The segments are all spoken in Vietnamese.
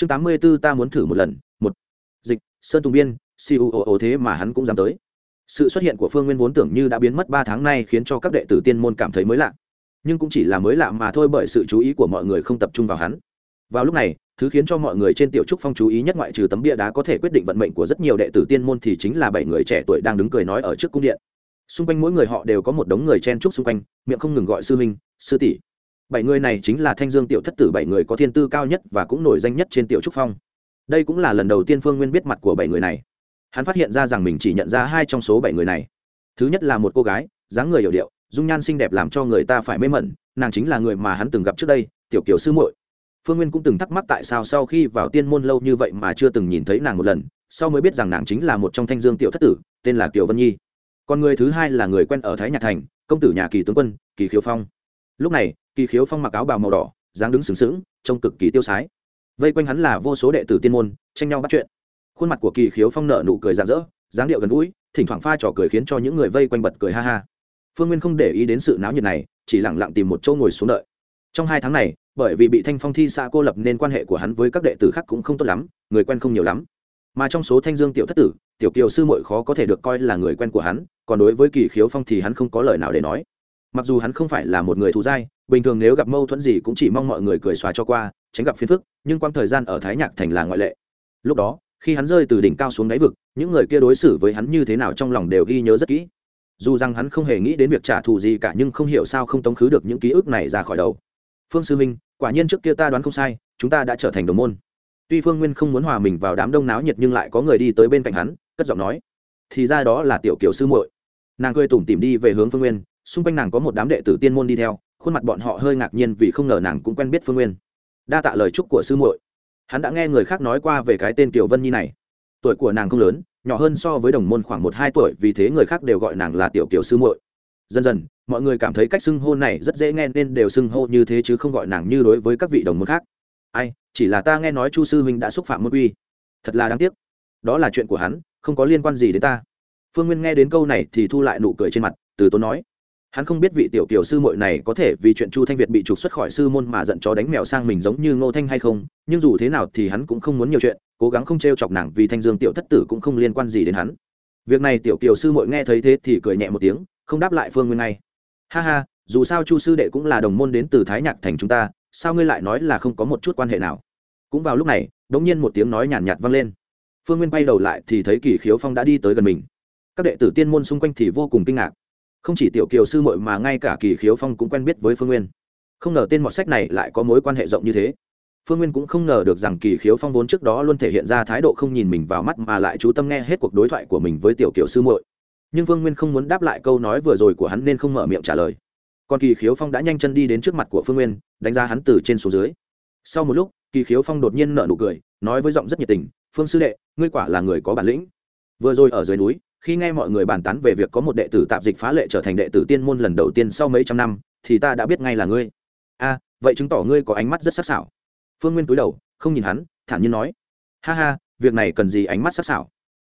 chương tám mươi b ố ta muốn thử một lần, một, dịch, sơn tùng biên siêu ồ thế mà hắn cũng dám tới. Sự xuất hiện của phương nguyên vốn tưởng như đã biến mất ba tháng nay khiến cho các đệ tử tiên môn cảm thấy mới lạ. Nhưng cũng chỉ là mới lạ mà thôi bởi sự chú ý của mọi người không tập trung vào hắn. Vào lúc này, thứ khiến cho mọi người trên tiểu trúc phong chú ý nhất ngoại trừ tấm bia đá có thể quyết định vận mệnh của rất nhiều đệ tử tiên môn thì chính là bảy người trẻ tuổi đang đứng cười nói ở trước cung điện. Xung quanh mỗi người họ đều có một đống người chen trúc xung quanh, miệng không ngừng gọi sư minh sư tỷ bảy người này chính là thanh dương tiểu thất tử bảy người có thiên tư cao nhất và cũng nổi danh nhất trên tiểu trúc phong. Đây cũng là lần đầu tiên phương nguyên biết mặt của bảy người này. Hắn phát hiện ra rằng mình chỉ nhận ra hai trong số bảy người này. Thứ nhất là một cô gái, dáng người hiểu điệu, dung nhan xinh đẹp làm cho người ta phải mê mẩn, nàng chính là người mà hắn từng gặp trước đây, tiểu kiều sư muội. Phương nguyên cũng từng thắc mắc tại sao sau khi vào tiên môn lâu như vậy mà chưa từng nhìn thấy nàng một lần, sau mới biết rằng nàng chính là một trong thanh dương tiểu thất tử, tên là kiều vân nhi. Còn người thứ hai là người quen ở thái nhạc thành, công tử nhà kỳ tướng quân, kỳ khiếu phong lúc này, kỳ khiếu phong mặc áo bào màu đỏ, dáng đứng sừng sững, trông cực kỳ tiêu sái. Vây quanh hắn là vô số đệ tử tiên môn, tranh nhau bắt chuyện. Khuôn mặt của kỳ khiếu phong nợ nụ cười rạng rỡ, dáng điệu gần gũi, thỉnh thoảng pha trò cười khiến cho những người vây quanh bật cười ha ha. Phương nguyên không để ý đến sự náo nhiệt này, chỉ lẳng lặng tìm một chỗ ngồi xuống đợi. Trong hai tháng này, bởi vì bị thanh phong thi xa cô lập nên quan hệ của hắn với các đệ tử khác cũng không tốt lắm, người quen không nhiều lắm. Mà trong số thanh dương tiểu thất tử, tiểu kiều sư mội khó có thể được coi là người quen của hắn, còn đối với kỳ khiếu phong thì hắn không có lời nào để nói mặc dù hắn không phải là một người thù dai, bình thường nếu gặp mâu thuẫn gì cũng chỉ mong mọi người cười xóa cho qua, tránh gặp phiền phức, nhưng quang thời gian ở thái nhạc thành là ngoại lệ. Lúc đó, khi hắn rơi từ đỉnh cao xuống đáy vực, những người kia đối xử với hắn như thế nào trong lòng đều ghi nhớ rất kỹ. Dù rằng hắn không hề nghĩ đến việc trả thù gì cả nhưng không hiểu sao không tống khứ được những ký ức này ra khỏi đầu. Phương sư minh, quả nhiên trước kia ta đoán không sai, chúng ta đã trở thành đồng môn. Tuy phương nguyên không muốn hòa mình vào đám đông náo nhiệt nhưng lại có người đi tới bên cạnh hắn, cất giọng nói, thì ra đó là tiểu kiểu sư muội. Nàng cười tủm tỉm đi về hướng phương nguyên xung quanh nàng có một đám đệ tử tiên môn đi theo, khuôn mặt bọn họ hơi ngạc nhiên vì không ngờ nàng cũng quen biết phương nguyên. Đa tạ lời chúc của sư muội. Hắn đã nghe người khác nói qua về cái tên tiểu vân nhi này. Tuổi của nàng không lớn, nhỏ hơn so với đồng môn khoảng một hai tuổi, vì thế người khác đều gọi nàng là tiểu kiểu sư muội. Dần dần, mọi người cảm thấy cách xưng hô này rất dễ nghe nên đều xưng hô như thế chứ không gọi nàng như đối với các vị đồng môn khác. Ai, chỉ là ta nghe nói chu sư huynh đã xúc phạm môn uy. Thật là đáng tiếc. Đó là chuyện của hắn, không có liên quan gì đến ta. Phương nguyên nghe đến câu này thì thu lại nụ cười trên mặt, từ tốn nói hắn không biết vị tiểu kiểu sư muội này có thể vì chuyện chu thanh việt bị trục xuất khỏi sư môn mà giận chó đánh mèo sang mình giống như ngô thanh hay không, nhưng dù thế nào thì hắn cũng không muốn nhiều chuyện, cố gắng không t r e o chọc nàng vì thanh dương tiểu thất tử cũng không liên quan gì đến hắn. Việc này tiểu kiều sư muội nghe thấy thế thì cười nhẹ một tiếng, không đáp lại phương nguyên ngay. Ha ha, dù sao chu sư đệ cũng là đồng môn đến từ thái nhạc thành chúng ta, sao ngươi lại nói là không có một chút quan hệ nào? Cũng vào lúc này đ ỗ n g nhiên một tiếng nói nhàn nhạt vang lên. Phương nguyên bay đầu lại thì thấy kỳ khiếu phong đã đi tới gần mình. Các đệ tử tiên môn xung quanh thì vô cùng kinh ngạc không chỉ tiểu kiều sư muội mà ngay cả kỳ khiếu phong cũng quen biết với phương nguyên. Không ngờ tên mọt sách này lại có mối quan hệ rộng như thế. Phương nguyên cũng không ngờ được rằng kỳ khiếu phong vốn trước đó luôn thể hiện ra thái độ không nhìn mình vào mắt mà lại chú tâm nghe hết cuộc đối thoại của mình với tiểu kiều sư muội. Nhưng phương nguyên không muốn đáp lại câu nói vừa rồi của hắn nên không mở miệng trả lời. Còn kỳ khiếu phong đã nhanh chân đi đến trước mặt của phương nguyên, đánh giá hắn từ trên xuống dưới. Sau một lúc, kỳ khiếu phong đột nhiên nở nụ cười, nói với giọng rất nhiệt tình, phương sư đệ, ngươi quả là người có bản lĩnh. Vừa rồi ở dưới núi khi nghe mọi người bàn tán về việc có một đệ tử tạp dịch phá lệ trở thành đệ tử tiên môn lần đầu tiên sau mấy trăm năm, thì ta đã biết ngay là ngươi. A, vậy chứng tỏ ngươi có ánh mắt rất sắc sảo. Phương nguyên cúi đầu, không nhìn hắn, thản nhiên nói. Ha ha, việc này cần gì ánh mắt sắc sảo?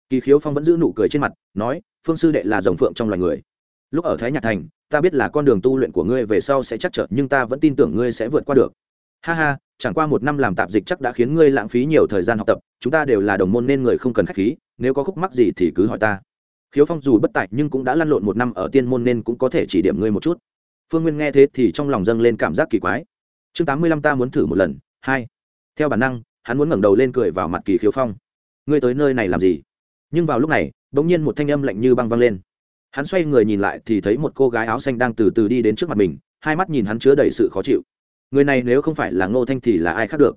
Kỳ khiếu phong vẫn giữ nụ cười trên mặt, nói, phương sư đệ là rồng phượng trong loài người. Lúc ở thái nhạc thành, ta biết là con đường tu luyện của ngươi về sau sẽ chắc trở, nhưng ta vẫn tin tưởng ngươi sẽ vượt qua được. Ha ha, chẳng qua một năm làm tạp dịch chắc đã khiến ngươi lãng phí nhiều thời gian học tập, chúng ta đều là đồng môn nên người không cần k h á c h khí, nếu có khúc mắc gì thì cứ hỏi ta khiếu phong dù bất tại nhưng cũng đã lăn lộn một năm ở tiên môn nên cũng có thể chỉ điểm ngươi một chút. Phương nguyên nghe thế thì trong lòng dâng lên cảm giác kỳ quái. Chương tám mươi lăm ta muốn thử một lần, hai. Theo bản năng, hắn muốn ngẩng đầu lên cười vào mặt kỳ khiếu phong. Ngươi tới nơi này làm gì? Nhưng vào lúc này đ ỗ n g nhiên một thanh âm lạnh như băng văng lên. Hắn xoay người nhìn lại thì thấy một cô gái áo xanh đang từ từ đi đến trước mặt mình, hai mắt nhìn hắn chứa đầy sự khó chịu. Người này nếu không phải là ngô thanh thì là ai khác được?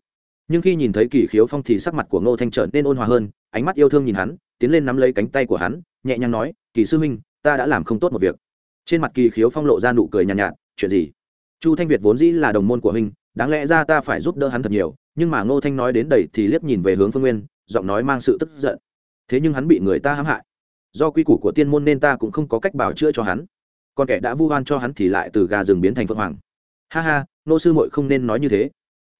Nhưng khi nhìn thấy kỳ khiếu phong thì sắc mặt của ngô thanh trở nên ôn hòa hơn, ánh mắt yêu thương nhìn hắn tiến lên nắm lấy cánh tay của hắn nhẹ nhàng nói kỳ sư huynh ta đã làm không tốt một việc. Trên mặt kỳ khiếu phong lộ ra nụ cười nhàn nhạt, nhạt chuyện gì? Chu thanh việt vốn dĩ là đồng môn của huynh đáng lẽ ra ta phải giúp đỡ hắn thật nhiều nhưng mà ngô thanh nói đến đầy thì liếc nhìn về hướng phương nguyên giọng nói mang sự tức giận. Thế nhưng hắn bị người ta hãm hại. Do quy củ của tiên môn nên ta cũng không có cách bảo chữa cho hắn. Còn kẻ đã vu oan cho hắn thì lại từ gà rừng biến thành phượng hoàng. Ha ha nô sư muội không nên nói như thế.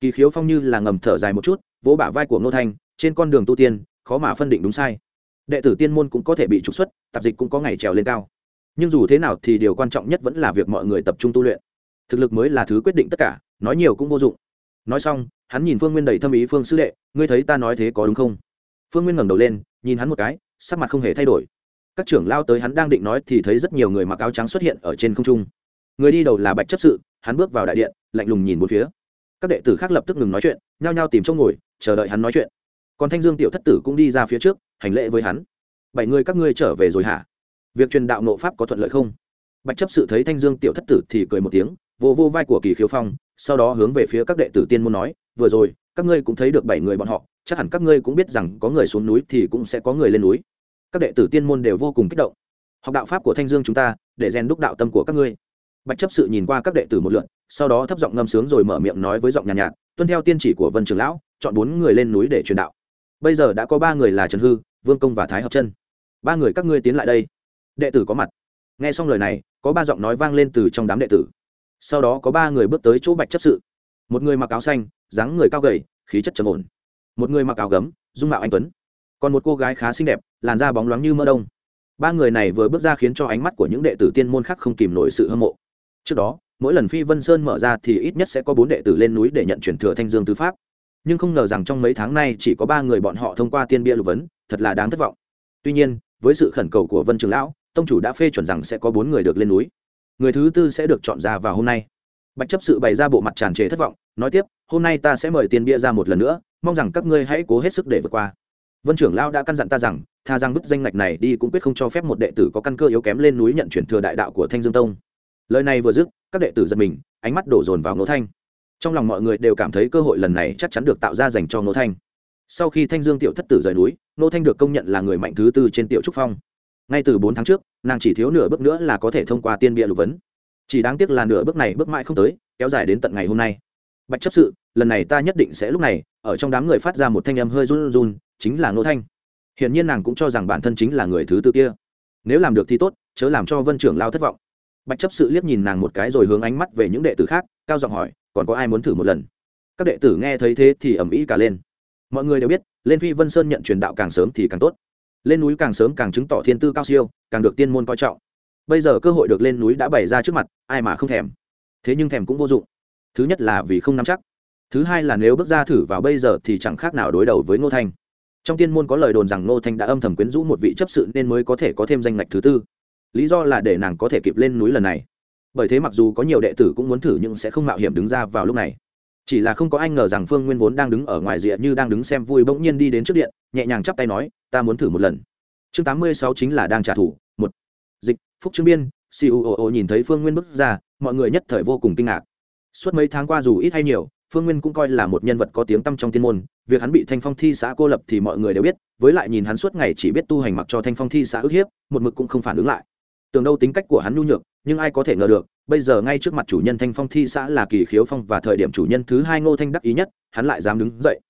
Kỳ khiếu phong như là ngầm thở dài một chút vỗ bả vai của ngô thanh trên con đường tu tiên khó mà phân định đúng sai đệ tử tiên môn cũng có thể bị trục xuất, tạp dịch cũng có ngày trèo lên cao. Nhưng dù thế nào thì điều quan trọng nhất vẫn là việc mọi người tập trung tu luyện. Thực lực mới là thứ quyết định tất cả, nói nhiều cũng vô dụng. Nói xong, hắn nhìn phương nguyên đầy thâm ý phương sư đệ, ngươi thấy ta nói thế có đúng không? Phương nguyên ngẩng đầu lên, nhìn hắn một cái, sắc mặt không hề thay đổi. Các trưởng lao tới hắn đang định nói thì thấy rất nhiều người mặc áo trắng xuất hiện ở trên không trung. Người đi đầu là bạch chấp sự, hắn bước vào đại điện, lạnh lùng nhìn một phía. Các đệ tử khác lập tức ngừng nói chuyện, nhao nhao tìm chỗ ngồi, chờ đợi hắn nói chuyện còn thanh dương tiểu thất tử cũng đi ra phía trước hành lễ với hắn. Bảy người các ngươi trở về rồi hả? Việc truyền đạo nộ pháp có thuận lợi không? Bạch chấp sự thấy thanh dương tiểu thất tử thì cười một tiếng vô vô vai của kỳ khiếu phong sau đó hướng về phía các đệ tử tiên môn nói vừa rồi các ngươi cũng thấy được bảy người bọn họ chắc hẳn các ngươi cũng biết rằng có người xuống núi thì cũng sẽ có người lên núi. Các đệ tử tiên môn đều vô cùng kích động. Học đạo pháp của thanh dương chúng ta để rèn đúc đạo tâm của các ngươi. Bạch chấp sự nhìn qua các đệ tử một lượn sau đó thấp giọng ngâm sướng rồi mở miệng nói với giọng nhàn nhạt, nhạt tuân theo tiên chỉ của vân trường lão chọn bốn người lên núi để truyền đạo bây giờ đã có ba người là trần hư vương công và thái hợp chân ba người các ngươi tiến lại đây đệ tử có mặt nghe xong lời này có ba giọng nói vang lên từ trong đám đệ tử sau đó có ba người bước tới chỗ bạch chấp sự một người mặc áo xanh dáng người cao gầy khí chất trầm ổn một người mặc áo gấm dung mạo anh tuấn còn một cô gái khá xinh đẹp làn da bóng loáng như mỡ đông ba người này vừa bước ra khiến cho ánh mắt của những đệ tử tiên môn khác không kìm nổi sự hâm mộ trước đó mỗi lần phi vân sơn mở ra thì ít nhất sẽ có bốn đệ tử lên núi để nhận chuyển thừa thanh dương tư pháp nhưng không ngờ rằng trong mấy tháng nay chỉ có ba người bọn họ thông qua tiên bia lục vấn, thật là đáng thất vọng. Tuy nhiên, với sự khẩn cầu của vân trường lão, tông chủ đã phê chuẩn rằng sẽ có bốn người được lên núi. Người thứ tư sẽ được chọn ra vào hôm nay. Bạch chấp sự bày ra bộ mặt tràn trề thất vọng, nói tiếp, hôm nay ta sẽ mời tiên bia ra một lần nữa, mong rằng các ngươi hãy cố hết sức để vượt qua. Vân trưởng lao đã căn dặn ta rằng, tha rằng vứt danh ngạch này đi cũng quyết không cho phép một đệ tử có căn cơ yếu kém lên núi nhận chuyển thừa đại đạo của thanh dương tông. Lời này vừa dứt, các đệ tử giật mình, ánh mắt đổ dồn vào ngô thanh trong lòng mọi người đều cảm thấy cơ hội lần này chắc chắn được tạo ra dành cho Nô thanh. Sau khi thanh dương tiểu thất tử rời núi Nô thanh được công nhận là người mạnh thứ tư trên tiểu trúc phong. Ngay từ bốn tháng trước, nàng chỉ thiếu nửa bước nữa là có thể thông qua tiên bịa lục vấn. Chỉ đáng tiếc là nửa bước này bước mãi không tới, kéo dài đến tận ngày hôm nay. Bạch chấp sự, lần này ta nhất định sẽ lúc này, ở trong đám người phát ra một thanh âm hơi run run, chính là Nô thanh. Hiển nhiên nàng cũng cho rằng bản thân chính là người thứ tư kia. Nếu làm được thì tốt, chớ làm cho vân trưởng lao thất vọng. Bạch chấp sự liếc nhìn nàng một cái rồi hướng ánh mắt về những đệ tử khác, cao giọng hỏi còn có ai muốn thử một lần? Các đệ tử nghe thấy thế thì ầm ĩ cả lên. Mọi người đều biết, lên phi vân sơn nhận truyền đạo càng sớm thì càng tốt. Lên núi càng sớm càng chứng tỏ thiên tư cao siêu, càng được tiên môn coi trọng. Bây giờ cơ hội được lên núi đã bày ra trước mặt, ai mà không thèm? Thế nhưng thèm cũng vô dụng. Thứ nhất là vì không nắm chắc. Thứ hai là nếu bước ra thử vào bây giờ thì chẳng khác nào đối đầu với ngô thanh. Trong tiên môn có lời đồn rằng ngô thanh đã âm thầm quyến rũ một vị chấp sự nên mới có thể có thêm danh ngạch thứ tư. Lý do là để nàng có thể kịp lên núi lần này bởi thế mặc dù có nhiều đệ tử cũng muốn thử nhưng sẽ không mạo hiểm đứng ra vào lúc này. Chỉ là không có anh ngờ rằng phương nguyên vốn đang đứng ở ngoài rìa như đang đứng xem vui bỗng nhiên đi đến trước điện, nhẹ nhàng chắp tay nói, ta muốn thử một lần. Chương tám mươi sáu chính là đang trả thù, một. Dịch, phúc trương biên cuoo nhìn thấy phương nguyên bước ra, mọi người nhất thời vô cùng kinh ngạc. Suốt mấy tháng qua dù ít hay nhiều, phương nguyên cũng coi là một nhân vật có tiếng tăm trong tiên môn, việc hắn bị thanh phong thi xã cô lập thì mọi người đều biết, với lại nhìn hắn suốt ngày chỉ biết tu hành mặc cho thanh phong thi xã ức hiếp, một mực cũng không phản ứng lại tưởng đâu tính cách của hắn nhu nhược, nhưng ai có thể ngờ được, bây giờ ngay trước mặt chủ nhân thanh phong thi xã là kỳ khiếu phong và thời điểm chủ nhân thứ hai ngô thanh đắc ý nhất, hắn lại dám đứng dậy.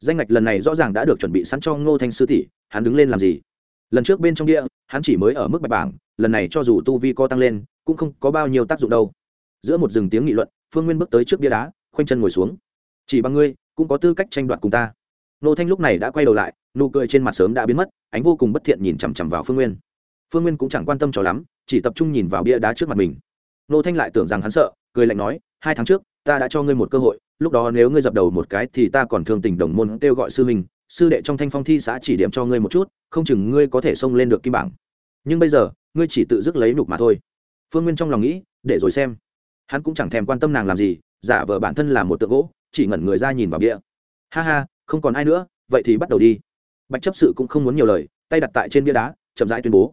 Danh ngạch lần này rõ ràng đã được chuẩn bị sẵn cho ngô thanh sư tỷ, hắn đứng lên làm gì? Lần trước bên trong địa, hắn chỉ mới ở mức bạch bảng, lần này cho dù tu vi co tăng lên, cũng không có bao nhiêu tác dụng đâu. Giữa một rừng tiếng nghị luận, phương nguyên bước tới trước bia đá, khoanh chân ngồi xuống. Chỉ bằng ngươi, cũng có tư cách tranh đoạt cùng ta. Nô thanh lúc này đã quay đầu lại, nụ cười trên mặt sớm đã biến mất, ánh vô cùng bất thiện nhìn chằm chằm vào phương nguyên phương nguyên cũng chẳng quan tâm cho lắm, chỉ tập trung nhìn vào bia đá trước mặt mình. Nô thanh lại tưởng rằng hắn sợ, cười lạnh nói, hai tháng trước, ta đã cho ngươi một cơ hội, lúc đó nếu ngươi dập đầu một cái thì ta còn thương tình đồng môn, kêu gọi sư mình sư đệ trong thanh phong thi xã chỉ điểm cho ngươi một chút, không chừng ngươi có thể xông lên được kim bảng. Nhưng bây giờ, ngươi chỉ tự dứt lấy nục mà thôi. Phương nguyên trong lòng nghĩ, để rồi xem. Hắn cũng chẳng thèm quan tâm nàng làm gì, giả vờ bản thân là một tượng gỗ, chỉ ngẩn người ra nhìn vào bia. Ha ha, không còn ai nữa, vậy thì bắt đầu đi. Bạch chấp sự cũng không muốn nhiều lời, tay đặt tại trên bia đá, chậm rãi tuyên bố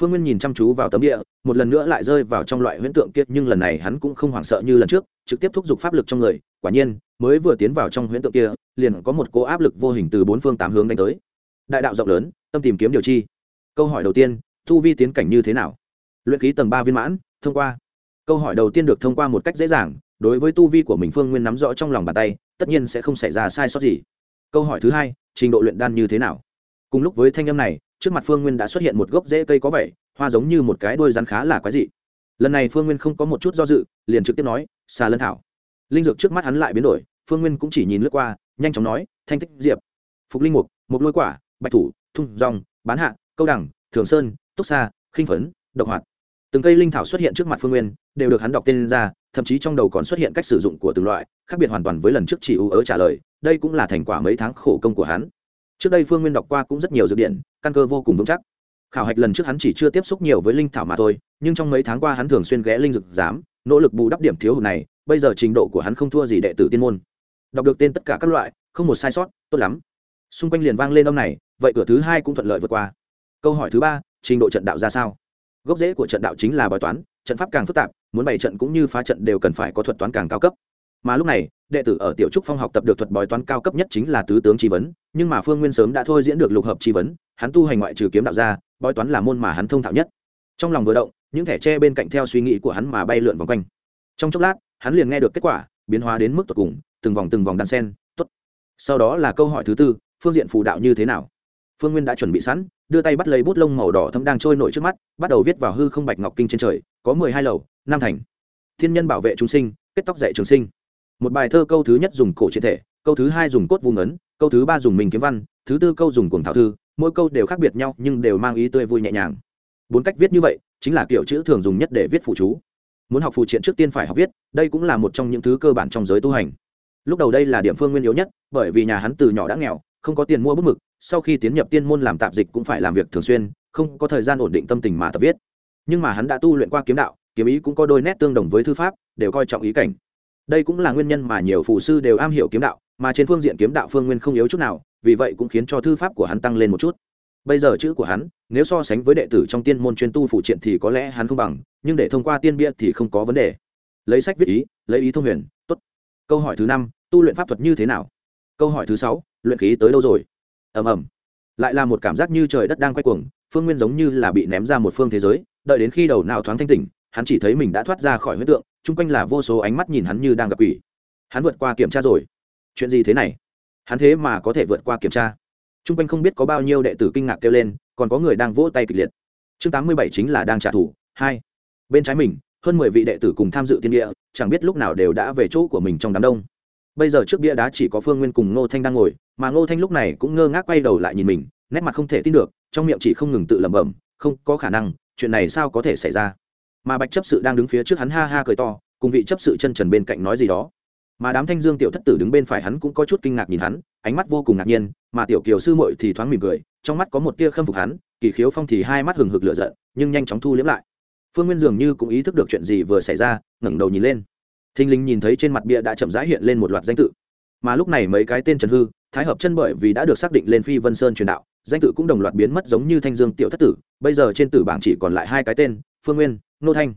phương nguyên nhìn chăm chú vào tấm địa, một lần nữa lại rơi vào trong loại huyễn tượng kia, nhưng lần này hắn cũng không hoảng sợ như lần trước, trực tiếp thúc giục pháp lực trong người. Quả nhiên, mới vừa tiến vào trong huyễn tượng kia, liền có một cố áp lực vô hình từ bốn phương tám hướng đánh tới. Đại đạo rộng lớn, tâm tìm kiếm điều chi. Câu hỏi đầu tiên thu vi tiến cảnh như thế nào? Luyện ký tầng ba viên mãn, thông qua. Câu hỏi đầu tiên được thông qua một cách dễ dàng, đối với tu vi của mình phương nguyên nắm rõ trong lòng bàn tay, tất nhiên sẽ không xảy ra sai sót gì. Câu hỏi thứ hai, trình độ luyện đan như thế nào? Cùng lúc với thanh âm này trước mặt phương nguyên đã xuất hiện một gốc rễ cây có vẻ, hoa giống như một cái đôi rắn khá là quái dị. Lần này phương nguyên không có một chút do dự, liền trực tiếp nói, xà lân thảo. Linh dược trước mắt hắn lại biến đổi, phương nguyên cũng chỉ nhìn lướt qua, nhanh chóng nói, thanh tích diệp, phục linh mục mục lôi quả, bạch thủ, thung rong bán hạ, câu đẳng thường sơn, túc xa khinh phấn, độc hoạt. Từng cây linh thảo xuất hiện trước mặt phương nguyên, đều được hắn đọc tên ra, thậm chí trong đầu còn xuất hiện cách sử dụng của từng loại, khác biệt hoàn toàn với lần trước chỉ ưu ớ trả lời, đây cũng là thành quả mấy tháng khổ công của hắn trước đây phương nguyên đọc qua cũng rất nhiều dược điện căn cơ vô cùng vững chắc. Khảo hạch lần trước hắn chỉ chưa tiếp xúc nhiều với linh thảo mà thôi, nhưng trong mấy tháng qua hắn thường xuyên ghé linh dược giám, nỗ lực bù đắp điểm thiếu hụt này, bây giờ trình độ của hắn không thua gì đệ tử tiên môn. Đọc được tên tất cả các loại, không một sai sót, tốt lắm. Xung quanh liền vang lên âm này, vậy cửa thứ hai cũng thuận lợi vượt qua. Câu hỏi thứ ba, trình độ trận đạo ra sao? Gốc rễ của trận đạo chính là bài toán, trận pháp càng phức tạp, muốn bày trận cũng như phá trận đều cần phải có thuật toán càng cao cấp mà lúc này, đệ tử ở tiểu trúc phong học tập được thuật bói toán cao cấp nhất chính là tứ tướng tri vấn, nhưng mà phương nguyên sớm đã thôi diễn được lục hợp tri vấn, hắn tu hành ngoại trừ kiếm đạo ra, bói toán là môn mà hắn thông thạo nhất. Trong lòng vừa động, những thẻ tre bên cạnh theo suy nghĩ của hắn mà bay lượn vòng quanh. Trong chốc lát, hắn liền nghe được kết quả, biến hóa đến mức tột cùng, từng vòng từng vòng đan sen t ố t sau đó là câu hỏi thứ tư, phương diện phù đạo như thế nào? Phương nguyên đã chuẩn bị sẵn, đưa tay bắt lấy bút lông màu đỏ thấm đang trôi nổi trước mắt, bắt đầu viết vào hư không bạch ngọc kinh trên trời, có mười hai lầu, năm thành. Thiên nhân bảo vệ chúng sinh, kết tóc dạy trường sinh một bài thơ câu thứ nhất dùng cổ chiến thể, câu thứ hai dùng cốt vung ấn, câu thứ ba dùng mình kiếm văn, thứ tư câu dùng cuồng thảo thư, mỗi câu đều khác biệt nhau nhưng đều mang ý tươi vui nhẹ nhàng. Bốn cách viết như vậy, chính là kiểu chữ thường dùng nhất để viết phụ chú. Muốn học phụ triện trước tiên phải học viết, đây cũng là một trong những thứ cơ bản trong giới tu hành. Lúc đầu đây là điểm phương nguyên yếu nhất, bởi vì nhà hắn từ nhỏ đã nghèo, không có tiền mua bút mực, sau khi tiến nhập tiên môn làm tạp dịch cũng phải làm việc thường xuyên, không có thời gian ổn định tâm tình mà tập viết. Nhưng mà hắn đã tu luyện qua kiếm đạo, kiếm ý cũng có đôi nét tương đồng với thư pháp, đều coi trọng ý cảnh đây cũng là nguyên nhân mà nhiều phù sư đều am hiểu kiếm đạo, mà trên phương diện kiếm đạo phương nguyên không yếu chút nào, vì vậy cũng khiến cho thư pháp của hắn tăng lên một chút. Bây giờ chữ của hắn, nếu so sánh với đệ tử trong tiên môn chuyên tu phụ triện thì có lẽ hắn không bằng, nhưng để thông qua tiên bia thì không có vấn đề. Lấy sách viết ý, lấy ý thông huyền, tốt. Câu hỏi thứ năm, tu luyện pháp thuật như thế nào? Câu hỏi thứ sáu, luyện khí tới đâu rồi? Ầm ầm. Lại là một cảm giác như trời đất đang quay cuồng, phương nguyên giống như là bị ném ra một phương thế giới, đợi đến khi đầu nào thoáng thanh tỉnh, hắn chỉ thấy mình đã thoát ra khỏi huyết tượng chung quanh là vô số ánh mắt nhìn hắn như đang gặp ủy hắn vượt qua kiểm tra rồi. Chuyện gì thế này? Hắn thế mà có thể vượt qua kiểm tra? Chung quanh không biết có bao nhiêu đệ tử kinh ngạc kêu lên, còn có người đang vỗ tay kịch liệt. Chương tám mươi bảy chính là đang trả thù. Hai. Bên trái mình, hơn mười vị đệ tử cùng tham dự tiên địa, chẳng biết lúc nào đều đã về chỗ của mình trong đám đông. Bây giờ trước bia đá chỉ có phương nguyên cùng ngô thanh đang ngồi, mà ngô thanh lúc này cũng ngơ ngác quay đầu lại nhìn mình, nét mặt không thể tin được, trong miệng chỉ không ngừng tự lẩm bẩm, không có khả năng, chuyện này sao có thể xảy ra? Mà bạch chấp sự đang đứng phía trước hắn ha ha cười to, cùng vị chấp sự chân trần bên cạnh nói gì đó. Mà đám thanh dương tiểu thất tử đứng bên phải hắn cũng có chút kinh ngạc nhìn hắn, ánh mắt vô cùng ngạc nhiên, mà tiểu kiều sư muội thì thoáng mỉm cười, trong mắt có một tia khâm phục hắn, kỳ khiếu phong thì hai mắt hừng hực lửa giận, nhưng nhanh chóng thu liếm lại. Phương nguyên dường như cũng ý thức được chuyện gì vừa xảy ra, ngẩng đầu nhìn lên. Thình lình nhìn thấy trên mặt bia đã chậm rãi hiện lên một loạt danh tự. Mà lúc này mấy cái tên trần hư, thái hợp chân bởi vì đã được xác định lên phi vân sơn truyền đạo, danh tự cũng đồng loạt biến mất giống như thanh dương tiểu thất tử. Bây giờ trên tử bảng chỉ còn lại hai cái tên, phương nguyên nô thanh.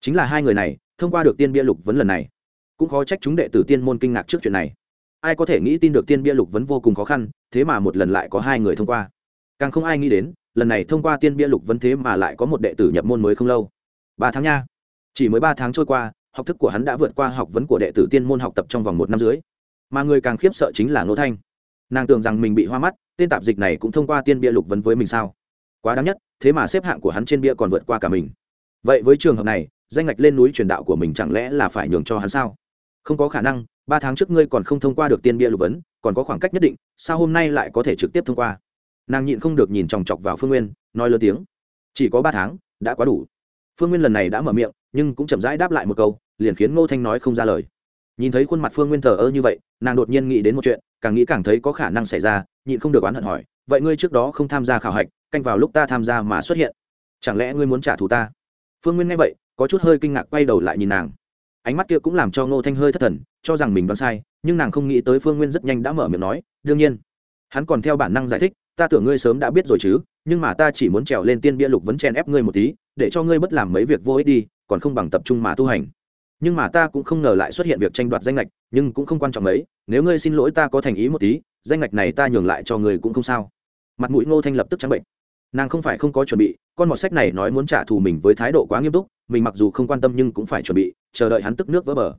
Chính là hai người này, thông qua được tiên bia lục vấn lần này, cũng khó trách chúng đệ tử tiên môn kinh ngạc trước chuyện này. Ai có thể nghĩ tin được tiên bia lục vấn vô cùng khó khăn, thế mà một lần lại có hai người thông qua. Càng không ai nghĩ đến, lần này thông qua tiên bia lục vấn thế mà lại có một đệ tử nhập môn mới không lâu. Ba tháng nha. Chỉ mới ba tháng trôi qua, học thức của hắn đã vượt qua học vấn của đệ tử tiên môn học tập trong vòng một năm dưới mà người càng khiếp sợ chính là ngô thanh. Nàng tưởng rằng mình bị hoa mắt, tên tạp dịch này cũng thông qua tiên bia lục vấn với mình sao? Quá đáng nhất, thế mà xếp hạng của hắn trên bia còn vượt qua cả mình vậy với trường hợp này, danh ngạch lên núi truyền đạo của mình chẳng lẽ là phải nhường cho hắn sao? Không có khả năng, ba tháng trước ngươi còn không thông qua được tiên bia lục vấn, còn có khoảng cách nhất định, sao hôm nay lại có thể trực tiếp thông qua? Nàng nhịn không được nhìn chòng chọc vào phương nguyên, nói lớn tiếng. Chỉ có ba tháng, đã quá đủ. Phương nguyên lần này đã mở miệng, nhưng cũng chậm rãi đáp lại một câu, liền khiến ngô thanh nói không ra lời. Nhìn thấy khuôn mặt phương nguyên thờ ơ như vậy, nàng đột nhiên nghĩ đến một chuyện, càng nghĩ càng thấy có khả năng xảy ra, nhịn không được oán hận hỏi, vậy ngươi trước đó không tham gia khảo hạch, canh vào lúc ta tham gia mà xuất hiện, chẳng lẽ ngươi muốn trả thù ta? Phương nguyên nghe vậy, có chút hơi kinh ngạc quay đầu lại nhìn nàng. Ánh mắt kia cũng làm cho ngô thanh hơi thất thần, cho rằng mình đoán sai, nhưng nàng không nghĩ tới phương nguyên rất nhanh đã mở miệng nói, đương nhiên, hắn còn theo bản năng giải thích, ta tưởng ngươi sớm đã biết rồi chứ, nhưng mà ta chỉ muốn trèo lên tiên bia lục vấn chen ép ngươi một tí, để cho ngươi bất làm mấy việc vô ích đi, còn không bằng tập trung mà tu hành. Nhưng mà ta cũng không ngờ lại xuất hiện việc tranh đoạt danh lệch nhưng cũng không quan trọng mấy, nếu ngươi xin lỗi ta có thành ý một tí, danh lệch này ta nhường lại cho người cũng không sao. Mặt mũi ngô thanh lập tức trắng bệnh nàng không phải không có chuẩn bị, con mọt sách này nói muốn trả thù mình với thái độ quá nghiêm túc, mình mặc dù không quan tâm nhưng cũng phải chuẩn bị, chờ đợi hắn tức nước vỡ bờ.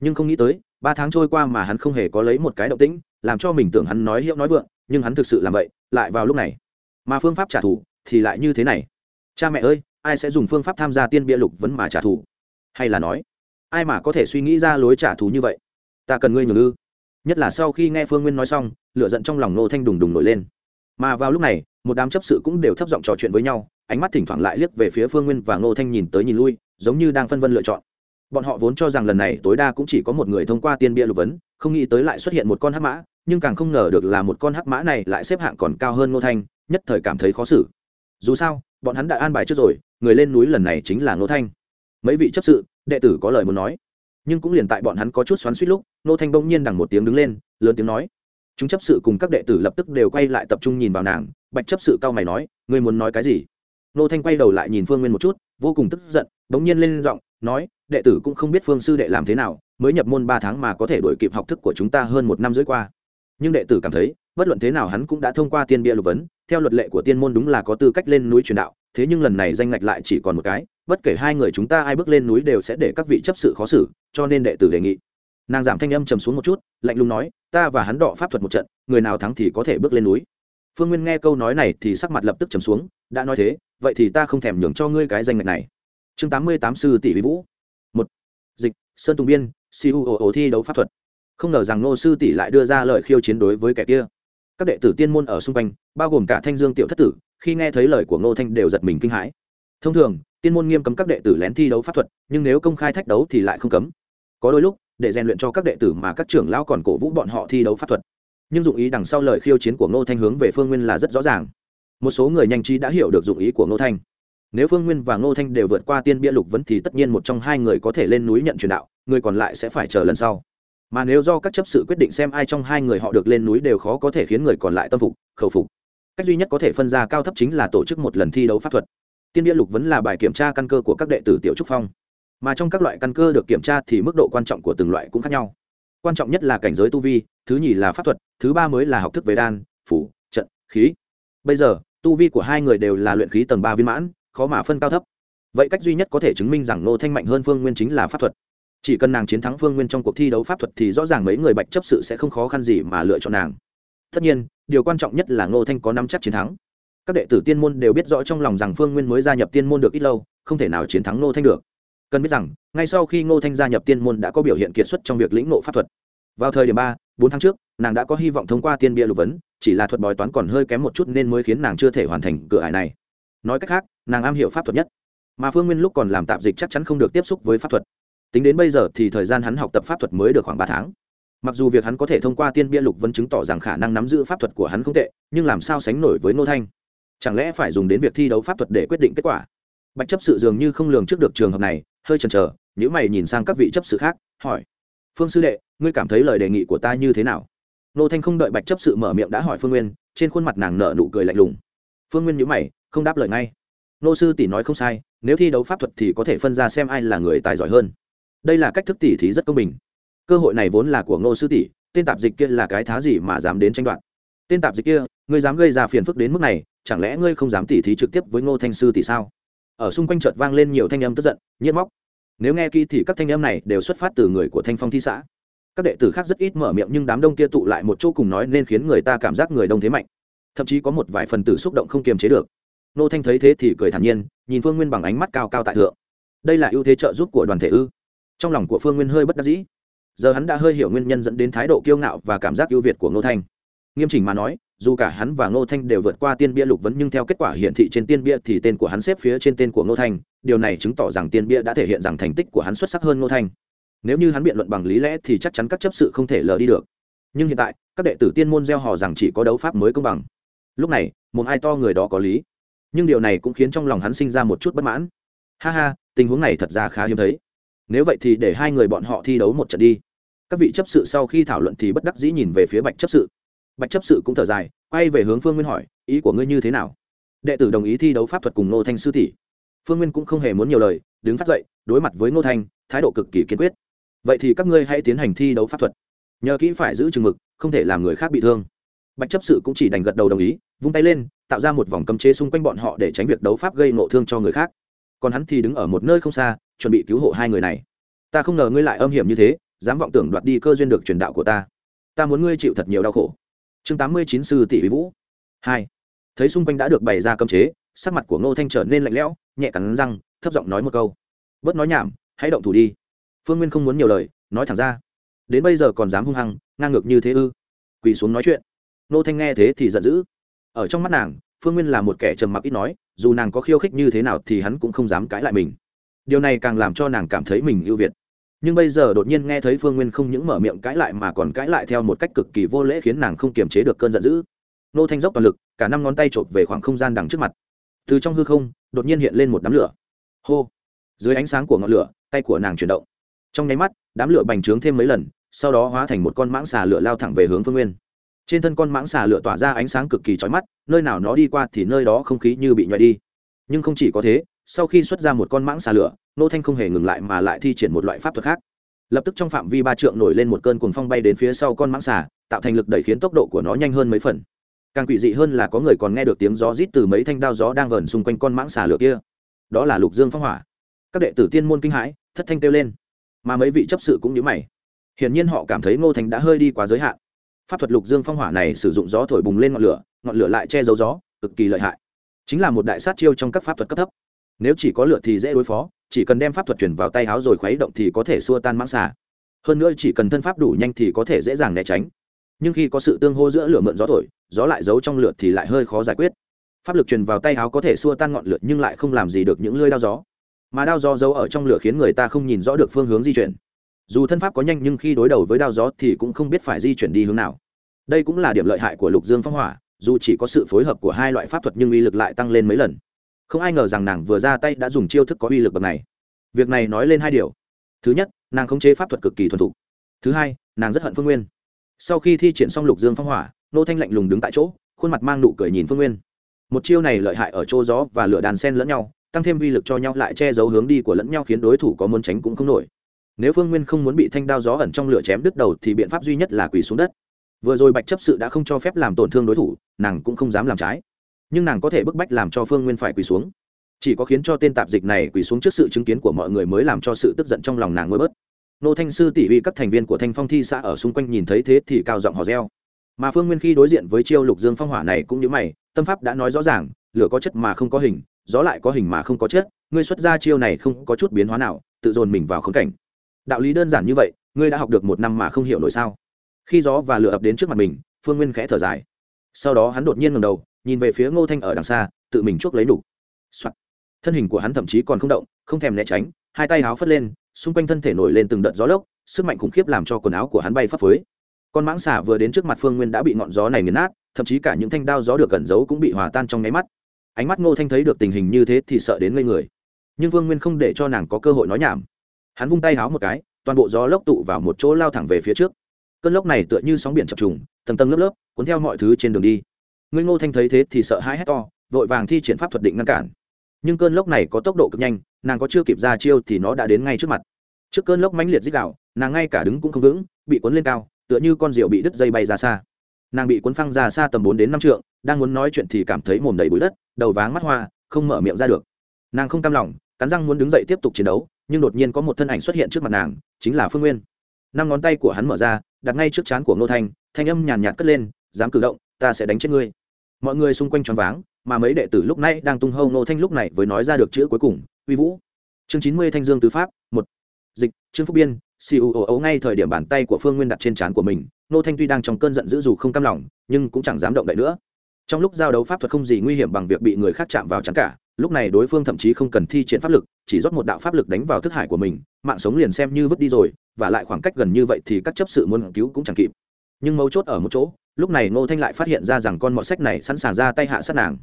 Nhưng không nghĩ tới, ba tháng trôi qua mà hắn không hề có lấy một cái động tĩnh, làm cho mình tưởng hắn nói hiệu nói vượng, nhưng hắn thực sự làm vậy, lại vào lúc này. Mà phương pháp trả thù thì lại như thế này. Cha mẹ ơi, ai sẽ dùng phương pháp tham gia tiên bia lục vấn mà trả thù? Hay là nói, ai mà có thể suy nghĩ ra lối trả thù như vậy? Ta cần ngươi nhường ư. Nhất là sau khi nghe phương nguyên nói xong lựa giận trong lòng nô thanh đùng đùng nổi lên. Mà vào lúc này một đám chấp sự cũng đều thấp giọng trò chuyện với nhau, ánh mắt thỉnh thoảng lại liếc về phía phương nguyên và ngô thanh nhìn tới nhìn lui, giống như đang phân vân lựa chọn. Bọn họ vốn cho rằng lần này tối đa cũng chỉ có một người thông qua tiên bia lục vấn, không nghĩ tới lại xuất hiện một con hắc mã, nhưng càng không ngờ được là một con hắc mã này lại xếp hạng còn cao hơn ngô thanh, nhất thời cảm thấy khó xử. Dù sao, bọn hắn đã an bài trước rồi, người lên núi lần này chính là ngô thanh. Mấy vị chấp sự, đệ tử có lời muốn nói. Nhưng cũng liền tại bọn hắn có chút xoắn suýt lúc, ngô thanh bỗng nhiên đằng một tiếng đứng lên, lớn tiếng nói chúng chấp sự cùng các đệ tử lập tức đều quay lại tập trung nhìn vào nàng, bạch chấp sự cao mày nói, ngươi muốn nói cái gì? Nô thanh quay đầu lại nhìn phương nguyên một chút, vô cùng tức giận, bỗng nhiên lên giọng nói, đệ tử cũng không biết phương sư đệ làm thế nào, mới nhập môn ba tháng mà có thể đổi kịp học thức của chúng ta hơn một năm rưỡi qua. Nhưng đệ tử cảm thấy, bất luận thế nào hắn cũng đã thông qua tiên bia lục vấn, theo luật lệ của tiên môn đúng là có tư cách lên núi truyền đạo, thế nhưng lần này danh ngạch lại chỉ còn một cái, bất kể hai người chúng ta ai bước lên núi đều sẽ để các vị chấp sự khó xử, cho nên đệ tử đề nghị nàng giảm thanh âm trầm xuống một chút, lạnh lùng nói, ta và hắn đọ pháp thuật một trận, người nào thắng thì có thể bước lên núi. Phương nguyên nghe câu nói này thì sắc mặt lập tức trầm xuống, đã nói thế, vậy thì ta không thèm nhường cho ngươi cái danh ngạch này. Chương tám mươi tám sư tỷ vi vũ. Một. Dịch, sơn tùng biên siêu ồ ồ thi đấu pháp thuật. Không ngờ rằng nô sư tỷ lại đưa ra lời khiêu chiến đối với kẻ kia. Các đệ tử tiên môn ở xung quanh, bao gồm cả thanh dương tiểu thất tử, khi nghe thấy lời của ngô thanh đều giật mình kinh hãi. Thông thường, tiên môn nghiêm cấm các đệ tử lén thi đấu pháp thuật, nhưng nếu công khai thách đấu thì lại không cấm. Có đôi lúc để rèn luyện cho các đệ tử mà các trưởng lão còn cổ vũ bọn họ thi đấu pháp thuật. Nhưng dụng ý đằng sau lời khiêu chiến của ngô thanh hướng về phương nguyên là rất rõ ràng. Một số người nhanh trí đã hiểu được dụng ý của ngô thanh. Nếu phương nguyên và ngô thanh đều vượt qua tiên bia lục vấn thì tất nhiên một trong hai người có thể lên núi nhận truyền đạo, người còn lại sẽ phải chờ lần sau. Mà nếu do các chấp sự quyết định xem ai trong hai người họ được lên núi đều khó có thể khiến người còn lại tâm phục, khẩu phục. Cách duy nhất có thể phân ra cao thấp chính là tổ chức một lần thi đấu pháp thuật. Tiên bia lục vấn là bài kiểm tra căn cơ của các đệ tử tiểu trúc phong mà trong các loại căn cơ được kiểm tra thì mức độ quan trọng của từng loại cũng khác nhau. Quan trọng nhất là cảnh giới tu vi, thứ nhì là pháp thuật, thứ ba mới là học thức về đan, phủ, trận, khí. Bây giờ, tu vi của hai người đều là luyện khí tầng ba viên mãn, khó mà phân cao thấp. Vậy cách duy nhất có thể chứng minh rằng nô thanh mạnh hơn phương nguyên chính là pháp thuật. Chỉ cần nàng chiến thắng phương nguyên trong cuộc thi đấu pháp thuật thì rõ ràng mấy người bạch chấp sự sẽ không khó khăn gì mà lựa chọn nàng. Tất nhiên, điều quan trọng nhất là ngô thanh có năm chắc chiến thắng. Các đệ tử tiên môn đều biết rõ trong lòng rằng phương nguyên mới gia nhập tiên môn được ít lâu, không thể nào chiến thắng ngô thanh được cần biết rằng, ngay sau khi ngô thanh gia nhập tiên môn đã có biểu hiện kiệt xuất trong việc lĩnh ngộ pháp thuật. Vào thời điểm ba, bốn tháng trước, nàng đã có hy vọng thông qua tiên bia lục vấn, chỉ là thuật bói toán còn hơi kém một chút nên mới khiến nàng chưa thể hoàn thành cửa ải này. Nói cách khác, nàng am hiểu pháp thuật nhất, mà phương nguyên lúc còn làm tạp dịch chắc chắn không được tiếp xúc với pháp thuật. Tính đến bây giờ thì thời gian hắn học tập pháp thuật mới được khoảng ba tháng. Mặc dù việc hắn có thể thông qua tiên bia lục vẫn chứng tỏ rằng khả năng nắm giữ pháp thuật của hắn không tệ, nhưng làm sao sánh nổi với nô thanh? Chẳng lẽ phải dùng đến việc thi đấu pháp thuật để quyết định kết quả? Bạch chấp sự dường như không lường trước được trường hợp này hơi chần chờ nhữ mày nhìn sang các vị chấp sự khác, hỏi, phương sư đệ, ngươi cảm thấy lời đề nghị của ta như thế nào? Nô thanh không đợi bạch chấp sự mở miệng đã hỏi phương nguyên, trên khuôn mặt nàng nở nụ cười lạnh lùng. Phương nguyên nhữ mày, không đáp lời ngay. Nô sư tỷ nói không sai, nếu thi đấu pháp thuật thì có thể phân ra xem ai là người tài giỏi hơn. Đây là cách thức tỷ thí rất công bình. Cơ hội này vốn là của ngô sư tỷ, tên tạp dịch kia là cái thá gì mà dám đến tranh đoạt? Tên tạp dịch kia, ngươi dám gây ra phiền phức đến mức này, chẳng lẽ ngươi không dám tỉ thí trực tiếp với ngô thanh sư tỷ sao? Ở xung quanh chợt vang lên nhiều thanh âm tức giận, nhiệt móc. Nếu nghe kỹ thì các thanh âm này đều xuất phát từ người của thanh phong thi xã. Các đệ tử khác rất ít mở miệng nhưng đám đông kia tụ lại một chỗ cùng nói nên khiến người ta cảm giác người đông thế mạnh. Thậm chí có một vài phần tử xúc động không kiềm chế được. Nô thanh thấy thế thì cười thản nhiên, nhìn phương nguyên bằng ánh mắt cao cao tại thượng. Đây là ưu thế trợ giúp của đoàn thể ư? Trong lòng của phương nguyên hơi bất đắc dĩ. Giờ hắn đã hơi hiểu nguyên nhân dẫn đến thái độ kiêu ngạo và cảm giác ưu việt của ngô thanh. Nghiêm chỉnh mà nói dù cả hắn và ngô thanh đều vượt qua tiên bia lục vấn nhưng theo kết quả hiển thị trên tiên bia thì tên của hắn xếp phía trên tên của ngô thanh. Điều này chứng tỏ rằng tiên bia đã thể hiện rằng thành tích của hắn xuất sắc hơn ngô thanh. Nếu như hắn biện luận bằng lý lẽ thì chắc chắn các chấp sự không thể lờ đi được. Nhưng hiện tại, các đệ tử tiên môn gieo hò rằng chỉ có đấu pháp mới công bằng. Lúc này, một ai to người đó có lý. Nhưng điều này cũng khiến trong lòng hắn sinh ra một chút bất mãn. Ha ha, tình huống này thật ra khá hiếm thấy. Nếu vậy thì để hai người bọn họ thi đấu một trận đi. Các vị chấp sự sau khi thảo luận thì bất đắc dĩ nhìn về phía bạch chấp sự bạch chấp sự cũng thở dài, quay về hướng phương nguyên hỏi, ý của ngươi như thế nào? Đệ tử đồng ý thi đấu pháp thuật cùng Nô thanh sư tỷ. Phương nguyên cũng không hề muốn nhiều lời, đứng phát dậy, đối mặt với Nô thanh, thái độ cực kỳ kiên quyết. Vậy thì các ngươi hãy tiến hành thi đấu pháp thuật. Nhờ kỹ phải giữ chừng mực, không thể làm người khác bị thương. Bạch chấp sự cũng chỉ đành gật đầu đồng ý, vung tay lên, tạo ra một vòng cấm chế xung quanh bọn họ để tránh việc đấu pháp gây nộ thương cho người khác. Còn hắn thì đứng ở một nơi không xa, chuẩn bị cứu hộ hai người này. Ta không ngờ ngươi lại âm hiểm như thế, dám vọng tưởng đoạt đi cơ duyên được truyền đạo của ta. Ta muốn ngươi chịu thật nhiều đau khổ chương tám mươi chín sư tỷ vũ. Hai. Thấy xung quanh đã được bày ra cấm chế, sắc mặt của ngô thanh trở nên lạnh lẽo, nhẹ cắn răng, thấp giọng nói một câu. Bớt nói nhảm, hãy động thủ đi. Phương nguyên không muốn nhiều lời, nói thẳng ra. Đến bây giờ còn dám hung hăng, ngang ngược như thế ư? Quỳ xuống nói chuyện. Ngô thanh nghe thế thì giận dữ. Ở trong mắt nàng, phương nguyên là một kẻ trầm mặc ít nói, dù nàng có khiêu khích như thế nào thì hắn cũng không dám cãi lại mình. Điều này càng làm cho nàng cảm thấy mình ưu việt nhưng bây giờ đột nhiên nghe thấy phương nguyên không những mở miệng cãi lại mà còn cãi lại theo một cách cực kỳ vô lễ khiến nàng không kiềm chế được cơn giận dữ. Nô thanh dốc toàn lực, cả năm ngón tay chộp về khoảng không gian đằng trước mặt. Từ trong hư không, đột nhiên hiện lên một đám lửa. Hô! Dưới ánh sáng của ngọn lửa, tay của nàng chuyển động. Trong nháy mắt, đám lửa bành trướng thêm mấy lần, sau đó hóa thành một con mãng xà lửa lao thẳng về hướng phương nguyên. Trên thân con mãng xà lửa tỏa ra ánh sáng cực kỳ trói mắt, nơi nào nó đi qua thì nơi đó không khí như bị nhòi đi. Nhưng không chỉ có thế sau khi xuất ra một con mãng xà lửa, nô thanh không hề ngừng lại mà lại thi triển một loại pháp thuật khác. Lập tức trong phạm vi ba trượng nổi lên một cơn cuồng phong bay đến phía sau con mãng xà, tạo thành lực đẩy khiến tốc độ của nó nhanh hơn mấy phần. Càng quỷ dị hơn là có người còn nghe được tiếng gió rít từ mấy thanh đao gió đang vờn xung quanh con mãng xà lửa kia. Đó là lục dương phong hỏa. Các đệ tử tiên môn kinh hãi, thất thanh kêu lên. Mà mấy vị chấp sự cũng nhớ mày. Hiển nhiên họ cảm thấy ngô thành đã hơi đi quá giới hạn. Pháp thuật lục dương phong hỏa này sử dụng gió thổi bùng lên ngọn lửa ngọn lửa lại che giấu gió, cực kỳ lợi hại. Chính là một đại sát chiêu trong các pháp thuật cấp thấp nếu chỉ có lửa thì dễ đối phó, chỉ cần đem pháp thuật chuyển vào tay háo rồi khuấy động thì có thể xua tan mãng xà. Hơn nữa chỉ cần thân pháp đủ nhanh thì có thể dễ dàng né tránh. Nhưng khi có sự tương hô giữa lửa mượn gió thổi, gió lại giấu trong lửa thì lại hơi khó giải quyết. Pháp lực truyền vào tay háo có thể xua tan ngọn lửa nhưng lại không làm gì được những lưỡi đao gió. Mà đao gió giấu ở trong lửa khiến người ta không nhìn rõ được phương hướng di chuyển. Dù thân pháp có nhanh nhưng khi đối đầu với đao gió thì cũng không biết phải di chuyển đi hướng nào. Đây cũng là điểm lợi hại của lục dương phong hỏa, dù chỉ có sự phối hợp của hai loại pháp thuật nhưng uy lực lại tăng lên mấy lần không ai ngờ rằng nàng vừa ra tay đã dùng chiêu thức có uy lực bậc này. Việc này nói lên hai điều. Thứ nhất, nàng khống chế pháp thuật cực kỳ thuần thục. Thứ hai, nàng rất hận phương nguyên. Sau khi thi triển xong lục dương phong hỏa, nô thanh lạnh lùng đứng tại chỗ, khuôn mặt mang nụ cười nhìn phương nguyên. Một chiêu này lợi hại ở chỗ gió và lửa đàn sen lẫn nhau, tăng thêm uy lực cho nhau lại che giấu hướng đi của lẫn nhau khiến đối thủ có muốn tránh cũng không nổi. Nếu phương nguyên không muốn bị thanh đao gió ẩn trong lửa chém đứt đầu thì biện pháp duy nhất là quỳ xuống đất. Vừa rồi bạch chấp sự đã không cho phép làm tổn thương đối thủ, nàng cũng không dám làm trái nhưng nàng có thể bức bách làm cho phương nguyên phải quỳ xuống. Chỉ có khiến cho tên tạp dịch này quỳ xuống trước sự chứng kiến của mọi người mới làm cho sự tức giận trong lòng nàng mới bớt. Nô thanh sư tỷ uy các thành viên của thanh phong thi xã ở xung quanh nhìn thấy thế thì cao giọng hò reo. Mà phương nguyên khi đối diện với chiêu lục dương phong hỏa này cũng như mày, tâm pháp đã nói rõ ràng, lửa có chất mà không có hình, gió lại có hình mà không có chất, ngươi xuất ra chiêu này không có chút biến hóa nào, tự dồn mình vào khống cảnh. Đạo lý đơn giản như vậy, ngươi đã học được một năm mà không hiểu nổi sao? Khi gió và lửa ập đến trước mặt mình, phương nguyên khẽ thở dài. Sau đó hắn đột nhiên ngầm đầu nhìn về phía ngô thanh ở đằng xa, tự mình chuốc lấy đủ. Soạt. thân hình của hắn thậm chí còn không động, không thèm né tránh, hai tay háo phất lên, xung quanh thân thể nổi lên từng đợt gió lốc, sức mạnh khủng khiếp làm cho quần áo của hắn bay phấp phới. Con mãng xà vừa đến trước mặt phương nguyên đã bị ngọn gió này nghiền nát, thậm chí cả những thanh đao gió được cẩn giấu cũng bị hòa tan trong nháy mắt. Ánh mắt ngô thanh thấy được tình hình như thế thì sợ đến ngây người. Nhưng vương nguyên không để cho nàng có cơ hội nói nhảm. Hắn vung tay háo một cái, toàn bộ gió lốc tụ vào một chỗ lao thẳng về phía trước. Cơn lốc này tựa như sóng biển chập trùng, tầng tầng lớp lớp, cuốn theo mọi thứ trên đường đi ngươi ngô thanh thấy thế thì sợ hãi hét to, vội vàng thi triển pháp thuật định ngăn cản. Nhưng cơn lốc này có tốc độ cực nhanh, nàng có chưa kịp ra chiêu thì nó đã đến ngay trước mặt. Trước cơn lốc mãnh liệt dích đạo nàng ngay cả đứng cũng không vững, bị cuốn lên cao, tựa như con rượu bị đứt dây bay ra xa. Nàng bị cuốn phăng ra xa tầm bốn đến năm trượng, đang muốn nói chuyện thì cảm thấy mồm đầy bụi đất, đầu váng mắt hoa, không mở miệng ra được. Nàng không cam lòng, cắn răng muốn đứng dậy tiếp tục chiến đấu, nhưng đột nhiên có một thân ảnh xuất hiện trước mặt nàng, chính là phương nguyên. Năm ngón tay của hắn mở ra, đặt ngay trước trán của ngô thanh thanh âm nhàn nhạt cất lên, dám cử động, ta sẽ đánh chết ngươi mọi người xung quanh choáng váng, mà mấy đệ tử lúc nãy đang tung hâu Nô thanh lúc này với nói ra được chữ cuối cùng, uy vũ. Chương chín mươi thanh dương tứ pháp, một. Dịch, trương phúc biên siêu ấu ngay thời điểm bàn tay của phương nguyên đặt trên trán của mình nô thanh tuy đang trong cơn giận dữ dù không cam lòng, nhưng cũng chẳng dám động đậy nữa. Trong lúc giao đấu pháp thuật không gì nguy hiểm bằng việc bị người khác chạm vào chắn cả, lúc này đối phương thậm chí không cần thi triển pháp lực, chỉ rót một đạo pháp lực đánh vào thức hải của mình, mạng sống liền xem như vứt đi rồi, và lại khoảng cách gần như vậy thì các chấp sự muốn cứu cũng chẳng kịp. Nhưng mấu chốt ở một chỗ lúc này ngô thanh lại phát hiện ra rằng con mọt sách này sẵn sàng ra tay hạ sát nàng.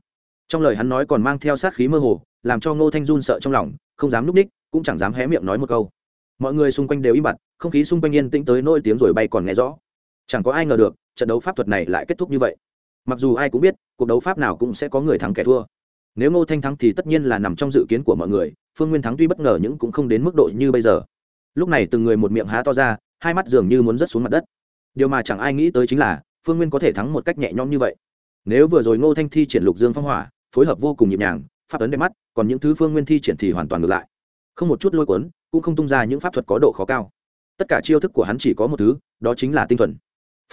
Trong lời hắn nói còn mang theo sát khí mơ hồ, làm cho ngô thanh run sợ trong lòng, không dám núp ních, cũng chẳng dám hé miệng nói một câu. Mọi người xung quanh đều im bặt, không khí xung quanh yên tĩnh tới nỗi tiếng rồi bay còn nghe rõ. Chẳng có ai ngờ được, trận đấu pháp thuật này lại kết thúc như vậy. Mặc dù ai cũng biết, cuộc đấu pháp nào cũng sẽ có người thắng kẻ thua. Nếu ngô thanh thắng thì tất nhiên là nằm trong dự kiến của mọi người, phương nguyên thắng tuy bất ngờ nhưng cũng không đến mức độ như bây giờ. Lúc này từng người một miệng há to ra, hai mắt dường như muốn rớt xuống mặt đất. Điều mà chẳng ai nghĩ tới chính là phương nguyên có thể thắng một cách nhẹ nhõm như vậy. Nếu vừa rồi ngô thanh thi triển lục dương phong hỏa, phối hợp vô cùng nhịp nhàng, pháp ấn đẹp mắt, còn những thứ phương nguyên thi triển thì hoàn toàn ngược lại. Không một chút lôi cuốn, cũng không tung ra những pháp thuật có độ khó cao. Tất cả chiêu thức của hắn chỉ có một thứ, đó chính là tinh thuần.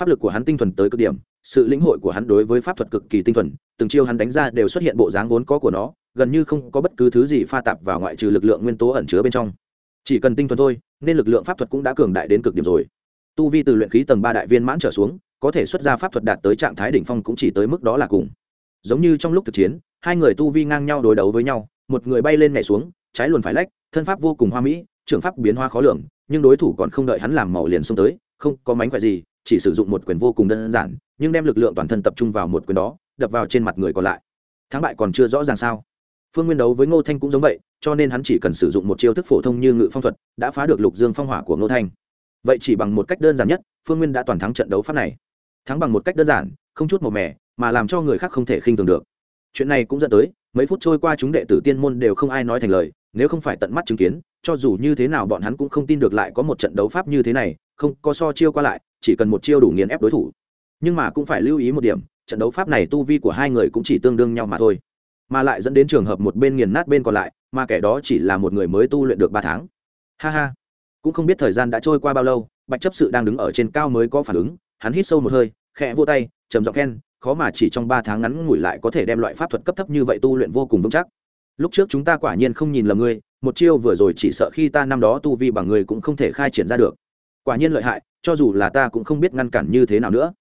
Pháp lực của hắn tinh thuần tới cực điểm, sự lĩnh hội của hắn đối với pháp thuật cực kỳ tinh thuần, từng chiêu hắn đánh ra đều xuất hiện bộ dáng vốn có của nó, gần như không có bất cứ thứ gì pha tạp vào ngoại trừ lực lượng nguyên tố ẩn chứa bên trong. Chỉ cần tinh thuần thôi, nên lực lượng pháp thuật cũng đã cường đại đến cực điểm rồi. Tu vi từ luyện khí tầng ba đại viên mãn trở xuống có thể xuất ra pháp thuật đạt tới trạng thái đỉnh phong cũng chỉ tới mức đó là cùng. Giống như trong lúc thực chiến, hai người tu vi ngang nhau đối đấu với nhau, một người bay lên nhảy xuống, trái luồn phải lách, thân pháp vô cùng hoa mỹ, trưởng pháp biến hoa khó lường, nhưng đối thủ còn không đợi hắn làm màu liền xông tới, không có mánh khỏe gì, chỉ sử dụng một quyền vô cùng đơn giản, nhưng đem lực lượng toàn thân tập trung vào một quyền đó, đập vào trên mặt người còn lại. Thắng bại còn chưa rõ ràng sao. Phương nguyên đấu với ngô thanh cũng giống vậy, cho nên hắn chỉ cần sử dụng một chiêu thức phổ thông như ngự phong thuật, đã phá được lục dương phong hỏa của ngô thanh. Vậy chỉ bằng một cách đơn giản nhất, phương nguyên đã toàn thắng trận đấu pháp này thắng bằng một cách đơn giản, không chút màu mẻ mà làm cho người khác không thể khinh thường được. Chuyện này cũng dẫn tới, mấy phút trôi qua chúng đệ tử tiên môn đều không ai nói thành lời, nếu không phải tận mắt chứng kiến, cho dù như thế nào bọn hắn cũng không tin được lại có một trận đấu pháp như thế này, không có so chiêu qua lại, chỉ cần một chiêu đủ nghiền ép đối thủ. Nhưng mà cũng phải lưu ý một điểm, trận đấu pháp này tu vi của hai người cũng chỉ tương đương nhau mà thôi. Mà lại dẫn đến trường hợp một bên nghiền nát bên còn lại, mà kẻ đó chỉ là một người mới tu luyện được ba tháng. Ha ha. Cũng không biết thời gian đã trôi qua bao lâu, bạch chấp sự đang đứng ở trên cao mới có phản ứng hắn hít sâu một hơi, khẽ vô tay, trầm giọng khen, khó mà chỉ trong ba tháng ngắn ngủi lại có thể đem loại pháp thuật cấp thấp như vậy tu luyện vô cùng vững chắc. Lúc trước chúng ta quả nhiên không nhìn lầm ngươi, một chiêu vừa rồi chỉ sợ khi ta năm đó tu vi bằng ngươi cũng không thể khai triển ra được. Quả nhiên lợi hại, cho dù là ta cũng không biết ngăn cản như thế nào nữa.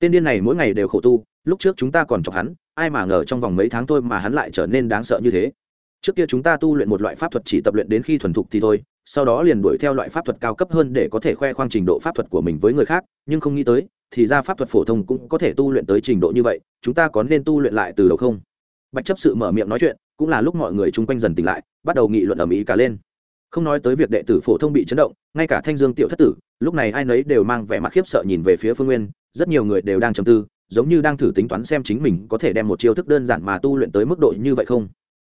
Tên điên này mỗi ngày đều khổ tu, lúc trước chúng ta còn chọc hắn, ai mà ngờ trong vòng mấy tháng thôi mà hắn lại trở nên đáng sợ như thế. Trước kia chúng ta tu luyện một loại pháp thuật chỉ tập luyện đến khi thuần thục thì thôi sau đó liền đuổi theo loại pháp thuật cao cấp hơn để có thể khoe khoang trình độ pháp thuật của mình với người khác, nhưng không nghĩ tới, thì ra pháp thuật phổ thông cũng có thể tu luyện tới trình độ như vậy, chúng ta có nên tu luyện lại từ đầu không? Bạch chấp sự mở miệng nói chuyện, cũng là lúc mọi người chung quanh dần tỉnh lại, bắt đầu nghị luận ở mỹ cả lên. Không nói tới việc đệ tử phổ thông bị chấn động, ngay cả thanh dương tiểu thất tử, lúc này ai nấy đều mang vẻ mặt khiếp sợ nhìn về phía phương nguyên, rất nhiều người đều đang trầm tư, giống như đang thử tính toán xem chính mình có thể đem một chiêu thức đơn giản mà tu luyện tới mức độ như vậy không.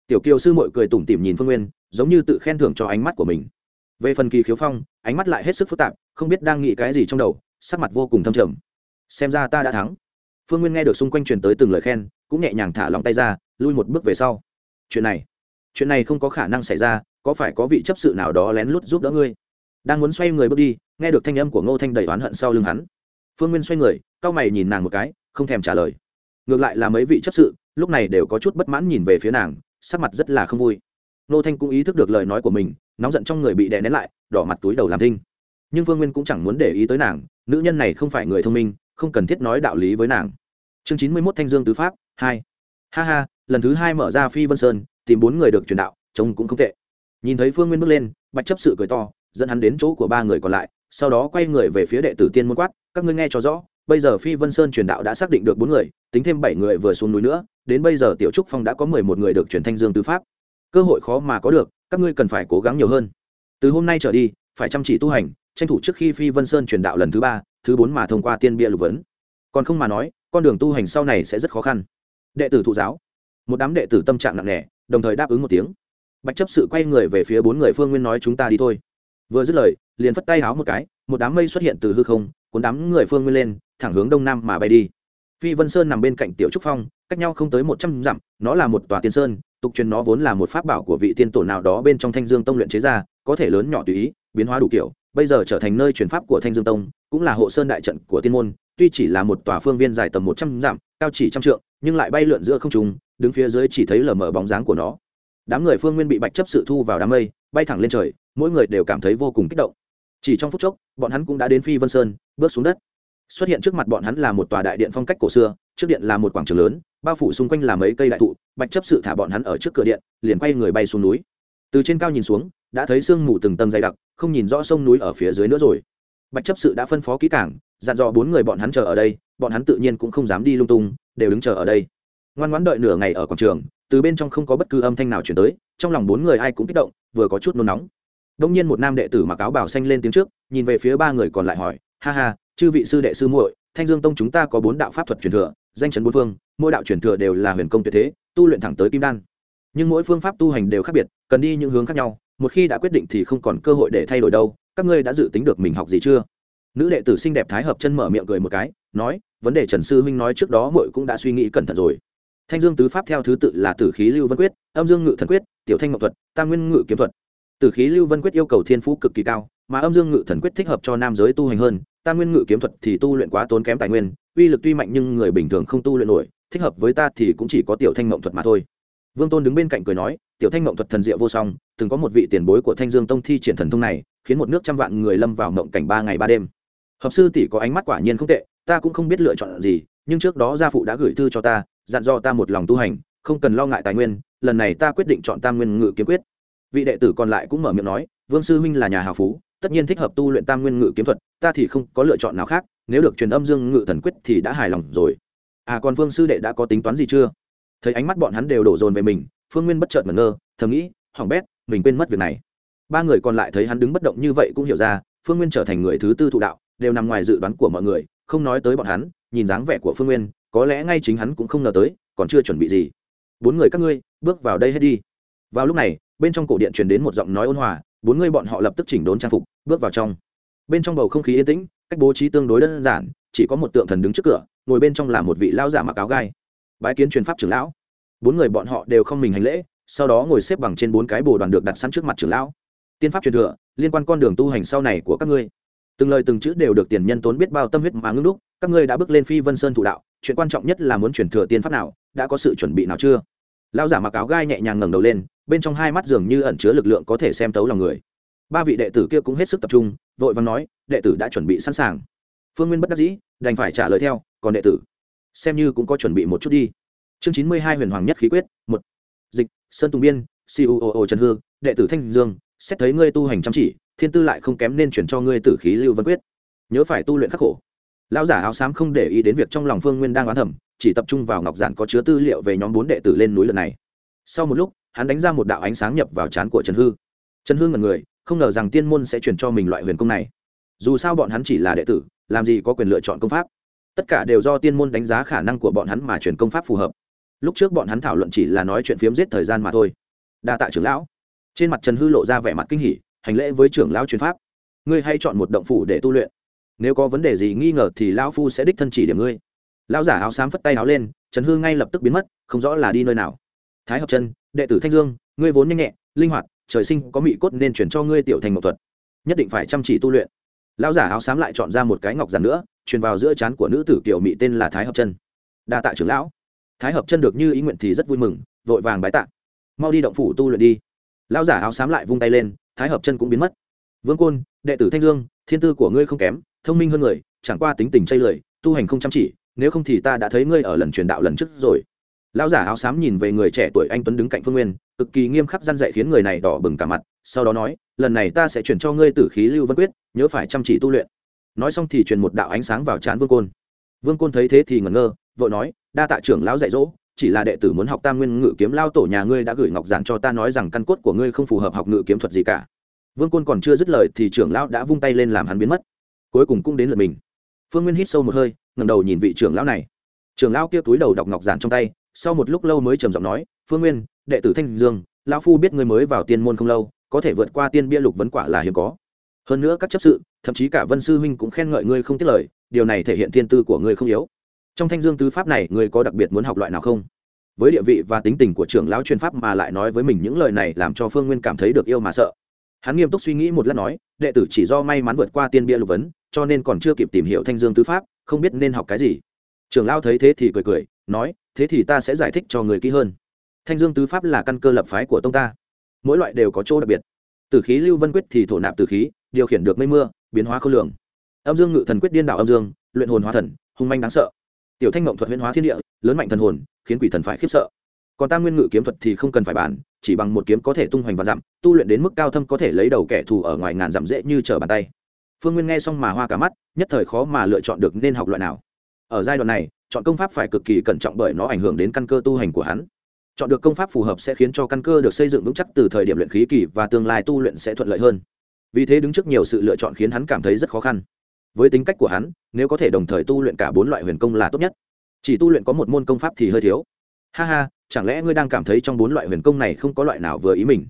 Tiểu kiều sư mội cười tủm tỉm nhìn phương nguyên, giống như tự khen thưởng cho ánh mắt của mình về phần kỳ khiếu phong, ánh mắt lại hết sức phức tạp, không biết đang nghĩ cái gì trong đầu, sắc mặt vô cùng thâm trầm. Xem ra ta đã thắng. Phương nguyên nghe được xung quanh truyền tới từng lời khen, cũng nhẹ nhàng thả lòng tay ra, lui một bước về sau. Chuyện này chuyện này không có khả năng xảy ra, có phải có vị chấp sự nào đó lén lút giúp đỡ ngươi? Đang muốn xoay người bước đi, nghe được thanh âm của ngô thanh đầy oán hận sau lưng hắn. Phương nguyên xoay người, cau mày nhìn nàng một cái, không thèm trả lời. Ngược lại là mấy vị chấp sự, lúc này đều có chút bất mãn nhìn về phía nàng, sắc mặt rất là không vui. Ngô thanh cũng ý thức được lời nói của mình nóng giận trong người bị đè nén lại, đỏ mặt túi đầu làm thinh. Nhưng Vương nguyên cũng chẳng muốn để ý tới nàng, nữ nhân này không phải người thông minh, không cần thiết nói đạo lý với nàng. Chương chín mươi mốt thanh dương tứ pháp, hai. Ha ha, lần thứ hai mở ra phi vân sơn, tìm bốn người được truyền đạo, trông cũng không tệ. Nhìn thấy phương nguyên bước lên, bạch chấp sự cười to, dẫn hắn đến chỗ của ba người còn lại, sau đó quay người về phía đệ tử tiên môn quát, các ngươi nghe cho rõ, bây giờ phi vân sơn truyền đạo đã xác định được bốn người, tính thêm bảy người vừa xuống núi nữa, đến bây giờ tiểu trúc phong đã có mười một người được truyền thanh dương tứ pháp. Cơ hội khó mà có được các ngươi cần phải cố gắng nhiều hơn. Từ hôm nay trở đi, phải chăm chỉ tu hành, tranh thủ trước khi phi vân sơn truyền đạo lần thứ ba, thứ bốn mà thông qua tiên bia lục vấn. Còn không mà nói, con đường tu hành sau này sẽ rất khó khăn. Đệ tử thụ giáo. Một đám đệ tử tâm trạng nặng nề, đồng thời đáp ứng một tiếng. Bạch chấp sự quay người về phía bốn người phương nguyên nói chúng ta đi thôi. Vừa dứt lời, liền phất tay háo một cái, một đám mây xuất hiện từ hư không, cuốn đám người phương nguyên lên, thẳng hướng đông nam mà bay đi phi vân sơn nằm bên cạnh tiểu trúc phong, cách nhau không tới một trăm dặm, nó là một tòa tiên sơn, tục truyền nó vốn là một pháp bảo của vị tiên tổ nào đó bên trong thanh dương tông luyện chế ra, có thể lớn nhỏ tùy ý, biến hóa đủ kiểu, bây giờ trở thành nơi truyền pháp của thanh dương tông, cũng là hộ sơn đại trận của tiên môn, tuy chỉ là một tòa phương viên dài tầm một trăm dặm, cao chỉ trăm trượng, nhưng lại bay lượn giữa không trung, đứng phía dưới chỉ thấy lờ mờ bóng dáng của nó. Đám người phương nguyên bị bạch chấp sự thu vào đám mây, bay thẳng lên trời, mỗi người đều cảm thấy vô cùng kích động. Chỉ trong phút chốc, bọn hắn cũng đã đến phi vân sơn, bước xuống đất xuất hiện trước mặt bọn hắn là một tòa đại điện phong cách cổ xưa, trước điện là một quảng trường lớn, bao phủ xung quanh là mấy cây đại thụ, bạch chấp sự thả bọn hắn ở trước cửa điện, liền quay người bay xuống núi. Từ trên cao nhìn xuống, đã thấy sương mù từng tầng dày đặc, không nhìn rõ sông núi ở phía dưới nữa rồi. Bạch chấp sự đã phân phó kỹ cảng dặn dò bốn người bọn hắn chờ ở đây, bọn hắn tự nhiên cũng không dám đi lung tung, đều đứng chờ ở đây. Ngoan ngoãn đợi nửa ngày ở quảng trường, từ bên trong không có bất cứ âm thanh nào chuyển tới, trong lòng bốn người ai cũng kích động, vừa có chút nôn nóng. Đông nhiên một nam đệ tử mặc áo bảo xanh lên tiếng trước, nhìn về phía ba người còn lại hỏi, ha ha chư vị sư đệ sư muội, thanh dương tông chúng ta có bốn đạo pháp thuật truyền thừa, danh chấn bốn phương, mỗi đạo truyền thừa đều là huyền công tuyệt thế, tu luyện thẳng tới kim đan. Nhưng mỗi phương pháp tu hành đều khác biệt, cần đi những hướng khác nhau, một khi đã quyết định thì không còn cơ hội để thay đổi đâu, các ngươi đã dự tính được mình học gì chưa? Nữ đệ tử xinh đẹp thái hợp chân mở miệng cười một cái, nói, vấn đề trần sư huynh nói trước đó muội cũng đã suy nghĩ cẩn thận rồi. Thanh dương tứ pháp theo thứ tự là tử khí lưu vân quyết, âm dương ngự thần quyết, tiểu thanh ngọc thuật, tam nguyên ngự kiếm thuật. Tử khí lưu vân quyết yêu cầu thiên phú cực kỳ cao, mà âm dương ngự thần quyết thích hợp cho nam giới tu hành hơn tam nguyên ngự kiếm thuật thì tu luyện quá tốn kém tài nguyên, uy lực tuy mạnh nhưng người bình thường không tu luyện nổi, thích hợp với ta thì cũng chỉ có tiểu thanh mộng thuật mà thôi. Vương tôn đứng bên cạnh cười nói, tiểu thanh mộng thuật thần diệu vô song, từng có một vị tiền bối của thanh dương tông thi triển thần thông này, khiến một nước trăm vạn người lâm vào mộng cảnh ba ngày ba đêm. Hợp sư tỷ có ánh mắt quả nhiên không tệ, ta cũng không biết lựa chọn gì, nhưng trước đó gia phụ đã gửi thư cho ta, dặn dò ta một lòng tu hành, không cần lo ngại tài nguyên, lần này ta quyết định chọn tam nguyên ngự kiếm quyết. Vị đệ tử còn lại cũng mở miệng nói, vương sư huynh là nhà hào phú tất nhiên thích hợp tu luyện tam nguyên ngự kiếm thuật, ta thì không có lựa chọn nào khác, nếu được truyền âm dương ngự thần quyết thì đã hài lòng rồi. À còn phương sư đệ đã có tính toán gì chưa? Thấy ánh mắt bọn hắn đều đổ dồn về mình, phương nguyên bất chợt ngẩn ngơ, thầm nghĩ hỏng bét, mình quên mất việc này. Ba người còn lại thấy hắn đứng bất động như vậy cũng hiểu ra, phương nguyên trở thành người thứ tư thụ đạo, đều nằm ngoài dự đoán của mọi người, không nói tới bọn hắn, nhìn dáng vẻ của phương nguyên, có lẽ ngay chính hắn cũng không ngờ tới, còn chưa chuẩn bị gì. Bốn người các ngươi, bước vào đây hết đi. Vào lúc này, bên trong cổ điện truyền đến một giọng nói ôn hòa bốn người bọn họ lập tức chỉnh đốn trang phục, bước vào trong. Bên trong bầu không khí yên tĩnh, cách bố trí tương đối đơn giản, chỉ có một tượng thần đứng trước cửa, ngồi bên trong là một vị lao giả mặc áo gai. Bái kiến truyền pháp trưởng lão. Bốn người bọn họ đều không mình hành lễ, sau đó ngồi xếp bằng trên bốn cái bồ đoàn được đặt sẵn trước mặt trưởng lão. Tiên pháp truyền thừa, liên quan con đường tu hành sau này của các ngươi. Từng lời từng chữ đều được tiền nhân tốn biết bao tâm huyết mà ngưng đúc, các ngươi đã bước lên phi vân sơn thủ đạo, chuyện quan trọng nhất là muốn truyền thừa tiên pháp nào, đã có sự chuẩn bị nào chưa? Lão giả mặc áo gai nhẹ nhàng ngẩng đầu lên, bên trong hai mắt dường như ẩn chứa lực lượng có thể xem tấu lòng người. Ba vị đệ tử kia cũng hết sức tập trung, vội vàng nói, đệ tử đã chuẩn bị sẵn sàng. Phương nguyên bất đắc dĩ, đành phải trả lời theo, còn đệ tử, xem như cũng có chuẩn bị một chút đi. Chương chín mươi hai huyền hoàng nhất khí quyết, một. Dịch, sơn tùng biên cuoo trần hương đệ tử thanh dương, xét thấy ngươi tu hành chăm chỉ, thiên tư lại không kém nên chuyển cho ngươi tử khí lưu vân quyết. Nhớ phải tu luyện khắc khổ lão giả áo xám không để ý đến việc trong lòng phương nguyên đang oán thẩm chỉ tập trung vào ngọc giản có chứa tư liệu về nhóm bốn đệ tử lên núi lần này. Sau một lúc, hắn đánh ra một đạo ánh sáng nhập vào trán của trần hư. Trần hư ngần người, không ngờ rằng tiên môn sẽ truyền cho mình loại huyền công này. Dù sao bọn hắn chỉ là đệ tử, làm gì có quyền lựa chọn công pháp. Tất cả đều do tiên môn đánh giá khả năng của bọn hắn mà truyền công pháp phù hợp. Lúc trước bọn hắn thảo luận chỉ là nói chuyện phiếm giết thời gian mà thôi. Đa tạ trưởng lão. Trên mặt trần hư lộ ra vẻ mặt kinh hỉ, hành lễ với trưởng lão truyền pháp. Ngươi hay chọn một động phủ để tu luyện nếu có vấn đề gì nghi ngờ thì lão phu sẽ đích thân chỉ điểm ngươi. Lão giả áo xám phất tay áo lên, trần hư ngay lập tức biến mất, không rõ là đi nơi nào. Thái hợp chân đệ tử thanh dương, ngươi vốn nhanh nhẹ linh hoạt, trời sinh có mị cốt nên chuyển cho ngươi tiểu thành một thuật. Nhất định phải chăm chỉ tu luyện. Lão giả áo xám lại chọn ra một cái ngọc giản nữa, truyền vào giữa trán của nữ tử kiểu mị tên là thái hợp chân đa tạ trưởng lão. Thái hợp chân được như ý nguyện thì rất vui mừng, vội vàng bái tạ. Mau đi động phủ tu luyện đi. Lão giả áo xám lại vung tay lên, thái hợp chân cũng biến mất. Vương côn, đệ tử thanh dương thiên tư của ngươi không kém, thông minh hơn người, chẳng qua tính tình chây lười, tu hành không chăm chỉ, nếu không thì ta đã thấy ngươi ở lần truyền đạo lần trước rồi. Lão giả áo xám nhìn về người trẻ tuổi anh tuấn đứng cạnh phương nguyên, cực kỳ nghiêm khắc gian dạy khiến người này đỏ bừng cả mặt, sau đó nói, lần này ta sẽ chuyển cho ngươi tử khí lưu vân quyết, nhớ phải chăm chỉ tu luyện. Nói xong thì truyền một đạo ánh sáng vào trán vương côn. Vương côn thấy thế thì ngẩn ngơ, vội nói, đa tạ trưởng lão dạy dỗ, chỉ là đệ tử muốn học tam nguyên ngự kiếm lao tổ nhà ngươi đã gửi ngọc giản cho ta nói rằng căn cốt của ngươi không phù hợp học ngự kiếm thuật gì cả vương côn còn chưa dứt lời thì trưởng lão đã vung tay lên làm hắn biến mất. Cuối cùng cũng đến lượt mình. Phương nguyên hít sâu một hơi ngầm đầu nhìn vị trưởng lão này. Trưởng lão kia túi đầu đọc ngọc giản trong tay, sau một lúc lâu mới trầm giọng nói, phương nguyên, đệ tử thanh dương, lão phu biết ngươi mới vào tiên môn không lâu, có thể vượt qua tiên bia lục vấn quả là hiếm có. Hơn nữa các chấp sự, thậm chí cả vân sư huynh cũng khen ngợi ngươi không tiết lời, điều này thể hiện thiên tư của ngươi không yếu. Trong thanh dương tứ pháp này, ngươi có đặc biệt muốn học loại nào không? Với địa vị và tính tình của trưởng lão chuyên pháp mà lại nói với mình, những lời này làm cho phương nguyên cảm thấy được yêu mà sợ hắn nghiêm túc suy nghĩ một lát nói, đệ tử chỉ do may mắn vượt qua tiên bia lục vấn, cho nên còn chưa kịp tìm hiểu thanh dương tứ pháp, không biết nên học cái gì. Trưởng lão thấy thế thì cười cười, nói, thế thì ta sẽ giải thích cho người kỹ hơn. Thanh dương tứ pháp là căn cơ lập phái của tông ta. Mỗi loại đều có chỗ đặc biệt. Từ khí lưu vân quyết thì thổ nạp từ khí, điều khiển được mây mưa, biến hóa khối lượng âm dương ngự thần quyết điên đảo âm dương, luyện hồn hóa thần, hung manh đáng sợ. Tiểu thanh mộng thuật huyễn hóa thiên địa, lớn mạnh thần hồn, khiến quỷ thần phải khiếp sợ còn tam nguyên ngự kiếm thuật thì không cần phải bàn, chỉ bằng một kiếm có thể tung hoành và dặm, tu luyện đến mức cao thâm có thể lấy đầu kẻ thù ở ngoài ngàn dặm dễ như trở bàn tay. Phương nguyên nghe xong mà hoa cả mắt, nhất thời khó mà lựa chọn được nên học loại nào. Ở giai đoạn này, chọn công pháp phải cực kỳ cẩn trọng bởi nó ảnh hưởng đến căn cơ tu hành của hắn. Chọn được công pháp phù hợp sẽ khiến cho căn cơ được xây dựng vững chắc từ thời điểm luyện khí kỳ và tương lai tu luyện sẽ thuận lợi hơn. Vì thế đứng trước nhiều sự lựa chọn khiến hắn cảm thấy rất khó khăn. Với tính cách của hắn, nếu có thể đồng thời tu luyện cả bốn loại huyền công là tốt nhất. Chỉ tu luyện có một môn công pháp thì hơi thiếu ha ha, chẳng lẽ ngươi đang cảm thấy trong bốn loại huyền công này không có loại nào vừa ý mình?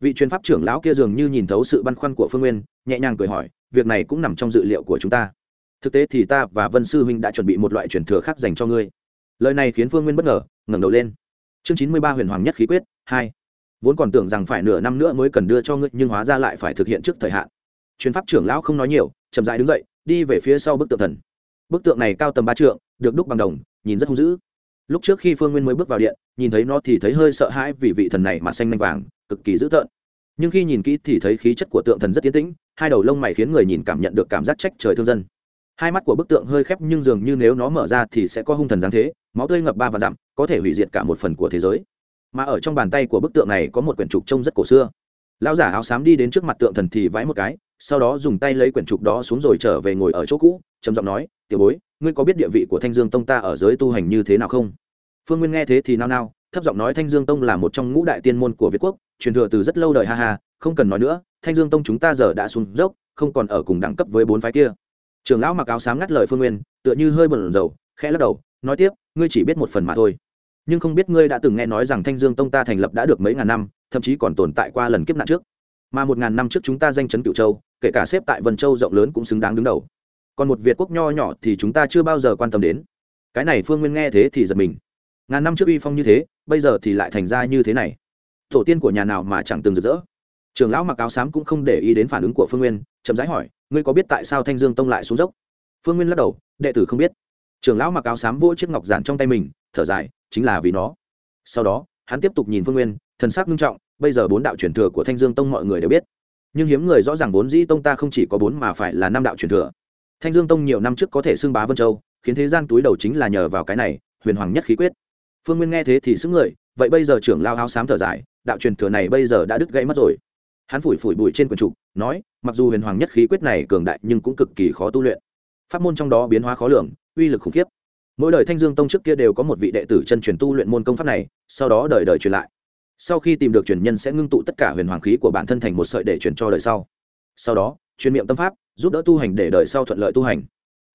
Vị truyền pháp trưởng lão kia dường như nhìn thấu sự băn khoăn của phương nguyên, nhẹ nhàng cười hỏi, việc này cũng nằm trong dự liệu của chúng ta. Thực tế thì ta và vân sư huynh đã chuẩn bị một loại truyền thừa khác dành cho ngươi. Lời này khiến phương nguyên bất ngờ, ngẩng đầu lên. Chương chín mươi ba huyền hoàng nhất khí quyết, hai. Vốn còn tưởng rằng phải nửa năm nữa mới cần đưa cho ngươi, nhưng hóa ra lại phải thực hiện trước thời hạn. Chuyên pháp trưởng lão không nói nhiều, chậm dãi đứng dậy, đi về phía sau bức tượng thần. Bức tượng này cao tầm ba trượng, được đúc bằng đồng, nhìn rất hung dữ lúc trước khi phương nguyên mới bước vào điện, nhìn thấy nó thì thấy hơi sợ hãi vì vị thần này mà xanh nanh vàng, cực kỳ dữ tợn. Nhưng khi nhìn kỹ thì thấy khí chất của tượng thần rất tiến tĩnh, hai đầu lông mày khiến người nhìn cảm nhận được cảm giác trách trời thương dân. Hai mắt của bức tượng hơi khép nhưng dường như nếu nó mở ra thì sẽ có hung thần giáng thế, máu tươi ngập ba và dặm, có thể hủy diệt cả một phần của thế giới. Mà ở trong bàn tay của bức tượng này có một quyển trục trông rất cổ xưa. Lão giả áo xám đi đến trước mặt tượng thần thì vãi một cái, sau đó dùng tay lấy quyển trục đó xuống rồi trở về ngồi ở chỗ cũ, trầm giọng nói, tiểu bối ngươi có biết địa vị của thanh dương tông ta ở giới tu hành như thế nào không? Phương nguyên nghe thế thì nao nao, thấp giọng nói thanh dương tông là một trong ngũ đại tiên môn của việt quốc, truyền thừa từ rất lâu đời ha ha, không cần nói nữa, thanh dương tông chúng ta giờ đã xuống dốc, không còn ở cùng đẳng cấp với bốn phái kia. Trưởng lão mặc áo xám ngắt lời phương nguyên, tựa như hơi bẩn dầu khẽ lắc đầu, nói tiếp, ngươi chỉ biết một phần mà thôi. Nhưng không biết ngươi đã từng nghe nói rằng thanh dương tông ta thành lập đã được mấy ngàn năm, thậm chí còn tồn tại qua lần kiếp nạn trước. Mà một ngàn năm trước chúng ta danh chấn cựu châu, kể cả xếp tại vân châu rộng lớn cũng xứng đáng đứng đầu còn một việt quốc nho nhỏ thì chúng ta chưa bao giờ quan tâm đến. Cái này phương nguyên nghe thế thì giật mình. Ngàn năm trước uy phong như thế, bây giờ thì lại thành ra như thế này. Tổ tiên của nhà nào mà chẳng từng rực rỡ. Trường lão mặc áo xám cũng không để ý đến phản ứng của phương nguyên, chậm rãi hỏi, ngươi có biết tại sao thanh dương tông lại xuống dốc? Phương nguyên lắc đầu, đệ tử không biết. Trường lão mặc áo xám vỗ chiếc ngọc giản trong tay mình, thở dài, chính là vì nó. Sau đó, hắn tiếp tục nhìn phương nguyên, thần sắc nghiêm trọng, bây giờ bốn đạo truyền thừa của thanh dương tông mọi người đều biết. Nhưng hiếm người rõ ràng vốn dĩ tông ta không chỉ có bốn mà phải là năm đạo truyền thừa thanh dương tông nhiều năm trước có thể xưng bá vân châu, khiến thế gian túi đầu chính là nhờ vào cái này, huyền hoàng nhất khí quyết. Phương nguyên nghe thế thì xứng người, vậy bây giờ trưởng lao áo xám thở dài, đạo truyền thừa này bây giờ đã đứt gãy mất rồi. Hắn phủi phủi bụi trên quần trục, nói, mặc dù huyền hoàng nhất khí quyết này cường đại nhưng cũng cực kỳ khó tu luyện. Pháp môn trong đó biến hóa khó lường, uy lực khủng khiếp. Mỗi đời thanh dương tông trước kia đều có một vị đệ tử chân truyền tu luyện môn công pháp này, sau đó đời đời truyền lại. Sau khi tìm được truyền nhân sẽ ngưng tụ tất cả huyền hoàng khí của bản thân thành một sợi để truyền cho đời sau. Sau đó, truyền miệng tâm pháp giúp đỡ tu hành để đời sau thuận lợi tu hành.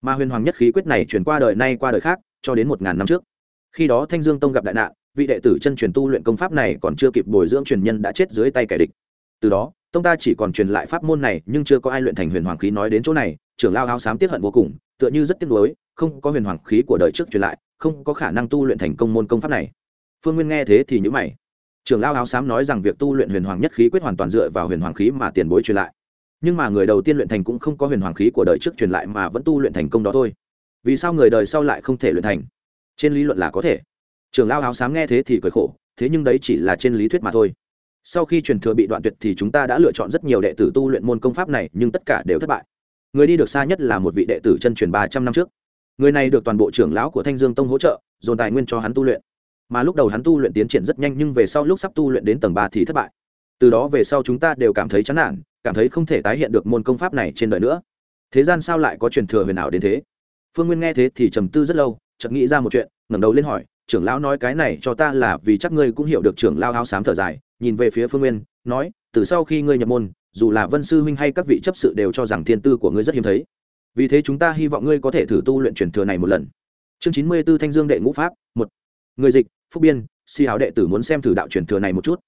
Mà huyền hoàng nhất khí quyết này truyền qua đời nay qua đời khác, cho đến một ngàn năm trước. Khi đó thanh dương tông gặp đại nạn, vị đệ tử chân truyền tu luyện công pháp này còn chưa kịp bồi dưỡng truyền nhân đã chết dưới tay kẻ địch. Từ đó, tông ta chỉ còn truyền lại pháp môn này, nhưng chưa có ai luyện thành huyền hoàng khí nói đến chỗ này, trưởng lao áo xám tiết hận vô cùng, tựa như rất tiếc nuối, không có huyền hoàng khí của đời trước truyền lại, không có khả năng tu luyện thành công môn công pháp này. Phương nguyên nghe thế thì nhữ mày. Trưởng lao áo xám nói rằng việc tu luyện huyền hoàng nhất khí quyết hoàn toàn dựa vào huyền hoàng khí mà tiền bối truyền lại nhưng mà người đầu tiên luyện thành cũng không có huyền hoàng khí của đời trước truyền lại mà vẫn tu luyện thành công đó thôi. Vì sao người đời sau lại không thể luyện thành? Trên lý luận là có thể. Trưởng lao áo xám nghe thế thì cười khổ, thế nhưng đấy chỉ là trên lý thuyết mà thôi. Sau khi truyền thừa bị đoạn tuyệt thì chúng ta đã lựa chọn rất nhiều đệ tử tu luyện môn công pháp này, nhưng tất cả đều thất bại. Người đi được xa nhất là một vị đệ tử chân truyền ba trăm năm trước. Người này được toàn bộ trưởng lão của thanh dương tông hỗ trợ, dồn tài nguyên cho hắn tu luyện. Mà lúc đầu hắn tu luyện tiến triển rất nhanh nhưng về sau lúc sắp tu luyện đến tầng ba thì thất bại. Từ đó về sau chúng ta đều cảm thấy chán nản cảm thấy không thể tái hiện được môn công pháp này trên đời nữa. Thế gian sao lại có truyền thừa huyền ảo đến thế? Phương nguyên nghe thế thì trầm tư rất lâu, chợt nghĩ ra một chuyện, ngẩng đầu lên hỏi, trưởng lão nói cái này cho ta là vì chắc ngươi cũng hiểu được trưởng lao háo sám thở dài, nhìn về phía phương nguyên, nói, từ sau khi ngươi nhập môn, dù là vân sư huynh hay các vị chấp sự đều cho rằng thiên tư của ngươi rất hiếm thấy. Vì thế chúng ta hy vọng ngươi có thể thử tu luyện truyền thừa này một lần. Chương chín mươi b ố thanh dương đệ ngũ pháp, một. Người dịch, phúc biên, si háo đệ tử muốn xem thử đạo truyền thừa này một chút.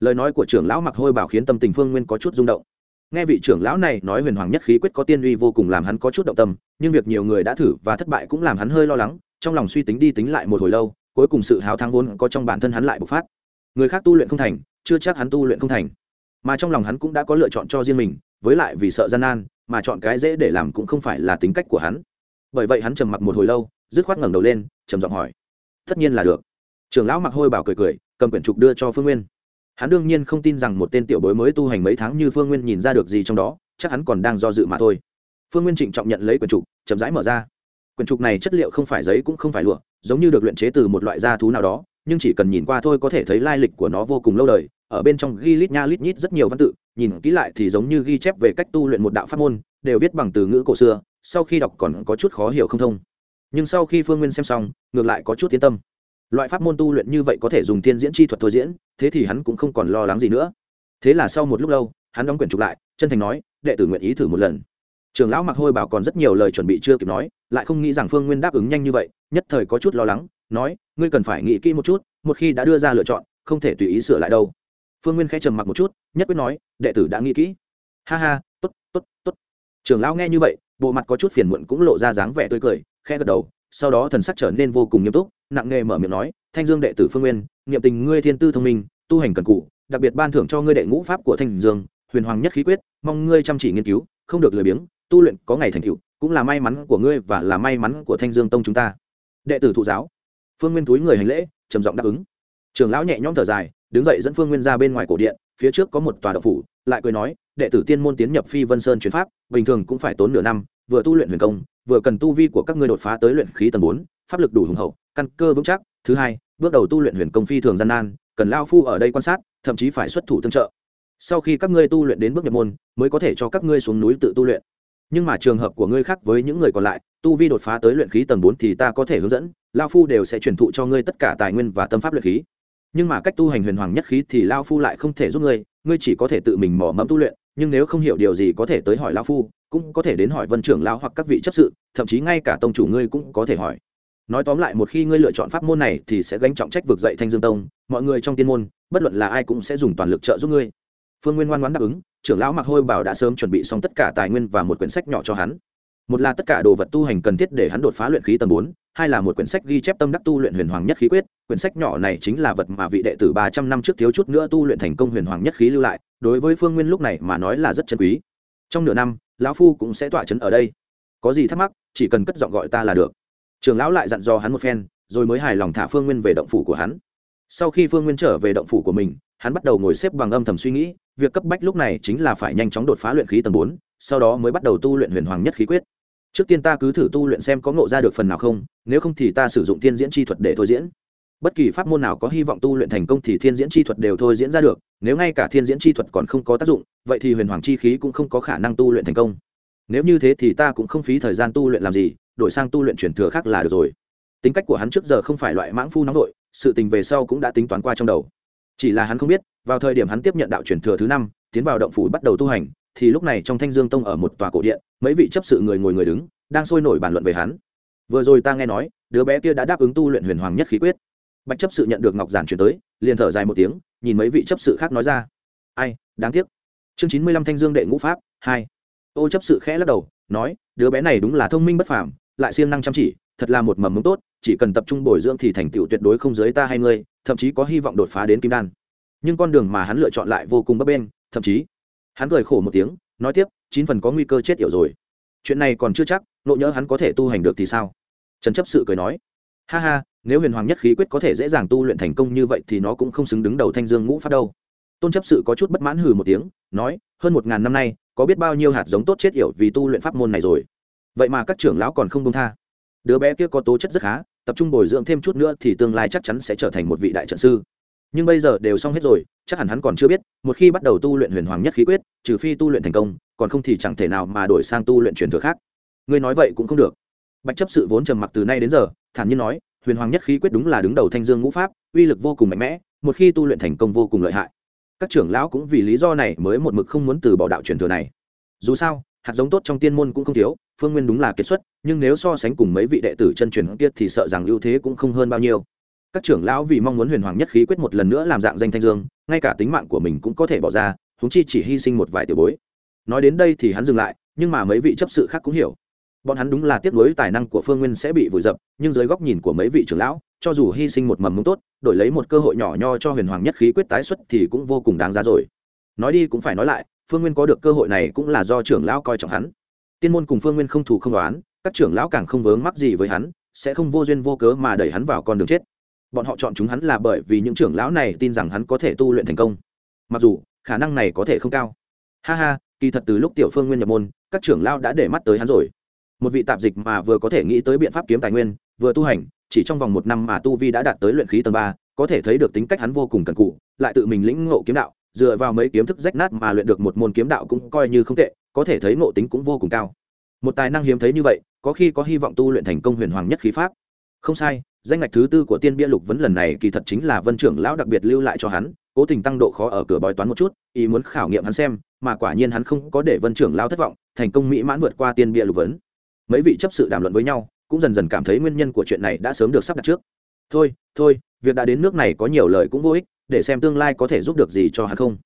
Lời nói của trưởng lão mặc hôi bảo khiến tâm tình phương nguyên có chút rung động nghe vị trưởng lão này nói huyền hoàng nhất khí quyết có tiên uy vô cùng làm hắn có chút động tâm, nhưng việc nhiều người đã thử và thất bại cũng làm hắn hơi lo lắng, trong lòng suy tính đi tính lại một hồi lâu, cuối cùng sự háo thắng vốn có trong bản thân hắn lại bộc phát. Người khác tu luyện không thành, chưa chắc hắn tu luyện không thành. Mà trong lòng hắn cũng đã có lựa chọn cho riêng mình, với lại vì sợ gian nan, mà chọn cái dễ để làm cũng không phải là tính cách của hắn. Bởi vậy hắn trầm mặc một hồi lâu, dứt khoát ngẩng đầu lên, trầm giọng hỏi. Tất nhiên là được. Trưởng lão mặc hôi bảo cười cười, cầm quyển trục đưa cho phương nguyên hắn đương nhiên không tin rằng một tên tiểu bối mới tu hành mấy tháng như phương nguyên nhìn ra được gì trong đó, chắc hắn còn đang do dự mà thôi. Phương nguyên trịnh trọng nhận lấy quyển trục, chậm rãi mở ra. Quyển trục này chất liệu không phải giấy cũng không phải lụa, giống như được luyện chế từ một loại da thú nào đó, nhưng chỉ cần nhìn qua thôi có thể thấy lai lịch của nó vô cùng lâu đời. Ở bên trong ghi lít nha lít nhít rất nhiều văn tự, nhìn kỹ lại thì giống như ghi chép về cách tu luyện một đạo pháp môn, đều viết bằng từ ngữ cổ xưa, sau khi đọc còn có chút khó hiểu không thông. Nhưng sau khi phương nguyên xem xong, ngược lại có chút yên tâm loại pháp môn tu luyện như vậy có thể dùng thiên diễn chi thuật thôi diễn, thế thì hắn cũng không còn lo lắng gì nữa. Thế là sau một lúc lâu, hắn đóng quyển trục lại, chân thành nói, đệ tử nguyện ý thử một lần. Trường lão mặc hôi bảo còn rất nhiều lời chuẩn bị chưa kịp nói, lại không nghĩ rằng phương nguyên đáp ứng nhanh như vậy, nhất thời có chút lo lắng, nói, ngươi cần phải nghĩ kỹ một chút, một khi đã đưa ra lựa chọn, không thể tùy ý sửa lại đâu. Phương nguyên khẽ trầm mặc một chút, nhất quyết nói, đệ tử đã nghĩ kỹ. Ha ha t ố t t ố t t ố t trường lão nghe như vậy, bộ mặt có chút phiền muộn cũng lộ ra dáng vẻ tươi cười, khẽ gật đầu sau đó thần sắc trở nên vô cùng nghiêm túc, nặng nề mở miệng nói, thanh dương đệ tử phương nguyên nghiệm tình ngươi thiên tư thông minh, tu hành cần cụ, đặc biệt ban thưởng cho ngươi đệ ngũ pháp của thanh dương, huyền hoàng nhất khí quyết, mong ngươi chăm chỉ nghiên cứu, không được lười biếng, tu luyện có ngày thành tựu, cũng là may mắn của ngươi và là may mắn của thanh dương tông chúng ta. Đệ tử thụ giáo. Phương nguyên túi người hành lễ, trầm giọng đáp ứng. Trường lão nhẹ nhõm thở dài, đứng dậy dẫn phương nguyên ra bên ngoài cổ điện, phía trước có một tòa đậu phủ, lại cười nói, đệ tử tiên môn tiến nhập phi vân sơn chuyển pháp, bình thường cũng phải tốn nửa năm, vừa tu luyện huyền công vừa cần tu vi của các ngươi đột phá tới luyện khí tầng bốn, pháp lực đủ hùng hậu, căn cơ vững chắc. Thứ hai, bước đầu tu luyện huyền công phi thường gian nan, cần lao phu ở đây quan sát, thậm chí phải xuất thủ tương trợ. Sau khi các ngươi tu luyện đến bước nhập môn, mới có thể cho các ngươi xuống núi tự tu luyện. Nhưng mà trường hợp của ngươi khác với những người còn lại, tu vi đột phá tới luyện khí tầng bốn thì ta có thể hướng dẫn, lao phu đều sẽ truyền thụ cho ngươi tất cả tài nguyên và tâm pháp luyện khí. Nhưng mà cách tu hành huyền hoàng nhất khí thì lao phu lại không thể giúp ngươi ngươi chỉ có thể tự mình mỏ mẫm tu luyện, nhưng nếu không hiểu điều gì có thể tới hỏi lao phu cũng có thể đến hỏi vân trưởng lão hoặc các vị chấp sự, thậm chí ngay cả tông chủ ngươi cũng có thể hỏi. Nói tóm lại một khi ngươi lựa chọn pháp môn này thì sẽ gánh trọng trách vực dậy thanh dương tông, mọi người trong tiên môn, bất luận là ai cũng sẽ dùng toàn lực trợ giúp ngươi. Phương nguyên ngoan ngoãn đáp ứng, trưởng lão mặc hôi bảo đã sớm chuẩn bị xong tất cả tài nguyên và một quyển sách nhỏ cho hắn. Một là tất cả đồ vật tu hành cần thiết để hắn đột phá luyện khí tầng bốn, hai là một quyển sách ghi chép tâm đắc tu luyện huyền hoàng nhất khí quyết. Quyển sách nhỏ này chính là vật mà vị đệ tử ba trăm năm trước thiếu chút nữa tu luyện thành công huyền hoàng nhất khí lưu lại, đối với phương nguyên lúc này mà nói là rất chân quý. Trong nửa năm lão phu cũng sẽ tọa chấn ở đây. Có gì thắc mắc, chỉ cần cất giọng gọi ta là được. Trường lão lại dặn dò hắn một phen, rồi mới hài lòng thả phương nguyên về động phủ của hắn. Sau khi phương nguyên trở về động phủ của mình, hắn bắt đầu ngồi xếp bằng âm thầm suy nghĩ, việc cấp bách lúc này chính là phải nhanh chóng đột phá luyện khí tầng bốn, sau đó mới bắt đầu tu luyện huyền hoàng nhất khí quyết. Trước tiên ta cứ thử tu luyện xem có ngộ ra được phần nào không, nếu không thì ta sử dụng tiên diễn chi thuật để thôi diễn bất kỳ pháp môn nào có hy vọng tu luyện thành công thì thiên diễn chi thuật đều thôi diễn ra được, nếu ngay cả thiên diễn chi thuật còn không có tác dụng, vậy thì huyền hoàng chi khí cũng không có khả năng tu luyện thành công. Nếu như thế thì ta cũng không phí thời gian tu luyện làm gì, đổi sang tu luyện truyền thừa khác là được rồi. Tính cách của hắn trước giờ không phải loại mãng phu nóng vội, sự tình về sau cũng đã tính toán qua trong đầu. Chỉ là hắn không biết, vào thời điểm hắn tiếp nhận đạo truyền thừa thứ năm, tiến vào động phủ bắt đầu tu hành, thì lúc này trong thanh dương tông ở một tòa cổ điện, mấy vị chấp sự người ngồi người đứng, đang sôi nổi bàn luận về hắn. Vừa rồi ta nghe nói, đứa bé kia đã đáp ứng tu luyện huyền hoàng nhất khí quyết bạch chấp sự nhận được ngọc giản chuyển tới, liền thở dài một tiếng, nhìn mấy vị chấp sự khác nói ra. Ai, đáng tiếc. Chương chín mươi lăm thanh dương đệ ngũ pháp, hai. Ô chấp sự khẽ lắc đầu, nói, đứa bé này đúng là thông minh bất phàm, lại siêng năng chăm chỉ, thật là một mầm mống tốt, chỉ cần tập trung bồi dưỡng thì thành tựu tuyệt đối không giới ta hay ngươi, thậm chí có hy vọng đột phá đến kim đan. Nhưng con đường mà hắn lựa chọn lại vô cùng bấp bênh, thậm chí, hắn cười khổ một tiếng, nói tiếp, chín phần có nguy cơ chết yểu rồi. Chuyện này còn chưa chắc, nộ nhỡ hắn có thể tu hành được thì sao? Trần chấp sự cười nói ha ha, nếu huyền hoàng nhất khí quyết có thể dễ dàng tu luyện thành công như vậy thì nó cũng không xứng đứng đầu thanh dương ngũ phát đâu. Tôn chấp sự có chút bất mãn hừ một tiếng, nói, hơn một ngàn năm nay, có biết bao nhiêu hạt giống tốt chết yểu vì tu luyện pháp môn này rồi? Vậy mà các trưởng lão còn không công tha. Đứa bé kia có tố chất rất khá, tập trung bồi dưỡng thêm chút nữa thì tương lai chắc chắn sẽ trở thành một vị đại trận sư. Nhưng bây giờ đều xong hết rồi, chắc hẳn hắn còn chưa biết, một khi bắt đầu tu luyện huyền hoàng nhất khí quyết, trừ phi tu luyện thành công, còn không thì chẳng thể nào mà đổi sang tu luyện truyền thừa khác. Ngươi nói vậy cũng không được bạch chấp sự vốn trầm mặc từ nay đến giờ, thản nhiên nói, huyền hoàng nhất khí quyết đúng là đứng đầu thanh dương ngũ pháp, uy lực vô cùng mạnh mẽ, một khi tu luyện thành công vô cùng lợi hại. Các trưởng lão cũng vì lý do này mới một mực không muốn từ bỏ đạo truyền thừa này. Dù sao, hạt giống tốt trong tiên môn cũng không thiếu, phương nguyên đúng là kết xuất, nhưng nếu so sánh cùng mấy vị đệ tử chân truyền kia thì sợ rằng ưu thế cũng không hơn bao nhiêu. Các trưởng lão vì mong muốn huyền hoàng nhất khí quyết một lần nữa làm dạng danh thanh dương, ngay cả tính mạng của mình cũng có thể bỏ ra húng chi chỉ hy sinh một vài tiểu bối. Nói đến đây thì hắn dừng lại, nhưng mà mấy vị chấp sự khác cũng hiểu bọn hắn đúng là tiếp nối tài năng của phương nguyên sẽ bị vùi dập, nhưng dưới góc nhìn của mấy vị trưởng lão, cho dù hy sinh một mầm mống tốt, đổi lấy một cơ hội nhỏ nho cho huyền hoàng nhất khí quyết tái xuất thì cũng vô cùng đáng giá rồi. Nói đi cũng phải nói lại, phương nguyên có được cơ hội này cũng là do trưởng lão coi trọng hắn. Tiên môn cùng phương nguyên không thù không đoán các trưởng lão càng không vướng mắc gì với hắn, sẽ không vô duyên vô cớ mà đẩy hắn vào con đường chết. Bọn họ chọn chúng hắn là bởi vì những trưởng lão này tin rằng hắn có thể tu luyện thành công. Mặc dù, khả năng này có thể không cao. Ha ha, kỳ thật từ lúc tiểu phương nguyên nhập môn, các trưởng lão đã để mắt tới hắn rồi một vị tạp dịch mà vừa có thể nghĩ tới biện pháp kiếm tài nguyên, vừa tu hành, chỉ trong vòng một năm mà tu vi đã đạt tới luyện khí tầng ba, có thể thấy được tính cách hắn vô cùng cần cụ, lại tự mình lĩnh ngộ kiếm đạo, dựa vào mấy kiếm thức rách nát mà luyện được một môn kiếm đạo cũng coi như không tệ, có thể thấy ngộ tính cũng vô cùng cao. Một tài năng hiếm thấy như vậy, có khi có hy vọng tu luyện thành công huyền hoàng nhất khí pháp. Không sai, danh ngạch thứ tư của tiên bia lục vấn lần này kỳ thật chính là vân trưởng lão đặc biệt lưu lại cho hắn, cố tình tăng độ khó ở cửa bói toán một chút, ý muốn khảo nghiệm hắn xem, mà quả nhiên hắn không có để vân trưởng lão thất vọng, thành công mỹ mãn vượt qua tiên bia lục vấn mấy vị chấp sự đàm luận với nhau, cũng dần dần cảm thấy nguyên nhân của chuyện này đã sớm được sắp đặt trước. Thôi thôi, việc đã đến nước này có nhiều lời cũng vô ích, để xem tương lai có thể giúp được gì cho hắn không.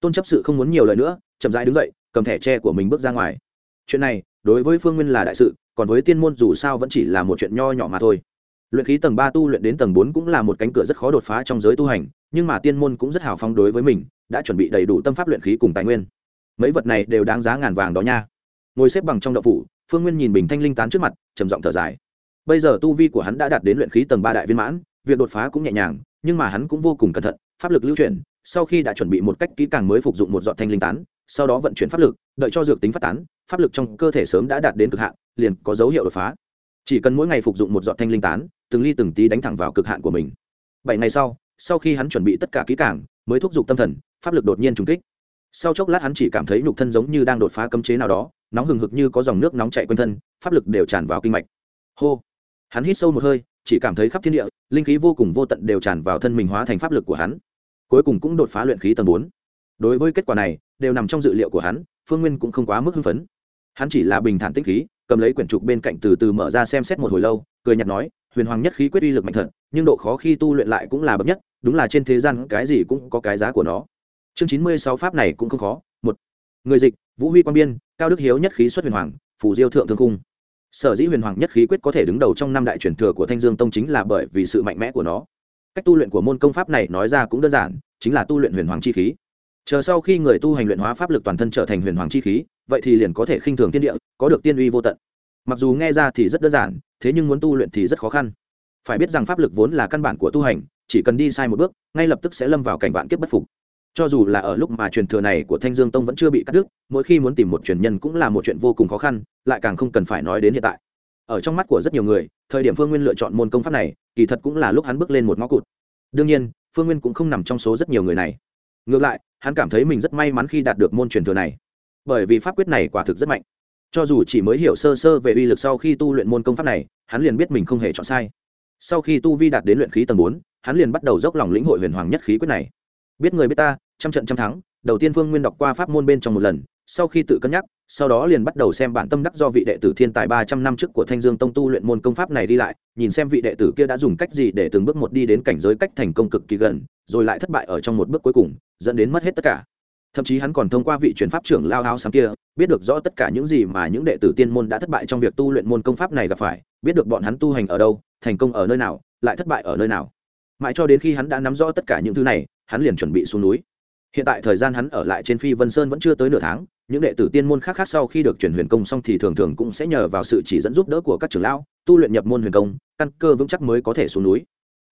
Tôn chấp sự không muốn nhiều lời nữa, chậm rãi đứng dậy, cầm thẻ tre của mình bước ra ngoài. Chuyện này, đối với phương nguyên là đại sự, còn với tiên môn dù sao vẫn chỉ là một chuyện nho nhỏ mà thôi. Luyện khí tầng ba tu luyện đến tầng bốn cũng là một cánh cửa rất khó đột phá trong giới tu hành, nhưng mà tiên môn cũng rất hào phóng đối với mình, đã chuẩn bị đầy đủ tâm pháp luyện khí cùng tài nguyên. Mấy vật này đều đáng giá ngàn vàng đó nha. Ngồi xếp bằng trong đậu phủ phương nguyên nhìn bình thanh linh tán trước mặt trầm giọng thở dài. Bây giờ tu vi của hắn đã đạt đến luyện khí tầng ba đại viên mãn việc đột phá cũng nhẹ nhàng nhưng mà hắn cũng vô cùng cẩn thận pháp lực lưu chuyển sau khi đã chuẩn bị một cách kỹ càng mới phục dụng một dọn thanh linh tán sau đó vận chuyển pháp lực đợi cho dược tính phát tán pháp lực trong cơ thể sớm đã đạt đến cực hạn liền có dấu hiệu đột phá. Chỉ cần mỗi ngày phục dụng một dọn thanh linh tán từng ly từng tí đánh thẳng vào cực hạn của mình. Bảy ngày sau sau khi hắn chuẩn bị tất cả kỹ càng, mới thúc giục tâm thần pháp lực đột nhiên trùng kích sau chốc lát hắn chỉ cảm thấy nhục thân giống như đang đột phá cấm chế nào đó, nóng hừng hực như có dòng nước nóng chạy quanh thân, pháp lực đều tràn vào kinh mạch. Hô! Hắn hít sâu một hơi, chỉ cảm thấy khắp thiên địa, linh khí vô cùng vô tận đều tràn vào thân mình hóa thành pháp lực của hắn. Cuối cùng cũng đột phá luyện khí tầng bốn. Đối với kết quả này, đều nằm trong dự liệu của hắn, phương nguyên cũng không quá mức hưng phấn. Hắn chỉ là bình thản tích khí, cầm lấy quyển trục bên cạnh từ từ mở ra xem xét một hồi lâu, cười nhạt nói, huyền hoàng nhất khí quyết uy lực mạnh thật, nhưng độ khó khi tu luyện lại cũng là bậc nhất, đúng là trên thế gian cái gì cũng có cái giá của nó chương chín mươi sáu pháp này cũng không khó. Một, người dịch, vũ huy quang biên, cao đức hiếu nhất khí xuất huyền hoàng, phù diêu thượng thương cung sở dĩ huyền hoàng nhất khí quyết có thể đứng đầu trong năm đại truyền thừa của thanh dương tông chính là bởi vì sự mạnh mẽ của nó. Cách tu luyện của môn công pháp này nói ra cũng đơn giản, chính là tu luyện huyền hoàng chi khí. Chờ sau khi người tu hành luyện hóa pháp lực toàn thân trở thành huyền hoàng chi khí, vậy thì liền có thể khinh thường thiên địa, có được tiên uy vô tận. Mặc dù nghe ra thì rất đơn giản, thế nhưng muốn tu luyện thì rất khó khăn. Phải biết rằng pháp lực vốn là căn bản của tu hành, chỉ cần đi sai một bước, ngay lập tức sẽ lâm vào cảnh vạn kiếp bất phục cho dù là ở lúc mà truyền thừa này của thanh dương tông vẫn chưa bị cắt đứt, mỗi khi muốn tìm một truyền nhân cũng là một chuyện vô cùng khó khăn, lại càng không cần phải nói đến hiện tại. Ở trong mắt của rất nhiều người, thời điểm phương nguyên lựa chọn môn công pháp này, kỳ thật cũng là lúc hắn bước lên một ngõ cụt. Đương nhiên, phương nguyên cũng không nằm trong số rất nhiều người này. Ngược lại, hắn cảm thấy mình rất may mắn khi đạt được môn truyền thừa này. Bởi vì pháp quyết này quả thực rất mạnh. Cho dù chỉ mới hiểu sơ sơ về uy lực sau khi tu luyện môn công pháp này, hắn liền biết mình không hề chọn sai. Sau khi tu vi đạt đến luyện khí tầng bốn, hắn liền bắt đầu dốc lòng lĩnh hội huyền hoàng nhất khí quyết này biết người biết ta, trăm trận trăm thắng, đầu tiên phương nguyên đọc qua pháp môn bên trong một lần, sau khi tự cân nhắc, sau đó liền bắt đầu xem bản tâm đắc do vị đệ tử thiên tài ba trăm năm trước của thanh dương tông tu luyện môn công pháp này đi lại, nhìn xem vị đệ tử kia đã dùng cách gì để từng bước một đi đến cảnh giới cách thành công cực kỳ gần, rồi lại thất bại ở trong một bước cuối cùng, dẫn đến mất hết tất cả. Thậm chí hắn còn thông qua vị truyền pháp trưởng lao háo sáng kia, biết được rõ tất cả những gì mà những đệ tử tiên môn đã thất bại trong việc tu luyện môn công pháp này gặp phải, biết được bọn hắn tu hành ở đâu, thành công ở nơi nào, lại thất bại ở nơi nào. Mãi cho đến khi hắn đã nắm rõ tất cả những thứ này hắn liền chuẩn bị xuống núi. Hiện tại thời gian hắn ở lại trên phi vân sơn vẫn chưa tới nửa tháng, những đệ tử tiên môn khác khác sau khi được chuyển huyền công xong thì thường thường cũng sẽ nhờ vào sự chỉ dẫn giúp đỡ của các trưởng lão, tu luyện nhập môn huyền công, căn cơ vững chắc mới có thể xuống núi.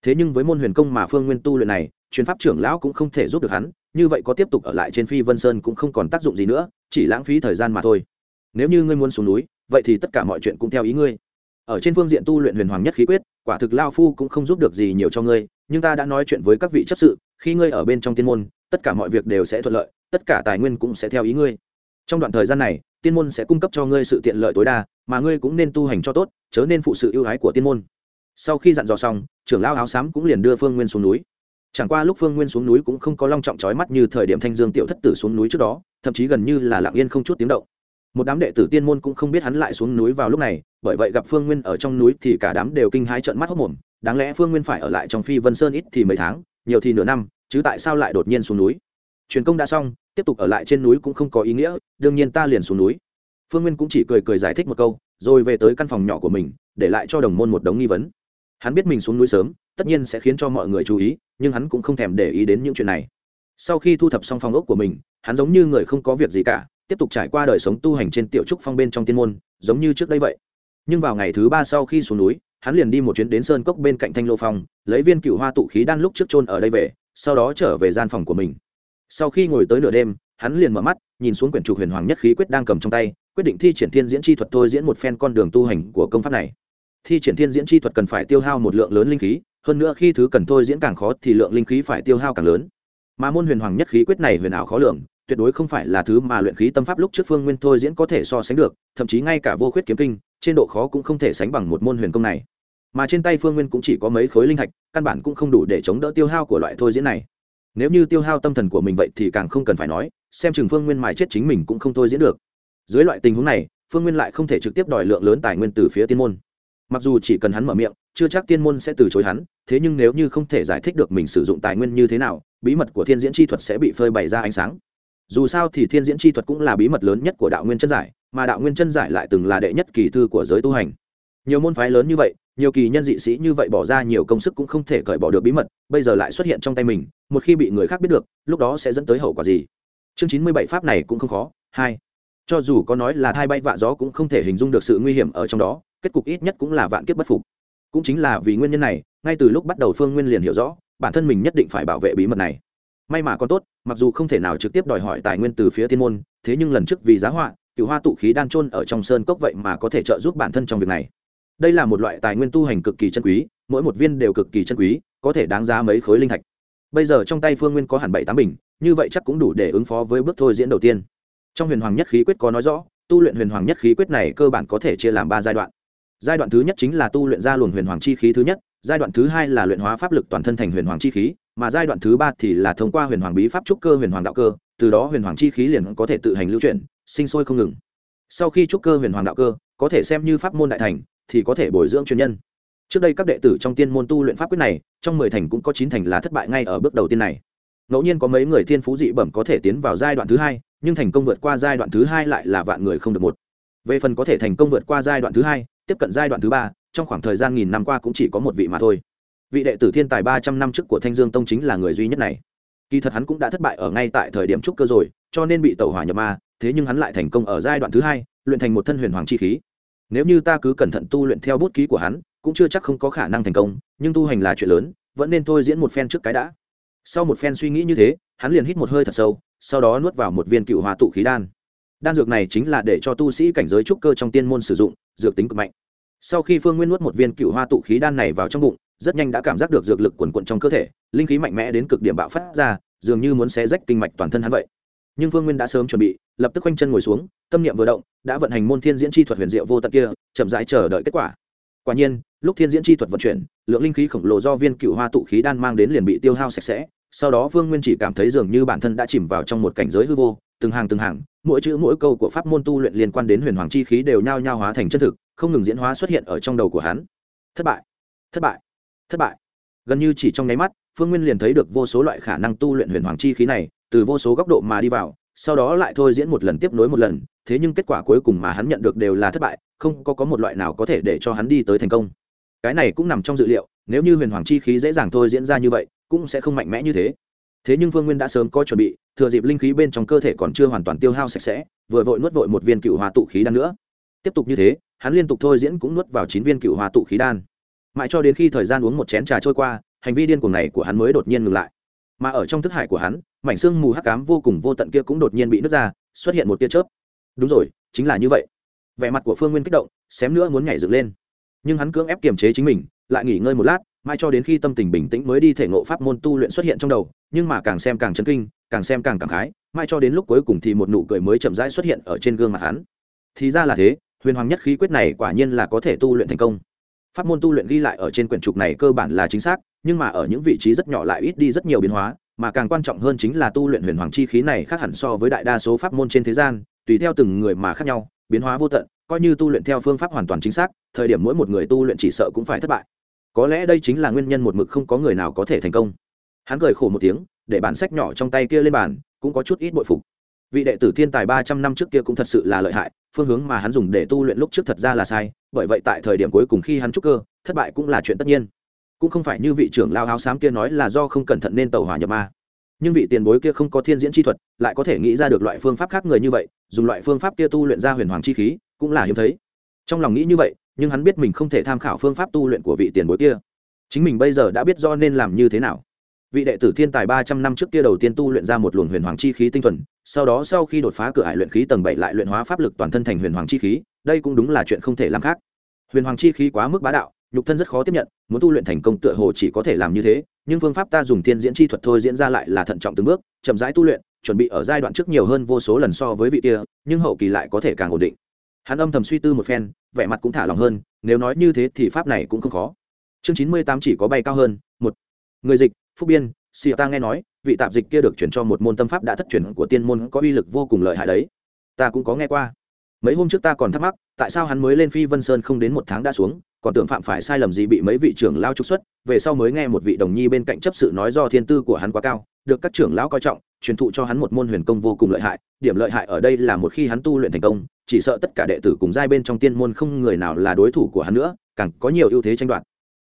Thế nhưng với môn huyền công mà phương nguyên tu luyện này, truyền pháp trưởng lão cũng không thể giúp được hắn, như vậy có tiếp tục ở lại trên phi vân sơn cũng không còn tác dụng gì nữa, chỉ lãng phí thời gian mà thôi. Nếu như ngươi muốn xuống núi, vậy thì tất cả mọi chuyện cũng theo ý ngươi. Ở trên phương diện tu luyện huyền hoàng nhất khí quyết, quả thực lao phu cũng không giúp được gì nhiều cho ngươi, nhưng ta đã nói chuyện với các vị chấp sự khi ngươi ở bên trong tiên môn, tất cả mọi việc đều sẽ thuận lợi, tất cả tài nguyên cũng sẽ theo ý ngươi. Trong đoạn thời gian này, tiên môn sẽ cung cấp cho ngươi sự tiện lợi tối đa, mà ngươi cũng nên tu hành cho tốt, chớ nên phụ sự ưu ái của tiên môn. Sau khi dặn dò xong, trưởng lao áo xám cũng liền đưa phương nguyên xuống núi. Chẳng qua lúc phương nguyên xuống núi cũng không có long trọng trói mắt như thời điểm thanh dương tiểu thất tử xuống núi trước đó, thậm chí gần như là lặng yên không chút tiếng động. Một đám đệ tử tiên môn cũng không biết hắn lại xuống núi vào lúc này, bởi vậy gặp phương nguyên ở trong núi thì cả đám đều kinh hãi trợn mắt hốc mồm, đáng lẽ phương nguyên phải ở lại trong phi vân sơn ít thì mấy tháng nhiều thì nửa năm, chứ tại sao lại đột nhiên xuống núi? Truyền công đã xong, tiếp tục ở lại trên núi cũng không có ý nghĩa, đương nhiên ta liền xuống núi. Phương nguyên cũng chỉ cười cười giải thích một câu, rồi về tới căn phòng nhỏ của mình, để lại cho đồng môn một đống nghi vấn. Hắn biết mình xuống núi sớm, tất nhiên sẽ khiến cho mọi người chú ý, nhưng hắn cũng không thèm để ý đến những chuyện này. Sau khi thu thập xong phòng ốc của mình, hắn giống như người không có việc gì cả, tiếp tục trải qua đời sống tu hành trên tiểu trúc phong bên trong tiên môn, giống như trước đây vậy. Nhưng vào ngày thứ ba sau khi xuống núi hắn liền đi một chuyến đến sơn cốc bên cạnh thanh lô phong, lấy viên cựu hoa tụ khí đan lúc trước chôn ở đây về, sau đó trở về gian phòng của mình. Sau khi ngồi tới nửa đêm, hắn liền mở mắt, nhìn xuống quyển trục huyền hoàng nhất khí quyết đang cầm trong tay, quyết định thi triển thiên diễn chi thuật thôi diễn một phen con đường tu hành của công pháp này. Thi triển thiên diễn chi thuật cần phải tiêu hao một lượng lớn linh khí, hơn nữa khi thứ cần thôi diễn càng khó thì lượng linh khí phải tiêu hao càng lớn. Mà môn huyền hoàng nhất khí quyết này huyền ảo khó lường, tuyệt đối không phải là thứ mà luyện khí tâm pháp lúc trước phương nguyên thôi diễn có thể so sánh được, thậm chí ngay cả vô khuyết kiếm kinh trên độ khó cũng không thể sánh bằng một môn huyền công này. Mà trên tay phương nguyên cũng chỉ có mấy khối linh thạch, căn bản cũng không đủ để chống đỡ tiêu hao của loại thôi diễn này. Nếu như tiêu hao tâm thần của mình vậy thì càng không cần phải nói, xem chừng phương nguyên mài chết chính mình cũng không thôi diễn được. Dưới loại tình huống này, phương nguyên lại không thể trực tiếp đòi lượng lớn tài nguyên từ phía tiên môn. Mặc dù chỉ cần hắn mở miệng, chưa chắc tiên môn sẽ từ chối hắn, thế nhưng nếu như không thể giải thích được mình sử dụng tài nguyên như thế nào, bí mật của thiên diễn chi thuật sẽ bị phơi bày ra ánh sáng. Dù sao thì thiên diễn chi thuật cũng là bí mật lớn nhất của đạo nguyên chân giải mà đạo nguyên chân giải lại từng là đệ nhất kỳ thư của giới tu hành. Nhiều môn phái lớn như vậy, nhiều kỳ nhân dị sĩ như vậy bỏ ra nhiều công sức cũng không thể cởi bỏ được bí mật, bây giờ lại xuất hiện trong tay mình, một khi bị người khác biết được, lúc đó sẽ dẫn tới hậu quả gì? Chương chín mươi bảy pháp này cũng không khó, hai. Cho dù có nói là thai bay vạ gió cũng không thể hình dung được sự nguy hiểm ở trong đó, kết cục ít nhất cũng là vạn kiếp bất phục. Cũng chính là vì nguyên nhân này, ngay từ lúc bắt đầu phương nguyên liền hiểu rõ, bản thân mình nhất định phải bảo vệ bí mật này. May mà còn tốt, mặc dù không thể nào trực tiếp đòi hỏi tài nguyên từ phía thiên môn, thế nhưng lần trước vì giá họa cựu hoa tụ khí đan trôn ở trong sơn cốc vậy mà có thể trợ giúp bản thân trong việc này. Đây là một loại tài nguyên tu hành cực kỳ chân quý, mỗi một viên đều cực kỳ chân quý, có thể đáng giá mấy khối linh thạch. Bây giờ trong tay phương nguyên có hẳn bảy tám bình, như vậy chắc cũng đủ để ứng phó với bước thôi diễn đầu tiên. Trong huyền hoàng nhất khí quyết có nói rõ, tu luyện huyền hoàng nhất khí quyết này cơ bản có thể chia làm ba giai đoạn. Giai đoạn thứ nhất chính là tu luyện ra luồng huyền hoàng chi khí thứ nhất, giai đoạn thứ hai là luyện hóa pháp lực toàn thân thành huyền hoàng chi khí, mà giai đoạn thứ ba thì là thông qua huyền hoàng bí pháp trúc cơ huyền hoàng đạo cơ, từ đó huyền hoàng chi khí liền có thể tự hành lưu chuyển sinh sôi không ngừng. Sau khi trúc cơ huyền hoàng đạo cơ, có thể xem như pháp môn đại thành, thì có thể bồi dưỡng chuyên nhân. Trước đây các đệ tử trong tiên môn tu luyện pháp quyết này, trong mười thành cũng có chín thành là thất bại ngay ở bước đầu tiên này. Ngẫu nhiên có mấy người thiên phú dị bẩm có thể tiến vào giai đoạn thứ hai, nhưng thành công vượt qua giai đoạn thứ hai lại là vạn người không được một. Về phần có thể thành công vượt qua giai đoạn thứ hai, tiếp cận giai đoạn thứ ba, trong khoảng thời gian nghìn năm qua cũng chỉ có một vị mà thôi. Vị đệ tử thiên tài ba trăm năm trước của thanh dương tông chính là người duy nhất này. Kỳ thật hắn cũng đã thất bại ở ngay tại thời điểm trúc cơ rồi, cho nên bị tẩu hỏa nhập ma thế nhưng hắn lại thành công ở giai đoạn thứ hai, luyện thành một thân huyền hoàng chi khí. Nếu như ta cứ cẩn thận tu luyện theo bút ký của hắn, cũng chưa chắc không có khả năng thành công, nhưng tu hành là chuyện lớn, vẫn nên thôi diễn một phen trước cái đã. Sau một phen suy nghĩ như thế, hắn liền hít một hơi thật sâu, sau đó nuốt vào một viên cựu hòa tụ khí đan. Đan dược này chính là để cho tu sĩ cảnh giới trúc cơ trong tiên môn sử dụng, dược tính cực mạnh. Sau khi phương nguyên nuốt một viên cựu hoa tụ khí đan này vào trong bụng, rất nhanh đã cảm giác được dược lực quần quận trong cơ thể, linh khí mạnh mẽ đến cực điểm bạo phát ra, dường như muốn xé rách kinh mạch toàn thân hắn vậy nhưng Vương nguyên đã sớm chuẩn bị, lập tức quanh chân ngồi xuống, tâm niệm vừa động, đã vận hành môn thiên diễn chi thuật huyền diệu vô tận kia, chậm rãi chờ đợi kết quả. Quả nhiên, lúc thiên diễn chi thuật vận chuyển, lượng linh khí khổng lồ do viên cựu hoa tụ khí đan mang đến liền bị tiêu hao sạch sẽ, sau đó Vương nguyên chỉ cảm thấy dường như bản thân đã chìm vào trong một cảnh giới hư vô, từng hàng từng hàng, mỗi chữ mỗi câu của pháp môn tu luyện liên quan đến huyền hoàng chi khí đều nhao nhao hóa thành chân thực, không ngừng diễn hóa xuất hiện ở trong đầu của hắn. Thất bại thất bại thất bại. Gần như chỉ trong nháy mắt, phương nguyên liền thấy được vô số loại khả năng tu luyện huyền hoàng chi khí này từ vô số góc độ mà đi vào, sau đó lại thôi diễn một lần tiếp nối một lần, thế nhưng kết quả cuối cùng mà hắn nhận được đều là thất bại, không có có một loại nào có thể để cho hắn đi tới thành công. Cái này cũng nằm trong dự liệu, nếu như huyền hoàng chi khí dễ dàng thôi diễn ra như vậy, cũng sẽ không mạnh mẽ như thế. Thế nhưng vương nguyên đã sớm có chuẩn bị, thừa dịp linh khí bên trong cơ thể còn chưa hoàn toàn tiêu hao sạch sẽ, vừa vội nuốt vội một viên cựu hòa tụ khí đan nữa. Tiếp tục như thế, hắn liên tục thôi diễn cũng nuốt vào chín viên cựu hòa tụ khí đan. Mãi cho đến khi thời gian uống một chén trà trôi qua, hành vi điên cuồng này của hắn mới đột nhiên ngừng lại. Mà ở trong thức hải của hắn mảnh xương mù hắc cám vô cùng vô tận kia cũng đột nhiên bị nứt ra, xuất hiện một tia chớp. Đúng rồi, chính là như vậy. Vẻ mặt của phương nguyên kích động, xém nữa muốn nhảy dựng lên. Nhưng hắn cưỡng ép kiềm chế chính mình, lại nghỉ ngơi một lát mai cho đến khi tâm tình bình tĩnh mới đi thể ngộ pháp môn tu luyện xuất hiện trong đầu, nhưng mà càng xem càng chấn kinh, càng xem càng cảm khái mai cho đến lúc cuối cùng thì một nụ cười mới chậm rãi xuất hiện ở trên gương mặt hắn. Thì ra là thế, huyền hoàng nhất khí quyết này quả nhiên là có thể tu luyện thành công. Pháp môn tu luyện ghi lại ở trên quyển trục này cơ bản là chính xác, nhưng mà ở những vị trí rất nhỏ lại ít đi rất nhiều biến hóa mà càng quan trọng hơn chính là tu luyện huyền hoàng chi khí này khác hẳn so với đại đa số pháp môn trên thế gian, tùy theo từng người mà khác nhau, biến hóa vô tận, coi như tu luyện theo phương pháp hoàn toàn chính xác, thời điểm mỗi một người tu luyện chỉ sợ cũng phải thất bại. Có lẽ đây chính là nguyên nhân một mực không có người nào có thể thành công. Hắn cười khổ một tiếng, để bản sách nhỏ trong tay kia lên bàn, cũng có chút ít bội phục. Vị đệ tử thiên tài ba trăm năm trước kia cũng thật sự là lợi hại, phương hướng mà hắn dùng để tu luyện lúc trước thật ra là sai, bởi vậy tại thời điểm cuối cùng khi hắn trúc cơ, thất bại cũng là chuyện tất nhiên cũng không phải như vị trưởng lao áo xám kia nói là do không cẩn thận nên tàu hỏa nhập ma. Nhưng vị tiền bối kia không có thiên diễn chi thuật, lại có thể nghĩ ra được loại phương pháp khác người như vậy, dùng loại phương pháp kia tu luyện ra huyền hoàng chi khí, cũng là hiếm thấy. Trong lòng nghĩ như vậy, nhưng hắn biết mình không thể tham khảo phương pháp tu luyện của vị tiền bối kia. Chính mình bây giờ đã biết do nên làm như thế nào. Vị đệ tử thiên tài ba trăm năm trước kia đầu tiên tu luyện ra một luồng huyền hoàng chi khí tinh thuần, sau đó sau khi đột phá cửa hải luyện khí tầng bảy lại luyện hóa pháp lực toàn thân thành huyền hoàng chi khí, đây cũng đúng là chuyện không thể làm khác. Huyền hoàng chi khí quá mức bá đạo nhục thân rất khó tiếp nhận, muốn tu luyện thành công tựa hồ chỉ có thể làm như thế, nhưng phương pháp ta dùng thiên diễn chi thuật thôi diễn ra lại là thận trọng từng bước, chậm rãi tu luyện, chuẩn bị ở giai đoạn trước nhiều hơn vô số lần so với vị kia, nhưng hậu kỳ lại có thể càng ổn định. Hắn âm thầm suy tư một phen, vẻ mặt cũng thả lòng hơn, nếu nói như thế thì pháp này cũng không khó. Chương chín mươi tám chỉ có bay cao hơn, một. Người dịch, phúc biên, xì ta nghe nói, vị tạp dịch kia được chuyển cho một môn tâm pháp đã thất truyền của tiên môn có uy lực vô cùng lợi hại đấy. Ta cũng có nghe qua. Mấy hôm trước ta còn thắc mắc, tại sao hắn mới lên phi vân sơn không đến một tháng đã xuống? Còn tưởng phạm phải sai lầm gì bị mấy vị trưởng lao trục xuất, về sau mới nghe một vị đồng nhi bên cạnh chấp sự nói do thiên tư của hắn quá cao, được các trưởng lão coi trọng, truyền thụ cho hắn một môn huyền công vô cùng lợi hại, điểm lợi hại ở đây là một khi hắn tu luyện thành công, chỉ sợ tất cả đệ tử cùng giai bên trong tiên môn không người nào là đối thủ của hắn nữa, càng có nhiều ưu thế tranh đoạt.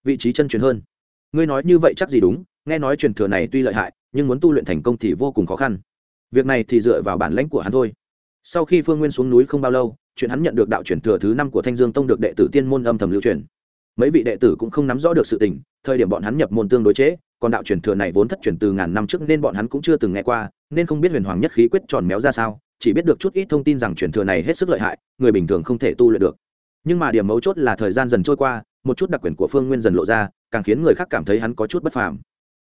Vị trí chân truyền hơn. Ngươi nói như vậy chắc gì đúng, nghe nói truyền thừa này tuy lợi hại, nhưng muốn tu luyện thành công thì vô cùng khó khăn. Việc này thì dựa vào bản lãnh của hắn thôi. Sau khi phương nguyên xuống núi không bao lâu chuyện hắn nhận được đạo truyền thừa thứ năm của thanh dương tông được đệ tử tiên môn âm thầm lưu truyền. Mấy vị đệ tử cũng không nắm rõ được sự tình thời điểm bọn hắn nhập môn tương đối chế, còn đạo truyền thừa này vốn thất truyền từ ngàn năm trước nên bọn hắn cũng chưa từng nghe qua nên không biết huyền hoàng nhất khí quyết tròn méo ra sao chỉ biết được chút ít thông tin rằng truyền thừa này hết sức lợi hại người bình thường không thể tu luyện được. Nhưng mà điểm mấu chốt là thời gian dần trôi qua một chút đặc quyền của phương nguyên dần lộ ra càng khiến người khác cảm thấy hắn có chút bất phàm.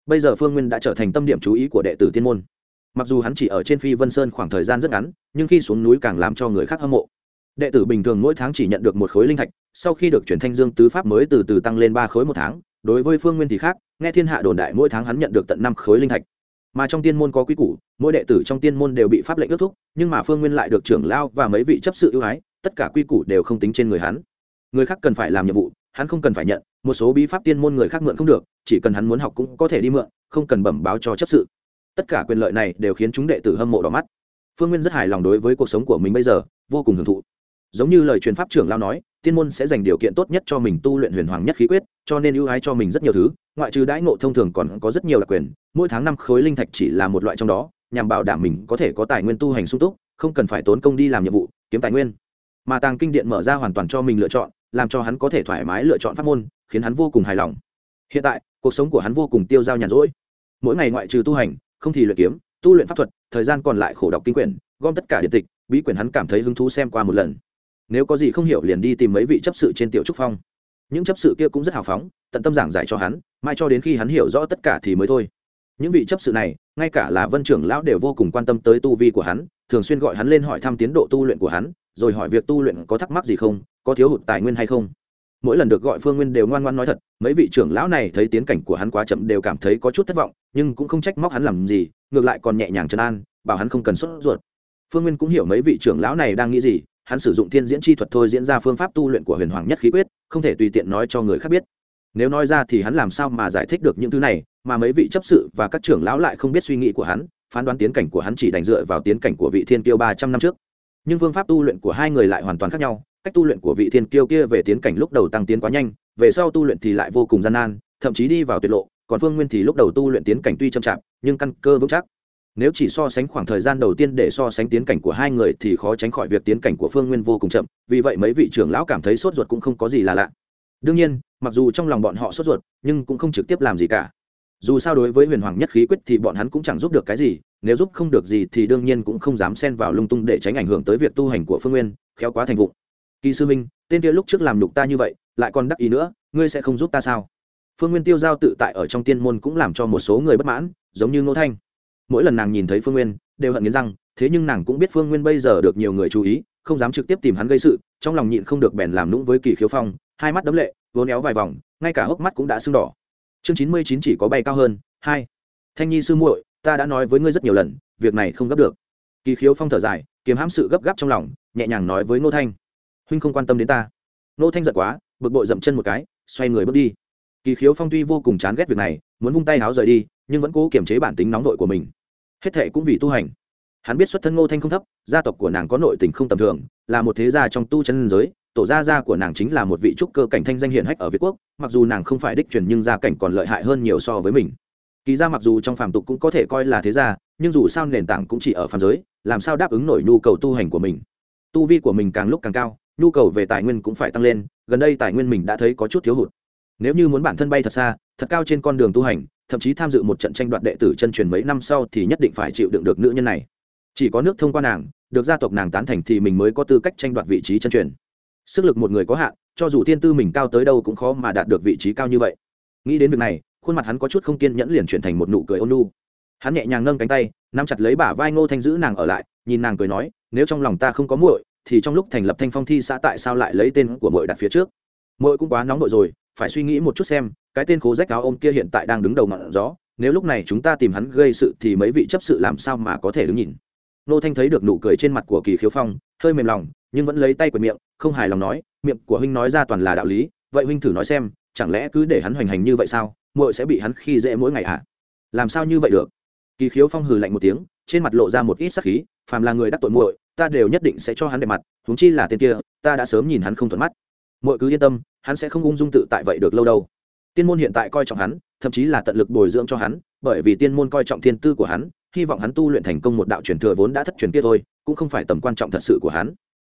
Bây giờ phương nguyên đã trở thành tâm điểm chú ý của đệ tử tiên môn. Mặc dù hắn chỉ ở trên phi vân sơn khoảng thời gian rất ngắn nhưng khi xuống núi càng làm cho người khác hâm mộ đệ tử bình thường mỗi tháng chỉ nhận được một khối linh thạch, sau khi được chuyển thanh dương tứ pháp mới từ từ tăng lên ba khối một tháng. Đối với phương nguyên thì khác, nghe thiên hạ đồn đại mỗi tháng hắn nhận được tận năm khối linh thạch. Mà trong tiên môn có quy củ, mỗi đệ tử trong tiên môn đều bị pháp lệnh ước thúc, nhưng mà phương nguyên lại được trưởng lao và mấy vị chấp sự ưu ái, tất cả quy củ đều không tính trên người hắn. Người khác cần phải làm nhiệm vụ, hắn không cần phải nhận, một số bí pháp tiên môn người khác mượn không được, chỉ cần hắn muốn học cũng có thể đi mượn, không cần bẩm báo cho chấp sự. Tất cả quyền lợi này đều khiến chúng đệ tử hâm mộ đỏ mắt. Phương nguyên rất hài lòng đối với cuộc sống của mình bây giờ, vô cùng hưởng thụ giống như lời truyền pháp trưởng lao nói, tiên môn sẽ dành điều kiện tốt nhất cho mình tu luyện huyền hoàng nhất khí quyết, cho nên ưu ái cho mình rất nhiều thứ, ngoại trừ đãi ngộ thông thường còn có rất nhiều đặc quyền, mỗi tháng năm khối linh thạch chỉ là một loại trong đó, nhằm bảo đảm mình có thể có tài nguyên tu hành sung túc, không cần phải tốn công đi làm nhiệm vụ, kiếm tài nguyên. Mà tàng kinh điện mở ra hoàn toàn cho mình lựa chọn, làm cho hắn có thể thoải mái lựa chọn pháp môn, khiến hắn vô cùng hài lòng. Hiện tại, cuộc sống của hắn vô cùng tiêu dao nhàn rỗi. Mỗi ngày ngoại trừ tu hành, không thì luyện kiếm, tu luyện pháp thuật, thời gian còn lại khổ đọc kinh quyển, gom tất cả điện tịch, bí quyển hắn cảm thấy hứng thú xem qua một lần nếu có gì không hiểu liền đi tìm mấy vị chấp sự trên tiểu trúc phong. Những chấp sự kia cũng rất hào phóng, tận tâm giảng giải cho hắn, mai cho đến khi hắn hiểu rõ tất cả thì mới thôi. Những vị chấp sự này, ngay cả là vân trưởng lão đều vô cùng quan tâm tới tu vi của hắn, thường xuyên gọi hắn lên hỏi thăm tiến độ tu luyện của hắn, rồi hỏi việc tu luyện có thắc mắc gì không, có thiếu hụt tài nguyên hay không. Mỗi lần được gọi phương nguyên đều ngoan ngoan nói thật, mấy vị trưởng lão này thấy tiến cảnh của hắn quá chậm đều cảm thấy có chút thất vọng, nhưng cũng không trách móc hắn làm gì, ngược lại còn nhẹ nhàng trấn an, bảo hắn không cần sốt ruột. Phương nguyên cũng hiểu mấy vị trưởng lão này đang nghĩ gì hắn sử dụng thiên diễn chi thuật thôi diễn ra phương pháp tu luyện của huyền hoàng nhất khí quyết, không thể tùy tiện nói cho người khác biết. Nếu nói ra thì hắn làm sao mà giải thích được những thứ này, mà mấy vị chấp sự và các trưởng lão lại không biết suy nghĩ của hắn, phán đoán tiến cảnh của hắn chỉ đành dựa vào tiến cảnh của vị thiên kiêu ba trăm năm trước. Nhưng phương pháp tu luyện của hai người lại hoàn toàn khác nhau, cách tu luyện của vị thiên kiêu kia về tiến cảnh lúc đầu tăng tiến quá nhanh, về sau tu luyện thì lại vô cùng gian nan, thậm chí đi vào tuyệt lộ, còn phương nguyên thì lúc đầu tu luyện tiến cảnh tuy chậm chạp, nhưng căn cơ vững chắc nếu chỉ so sánh khoảng thời gian đầu tiên để so sánh tiến cảnh của hai người thì khó tránh khỏi việc tiến cảnh của phương nguyên vô cùng chậm, vì vậy mấy vị trưởng lão cảm thấy sốt ruột cũng không có gì là lạ. Đương nhiên, mặc dù trong lòng bọn họ sốt ruột, nhưng cũng không trực tiếp làm gì cả. Dù sao đối với huyền hoàng nhất khí quyết thì bọn hắn cũng chẳng giúp được cái gì, nếu giúp không được gì thì đương nhiên cũng không dám xen vào lung tung để tránh ảnh hưởng tới việc tu hành của phương nguyên, khéo quá thành vụ. Kỳ sư minh tên kia lúc trước làm lục ta như vậy, lại còn đắc ý nữa, ngươi sẽ không giúp ta sao? Phương nguyên tiêu giao tự tại ở trong tiên môn cũng làm cho một số người bất mãn, giống như ngô thanh mỗi lần nàng nhìn thấy phương nguyên, đều hận nghiến răng, thế nhưng nàng cũng biết phương nguyên bây giờ được nhiều người chú ý, không dám trực tiếp tìm hắn gây sự, trong lòng nhịn không được bèn làm nũng với kỳ khiếu phong, hai mắt đấm lệ vốn éo vài vòng, ngay cả hốc mắt cũng đã sưng đỏ. Chương chín mươi chín chỉ có bay cao hơn, hai. Thanh nhi sư muội, ta đã nói với ngươi rất nhiều lần, việc này không gấp được. Kỳ khiếu phong thở dài kiếm hãm sự gấp gáp trong lòng, nhẹ nhàng nói với ngô thanh. Huynh không quan tâm đến ta. Ngô thanh giận quá, bực bội dậm chân một cái, xoay người bước đi. Kỳ khiếu phong tuy vô cùng chán ghét việc này, muốn vung tay háo rời đi nhưng vẫn cố kiềm chế bản tính nóng vội của mình. Hết thệ cũng vì tu hành. Hắn biết xuất thân ngô thanh không thấp, gia tộc của nàng có nội tình không tầm thường, là một thế gia trong tu chân giới, tổ gia gia của nàng chính là một vị trúc cơ cảnh thanh danh hiển hách ở việt quốc, mặc dù nàng không phải đích truyền nhưng gia cảnh còn lợi hại hơn nhiều so với mình. Kỳ gia mặc dù trong phàm tục cũng có thể coi là thế gia, nhưng dù sao nền tảng cũng chỉ ở phàm giới, làm sao đáp ứng nổi nhu cầu tu hành của mình? Tu vi của mình càng lúc càng cao, nhu cầu về tài nguyên cũng phải tăng lên, gần đây tài nguyên mình đã thấy có chút thiếu hụt nếu như muốn bản thân bay thật xa, thật cao trên con đường tu hành, thậm chí tham dự một trận tranh đoạt đệ tử chân truyền mấy năm sau thì nhất định phải chịu đựng được nữ nhân này. Chỉ có nước thông qua nàng, được gia tộc nàng tán thành thì mình mới có tư cách tranh đoạt vị trí chân truyền. Sức lực một người có hạn, cho dù thiên tư mình cao tới đâu cũng khó mà đạt được vị trí cao như vậy. Nghĩ đến việc này, khuôn mặt hắn có chút không kiên nhẫn liền chuyển thành một nụ cười ôn nu hắn nhẹ nhàng nâng cánh tay, nắm chặt lấy bả vai ngô thanh giữ nàng ở lại, nhìn nàng cười nói, nếu trong lòng ta không có muội, thì trong lúc thành lập thanh phong thi xã tại sao lại lấy tên của muội đặt phía trước? Muội cũng quá nóng nội rồi phải suy nghĩ một chút xem, cái tên khố rách áo ôm kia hiện tại đang đứng đầu ngọn gió, nếu lúc này chúng ta tìm hắn gây sự thì mấy vị chấp sự làm sao mà có thể đứng nhìn? Nô thanh thấy được nụ cười trên mặt của kỳ khiếu phong, hơi mềm lòng, nhưng vẫn lấy tay quệt miệng, không hài lòng nói, miệng của huynh nói ra toàn là đạo lý, vậy huynh thử nói xem, chẳng lẽ cứ để hắn hoành hành như vậy sao? Muội sẽ bị hắn khi dễ mỗi ngày ạ à? làm sao như vậy được? Kỳ khiếu phong hừ lạnh một tiếng, trên mặt lộ ra một ít sắc khí, phàm là người đắc tội muội, ta đều nhất định sẽ cho hắn đẹp mặt, huống chi là tên kia, ta đã sớm nhìn hắn không thuận mắt. Muội cứ yên tâm hắn sẽ không ung dung tự tại vậy được lâu đâu. Tiên môn hiện tại coi trọng hắn, thậm chí là tận lực bồi dưỡng cho hắn, bởi vì tiên môn coi trọng thiên tư của hắn, hy vọng hắn tu luyện thành công một đạo truyền thừa vốn đã thất truyền kia thôi, cũng không phải tầm quan trọng thật sự của hắn.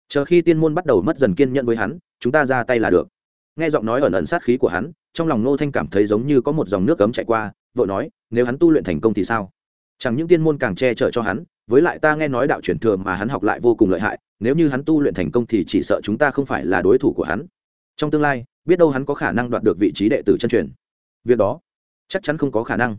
Chờ khi tiên môn bắt đầu mất dần kiên nhẫn với hắn, chúng ta ra tay là được. Nghe giọng nói ẩn ẩn sát khí của hắn, trong lòng nô thanh cảm thấy giống như có một dòng nước cấm chạy qua, vội nói, nếu hắn tu luyện thành công thì sao? Chẳng những tiên môn càng che chở cho hắn, với lại ta nghe nói đạo truyền thừa mà hắn học lại vô cùng lợi hại, nếu như hắn tu luyện thành công thì chỉ sợ chúng ta không phải là đối thủ của hắn trong tương lai, biết đâu hắn có khả năng đoạt được vị trí đệ tử chân truyền. Việc đó, chắc chắn không có khả năng.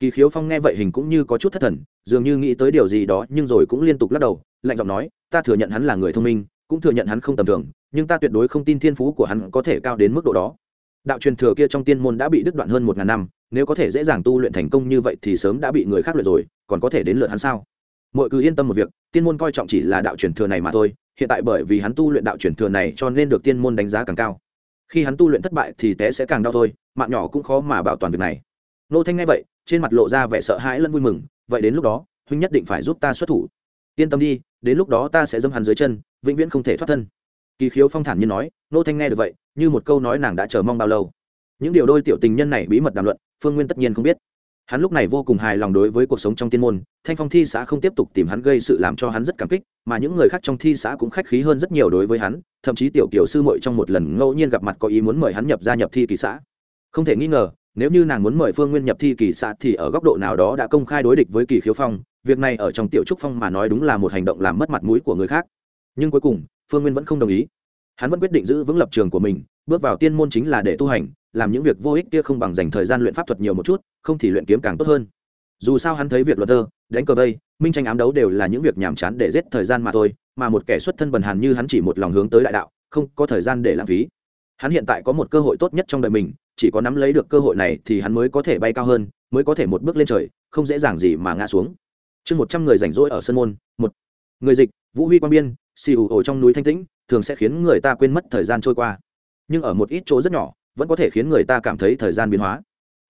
Kỳ khiếu phong nghe vậy hình cũng như có chút thất thần, dường như nghĩ tới điều gì đó, nhưng rồi cũng liên tục lắc đầu, lạnh giọng nói, ta thừa nhận hắn là người thông minh, cũng thừa nhận hắn không tầm thường, nhưng ta tuyệt đối không tin thiên phú của hắn có thể cao đến mức độ đó. Đạo truyền thừa kia trong tiên môn đã bị đứt đoạn hơn một ngàn năm, nếu có thể dễ dàng tu luyện thành công như vậy thì sớm đã bị người khác luyện rồi, còn có thể đến lượt hắn sao? Mọi cứ yên tâm một việc, tiên môn coi trọng chỉ là đạo truyền thừa này mà thôi, hiện tại bởi vì hắn tu luyện đạo truyền thừa này cho nên được tiên môn đánh giá càng cao. Khi hắn tu luyện thất bại thì té sẽ càng đau thôi, mạng nhỏ cũng khó mà bảo toàn việc này. Nô thanh nghe vậy, trên mặt lộ ra vẻ sợ hãi lẫn vui mừng, vậy đến lúc đó, huynh nhất định phải giúp ta xuất thủ. Yên tâm đi, đến lúc đó ta sẽ dâm hắn dưới chân, vĩnh viễn không thể thoát thân. Kỳ khiếu phong thản như nói, nô thanh nghe được vậy, như một câu nói nàng đã chờ mong bao lâu. Những điều đôi tiểu tình nhân này bí mật đàm luận, phương nguyên tất nhiên không biết hắn lúc này vô cùng hài lòng đối với cuộc sống trong tiên môn, thanh phong thi xã không tiếp tục tìm hắn gây sự làm cho hắn rất cảm kích, mà những người khác trong thi xã cũng khách khí hơn rất nhiều đối với hắn, thậm chí tiểu kiểu sư muội trong một lần ngẫu nhiên gặp mặt có ý muốn mời hắn nhập gia nhập thi kỳ xã. Không thể nghi ngờ, nếu như nàng muốn mời phương nguyên nhập thi kỳ xã thì ở góc độ nào đó đã công khai đối địch với kỳ khiếu phong, việc này ở trong tiểu trúc phong mà nói đúng là một hành động làm mất mặt mũi của người khác. Nhưng cuối cùng, phương nguyên vẫn không đồng ý. Hắn vẫn quyết định giữ vững lập trường của mình, bước vào tiên môn chính là để tu hành làm những việc vô ích kia không bằng dành thời gian luyện pháp thuật nhiều một chút, không thì luyện kiếm càng tốt hơn. Dù sao hắn thấy việc luật thơ, đánh cờ vây, minh tranh ám đấu đều là những việc nhàm chán để giết thời gian mà thôi, mà một kẻ xuất thân bần hàn như hắn chỉ một lòng hướng tới đại đạo, không có thời gian để lãng phí. Hắn hiện tại có một cơ hội tốt nhất trong đời mình, chỉ có nắm lấy được cơ hội này thì hắn mới có thể bay cao hơn, mới có thể một bước lên trời, không dễ dàng gì mà ngã xuống. Chương một trăm người rảnh rỗi ở sân môn, một. Người dịch, vũ huy quang biên, xì ủ ổ trong núi thanh tĩnh, thường sẽ khiến người ta quên mất thời gian trôi qua. Nhưng ở một ít chỗ rất nhỏ vẫn có thể khiến người ta cảm thấy thời gian biến hóa.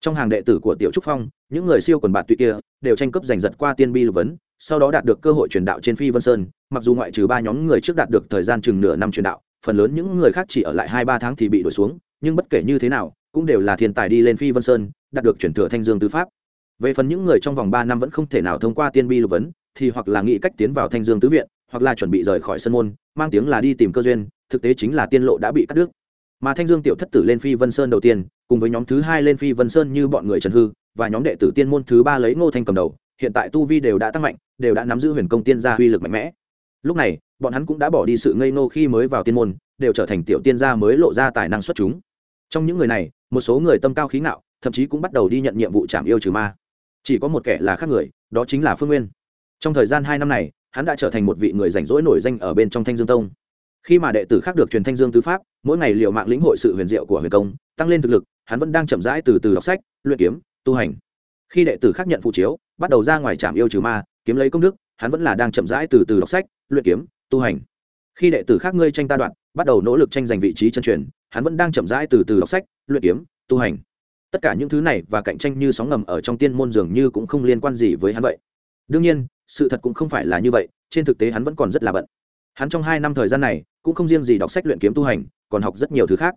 Trong hàng đệ tử của tiểu trúc phong, những người siêu quần bạn tụy kia đều tranh cấp giành giật qua tiên bi lục vấn, sau đó đạt được cơ hội truyền đạo trên phi vân sơn, mặc dù ngoại trừ ba nhóm người trước đạt được thời gian chừng nửa năm truyền đạo, phần lớn những người khác chỉ ở lại hai ba tháng thì bị đuổi xuống, nhưng bất kể như thế nào, cũng đều là thiên tài đi lên phi vân sơn, đạt được chuyển thừa thanh dương tứ pháp. Về phần những người trong vòng ba năm vẫn không thể nào thông qua tiên bi lục vấn, thì hoặc là nghĩ cách tiến vào thanh dương tứ viện, hoặc là chuẩn bị rời khỏi sân môn, mang tiếng là đi tìm cơ duyên, thực tế chính là tiên lộ đã bị cắt đứt mà thanh dương tiểu thất tử lên phi vân sơn đầu tiên, cùng với nhóm thứ hai lên phi vân sơn như bọn người trần hư và nhóm đệ tử tiên môn thứ ba lấy ngô thanh cầm đầu, hiện tại tu vi đều đã tăng mạnh, đều đã nắm giữ huyền công tiên gia uy lực mạnh mẽ. Lúc này, bọn hắn cũng đã bỏ đi sự ngây ngô khi mới vào tiên môn, đều trở thành tiểu tiên gia mới lộ ra tài năng xuất chúng. Trong những người này, một số người tâm cao khí ngạo, thậm chí cũng bắt đầu đi nhận nhiệm vụ chạm yêu trừ ma. Chỉ có một kẻ là khác người, đó chính là phương nguyên. Trong thời gian hai năm này, hắn đã trở thành một vị người rảnh rỗi nổi danh ở bên trong thanh dương tông khi mà đệ tử khác được truyền thanh dương tứ pháp, mỗi ngày liệu mạng lĩnh hội sự huyền diệu của huyền công, tăng lên thực lực, hắn vẫn đang chậm rãi từ từ đọc sách, luyện kiếm, tu hành. Khi đệ tử khác nhận phụ chiếu, bắt đầu ra ngoài trạm yêu trừ ma, kiếm lấy công đức, hắn vẫn là đang chậm rãi từ từ đọc sách, luyện kiếm, tu hành. Khi đệ tử khác ngươi tranh ta đoạn, bắt đầu nỗ lực tranh giành vị trí chân truyền, hắn vẫn đang chậm rãi từ từ đọc sách, luyện kiếm, tu hành. Tất cả những thứ này và cạnh tranh như sóng ngầm ở trong tiên môn dường như cũng không liên quan gì với hắn vậy. Đương nhiên, sự thật cũng không phải là như vậy, trên thực tế hắn vẫn còn rất là bận. Hắn trong hai năm thời gian này cũng không riêng gì đọc sách luyện kiếm tu hành, còn học rất nhiều thứ khác.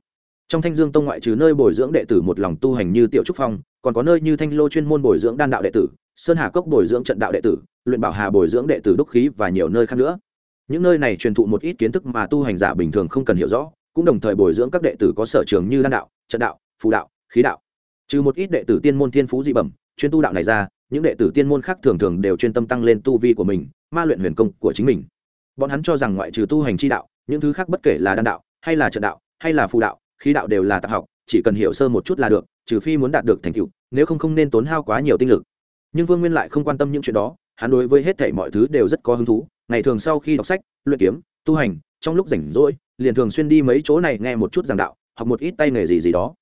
Trong thanh dương tông ngoại trừ nơi bồi dưỡng đệ tử một lòng tu hành như tiểu trúc phong, còn có nơi như thanh lô chuyên môn bồi dưỡng đan đạo đệ tử, sơn hà cốc bồi dưỡng trận đạo đệ tử, luyện bảo hà bồi dưỡng đệ tử đúc khí và nhiều nơi khác nữa. Những nơi này truyền thụ một ít kiến thức mà tu hành giả bình thường không cần hiểu rõ, cũng đồng thời bồi dưỡng các đệ tử có sở trường như đan đạo, trận đạo, phù đạo, khí đạo. Trừ một ít đệ tử tiên môn thiên phú dị bẩm, chuyên tu đạo này ra, những đệ tử tiên môn khác thường thường đều chuyên tâm tăng lên tu vi của mình, ma luyện huyền công của chính mình. Bọn hắn cho rằng ngoại trừ tu hành chi đạo những thứ khác bất kể là đan đạo, hay là trận đạo, hay là phù đạo, khí đạo đều là tạp học, chỉ cần hiểu sơ một chút là được, trừ phi muốn đạt được thành tựu, nếu không không nên tốn hao quá nhiều tinh lực. Nhưng vương nguyên lại không quan tâm những chuyện đó, hắn đối với hết thảy mọi thứ đều rất có hứng thú, ngày thường sau khi đọc sách, luyện kiếm, tu hành, trong lúc rảnh rỗi, liền thường xuyên đi mấy chỗ này nghe một chút giảng đạo, học một ít tay nghề gì gì đó.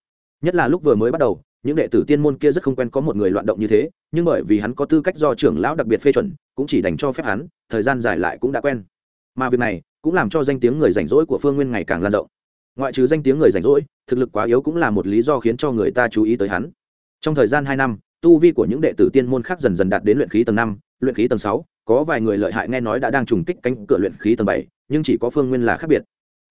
Nhất là lúc vừa mới bắt đầu, những đệ tử tiên môn kia rất không quen có một người loạn động như thế, nhưng bởi vì hắn có tư cách do trưởng lão đặc biệt phê chuẩn, cũng chỉ dành cho phép hắn, thời gian dài lại cũng đã quen. Mà việc này cũng làm cho danh tiếng người rảnh rỗi của phương nguyên ngày càng lan rộng. Ngoại trừ danh tiếng người rảnh rỗi, thực lực quá yếu cũng là một lý do khiến cho người ta chú ý tới hắn. Trong thời gian hai năm, tu vi của những đệ tử tiên môn khác dần dần đạt đến luyện khí tầng năm, luyện khí tầng sáu, có vài người lợi hại nghe nói đã đang trùng kích cánh cửa luyện khí tầng bảy, nhưng chỉ có phương nguyên là khác biệt.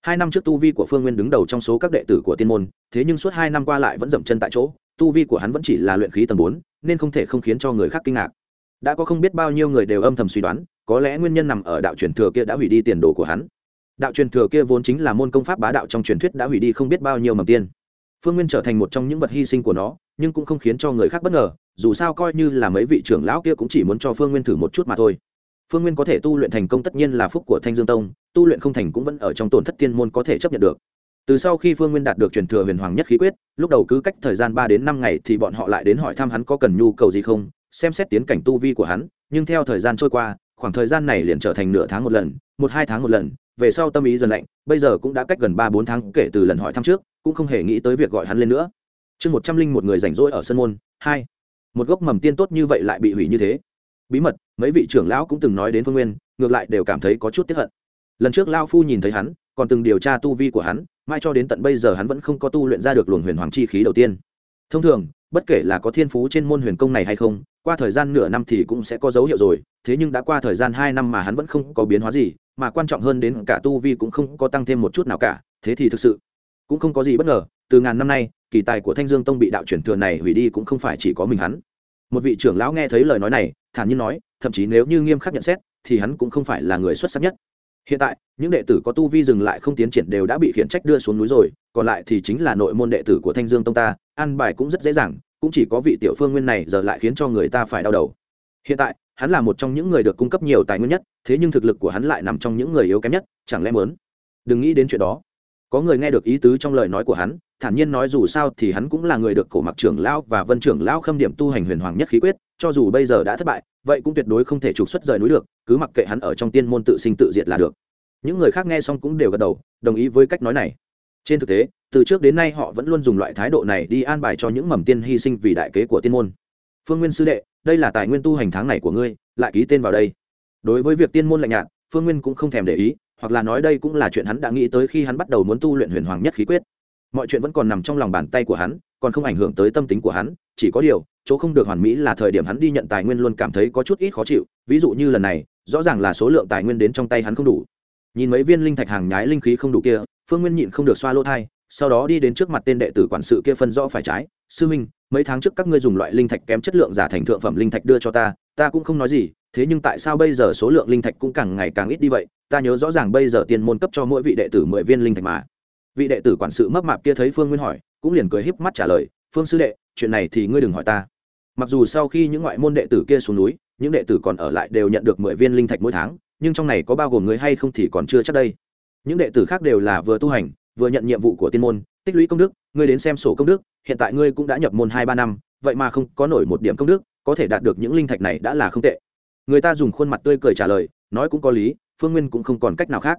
Hai năm trước tu vi của phương nguyên đứng đầu trong số các đệ tử của tiên môn, thế nhưng suốt hai năm qua lại vẫn dậm chân tại chỗ, tu vi của hắn vẫn chỉ là luyện khí tầng bốn, nên không thể không khiến cho người khác kinh ngạc. Đã có không biết bao nhiêu người đều âm thầm suy đoán có lẽ nguyên nhân nằm ở đạo truyền thừa kia đã hủy đi tiền đồ của hắn. Đạo truyền thừa kia vốn chính là môn công pháp bá đạo trong truyền thuyết đã hủy đi không biết bao nhiêu mầm tiên. Phương nguyên trở thành một trong những vật hy sinh của nó, nhưng cũng không khiến cho người khác bất ngờ, dù sao coi như là mấy vị trưởng lão kia cũng chỉ muốn cho phương nguyên thử một chút mà thôi. Phương nguyên có thể tu luyện thành công tất nhiên là phúc của thanh dương tông, tu luyện không thành cũng vẫn ở trong tổn thất tiên môn có thể chấp nhận được. Từ sau khi phương nguyên đạt được truyền thừa huyền hoàng nhất khí quyết, lúc đầu cứ cách thời gian ba đến năm ngày thì bọn họ lại đến hỏi thăm hắn có cần nhu cầu gì không, xem xét tiến cảnh tu vi của hắn, nhưng theo thời gian trôi qua khoảng thời gian này liền trở thành nửa tháng một lần, một hai tháng một lần, về sau tâm ý dần lạnh, bây giờ cũng đã cách gần ba bốn tháng kể từ lần hỏi thăm trước, cũng không hề nghĩ tới việc gọi hắn lên nữa. Chương một trăm linh một người rảnh rỗi ở sân môn, hai. Một gốc mầm tiên tốt như vậy lại bị hủy như thế. Bí mật, mấy vị trưởng lão cũng từng nói đến phương nguyên, ngược lại đều cảm thấy có chút tiếp hận. Lần trước lao phu nhìn thấy hắn, còn từng điều tra tu vi của hắn mai cho đến tận bây giờ hắn vẫn không có tu luyện ra được luồng huyền hoàng chi khí đầu tiên. Thông thường bất kể là có thiên phú trên môn huyền công này hay không, qua thời gian nửa năm thì cũng sẽ có dấu hiệu rồi, thế nhưng đã qua thời gian hai năm mà hắn vẫn không có biến hóa gì, mà quan trọng hơn đến cả tu vi cũng không có tăng thêm một chút nào cả, thế thì thực sự cũng không có gì bất ngờ, từ ngàn năm nay, kỳ tài của thanh dương tông bị đạo truyền thừa này hủy đi cũng không phải chỉ có mình hắn. Một vị trưởng lão nghe thấy lời nói này, thản nhiên nói, thậm chí nếu như nghiêm khắc nhận xét, thì hắn cũng không phải là người xuất sắc nhất. Hiện tại, những đệ tử có tu vi dừng lại không tiến triển đều đã bị khiển trách đưa xuống núi rồi, còn lại thì chính là nội môn đệ tử của thanh dương tông ta an bài cũng rất dễ dàng, cũng chỉ có vị tiểu phương nguyên này giờ lại khiến cho người ta phải đau đầu. Hiện tại, hắn là một trong những người được cung cấp nhiều tài nguyên nhất, thế nhưng thực lực của hắn lại nằm trong những người yếu kém nhất, chẳng lẽ mớn đừng nghĩ đến chuyện đó. Có người nghe được ý tứ trong lời nói của hắn, thản nhiên nói dù sao thì hắn cũng là người được cổ mặc trưởng lão và vân trưởng lão khâm điểm tu hành huyền hoàng nhất khí quyết, cho dù bây giờ đã thất bại, vậy cũng tuyệt đối không thể trục xuất rời núi được, cứ mặc kệ hắn ở trong tiên môn tự sinh tự diệt là được. Những người khác nghe xong cũng đều gật đầu, đồng ý với cách nói này. Trên thực tế từ trước đến nay họ vẫn luôn dùng loại thái độ này đi an bài cho những mầm tiên hy sinh vì đại kế của tiên môn. Phương nguyên sư đệ, đây là tài nguyên tu hành tháng này của ngươi, lại ký tên vào đây. Đối với việc tiên môn lạnh nhạt, phương nguyên cũng không thèm để ý, hoặc là nói đây cũng là chuyện hắn đã nghĩ tới khi hắn bắt đầu muốn tu luyện huyền hoàng nhất khí quyết. Mọi chuyện vẫn còn nằm trong lòng bàn tay của hắn, còn không ảnh hưởng tới tâm tính của hắn, chỉ có điều, chỗ không được hoàn mỹ là thời điểm hắn đi nhận tài nguyên luôn cảm thấy có chút ít khó chịu, ví dụ như lần này, rõ ràng là số lượng tài nguyên đến trong tay hắn không đủ. Nhìn mấy viên linh thạch hàng nhái linh khí không đủ kia, phương nguyên nhịn không được xoa lỗ thai sau đó đi đến trước mặt tên đệ tử quản sự kia phân rõ phải trái. Sư minh mấy tháng trước các ngươi dùng loại linh thạch kém chất lượng giả thành thượng phẩm linh thạch đưa cho ta ta cũng không nói gì, thế nhưng tại sao bây giờ số lượng linh thạch cũng càng ngày càng ít đi vậy? Ta nhớ rõ ràng bây giờ tiền môn cấp cho mỗi vị đệ tử mười viên linh thạch mà. Vị đệ tử quản sự mấp mạp kia thấy phương nguyên hỏi, cũng liền cười híp mắt trả lời, phương sư đệ, chuyện này thì ngươi đừng hỏi ta. Mặc dù sau khi những ngoại môn đệ tử kia xuống núi, những đệ tử còn ở lại đều nhận được mười viên linh thạch mỗi tháng, nhưng trong này có bao gồm người hay không thì còn chưa chắc đây. Những đệ tử khác đều là vừa tu hành vừa nhận nhiệm vụ của tiên môn, tích lũy công đức, ngươi đến xem sổ công đức, hiện tại ngươi cũng đã nhập môn hai ba năm, vậy mà không có nổi một điểm công đức, có thể đạt được những linh thạch này đã là không tệ. Người ta dùng khuôn mặt tươi cười trả lời, nói cũng có lý, phương nguyên cũng không còn cách nào khác.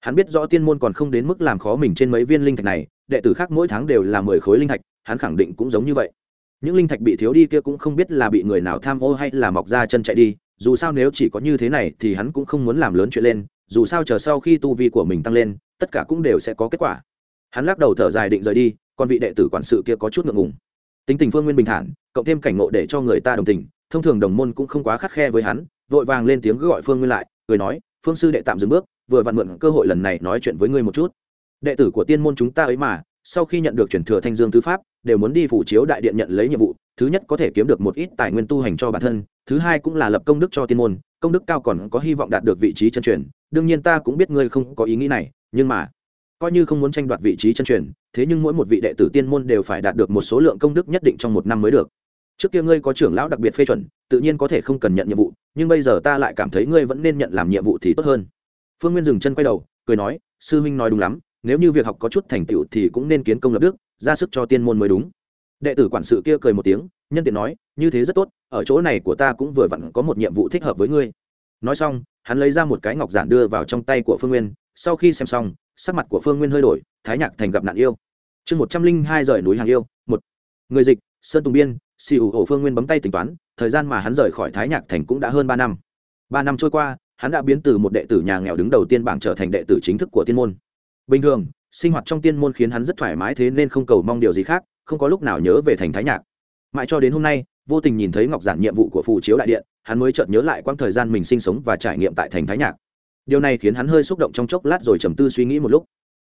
Hắn biết rõ tiên môn còn không đến mức làm khó mình trên mấy viên linh thạch này, đệ tử khác mỗi tháng đều là mười khối linh thạch, hắn khẳng định cũng giống như vậy. Những linh thạch bị thiếu đi kia cũng không biết là bị người nào tham ô hay là mọc ra chân chạy đi, dù sao nếu chỉ có như thế này thì hắn cũng không muốn làm lớn chuyện lên, dù sao chờ sau khi tu vi của mình tăng lên tất cả cũng đều sẽ có kết quả. Hắn lắc đầu thở dài định rời đi, còn vị đệ tử quản sự kia có chút ngượng ngùng. Tính tình phương nguyên bình thản, cộng thêm cảnh ngộ để cho người ta đồng tình, thông thường đồng môn cũng không quá khắt khe với hắn, vội vàng lên tiếng gọi phương nguyên lại, cười nói, phương sư đệ tạm dừng bước, vừa vặn mượn cơ hội lần này nói chuyện với ngươi một chút. Đệ tử của tiên môn chúng ta ấy mà, sau khi nhận được chuyển thừa thanh dương tứ pháp, đều muốn đi phủ chiếu đại điện nhận lấy nhiệm vụ, thứ nhất có thể kiếm được một ít tài nguyên tu hành cho bản thân, thứ hai cũng là lập công đức cho tiên môn, công đức cao còn có hy vọng đạt được vị trí chân truyền, đương nhiên ta cũng biết ngươi không có ý nghĩ này nhưng mà, coi như không muốn tranh đoạt vị trí chân truyền, thế nhưng mỗi một vị đệ tử tiên môn đều phải đạt được một số lượng công đức nhất định trong một năm mới được. Trước kia ngươi có trưởng lão đặc biệt phê chuẩn, tự nhiên có thể không cần nhận nhiệm vụ, nhưng bây giờ ta lại cảm thấy ngươi vẫn nên nhận làm nhiệm vụ thì tốt hơn. Phương nguyên dừng chân quay đầu, cười nói, sư huynh nói đúng lắm, nếu như việc học có chút thành tựu thì cũng nên kiến công lập đức, ra sức cho tiên môn mới đúng. Đệ tử quản sự kia cười một tiếng, nhân tiện nói, như thế rất tốt, ở chỗ này của ta cũng vừa vặn có một nhiệm vụ thích hợp với ngươi. Nói xong, hắn lấy ra một cái ngọc giản đưa vào trong tay của phương nguyên sau khi xem xong, sắc mặt của phương nguyên hơi đổi, thái nhạc thành gặp nạn yêu. Chương một trăm linh hai rời núi hàng yêu, một. Người dịch, sơn tùng biên xì ủ ổ phương nguyên bấm tay tính toán, thời gian mà hắn rời khỏi thái nhạc thành cũng đã hơn ba năm. Ba năm trôi qua, hắn đã biến từ một đệ tử nhà nghèo đứng đầu tiên bảng trở thành đệ tử chính thức của tiên môn. Bình thường, sinh hoạt trong tiên môn khiến hắn rất thoải mái thế nên không cầu mong điều gì khác, không có lúc nào nhớ về thành thái nhạc. Mãi cho đến hôm nay, vô tình nhìn thấy ngọc giản nhiệm vụ của phù chiếu đại điện, hắn mới chợt nhớ lại quãng thời gian mình sinh sống và trải nghiệm tại thành thái nhạc điều này khiến hắn hơi xúc động trong chốc lát rồi trầm tư suy nghĩ một lúc.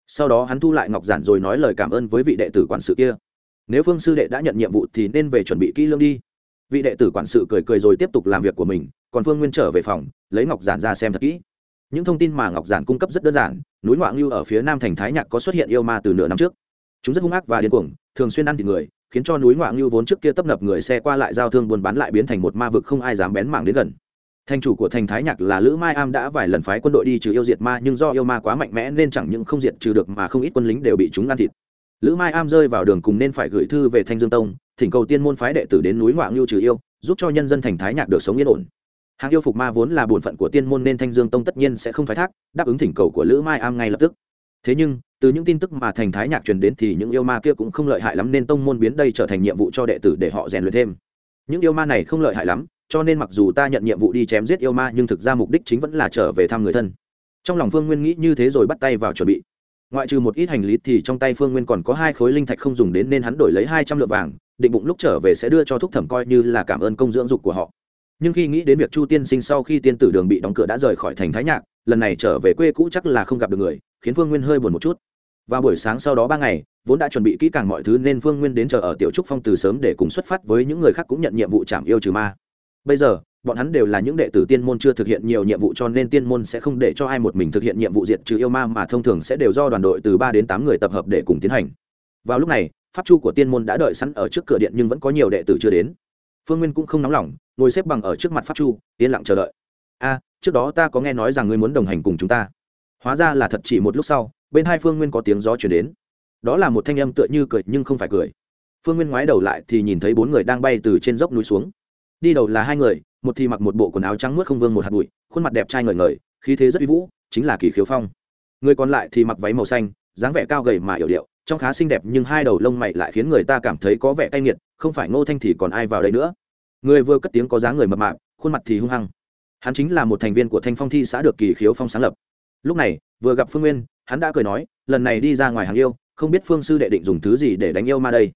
Sau đó hắn thu lại ngọc giản rồi nói lời cảm ơn với vị đệ tử quản sự kia. Nếu phương sư đệ đã nhận nhiệm vụ thì nên về chuẩn bị kỹ lương đi. Vị đệ tử quản sự cười cười rồi tiếp tục làm việc của mình, còn phương nguyên trở về phòng, lấy ngọc giản ra xem thật kỹ. Những thông tin mà ngọc giản cung cấp rất đơn giản, núi ngoại ngưu ở phía nam thành thái nhạc có xuất hiện yêu ma từ nửa năm trước. Chúng rất hung ác và điên cuồng, thường xuyên ăn thịt người, khiến cho núi ngoại ngưu vốn trước kia tấp nập người xe qua lại giao thương buôn bán lại biến thành một ma vực không ai dám bén mảng đến gần thành chủ của thành thái nhạc là lữ mai am đã vài lần phái quân đội đi trừ yêu diệt ma, nhưng do yêu ma quá mạnh mẽ nên chẳng những không diệt trừ được mà không ít quân lính đều bị chúng ăn thịt. Lữ mai am rơi vào đường cùng nên phải gửi thư về thanh dương tông, thỉnh cầu tiên môn phái đệ tử đến núi ngoại ngưu trừ yêu, giúp cho nhân dân thành thái nhạc được sống yên ổn. Hàng yêu phục ma vốn là bổn phận của tiên môn nên thanh dương tông tất nhiên sẽ không phái thác, đáp ứng thỉnh cầu của lữ mai am ngay lập tức. Thế nhưng, từ những tin tức mà thành thái nhạc truyền đến thì những yêu ma kia cũng không lợi hại lắm nên tông môn biến đây trở thành nhiệm vụ cho đệ tử để họ rèn luyện thêm. Những yêu ma này không lợi hại lắm cho nên mặc dù ta nhận nhiệm vụ đi chém giết yêu ma, nhưng thực ra mục đích chính vẫn là trở về thăm người thân. Trong lòng phương nguyên nghĩ như thế rồi bắt tay vào chuẩn bị. Ngoại trừ một ít hành lý thì trong tay phương nguyên còn có hai khối linh thạch không dùng đến nên hắn đổi lấy hai trăm lượng vàng, định bụng lúc trở về sẽ đưa cho thúc thẩm coi như là cảm ơn công dưỡng dục của họ. Nhưng khi nghĩ đến việc chu tiên sinh sau khi tiên tử đường bị đóng cửa đã rời khỏi thành thái nhạc, lần này trở về quê cũ chắc là không gặp được người, khiến phương nguyên hơi buồn một chút. Vào buổi sáng sau đó ba ngày, vốn đã chuẩn bị kỹ càng mọi thứ nên phương nguyên đến chờ ở tiểu trúc phong từ sớm để cùng xuất phát với những người khác cũng nhận nhiệm vụ chạm yêu trừ ma bây giờ, bọn hắn đều là những đệ tử tiên môn chưa thực hiện nhiều nhiệm vụ cho nên tiên môn sẽ không để cho ai một mình thực hiện nhiệm vụ diệt trừ yêu ma mà thông thường sẽ đều do đoàn đội từ ba đến tám người tập hợp để cùng tiến hành. Vào lúc này, pháp chu của tiên môn đã đợi sẵn ở trước cửa điện nhưng vẫn có nhiều đệ tử chưa đến. Phương nguyên cũng không nóng lòng, ngồi xếp bằng ở trước mặt pháp chu, yên lặng chờ đợi. A, trước đó ta có nghe nói rằng ngươi muốn đồng hành cùng chúng ta. Hóa ra là thật chỉ một lúc sau, bên hai phương nguyên có tiếng gió chuyển đến. Đó là một thanh âm tựa như cười nhưng không phải cười. Phương nguyên ngoái đầu lại thì nhìn thấy bốn người đang bay từ trên dốc núi xuống đi đầu là hai người, một thì mặc một bộ quần áo trắng mướt không vương một hạt bụi, khuôn mặt đẹp trai ngời ngời, khí thế rất uy vũ, chính là kỳ khiếu phong. Người còn lại thì mặc váy màu xanh, dáng vẻ cao gầy mà yểu điệu trông khá xinh đẹp nhưng hai đầu lông mày lại khiến người ta cảm thấy có vẻ cay nghiệt, không phải ngô thanh thì còn ai vào đây nữa. Người vừa cất tiếng có dáng người mập mạp, khuôn mặt thì hung hăng. Hắn chính là một thành viên của thanh phong thi xã được kỳ khiếu phong sáng lập. Lúc này, vừa gặp phương nguyên, hắn đã cười nói, lần này đi ra ngoài hàng yêu, không biết phương sư đệ định dùng thứ gì để đánh yêu ma đây?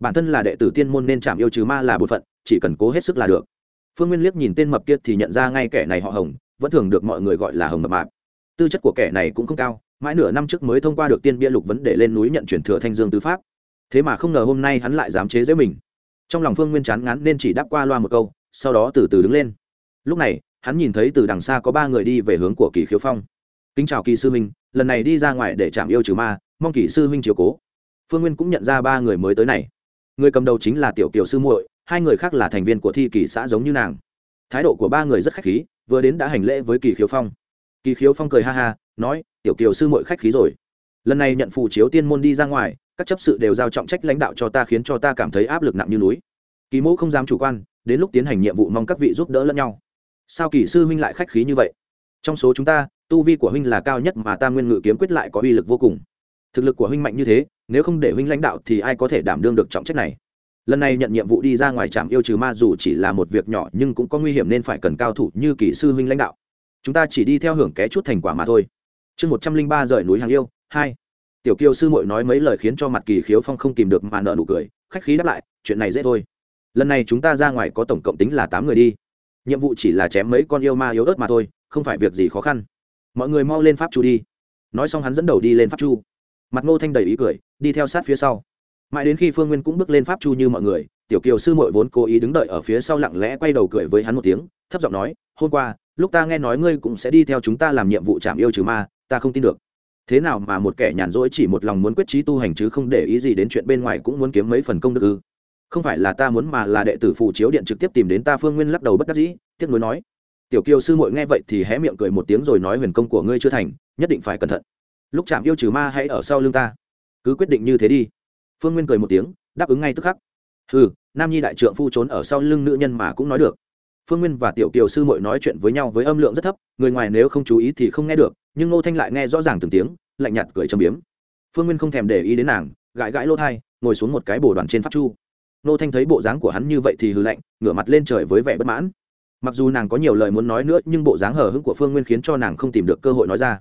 Bản thân là đệ tử tiên môn nên chạm yêu trừ ma là bột phận, chỉ cần cố hết sức là được. Phương nguyên liếc nhìn tên mập kia thì nhận ra ngay kẻ này họ hồng, vẫn thường được mọi người gọi là hồng mập mạp. Tư chất của kẻ này cũng không cao, mãi nửa năm trước mới thông qua được tiên bia lục vấn để lên núi nhận chuyển thừa thanh dương tứ pháp. Thế mà không ngờ hôm nay hắn lại dám chế giễu mình. Trong lòng phương nguyên chán ngắn nên chỉ đáp qua loa một câu, sau đó từ từ đứng lên. Lúc này, hắn nhìn thấy từ đằng xa có ba người đi về hướng của kỳ khiếu phong. Kính chào kỳ sư huynh, lần này đi ra ngoài để chạm yêu trừ ma, mong kỳ sư huynh chiều cố. Phương nguyên cũng nhận ra ba người mới tới này người cầm đầu chính là tiểu kiều sư muội, hai người khác là thành viên của thi kỳ xã giống như nàng. Thái độ của ba người rất khách khí, vừa đến đã hành lễ với kỳ khiếu phong. Kỳ khiếu phong cười ha ha, nói, tiểu kiều sư muội khách khí rồi. Lần này nhận phù chiếu tiên môn đi ra ngoài, các chấp sự đều giao trọng trách lãnh đạo cho ta khiến cho ta cảm thấy áp lực nặng như núi. Kỳ mẫu không dám chủ quan, đến lúc tiến hành nhiệm vụ mong các vị giúp đỡ lẫn nhau. Sao kỳ sư huynh lại khách khí như vậy? Trong số chúng ta, tu vi của huynh là cao nhất mà tam nguyên ngự kiếm quyết lại có uy lực vô cùng. Thực lực của huynh mạnh như thế nếu không để huynh lãnh đạo thì ai có thể đảm đương được trọng trách này? Lần này nhận nhiệm vụ đi ra ngoài trạm yêu trừ ma dù chỉ là một việc nhỏ nhưng cũng có nguy hiểm nên phải cần cao thủ như kỳ sư huynh lãnh đạo. Chúng ta chỉ đi theo hưởng ké chút thành quả mà thôi. Chương một trăm linh ba rời núi hàng yêu, hai. Tiểu kiều sư mội nói mấy lời khiến cho mặt kỳ khiếu phong không kìm được mà nợ nụ cười, khách khí đáp lại, chuyện này dễ thôi. Lần này chúng ta ra ngoài có tổng cộng tính là tám người đi. Nhiệm vụ chỉ là chém mấy con yêu ma yếu ớt mà thôi, không phải việc gì khó khăn. Mọi người mau lên pháp chu đi. Nói xong hắn dẫn đầu đi lên pháp chu mặt ngô thanh đầy ý cười, đi theo sát phía sau. Mãi đến khi phương nguyên cũng bước lên pháp chu như mọi người, tiểu kiều sư mội vốn cố ý đứng đợi ở phía sau lặng lẽ quay đầu cười với hắn một tiếng, thấp giọng nói, hôm qua, lúc ta nghe nói ngươi cũng sẽ đi theo chúng ta làm nhiệm vụ chạm yêu trừ ma, ta không tin được. Thế nào mà một kẻ nhàn rỗi chỉ một lòng muốn quyết trí tu hành chứ không để ý gì đến chuyện bên ngoài cũng muốn kiếm mấy phần công đức ư? Không phải là ta muốn mà là đệ tử phù chiếu điện trực tiếp tìm đến ta phương nguyên lắc đầu bất đắc dĩ, tiếc nuối nói, tiểu kiều sư muội nghe vậy thì hé miệng cười một tiếng rồi nói huyền công của ngươi chưa thành, nhất định phải cẩn thận lúc chạm yêu trừ ma hãy ở sau lưng ta. Cứ quyết định như thế đi. Phương nguyên cười một tiếng, đáp ứng ngay tức khắc. Ừ nam nhi đại trượng phu trốn ở sau lưng nữ nhân mà cũng nói được. Phương nguyên và tiểu kiều sư mội nói chuyện với nhau với âm lượng rất thấp, người ngoài nếu không chú ý thì không nghe được, nhưng ngô thanh lại nghe rõ ràng từng tiếng, lạnh nhạt cười châm biếm. Phương nguyên không thèm để ý đến nàng, gãi gãi lỗ thai, ngồi xuống một cái bồ đoàn trên pháp chu. Ngô thanh thấy bộ dáng của hắn như vậy thì hư lạnh, ngửa mặt lên trời với vẻ bất mãn. Mặc dù nàng có nhiều lời muốn nói nữa, nhưng bộ dáng hờ hững của phương nguyên khiến cho nàng không tìm được cơ hội nói ra.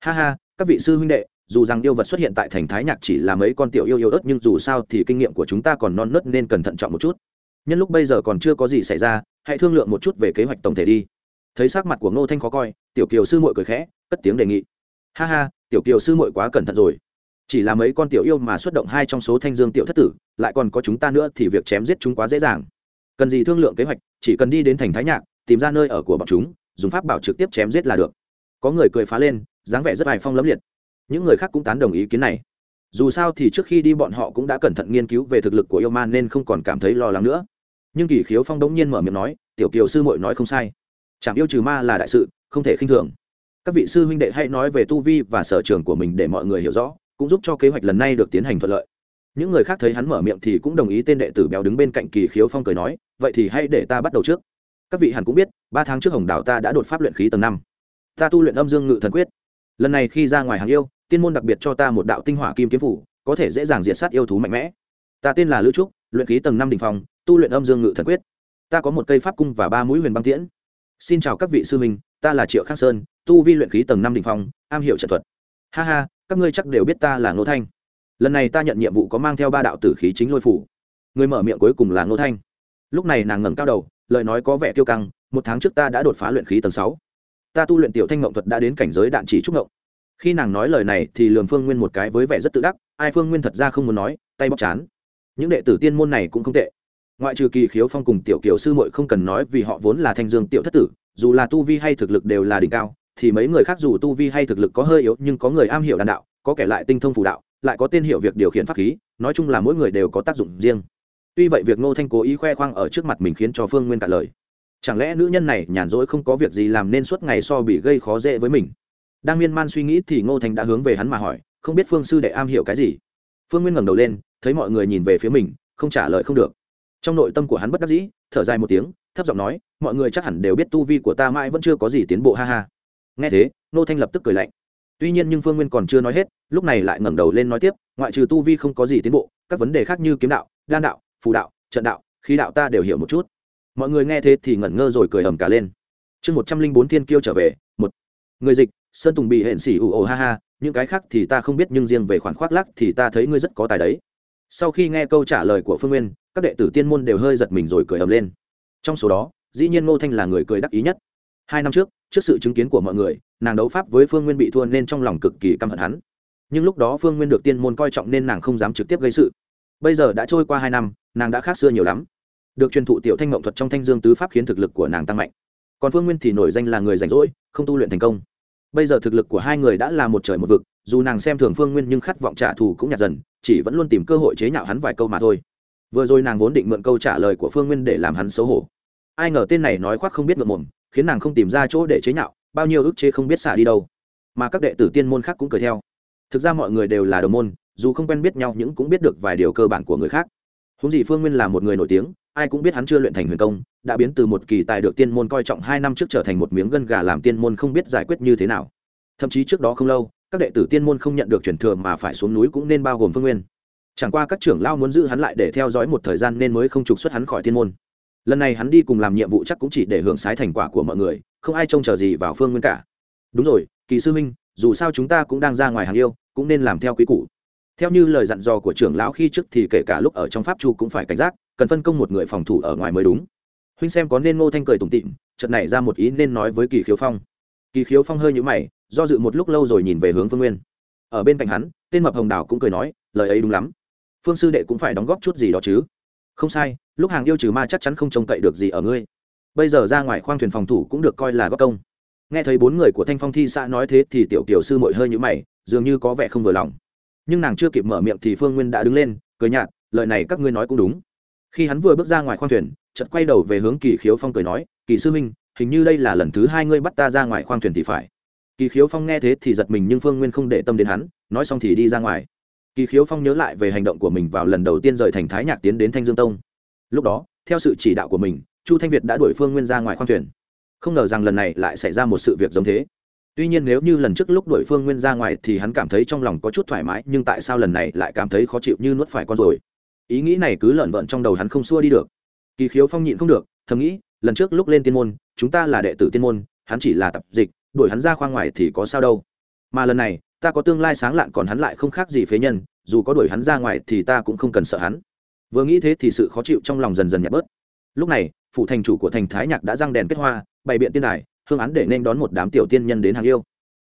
Ha ha các vị sư huynh đệ, dù rằng yêu vật xuất hiện tại thành thái nhạc chỉ là mấy con tiểu yêu yêu ớt, nhưng dù sao thì kinh nghiệm của chúng ta còn non nớt nên cần thận trọng một chút. Nhân lúc bây giờ còn chưa có gì xảy ra, hãy thương lượng một chút về kế hoạch tổng thể đi. Thấy sắc mặt của ngô thanh khó coi, tiểu kiều sư muội cười khẽ, cất tiếng đề nghị. Ha ha, tiểu kiều sư muội quá cẩn thận rồi. Chỉ là mấy con tiểu yêu mà xuất động hai trong số thanh dương tiểu thất tử, lại còn có chúng ta nữa thì việc chém giết chúng quá dễ dàng. Cần gì thương lượng kế hoạch, chỉ cần đi đến thành thái nhạc, tìm ra nơi ở của bọn chúng, dùng pháp bảo trực tiếp chém giết là được. Có người cười phá lên dáng vẻ rất hài phong lẫm liệt. Những người khác cũng tán đồng ý kiến này. Dù sao thì trước khi đi bọn họ cũng đã cẩn thận nghiên cứu về thực lực của yêu man nên không còn cảm thấy lo lắng nữa. Nhưng kỳ khiếu phong đống nhiên mở miệng nói, tiểu kiều sư mội nói không sai. Chạm yêu trừ ma là đại sự, không thể khinh thường. Các vị sư huynh đệ hãy nói về tu vi và sở trường của mình để mọi người hiểu rõ, cũng giúp cho kế hoạch lần này được tiến hành thuận lợi. Những người khác thấy hắn mở miệng thì cũng đồng ý tên đệ tử béo đứng bên cạnh kỳ khiếu phong cười nói, vậy thì hãy để ta bắt đầu trước. Các vị hẳn cũng biết, ba tháng trước hồng đảo ta đã đột pháp luyện khí tầng năm. Ta tu luyện âm dương ngự thần quyết lần này khi ra ngoài hàng yêu, tiên môn đặc biệt cho ta một đạo tinh hỏa kim kiếm phủ, có thể dễ dàng diệt sát yêu thú mạnh mẽ. Ta tên là lữ trúc, luyện khí tầng năm đình phòng tu luyện âm dương ngự thần quyết. Ta có một cây pháp cung và ba mũi huyền băng tiễn. Xin chào các vị sư minh ta là triệu khắc sơn, tu vi luyện khí tầng năm đình phong, am hiểu trận thuật. Ha ha, các ngươi chắc đều biết ta là ngô thanh. Lần này ta nhận nhiệm vụ có mang theo ba đạo tử khí chính lôi phủ. Người mở miệng cuối cùng là ngô thanh. Lúc này nàng ngẩng cao đầu, lời nói có vẻ kiêu căng, một tháng trước ta đã đột phá luyện khí tầng sáu ta tu luyện tiểu thanh ngộng thuật đã đến cảnh giới đạn chỉ trúc ngộng. Khi nàng nói lời này thì lường phương nguyên một cái với vẻ rất tự đắc, ai phương nguyên thật ra không muốn nói, tay bóc chán. Những đệ tử tiên môn này cũng không tệ. Ngoại trừ kỳ khiếu phong cùng tiểu kiều sư muội không cần nói vì họ vốn là thanh dương tiểu thất tử, dù là tu vi hay thực lực đều là đỉnh cao, thì mấy người khác dù tu vi hay thực lực có hơi yếu nhưng có người am hiểu đàn đạo, có kẻ lại tinh thông phù đạo, lại có tên hiệu việc điều khiển pháp khí, nói chung là mỗi người đều có tác dụng riêng. Tuy vậy việc ngô thanh cố ý khoe khoang ở trước mặt mình khiến cho phương nguyên cả lời chẳng lẽ nữ nhân này nhàn rỗi không có việc gì làm nên suốt ngày so bị gây khó dễ với mình? Đang miên man suy nghĩ thì ngô thanh đã hướng về hắn mà hỏi, không biết phương sư đệ am hiểu cái gì. Phương nguyên ngẩng đầu lên, thấy mọi người nhìn về phía mình, không trả lời không được. Trong nội tâm của hắn bất đắc dĩ, thở dài một tiếng, thấp giọng nói, mọi người chắc hẳn đều biết tu vi của ta mãi vẫn chưa có gì tiến bộ, ha ha. Nghe thế, Ngô thanh lập tức cười lạnh. Tuy nhiên nhưng phương nguyên còn chưa nói hết, lúc này lại ngẩng đầu lên nói tiếp, ngoại trừ tu vi không có gì tiến bộ, các vấn đề khác như kiếm đạo, đan đạo, phù đạo, trận đạo, khí đạo ta đều hiểu một chút mọi người nghe thế thì ngẩn ngơ rồi cười ầm cả lên. Chương một trăm linh bốn thiên kiêu trở về, một. Người dịch, sơn tùng bị hẹn xỉ ủ ồ ha ha, những cái khác thì ta không biết nhưng riêng về khoản khoác lắc thì ta thấy ngươi rất có tài đấy. Sau khi nghe câu trả lời của phương nguyên, các đệ tử tiên môn đều hơi giật mình rồi cười ầm lên. Trong số đó, dĩ nhiên ngô thanh là người cười đắc ý nhất. Hai năm trước trước sự chứng kiến của mọi người, nàng đấu pháp với phương nguyên bị thua nên trong lòng cực kỳ căm hận hắn. Nhưng lúc đó phương nguyên được tiên môn coi trọng nên nàng không dám trực tiếp gây sự. Bây giờ đã trôi qua hai năm, nàng đã khác xưa nhiều lắm được truyền thụ tiểu thanh mộng thuật trong thanh dương tứ pháp khiến thực lực của nàng tăng mạnh. Còn phương nguyên thì nổi danh là người rảnh rỗi, không tu luyện thành công. Bây giờ thực lực của hai người đã là một trời một vực, dù nàng xem thường phương nguyên nhưng khát vọng trả thù cũng nhạt dần, chỉ vẫn luôn tìm cơ hội chế nhạo hắn vài câu mà thôi. Vừa rồi nàng vốn định mượn câu trả lời của phương nguyên để làm hắn xấu hổ. Ai ngờ tên này nói khoác không biết ngượng mồm khiến nàng không tìm ra chỗ để chế nhạo, bao nhiêu ức chế không biết xả đi đâu. Mà các đệ tử tiên môn khác cũng cười theo. Thực ra mọi người đều là đồng môn, dù không quen biết nhau nhưng cũng biết được vài điều cơ bản của người khác. Húng gì phương nguyên là một người nổi tiếng ai cũng biết hắn chưa luyện thành huyền công, đã biến từ một kỳ tài được tiên môn coi trọng hai năm trước trở thành một miếng gân gà làm tiên môn không biết giải quyết như thế nào. Thậm chí trước đó không lâu, các đệ tử tiên môn không nhận được chuyển thừa mà phải xuống núi cũng nên bao gồm phương nguyên. Chẳng qua các trưởng lao muốn giữ hắn lại để theo dõi một thời gian nên mới không trục xuất hắn khỏi tiên môn. Lần này hắn đi cùng làm nhiệm vụ chắc cũng chỉ để hưởng sái thành quả của mọi người, không ai trông chờ gì vào phương nguyên cả. Đúng rồi, kỳ sư minh dù sao chúng ta cũng đang ra ngoài hàng yêu, cũng nên làm theo quý củ. Theo như lời dặn dò của trưởng lão khi trước thì kể cả lúc ở trong pháp chu cũng phải cảnh giác cần phân công một người phòng thủ ở ngoài mới đúng. Huynh xem có nên ngô thanh cười tủm tịm trận này ra một ý nên nói với kỳ khiếu phong. Kỳ khiếu phong hơi nhũ mày, do dự một lúc lâu rồi nhìn về hướng phương nguyên. Ở bên cạnh hắn, tên mập hồng đào cũng cười nói, lời ấy đúng lắm. Phương sư đệ cũng phải đóng góp chút gì đó chứ. Không sai, lúc hàng yêu trừ ma chắc chắn không trông cậy được gì ở ngươi. Bây giờ ra ngoài khoang thuyền phòng thủ cũng được coi là góp công. Nghe thấy bốn người của thanh phong thi xã nói thế thì tiểu kiều sư mội hơi nhũ mày, dường như có vẻ không vừa lòng. Nhưng nàng chưa kịp mở miệng thì phương nguyên đã đứng lên, cười nhạt, lời này các ngươi nói cũng đúng khi hắn vừa bước ra ngoài khoang thuyền, chợt quay đầu về hướng kỳ khiếu phong cười nói, kỳ sư minh hình như đây là lần thứ hai ngươi bắt ta ra ngoài khoang thuyền thì phải. Kỳ khiếu phong nghe thế thì giật mình nhưng phương nguyên không để tâm đến hắn, nói xong thì đi ra ngoài. Kỳ khiếu phong nhớ lại về hành động của mình vào lần đầu tiên rời thành thái nhạc tiến đến thanh dương tông. Lúc đó, theo sự chỉ đạo của mình, chu thanh việt đã đuổi phương nguyên ra ngoài khoang thuyền. Không ngờ rằng lần này lại xảy ra một sự việc giống thế. Tuy nhiên nếu như lần trước lúc đuổi phương nguyên ra ngoài thì hắn cảm thấy trong lòng có chút thoải mái, nhưng tại sao lần này lại cảm thấy khó chịu như nuốt phải con rồi ý nghĩ này cứ lợn vợn trong đầu hắn không xua đi được. Kỳ khiếu phong nhịn không được, thầm nghĩ, lần trước lúc lên tiên môn, chúng ta là đệ tử tiên môn, hắn chỉ là tập dịch, đuổi hắn ra khoang ngoài thì có sao đâu. Mà lần này, ta có tương lai sáng lạn còn hắn lại không khác gì phế nhân, dù có đuổi hắn ra ngoài thì ta cũng không cần sợ hắn. Vừa nghĩ thế thì sự khó chịu trong lòng dần dần nhạt bớt. Lúc này phụ thành chủ của thành thái nhạc đã răng đèn kết hoa, bày biện tiên đài, hương án để nên đón một đám tiểu tiên nhân đến hàng yêu.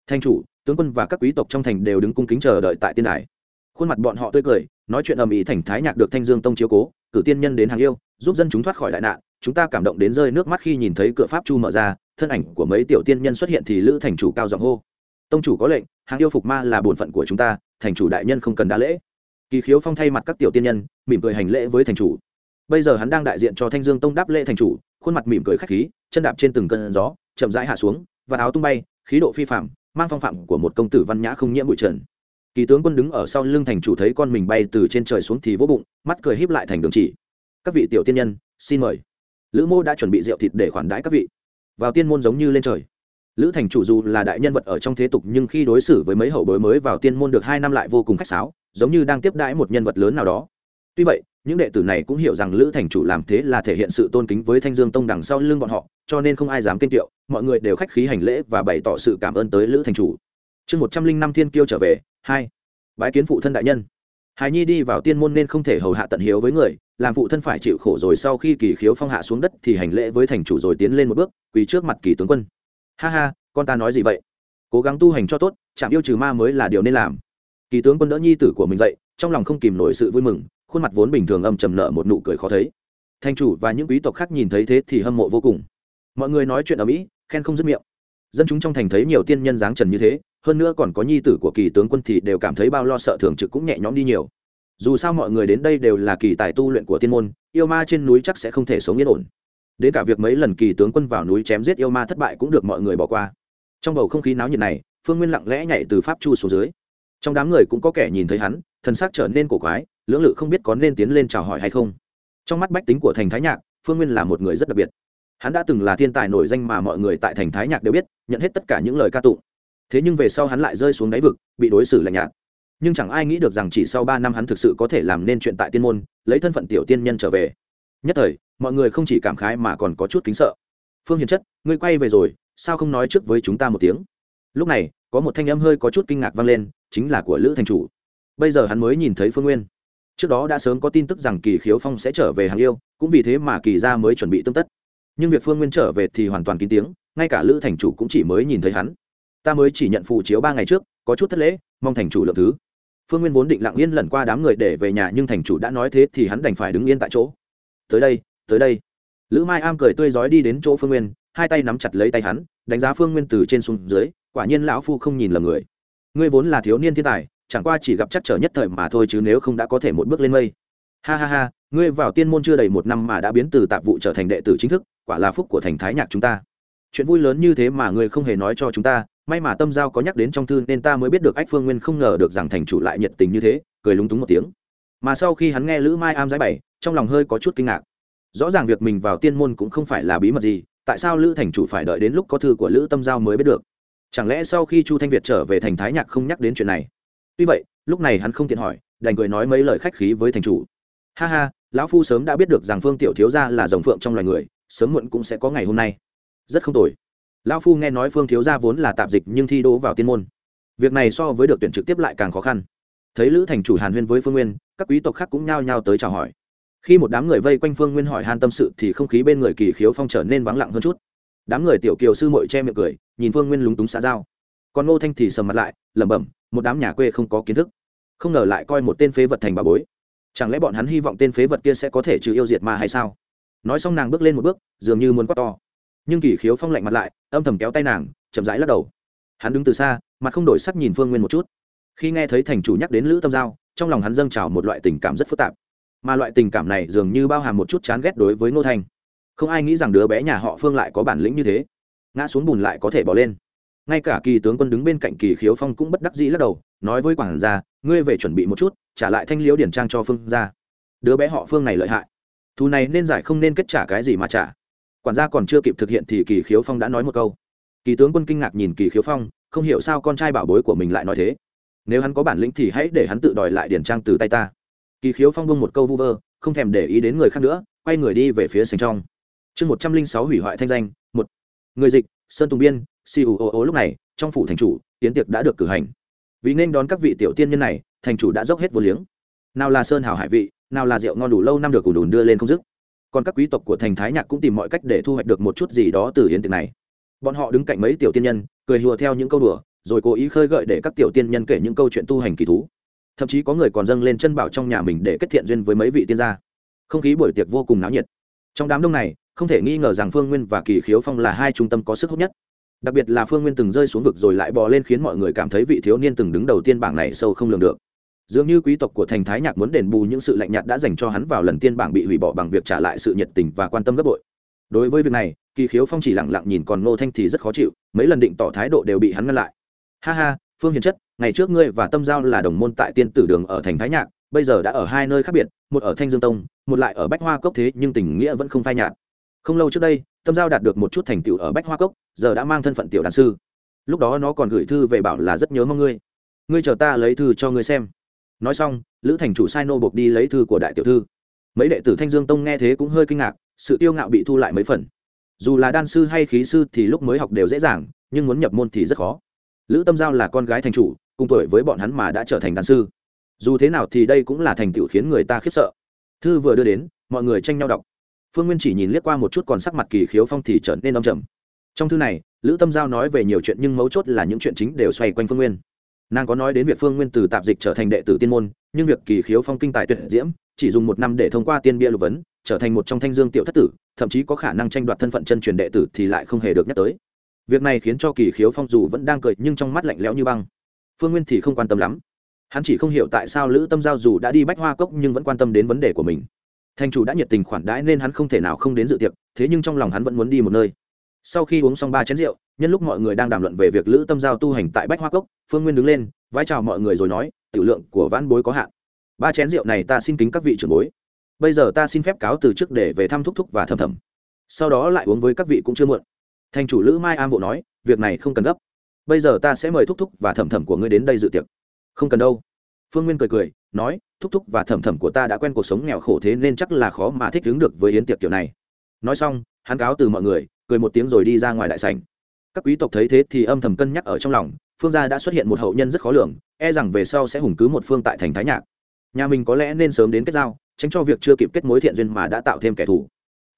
Thành chủ, tướng quân và các quý tộc trong thành đều đứng cung kính chờ đợi tại tiên đài. Khuôn mặt bọn họ tươi cười nói chuyện ầm ĩ thành thái nhạc được thanh dương tông chiếu cố, cử tiên nhân đến hàng yêu, giúp dân chúng thoát khỏi đại nạn. Chúng ta cảm động đến rơi nước mắt khi nhìn thấy cửa pháp chu mở ra, thân ảnh của mấy tiểu tiên nhân xuất hiện thì lữ thành chủ cao giọng hô, tông chủ có lệnh, hàng yêu phục ma là bổn phận của chúng ta, thành chủ đại nhân không cần đa lễ. Kỳ khiếu phong thay mặt các tiểu tiên nhân, mỉm cười hành lễ với thành chủ. Bây giờ hắn đang đại diện cho thanh dương tông đáp lễ thành chủ, khuôn mặt mỉm cười khách khí, chân đạp trên từng cơn gió, chậm rãi hạ xuống và áo tung bay, khí độ phi phạm mang phong phạm của một công tử văn nhã không nhiễm bụi trần kỳ tướng quân đứng ở sau lưng thành chủ thấy con mình bay từ trên trời xuống thì vỗ bụng, mắt cười híp lại thành đường chỉ. Các vị tiểu tiên nhân, xin mời. Lữ mô đã chuẩn bị rượu thịt để khoản đãi các vị. Vào tiên môn giống như lên trời. Lữ thành chủ dù là đại nhân vật ở trong thế tục nhưng khi đối xử với mấy hậu bối mới vào tiên môn được hai năm lại vô cùng khách sáo, giống như đang tiếp đãi một nhân vật lớn nào đó. Tuy vậy, những đệ tử này cũng hiểu rằng lữ thành chủ làm thế là thể hiện sự tôn kính với thanh dương tông đằng sau lưng bọn họ, cho nên không ai dám kinh tiệu, mọi người đều khách khí hành lễ và bày tỏ sự cảm ơn tới lữ thành chủ chương một trăm linh năm thiên kiêu trở về, hai. Bái kiến phụ thân đại nhân. Hài nhi đi vào tiên môn nên không thể hầu hạ tận hiếu với người, làm phụ thân phải chịu khổ rồi sau khi kỳ khiếu phong hạ xuống đất thì hành lễ với thành chủ rồi tiến lên một bước, quỳ trước mặt kỳ tướng quân. Ha ha, con ta nói gì vậy? Cố gắng tu hành cho tốt, chạm yêu trừ ma mới là điều nên làm. Kỳ tướng quân đỡ nhi tử của mình dậy, trong lòng không kìm nổi sự vui mừng, khuôn mặt vốn bình thường âm trầm nợ một nụ cười khó thấy. Thành chủ và những quý tộc khác nhìn thấy thế thì hâm mộ vô cùng. Mọi người nói chuyện ở mỹ khen không dứt miệng. Dân chúng trong thành thấy nhiều tiên nhân dáng trần như thế hơn nữa còn có nhi tử của kỳ tướng quân thì đều cảm thấy bao lo sợ thường trực cũng nhẹ nhõm đi nhiều. Dù sao mọi người đến đây đều là kỳ tài tu luyện của tiên môn, yêu ma trên núi chắc sẽ không thể sống yên ổn. Đến cả việc mấy lần kỳ tướng quân vào núi chém giết yêu ma thất bại cũng được mọi người bỏ qua. Trong bầu không khí náo nhiệt này, phương nguyên lặng lẽ nhảy từ pháp chu xuống dưới. Trong đám người cũng có kẻ nhìn thấy hắn thân xác trở nên cổ quái, lưỡng lự không biết có nên tiến lên chào hỏi hay không. Trong mắt bách tính của thành thái nhạc, phương nguyên là một người rất đặc biệt. Hắn đã từng là thiên tài nổi danh mà mọi người tại thành thái nhạc đều biết, nhận hết tất cả những lời ca tụng thế nhưng về sau hắn lại rơi xuống đáy vực, bị đối xử lạnh nhạt. Nhưng chẳng ai nghĩ được rằng chỉ sau ba năm hắn thực sự có thể làm nên chuyện tại tiên môn, lấy thân phận tiểu tiên nhân trở về. Nhất thời, mọi người không chỉ cảm khái mà còn có chút kính sợ. Phương hiền chất, ngươi quay về rồi, sao không nói trước với chúng ta một tiếng? Lúc này, có một thanh âm hơi có chút kinh ngạc vang lên, chính là của lữ thành chủ. Bây giờ hắn mới nhìn thấy phương nguyên. Trước đó đã sớm có tin tức rằng kỳ khiếu phong sẽ trở về hàng yêu, cũng vì thế mà kỳ ra mới chuẩn bị tương tất. Nhưng việc phương nguyên trở về thì hoàn toàn kín tiếng, ngay cả lữ thành chủ cũng chỉ mới nhìn thấy hắn ta mới chỉ nhận phụ chiếu ba ngày trước, có chút thất lễ, mong thành chủ lượng thứ. Phương nguyên vốn định lặng yên lẩn qua đám người để về nhà nhưng thành chủ đã nói thế thì hắn đành phải đứng yên tại chỗ. Tới đây tới đây. Lữ mai am cười tươi rói đi đến chỗ phương nguyên, hai tay nắm chặt lấy tay hắn, đánh giá phương nguyên từ trên xuống dưới, quả nhiên lão phu không nhìn lầm người. Ngươi vốn là thiếu niên thiên tài, chẳng qua chỉ gặp chắc trở nhất thời mà thôi chứ nếu không đã có thể một bước lên mây. Ha ha ha, ngươi vào tiên môn chưa đầy một năm mà đã biến từ tạp vụ trở thành đệ tử chính thức, quả là phúc của thành thái nhạc chúng ta. Chuyện vui lớn như thế mà ngươi không hề nói cho chúng ta may mà tâm giao có nhắc đến trong thư nên ta mới biết được ách phương nguyên không ngờ được rằng thành chủ lại nhiệt tình như thế, cười lúng túng một tiếng. Mà sau khi hắn nghe lữ mai am giải bày, trong lòng hơi có chút kinh ngạc. Rõ ràng việc mình vào tiên môn cũng không phải là bí mật gì, tại sao lữ thành chủ phải đợi đến lúc có thư của lữ tâm giao mới biết được? Chẳng lẽ sau khi chu thanh việt trở về thành thái nhạc không nhắc đến chuyện này? Tuy vậy, lúc này hắn không tiện hỏi, đành cười nói mấy lời khách khí với thành chủ. Ha ha, lão phu sớm đã biết được rằng phương tiểu thiếu gia là dòng phượng trong loài người, sớm muộn cũng sẽ có ngày hôm nay. Rất không tồi lão phu nghe nói phương thiếu gia vốn là tạp dịch nhưng thi đỗ vào tiên môn. Việc này so với được tuyển trực tiếp lại càng khó khăn. Thấy lữ thành chủ hàn huyên với phương nguyên, các quý tộc khác cũng nhao nhao tới chào hỏi. Khi một đám người vây quanh phương nguyên hỏi han tâm sự thì không khí bên người kỳ khiếu phong trở nên vắng lặng hơn chút. Đám người tiểu kiều sư mội che miệng cười, nhìn phương nguyên lúng túng xã giao còn ngô thanh thì sầm mặt lại, lẩm bẩm, một đám nhà quê không có kiến thức. Không ngờ lại coi một tên phế vật thành bà bối. Chẳng lẽ bọn hắn hy vọng tên phế vật kia sẽ có thể trừ yêu diệt ma hay sao? Nói xong nàng bước lên một bước, dường như muốn quát to nhưng kỳ khiếu phong lạnh mặt lại, âm thầm kéo tay nàng, chậm rãi lắc đầu. Hắn đứng từ xa, mặt không đổi sắc nhìn phương nguyên một chút. Khi nghe thấy thành chủ nhắc đến lữ tâm giao, trong lòng hắn dâng trào một loại tình cảm rất phức tạp. Mà loại tình cảm này dường như bao hàm một chút chán ghét đối với ngô thanh. Không ai nghĩ rằng đứa bé nhà họ phương lại có bản lĩnh như thế. Ngã xuống bùn lại có thể bỏ lên. Ngay cả kỳ tướng quân đứng bên cạnh kỳ khiếu phong cũng bất đắc dĩ lắc đầu, nói với quản gia, ngươi về chuẩn bị một chút, trả lại thanh liễu điển trang cho phương ra đứa bé họ phương này lợi hại. Thù này nên giải không nên kết trả cái gì mà trả quản gia còn chưa kịp thực hiện thì kỳ khiếu phong đã nói một câu. Kỳ tướng quân kinh ngạc nhìn kỳ khiếu phong, không hiểu sao con trai bảo bối của mình lại nói thế. Nếu hắn có bản lĩnh thì hãy để hắn tự đòi lại điển trang từ tay ta. Kỳ khiếu phong bông một câu vu vơ, không thèm để ý đến người khác nữa, quay người đi về phía sành trong. Chương một trăm linh sáu hủy hoại thanh danh, một. Người dịch, sơn tùng biên si ủ ô ô lúc này, trong phủ thành chủ, tiến tiệc đã được cử hành. Vì nên đón các vị tiểu tiên nhân này, thành chủ đã dốc hết vô liếng. Nào là sơn hảo hải vị, nào là rượu ngon đủ lâu năm được ủ đùn đưa lên không dứt còn các quý tộc của thành thái nhạc cũng tìm mọi cách để thu hoạch được một chút gì đó từ yến tiệc này. Bọn họ đứng cạnh mấy tiểu tiên nhân, cười hùa theo những câu đùa, rồi cố ý khơi gợi để các tiểu tiên nhân kể những câu chuyện tu hành kỳ thú. Thậm chí có người còn dâng lên chân bảo trong nhà mình để kết thiện duyên với mấy vị tiên gia. Không khí buổi tiệc vô cùng náo nhiệt. Trong đám đông này, không thể nghi ngờ rằng phương nguyên và kỳ khiếu phong là hai trung tâm có sức hút nhất. Đặc biệt là phương nguyên từng rơi xuống vực rồi lại bò lên khiến mọi người cảm thấy vị thiếu niên từng đứng đầu tiên bảng này sâu không lường được dường như quý tộc của thành thái nhạc muốn đền bù những sự lạnh nhạt đã dành cho hắn vào lần tiên bảng bị hủy bỏ bằng việc trả lại sự nhiệt tình và quan tâm gấp bội. Đối với việc này, kỳ khiếu phong chỉ lẳng lặng nhìn còn ngô thanh thì rất khó chịu, mấy lần định tỏ thái độ đều bị hắn ngăn lại. Ha ha, phương hiền chất, ngày trước ngươi và tâm giao là đồng môn tại tiên tử đường ở thành thái nhạc, bây giờ đã ở hai nơi khác biệt, một ở thanh dương tông, một lại ở bách hoa cốc thế nhưng tình nghĩa vẫn không phai nhạt. Không lâu trước đây, tâm giao đạt được một chút thành tựu ở bách hoa cốc, giờ đã mang thân phận tiểu đàn sư. Lúc đó nó còn gửi thư về bảo là rất nhớ mong ngươi. Ngươi chờ ta lấy thư cho ngươi xem nói xong, lữ thành chủ sai nô buộc đi lấy thư của đại tiểu thư. Mấy đệ tử thanh dương tông nghe thế cũng hơi kinh ngạc, sự tiêu ngạo bị thu lại mấy phần. Dù là đan sư hay khí sư thì lúc mới học đều dễ dàng, nhưng muốn nhập môn thì rất khó. Lữ tâm giao là con gái thành chủ, cùng tuổi với bọn hắn mà đã trở thành đan sư. Dù thế nào thì đây cũng là thành tựu khiến người ta khiếp sợ. Thư vừa đưa đến, mọi người tranh nhau đọc. Phương nguyên chỉ nhìn liếc qua một chút còn sắc mặt kỳ khiếu phong thì trở nên âm trầm. Trong thư này, lữ tâm giao nói về nhiều chuyện nhưng mấu chốt là những chuyện chính đều xoay quanh phương nguyên nàng có nói đến việc phương nguyên từ tạp dịch trở thành đệ tử tiên môn, nhưng việc kỳ khiếu phong kinh tài tuyệt diễm, chỉ dùng một năm để thông qua tiên bia lục vấn, trở thành một trong thanh dương tiểu thất tử, thậm chí có khả năng tranh đoạt thân phận chân truyền đệ tử thì lại không hề được nhắc tới. Việc này khiến cho kỳ khiếu phong dù vẫn đang cười nhưng trong mắt lạnh lẽo như băng. Phương nguyên thì không quan tâm lắm. Hắn chỉ không hiểu tại sao lữ tâm giao dù đã đi bách hoa cốc nhưng vẫn quan tâm đến vấn đề của mình. Thanh chủ đã nhiệt tình khoản đãi nên hắn không thể nào không đến dự tiệc, thế nhưng trong lòng hắn vẫn muốn đi một nơi sau khi uống xong ba chén rượu, nhân lúc mọi người đang đàm luận về việc lữ tâm giao tu hành tại bách hoa cốc, phương nguyên đứng lên vái chào mọi người rồi nói, tiểu lượng của vãn bối có hạn. Ba chén rượu này ta xin kính các vị trưởng bối. Bây giờ ta xin phép cáo từ trước để về thăm thúc thúc và thầm thầm. Sau đó lại uống với các vị cũng chưa muộn. Thành chủ lữ mai am bộ nói, việc này không cần gấp. Bây giờ ta sẽ mời thúc thúc và thầm thầm của ngươi đến đây dự tiệc. Không cần đâu. Phương nguyên cười cười, nói, thúc thúc và thầm thầm của ta đã quen cuộc sống nghèo khổ thế nên chắc là khó mà thích ứng được với yến tiệc kiểu này. Nói xong, hắn cáo từ mọi người cười một tiếng rồi đi ra ngoài đại sảnh. Các quý tộc thấy thế thì âm thầm cân nhắc ở trong lòng, phương gia đã xuất hiện một hậu nhân rất khó lường e rằng về sau sẽ hùng cứ một phương tại thành thái nhạc. Nhà mình có lẽ nên sớm đến kết giao, tránh cho việc chưa kịp kết mối thiện duyên mà đã tạo thêm kẻ thù.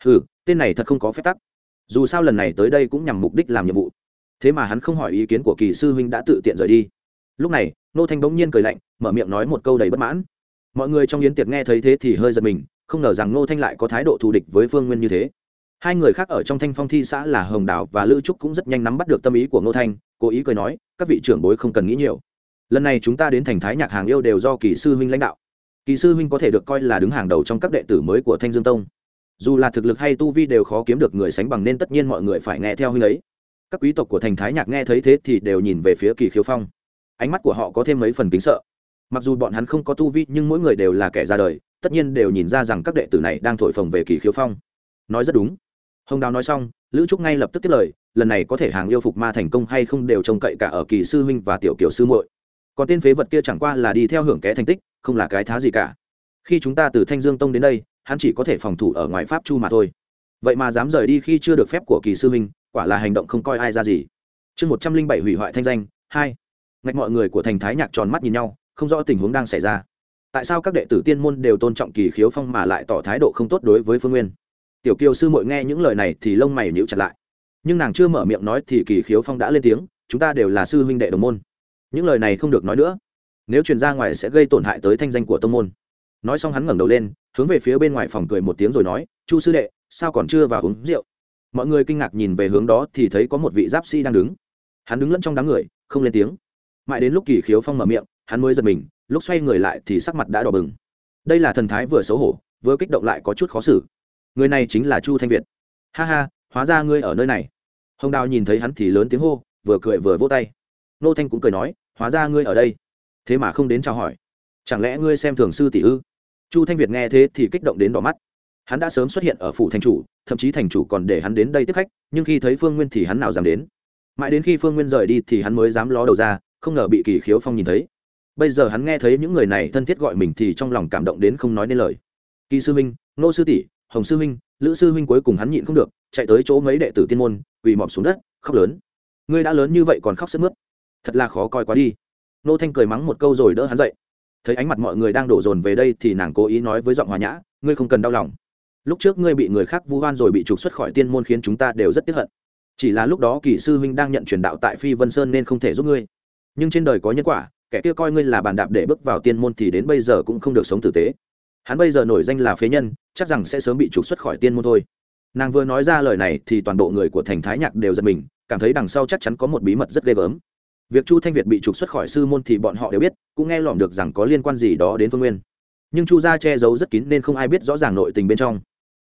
Ừ tên này thật không có phép tắc. Dù sao lần này tới đây cũng nhằm mục đích làm nhiệm vụ. Thế mà hắn không hỏi ý kiến của kỳ sư huynh đã tự tiện rời đi. Lúc này, nô thanh bỗng nhiên cười lạnh, mở miệng nói một câu đầy bất mãn. Mọi người trong yến tiệc nghe thấy thế thì hơi giật mình, không ngờ rằng nô thanh lại có thái độ thù địch với phương nguyên như thế hai người khác ở trong thanh phong thi xã là hồng đào và lữ trúc cũng rất nhanh nắm bắt được tâm ý của nô thanh, cố ý cười nói, các vị trưởng bối không cần nghĩ nhiều. Lần này chúng ta đến thành thái nhạc hàng yêu đều do kỳ sư huynh lãnh đạo. Kỳ sư huynh có thể được coi là đứng hàng đầu trong các đệ tử mới của thanh dương tông. Dù là thực lực hay tu vi đều khó kiếm được người sánh bằng nên tất nhiên mọi người phải nghe theo huynh ấy. Các quý tộc của thành thái nhạc nghe thấy thế thì đều nhìn về phía kỳ khiếu phong. Ánh mắt của họ có thêm mấy phần kính sợ. Mặc dù bọn hắn không có tu vi nhưng mỗi người đều là kẻ ra đời, tất nhiên đều nhìn ra rằng các đệ tử này đang thổi phồng về kỳ khiếu phong. Nói rất đúng hồng đào nói xong, lữ trúc ngay lập tức tiếp lời, lần này có thể hàng yêu phục ma thành công hay không đều trông cậy cả ở kỳ sư huynh và tiểu kiểu sư muội. Còn tên phế vật kia chẳng qua là đi theo hưởng ké thành tích, không là cái thá gì cả. Khi chúng ta từ thanh dương tông đến đây, hắn chỉ có thể phòng thủ ở ngoài pháp chu mà thôi. Vậy mà dám rời đi khi chưa được phép của kỳ sư huynh, quả là hành động không coi ai ra gì. Chương một trăm linh bảy hủy hoại thanh danh, hai. Ngạch mọi người của thành thái nhạc tròn mắt nhìn nhau, không rõ tình huống đang xảy ra. Tại sao các đệ tử tiên môn đều tôn trọng kỳ khiếu phong mà lại tỏ thái độ không tốt đối với phương nguyên? Tiểu kiều sư mội nghe những lời này thì lông mày nhíu chặt lại. Nhưng nàng chưa mở miệng nói thì kỳ khiếu phong đã lên tiếng, chúng ta đều là sư huynh đệ đồng môn. Những lời này không được nói nữa. Nếu truyền ra ngoài sẽ gây tổn hại tới thanh danh của tông môn. Nói xong hắn ngẩng đầu lên, hướng về phía bên ngoài phòng cười một tiếng rồi nói, chu sư đệ, sao còn chưa vào uống rượu? Mọi người kinh ngạc nhìn về hướng đó thì thấy có một vị giáp sĩ đang đứng. Hắn đứng lẫn trong đám người, không lên tiếng. Mãi đến lúc kỳ khiếu phong mở miệng, hắn mới giật mình, lúc xoay người lại thì sắc mặt đã đỏ bừng. Đây là thần thái vừa xấu hổ, vừa kích động lại có chút khó xử người này chính là chu thanh việt. Ha ha, hóa ra ngươi ở nơi này. Hồng đào nhìn thấy hắn thì lớn tiếng hô, vừa cười vừa vỗ tay. Nô thanh cũng cười nói, hóa ra ngươi ở đây. Thế mà không đến chào hỏi. Chẳng lẽ ngươi xem thường sư tỷ ư? Chu thanh việt nghe thế thì kích động đến đỏ mắt. Hắn đã sớm xuất hiện ở phủ thành chủ, thậm chí thành chủ còn để hắn đến đây tiếp khách, nhưng khi thấy phương nguyên thì hắn nào dám đến. Mãi đến khi phương nguyên rời đi thì hắn mới dám ló đầu ra, không ngờ bị kỳ khiếu phong nhìn thấy. Bây giờ hắn nghe thấy những người này thân thiết gọi mình thì trong lòng cảm động đến không nói nên lời. Kỳ sư minh, nô sư tỷ hồng sư huynh, lữ sư huynh cuối cùng hắn nhịn không được, chạy tới chỗ mấy đệ tử tiên môn, quỳ mọp xuống đất, khóc lớn. Ngươi đã lớn như vậy còn khóc sức mướt. Thật là khó coi quá đi. Nô thanh cười mắng một câu rồi đỡ hắn dậy. Thấy ánh mặt mọi người đang đổ dồn về đây thì nàng cố ý nói với giọng hòa nhã, ngươi không cần đau lòng. Lúc trước ngươi bị người khác vu oan rồi bị trục xuất khỏi tiên môn khiến chúng ta đều rất tiếc hận. Chỉ là lúc đó kỳ sư huynh đang nhận truyền đạo tại phi vân sơn nên không thể giúp ngươi. Nhưng trên đời có nhân quả, kẻ kia coi ngươi là bàn đạp để bước vào tiên môn thì đến bây giờ cũng không được sống tử tế. Hắn bây giờ nổi danh là phế nhân chắc rằng sẽ sớm bị trục xuất khỏi tiên môn thôi. Nàng vừa nói ra lời này thì toàn bộ người của thành thái nhạc đều giật mình, cảm thấy đằng sau chắc chắn có một bí mật rất ghê gớm. Việc chu thanh việt bị trục xuất khỏi sư môn thì bọn họ đều biết, cũng nghe lỏm được rằng có liên quan gì đó đến phương nguyên. Nhưng chu gia che giấu rất kín nên không ai biết rõ ràng nội tình bên trong.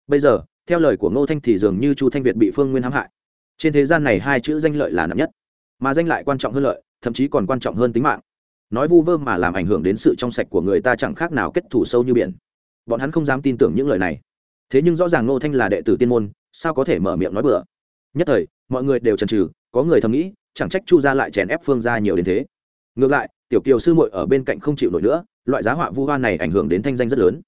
Bây giờ, theo lời của ngô thanh thì dường như chu thanh việt bị phương nguyên hãm hại. Trên thế gian này hai chữ danh lợi là nặng nhất, mà danh lại quan trọng hơn lợi, thậm chí còn quan trọng hơn tính mạng. Nói vu vơ mà làm ảnh hưởng đến sự trong sạch của người ta chẳng khác nào kết thủ sâu như biển bọn hắn không dám tin tưởng những lời này. Thế nhưng rõ ràng ngô thanh là đệ tử tiên môn, sao có thể mở miệng nói bừa? Nhất thời, mọi người đều chần chừ, có người thầm nghĩ, chẳng trách chu gia lại chèn ép phương ra nhiều đến thế. Ngược lại, tiểu kiều sư muội ở bên cạnh không chịu nổi nữa, loại giá họa vu hoa này ảnh hưởng đến thanh danh rất lớn.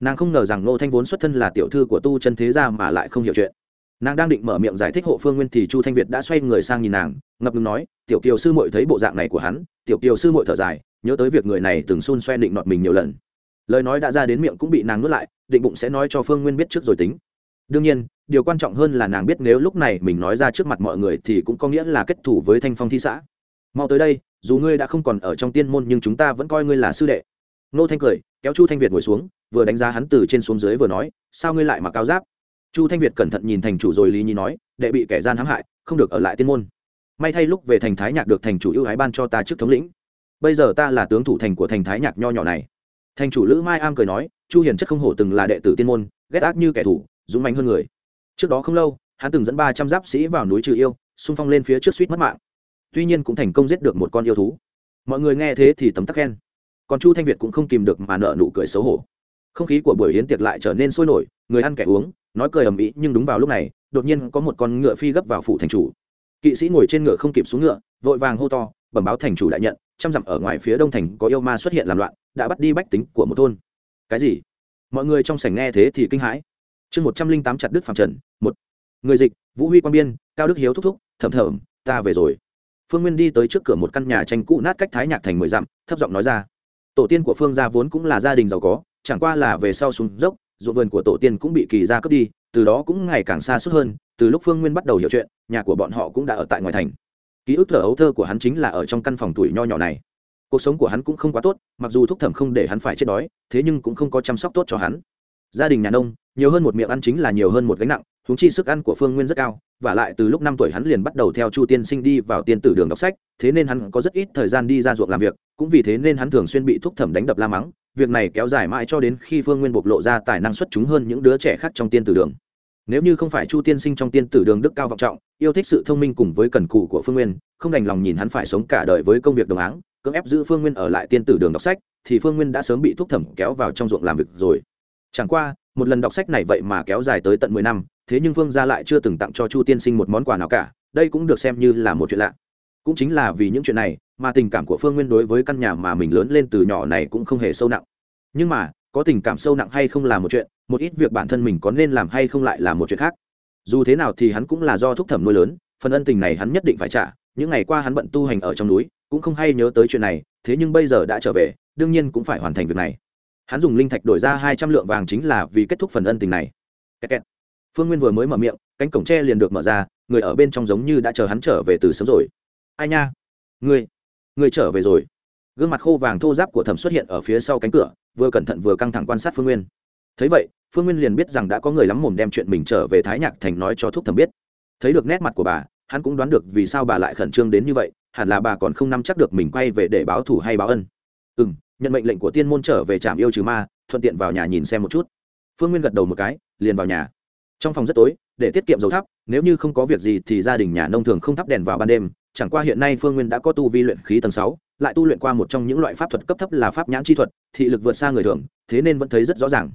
Nàng không ngờ rằng ngô thanh vốn xuất thân là tiểu thư của tu chân thế gia mà lại không hiểu chuyện. Nàng đang định mở miệng giải thích hộ phương nguyên thì chu thanh việt đã xoay người sang nhìn nàng, ngập ngừng nói, tiểu kiều sư muội thấy bộ dạng này của hắn, tiểu kiều sư muội thở dài, nhớ tới việc người này từng xun xoe định nọt mình nhiều lần lời nói đã ra đến miệng cũng bị nàng nuốt lại, định bụng sẽ nói cho phương nguyên biết trước rồi tính. Đương nhiên, điều quan trọng hơn là nàng biết nếu lúc này mình nói ra trước mặt mọi người thì cũng có nghĩa là kết thủ với thanh phong thi xã. Mau tới đây, dù ngươi đã không còn ở trong tiên môn nhưng chúng ta vẫn coi ngươi là sư đệ. Nô thanh cười, kéo chu thanh việt ngồi xuống, vừa đánh giá hắn từ trên xuống dưới vừa nói, sao ngươi lại mặc áo giáp? Chu thanh việt cẩn thận nhìn thành chủ rồi lý nhi nói, đệ bị kẻ gian hãm hại, không được ở lại tiên môn. May thay lúc về thành thái nhạc được thành chủ ưu ái ban cho ta trước thống lĩnh. Bây giờ ta là tướng thủ thành của thành thái nhạc nho nhỏ này thành chủ lữ mai am cười nói, chu hiền chất không hổ từng là đệ tử tiên môn, ghét ác như kẻ thù, dũng mạnh hơn người. Trước đó không lâu, hắn từng dẫn ba trăm giáp sĩ vào núi trừ yêu, xung phong lên phía trước suýt mất mạng. Tuy nhiên cũng thành công giết được một con yêu thú. Mọi người nghe thế thì tấm tắc khen. Còn chu thanh việt cũng không kìm được mà nợ nụ cười xấu hổ. Không khí của buổi hiến tiệc lại trở nên sôi nổi, người ăn kẻ uống, nói cười ầm ĩ, nhưng đúng vào lúc này, đột nhiên có một con ngựa phi gấp vào phủ thành chủ. Kỵ sĩ ngồi trên ngựa không kịp xuống ngựa, vội vàng hô to, bẩm báo thành chủ đại nhận trăm dặm ở ngoài phía đông thành có yêu ma xuất hiện làm loạn, đã bắt đi bách tính của một thôn. Cái gì? Mọi người trong sảnh nghe thế thì kinh hãi. Chương một trăm linh tám chặt đức phạm trần, một. Người dịch, vũ huy Quan biên, cao đức hiếu thúc thúc, thầm thầm ta về rồi. Phương nguyên đi tới trước cửa một căn nhà tranh cũ nát cách thái nhạc thành mười dặm, thấp giọng nói ra. Tổ tiên của phương gia vốn cũng là gia đình giàu có, chẳng qua là về sau xuống dốc, ruộng vườn của tổ tiên cũng bị kỳ gia cướp đi, từ đó cũng ngày càng xa suốt hơn, từ lúc phương nguyên bắt đầu hiểu chuyện, nhà của bọn họ cũng đã ở tại ngoài thành ký ức thở ấu thơ của hắn chính là ở trong căn phòng tuổi nho nhỏ này. Cuộc sống của hắn cũng không quá tốt, mặc dù thúc thẩm không để hắn phải chết đói, thế nhưng cũng không có chăm sóc tốt cho hắn. Gia đình nhà nông, nhiều hơn một miệng ăn chính là nhiều hơn một gánh nặng húng chi sức ăn của phương nguyên rất cao, và lại từ lúc năm tuổi hắn liền bắt đầu theo chu tiên sinh đi vào tiên tử đường đọc sách, thế nên hắn có rất ít thời gian đi ra ruộng làm việc, cũng vì thế nên hắn thường xuyên bị thúc thẩm đánh đập la mắng, việc này kéo dài mãi cho đến khi phương nguyên bộc lộ ra tài năng xuất chúng hơn những đứa trẻ khác trong tiên tử đường nếu như không phải chu tiên sinh trong tiên tử đường đức cao vọng trọng, yêu thích sự thông minh cùng với cần cù của phương nguyên, không đành lòng nhìn hắn phải sống cả đời với công việc đồng áng, cưỡng ép giữ phương nguyên ở lại tiên tử đường đọc sách, thì phương nguyên đã sớm bị thúc thẩm kéo vào trong ruộng làm việc rồi. Chẳng qua, một lần đọc sách này vậy mà kéo dài tới tận mười năm, thế nhưng phương gia lại chưa từng tặng cho chu tiên sinh một món quà nào cả, đây cũng được xem như là một chuyện lạ. Cũng chính là vì những chuyện này, mà tình cảm của phương nguyên đối với căn nhà mà mình lớn lên từ nhỏ này cũng không hề sâu nặng. Nhưng mà có tình cảm sâu nặng hay không là một chuyện, một ít việc bản thân mình có nên làm hay không lại là một chuyện khác. Dù thế nào thì hắn cũng là do thúc thẩm nuôi lớn, phần ân tình này hắn nhất định phải trả, những ngày qua hắn bận tu hành ở trong núi, cũng không hay nhớ tới chuyện này, thế nhưng bây giờ đã trở về, đương nhiên cũng phải hoàn thành việc này. Hắn dùng linh thạch đổi ra hai trăm lượng vàng chính là vì kết thúc phần ân tình này. Kẹt kẹt. phương nguyên vừa mới mở miệng, cánh cổng tre liền được mở ra, người ở bên trong giống như đã chờ hắn trở về từ sớm rồi. Ai nha? Ngươi. Ngươi trở về rồi. Gương mặt khô vàng thô giáp của thẩm xuất hiện ở phía sau cánh cửa vừa cẩn thận vừa căng thẳng quan sát phương nguyên. Thấy vậy, phương nguyên liền biết rằng đã có người lắm mồm đem chuyện mình trở về thái nhạc thành nói cho thúc thẩm biết. Thấy được nét mặt của bà, hắn cũng đoán được vì sao bà lại khẩn trương đến như vậy, hẳn là bà còn không nắm chắc được mình quay về để báo thù hay báo ân. Ừ m nhận mệnh lệnh của tiên môn trở về trạm yêu trừ ma, thuận tiện vào nhà nhìn xem một chút. Phương nguyên gật đầu một cái, liền vào nhà. Trong phòng rất tối, để tiết kiệm dầu thắp, nếu như không có việc gì thì gia đình nhà nông thường không thắp đèn vào ban đêm chẳng qua hiện nay phương nguyên đã có tu vi luyện khí tầng sáu, lại tu luyện qua một trong những loại pháp thuật cấp thấp là pháp nhãn chi thuật, thị lực vượt xa người thường, thế nên vẫn thấy rất rõ ràng.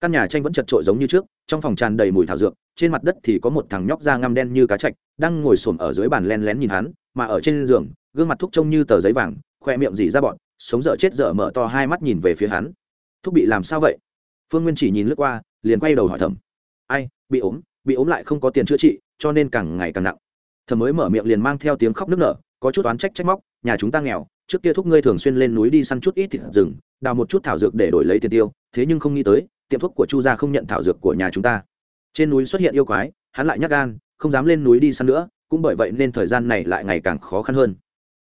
Căn nhà tranh vẫn chật trội giống như trước, trong phòng tràn đầy mùi thảo dược, trên mặt đất thì có một thằng nhóc da ngăm đen như cá chạch, đang ngồi xổm ở dưới bàn len lén nhìn hắn, mà ở trên giường, gương mặt thúc trông như tờ giấy vàng, khoe miệng dỉ ra bọn, sống dở chết dở mở to hai mắt nhìn về phía hắn. Thúc bị làm sao vậy? Phương nguyên chỉ nhìn lướt qua, liền quay đầu hỏi thầm. Ai, bị ốm bị ốm lại không có tiền chữa trị, cho nên càng ngày càng nặng thầm mới mở miệng liền mang theo tiếng khóc nức nở, có chút oán trách trách móc, nhà chúng ta nghèo, trước kia thúc ngươi thường xuyên lên núi đi săn chút ít thịt rừng, đào một chút thảo dược để đổi lấy tiền tiêu, thế nhưng không nghĩ tới, tiệm thuốc của chu gia không nhận thảo dược của nhà chúng ta. Trên núi xuất hiện yêu quái, hắn lại nhắc gan, không dám lên núi đi săn nữa, cũng bởi vậy nên thời gian này lại ngày càng khó khăn hơn.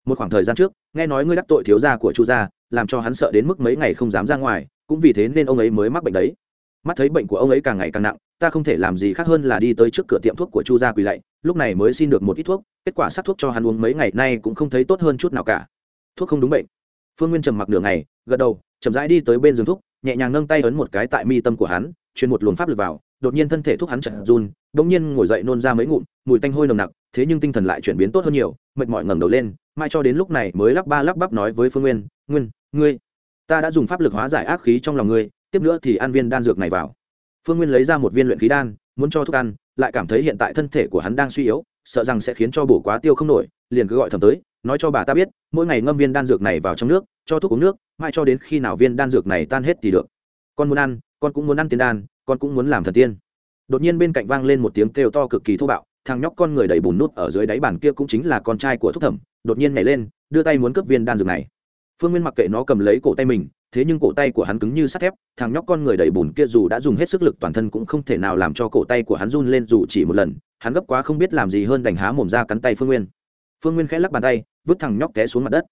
Một khoảng thời gian trước, nghe nói ngươi đắc tội thiếu gia của chu gia, làm cho hắn sợ đến mức mấy ngày không dám ra ngoài, cũng vì thế nên ông ấy mới mắc bệnh đấy mắt thấy bệnh của ông ấy càng ngày càng nặng, ta không thể làm gì khác hơn là đi tới trước cửa tiệm thuốc của chu gia quỳ lạy, lúc này mới xin được một ít thuốc, kết quả sắc thuốc cho hắn uống mấy ngày nay cũng không thấy tốt hơn chút nào cả. Thuốc không đúng bệnh. Phương nguyên trầm mặc nửa ngày, gật đầu, chậm rãi đi tới bên giường thuốc, nhẹ nhàng nâng tay ấn một cái tại mi tâm của hắn, truyền một luồng pháp lực vào, đột nhiên thân thể thúc hắn chật run đột nhiên ngồi dậy nôn ra mấy ngụm, mùi tanh hôi nồng nặc, thế nhưng tinh thần lại chuyển biến tốt hơn nhiều, mệt mỏi ngẩng đầu lên mai cho đến lúc này mới lắp ba lắp bắp nói với phương nguyên nguyên, ngươi, ta đã dùng pháp lực hóa giải ác khí trong lòng ngươi tiếp nữa thì ăn viên đan dược này vào. Phương nguyên lấy ra một viên luyện khí đan, muốn cho thuốc ăn, lại cảm thấy hiện tại thân thể của hắn đang suy yếu, sợ rằng sẽ khiến cho bổ quá tiêu không nổi, liền cứ gọi thầm tới, nói cho bà ta biết, mỗi ngày ngâm viên đan dược này vào trong nước, cho thuốc uống nước mai cho đến khi nào viên đan dược này tan hết thì được. Con muốn ăn, con cũng muốn ăn tiên đan, con cũng muốn làm thần tiên. Đột nhiên bên cạnh vang lên một tiếng kêu to cực kỳ thô bạo, thằng nhóc con người đầy bùn nút ở dưới đáy bàn kia cũng chính là con trai của thúc thẩm, đột nhiên nhảy lên, đưa tay muốn cướp viên đan dược này. Phương nguyên mặc kệ nó cầm lấy cổ tay mình thế nhưng cổ tay của hắn cứng như sắt thép, thằng nhóc con người đầy bùn kia dù đã dùng hết sức lực toàn thân cũng không thể nào làm cho cổ tay của hắn run lên dù chỉ một lần, hắn gấp quá không biết làm gì hơn đành há mồm ra cắn tay phương nguyên. Phương nguyên khẽ lắc bàn tay, vứt thằng nhóc té xuống mặt đất.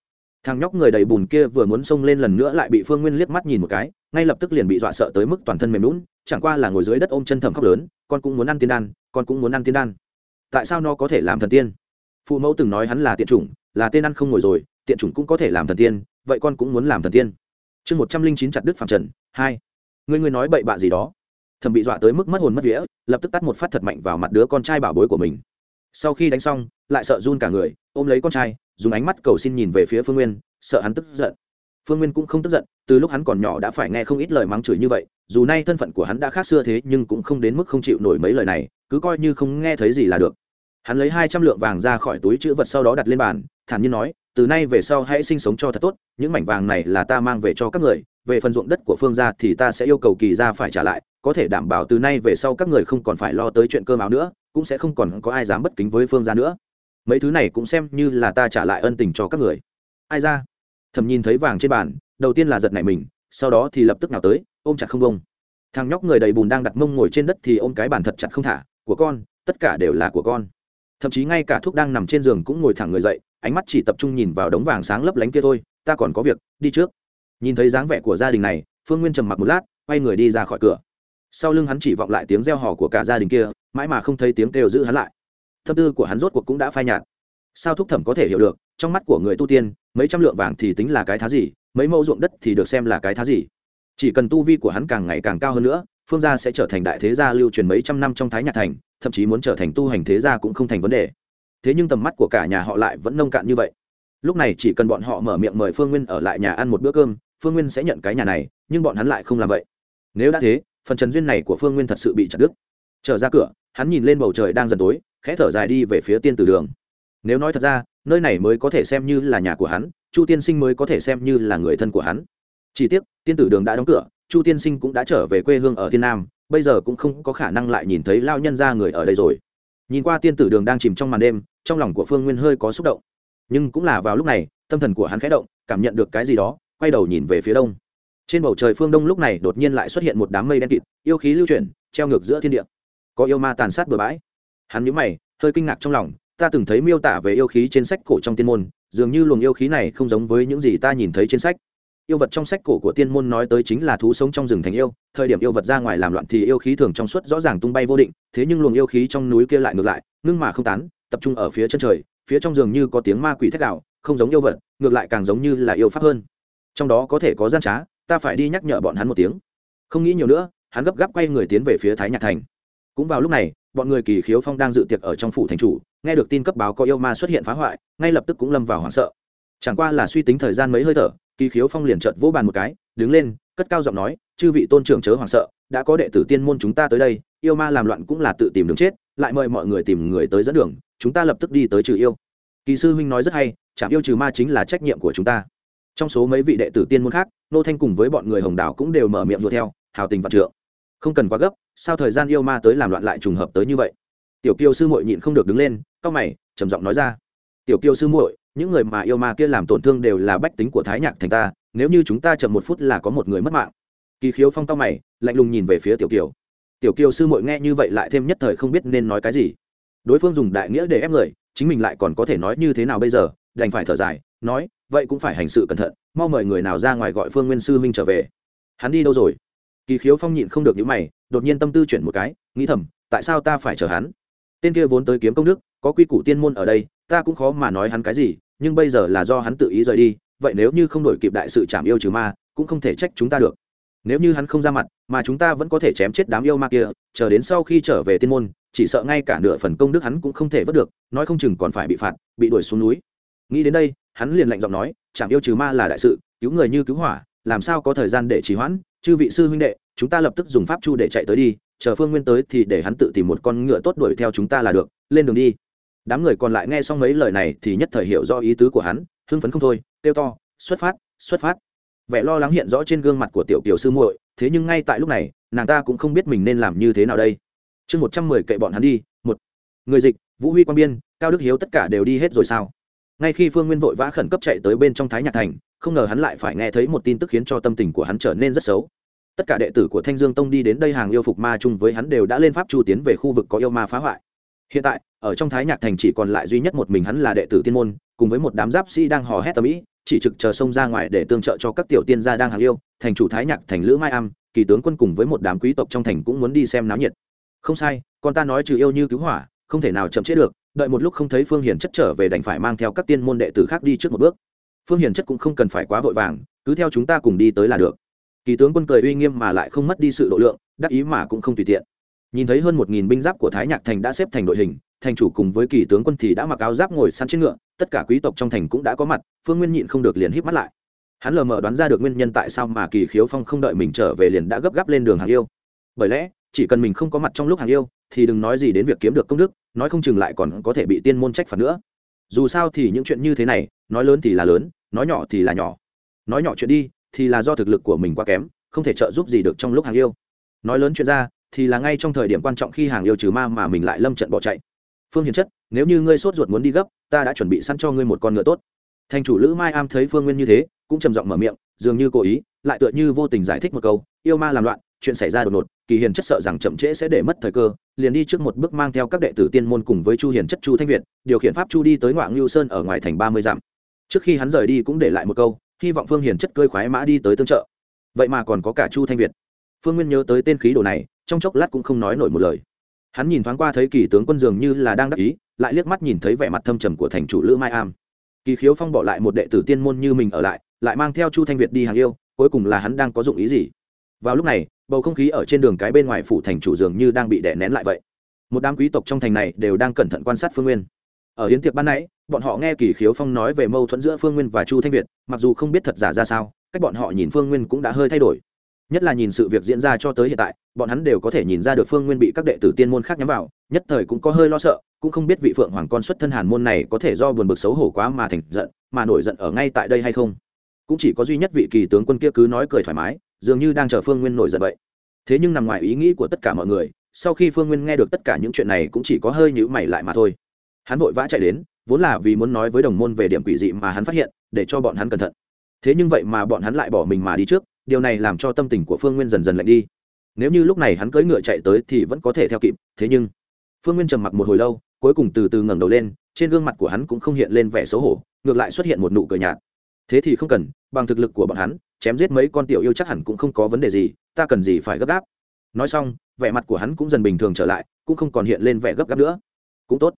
Thằng nhóc người đầy bùn kia vừa muốn xông lên lần nữa lại bị phương nguyên liếc mắt nhìn một cái, ngay lập tức liền bị dọa sợ tới mức toàn thân mềm lún chẳng qua là ngồi dưới đất ôm chân thầm khóc lớn, con cũng muốn ăn tiên đan, con cũng muốn ăn tiên đan. Tại sao nó có thể làm thần tiên? Phụ mẫu từng nói hắn là tiện chủng, là tên ăn không ngồi rồi, tiện chủng cũng có thể làm thần tiên, vậy con cũng muốn làm thần tiên chương một trăm linh chín chặt đức phạm trần, hai. Người người nói bậy bạ gì đó. Thầm bị dọa tới mức mất hồn mất vía, lập tức tắt một phát thật mạnh vào mặt đứa con trai bảo bối của mình. Sau khi đánh xong, lại sợ run cả người, ôm lấy con trai, dùng ánh mắt cầu xin nhìn về phía phương nguyên, sợ hắn tức giận. Phương nguyên cũng không tức giận, từ lúc hắn còn nhỏ đã phải nghe không ít lời mắng chửi như vậy, dù nay thân phận của hắn đã khác xưa thế nhưng cũng không đến mức không chịu nổi mấy lời này, cứ coi như không nghe thấy gì là được. Hắn lấy hai trăm lượng vàng ra khỏi túi chữ vật sau đó đặt lên bàn, thản nhiên nói từ nay về sau hãy sinh sống cho thật tốt, những mảnh vàng này là ta mang về cho các người, về phần ruộng đất của phương gia thì ta sẽ yêu cầu kỳ gia phải trả lại, có thể đảm bảo từ nay về sau các người không còn phải lo tới chuyện cơm áo nữa, cũng sẽ không còn có ai dám bất kính với phương gia nữa. Mấy thứ này cũng xem như là ta trả lại ân tình cho các người. Ai ra? Thầm nhìn thấy vàng trên bàn, đầu tiên là giật nảy mình, sau đó thì lập tức nào tới, ôm chặt không bông thằng nhóc người đầy bùn đang đặt mông ngồi trên đất thì ôm cái bàn thật chặt không thả, của con, tất cả đều là của con. Thậm chí ngay cả thuốc đang nằm trên giường cũng ngồi thẳng người dậy ánh mắt chỉ tập trung nhìn vào đống vàng sáng lấp lánh kia thôi, ta còn có việc, đi trước. Nhìn thấy dáng vẻ của gia đình này, phương nguyên trầm mặc một lát, quay người đi ra khỏi cửa. Sau lưng hắn chỉ vọng lại tiếng reo hò của cả gia đình kia, mãi mà không thấy tiếng kêu giữ hắn lại. Tâm tư của hắn rốt cuộc cũng đã phai nhạt. Sao thúc thẩm có thể hiểu được, trong mắt của người tu tiên, mấy trăm lượng vàng thì tính là cái thá gì, mấy mẫu ruộng đất thì được xem là cái thá gì. Chỉ cần tu vi của hắn càng ngày càng cao hơn nữa, phương gia sẽ trở thành đại thế gia lưu truyền mấy trăm năm trong thái nhạc thành, thậm chí muốn trở thành tu hành thế gia cũng không thành vấn đề thế nhưng tầm mắt của cả nhà họ lại vẫn nông cạn như vậy. Lúc này chỉ cần bọn họ mở miệng mời phương nguyên ở lại nhà ăn một bữa cơm, phương nguyên sẽ nhận cái nhà này, nhưng bọn hắn lại không làm vậy. Nếu đã thế, phần trần duyên này của phương nguyên thật sự bị chặt đứt. Trở ra cửa, hắn nhìn lên bầu trời đang dần tối, khẽ thở dài đi về phía tiên tử đường. Nếu nói thật ra, nơi này mới có thể xem như là nhà của hắn, chu tiên sinh mới có thể xem như là người thân của hắn. Chỉ tiếc, tiên tử đường đã đóng cửa, chu tiên sinh cũng đã trở về quê hương ở thiên nam, bây giờ cũng không có khả năng lại nhìn thấy lao nhân ra người ở đây rồi nhìn qua tiên tử đường đang chìm trong màn đêm, trong lòng của phương nguyên hơi có xúc động. Nhưng cũng là vào lúc này, tâm thần của hắn khẽ động, cảm nhận được cái gì đó, quay đầu nhìn về phía đông. Trên bầu trời phương đông lúc này đột nhiên lại xuất hiện một đám mây đen kịt, yêu khí lưu chuyển, treo ngược giữa thiên địa. Có yêu ma tàn sát bừa bãi. Hắn nhíu mày, hơi kinh ngạc trong lòng, ta từng thấy miêu tả về yêu khí trên sách cổ trong tiên môn, dường như luồng yêu khí này không giống với những gì ta nhìn thấy trên sách yêu vật trong sách cổ của tiên môn nói tới chính là thú sống trong rừng thành yêu, thời điểm yêu vật ra ngoài làm loạn thì yêu khí thường trong suốt rõ ràng tung bay vô định, thế nhưng luồng yêu khí trong núi kia lại ngược lại, ngưng mà không tán, tập trung ở phía chân trời, phía trong giường như có tiếng ma quỷ thét đạo không giống yêu vật, ngược lại càng giống như là yêu pháp hơn. Trong đó có thể có gian trá, ta phải đi nhắc nhở bọn hắn một tiếng. Không nghĩ nhiều nữa, hắn gấp gáp quay người tiến về phía thái nhạc thành. Cũng vào lúc này, bọn người kỳ khiếu phong đang dự tiệc ở trong phủ thành chủ, nghe được tin cấp báo có yêu ma xuất hiện phá hoại, ngay lập tức cũng lâm vào hoảng sợ. Chẳng qua là suy tính thời gian mấy hơi thở kỳ khiếu phong liền trợt vỗ bàn một cái, đứng lên, cất cao giọng nói, chư vị tôn trưởng chớ hoảng sợ, đã có đệ tử tiên môn chúng ta tới đây, yêu ma làm loạn cũng là tự tìm đường chết, lại mời mọi người tìm người tới dẫn đường, chúng ta lập tức đi tới trừ yêu. Kỳ sư huynh nói rất hay chạm yêu trừ ma chính là trách nhiệm của chúng ta. Trong số mấy vị đệ tử tiên môn khác, nô thanh cùng với bọn người hồng đảo cũng đều mở miệng đua theo, hào tình vạn trượng. Không cần quá gấp, sao thời gian yêu ma tới làm loạn lại trùng hợp tới như vậy? Tiểu kiều sư muội nhịn không được đứng lên, cau mày, trầm giọng nói ra. Tiểu kiều sư muội những người mà yêu ma kia làm tổn thương đều là bách tính của thái nhạc thành ta, nếu như chúng ta chậm một phút là có một người mất mạng. Kỳ khiếu phong cao mày, lạnh lùng nhìn về phía tiểu kiều. Tiểu kiều sư muội nghe như vậy lại thêm nhất thời không biết nên nói cái gì. Đối phương dùng đại nghĩa để ép người, chính mình lại còn có thể nói như thế nào bây giờ, đành phải thở dài, nói, vậy cũng phải hành sự cẩn thận, mau mời người nào ra ngoài gọi phương nguyên sư minh trở về. Hắn đi đâu rồi? Kỳ khiếu phong nhịn không được những mày, đột nhiên tâm tư chuyển một cái, nghĩ thầm, tại sao ta phải chờ hắn? Tên kia vốn tới kiếm công đức, có quy củ tiên môn ở đây, ta cũng khó mà nói hắn cái gì, nhưng bây giờ là do hắn tự ý rời đi, vậy nếu như không đổi kịp đại sự trảm yêu trừ ma, cũng không thể trách chúng ta được. Nếu như hắn không ra mặt, mà chúng ta vẫn có thể chém chết đám yêu ma kia, chờ đến sau khi trở về tiên môn, chỉ sợ ngay cả nửa phần công đức hắn cũng không thể vớt được, nói không chừng còn phải bị phạt, bị đuổi xuống núi. Nghĩ đến đây, hắn liền lạnh giọng nói trảm yêu trừ ma là đại sự, cứu người như cứu hỏa, làm sao có thời gian để trì hoãn? Chư vị sư huynh đệ, chúng ta lập tức dùng pháp chu để chạy tới đi chờ phương nguyên tới thì để hắn tự tìm một con ngựa tốt đuổi theo chúng ta là được, lên đường đi. Đám người còn lại nghe xong mấy lời này thì nhất thời hiểu do ý tứ của hắn, hưng phấn không thôi, kêu to, xuất phát xuất phát. Vẻ lo lắng hiện rõ trên gương mặt của tiểu kiều sư muội, thế nhưng ngay tại lúc này, nàng ta cũng không biết mình nên làm như thế nào đây. Chương một trăm mười kệ bọn hắn đi, một. Người dịch, vũ huy Quan biên, cao đức hiếu tất cả đều đi hết rồi sao? Ngay khi phương nguyên vội vã khẩn cấp chạy tới bên trong thái nhạc thành, không ngờ hắn lại phải nghe thấy một tin tức khiến cho tâm tình của hắn trở nên rất xấu tất cả đệ tử của thanh dương tông đi đến đây hàng yêu phục ma chung với hắn đều đã lên pháp chu tiến về khu vực có yêu ma phá hoại. Hiện tại, ở trong thái nhạc thành chỉ còn lại duy nhất một mình hắn là đệ tử tiên môn, cùng với một đám giáp sĩ đang hò hét tầm ĩ, chỉ trực chờ xông ra ngoài để tương trợ cho các tiểu tiên gia đang hàng yêu, thành chủ thái nhạc thành lữ mai am, kỳ tướng quân cùng với một đám quý tộc trong thành cũng muốn đi xem náo nhiệt. Không sai, con ta nói trừ yêu như cứu hỏa, không thể nào chậm chế được, đợi một lúc không thấy phương hiền chất trở về đành phải mang theo các tiên môn đệ tử khác đi trước một bước. Phương hiền chất cũng không cần phải quá vội vàng, cứ theo chúng ta cùng đi tới là được kỳ tướng quân cười uy nghiêm mà lại không mất đi sự độ lượng, đắc ý mà cũng không tùy tiện. Nhìn thấy hơn một nghìn binh giáp của thái nhạc thành đã xếp thành đội hình, thành chủ cùng với kỳ tướng quân thì đã mặc áo giáp ngồi săn trên ngựa, tất cả quý tộc trong thành cũng đã có mặt, phương nguyên nhịn không được liền híp mắt lại. Hắn lờ mờ đoán ra được nguyên nhân tại sao mà kỳ khiếu phong không đợi mình trở về liền đã gấp gáp lên đường hàng yêu. Bởi lẽ, chỉ cần mình không có mặt trong lúc hàng yêu, thì đừng nói gì đến việc kiếm được công đức, nói không chừng lại còn có thể bị tiên môn trách phạt nữa. Dù sao thì những chuyện như thế này, nói lớn thì là lớn, nói nhỏ thì là nhỏ. Nói nhỏ chuyện đi thì là do thực lực của mình quá kém, không thể trợ giúp gì được trong lúc hàng yêu. Nói lớn chuyện ra, thì là ngay trong thời điểm quan trọng khi hàng yêu trừ ma mà mình lại lâm trận bỏ chạy. Phương hiền chất, nếu như ngươi sốt ruột muốn đi gấp, ta đã chuẩn bị sẵn cho ngươi một con ngựa tốt. Thành chủ lữ mai am thấy phương nguyên như thế, cũng trầm giọng mở miệng, dường như cố ý, lại tựa như vô tình giải thích một câu, yêu ma làm loạn, chuyện xảy ra đột ngột, kỳ hiền chất sợ rằng chậm trễ sẽ để mất thời cơ, liền đi trước một bước mang theo các đệ tử tiên môn cùng với chu hiền chất chu thanh việt, điều khiển pháp chu đi tới ngoại ngưu sơn ở ngoài thành ba mươi dặm. Trước khi hắn rời đi cũng để lại một câu hy vọng phương hiền chất cơi khoái mã đi tới tương trợ. Vậy mà còn có cả chu thanh việt. Phương nguyên nhớ tới tên khí đồ này, trong chốc lát cũng không nói nổi một lời. Hắn nhìn thoáng qua thấy kỳ tướng quân dường như là đang đắc ý, lại liếc mắt nhìn thấy vẻ mặt thâm trầm của thành chủ lữ mai am. Kỳ khiếu phong bỏ lại một đệ tử tiên môn như mình ở lại lại mang theo chu thanh việt đi hàng yêu, cuối cùng là hắn đang có dụng ý gì? Vào lúc này, bầu không khí ở trên đường cái bên ngoài phủ thành chủ dường như đang bị đè nén lại vậy. Một đám quý tộc trong thành này đều đang cẩn thận quan sát phương nguyên. Ở hiến tiệc ban nãy bọn họ nghe kỳ khiếu phong nói về mâu thuẫn giữa phương nguyên và chu thanh việt, mặc dù không biết thật giả ra sao, cách bọn họ nhìn phương nguyên cũng đã hơi thay đổi. Nhất là nhìn sự việc diễn ra cho tới hiện tại, bọn hắn đều có thể nhìn ra được phương nguyên bị các đệ tử tiên môn khác nhắm vào, nhất thời cũng có hơi lo sợ, cũng không biết vị phượng hoàng con xuất thân hàn môn này có thể do buồn bực xấu hổ quá mà thành giận, mà nổi giận ở ngay tại đây hay không. Cũng chỉ có duy nhất vị kỳ tướng quân kia cứ nói cười thoải mái, dường như đang chờ phương nguyên nổi giận vậy. Thế nhưng nằm ngoài ý nghĩ của tất cả mọi người, sau khi phương nguyên nghe được tất cả những chuyện này cũng chỉ có hơi nhữ mày lại mà thôi. Hắn vội vã chạy đến vốn là vì muốn nói với đồng môn về điểm quỷ dị mà hắn phát hiện, để cho bọn hắn cẩn thận. Thế nhưng vậy mà bọn hắn lại bỏ mình mà đi trước, điều này làm cho tâm tình của phương nguyên dần dần lạnh đi. Nếu như lúc này hắn cưỡi ngựa chạy tới thì vẫn có thể theo kịp, thế nhưng, phương nguyên trầm mặc một hồi lâu, cuối cùng từ từ ngẩng đầu lên, trên gương mặt của hắn cũng không hiện lên vẻ xấu hổ, ngược lại xuất hiện một nụ cười nhạt. Thế thì không cần, bằng thực lực của bọn hắn, chém giết mấy con tiểu yêu chắc hẳn cũng không có vấn đề gì, ta cần gì phải gấp gáp. Nói xong, vẻ mặt của hắn cũng dần bình thường trở lại, cũng không còn hiện lên vẻ gấp gáp nữa. Cũng tốt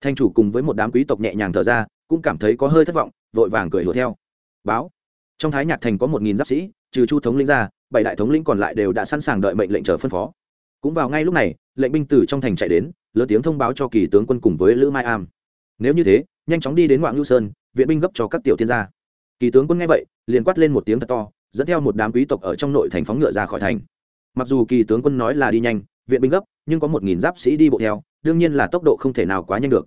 thanh chủ cùng với một đám quý tộc nhẹ nhàng thở ra, cũng cảm thấy có hơi thất vọng, vội vàng cười hùa theo. Báo. Trong thái nhạc thành có một nghìn giáp sĩ, trừ chu thống lĩnh ra, bảy đại thống lĩnh còn lại đều đã sẵn sàng đợi mệnh lệnh chờ phân phó. Cũng vào ngay lúc này, lệnh binh từ trong thành chạy đến, lớn tiếng thông báo cho kỳ tướng quân cùng với lữ mai am. Nếu như thế, nhanh chóng đi đến ngoạn ngưu sơn, viện binh gấp cho các tiểu tiên gia. Kỳ tướng quân nghe vậy, liền quát lên một tiếng thật to, dẫn theo một đám quý tộc ở trong nội thành phóng ngựa ra khỏi thành. Mặc dù kỳ tướng quân nói là đi nhanh viện binh gấp, nhưng có một nghìn giáp sĩ đi bộ theo, đương nhiên là tốc độ không thể nào quá nhanh được.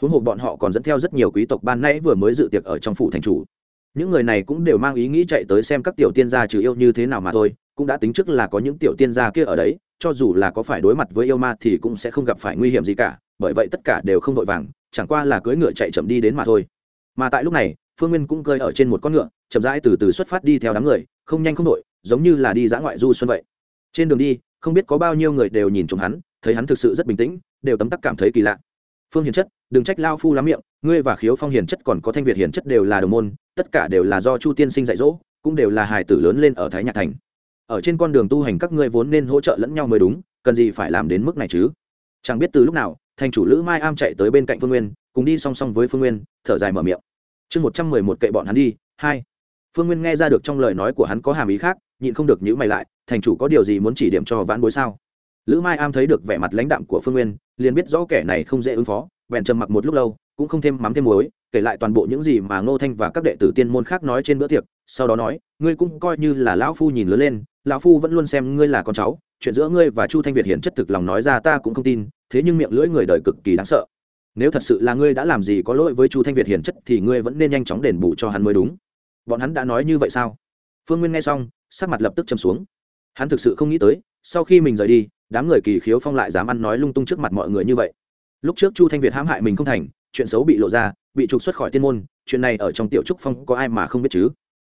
Huống hồ bọn họ còn dẫn theo rất nhiều quý tộc ban nãy vừa mới dự tiệc ở trong phủ thành chủ. Những người này cũng đều mang ý nghĩ chạy tới xem các tiểu tiên gia trừ yêu như thế nào mà thôi, cũng đã tính trước là có những tiểu tiên gia kia ở đấy, cho dù là có phải đối mặt với yêu ma thì cũng sẽ không gặp phải nguy hiểm gì cả, bởi vậy tất cả đều không vội vàng, chẳng qua là cưỡi ngựa chạy chậm đi đến mà thôi. Mà tại lúc này, phương nguyên cũng cơi ở trên một con ngựa, chậm rãi từ từ xuất phát đi theo đám người, không nhanh không đội giống như là đi dã ngoại du xuân vậy. Trên đường đi không biết có bao nhiêu người đều nhìn chung hắn, thấy hắn thực sự rất bình tĩnh, đều tấm tắc cảm thấy kỳ lạ. Phương hiền chất, đừng trách lao phu lắm miệng, ngươi và khiếu phong hiền chất còn có thanh việt hiền chất đều là đồng môn, tất cả đều là do chu tiên sinh dạy dỗ, cũng đều là hài tử lớn lên ở thái nhạc thành. Ở trên con đường tu hành các ngươi vốn nên hỗ trợ lẫn nhau mới đúng, cần gì phải làm đến mức này chứ? Chẳng biết từ lúc nào thành chủ lữ mai am chạy tới bên cạnh phương nguyên, cùng đi song song với phương nguyên, thở dài mở miệng. Chương một trăm mười một kệ bọn hắn đi, hai phương nguyên nghe ra được trong lời nói của hắn có hàm ý khác, nhịn không được nhữ mày lại, thành chủ có điều gì muốn chỉ điểm cho vãn bối sao? Lữ mai am thấy được vẻ mặt lãnh đạm của phương nguyên, liền biết rõ kẻ này không dễ ứng phó, bèn trầm mặc một lúc lâu, cũng không thêm mắm thêm muối, kể lại toàn bộ những gì mà ngô thanh và các đệ tử tiên môn khác nói trên bữa tiệc, sau đó nói, ngươi cũng coi như là lão phu nhìn lớn lên, lão phu vẫn luôn xem ngươi là con cháu, chuyện giữa ngươi và chu thanh việt hiện chất thực lòng nói ra ta cũng không tin, thế nhưng miệng lưỡi người đời cực kỳ đáng sợ. Nếu thật sự là ngươi đã làm gì có lỗi với chu thanh việt hiền chất thì ngươi vẫn nên nhanh chóng đền bù cho hắn mới đúng bọn hắn đã nói như vậy sao? Phương nguyên nghe xong, sắc mặt lập tức châm xuống. Hắn thực sự không nghĩ tới, sau khi mình rời đi, đám người kỳ khiếu phong lại dám ăn nói lung tung trước mặt mọi người như vậy. Lúc trước chu thanh việt hãm hại mình không thành, chuyện xấu bị lộ ra, bị trục xuất khỏi tiên môn, chuyện này ở trong tiểu trúc phong có ai mà không biết chứ?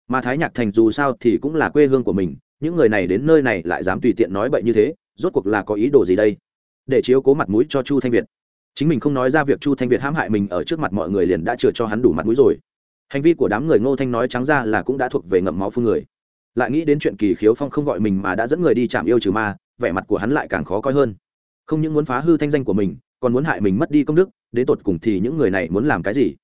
Mà thái nhạc thành dù sao thì cũng là quê hương của mình, những người này đến nơi này lại dám tùy tiện nói bậy như thế, rốt cuộc là có ý đồ gì đây? Để chiếu cố mặt mũi cho chu thanh việt. Chính mình không nói ra việc chu thanh việt hãm hại mình ở trước mặt mọi người liền đã chừa cho hắn đủ mặt mũi rồi hành vi của đám người ngô thanh nói trắng ra là cũng đã thuộc về ngậm máu phương người. Lại nghĩ đến chuyện kỳ khiếu phong không gọi mình mà đã dẫn người đi chạm yêu trừ ma, vẻ mặt của hắn lại càng khó coi hơn. Không những muốn phá hư thanh danh của mình, còn muốn hại mình mất đi công đức, đến tột cùng thì những người này muốn làm cái gì?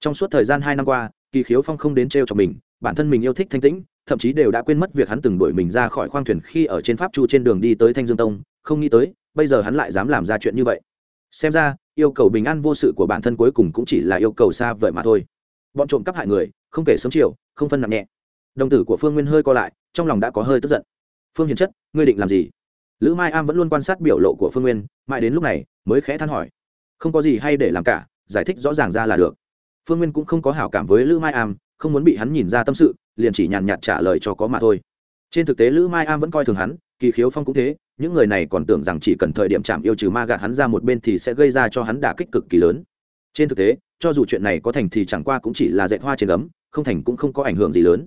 Trong suốt thời gian hai năm qua, kỳ khiếu phong không đến t r e o cho mình, bản thân mình yêu thích thanh tĩnh, thậm chí đều đã quên mất việc hắn từng đuổi mình ra khỏi khoang thuyền khi ở trên pháp chu trên đường đi tới thanh dương tông, không nghĩ tới, bây giờ hắn lại dám làm ra chuyện như vậy. Xem ra, yêu cầu bình an vô sự của bản thân cuối cùng cũng chỉ là yêu cầu xa vời mà thôi bọn trộm cắp hại người, không kể sớm chiều, không phân nặng nhẹ. Đồng tử của phương nguyên hơi co lại, trong lòng đã có hơi tức giận. Phương hiền chất, ngươi định làm gì? Lữ mai am vẫn luôn quan sát biểu lộ của phương nguyên, mãi đến lúc này, mới khẽ than hỏi. Không có gì hay để làm cả, giải thích rõ ràng ra là được. Phương nguyên cũng không có hảo cảm với lữ mai am, không muốn bị hắn nhìn ra tâm sự, liền chỉ nhàn nhạt trả lời cho có mà thôi. Trên thực tế lữ mai am vẫn coi thường hắn, kỳ khiếu phong cũng thế, những người này còn tưởng rằng chỉ cần thời điểm chạm yêu trừ ma gạt hắn ra một bên thì sẽ gây ra cho hắn đả kích cực kỳ lớn. Trên thực tế cho dù chuyện này có thành thì chẳng qua cũng chỉ là dạy hoa trên gấm, không thành cũng không có ảnh hưởng gì lớn.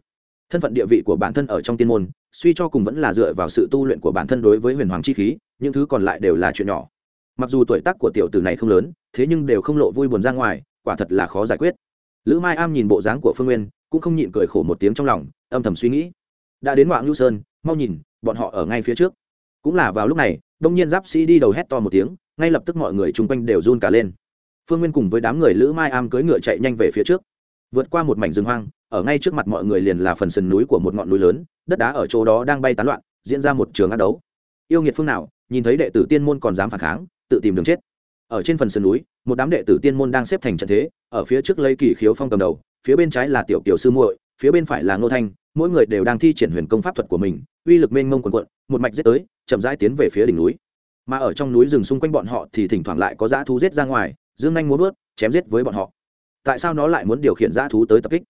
Thân phận địa vị của bản thân ở trong tiên môn suy cho cùng vẫn là dựa vào sự tu luyện của bản thân đối với huyền hoàng chi khí những thứ còn lại đều là chuyện nhỏ. Mặc dù tuổi tác của tiểu tử này không lớn thế nhưng đều không lộ vui buồn ra ngoài quả thật là khó giải quyết. Lữ mai am nhìn bộ dáng của phương nguyên cũng không nhịn cười khổ một tiếng trong lòng âm thầm suy nghĩ. Đã đến ngoạn ngưu sơn mau nhìn bọn họ ở ngay phía trước. Cũng là vào lúc này đông nhiên giáp sĩ đi đầu hét to một tiếng ngay lập tức mọi người chung quanh đều run cả lên phương nguyên cùng với đám người lữ mai am cưỡi ngựa chạy nhanh về phía trước. Vượt qua một mảnh rừng hoang, ở ngay trước mặt mọi người liền là phần sườn núi của một ngọn núi lớn, đất đá ở chỗ đó đang bay tán loạn, diễn ra một trường ác đấu. Yêu nghiệt phương nào, nhìn thấy đệ tử tiên môn còn dám phản kháng, tự tìm đường chết. Ở trên phần sườn núi, một đám đệ tử tiên môn đang xếp thành trận thế, ở phía trước lấy kỳ khiếu phong cầm đầu, phía bên trái là tiểu kiều sư muội, phía bên phải là ngô thanh, mỗi người đều đang thi triển huyền công pháp thuật của mình, uy lực mênh mông quần quận một mạch giết tới, chậm rãi tiến về phía đỉnh núi. Mà ở trong núi rừng xung quanh bọn họ thì thỉnh thoảng lại có dã thú giết ra ngoài dương nhanh muốn vớt, chém giết với bọn họ. Tại sao nó lại muốn điều khiển dã thú tới tập kích?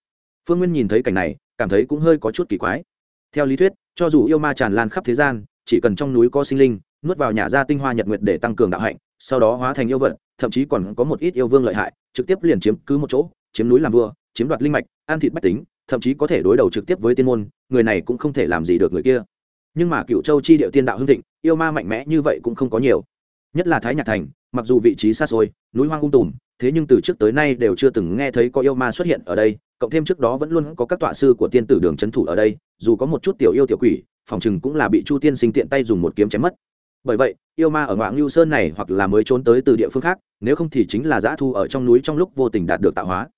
Phương nguyên nhìn thấy cảnh này, cảm thấy cũng hơi có chút kỳ quái. Theo lý thuyết, cho dù yêu ma tràn lan khắp thế gian, chỉ cần trong núi có sinh linh, nuốt vào nhà ra tinh hoa nhật nguyệt để tăng cường đạo hạnh, sau đó hóa thành yêu vật, thậm chí còn có một ít yêu vương lợi hại, trực tiếp liền chiếm cứ một chỗ, chiếm núi làm vua, chiếm đoạt linh mạch, ăn thịt bách tính, thậm chí có thể đối đầu trực tiếp với tiên môn, người này cũng không thể làm gì được người kia. Nhưng mà cựu châu chi điệu tiên đạo hưng thịnh, yêu ma mạnh mẽ như vậy cũng không có nhiều. Nhất là thái nhạc thành mặc dù vị trí xa xôi, núi hoang ung tùm, thế nhưng từ trước tới nay đều chưa từng nghe thấy có yêu ma xuất hiện ở đây, cộng thêm trước đó vẫn luôn có các tọa sư của tiên tử đường trấn thủ ở đây, dù có một chút tiểu yêu tiểu quỷ, phòng chừng cũng là bị chu tiên sinh tiện tay dùng một kiếm chém mất. Bởi vậy, yêu ma ở ngoạn ngưu sơn này hoặc là mới trốn tới từ địa phương khác, nếu không thì chính là giã thu ở trong núi trong lúc vô tình đạt được tạo hóa.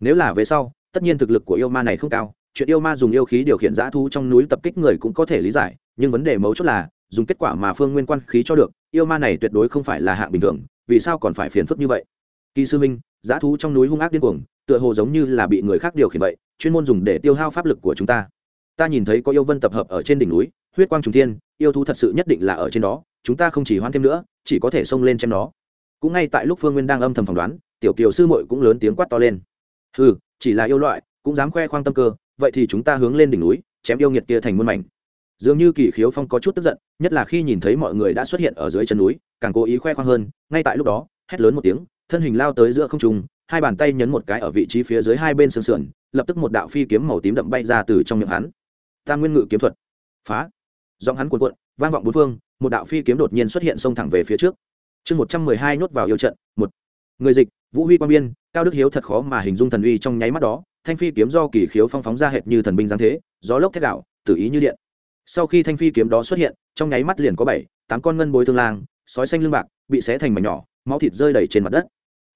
Nếu là về sau, tất nhiên thực lực của yêu ma này không cao, chuyện yêu ma dùng yêu khí điều khiển giã thu trong núi tập kích người cũng có thể lý giải, nhưng vấn đề mấu chốt là, dùng kết quả mà phương nguyên quan khí cho được yêu ma này tuyệt đối không phải là hạng bình thường, vì sao còn phải phiền phức như vậy? Kỳ sư minh Giá thú trong núi hung ác điên cuồng, tựa hồ giống như là bị người khác điều khiển vậy, chuyên môn dùng để tiêu hao pháp lực của chúng ta. Ta nhìn thấy có yêu vân tập hợp ở trên đỉnh núi, huyết quang trùng thiên, yêu thú thật sự nhất định là ở trên đó, chúng ta không chỉ hoan thêm nữa, chỉ có thể xông lên chém nó. Cũng ngay tại lúc phương nguyên đang âm thầm phỏng đoán, tiểu kiều sư muội cũng lớn tiếng quát to lên. Ừ chỉ là yêu loại, cũng dám khoe khoang tâm cơ, vậy thì chúng ta hướng lên đỉnh núi, chém yêu nghiệt kia thành muôn mảnh dường như kỳ khiếu phong có chút tức giận, nhất là khi nhìn thấy mọi người đã xuất hiện ở dưới chân núi, càng cố ý khoe khoang hơn, ngay tại lúc đó, hét lớn một tiếng, thân hình lao tới giữa không trung, hai bàn tay nhấn một cái ở vị trí phía dưới hai bên sườn sườn, lập tức một đạo phi kiếm màu tím đậm bay ra từ trong miệng hắn. Tam nguyên ngự kiếm thuật. Phá. Giọng hắn cuộn cuộn, vang vọng bốn phương, một đạo phi kiếm đột nhiên xuất hiện xông thẳng về phía trước. Chương một trăm mười hai nhốt vào yêu trận, một. Người dịch, vũ huy quang biên, cao đức hiếu thật khó mà hình dung thần uy trong nháy mắt đó, thanh phi kiếm do kỳ khiếu phong phóng ra hệt như thần binh giáng thế, gió lốc thét đạo tự ý như điện sau khi thanh phi kiếm đó xuất hiện, trong nháy mắt liền có bảy, tám con ngân bối thương lang, sói xanh lưng bạc, bị xé thành mảnh nhỏ, máu thịt rơi đầy trên mặt đất.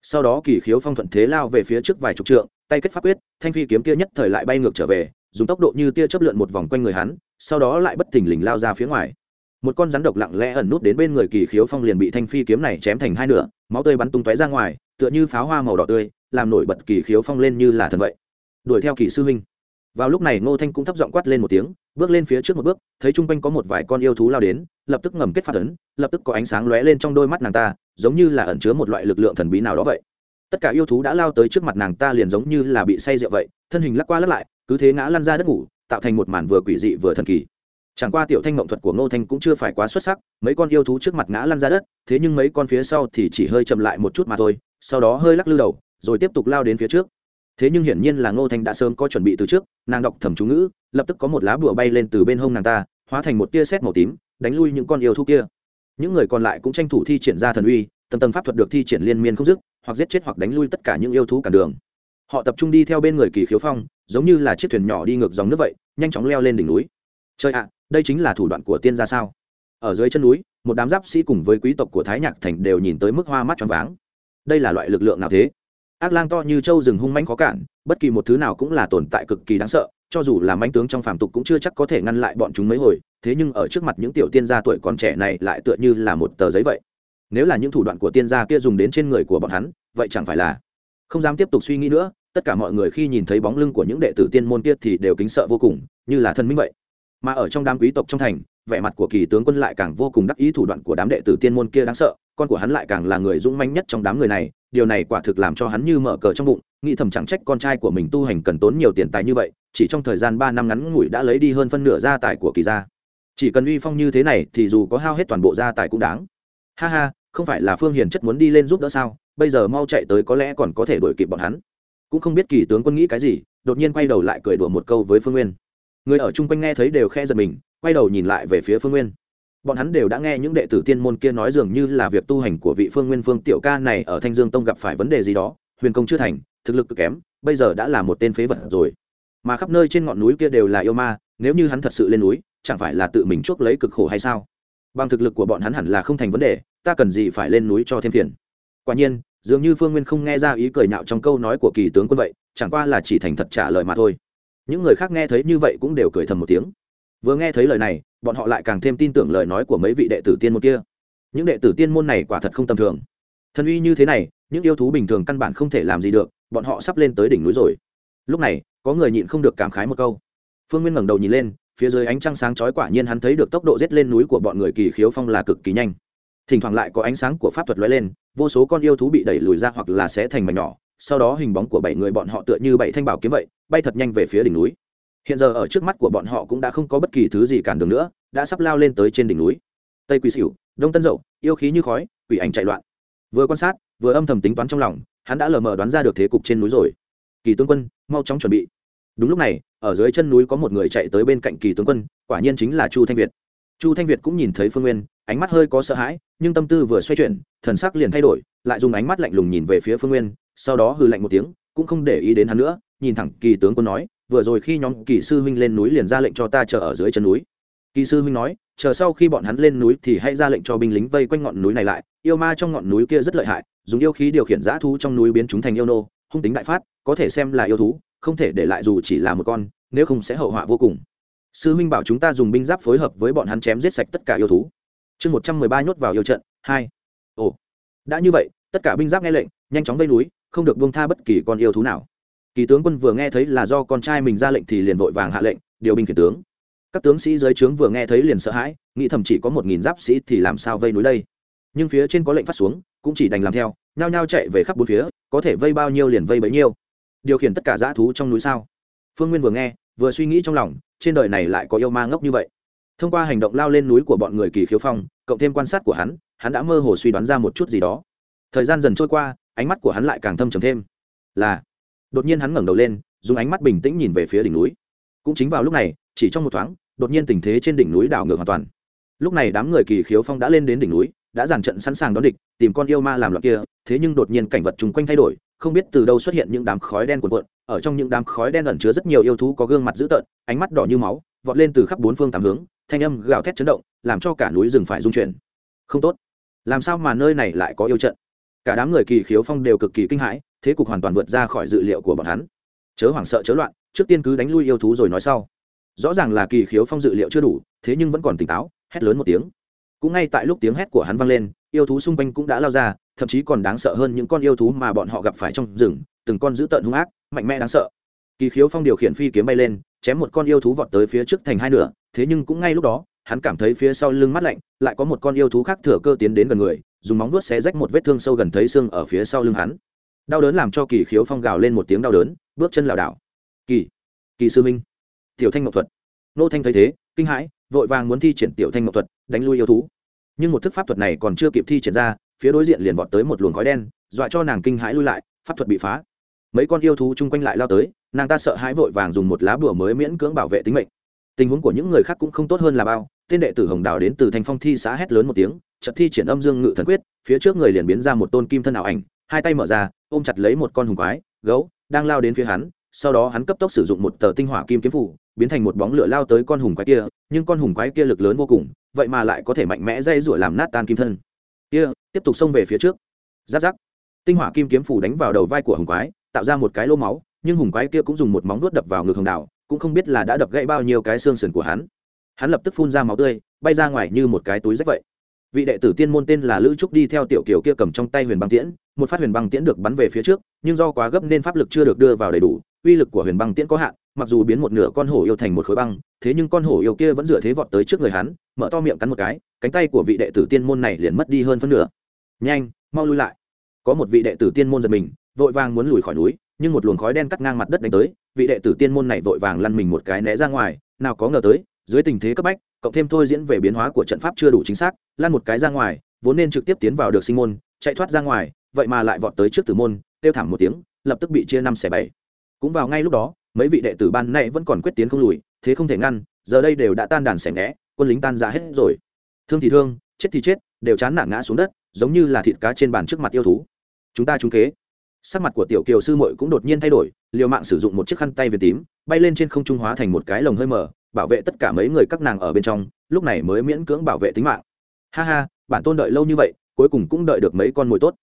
Sau đó kỳ khiếu phong thuận thế lao về phía trước vài chục trượng, tay kết pháp quyết, thanh phi kiếm kia nhất thời lại bay ngược trở về, dùng tốc độ như tia chớp lượn một vòng quanh người hắn, sau đó lại bất thình lình lao ra phía ngoài. Một con rắn độc lặng lẽ ẩn nút đến bên người kỳ khiếu phong liền bị thanh phi kiếm này chém thành hai nửa, máu tươi bắn tung tóe ra ngoài, tựa như pháo hoa màu đỏ tươi, làm nổi bật kỳ khiếu phong lên như là thần vậy. Đuổi theo kỳ sư huynh vào lúc này ngô thanh cũng thấp giọng quát lên một tiếng, bước lên phía trước một bước, thấy chung quanh có một vài con yêu thú lao đến, lập tức ngầm kết phát ấn, lập tức có ánh sáng lóe lên trong đôi mắt nàng ta, giống như là ẩn chứa một loại lực lượng thần bí nào đó vậy. Tất cả yêu thú đã lao tới trước mặt nàng ta liền giống như là bị say rượu vậy, thân hình lắc qua lắc lại, cứ thế ngã lăn ra đất ngủ, tạo thành một màn vừa quỷ dị vừa thần kỳ. Chẳng qua tiểu thanh mộng thuật của ngô thanh cũng chưa phải quá xuất sắc, mấy con yêu thú trước mặt ngã lăn ra đất, thế nhưng mấy con phía sau thì chỉ hơi chậm lại một chút mà thôi, sau đó hơi lắc lư đầu, rồi tiếp tục lao đến phía trước thế nhưng hiển nhiên là ngô thanh đã sớm có chuẩn bị từ trước, nàng đọc thầm chú ngữ, lập tức có một lá bùa bay lên từ bên hông nàng ta, hóa thành một tia sét màu tím, đánh lui những con yêu thú kia. Những người còn lại cũng tranh thủ thi triển ra thần uy tầng tầng pháp thuật được thi triển liên miên không dứt, hoặc giết chết hoặc đánh lui tất cả những yêu thú cản đường. Họ tập trung đi theo bên người kỳ khiếu phong, giống như là chiếc thuyền nhỏ đi ngược dòng nước vậy, nhanh chóng leo lên đỉnh núi. Chơi ạ, đây chính là thủ đoạn của tiên gia sao? Ở dưới chân núi, một đám giáp sĩ cùng với quý tộc của thái nhạc thành đều nhìn tới mức hoa mắt choáng váng. Đây là loại lực lượng nào thế? Ác lang to như trâu rừng hung manh khó cản, bất kỳ một thứ nào cũng là tồn tại cực kỳ đáng sợ, cho dù là manh tướng trong phàm tục cũng chưa chắc có thể ngăn lại bọn chúng mấy hồi, thế nhưng ở trước mặt những tiểu tiên gia tuổi còn trẻ này lại tựa như là một tờ giấy vậy. Nếu là những thủ đoạn của tiên gia kia dùng đến trên người của bọn hắn, vậy chẳng phải là không dám tiếp tục suy nghĩ nữa, tất cả mọi người khi nhìn thấy bóng lưng của những đệ tử tiên môn kia thì đều kính sợ vô cùng, như là thân minh vậy. Mà ở trong đám quý tộc trong thành, vẻ mặt của kỳ tướng quân lại càng vô cùng đắc ý thủ đoạn của đám đệ tử tiên môn kia đáng sợ, con của hắn lại càng là người dũng manh nhất trong đám người này điều này quả thực làm cho hắn như mở cờ trong bụng, nghĩ thầm chẳng trách con trai của mình tu hành cần tốn nhiều tiền tài như vậy, chỉ trong thời gian ba năm ngắn ngủi đã lấy đi hơn phân nửa gia tài của kỳ gia. Chỉ cần uy phong như thế này thì dù có hao hết toàn bộ gia tài cũng đáng. Ha ha, không phải là phương hiền chất muốn đi lên giúp đỡ sao? Bây giờ mau chạy tới có lẽ còn có thể đuổi kịp bọn hắn. Cũng không biết kỳ tướng quân nghĩ cái gì, đột nhiên quay đầu lại cười đùa một câu với phương nguyên. Người ở chung quanh nghe thấy đều khe giật mình, quay đầu nhìn lại về phía phương nguyên bọn hắn đều đã nghe những đệ tử tiên môn kia nói dường như là việc tu hành của vị phương nguyên phương tiểu ca này ở thanh dương tông gặp phải vấn đề gì đó, huyền công chưa thành, thực lực cực kém, bây giờ đã là một tên phế vật rồi. Mà khắp nơi trên ngọn núi kia đều là yêu ma, nếu như hắn thật sự lên núi, chẳng phải là tự mình chuốc lấy cực khổ hay sao? Bằng thực lực của bọn hắn hẳn là không thành vấn đề, ta cần gì phải lên núi cho thêm phiền? Quả nhiên, dường như phương nguyên không nghe ra ý cười nhạo trong câu nói của kỳ tướng quân vậy, chẳng qua là chỉ thành thật trả lời mà thôi. Những người khác nghe thấy như vậy cũng đều cười thầm một tiếng. Vừa nghe thấy lời này bọn họ lại càng thêm tin tưởng lời nói của mấy vị đệ tử tiên môn kia. Những đệ tử tiên môn này quả thật không tầm thường. Thần uy như thế này, những yêu thú bình thường căn bản không thể làm gì được, bọn họ sắp lên tới đỉnh núi rồi. Lúc này, có người nhịn không được cảm khái một câu. Phương nguyên ngẩng đầu nhìn lên, phía dưới ánh trăng sáng chói quả nhiên hắn thấy được tốc độ rét lên núi của bọn người kỳ khiếu phong là cực kỳ nhanh. Thỉnh thoảng lại có ánh sáng của pháp thuật lóe lên, vô số con yêu thú bị đẩy lùi ra hoặc là sẽ thành mảnh nhỏ, sau đó hình bóng của bảy người bọn họ tựa như bảy thanh bảo kiếm vậy, bay thật nhanh về phía đỉnh núi hiện giờ ở trước mắt của bọn họ cũng đã không có bất kỳ thứ gì cản đường nữa, đã sắp lao lên tới trên đỉnh núi. Tây quỷ xỉu đông tân dậu, yêu khí như khói, quỷ ảnh chạy loạn. Vừa quan sát, vừa âm thầm tính toán trong lòng, hắn đã lờ mờ đoán ra được thế cục trên núi rồi. Kỳ tướng quân, mau chóng chuẩn bị. Đúng lúc này, ở dưới chân núi có một người chạy tới bên cạnh kỳ tướng quân, quả nhiên chính là chu thanh việt. Chu thanh việt cũng nhìn thấy phương nguyên, ánh mắt hơi có sợ hãi, nhưng tâm tư vừa xoay chuyển, thần sắc liền thay đổi, lại dùng ánh mắt lạnh lùng nhìn về phía phương nguyên, sau đó hư lạnh một tiếng, cũng không để ý đến hắn nữa, nhìn thẳng kỳ tướng quân nói vừa rồi khi nhóm kỳ sư huynh lên núi liền ra lệnh cho ta chờ ở dưới chân núi. Kỳ sư huynh nói, chờ sau khi bọn hắn lên núi thì hãy ra lệnh cho binh lính vây quanh ngọn núi này lại. Yêu ma trong ngọn núi kia rất lợi hại, dùng yêu khí điều khiển dã thú trong núi biến chúng thành yêu nô, hung tính đại phát, có thể xem là yêu thú, không thể để lại dù chỉ là một con, nếu không sẽ hậu họa vô cùng. Sư huynh bảo chúng ta dùng binh giáp phối hợp với bọn hắn chém giết sạch tất cả yêu thú. Chương một trăm mười ba nhốt vào yêu trận, hai. Ồ, đã như vậy, tất cả binh giáp nghe lệnh, nhanh chóng vây núi, không được buông tha bất kỳ con yêu thú nào kỳ tướng quân vừa nghe thấy là do con trai mình ra lệnh thì liền vội vàng hạ lệnh, điều binh khiển tướng. Các tướng sĩ dưới trướng vừa nghe thấy liền sợ hãi, nghĩ thầm chỉ có một nghìn giáp sĩ thì làm sao vây núi đây. Nhưng phía trên có lệnh phát xuống, cũng chỉ đành làm theo, nhao nhao chạy về khắp bốn phía, có thể vây bao nhiêu liền vây bấy nhiêu. Điều khiển tất cả dã thú trong núi sao? Phương nguyên vừa nghe, vừa suy nghĩ trong lòng, trên đời này lại có yêu ma ngốc như vậy. Thông qua hành động lao lên núi của bọn người kỳ khiếu phong, cộng thêm quan sát của hắn hắn đã mơ hồ suy đoán ra một chút gì đó. Thời gian dần trôi qua, ánh mắt của hắn lại càng thâm trầm thêm. Là đột nhiên hắn ngẩng đầu lên, dùng ánh mắt bình tĩnh nhìn về phía đỉnh núi. Cũng chính vào lúc này, chỉ trong một thoáng, đột nhiên tình thế trên đỉnh núi đảo ngược hoàn toàn. Lúc này đám người kỳ khiếu phong đã lên đến đỉnh núi, đã dàn trận sẵn sàng đón địch, tìm con yêu ma làm loạn kia, thế nhưng đột nhiên cảnh vật chung quanh thay đổi, không biết từ đâu xuất hiện những đám khói đen cuồn cuộn, ở trong những đám khói đen ẩn chứa rất nhiều yêu thú có gương mặt dữ tợn, ánh mắt đỏ như máu, vọt lên từ khắp bốn phương tám hướng, thanh âm gào thét chấn động, làm cho cả núi rừng phải rung chuyển. Không tốt. Làm sao mà nơi này lại có yêu trận? Cả đám người kỳ khiếu phong đều cực kỳ kinh hãi thế cục hoàn toàn vượt ra khỏi dự liệu của bọn hắn. Chớ hoảng sợ, chớ loạn, trước tiên cứ đánh lui yêu thú rồi nói sau. Rõ ràng là kỳ khiếu phong dự liệu chưa đủ, thế nhưng vẫn còn tỉnh táo, hét lớn một tiếng. Cũng ngay tại lúc tiếng hét của hắn vang lên, yêu thú xung quanh cũng đã lao ra, thậm chí còn đáng sợ hơn những con yêu thú mà bọn họ gặp phải trong rừng, từng con dữ tợn hung ác, mạnh mẽ đáng sợ. Kỳ khiếu phong điều khiển phi kiếm bay lên, chém một con yêu thú vọt tới phía trước thành hai nửa, thế nhưng cũng ngay lúc đó, hắn cảm thấy phía sau lưng mắt lạnh, lại có một con yêu thú khác thừa cơ tiến đến gần người, dùng móng vuốt xé rách một vết thương sâu gần thấy xương ở phía sau lưng hắn đau đớn làm cho kỳ khiếu phong gào lên một tiếng đau đớn, bước chân lảo đảo. Kỳ kỳ sư minh. Tiểu thanh ngọc thuật. Nô thanh thấy thế, kinh hãi, vội vàng muốn thi triển tiểu thanh ngọc thuật, đánh lui yêu thú. Nhưng một thức pháp thuật này còn chưa kịp thi triển ra, phía đối diện liền vọt tới một luồng khói đen, dọa cho nàng kinh hãi lui lại, pháp thuật bị phá. Mấy con yêu thú chung quanh lại lao tới, nàng ta sợ hãi vội vàng dùng một lá bùa mới miễn cưỡng bảo vệ tính mệnh. Tình huống của những người khác cũng không tốt hơn là bao, tên đệ tử hồng đào đến từ thành phong thi xã hét lớn một tiếng trận thi triển âm dương ngự thần quyết, phía trước người liền biến ra một tôn kim thân ảo ảnh, hai tay mở ra ôm chặt lấy một con hùng quái, gấu, đang lao đến phía hắn, sau đó hắn cấp tốc sử dụng một tờ tinh hỏa kim kiếm phủ, biến thành một bóng lửa lao tới con hùng quái kia, nhưng con hùng quái kia lực lớn vô cùng, vậy mà lại có thể mạnh mẽ dây rủa làm nát tan kim thân. Kia, tiếp tục xông về phía trước. Giáp giáp. Tinh hỏa kim kiếm phủ đánh vào đầu vai của hùng quái, tạo ra một cái lô máu, nhưng hùng quái kia cũng dùng một móng vuốt đập vào ngực hồng đào cũng không biết là đã đập gãy bao nhiêu cái xương sườn của hắn. Hắn lập tức phun ra máu tươi, bay ra ngoài như một cái túi rách vậy vị đệ tử tiên môn tên là lữ trúc đi theo tiểu kiều kia cầm trong tay huyền băng tiễn, một phát huyền băng tiễn được bắn về phía trước, nhưng do quá gấp nên pháp lực chưa được đưa vào đầy đủ, uy lực của huyền băng tiễn có hạn, mặc dù biến một nửa con hổ yêu thành một khối băng, thế nhưng con hổ yêu kia vẫn dựa thế vọt tới trước người hắn, mở to miệng cắn một cái, cánh tay của vị đệ tử tiên môn này liền mất đi hơn phân nửa. Nhanh, mau lui lại. Có một vị đệ tử tiên môn giật mình, vội vàng muốn lùi khỏi núi, nhưng một luồng khói đen cắt ngang mặt đất đánh tới, vị đệ tử tiên môn này vội vàng lăn mình một cái né ra ngoài, nào có ngờ tới, dưới tình thế cấp bách cộng thêm thôi diễn về biến hóa của trận pháp chưa đủ chính xác, lăn một cái ra ngoài, vốn nên trực tiếp tiến vào được sinh môn, chạy thoát ra ngoài, vậy mà lại vọt tới trước tử môn, kêu thảm một tiếng, lập tức bị chia năm xẻ bảy. Cũng vào ngay lúc đó, mấy vị đệ tử ban nay vẫn còn quyết tiến không lùi, thế không thể ngăn, giờ đây đều đã tan đàn xẻ ngẽ, quân lính tan ra hết rồi. Thương thì thương, chết thì chết, đều chán nản ngã xuống đất, giống như là thịt cá trên bàn trước mặt yêu thú. Chúng ta trúng kế. Sắc mặt của tiểu kiều sư muội cũng đột nhiên thay đổi, liều mạng sử dụng một chiếc khăn tay về tím, bay lên trên không trung hóa thành một cái lồng hơi mở bảo vệ tất cả mấy người các nàng ở bên trong, lúc này mới miễn cưỡng bảo vệ tính mạng. Ha ha, bản tôn đợi lâu như vậy, cuối cùng cũng đợi được mấy con mồi tốt.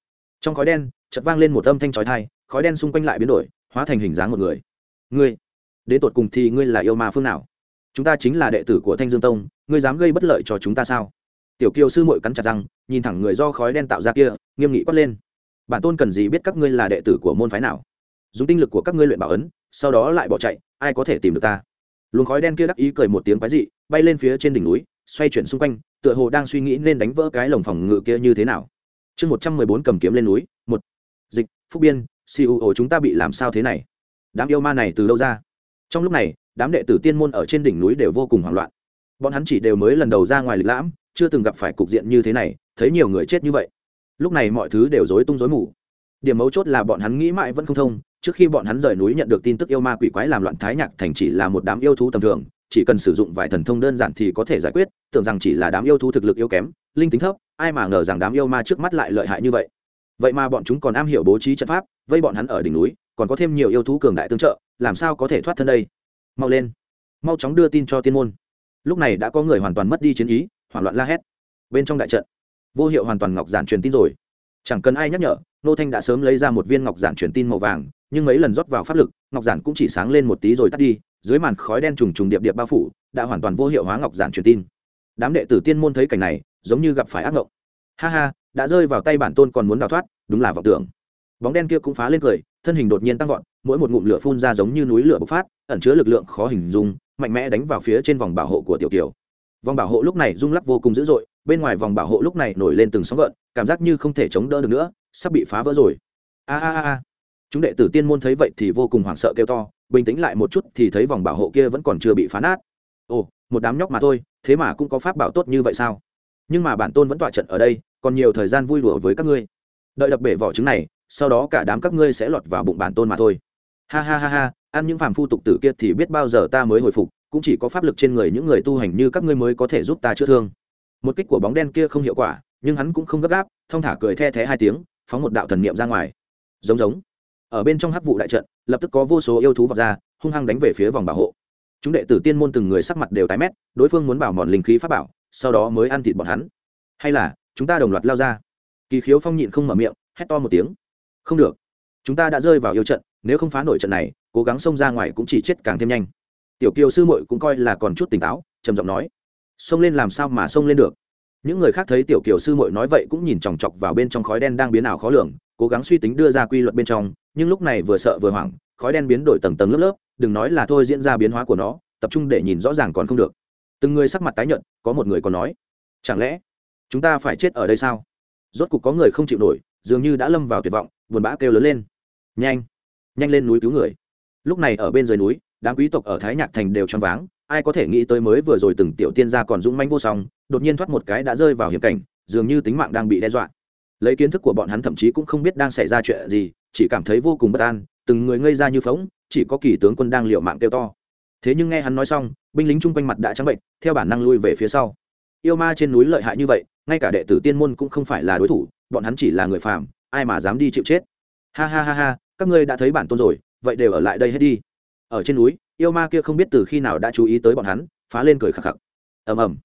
Trong khói đen, chợt vang lên một âm thanh chói tai, khói đen xung quanh lại biến đổi, hóa thành hình dáng một người. Ngươi, đến tột cùng thì ngươi là yêu ma phương nào? Chúng ta chính là đệ tử của thanh dương tông, ngươi dám gây bất lợi cho chúng ta sao? Tiểu kiều sư mội cắn chặt răng, nhìn thẳng người do khói đen tạo ra kia, nghiêm nghị quát lên. Bản tôn cần gì biết các ngươi là đệ tử của môn phái nào? Dùng tinh lực của các ngươi luyện bảo ấn, sau đó lại bỏ chạy, ai có thể tìm được ta? Luồng khói đen kia đắc ý cười một tiếng quái dị, bay lên phía trên đỉnh núi, xoay chuyển xung quanh, tựa hồ đang suy nghĩ nên đánh vỡ cái lồng phòng ngự kia như thế nào. Chương một trăm mười bốn cầm kiếm lên núi, một. Dịch, phúc biên CEO chúng ta bị làm sao thế này? Đám yêu ma này từ đâu ra? Trong lúc này, đám đệ tử tiên môn ở trên đỉnh núi đều vô cùng hoảng loạn. Bọn hắn chỉ đều mới lần đầu ra ngoài lịch lãm, chưa từng gặp phải cục diện như thế này, thấy nhiều người chết như vậy. Lúc này mọi thứ đều rối tung rối mù. Điểm mấu chốt là bọn hắn nghĩ mãi vẫn không thông trước khi bọn hắn rời núi nhận được tin tức yêu ma quỷ quái làm loạn thái nhạc thành chỉ là một đám yêu thú tầm thường, chỉ cần sử dụng vài thần thông đơn giản thì có thể giải quyết, tưởng rằng chỉ là đám yêu thú thực lực yếu kém, linh tính thấp, ai mà ngờ rằng đám yêu ma trước mắt lại lợi hại như vậy. Vậy mà bọn chúng còn am hiểu bố trí trận pháp, vây bọn hắn ở đỉnh núi, còn có thêm nhiều yêu thú cường đại tương trợ, làm sao có thể thoát thân đây? Mau lên. Mau chóng đưa tin cho tiên môn. Lúc này đã có người hoàn toàn mất đi chiến ý, hoảng loạn la hét. Bên trong đại trận, vô hiệu hoàn toàn ngọc giản truyền tin rồi chẳng cần ai nhắc nhở nô thanh đã sớm lấy ra một viên ngọc giản truyền tin màu vàng, nhưng mấy lần rót vào pháp lực, ngọc giản cũng chỉ sáng lên một tí rồi tắt đi, dưới màn khói đen trùng trùng điệp điệp bao phủ, đã hoàn toàn vô hiệu hóa ngọc giản truyền tin. Đám đệ tử tiên môn thấy cảnh này, giống như gặp phải ác ngộng. Ha ha, đã rơi vào tay bản tôn còn muốn đào thoát, đúng là vọng tưởng. Bóng đen kia cũng phá lên cười, thân hình đột nhiên tăng vọt, mỗi một ngụm lửa phun ra giống như núi lửa bộc phát, ẩn chứa lực lượng khó hình dung, mạnh mẽ đánh vào phía trên vòng bảo hộ của tiểu kiều. Vòng bảo hộ lúc này rung lắc vô cùng dữ dội bên ngoài vòng bảo hộ lúc này nổi lên từng sóng gợn, cảm giác như không thể chống đỡ được nữa, sắp bị phá vỡ rồi. A a a chúng đệ tử tiên môn thấy vậy thì vô cùng hoảng sợ kêu to, bình tĩnh lại một chút thì thấy vòng bảo hộ kia vẫn còn chưa bị phá nát. Ồ, một đám nhóc mà thôi, thế mà cũng có pháp bảo tốt như vậy sao? Nhưng mà bản tôn vẫn tọa trận ở đây, còn nhiều thời gian vui đùa với các ngươi. Đợi đập bể vỏ trứng này, sau đó cả đám các ngươi sẽ lọt vào bụng bản tôn mà thôi. Ha ha ha ha, ăn những phàm phu tục tử kia thì biết bao giờ ta mới hồi phục, cũng chỉ có pháp lực trên người những người tu hành như các ngươi mới có thể giúp ta chữa thương một kích của bóng đen kia không hiệu quả, nhưng hắn cũng không gấp gáp, thong thả cười the thé hai tiếng, phóng một đạo thần niệm ra ngoài. Giống giống. Ở bên trong hắc vụ đại trận, lập tức có vô số yêu thú vọt ra, hung hăng đánh về phía vòng bảo hộ. Chúng đệ tử tiên môn từng người sắc mặt đều tái mét, đối phương muốn bảo mòn linh khí pháp bảo, sau đó mới ăn thịt bọn hắn. Hay là, chúng ta đồng loạt lao ra. Kỳ khiếu phong nhịn không mở miệng, hét to một tiếng. Không được. Chúng ta đã rơi vào yêu trận, nếu không phá nổi trận này, cố gắng xông ra ngoài cũng chỉ chết càng thêm nhanh. Tiểu kiều sư muội cũng coi là còn chút tỉnh táo, trầm giọng nói xông lên làm sao mà xông lên được? Những người khác thấy tiểu kiều sư muội nói vậy cũng nhìn chòng chọc vào bên trong khói đen đang biến ảo khó lường, cố gắng suy tính đưa ra quy luật bên trong, nhưng lúc này vừa sợ vừa hoảng, khói đen biến đổi tầng tầng lớp lớp, đừng nói là thôi diễn ra biến hóa của nó, tập trung để nhìn rõ ràng còn không được. Từng người sắc mặt tái nhợt, có một người còn nói, chẳng lẽ chúng ta phải chết ở đây sao? Rốt cục có người không chịu nổi, dường như đã lâm vào tuyệt vọng, buồn bã kêu lớn lên, nhanh nhanh lên núi cứu người. Lúc này ở bên dưới núi, đám quý tộc ở thái nhạc thành đều choáng váng ai có thể nghĩ tới mới vừa rồi từng tiểu tiên gia còn dũng manh vô song, đột nhiên thoát một cái đã rơi vào hiểm cảnh, dường như tính mạng đang bị đe dọa. Lấy kiến thức của bọn hắn thậm chí cũng không biết đang xảy ra chuyện gì, chỉ cảm thấy vô cùng bất an, từng người ngây ra như phóng chỉ có kỳ tướng quân đang liều mạng kêu to. Thế nhưng nghe hắn nói xong, binh lính chung quanh mặt đã trắng bệnh, theo bản năng lui về phía sau. Yêu ma trên núi lợi hại như vậy, ngay cả đệ tử tiên môn cũng không phải là đối thủ, bọn hắn chỉ là người phàm, ai mà dám đi chịu chết. Ha ha ha ha, các ngươi đã thấy bản tôn rồi, vậy đều ở lại đây hết đi. Ở trên núi yêu ma kia không biết từ khi nào đã chú ý tới bọn hắn, phá lên cười khạc khạc. Ầm ầm.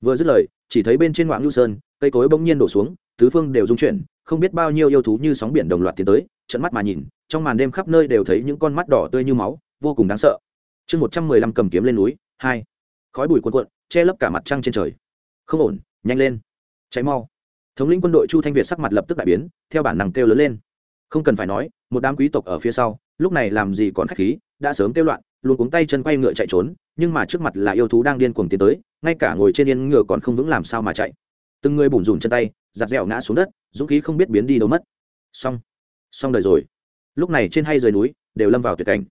Vừa dứt lời, chỉ thấy bên trên ngoạn ngưu sơn, cây cối bỗng nhiên đổ xuống, tứ phương đều rung chuyển, không biết bao nhiêu yêu thú như sóng biển đồng loạt tiến tới trận mắt mà nhìn, trong màn đêm khắp nơi đều thấy những con mắt đỏ tươi như máu, vô cùng đáng sợ. Chương một trăm mười lăm cầm kiếm lên núi, hai. Khói bụi cuồn cuộn, che lấp cả mặt trăng trên trời. Không ổn, nhanh lên. Cháy mau. Thống lĩnh quân đội chu thanh việt sắc mặt lập tức đại biến, theo bản năng kêu lớn lên. Không cần phải nói, một đám quý tộc ở phía sau, lúc này làm gì còn khách khí, đã sớm kêu loạn luôn cuống tay chân quay ngựa chạy trốn, nhưng mà trước mặt là yêu thú đang điên cuồng tiến tới, ngay cả ngồi trên yên ngựa còn không vững làm sao mà chạy. Từng người bùn rùn chân tay, giặt dẻo ngã xuống đất, dũng khí không biết biến đi đâu mất. Xong xong đời rồi. Lúc này trên hay dưới núi, đều lâm vào tuyệt cảnh.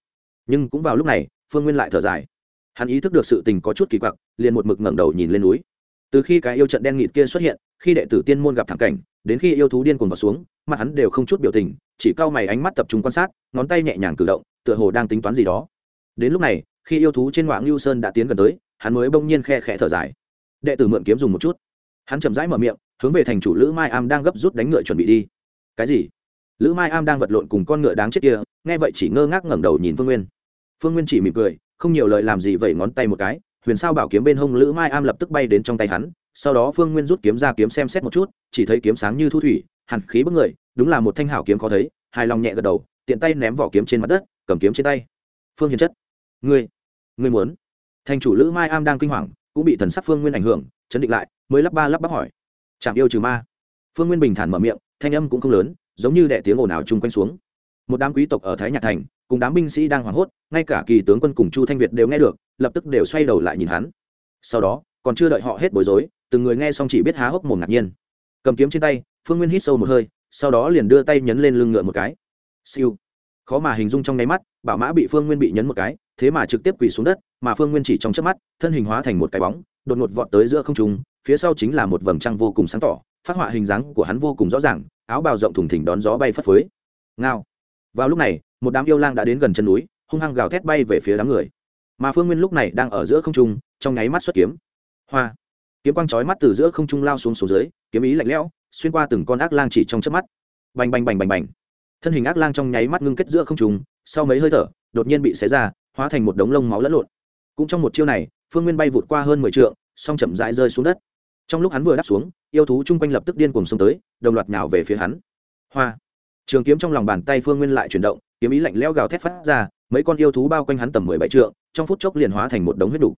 Nhưng cũng vào lúc này, phương nguyên lại thở dài. Hắn ý thức được sự tình có chút kỳ quặc, liền một mực ngẩng đầu nhìn lên núi. Từ khi cái yêu trận đen nghịt kia xuất hiện, khi đệ tử tiên môn gặp thảm cảnh, đến khi yêu thú điên cuồng vào xuống, mặt hắn đều không chút biểu tình, chỉ cau mày ánh mắt tập trung quan sát, ngón tay nhẹ nhàng cử động, tựa hồ đang tính toán gì đó đến lúc này, khi yêu thú trên ngoại lưu sơn đã tiến gần tới, hắn mới bỗng nhiên khe khẽ thở dài. Đệ tử mượn kiếm dùng một chút. Hắn chậm rãi mở miệng, hướng về thành chủ lữ mai am đang gấp rút đánh ngựa chuẩn bị đi. Cái gì? Lữ mai am đang vật lộn cùng con ngựa đáng chết kia, nghe vậy chỉ ngơ ngác ngẩng đầu nhìn phương nguyên. Phương nguyên chỉ mỉm cười, không nhiều lời làm gì vẩy ngón tay một cái, huyền sao bảo kiếm bên hông lữ mai am lập tức bay đến trong tay hắn, sau đó phương nguyên rút kiếm ra kiếm xem xét một chút, chỉ thấy kiếm sáng như thu thủy, hàn khí bức người, đúng là một thanh hảo kiếm khó thấy, hài lòng nhẹ gật đầu, tiện tay ném vỏ kiếm trên mặt đất, cầm kiếm trên tay. Phương hiền chất ngươi ngươi muốn. Thành chủ lữ mai am đang kinh hoàng, cũng bị thần sắc phương nguyên ảnh hưởng, chấn định lại, mới lắp ba lắp bắp hỏi. Chạm yêu trừ ma. Phương nguyên bình thản mở miệng, thanh âm cũng không lớn, giống như đệ tiếng ồn ào chung quanh xuống. Một đám quý tộc ở thái nhạc thành, cùng đám binh sĩ đang hoảng hốt, ngay cả kỳ tướng quân cùng chu thanh việt đều nghe được, lập tức đều xoay đầu lại nhìn hắn. Sau đó, còn chưa đợi họ hết bối rối, từng người nghe xong chỉ biết há hốc mồm ngạc nhiên. Cầm kiếm trên tay, phương nguyên hít sâu một hơi, sau đó liền đưa tay nhấn lên lưng ngựa một cái. Siêu. Khó mà hình dung trong nháy mắt, bảo mã bị phương nguyên bị nhấn một cái thế mà trực tiếp quỳ xuống đất, mà phương nguyên chỉ trong chớp mắt, thân hình hóa thành một cái bóng, đột ngột vọt tới giữa không trung, phía sau chính là một vầng trăng vô cùng sáng tỏ, phát họa hình dáng của hắn vô cùng rõ ràng, áo bào rộng thùng thỉnh đón gió bay phất phới. Ngao. Vào lúc này, một đám yêu lang đã đến gần chân núi, hung hăng gào thét bay về phía đám người. Mà phương nguyên lúc này đang ở giữa không trung, trong nháy mắt xuất kiếm. Hoa. Kiếm quang chói mắt từ giữa không trung lao xuống xuống dưới, kiếm ý lạnh lẽo, xuyên qua từng con ác lang chỉ trong chớp mắt. Bành bành bành bành bành. Thân hình ác lang trong nháy mắt ngưng kết giữa không trung, sau mấy hơi thở, đột nhiên bị xé ra hóa thành một đống lông máu lẫn lộn. Cũng trong một chiêu này, phương nguyên bay vụt qua hơn mười trượng, song chậm rãi rơi xuống đất. Trong lúc hắn vừa đáp xuống, yêu thú chung quanh lập tức điên cuồng xông tới, đồng loạt nhào về phía hắn. Hoa! Trường kiếm trong lòng bàn tay phương nguyên lại chuyển động, kiếm ý lạnh lẽo gào thét phát ra, mấy con yêu thú bao quanh hắn tầm mười bảy trượng, trong phút chốc liền hóa thành một đống huyết nhục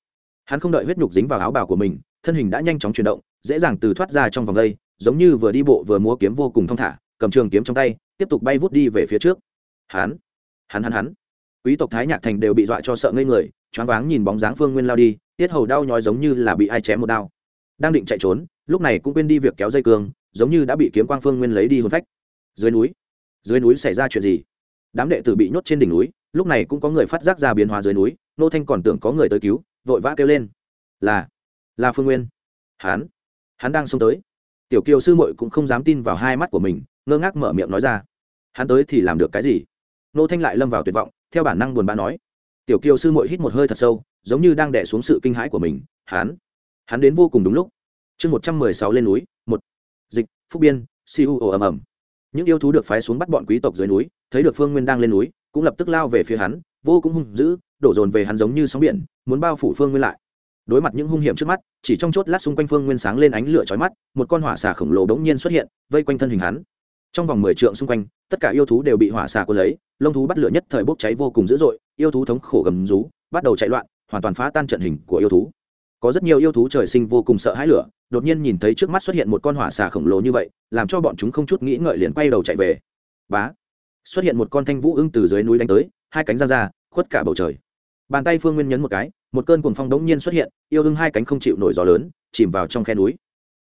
hắn không đợi huyết nhục dính vào áo bào của mình, thân hình đã nhanh chóng chuyển động, dễ dàng từ thoát ra trong vòng đây, giống như vừa đi bộ vừa múa kiếm vô cùng thong thả, cầm trường kiếm trong tay, tiếp tục bay vút đi về phía trước. Hắn! Hắn! Hắn! Hắn! Quý tộc thái nhạc thành đều bị dọa cho sợ ngây người, choáng váng nhìn bóng dáng phương nguyên lao đi, tiết hầu đau nhói giống như là bị ai chém một đao. Đang định chạy trốn, lúc này cũng quên đi việc kéo dây cương, giống như đã bị kiếm quang phương nguyên lấy đi hồn phách. Dưới núi dưới núi xảy ra chuyện gì? Đám đệ tử bị nhốt trên đỉnh núi, lúc này cũng có người phát giác ra biến hóa dưới núi, nô thanh còn tưởng có người tới cứu, vội vã kêu lên. Là là phương nguyên. Hắn hắn đang xông tới. Tiểu kiều sư muội cũng không dám tin vào hai mắt của mình, ngơ ngác mở miệng nói ra. Hắn tới thì làm được cái gì? Nô thanh lại lâm vào tuyệt vọng theo bản năng buồn bã nói, tiểu kiều sư muội hít một hơi thật sâu, giống như đang đẻ xuống sự kinh hãi của mình, hắn hắn đến vô cùng đúng lúc. Chương một trăm mười sáu lên núi, một. Dịch, phúc biên, siêu ồ ầm ầm. Những yêu thú được phái xuống bắt bọn quý tộc dưới núi, thấy được phương nguyên đang lên núi, cũng lập tức lao về phía hắn, vô cùng hung dữ, đổ dồn về hắn giống như sóng biển, muốn bao phủ phương nguyên lại. Đối mặt những hung hiểm trước mắt, chỉ trong chốt lát xung quanh phương nguyên sáng lên ánh lửa chói mắt, một con hỏa xà khổng lồ đống nhiên xuất hiện, vây quanh thân hình hắn trong vòng mười trượng xung quanh, tất cả yêu thú đều bị hỏa xà cuốn lấy, lông thú bắt lửa nhất thời bốc cháy vô cùng dữ dội, yêu thú thống khổ gầm rú, bắt đầu chạy loạn, hoàn toàn phá tan trận hình của yêu thú. Có rất nhiều yêu thú trời sinh vô cùng sợ hãi lửa, đột nhiên nhìn thấy trước mắt xuất hiện một con hỏa xà khổng lồ như vậy, làm cho bọn chúng không chút nghĩ ngợi liền quay đầu chạy về. Bá! Xuất hiện một con thanh vũ ưng từ dưới núi đánh tới, hai cánh ra ra, khuất cả bầu trời. Bàn tay phương nguyên nhấn một cái, một cơn cuồng phong đống nhiên xuất hiện, yêu ưng hai cánh không chịu nổi gió lớn, chìm vào trong khe núi.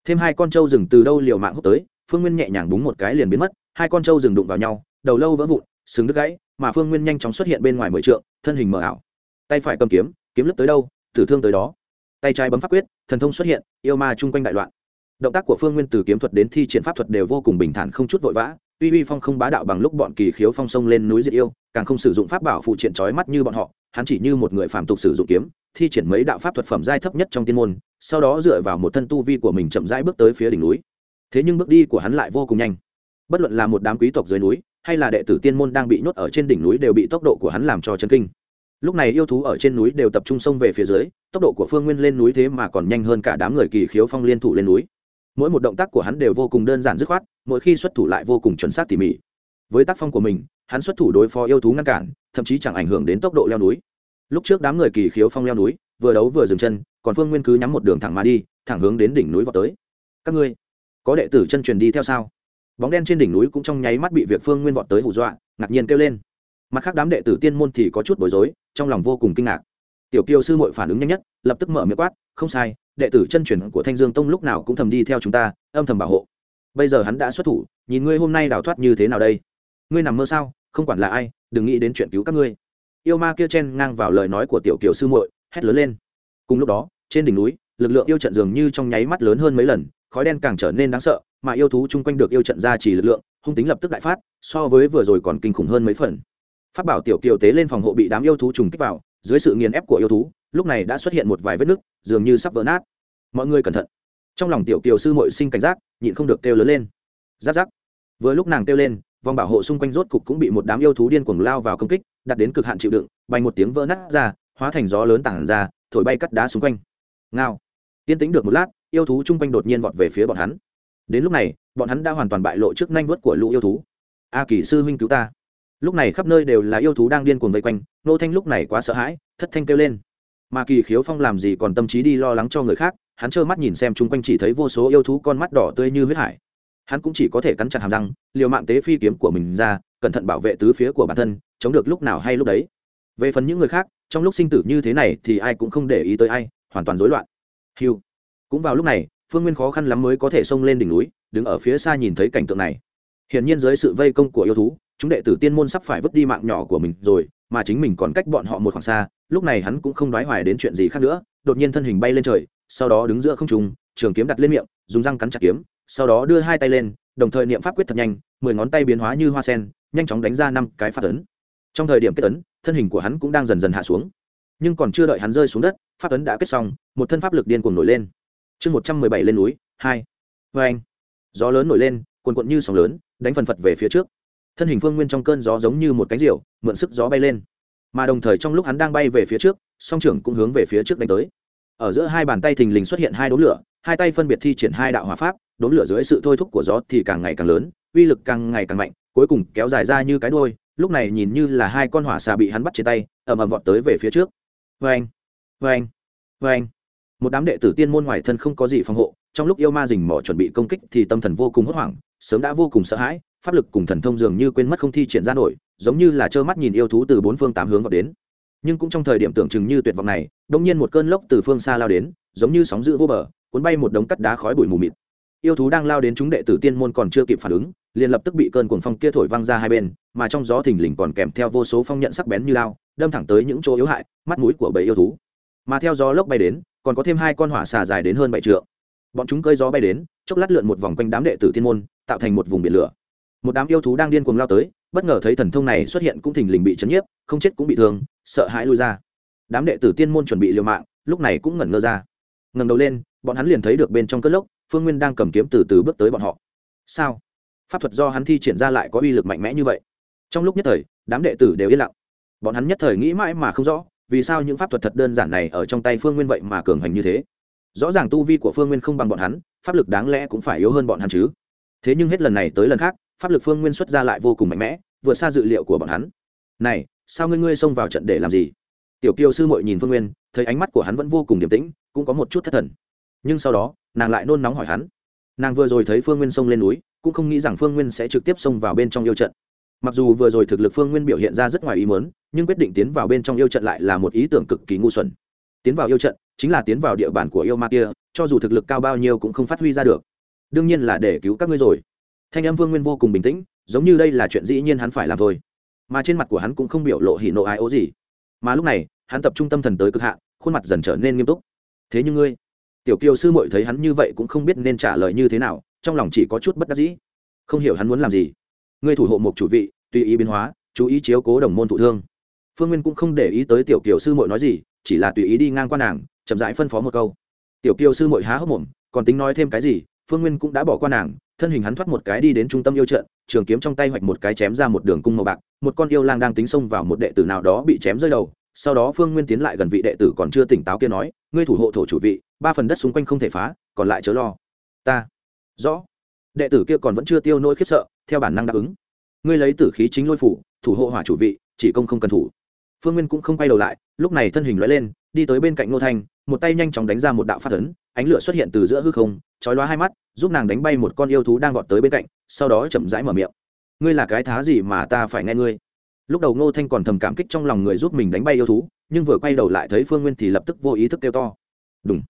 Thêm hai con trâu rừng từ đâu liều mạng hút tới phương nguyên nhẹ nhàng búng một cái liền biến mất, hai con trâu rừng đụng vào nhau, đầu lâu vỡ vụn, sừng đứt gãy, mà phương nguyên nhanh chóng xuất hiện bên ngoài mười trượng, thân hình mờ ảo. Tay phải cầm kiếm kiếm lướt tới đâu, tử thương tới đó. Tay trái bấm pháp quyết, thần thông xuất hiện, yêu ma chung quanh đại loạn. Động tác của phương nguyên từ kiếm thuật đến thi triển pháp thuật đều vô cùng bình thản không chút vội vã, uy uy phong không bá đạo bằng lúc bọn kỳ khiếu phong sông lên núi diệt yêu, càng không sử dụng pháp bảo phụ triện trói mắt như bọn họ, hắn chỉ như một người phàm tục sử dụng kiếm, thi triển mấy đạo pháp thuật phẩm giai thấp nhất trong tiên môn, sau đó dựa vào một thân tu vi của mình chậm rãi bước tới phía đỉnh núi thế nhưng bước đi của hắn lại vô cùng nhanh. Bất luận là một đám quý tộc dưới núi, hay là đệ tử tiên môn đang bị nhốt ở trên đỉnh núi đều bị tốc độ của hắn làm cho chân kinh. Lúc này yêu thú ở trên núi đều tập trung xông về phía dưới, tốc độ của phương nguyên lên núi thế mà còn nhanh hơn cả đám người kỳ khiếu phong liên thủ lên núi. Mỗi một động tác của hắn đều vô cùng đơn giản dứt khoát, mỗi khi xuất thủ lại vô cùng chuẩn xác tỉ mỉ. Với tác phong của mình, hắn xuất thủ đối phó yêu thú ngăn cản, thậm chí chẳng ảnh hưởng đến tốc độ leo núi. Lúc trước đám người kỳ khiếu phong leo núi, vừa đấu vừa dừng chân, còn phương nguyên cứ nhắm một đường thẳng mà đi, thẳng hướng đến đỉnh núi vào tới. Các ngươi có đệ tử chân truyền đi theo sao? Bóng đen trên đỉnh núi cũng trong nháy mắt bị việc phương nguyên vọt tới hù dọa, ngạc nhiên kêu lên. Mặt khác đám đệ tử tiên môn thì có chút bối rối, trong lòng vô cùng kinh ngạc. Tiểu kiều sư mội phản ứng nhanh nhất, lập tức mở miệng quát, không sai, đệ tử chân truyền của thanh dương tông lúc nào cũng thầm đi theo chúng ta, âm thầm bảo hộ. Bây giờ hắn đã xuất thủ, nhìn ngươi hôm nay đào thoát như thế nào đây? Ngươi nằm mơ sao? Không quản là ai, đừng nghĩ đến chuyện cứu các ngươi. Yêu ma kia chen ngang vào lời nói của tiểu kiều sư muội, hét lớn lên. Cùng lúc đó, trên đỉnh núi, lực lượng yêu trận dường như trong nháy mắt lớn hơn mấy lần khói đen càng trở nên đáng sợ, mà yêu thú chung quanh được yêu trận ra chỉ lực lượng, hung tính lập tức đại phát, so với vừa rồi còn kinh khủng hơn mấy phần. Phát bảo tiểu kiều tế lên phòng hộ bị đám yêu thú trùng kích vào, dưới sự nghiền ép của yêu thú, lúc này đã xuất hiện một vài vết nứt, dường như sắp vỡ nát. Mọi người cẩn thận. Trong lòng tiểu kiều sư mội sinh cảnh giác, nhịn không được kêu lớn lên. Giáp giáp vừa lúc nàng kêu lên, vòng bảo hộ xung quanh rốt cục cũng bị một đám yêu thú điên cuồng lao vào công kích, đặt đến cực hạn chịu đựng, bay một tiếng vỡ nát ra, hóa thành gió lớn tảng ra, thổi bay cắt đá xung quanh. Ngao. Yên tĩnh được một lát yêu thú chung quanh đột nhiên vọt về phía bọn hắn. Đến lúc này, bọn hắn đã hoàn toàn bại lộ trước nanh vớt của lũ yêu thú. A kỳ sư huynh cứu ta. Lúc này khắp nơi đều là yêu thú đang điên cuồng vây quanh nô thanh lúc này quá sợ hãi, thất thanh kêu lên. Mà kỳ khiếu phong làm gì còn tâm trí đi lo lắng cho người khác, hắn trơ mắt nhìn xem chung quanh chỉ thấy vô số yêu thú con mắt đỏ tươi như huyết hải. Hắn cũng chỉ có thể cắn chặt hàm răng, liều mạng tế phi kiếm của mình ra, cẩn thận bảo vệ tứ phía của bản thân, chống được lúc nào hay lúc đấy. Về phần những người khác, trong lúc sinh tử như thế này thì ai cũng không để ý tới ai, hoàn toàn rối loạn. Hiu cũng vào lúc này, phương nguyên khó khăn lắm mới có thể xông lên đỉnh núi, đứng ở phía xa nhìn thấy cảnh tượng này. Hiển nhiên dưới sự vây công của yêu thú, chúng đệ tử tiên môn sắp phải vứt đi mạng nhỏ của mình rồi, mà chính mình còn cách bọn họ một khoảng xa, lúc này hắn cũng không đoái hoài đến chuyện gì khác nữa, đột nhiên thân hình bay lên trời, sau đó đứng giữa không trung, trường kiếm đặt lên miệng, dùng răng cắn chặt kiếm, sau đó đưa hai tay lên, đồng thời niệm pháp quyết thật nhanh, mười ngón tay biến hóa như hoa sen, nhanh chóng đánh ra năm cái phát ấn. Trong thời điểm kết ấn, thân hình của hắn cũng đang dần dần hạ xuống. Nhưng còn chưa đợi hắn rơi xuống đất, pháp ấn đã kết xong, một thân pháp lực điên cuồng nổi lên chương một trăm mười bảy lên núi, hai, vê anh. Gió lớn nổi lên, cuồn cuộn như sóng lớn, đánh phần phật về phía trước. Thân hình phương nguyên trong cơn gió giống như một cánh diều, mượn sức gió bay lên. Mà đồng thời trong lúc hắn đang bay về phía trước, song trưởng cũng hướng về phía trước đánh tới. Ở giữa hai bàn tay thình lình xuất hiện hai đốm lửa, hai tay phân biệt thi triển hai đạo hòa pháp, đốm lửa dưới sự thôi thúc của gió thì càng ngày càng lớn, uy lực càng ngày càng mạnh, cuối cùng kéo dài ra như cái đôi lúc này nhìn như là hai con hỏa xà bị hắn bắt trên tay, ầm ầm vọt tới về phía trước. Vê anh vê anh vê anh một đám đệ tử tiên môn ngoài thân không có gì phòng hộ, trong lúc yêu ma rình mỏ chuẩn bị công kích thì tâm thần vô cùng hốt hoảng, sớm đã vô cùng sợ hãi, pháp lực cùng thần thông dường như quên mất không thi triển ra nổi, giống như là trơ mắt nhìn yêu thú từ bốn phương tám hướng vào đến. Nhưng cũng trong thời điểm tưởng chừng như tuyệt vọng này đông nhiên một cơn lốc từ phương xa lao đến, giống như sóng dữ vô bờ, cuốn bay một đống cắt đá khói bụi mù mịt. Yêu thú đang lao đến chúng đệ tử tiên môn còn chưa kịp phản ứng, liền lập tức bị cơn cuồng phong kia thổi văng ra hai bên, mà trong gió thình lình còn kèm theo vô số phong nhận sắc bén như lao, đâm thẳng tới những chỗ yếu hại, mắt mũi của bầy yêu thú. Mà theo gió lốc bay đến còn có thêm hai con hỏa xà dài đến hơn bảy trượng. Bọn chúng cơi gió bay đến, chốc lát lượn một vòng quanh đám đệ tử thiên môn, tạo thành một vùng biển lửa. Một đám yêu thú đang điên cuồng lao tới, bất ngờ thấy thần thông này xuất hiện cũng thình lình bị chấn nhiếp, không chết cũng bị thương, sợ hãi lui ra. Đám đệ tử tiên môn chuẩn bị liều mạng, lúc này cũng ngẩn ngơ ra. Ngẩng đầu lên, bọn hắn liền thấy được bên trong cất lốc, phương nguyên đang cầm kiếm từ từ bước tới bọn họ. Sao? Pháp thuật do hắn thi triển ra lại có uy lực mạnh mẽ như vậy? Trong lúc nhất thời, đám đệ tử đều yên lặng. Bọn hắn nhất thời nghĩ mãi mà không rõ vì sao những pháp thuật thật đơn giản này ở trong tay phương nguyên vậy mà cường hành như thế? Rõ ràng tu vi của phương nguyên không bằng bọn hắn, pháp lực đáng lẽ cũng phải yếu hơn bọn hắn chứ. Thế nhưng hết lần này tới lần khác, pháp lực phương nguyên xuất ra lại vô cùng mạnh mẽ, vượt xa dự liệu của bọn hắn. Này, sao ngươi ngươi xông vào trận để làm gì? Tiểu kiều sư mội nhìn phương nguyên, thấy ánh mắt của hắn vẫn vô cùng điềm tĩnh, cũng có một chút thất thần. Nhưng sau đó, nàng lại nôn nóng hỏi hắn. Nàng vừa rồi thấy phương nguyên xông lên núi, cũng không nghĩ rằng phương nguyên sẽ trực tiếp xông vào bên trong yêu trận mặc dù vừa rồi thực lực phương nguyên biểu hiện ra rất ngoài ý muốn, nhưng quyết định tiến vào bên trong yêu trận lại là một ý tưởng cực kỳ ngu xuẩn. Tiến vào yêu trận chính là tiến vào địa bàn của yêu ma kia cho dù thực lực cao bao nhiêu cũng không phát huy ra được. Đương nhiên là để cứu các ngươi rồi. Thanh âm vương nguyên vô cùng bình tĩnh giống như đây là chuyện dĩ nhiên hắn phải làm thôi. Mà trên mặt của hắn cũng không biểu lộ hỉ nộ ai ố gì. Mà lúc này hắn tập trung tâm thần tới cực hạn khuôn mặt dần trở nên nghiêm túc. Thế nhưng ngươi tiểu kiều sư mội thấy hắn như vậy cũng không biết nên trả lời như thế nào trong lòng chỉ có chút bất đắc dĩ. Không hiểu hắn muốn làm gì ngươi thủ hộ một chủ vị, tùy ý biến hóa, chú ý chiếu cố đồng môn thụ thương. Phương nguyên cũng không để ý tới tiểu kiều sư mội nói gì, chỉ là tùy ý đi ngang qua nàng, chậm rãi phân phó một câu. Tiểu kiều sư mội há hốc mồm, còn tính nói thêm cái gì, phương nguyên cũng đã bỏ qua nàng, thân hình hắn thoát một cái đi đến trung tâm yêu trận, trường kiếm trong tay hoạch một cái chém ra một đường cung màu bạc, một con yêu lang đang tính xông vào một đệ tử nào đó bị chém rơi đầu. Sau đó phương nguyên tiến lại gần vị đệ tử còn chưa tỉnh táo kia nói, ngươi thủ hộ thổ chủ vị, ba phần đất xung quanh không thể phá, còn lại chớ lo. Ta. Rõ. Đệ tử kia còn vẫn chưa tiêu nỗi khiếp sợ theo bản năng đáp ứng. Ngươi lấy tử khí chính lôi phủ, thủ hộ hỏa chủ vị, chỉ công không cần thủ. Phương nguyên cũng không quay đầu lại, lúc này thân hình loại lên, đi tới bên cạnh nô thanh, một tay nhanh chóng đánh ra một đạo phát ấn, ánh lửa xuất hiện từ giữa hư không, chói lóa hai mắt, giúp nàng đánh bay một con yêu thú đang vọt tới bên cạnh, sau đó chậm rãi mở miệng. Ngươi là cái thá gì mà ta phải nghe ngươi? Lúc đầu ngô thanh còn thầm cảm kích trong lòng người giúp mình đánh bay yêu thú, nhưng vừa quay đầu lại thấy phương nguyên thì lập tức vô ý thức kêu to. Đúng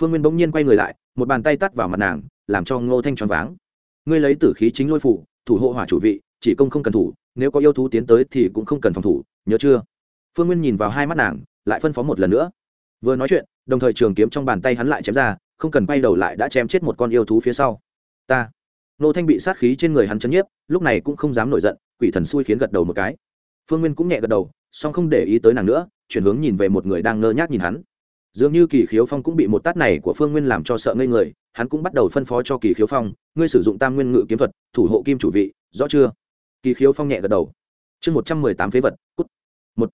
phương nguyên bỗng nhiên quay người lại, một bàn tay tắt vào mặt nàng, làm cho ngô thanh choáng váng. Ngươi lấy tử khí chính lôi phủ thủ hộ hỏa chủ vị, chỉ công không cần thủ, nếu có yêu thú tiến tới thì cũng không cần phòng thủ, nhớ chưa? Phương nguyên nhìn vào hai mắt nàng, lại phân phó một lần nữa. Vừa nói chuyện, đồng thời trường kiếm trong bàn tay hắn lại chém ra, không cần bay đầu lại đã chém chết một con yêu thú phía sau. Ta. Nô thanh bị sát khí trên người hắn chấn nhiếp, lúc này cũng không dám nổi giận, quỷ thần xui khiến gật đầu một cái. Phương nguyên cũng nhẹ gật đầu, song không để ý tới nàng nữa, chuyển hướng nhìn về một người đang ngơ nhác nhìn hắn dường như kỳ khiếu phong cũng bị một tát này của phương nguyên làm cho sợ ngây người, hắn cũng bắt đầu phân phó cho kỳ khiếu phong, ngươi sử dụng tam nguyên ngự kiếm thuật, thủ hộ kim chủ vị, rõ chưa? Kỳ khiếu phong nhẹ gật đầu. Chương một trăm mười tám phế vật, cút. Một.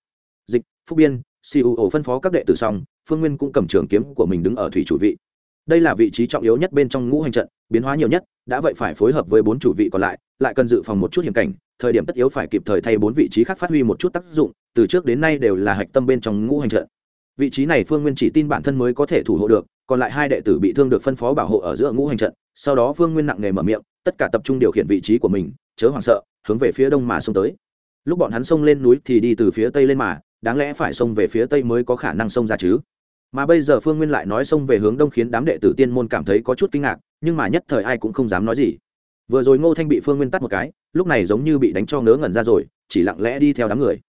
Dịch, phúc biên, siêu ổ phân phó các đệ tử xong, phương nguyên cũng cầm trường kiếm của mình đứng ở thủy chủ vị. Đây là vị trí trọng yếu nhất bên trong ngũ hành trận, biến hóa nhiều nhất, đã vậy phải phối hợp với bốn chủ vị còn lại lại cần dự phòng một chút hiểm cảnh, thời điểm tất yếu phải kịp thời thay bốn vị trí khác phát huy một chút tác dụng, từ trước đến nay đều là hạch tâm bên trong ngũ hành trận vị trí này phương nguyên chỉ tin bản thân mới có thể thủ hộ được, còn lại hai đệ tử bị thương được phân phó bảo hộ ở giữa ngũ hành trận, sau đó phương nguyên nặng nề mở miệng, tất cả tập trung điều khiển vị trí của mình, chớ hoảng sợ, hướng về phía đông mà xông tới. Lúc bọn hắn xông lên núi thì đi từ phía tây lên mà, đáng lẽ phải xông về phía tây mới có khả năng xông ra chứ. Mà bây giờ phương nguyên lại nói xông về hướng đông khiến đám đệ tử tiên môn cảm thấy có chút kinh ngạc, nhưng mà nhất thời ai cũng không dám nói gì. Vừa rồi ngô thanh bị phương nguyên tắt một cái, lúc này giống như bị đánh cho ngớ ngẩn ra rồi, chỉ lặng lẽ đi theo đám người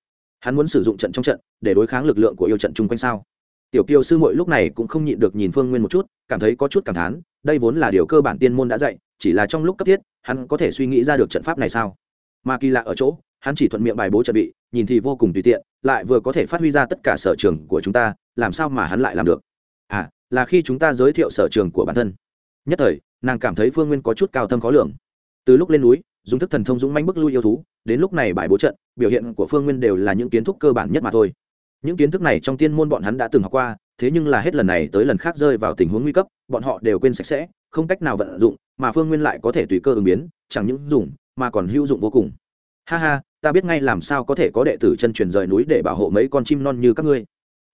hắn muốn sử dụng trận trong trận, để đối kháng lực lượng của yêu trận chung quanh sao? Tiểu kiều sư muội lúc này cũng không nhịn được nhìn phương nguyên một chút, cảm thấy có chút cảm thán, đây vốn là điều cơ bản tiên môn đã dạy, chỉ là trong lúc cấp thiết, hắn có thể suy nghĩ ra được trận pháp này sao? Mà kỳ lạ ở chỗ, hắn chỉ thuận miệng bài bố trận bị nhìn thì vô cùng tùy tiện, lại vừa có thể phát huy ra tất cả sở trường của chúng ta, làm sao mà hắn lại làm được? À là khi chúng ta giới thiệu sở trường của bản thân. Nhất thời, nàng cảm thấy phương nguyên có chút cao thâm khó lường. Từ lúc lên núi dùng thức thần thông dũng manh bức lui yêu thú, đến lúc này bài bố trận, biểu hiện của phương nguyên đều là những kiến thức cơ bản nhất mà thôi. Những kiến thức này trong tiên môn bọn hắn đã từng học qua, thế nhưng là hết lần này tới lần khác rơi vào tình huống nguy cấp, bọn họ đều quên sạch sẽ, không cách nào vận dụng, mà phương nguyên lại có thể tùy cơ ứng biến, chẳng những dùng, mà còn hữu dụng vô cùng. Ha ha, ta biết ngay làm sao có thể có đệ tử chân truyền rời núi để bảo hộ mấy con chim non như các ngươi.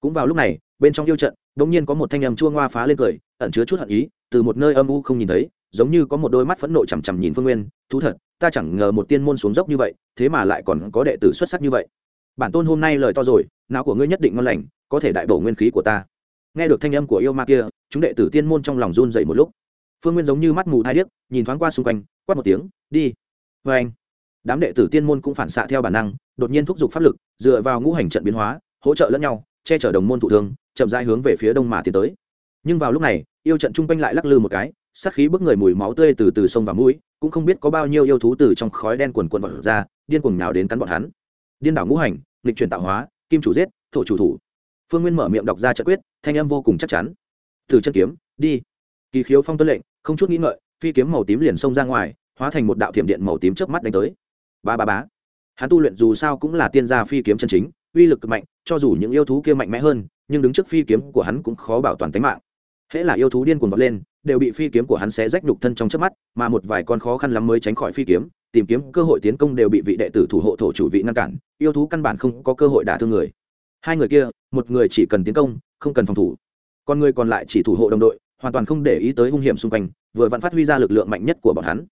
Cũng vào lúc này, bên trong yêu trận đ ỗ n g nhiên có một thanh âm chua ngoa phá lên cười, ẩn chứa chút hận ý, từ một nơi âm u không nhìn thấy, giống như có một đôi mắt phẫn nộ chằm chằm nhìn phương nguyên, thú thật ta chẳng ngờ một tiên môn xuống dốc như vậy, thế mà lại còn có đệ tử xuất sắc như vậy. Bản tôn hôm nay lời to rồi, não của ngươi nhất định ngon lành, có thể đại bổ nguyên khí của ta. Nghe được thanh âm của yêu ma kia, chúng đệ tử tiên môn trong lòng run dậy một lúc. Phương nguyên giống như mắt mù hai điếc, nhìn thoáng qua xung quanh, quát một tiếng, đi. Vê anh, đám đệ tử tiên môn cũng phản xạ theo bản năng, đột nhiên thúc giục pháp lực, dựa vào ngũ hành trận biến hóa, hỗ trợ lẫn nhau, che chở đồng môn thụ thương, chậm rãi hướng về phía đông mà tiến tới. Nhưng vào lúc này, yêu trận chung quanh lại lắc lư một cái sát khí bức người mùi máu tươi từ từ sông vào mũi, cũng không biết có bao nhiêu yêu thú từ trong khói đen quần quần vật ra, điên cuồng nào đến cắn bọn hắn. Điên đảo ngũ hành lịch chuyển tạo hóa, kim chủ giết, thổ chủ thủ. Phương nguyên mở miệng đọc ra trận quyết, thanh âm vô cùng chắc chắn. Từ chân kiếm, đi. Kỳ khiếu phong tuân lệnh, không chút nghĩ ngợi, phi kiếm màu tím liền xông ra ngoài, hóa thành một đạo thiểm điện màu tím trước mắt đánh tới. Ba ba bá hắn tu luyện dù sao cũng là tiên gia phi kiếm chân chính, uy lực cực mạnh, cho dù những yêu thú kia mạnh mẽ hơn, nhưng đứng trước phi kiếm của hắn cũng khó bảo toàn tính mạng. Hễ là yêu thú điên cuồng vọt lên đều bị phi kiếm của hắn xé rách nhục thân trong chớp mắt, mà một vài con khó khăn lắm mới tránh khỏi phi kiếm, tìm kiếm cơ hội tiến công đều bị vị đệ tử thủ hộ thổ chủ vị ngăn cản, yêu thú căn bản không có cơ hội đả thương người. Hai người kia, một người chỉ cần tiến công, không cần phòng thủ. Còn người còn lại chỉ thủ hộ đồng đội, hoàn toàn không để ý tới hung hiểm xung quanh, vừa vận phát huy ra lực lượng mạnh nhất của bọn hắn.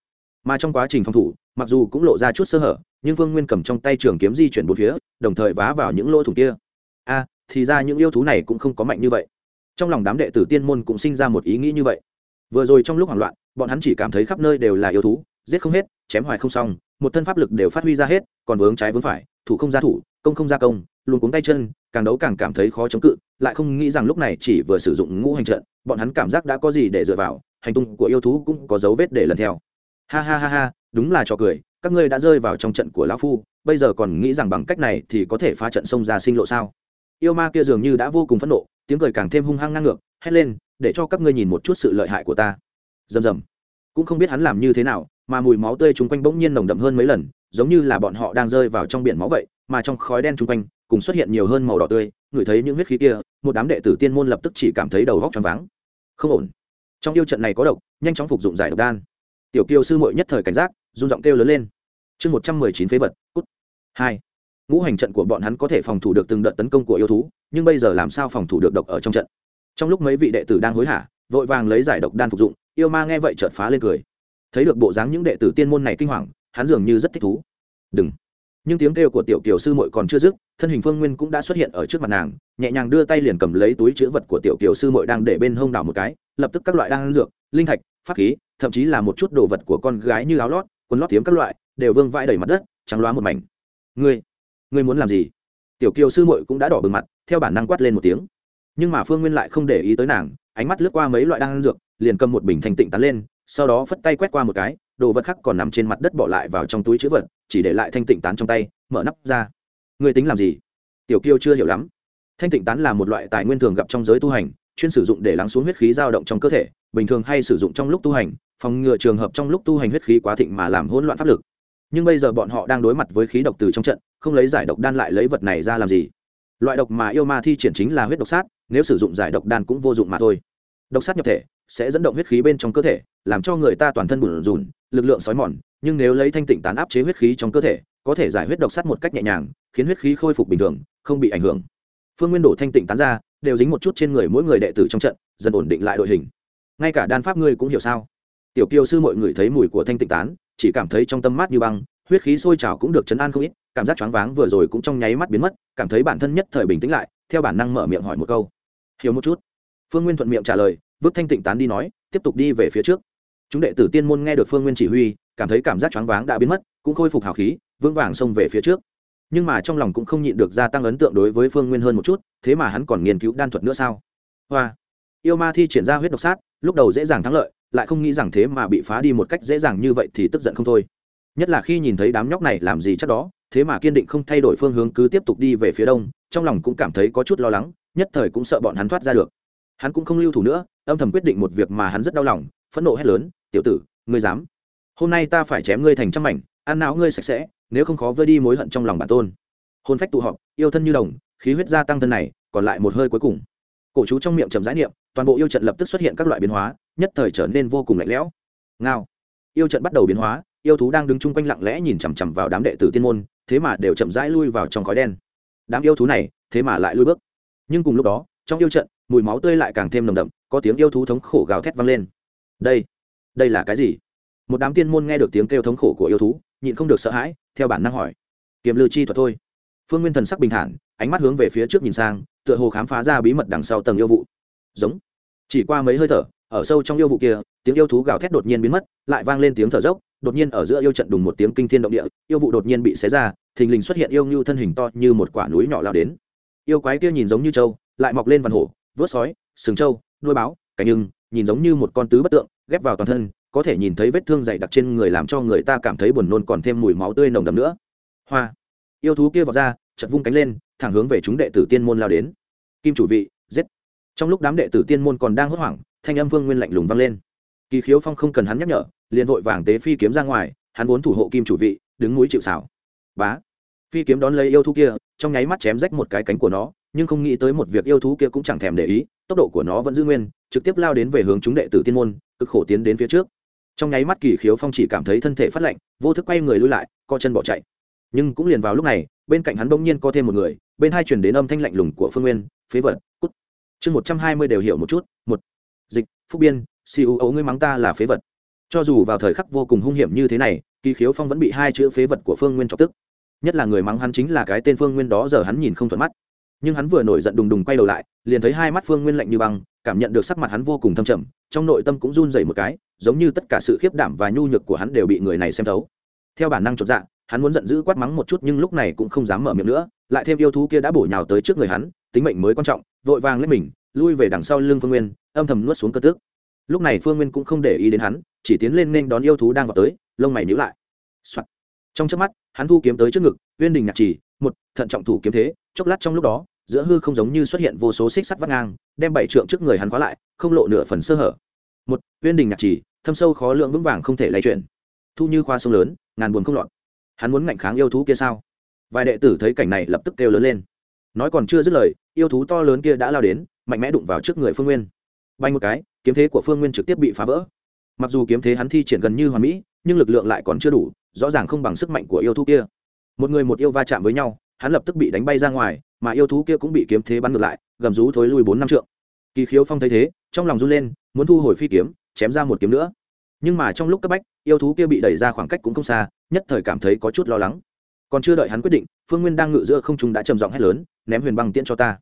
Mà trong quá trình phòng thủ, mặc dù cũng lộ ra chút sơ hở, nhưng vương nguyên cầm trong tay trường kiếm di chuyển bốn phía, đồng thời vá vào những lỗ thủng kia. A, thì ra những yêu thú này cũng không có mạnh như vậy. Trong lòng đám đệ tử tiên môn cũng sinh ra một ý nghĩ như vậy vừa rồi trong lúc hoảng loạn, bọn hắn chỉ cảm thấy khắp nơi đều là yêu thú, giết không hết, chém hoài không xong, một thân pháp lực đều phát huy ra hết, còn vướng trái vướng phải, thủ không ra thủ, công không ra công, luôn cuống tay chân, càng đấu càng cảm thấy khó chống cự, lại không nghĩ rằng lúc này chỉ vừa sử dụng ngũ hành trận, bọn hắn cảm giác đã có gì để dựa vào, hành tung của yêu thú cũng có dấu vết để lần theo. Ha ha ha ha, đúng là trò cười, các ngươi đã rơi vào trong trận của lão phu, bây giờ còn nghĩ rằng bằng cách này thì có thể phá trận sông ra sinh lộ sao? Yêu ma kia dường như đã vô cùng phẫn nộ, tiếng cười càng thêm hung hăng ngang ngược, hét lên để cho các ngươi nhìn một chút sự lợi hại của ta. Rầm rầm. Cũng không biết hắn làm như thế nào, mà mùi máu tươi chung quanh bỗng nhiên nồng đậm hơn mấy lần, giống như là bọn họ đang rơi vào trong biển máu vậy, mà trong khói đen chung quanh, cùng xuất hiện nhiều hơn màu đỏ tươi, ngửi thấy những huyết khí kia, một đám đệ tử tiên môn lập tức chỉ cảm thấy đầu góc choáng váng. Không ổn. Trong yêu trận này có độc, nhanh chóng phục dụng giải độc đan. Tiểu kiều sư muội nhất thời cảnh giác, run giọng kêu lớn lên. Chương một trăm mười chín phế vật, cút. Hai. Ngũ hành trận của bọn hắn có thể phòng thủ được từng đợt tấn công của yêu thú, nhưng bây giờ làm sao phòng thủ được độc ở trong trận? Trong lúc mấy vị đệ tử đang hối hả, vội vàng lấy giải độc đan phục dụng, yêu ma nghe vậy chợt phá lên cười. Thấy được bộ dáng những đệ tử tiên môn này kinh hoàng, hắn dường như rất thích thú. Đừng. Nhưng tiếng kêu của tiểu kiều sư muội còn chưa dứt, thân hình phương nguyên cũng đã xuất hiện ở trước mặt nàng, nhẹ nhàng đưa tay liền cầm lấy túi chữ vật của tiểu kiều sư muội đang để bên hông đảo một cái, lập tức các loại đan dược, linh thạch, pháp khí, thậm chí là một chút đồ vật của con gái như áo lót, quần lót tiếm các loại, đều vương vãi đầy mặt đất, trắng loá một mảnh. Ngươi ngươi muốn làm gì? Tiểu kiều sư muội cũng đã đỏ bừng mặt, theo bản năng quát lên một tiếng nhưng mà phương nguyên lại không để ý tới nàng, ánh mắt lướt qua mấy loại đan dược, liền cầm một bình thanh tịnh tán lên, sau đó phất tay quét qua một cái, đồ vật khác còn nằm trên mặt đất bỏ lại vào trong túi chữ vật, chỉ để lại thanh tịnh tán trong tay, mở nắp ra. Người tính làm gì? Tiểu kiêu chưa hiểu lắm. Thanh tịnh tán là một loại tài nguyên thường gặp trong giới tu hành, chuyên sử dụng để lắng xuống huyết khí dao động trong cơ thể, bình thường hay sử dụng trong lúc tu hành, phòng ngừa trường hợp trong lúc tu hành huyết khí quá thịnh mà làm hỗn loạn pháp lực. Nhưng bây giờ bọn họ đang đối mặt với khí độc từ trong trận, không lấy giải độc đan lại lấy vật này ra làm gì? Loại độc mà yêu ma thi triển chính là huyết độc sát nếu sử dụng giải độc đan cũng vô dụng mà thôi. Độc sát nhập thể sẽ dẫn động huyết khí bên trong cơ thể, làm cho người ta toàn thân bùn rùn, lực lượng sói mòn, nhưng nếu lấy thanh tịnh tán áp chế huyết khí trong cơ thể, có thể giải huyết độc sát một cách nhẹ nhàng, khiến huyết khí khôi phục bình thường, không bị ảnh hưởng. Phương nguyên đổ thanh tịnh tán ra, đều dính một chút trên người mỗi người đệ tử trong trận, dần ổn định lại đội hình. Ngay cả đan pháp ngươi cũng hiểu sao? Tiểu kiều sư mọi người thấy mùi của thanh tịnh tán, chỉ cảm thấy trong tâm mát như băng, huyết khí sôi trào cũng được chấn an không ít, cảm giác choáng váng vừa rồi cũng trong nháy mắt biến mất, cảm thấy bản thân nhất thời bình tĩnh lại, theo bản năng mở miệng hỏi một câu hiểu một chút. Phương nguyên thuận miệng trả lời, vứt thanh tịnh tán đi nói, tiếp tục đi về phía trước. Chúng đệ tử tiên môn nghe được phương nguyên chỉ huy, cảm thấy cảm giác choáng váng đã biến mất, cũng khôi phục hào khí, vững vàng xông về phía trước. Nhưng mà trong lòng cũng không nhịn được gia tăng ấn tượng đối với phương nguyên hơn một chút, thế mà hắn còn nghiên cứu đan thuật nữa sao? Hoa. Yêu ma thi triển ra huyết độc sát, lúc đầu dễ dàng thắng lợi, lại không nghĩ rằng thế mà bị phá đi một cách dễ dàng như vậy thì tức giận không thôi. Nhất là khi nhìn thấy đám nhóc này làm gì chắc đó, thế mà kiên định không thay đổi phương hướng cứ tiếp tục đi về phía đông, trong lòng cũng cảm thấy có chút lo lắng nhất thời cũng sợ bọn hắn thoát ra được. Hắn cũng không lưu thủ nữa, âm thầm quyết định một việc mà hắn rất đau lòng, phẫn nộ hét lớn, tiểu tử, ngươi dám. Hôm nay ta phải chém ngươi thành trăm mảnh, ăn não ngươi sạch sẽ, nếu không khó vơi đi mối hận trong lòng bản tôn. Hôn phách tụ họp, yêu thân như đồng, khí huyết gia tăng thân này, còn lại một hơi cuối cùng. Cổ chú trong miệng trầm rãi niệm, toàn bộ yêu trận lập tức xuất hiện các loại biến hóa, nhất thời trở nên vô cùng lạnh lẽo. Ngao. Yêu trận bắt đầu biến hóa, yêu thú đang đứng chung quanh lặng lẽ nhìn chằm chằm vào đám đệ tử tiên môn, thế mà đều chậm rãi lui vào trong khói đen. Đám yêu thú này, thế mà lại lui bước nhưng cùng lúc đó, trong yêu trận, mùi máu tươi lại càng thêm nồng đậm, có tiếng yêu thú thống khổ gào thét vang lên. Đây đây là cái gì? Một đám tiên môn nghe được tiếng kêu thống khổ của yêu thú, nhịn không được sợ hãi, theo bản năng hỏi. Kiềm lư chi thuật thôi. Phương nguyên thần sắc bình thản, ánh mắt hướng về phía trước nhìn sang, tựa hồ khám phá ra bí mật đằng sau tầng yêu vụ. Giống. Chỉ qua mấy hơi thở, ở sâu trong yêu vụ kia, tiếng yêu thú gào thét đột nhiên biến mất, lại vang lên tiếng thở dốc, đột nhiên ở giữa yêu trận đùng một tiếng kinh thiên động địa, yêu vụ đột nhiên bị xé ra, thình lình xuất hiện yêu như thân hình to như một quả núi nhỏ lao đến yêu quái kia nhìn giống như trâu, lại mọc lên vằn hổ, vớt sói, sừng trâu, đuôi báo cảnh nhưng, nhìn giống như một con tứ bất tượng, ghép vào toàn thân, có thể nhìn thấy vết thương dày đặc trên người làm cho người ta cảm thấy buồn nôn còn thêm mùi máu tươi nồng đậm nữa. Hoa. Yêu thú kia vọt ra chật vung cánh lên, thẳng hướng về chúng đệ tử tiên môn lao đến. Kim chủ vị, giết. Trong lúc đám đệ tử tiên môn còn đang hốt hoảng, thanh âm vương nguyên lạnh lùng vang lên. Kỳ khiếu phong không cần hắn nhắc nhở, liền vội vàng tế phi kiếm ra ngoài, hắn vốn thủ hộ kim chủ vị, đứng núi chịu xảo bá phi kiếm đón lấy yêu thú kia, trong nháy mắt chém rách một cái cánh của nó, nhưng không nghĩ tới một việc yêu thú kia cũng chẳng thèm để ý, tốc độ của nó vẫn giữ nguyên, trực tiếp lao đến về hướng chúng đệ tử tiên môn, cực khổ tiến đến phía trước. Trong nháy mắt kỳ khiếu phong chỉ cảm thấy thân thể phát lạnh, vô thức quay người lui lại, co chân bỏ chạy. Nhưng cũng liền vào lúc này, bên cạnh hắn bỗng nhiên có thêm một người, bên hai chuyển đến âm thanh lạnh lùng của phương nguyên, phế vật, cút. Chương một trăm hai mươi đều hiểu một chút, một. Dịch, phúc biên si u ấu ngươi mắng ta là phế vật. Cho dù vào thời khắc vô cùng hung hiểm như thế này, kỳ khiếu phong vẫn bị hai chữ phế vật của phương nguyên chọc tức nhất là người mắng hắn chính là cái tên phương nguyên đó, giờ hắn nhìn không thuận mắt. Nhưng hắn vừa nổi giận đùng đùng quay đầu lại, liền thấy hai mắt phương nguyên lạnh như băng, cảm nhận được sắc mặt hắn vô cùng thâm trầm, trong nội tâm cũng run dày một cái, giống như tất cả sự khiếp đảm và nhu nhược của hắn đều bị người này xem thấu. Theo bản năng chột dạ hắn muốn giận dữ quát mắng một chút nhưng lúc này cũng không dám mở miệng nữa, lại thêm yêu thú kia đã bổ nhào tới trước người hắn, tính mệnh mới quan trọng, vội vàng lên mình, lui về đằng sau lưng phương nguyên, âm thầm nuốt xuống cơ tước lúc này phương nguyên cũng không để ý đến hắn, chỉ tiến lên nên đón yêu thú đang vào tới, lông mày nhíu lại、Soạn. trong chớp mắt hắn thu kiếm tới trước ngực, uyên đình nhạc trì một, thận trọng thủ kiếm thế, chốc lát trong lúc đó, giữa hư không giống như xuất hiện vô số xích sắt vắt ngang, đem bảy trượng trước người hắn khóa lại, không lộ nửa phần sơ hở. Một, uyên đình nhạc trì thâm sâu khó lượng vững vàng không thể lay chuyển. Thu như khoa sông lớn, ngàn buồn không lọt. Hắn muốn ngạnh kháng yêu thú kia sao? Vài đệ tử thấy cảnh này lập tức kêu lớn lên. Nói còn chưa dứt lời, yêu thú to lớn kia đã lao đến, mạnh mẽ đụng vào trước người phương nguyên. Bay một cái, kiếm thế của phương nguyên trực tiếp bị phá vỡ. Mặc dù kiếm thế hắn thi triển gần như hoàn mỹ, nhưng lực lượng lại còn chưa đủ rõ ràng không bằng sức mạnh của yêu thú kia. Một người một yêu va chạm với nhau, hắn lập tức bị đánh bay ra ngoài, mà yêu thú kia cũng bị kiếm thế bắn ngược lại, gầm rú thối lui bốn năm trượng. Kỳ khiếu phong thấy thế, trong lòng run lên, muốn thu hồi phi kiếm, chém ra một kiếm nữa. Nhưng mà trong lúc cấp bách, yêu thú kia bị đẩy ra khoảng cách cũng không xa, nhất thời cảm thấy có chút lo lắng. Còn chưa đợi hắn quyết định, phương nguyên đang ngự giữa không trung đã trầm giọng hét lớn, ném huyền băng tiễn cho ta.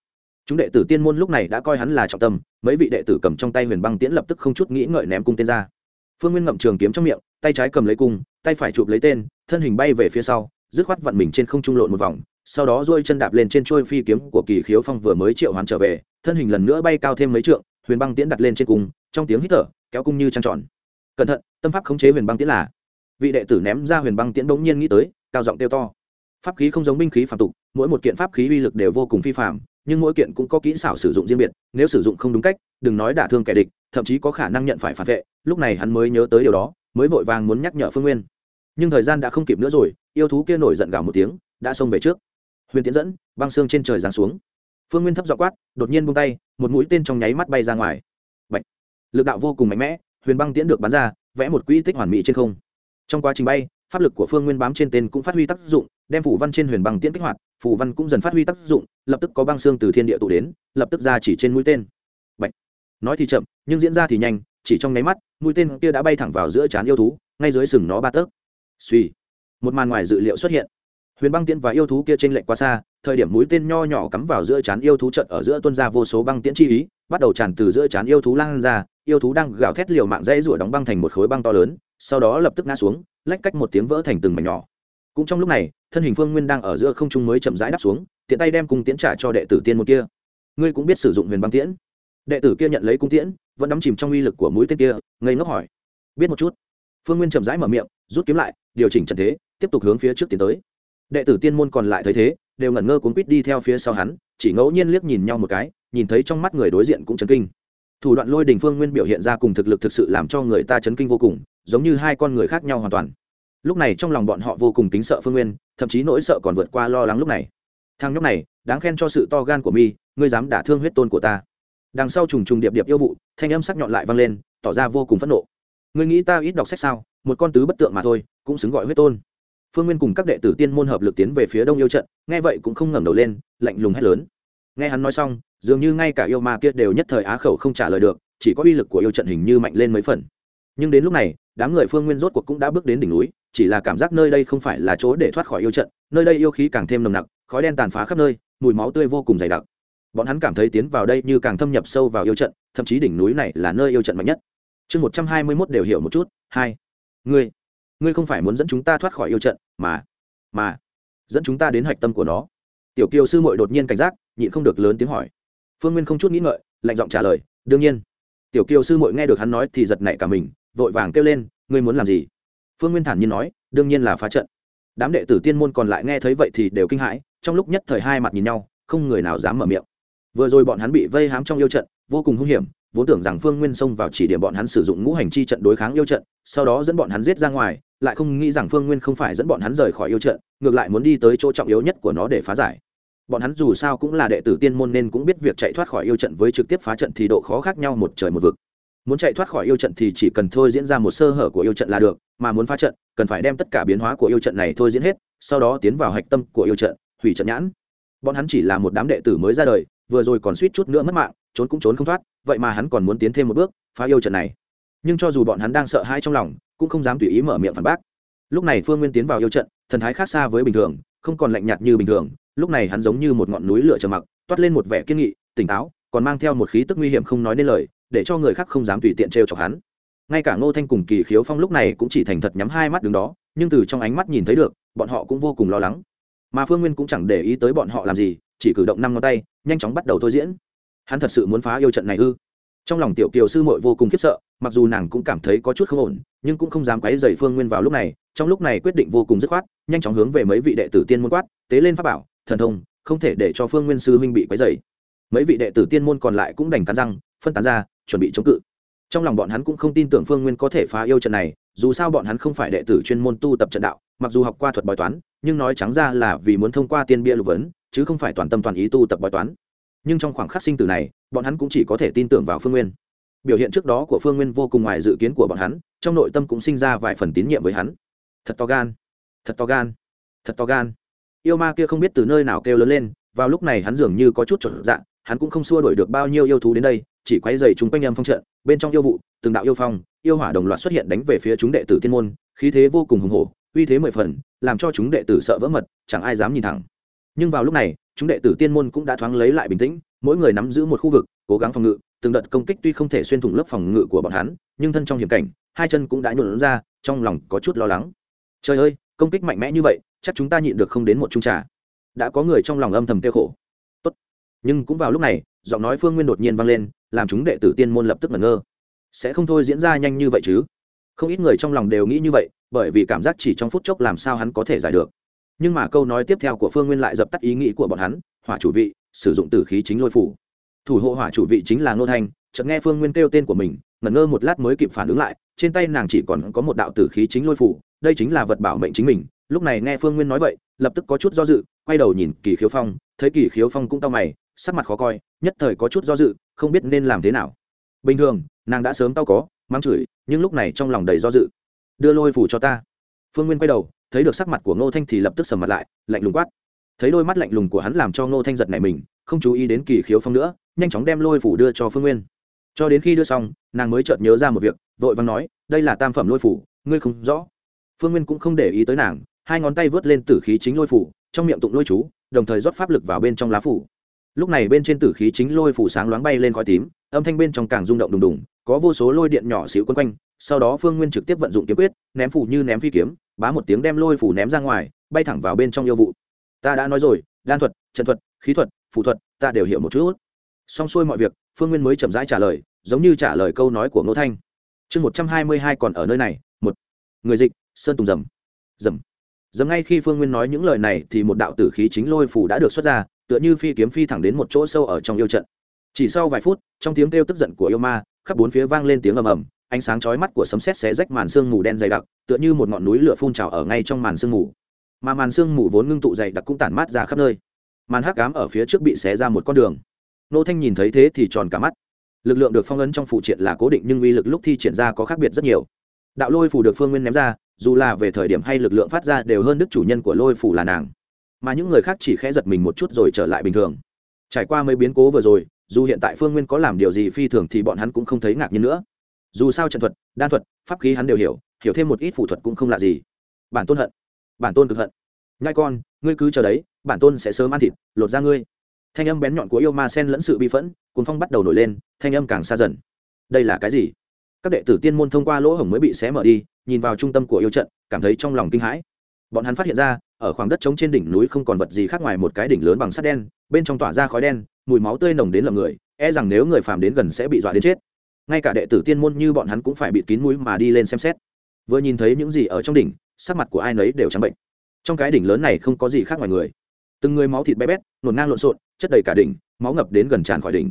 Chúng đệ tử tiên môn lúc này đã coi hắn là trọng tâm, mấy vị đệ tử cầm trong tay huyền băng tiễn lập tức không chút nghĩ ngợi ném cung tên ra phương nguyên ngậm trường kiếm trong miệng, tay trái cầm lấy cung, tay phải chụp lấy tên, thân hình bay về phía sau, dứt khoát vặn mình trên không trung lộn một vòng, sau đó dôi chân đạp lên trên trôi phi kiếm của kỳ khiếu phong vừa mới triệu hoán trở về, thân hình lần nữa bay cao thêm mấy trượng, huyền băng tiễn đặt lên trên cung, trong tiếng hít thở, kéo cung như trăng tròn. Cẩn thận, tâm pháp khống chế huyền băng tiễn là. Vị đệ tử ném ra huyền băng tiễn bỗng nhiên nghĩ tới, cao giọng kêu to. Pháp khí không giống binh khí phạm tục, mỗi một kiện pháp khí uy lực đều vô cùng phi phạm nhưng mỗi kiện cũng có kỹ xảo sử dụng riêng biệt, nếu sử dụng không đúng cách đừng nói đả thương kẻ địch, thậm chí có khả năng nhận phải phản vệ, lúc này hắn mới nhớ tới điều đó, mới vội vàng muốn nhắc nhở phương nguyên. Nhưng thời gian đã không kịp nữa rồi, yêu thú kia nổi giận gào một tiếng, đã xông về trước. Huyền tiến dẫn, băng xương trên trời giáng xuống. Phương nguyên thấp dọ quát, đột nhiên buông tay, một mũi tên trong nháy mắt bay ra ngoài. Bạch. lực đạo vô cùng mạnh mẽ, huyền băng tiễn được bắn ra, vẽ một quỹ tích hoàn mỹ trên không. Trong quá trình bay, pháp lực của phương nguyên bám trên tên cũng phát huy tác dụng, đem phủ văn trên huyền băng tiễn kích hoạt, phủ văn cũng dần phát huy tác dụng, lập tức có băng xương từ thiên địa tụ đến, lập tức ra chỉ trên mũi tên nói thì chậm, nhưng diễn ra thì nhanh, chỉ trong nháy mắt, mũi tên kia đã bay thẳng vào giữa trán yêu thú, ngay dưới sừng nó ba tấc. Suy một màn ngoài dự liệu xuất hiện. Huyền băng tiễn và yêu thú kia t r ê n lệch quá xa, thời điểm mũi tên nho nhỏ cắm vào giữa trán yêu thú trận ở giữa tuân ra vô số băng tiễn chi ý, bắt đầu tràn từ giữa trán yêu thú lan ra, yêu thú đang gào thét liều mạng dãy rủa đóng băng thành một khối băng to lớn, sau đó lập tức ngã xuống, lách cách một tiếng vỡ thành từng mảnh nhỏ. Cũng trong lúc này, thân hình phương nguyên đang ở giữa không trung mới chậm rãi đáp xuống, tiện tay đem cung tiễn trả cho đệ tử tiên một kia. Ngươi cũng biết sử dụng huyền băng tiễn đệ tử kia nhận lấy cung tiễn, vẫn đắm chìm trong uy lực của mũi tên kia, ngây ngốc hỏi. Biết một chút. Phương nguyên chậm rãi mở miệng, rút kiếm lại, điều chỉnh trận thế, tiếp tục hướng phía trước tiến tới. Đệ tử tiên môn còn lại thấy thế, đều ngẩn ngơ cuốn quýt đi theo phía sau hắn, chỉ ngẫu nhiên liếc nhìn nhau một cái, nhìn thấy trong mắt người đối diện cũng chấn kinh. Thủ đoạn lôi đình phương nguyên biểu hiện ra cùng thực lực thực sự làm cho người ta chấn kinh vô cùng, giống như hai con người khác nhau hoàn toàn. Lúc này trong lòng bọn họ vô cùng kính sợ phương nguyên, thậm chí nỗi sợ còn vượt qua lo lắng lúc này. Thang nhóc này, đáng khen cho sự to gan của mi, ngươi dám đả thương huyết tôn của ta đằng sau trùng trùng điệp điệp yêu vụ, thanh âm sắc nhọn lại vang lên, tỏ ra vô cùng phẫn nộ. Ngươi nghĩ ta ít đọc sách sao? Một con tứ bất tượng mà thôi, cũng xứng gọi huyết tôn. Phương nguyên cùng các đệ tử tiên môn hợp lực tiến về phía đông yêu trận, nghe vậy cũng không ngẩng đầu lên, lạnh lùng hét lớn. Nghe hắn nói xong, dường như ngay cả yêu ma kia đều nhất thời á khẩu không trả lời được, chỉ có uy lực của yêu trận hình như mạnh lên mấy phần. Nhưng đến lúc này, đám người phương nguyên rốt cuộc cũng đã bước đến đỉnh núi, chỉ là cảm giác nơi đây không phải là chỗ để thoát khỏi yêu trận, nơi đây yêu khí càng thêm nồng nặc, khói đen tàn phá khắp nơi, mùi máu tươi vô cùng dày đặc bọn hắn cảm thấy tiến vào đây như càng thâm nhập sâu vào yêu trận, thậm chí đỉnh núi này là nơi yêu trận mạnh nhất. Chương một trăm hai mươi mốt đều hiểu một chút, hai. Ngươi ngươi không phải muốn dẫn chúng ta thoát khỏi yêu trận, mà mà, dẫn chúng ta đến hạch tâm của nó. Tiểu kiều sư mội đột nhiên cảnh giác, nhịn không được lớn tiếng hỏi. Phương nguyên không chút nghĩ ngợi, lạnh giọng trả lời, đương nhiên. Tiểu kiều sư mội nghe được hắn nói thì giật nảy cả mình, vội vàng kêu lên, ngươi muốn làm gì? Phương nguyên thản nhiên nói, đương nhiên là phá trận. Đám đệ tử tiên môn còn lại nghe thấy vậy thì đều kinh hãi, trong lúc nhất thời hai mặt nhìn nhau, không người nào dám mở miệng vừa rồi bọn hắn bị vây hám trong yêu trận, vô cùng hung hiểm, vốn tưởng rằng phương nguyên xông vào chỉ điểm bọn hắn sử dụng ngũ hành chi trận đối kháng yêu trận, sau đó dẫn bọn hắn giết ra ngoài, lại không nghĩ rằng phương nguyên không phải dẫn bọn hắn rời khỏi yêu trận, ngược lại muốn đi tới chỗ trọng yếu nhất của nó để phá giải. Bọn hắn dù sao cũng là đệ tử tiên môn nên cũng biết việc chạy thoát khỏi yêu trận với trực tiếp phá trận thì độ khó khác nhau một trời một vực. Muốn chạy thoát khỏi yêu trận thì chỉ cần thôi diễn ra một sơ hở của yêu trận là được, mà muốn phá trận, cần phải đem tất cả biến hóa của yêu trận này thôi diễn hết, sau đó tiến vào hạch tâm của yêu trận, hủy trận nhãn. Bọn hắn chỉ là một đám đệ tử mới ra đời vừa rồi còn suýt chút nữa mất mạng, trốn cũng trốn không thoát, vậy mà hắn còn muốn tiến thêm một bước, phá yêu trận này. Nhưng cho dù bọn hắn đang sợ hãi trong lòng, cũng không dám tùy ý mở miệng phản bác. Lúc này phương nguyên tiến vào yêu trận, thần thái khác xa với bình thường, không còn lạnh nhạt như bình thường, lúc này hắn giống như một ngọn núi lửa trầm mặc, toát lên một vẻ kiên nghị, tỉnh táo, còn mang theo một khí tức nguy hiểm không nói nên lời, để cho người khác không dám tùy tiện trêu chọc hắn. Ngay cả ngô thanh cùng kỳ khiếu phong lúc này cũng chỉ thành thật nhắm hai mắt đứng đó, nhưng từ trong ánh mắt nhìn thấy được, bọn họ cũng vô cùng lo lắng. Mà phương nguyên cũng chẳng để ý tới bọn họ làm gì chỉ cử động năm ngón tay, nhanh chóng bắt đầu thôi diễn. Hắn thật sự muốn phá yêu trận này ư? Trong lòng tiểu kiều sư muội vô cùng khiếp sợ, mặc dù nàng cũng cảm thấy có chút không ổn, nhưng cũng không dám quấy dày phương nguyên vào lúc này, trong lúc này quyết định vô cùng dứt khoát, nhanh chóng hướng về mấy vị đệ tử tiên môn quát, tế lên pháp bảo, thần thông, không thể để cho phương nguyên sư huynh bị quấy dày mấy vị đệ tử tiên môn còn lại cũng đành cắn răng, phân tán ra, chuẩn bị chống cự. Trong lòng bọn hắn cũng không tin tưởng phương nguyên có thể phá yêu trận này, dù sao bọn hắn không phải đệ tử chuyên môn tu tập trận đạo, mặc dù học qua thuật bói toán, nhưng nói trắng ra là vì muốn thông qua tiên bia lục vấn chứ không phải toàn tâm toàn ý tu tập bói toán. Nhưng trong khoảng khắc sinh tử này, bọn hắn cũng chỉ có thể tin tưởng vào phương nguyên. Biểu hiện trước đó của phương nguyên vô cùng ngoài dự kiến của bọn hắn, trong nội tâm cũng sinh ra vài phần tín nhiệm với hắn. Thật to gan, thật to gan, thật to gan. Yêu ma kia không biết từ nơi nào kêu lớn lên, vào lúc này hắn dường như có chút trở dạng hắn cũng không xua đuổi được bao nhiêu yêu thú đến đây, chỉ quay dày chúng quanh âm phong trận, bên trong yêu vụ, từng đạo yêu phong, yêu hỏa đồng loạt xuất hiện đánh về phía chúng đệ tử thiên môn, khí thế vô cùng hùng hổ, uy thế mười phần, làm cho chúng đệ tử sợ vỡ mật, chẳng ai dám nhìn thẳng nhưng vào lúc này, chúng đệ tử tiên môn cũng đã thoáng lấy lại bình tĩnh, mỗi người nắm giữ một khu vực, cố gắng phòng ngự, từng đợt công kích tuy không thể xuyên thủng lớp phòng ngự của bọn hắn, nhưng thân trong hiểm cảnh, hai chân cũng đã nhuộn ra, trong lòng có chút lo lắng. Trời ơi, công kích mạnh mẽ như vậy, chắc chúng ta nhịn được không đến một chung trà. Đã có người trong lòng âm thầm tiêu khổ. Tốt. Nhưng cũng vào lúc này, giọng nói phương nguyên đột nhiên vang lên, làm chúng đệ tử tiên môn lập tức ngẩn ngơ. Sẽ không thôi diễn ra nhanh như vậy chứ? Không ít người trong lòng đều nghĩ như vậy, bởi vì cảm giác chỉ trong phút chốc làm sao hắn có thể giải được nhưng mà câu nói tiếp theo của phương nguyên lại dập tắt ý nghĩ của bọn hắn, hỏa chủ vị, sử dụng tử khí chính lôi phủ. Thủ hộ hỏa chủ vị chính là ngô thanh, chợt nghe phương nguyên kêu tên của mình, ngẩn ngơ một lát mới kịp phản ứng lại, trên tay nàng chỉ còn có một đạo tử khí chính lôi phủ, đây chính là vật bảo mệnh chính mình. Lúc này nghe phương nguyên nói vậy, lập tức có chút do dự, quay đầu nhìn kỳ khiếu phong, thấy kỳ khiếu phong cũng tao mày, sắc mặt khó coi, nhất thời có chút do dự, không biết nên làm thế nào. Bình thường, nàng đã sớm tao có, mắng chửi, nhưng lúc này trong lòng đầy do dự. Đưa lôi phủ cho ta. Phương nguyên quay đầu thấy được sắc mặt của ngô thanh thì lập tức sầm mặt lại, lạnh lùng quát. Thấy đôi mắt lạnh lùng của hắn làm cho ngô thanh giật này mình, không chú ý đến kỳ khiếu phong nữa, nhanh chóng đem lôi phủ đưa cho phương nguyên. Cho đến khi đưa xong, nàng mới chợt nhớ ra một việc, vội vàng nói, đây là tam phẩm lôi phủ, ngươi không rõ. Phương nguyên cũng không để ý tới nàng, hai ngón tay vớt lên tử khí chính lôi phủ, trong miệng tụng lôi chú, đồng thời rót pháp lực vào bên trong lá phủ. Lúc này bên trên tử khí chính lôi phủ sáng loáng bay lên khói tím, âm thanh bên trong càng rung động đùng đùng, có vô số lôi điện nhỏ xíu quấn quanh, sau đó phương nguyên trực tiếp vận dụng kiếm quyết, ném phủ như ném phi kiếm bá một tiếng đem lôi phủ ném ra ngoài, bay thẳng vào bên trong yêu vụ. Ta đã nói rồi, đan thuật, trận thuật, khí thuật phụ thuật, ta đều hiểu một chút. Xong xuôi mọi việc, phương nguyên mới chậm rãi trả lời, giống như trả lời câu nói của ngô thanh. Chương một trăm hai mươi hai còn ở nơi này, một. Người dịch, sơn tùng dầm. Dầm. Dầm ngay khi phương nguyên nói những lời này thì một đạo tử khí chính lôi phủ đã được xuất ra, tựa như phi kiếm phi thẳng đến một chỗ sâu ở trong yêu trận. Chỉ sau vài phút, trong tiếng kêu tức giận của yêu ma, khắp bốn phía vang lên tiếng ầm ầm ánh sáng chói mắt của sấm sét xé rách màn sương mù đen dày đặc, tựa như một ngọn núi lửa phun trào ở ngay trong màn sương mù. Mà màn sương mù vốn ngưng tụ dày đặc cũng tản mát ra khắp nơi. Màn hắc ám ở phía trước bị xé ra một con đường. Nô thanh nhìn thấy thế thì tròn cả mắt. Lực lượng được phong ấn trong phụ triện là cố định nhưng uy lực lúc thi triển ra có khác biệt rất nhiều. Đạo lôi phủ được phương nguyên ném ra, dù là về thời điểm hay lực lượng phát ra đều hơn đức chủ nhân của lôi phủ là nàng. Mà những người khác chỉ khẽ giật mình một chút rồi trở lại bình thường. Trải qua mấy biến cố vừa rồi, dù hiện tại phương nguyên có làm điều gì phi thường thì bọn hắn cũng không thấy ngạc nhiên nữa dù sao trận thuật, đan thuật, pháp khí hắn đều hiểu hiểu thêm một ít phụ thuật cũng không lạ gì. Bản tôn hận, bản tôn cực hận. Nhai con, ngươi cứ chờ đấy, bản tôn sẽ sớm ăn thịt, lột ra ngươi. Thanh âm bén nhọn của yêu ma sen lẫn sự bi phẫn cuốn phong bắt đầu nổi lên, thanh âm càng xa dần. Đây là cái gì? Các đệ tử tiên môn thông qua lỗ hổng mới bị xé mở đi, nhìn vào trung tâm của yêu trận, cảm thấy trong lòng kinh hãi. Bọn hắn phát hiện ra, ở khoảng đất trống trên đỉnh núi không còn vật gì khác ngoài một cái đỉnh lớn bằng sắt đen, bên trong tỏa ra khói đen, mùi máu tươi nồng đến lầm người e rằng nếu người phàm đến gần sẽ bị dọa đến chết ngay cả đệ tử tiên môn như bọn hắn cũng phải bị kín mũi mà đi lên xem xét. Vừa nhìn thấy những gì ở trong đỉnh, sắc mặt của ai nấy đều trắng bệnh. Trong cái đỉnh lớn này không có gì khác ngoài người. Từng người máu thịt bé bét, nổn ngang lộn xộn, chất đầy cả đỉnh, máu ngập đến gần tràn khỏi đỉnh.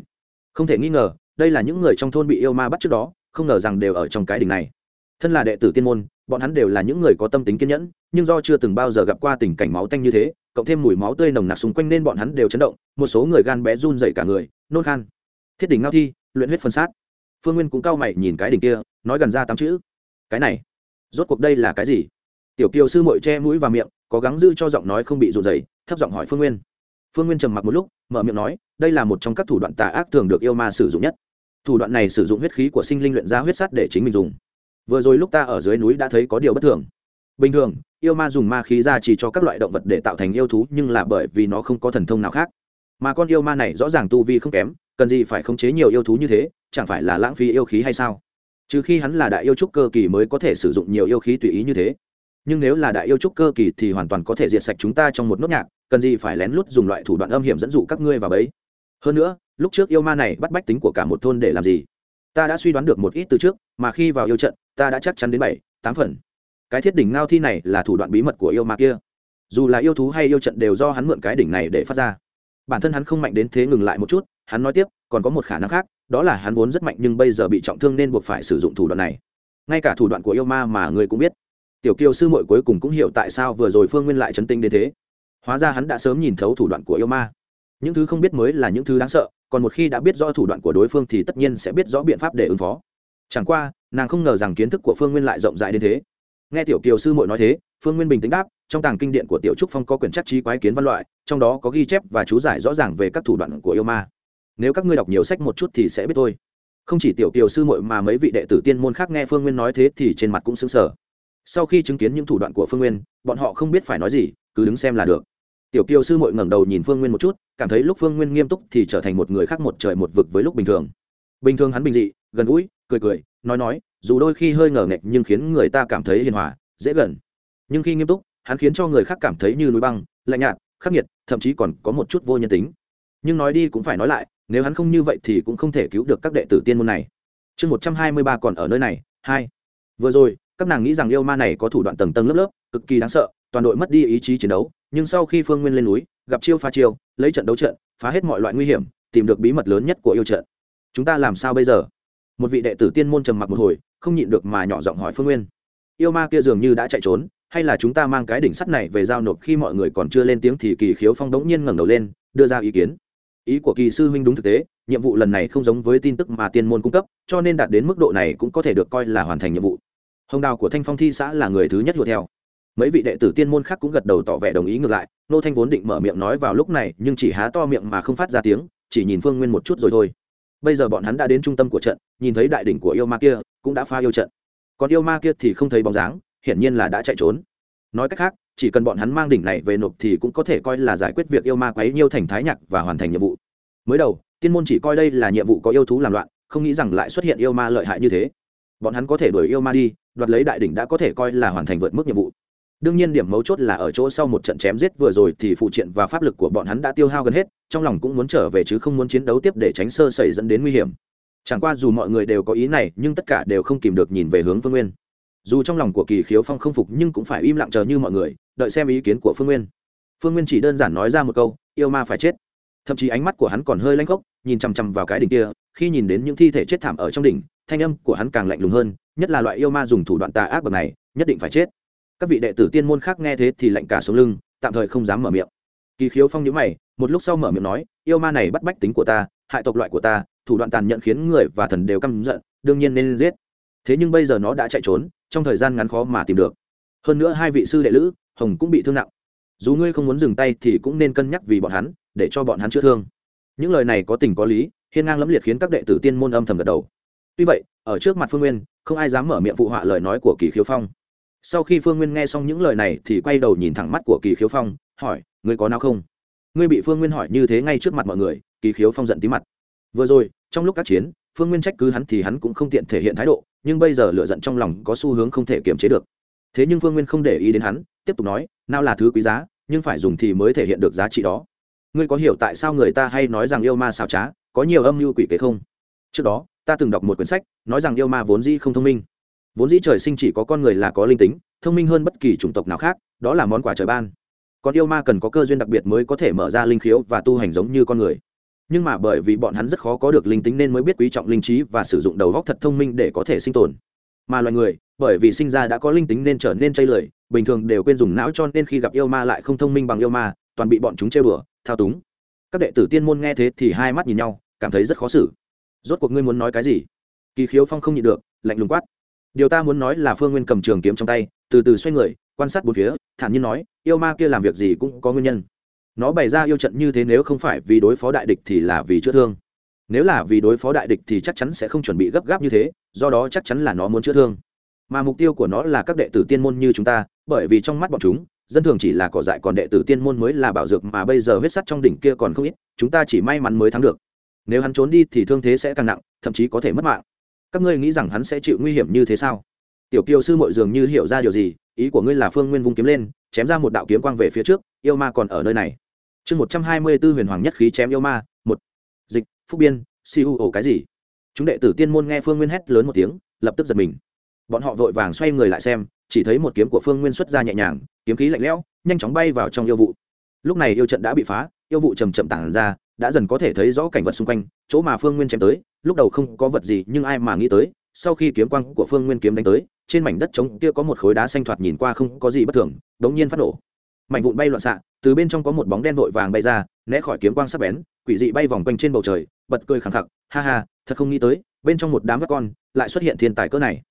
Không thể nghi ngờ, đây là những người trong thôn bị yêu ma bắt trước đó, không ngờ rằng đều ở trong cái đỉnh này. Thân là đệ tử tiên môn, bọn hắn đều là những người có tâm tính kiên nhẫn, nhưng do chưa từng bao giờ gặp qua tình cảnh máu tanh như thế, cộng thêm mùi máu tươi nồng nặc xung quanh nên bọn hắn đều chấn động, một số người gan bé run dậy cả người, nôn khan. Thiết đỉnh ngao thi, luyện huyết phân sát phương nguyên cũng cau mày nhìn cái đỉnh kia, nói gần ra tám chữ. Cái này, rốt cuộc đây là cái gì? Tiểu kiều sư mội che mũi và miệng cố gắng giữ cho giọng nói không bị rụt dày thấp giọng hỏi phương nguyên. Phương nguyên trầm mặc một lúc, mở miệng nói, đây là một trong các thủ đoạn tà ác thường được yêu ma sử dụng nhất. Thủ đoạn này sử dụng huyết khí của sinh linh luyện ra huyết sắt để chính mình dùng. Vừa rồi lúc ta ở dưới núi đã thấy có điều bất thường. Bình thường, yêu ma dùng ma khí ra chỉ cho các loại động vật để tạo thành yêu thú, nhưng là bởi vì nó không có thần thông nào khác. Mà con yêu ma này rõ ràng tu vi không kém, cần gì phải khống chế nhiều yêu thú như thế chẳng phải là lãng phí yêu khí hay sao? Trừ khi hắn là đại yêu trúc cơ kỳ mới có thể sử dụng nhiều yêu khí tùy ý như thế. Nhưng nếu là đại yêu trúc cơ kỳ thì hoàn toàn có thể diệt sạch chúng ta trong một nốt nhạc, cần gì phải lén lút dùng loại thủ đoạn âm hiểm dẫn dụ các ngươi vào bấy hơn nữa, lúc trước yêu ma này bắt bách tính của cả một thôn để làm gì? Ta đã suy đoán được một ít từ trước, mà khi vào yêu trận, ta đã chắc chắn đến bảy, tám phần. Cái thiết đỉnh ngao thi này là thủ đoạn bí mật của yêu ma kia. Dù là yêu thú hay yêu trận đều do hắn mượn cái đỉnh này để phát ra. Bản thân hắn không mạnh đến thế ngừng lại một chút, hắn nói tiếp còn có một khả năng khác, đó là hắn vốn rất mạnh nhưng bây giờ bị trọng thương nên buộc phải sử dụng thủ đoạn này. Ngay cả thủ đoạn của yêu ma mà người cũng biết. Tiểu kiều sư mội cuối cùng cũng hiểu tại sao vừa rồi phương nguyên lại chấn tinh đến thế. Hóa ra hắn đã sớm nhìn thấu thủ đoạn của yêu ma. Những thứ không biết mới là những thứ đáng sợ, còn một khi đã biết rõ thủ đoạn của đối phương thì tất nhiên sẽ biết rõ biện pháp để ứng phó. Chẳng qua, nàng không ngờ rằng kiến thức của phương nguyên lại rộng rãi đến thế. Nghe tiểu kiều sư mội nói thế, phương nguyên bình tĩnh đáp, trong tàng kinh điện của tiểu trúc phong có quyển chắc trí quái kiến văn loại, trong đó có ghi chép và chú giải rõ ràng về các thủ đoạn của yêu ma nếu các ngươi đọc nhiều sách một chút thì sẽ biết thôi. Không chỉ tiểu kiều sư muội mà mấy vị đệ tử tiên môn khác nghe phương nguyên nói thế thì trên mặt cũng xứng sở sau khi chứng kiến những thủ đoạn của phương nguyên, bọn họ không biết phải nói gì, cứ đứng xem là được. Tiểu kiều sư muội ngẩng đầu nhìn phương nguyên một chút, cảm thấy lúc phương nguyên nghiêm túc thì trở thành một người khác một trời một vực với lúc bình thường. Bình thường hắn bình dị, gần gũi, cười cười, nói nói, dù đôi khi hơi ngờ nghệch nhưng khiến người ta cảm thấy hiền hòa, dễ gần. Nhưng khi nghiêm túc, hắn khiến cho người khác cảm thấy như núi băng, lạnh nhạt, khắc nghiệt, thậm chí còn có một chút vô nhân tính nhưng nói đi cũng phải nói lại, nếu hắn không như vậy thì cũng không thể cứu được các đệ tử tiên môn này. Chương một trăm hai mươi ba còn ở nơi này, hai. Vừa rồi, các nàng nghĩ rằng yêu ma này có thủ đoạn tầng tầng lớp lớp, cực kỳ đáng sợ, toàn đội mất đi ý chí chiến đấu, nhưng sau khi phương nguyên lên núi, gặp chiêu phá chiêu, lấy trận đấu trận, phá hết mọi loại nguy hiểm, tìm được bí mật lớn nhất của yêu trận. Chúng ta làm sao bây giờ? Một vị đệ tử tiên môn trầm mặc một hồi, không nhịn được mà nhỏ giọng hỏi phương nguyên. Yêu ma kia dường như đã chạy trốn, hay là chúng ta mang cái đỉnh sắt này về giao nộp khi mọi người còn chưa lên tiếng thì kỳ khiếu phong đống nhiên ngẩng đầu lên, đưa ra ý kiến ý của kỳ sư huynh đúng thực tế, nhiệm vụ lần này không giống với tin tức mà tiên môn cung cấp, cho nên đạt đến mức độ này cũng có thể được coi là hoàn thành nhiệm vụ. Hồng đào của thanh phong thi xã là người thứ nhất đuổi theo. Mấy vị đệ tử tiên môn khác cũng gật đầu tỏ vẻ đồng ý ngược lại, nô thanh vốn định mở miệng nói vào lúc này, nhưng chỉ há to miệng mà không phát ra tiếng, chỉ nhìn phương nguyên một chút rồi thôi. Bây giờ bọn hắn đã đến trung tâm của trận, nhìn thấy đại đỉnh của yêu ma kia, cũng đã pha yêu trận. Còn yêu ma kia thì không thấy bóng dáng, hiển nhiên là đã chạy trốn nói cách khác, chỉ cần bọn hắn mang đỉnh này về nộp thì cũng có thể coi là giải quyết việc yêu ma quấy nhiêu thành thái nhạc và hoàn thành nhiệm vụ. Mới đầu, tiên môn chỉ coi đây là nhiệm vụ có yêu thú làm loạn, không nghĩ rằng lại xuất hiện yêu ma lợi hại như thế. Bọn hắn có thể đuổi yêu ma đi, đoạt lấy đại đỉnh đã có thể coi là hoàn thành vượt mức nhiệm vụ. Đương nhiên điểm mấu chốt là ở chỗ sau một trận chém giết vừa rồi thì phụ triện và pháp lực của bọn hắn đã tiêu hao gần hết, trong lòng cũng muốn trở về chứ không muốn chiến đấu tiếp để tránh sơ sẩy dẫn đến nguy hiểm. Chẳng qua dù mọi người đều có ý này, nhưng tất cả đều không kìm được nhìn về hướng phương nguyên dù trong lòng của kỳ khiếu phong không phục nhưng cũng phải im lặng chờ như mọi người, đợi xem ý kiến của phương nguyên. Phương nguyên chỉ đơn giản nói ra một câu, yêu ma phải chết. Thậm chí ánh mắt của hắn còn hơi lanh khốc, nhìn chằm chằm vào cái đỉnh kia, khi nhìn đến những thi thể chết thảm ở trong đỉnh, thanh âm của hắn càng lạnh lùng hơn, nhất là loại yêu ma dùng thủ đoạn tà ác bậc này, nhất định phải chết. Các vị đệ tử tiên môn khác nghe thế thì lạnh cả sống lưng, tạm thời không dám mở miệng. Kỳ khiếu phong nhữ mày, một lúc sau mở miệng nói, yêu ma này bắt bách tính của ta, hại tộc loại của ta, thủ đoạn tàn nhẫn khiến người và thần đều căm giận, đương nhiên nên giết. Thế nhưng bây giờ nó đã chạy trốn trong thời gian ngắn khó mà tìm được. Hơn nữa hai vị sư đệ lữ, hồng cũng bị thương nặng. Dù ngươi không muốn dừng tay thì cũng nên cân nhắc vì bọn hắn, để cho bọn hắn chữa thương. Những lời này có tình có lý, hiên ngang lẫm liệt khiến các đệ tử tiên môn âm thầm gật đầu. Tuy vậy, ở trước mặt phương nguyên, không ai dám mở miệng phụ họa lời nói của kỳ khiếu phong. Sau khi phương nguyên nghe xong những lời này thì quay đầu nhìn thẳng mắt của kỳ khiếu phong, hỏi, ngươi có nào không? Ngươi bị phương nguyên hỏi như thế ngay trước mặt mọi người, kỳ khiếu phong giận tí mặt. Vừa rồi, trong lúc các chiến, phương nguyên trách cứ hắn thì hắn cũng không tiện thể hiện thái độ nhưng bây giờ lựa giận trong lòng có xu hướng không thể kiềm chế được. Thế nhưng phương nguyên không để ý đến hắn, tiếp tục nói, nào là thứ quý giá, nhưng phải dùng thì mới thể hiện được giá trị đó. Ngươi có hiểu tại sao người ta hay nói rằng yêu ma xảo trá, có nhiều âm mưu quỷ kế không? Trước đó, ta từng đọc một quyển sách, nói rằng yêu ma vốn dĩ không thông minh. Vốn dĩ trời sinh chỉ có con người là có linh tính, thông minh hơn bất kỳ chủng tộc nào khác, đó là món quà trời ban. Còn yêu ma cần có cơ duyên đặc biệt mới có thể mở ra linh khiếu và tu hành giống như con người nhưng mà bởi vì bọn hắn rất khó có được linh tính nên mới biết quý trọng linh trí và sử dụng đầu góc thật thông minh để có thể sinh tồn. Mà loài người, bởi vì sinh ra đã có linh tính nên trở nên chây lười bình thường đều quên dùng não cho nên khi gặp yêu ma lại không thông minh bằng yêu ma, toàn bị bọn chúng chơi bừa thao túng. Các đệ tử tiên môn nghe thế thì hai mắt nhìn nhau, cảm thấy rất khó xử. Rốt cuộc ngươi muốn nói cái gì? Kỳ khiếu phong không nhịn được, lạnh lùng quát. Điều ta muốn nói là phương nguyên cầm trường kiếm trong tay, từ từ xoay người, quan sát bốn phía, thản nhiên nói, yêu ma kia làm việc gì cũng có nguyên nhân nó bày ra yêu trận như thế nếu không phải vì đối phó đại địch thì là vì chữa thương. Nếu là vì đối phó đại địch thì chắc chắn sẽ không chuẩn bị gấp gáp như thế, do đó chắc chắn là nó muốn chữa thương. Mà mục tiêu của nó là các đệ tử tiên môn như chúng ta, bởi vì trong mắt bọn chúng, dân thường chỉ là cỏ dại còn đệ tử tiên môn mới là bảo dược mà bây giờ huyết sắt trong đỉnh kia còn không ít, chúng ta chỉ may mắn mới thắng được. Nếu hắn trốn đi thì thương thế sẽ càng nặng, thậm chí có thể mất mạng. Các ngươi nghĩ rằng hắn sẽ chịu nguy hiểm như thế sao? Tiểu kiều sư mội dường như hiểu ra điều gì, ý của ngươi là phương nguyên vung kiếm lên, chém ra một đạo kiếm quang về phía trước, yêu ma còn ở nơi này chương một trăm hai mươi b ố huyền hoàng nhất khí chém yêu ma, một, dịch, phúc biên si u ổ cái gì? Chúng đệ tử tiên môn nghe phương nguyên hét lớn một tiếng, lập tức giật mình. Bọn họ vội vàng xoay người lại xem, chỉ thấy một kiếm của phương nguyên xuất ra nhẹ nhàng, kiếm khí lạnh lẽo, nhanh chóng bay vào trong yêu vụ. Lúc này yêu trận đã bị phá, yêu vụ chầm chậm tản ra, đã dần có thể thấy rõ cảnh vật xung quanh, chỗ mà phương nguyên chém tới, lúc đầu không có vật gì nhưng ai mà nghĩ tới, sau khi kiếm quang của phương nguyên kiếm đánh tới, trên mảnh đất trống kia có một khối đá xanh thoạt nhìn qua không có gì bất thường, đống nhiên phát nổ mảnh vụn bay loạn xạ, từ bên trong có một bóng đen vội vàng bay ra, né khỏi kiếm quang sắc bén, quỷ dị bay vòng quanh trên bầu trời, bật cười khẳng khặc, ha ha, thật không nghĩ tới, bên trong một đám các con lại xuất hiện thiên tài cỡ này.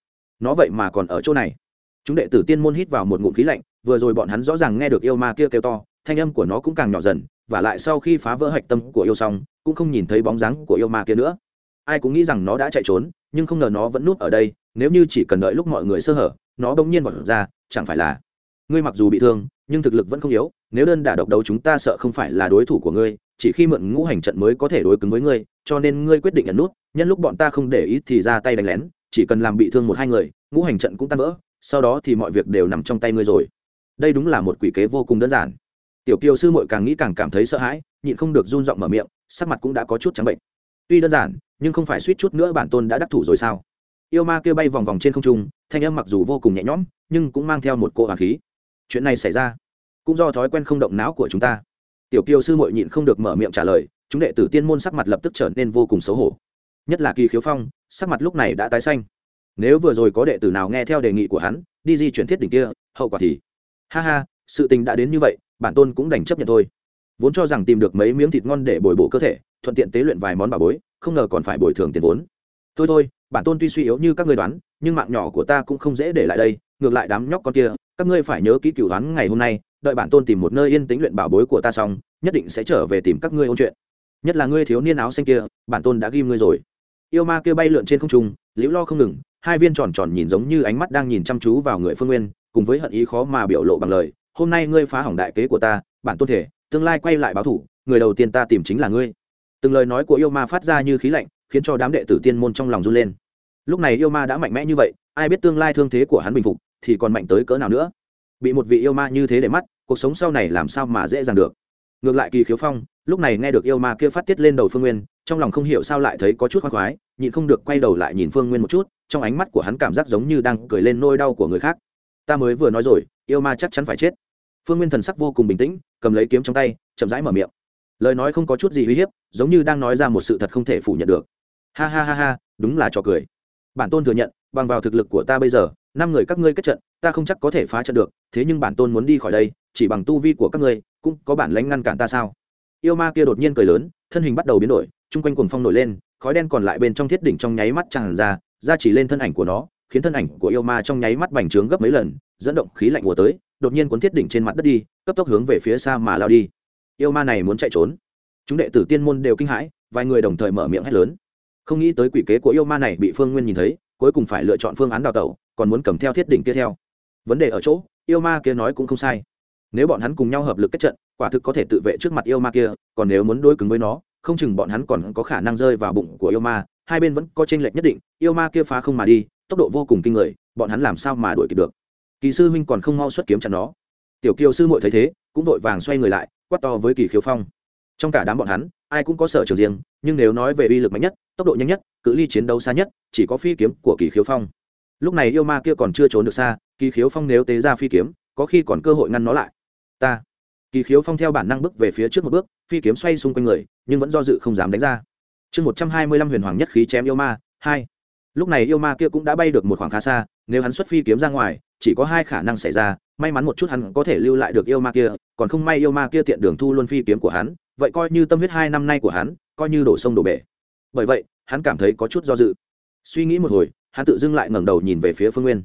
Nó vậy mà còn ở chỗ này. Chúng đệ tử tiên môn hít vào một ngụm khí lạnh, vừa rồi bọn hắn rõ ràng nghe được yêu ma kia kêu to, thanh âm của nó cũng càng nhỏ dần, và lại sau khi phá vỡ hạch tâm của yêu xong cũng không nhìn thấy bóng dáng của yêu ma kia nữa. Ai cũng nghĩ rằng nó đã chạy trốn, nhưng không ngờ nó vẫn núp ở đây, nếu như chỉ cần đợi lúc mọi người sơ hở, nó bỗng nhiên vọt ra, chẳng phải là, ngươi mặc dù bị thương nhưng thực lực vẫn không yếu, nếu đơn đả độc đấu chúng ta sợ không phải là đối thủ của ngươi, chỉ khi mượn ngũ hành trận mới có thể đối cứng với ngươi, cho nên ngươi quyết định ẩn nút, nhân lúc bọn ta không để ý thì ra tay đánh lén, chỉ cần làm bị thương một hai người, ngũ hành trận cũng tan vỡ, sau đó thì mọi việc đều nằm trong tay ngươi rồi. Đây đúng là một quỷ kế vô cùng đơn giản. Tiểu kiều sư mội càng nghĩ càng cảm thấy sợ hãi, nhịn không được run r i n g mở miệng, sắc mặt cũng đã có chút trắng bệnh. Tuy đơn giản, nhưng không phải suýt chút nữa bản tôn đã đắc thủ rồi sao? Yêu ma kêu bay vòng vòng trên không trung, thanh âm mặc dù vô cùng nhẹ nhõm, nhưng cũng mang theo một cỗ hà khí chuyện này xảy ra cũng do thói quen không động não của chúng ta. Tiểu kiều sư mội nhịn không được mở miệng trả lời, chúng đệ tử tiên môn sắc mặt lập tức trở nên vô cùng xấu hổ. Nhất là kỳ khiếu phong, sắc mặt lúc này đã tái xanh. Nếu vừa rồi có đệ tử nào nghe theo đề nghị của hắn, đi di chuyển thiết đỉnh kia, hậu quả thì ha ha, sự tình đã đến như vậy, bản tôn cũng đành chấp nhận thôi. Vốn cho rằng tìm được mấy miếng thịt ngon để bồi bổ cơ thể, thuận tiện tế luyện vài món bà bối, không ngờ còn phải bồi thường tiền vốn. Thôi thôi bản tôn tuy suy yếu như các ngươi đoán, nhưng mạng nhỏ của ta cũng không dễ để lại đây, ngược lại đám nhóc con kia, các ngươi phải nhớ kỹ cửu đoán ngày hôm nay, đợi bản tôn tìm một nơi yên tĩnh luyện bảo bối của ta xong, nhất định sẽ trở về tìm các ngươi ôn chuyện. Nhất là ngươi thiếu niên áo xanh kia, bản tôn đã ghim ngươi rồi. Yêu ma kia bay lượn trên không trung, liễu lo không ngừng, hai viên tròn tròn nhìn giống như ánh mắt đang nhìn chăm chú vào người phương nguyên, cùng với hận ý khó mà biểu lộ bằng lời, hôm nay ngươi phá hỏng đại kế của ta, bản tôn thể, tương lai quay lại báo thủ, người đầu tiên ta tìm chính là ngươi. Từng lời nói của yêu ma phát ra như khí lạnh khiến cho đám đệ tử tiên môn trong lòng run lên. Lúc này yêu ma đã mạnh mẽ như vậy, ai biết tương lai thương thế của hắn bình phục, thì còn mạnh tới cỡ nào nữa. Bị một vị yêu ma như thế để mắt, cuộc sống sau này làm sao mà dễ dàng được. Ngược lại kỳ khiếu phong, lúc này nghe được yêu ma kia phát tiết lên đầu phương nguyên, trong lòng không hiểu sao lại thấy có chút khoan khoái, nhịn không được quay đầu lại nhìn phương nguyên một chút, trong ánh mắt của hắn cảm giác giống như đang cười lên nôi đau của người khác. Ta mới vừa nói rồi, yêu ma chắc chắn phải chết. Phương nguyên thần sắc vô cùng bình tĩnh, cầm lấy kiếm trong tay, chậm rãi mở miệng lời nói không có chút gì uy hiếp, giống như đang nói ra một sự thật không thể phủ nhận được. Ha ha ha ha, đúng là trò cười. Bản tôn thừa nhận, bằng vào thực lực của ta bây giờ, năm người các ngươi kết trận, ta không chắc có thể phá trận được, thế nhưng bản tôn muốn đi khỏi đây, chỉ bằng tu vi của các ngươi, cũng có bản lãnh ngăn cản ta sao? Yêu ma kia đột nhiên cười lớn, thân hình bắt đầu biến đổi, chung quanh cuồng phong nổi lên, khói đen còn lại bên trong thiết đỉnh trong nháy mắt tràn ra ra chỉ lên thân ảnh của nó, khiến thân ảnh của yêu ma trong nháy mắt bành trướng gấp mấy lần, dẫn động khí lạnh mùa tới, đột nhiên cuốn thiết đỉnh trên mặt đất đi, cấp tốc hướng về phía xa mà lao đi yêu ma này muốn chạy trốn. Chúng đệ tử tiên môn đều kinh hãi, vài người đồng thời mở miệng hét lớn. Không nghĩ tới quỷ kế của yêu ma này bị phương nguyên nhìn thấy, cuối cùng phải lựa chọn phương án đào tẩu, còn muốn cầm theo thiết đỉnh kia theo. Vấn đề ở chỗ, yêu ma kia nói cũng không sai. Nếu bọn hắn cùng nhau hợp lực kết trận, quả thực có thể tự vệ trước mặt yêu ma kia, còn nếu muốn đối cứng với nó, không chừng bọn hắn còn có khả năng rơi vào bụng của yêu ma, hai bên vẫn có tranh lệch nhất định, yêu ma kia phá không mà đi, tốc độ vô cùng kinh người, bọn hắn làm sao mà đuổi kịp được? Kỳ sư huynh còn không mau xuất kiếm chặn nó tiểu kiều sư muội thấy thế, cũng vội vàng xoay người lại, quát to với kỳ khiếu phong. Trong cả đám bọn hắn, ai cũng có sở trường riêng, nhưng nếu nói về uy lực mạnh nhất, tốc độ nhanh nhất, cự ly chiến đấu xa nhất, chỉ có phi kiếm của kỳ khiếu phong. Lúc này yêu ma kia còn chưa trốn được xa, kỳ khiếu phong nếu tế ra phi kiếm, có khi còn cơ hội ngăn nó lại. Ta. Kỳ khiếu phong theo bản năng bước về phía trước một bước, phi kiếm xoay xung quanh người, nhưng vẫn do dự không dám đánh ra. Chương một trăm hai mươi lăm huyền hoàng nhất khí chém yêu ma, hai lúc này yêu ma kia cũng đã bay được một khoảng khá xa, nếu hắn xuất phi kiếm ra ngoài, chỉ có hai khả năng xảy ra, may mắn một chút hắn có thể lưu lại được yêu ma kia, còn không may yêu ma kia tiện đường thu luôn phi kiếm của hắn, vậy coi như tâm huyết hai năm nay của hắn, coi như đổ sông đổ bể. Bởi vậy, hắn cảm thấy có chút do dự. Suy nghĩ một hồi, hắn tự dưng lại ngẩng đầu nhìn về phía phương nguyên.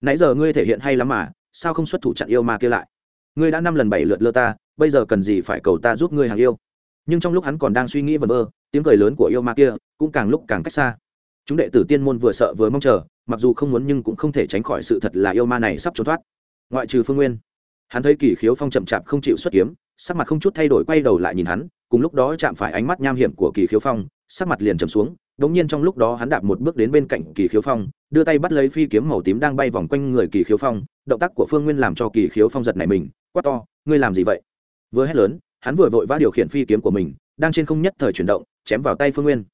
Nãy giờ ngươi thể hiện hay lắm mà, sao không xuất thủ chặn yêu ma kia lại? Ngươi đã năm lần bảy lượt lơ ta, bây giờ cần gì phải cầu ta giúp ngươi hàng yêu? Nhưng trong lúc hắn còn đang suy nghĩ vần vơ, tiếng cười lớn của yêu ma kia cũng càng lúc càng cách xa chúng đệ tử tiên môn vừa sợ vừa mong chờ, mặc dù không muốn nhưng cũng không thể tránh khỏi sự thật là yêu ma này sắp trốn thoát. Ngoại trừ phương nguyên, hắn thấy kỳ khiếu phong chậm chạp không chịu xuất kiếm, sắc mặt không chút thay đổi quay đầu lại nhìn hắn, cùng lúc đó chạm phải ánh mắt nham hiểm của kỳ khiếu phong, sắc mặt liền trầm xuống đống nhiên trong lúc đó hắn đạp một bước đến bên cạnh kỳ khiếu phong, đưa tay bắt lấy phi kiếm màu tím đang bay vòng quanh người kỳ khiếu phong, động tác của phương nguyên làm cho kỳ khiếu phong giật này mình, quát to, ngươi làm gì vậy? Vừa hét lớn, hắn vừa vội vã điều khiển phi kiếm của mình, đang trên không nhất thời chuyển động, chém vào tay phương nguyên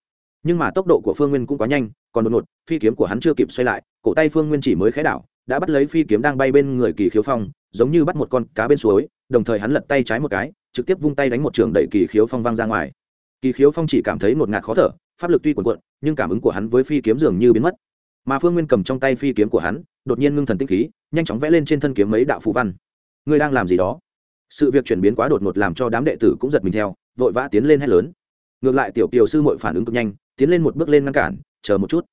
nhưng mà tốc độ của phương nguyên cũng quá nhanh, còn đột ngột, phi kiếm của hắn chưa kịp xoay lại, cổ tay phương nguyên chỉ mới khé đảo, đã bắt lấy phi kiếm đang bay bên người kỳ khiếu phong, giống như bắt một con cá bên suối, đồng thời hắn lật tay trái một cái, trực tiếp vung tay đánh một trường đẩy kỳ khiếu phong văng ra ngoài. Kỳ khiếu phong chỉ cảm thấy một ngạt khó thở, pháp lực tuy quần quận nhưng cảm ứng của hắn với phi kiếm dường như biến mất. Mà phương nguyên cầm trong tay phi kiếm của hắn, đột nhiên ngưng thần tinh khí, nhanh chóng vẽ lên trên thân kiếm mấy đạo phù văn. Ngươi đang làm gì đó? Sự việc chuyển biến quá đột ngột làm cho đám đệ tử cũng giật mình theo, vội vã tiến lên hét lớn. Ngược lại tiểu kiều sư mội phản ứng cực nhanh tiến lên một bước lên ngăn cản, chờ một chút.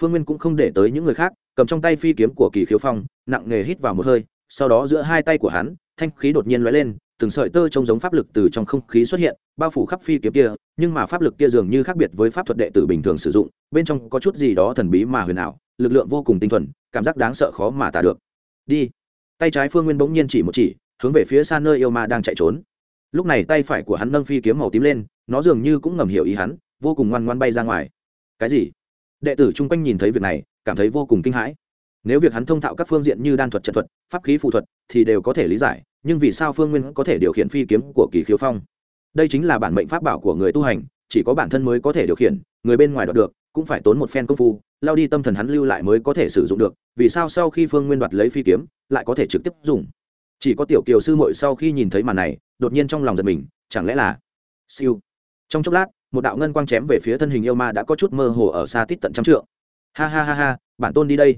Phương nguyên cũng không để tới những người khác, cầm trong tay phi kiếm của kỳ khiếu phong, nặng nghề hít vào một hơi, sau đó giữa hai tay của hắn, thanh khí đột nhiên lóe lên, từng sợi tơ trông giống pháp lực từ trong không khí xuất hiện, bao phủ khắp phi kiếm kia, nhưng mà pháp lực kia dường như khác biệt với pháp thuật đệ tử bình thường sử dụng, bên trong có chút gì đó thần bí mà huyền ảo, lực lượng vô cùng tinh thuần, cảm giác đáng sợ khó mà tả được. Đi. Tay trái phương nguyên bỗng nhiên chỉ một chỉ, hướng về phía xa nơi yêu ma đang chạy trốn. Lúc này tay phải của hắn nâng phi kiếm màu tím lên, nó dường như cũng ngầm hiểu ý hắn vô cùng ngoan ngoan bay ra ngoài. Cái gì? Đệ tử chung quanh nhìn thấy việc này, cảm thấy vô cùng kinh hãi. Nếu việc hắn thông thạo các phương diện như đan thuật, trận thuật, pháp khí phù thuật thì đều có thể lý giải, nhưng vì sao phương nguyên có thể điều khiển phi kiếm của kỳ khiếu phong? Đây chính là bản mệnh pháp bảo của người tu hành, chỉ có bản thân mới có thể điều khiển, người bên ngoài đoạt được, cũng phải tốn một phen công phu, lao đi tâm thần hắn lưu lại mới có thể sử dụng được, vì sao sau khi phương nguyên đoạt lấy phi kiếm, lại có thể trực tiếp dùng? Chỉ có tiểu kiều sư muội sau khi nhìn thấy màn này, đột nhiên trong lòng giật mình, chẳng lẽ là siêu. Trong chốc lát một đạo ngân quang chém về phía thân hình yêu ma đã có chút mơ hồ ở xa tít tận trăm trượng. Ha ha ha ha, bản tôn đi đây.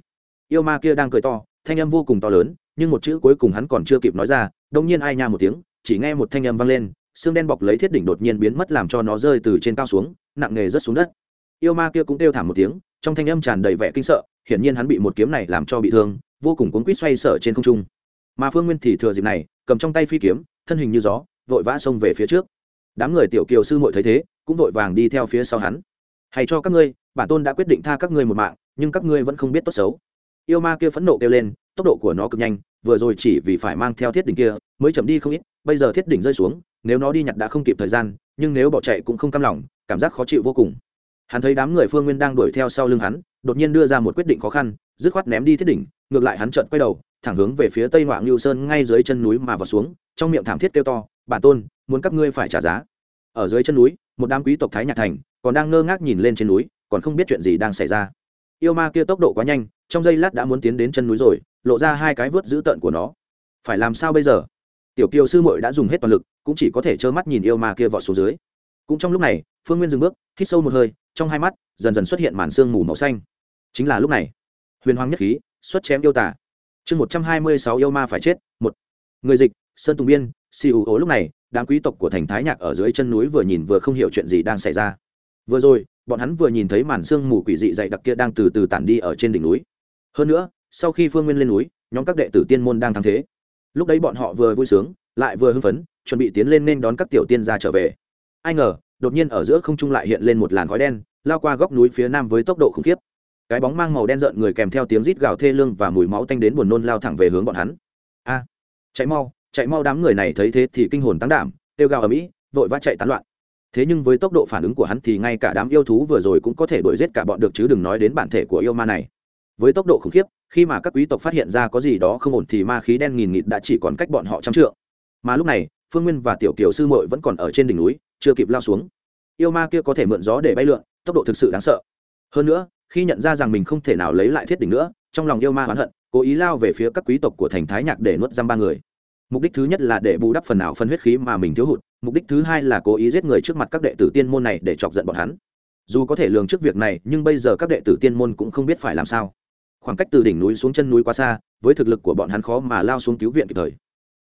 Yêu ma kia đang cười to, thanh âm vô cùng to lớn, nhưng một chữ cuối cùng hắn còn chưa kịp nói ra, đông nhiên ai nha một tiếng, chỉ nghe một thanh âm vang lên, xương đen bọc lấy thiết đỉnh đột nhiên biến mất làm cho nó rơi từ trên cao xuống, nặng nề rớt xuống đất. Yêu ma kia cũng kêu thảm một tiếng, trong thanh âm tràn đầy vẻ kinh sợ, hiển nhiên hắn bị một kiếm này làm cho bị thương, vô cùng cuốn quýt xoay sở trên không trung. Mà phương nguyên thì thừa dịp này, cầm trong tay phi kiếm, thân hình như gió, vội vã xông về phía trước. Đám người tiểu kiều sư muội thấy thế cũng vội vàng đi theo phía sau hắn. Hay cho các ngươi, bản tôn đã quyết định tha các ngươi một mạng, nhưng các ngươi vẫn không biết tốt xấu. Yêu ma kia phẫn nộ kêu lên, tốc độ của nó cực nhanh, vừa rồi chỉ vì phải mang theo thiết đỉnh kia, mới chậm đi không ít, bây giờ thiết đỉnh rơi xuống, nếu nó đi nhặt đã không kịp thời gian, nhưng nếu bỏ chạy cũng không cam lòng, cảm giác khó chịu vô cùng. Hắn thấy đám người phương nguyên đang đuổi theo sau lưng hắn, đột nhiên đưa ra một quyết định khó khăn, dứt khoát ném đi thiết đỉnh, ngược lại hắn chợt quay đầu, thẳng hướng về phía tây ngoại lưu sơn ngay dưới chân núi mà vào xuống, trong miệng thảm thiết kêu to, bản tôn, muốn các ngươi phải trả giá. Ở dưới chân núi một đám quý tộc thái nhạc thành còn đang ngơ ngác nhìn lên trên núi, còn không biết chuyện gì đang xảy ra. Yêu ma kia tốc độ quá nhanh, trong giây lát đã muốn tiến đến chân núi rồi, lộ ra hai cái vớt dữ tợn của nó. Phải làm sao bây giờ? Tiểu kiều sư muội đã dùng hết toàn lực, cũng chỉ có thể trơ mắt nhìn yêu ma kia vọt xuống dưới. Cũng trong lúc này, phương nguyên dừng bước, hít sâu một hơi, trong hai mắt dần dần xuất hiện màn sương mù màu xanh. Chính là lúc này, huyền hoàng nhất khí xuất chém yêu tả chương một trăm hai mươi sáu yêu ma phải chết, một. Người dịch, sơn tùng biên si ủ ố lúc này đám quý tộc của thành thái nhạc ở dưới chân núi vừa nhìn vừa không hiểu chuyện gì đang xảy ra. Vừa rồi, bọn hắn vừa nhìn thấy màn sương mù quỷ dị dày đặc kia đang từ từ tản đi ở trên đỉnh núi. Hơn nữa, sau khi phương nguyên lên núi, nhóm các đệ tử tiên môn đang thắng thế. Lúc đấy bọn họ vừa vui sướng, lại vừa hưng phấn, chuẩn bị tiến lên nên đón các tiểu tiên ra trở về. Ai ngờ, đột nhiên ở giữa không trung lại hiện lên một làn khói đen, lao qua góc núi phía nam với tốc độ khủng khiếp. Cái bóng mang màu đen rợn người kèm theo tiếng rít gào thê lương và mùi máu tanh đến buồn nôn lao thẳng về hướng bọn hắn. A, chạy mau chạy mau đám người này thấy thế thì kinh hồn tăng đảm, kêu gào ở mỹ vội vã chạy tán loạn. Thế nhưng với tốc độ phản ứng của hắn thì ngay cả đám yêu thú vừa rồi cũng có thể đuổi giết cả bọn được chứ đừng nói đến bản thể của yêu ma này. Với tốc độ khủng khiếp, khi mà các quý tộc phát hiện ra có gì đó không ổn thì ma khí đen nghìn nghịt đã chỉ còn cách bọn họ trăm trượng. Mà lúc này, phương nguyên và tiểu kiều sư muội vẫn còn ở trên đỉnh núi, chưa kịp lao xuống. Yêu ma kia có thể mượn gió để bay lượn, tốc độ thực sự đáng sợ. Hơn nữa, khi nhận ra rằng mình không thể nào lấy lại thiết đỉnh nữa, trong lòng yêu ma oán hận, cố ý lao về phía các quý tộc của thành thái nhạc để nuốt giam ba người mục đích thứ nhất là để bù đắp phần nào phân huyết khí mà mình thiếu hụt, mục đích thứ hai là cố ý giết người trước mặt các đệ tử tiên môn này để chọc giận bọn hắn. Dù có thể lường trước việc này, nhưng bây giờ các đệ tử tiên môn cũng không biết phải làm sao. Khoảng cách từ đỉnh núi xuống chân núi quá xa, với thực lực của bọn hắn khó mà lao xuống cứu viện kịp thời.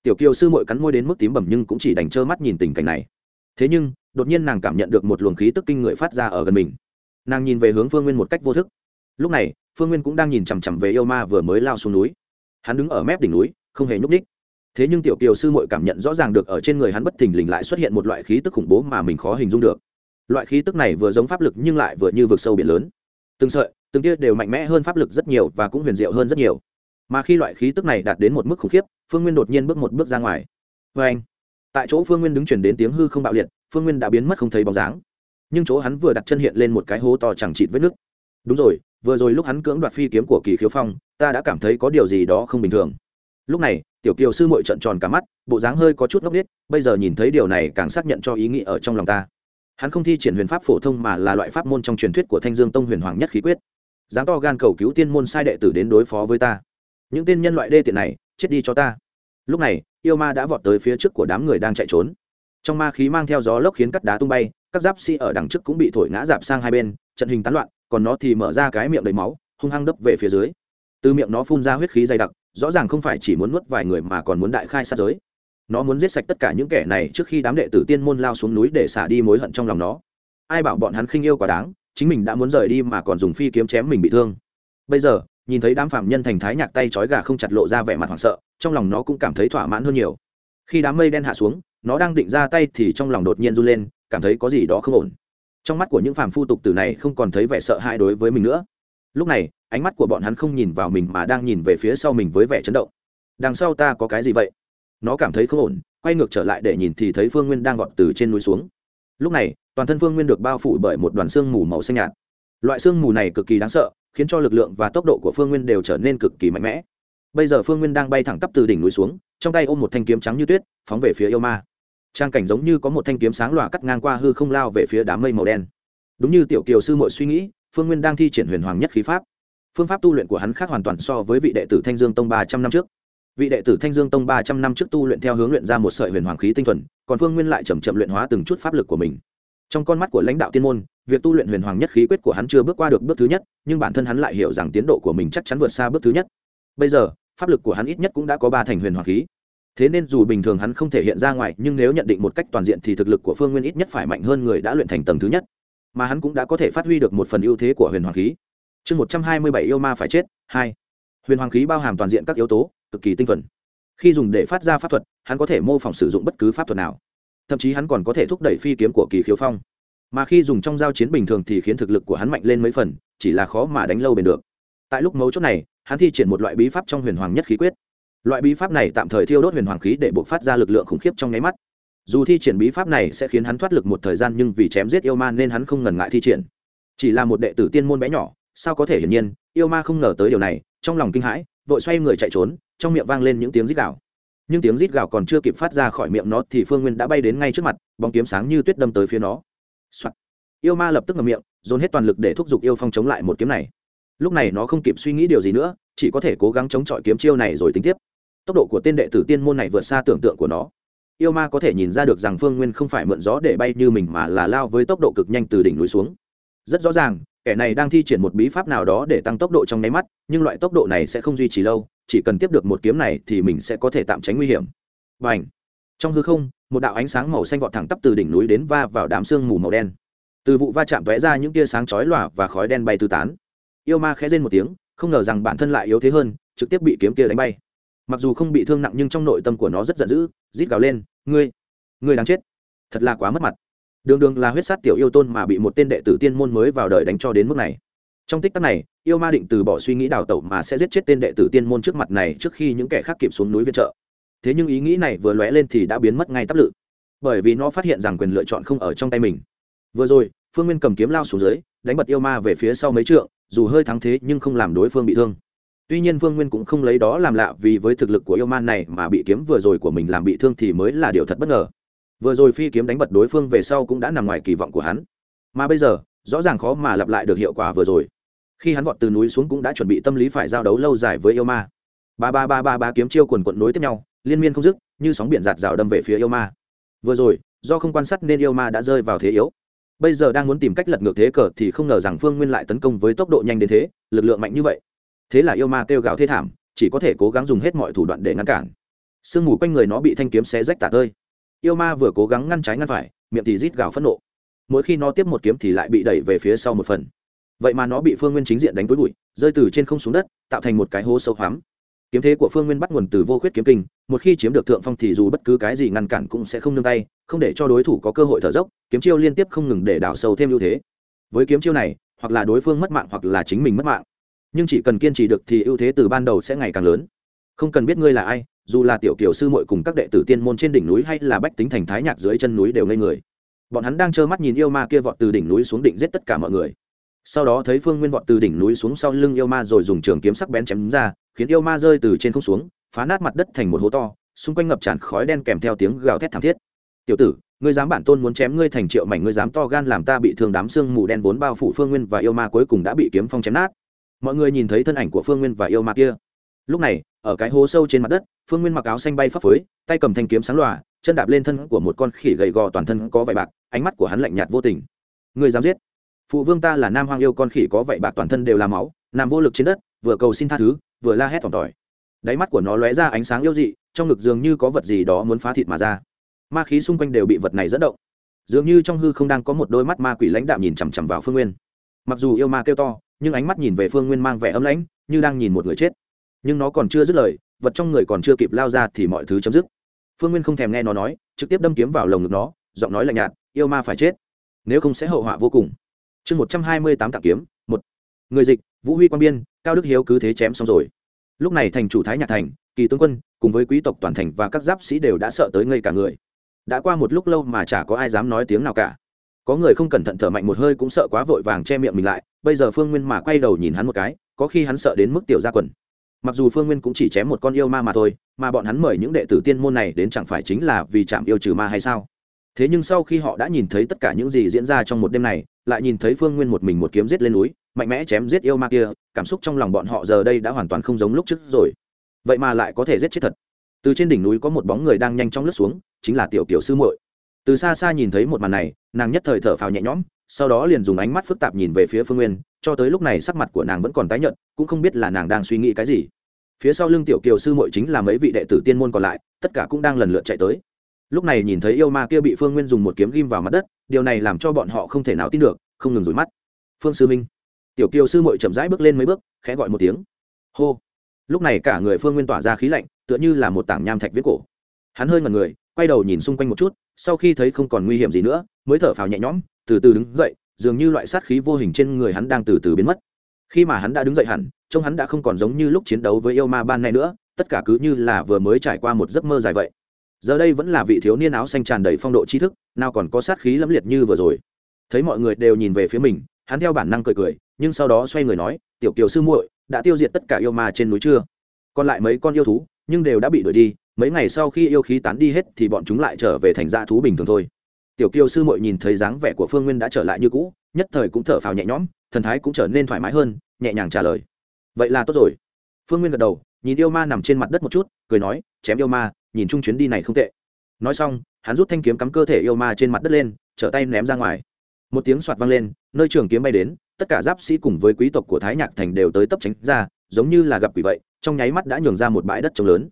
Tiểu kiều sư mội cắn môi đến mức tím bầm nhưng cũng chỉ đành trơ mắt nhìn tình cảnh này. Thế nhưng, đột nhiên nàng cảm nhận được một luồng khí tức kinh người phát ra ở gần mình. Nàng nhìn về hướng phương nguyên một cách vô thức. Lúc này, phương nguyên cũng đang nhìn chằm chằm về yêu ma vừa mới lao xuống núi. Hắn đứng ở mép đỉnh núi, không hề nhúc ních thế nhưng tiểu kiều sư mội cảm nhận rõ ràng được ở trên người hắn bất thình lình lại xuất hiện một loại khí tức khủng bố mà mình khó hình dung được. Loại khí tức này vừa giống pháp lực nhưng lại vừa như vực sâu biển lớn. Từng sợi, từng kia đều mạnh mẽ hơn pháp lực rất nhiều và cũng huyền diệu hơn rất nhiều. Mà khi loại khí tức này đạt đến một mức khủng khiếp, phương nguyên đột nhiên bước một bước ra ngoài. Vê anh tại chỗ phương nguyên đứng chuyển đến tiếng hư không bạo liệt, phương nguyên đã biến mất không thấy bóng dáng. Nhưng chỗ hắn vừa đặt chân hiện lên một cái hố to chẳng chịt vết nước đúng rồi, vừa rồi lúc hắn cưỡng đoạt phi kiếm của kỳ khiếu phong, ta đã cảm thấy có điều gì đó không bình thường. Lúc này tiểu kiều sư mội trận tròn cả mắt, bộ dáng hơi có chút ngốc nghếch, bây giờ nhìn thấy điều này càng xác nhận cho ý nghĩ ở trong lòng ta. Hắn không thi triển huyền pháp phổ thông mà là loại pháp môn trong truyền thuyết của thanh dương tông huyền hoàng nhất khí quyết. Dám to gan cầu cứu tiên môn sai đệ tử đến đối phó với ta. Những tên nhân loại đê tiện này, chết đi cho ta. Lúc này, yêu ma đã vọt tới phía trước của đám người đang chạy trốn. Trong ma khí mang theo gió lốc khiến cắt đá tung bay, các giáp sĩ ở đằng trước cũng bị thổi ngã dạp sang hai bên, trận hình tán loạn, còn nó thì mở ra cái miệng đầy máu, hung hăng đấp về phía dưới. Từ miệng nó phun ra huyết khí dày đặc rõ ràng không phải chỉ muốn nuốt vài người mà còn muốn đại khai sát giới. Nó muốn giết sạch tất cả những kẻ này trước khi đám đệ tử tiên môn lao xuống núi để xả đi mối hận trong lòng nó. Ai bảo bọn hắn khinh yêu quá đáng, chính mình đã muốn rời đi mà còn dùng phi kiếm chém mình bị thương. Bây giờ, nhìn thấy đám phạm nhân thành thái nhạc tay trói gà không chặt lộ ra vẻ mặt hoảng sợ, trong lòng nó cũng cảm thấy thỏa mãn hơn nhiều. Khi đám mây đen hạ xuống, nó đang định ra tay thì trong lòng đột nhiên run lên, cảm thấy có gì đó không ổn. Trong mắt của những phàm phu tục tử này không còn thấy vẻ sợ hãi đối với mình nữa. Lúc này ánh mắt của bọn hắn không nhìn vào mình mà đang nhìn về phía sau mình với vẻ chấn động. Đằng sau ta có cái gì vậy? Nó cảm thấy không ổn, quay ngược trở lại để nhìn thì thấy phương nguyên đang gọn từ trên núi xuống. Lúc này, toàn thân phương nguyên được bao phủ bởi một đoàn xương mù màu xanh nhạt. Loại xương mù này cực kỳ đáng sợ, khiến cho lực lượng và tốc độ của phương nguyên đều trở nên cực kỳ mạnh mẽ. Bây giờ phương nguyên đang bay thẳng tắp từ đỉnh núi xuống, trong tay ôm một thanh kiếm trắng như tuyết, phóng về phía yêu ma. Trang cảnh giống như có một thanh kiếm sáng lòa cắt ngang qua hư không lao về phía đám mây màu đen. Đúng như tiểu kiều sư mội suy nghĩ, phương nguyên đang thi triển huyền hoàng nhất khí pháp phương pháp tu luyện của hắn khác hoàn toàn so với vị đệ tử thanh dương tông ba trăm năm trước. Vị đệ tử thanh dương tông ba trăm năm trước tu luyện theo hướng luyện ra một sợi huyền hoàng khí tinh thuần, còn phương nguyên lại chầm chậm luyện hóa từng chút pháp lực của mình. Trong con mắt của lãnh đạo tiên môn, việc tu luyện huyền hoàng nhất khí quyết của hắn chưa bước qua được bước thứ nhất, nhưng bản thân hắn lại hiểu rằng tiến độ của mình chắc chắn vượt xa bước thứ nhất. Bây giờ, pháp lực của hắn ít nhất cũng đã có ba thành huyền hoàng khí. Thế nên dù bình thường hắn không thể hiện ra ngoài, nhưng nếu nhận định một cách toàn diện thì thực lực của phương nguyên ít nhất phải mạnh hơn người đã luyện thành tầng thứ nhất. Mà hắn cũng đã có thể phát huy được một phần ưu thế của huyền hoàng khí chương một trăm hai mươi bảy yêu ma phải chết, hai. Huyền hoàng khí bao hàm toàn diện các yếu tố, cực kỳ tinh thuần. Khi dùng để phát ra pháp thuật, hắn có thể mô phỏng sử dụng bất cứ pháp thuật nào. Thậm chí hắn còn có thể thúc đẩy phi kiếm của kỳ khiếu phong. Mà khi dùng trong giao chiến bình thường thì khiến thực lực của hắn mạnh lên mấy phần, chỉ là khó mà đánh lâu bền được. Tại lúc mấu chốt này, hắn thi triển một loại bí pháp trong huyền hoàng nhất khí quyết. Loại bí pháp này tạm thời thiêu đốt huyền hoàng khí để buộc phát ra lực lượng khủng khiếp trong nháy mắt. Dù thi triển bí pháp này sẽ khiến hắn thoát lực một thời gian nhưng vì chém giết yêu ma nên hắn không ngần ngại thi triển. Chỉ là một đệ tử tiên môn bé nhỏ sao có thể hiển nhiên, yêu ma không ngờ tới điều này, trong lòng kinh hãi, vội xoay người chạy trốn, trong miệng vang lên những tiếng rít gào. Nhưng tiếng rít gào còn chưa kịp phát ra khỏi miệng nó thì phương nguyên đã bay đến ngay trước mặt, bóng kiếm sáng như tuyết đâm tới phía nó、Soạn. yêu ma lập tức ngầm miệng, dồn hết toàn lực để thúc giục yêu phong chống lại một kiếm này. Lúc này nó không kịp suy nghĩ điều gì nữa, chỉ có thể cố gắng chống chọi kiếm chiêu này rồi tính tiếp. Tốc độ của tên đệ tử tiên môn này vượt xa tưởng tượng của nó. Yêu ma có thể nhìn ra được rằng phương nguyên không phải mượn gió để bay như mình mà là lao với tốc độ cực nhanh từ đỉnh núi xuống. Rất rõ ràng kẻ này đang thi triển một bí pháp nào đó để tăng tốc độ trong nháy mắt, nhưng loại tốc độ này sẽ không duy trì lâu, chỉ cần tiếp được một kiếm này thì mình sẽ có thể tạm tránh nguy hiểm. Và ảnh trong hư không, một đạo ánh sáng màu xanh vọt thẳng tắp từ đỉnh núi đến va vào đám sương mù màu đen. Từ vụ va chạm vẽ ra những tia sáng chói lòa và khói đen bay tứ tán. Yêu ma khẽ rên một tiếng, không ngờ rằng bản thân lại yếu thế hơn, trực tiếp bị kiếm kia đánh bay. Mặc dù không bị thương nặng nhưng trong nội tâm của nó rất giận dữ, rít gào lên, ngươi! Ngươi đáng chết! Thật là quá mất mặt! Đường đường là huyết sát tiểu yêu tôn mà bị một tên đệ tử tiên môn mới vào đời đánh cho đến mức này. Trong tích tắc này, yêu ma định từ bỏ suy nghĩ đào tẩu mà sẽ giết chết tên đệ tử tiên môn trước mặt này trước khi những kẻ khác kịp xuống núi viện trợ. Thế nhưng ý nghĩ này vừa lóe lên thì đã biến mất ngay tắp lự. Bởi vì nó phát hiện rằng quyền lựa chọn không ở trong tay mình. Vừa rồi, phương nguyên cầm kiếm lao xuống dưới, đánh bật yêu ma về phía sau mấy trượng, dù hơi thắng thế nhưng không làm đối phương bị thương. Tuy nhiên phương nguyên cũng không lấy đó làm lạ vì với thực lực của yêu ma này mà bị kiếm vừa rồi của mình làm bị thương thì mới là điều thật bất ngờ vừa rồi phi kiếm đánh bật đối phương về sau cũng đã nằm ngoài kỳ vọng của hắn. Mà bây giờ, rõ ràng khó mà lặp lại được hiệu quả vừa rồi. Khi hắn vọt từ núi xuống cũng đã chuẩn bị tâm lý phải giao đấu lâu dài với yêu ma. Ba ba ba ba ba kiếm chiêu quần quận nối tiếp nhau, liên miên không dứt, như sóng biển giạt rào đâm về phía yêu ma. Vừa rồi, do không quan sát nên yêu ma đã rơi vào thế yếu. Bây giờ đang muốn tìm cách lật ngược thế cờ thì không ngờ rằng phương nguyên lại tấn công với tốc độ nhanh đến thế, lực lượng mạnh như vậy. Thế là yêu ma kêu gào thê thảm, chỉ có thể cố gắng dùng hết mọi thủ đoạn để ngăn cản. Sương mù quanh người nó bị thanh kiếm xé rách tả tơi yêu ma vừa cố gắng ngăn trái ngăn phải, miệng thì rít gào phẫn nộ. Mỗi khi nó tiếp một kiếm thì lại bị đẩy về phía sau một phần. Vậy mà nó bị phương nguyên chính diện đánh túi bụi, rơi từ trên không xuống đất, tạo thành một cái hố sâu hoắm. Kiếm thế của phương nguyên bắt nguồn từ vô khuyết kiếm kinh, một khi chiếm được thượng phong thì dù bất cứ cái gì ngăn cản cũng sẽ không nương tay, không để cho đối thủ có cơ hội thở dốc, kiếm chiêu liên tiếp không ngừng để đào sâu thêm ưu thế. Với kiếm chiêu này, hoặc là đối phương mất mạng hoặc là chính mình mất mạng, nhưng chỉ cần kiên trì được thì ưu thế từ ban đầu sẽ ngày càng lớn. Không cần biết ngươi là ai dù là tiểu kiều sư muội cùng các đệ tử tiên môn trên đỉnh núi hay là bách tính thành thái nhạc dưới chân núi đều ngây người. Bọn hắn đang trơ mắt nhìn yêu ma kia vọt từ đỉnh núi xuống định giết tất cả mọi người. Sau đó thấy phương nguyên vọt từ đỉnh núi xuống sau lưng yêu ma rồi dùng trường kiếm sắc bén chém ra, khiến yêu ma rơi từ trên không xuống, phá nát mặt đất thành một hố to, xung quanh ngập tràn khói đen kèm theo tiếng gào thét thảm thiết. Tiểu tử, ngươi dám bản tôn muốn chém ngươi thành triệu mảnh, ngươi dám to gan làm ta bị thương đám xương mù đen vốn bao phủ phương nguyên và yêu ma cuối cùng đã bị kiếm phong chém nát. Mọi người nhìn thấy thân ảnh của phương nguyên và yêu ma kia. Lúc này ở cái hố sâu trên mặt đất, phương nguyên mặc áo xanh bay phấp phới, tay cầm thanh kiếm sáng loà chân đạp lên thân của một con khỉ gầy gò toàn thân có vải bạc, ánh mắt của hắn lạnh nhạt vô tình. Người dám giết? Phụ vương ta là nam hoang yêu con khỉ có vảy bạc toàn thân đều là máu, nằm vô lực trên đất, vừa cầu xin tha thứ, vừa la hét thỏm tỏi. Đáy mắt của nó lóe ra ánh sáng yêu dị, trong ngực dường như có vật gì đó muốn phá thịt mà ra. Ma khí xung quanh đều bị vật này dẫn động. Dường như trong hư không đang có một đôi mắt ma quỷ lãnh đạm nhìn chằm chằm vào phương nguyên. Mặc dù yêu ma kêu to, nhưng ánh mắt nhìn về phương nguyên mang vẻ âm lãnh, như đang nhìn một người chết nhưng nó còn chưa dứt lời, vật trong người còn chưa kịp lao ra thì mọi thứ chấm dứt. Phương nguyên không thèm nghe nó nói, trực tiếp đâm kiếm vào lồng ngực nó, giọng nói lạnh nhạt, yêu ma phải chết, nếu không sẽ hậu họa vô cùng. Chương một trăm hai mươi tám tặng kiếm, một. Người dịch, vũ huy Quan biên, cao đức hiếu cứ thế chém xong rồi. Lúc này thành chủ thái nhạc thành, kỳ tướng quân, cùng với quý tộc toàn thành và các giáp sĩ đều đã sợ tới ngây cả người. Đã qua một lúc lâu mà chả có ai dám nói tiếng nào cả. Có người không cẩn thận thở mạnh một hơi cũng sợ quá vội vàng che miệng mình lại, bây giờ phương nguyên mà quay đầu nhìn hắn một cái, có khi hắn sợ đến mức tiểu ra quần mặc dù phương nguyên cũng chỉ chém một con yêu ma mà thôi, mà bọn hắn mời những đệ tử tiên môn này đến chẳng phải chính là vì chạm yêu trừ ma hay sao? Thế nhưng sau khi họ đã nhìn thấy tất cả những gì diễn ra trong một đêm này, lại nhìn thấy phương nguyên một mình một kiếm giết lên núi, mạnh mẽ chém giết yêu ma kia, cảm xúc trong lòng bọn họ giờ đây đã hoàn toàn không giống lúc trước rồi. Vậy mà lại có thể giết chết thật. Từ trên đỉnh núi có một bóng người đang nhanh chóng lướt xuống, chính là tiểu kiểu sư muội. Từ xa xa nhìn thấy một màn này, nàng nhất thời thở phào nhẹ nhõm, sau đó liền dùng ánh mắt phức tạp nhìn về phía phương nguyên cho tới lúc này sắc mặt của nàng vẫn còn tái nhợt, cũng không biết là nàng đang suy nghĩ cái gì. Phía sau lưng tiểu kiều sư muội chính là mấy vị đệ tử tiên môn còn lại, tất cả cũng đang lần lượt chạy tới. Lúc này nhìn thấy yêu ma kia bị phương nguyên dùng một kiếm ghim vào mặt đất, điều này làm cho bọn họ không thể nào tin được, không ngừng rủi mắt. Phương sư minh. Tiểu kiều sư muội chậm rãi bước lên mấy bước, khẽ gọi một tiếng. Hô. Lúc này cả người phương nguyên tỏa ra khí lạnh, tựa như là một tảng nham thạch viết cổ. Hắn hơi ngần người, quay đầu nhìn xung quanh một chút, sau khi thấy không còn nguy hiểm gì nữa, mới thở phào nhẹ nhõm, từ từ đứng dậy dường như loại sát khí vô hình trên người hắn đang từ từ biến mất. Khi mà hắn đã đứng dậy hẳn, trông hắn đã không còn giống như lúc chiến đấu với yêu ma ban này nữa, tất cả cứ như là vừa mới trải qua một giấc mơ dài vậy. Giờ đây vẫn là vị thiếu niên áo xanh tràn đầy phong độ tri thức, nào còn có sát khí lẫm liệt như vừa rồi. Thấy mọi người đều nhìn về phía mình, hắn theo bản năng cười cười, nhưng sau đó xoay người nói, tiểu kiều sư muội, đã tiêu diệt tất cả yêu ma trên núi chưa? Còn lại mấy con yêu thú, nhưng đều đã bị đuổi đi, mấy ngày sau khi yêu khí tán đi hết thì bọn chúng lại trở về thành dã thú bình thường thôi tiểu kiều sư muội nhìn thấy dáng vẻ của phương nguyên đã trở lại như cũ, nhất thời cũng thở phào nhẹ nhõm, thần thái cũng trở nên thoải mái hơn, nhẹ nhàng trả lời. Vậy là tốt rồi. Phương nguyên gật đầu, nhìn yêu ma nằm trên mặt đất một chút, cười nói, chém yêu ma, nhìn chung chuyến đi này không tệ. Nói xong, hắn rút thanh kiếm cắm cơ thể yêu ma trên mặt đất lên, trở tay ném ra ngoài. Một tiếng soạt vang lên, nơi trường kiếm bay đến, tất cả giáp sĩ cùng với quý tộc của thái nhạc thành đều tới tấp tránh ra, giống như là gặp quỷ vậy, trong nháy mắt đã nhường ra một bãi đất trống lớn.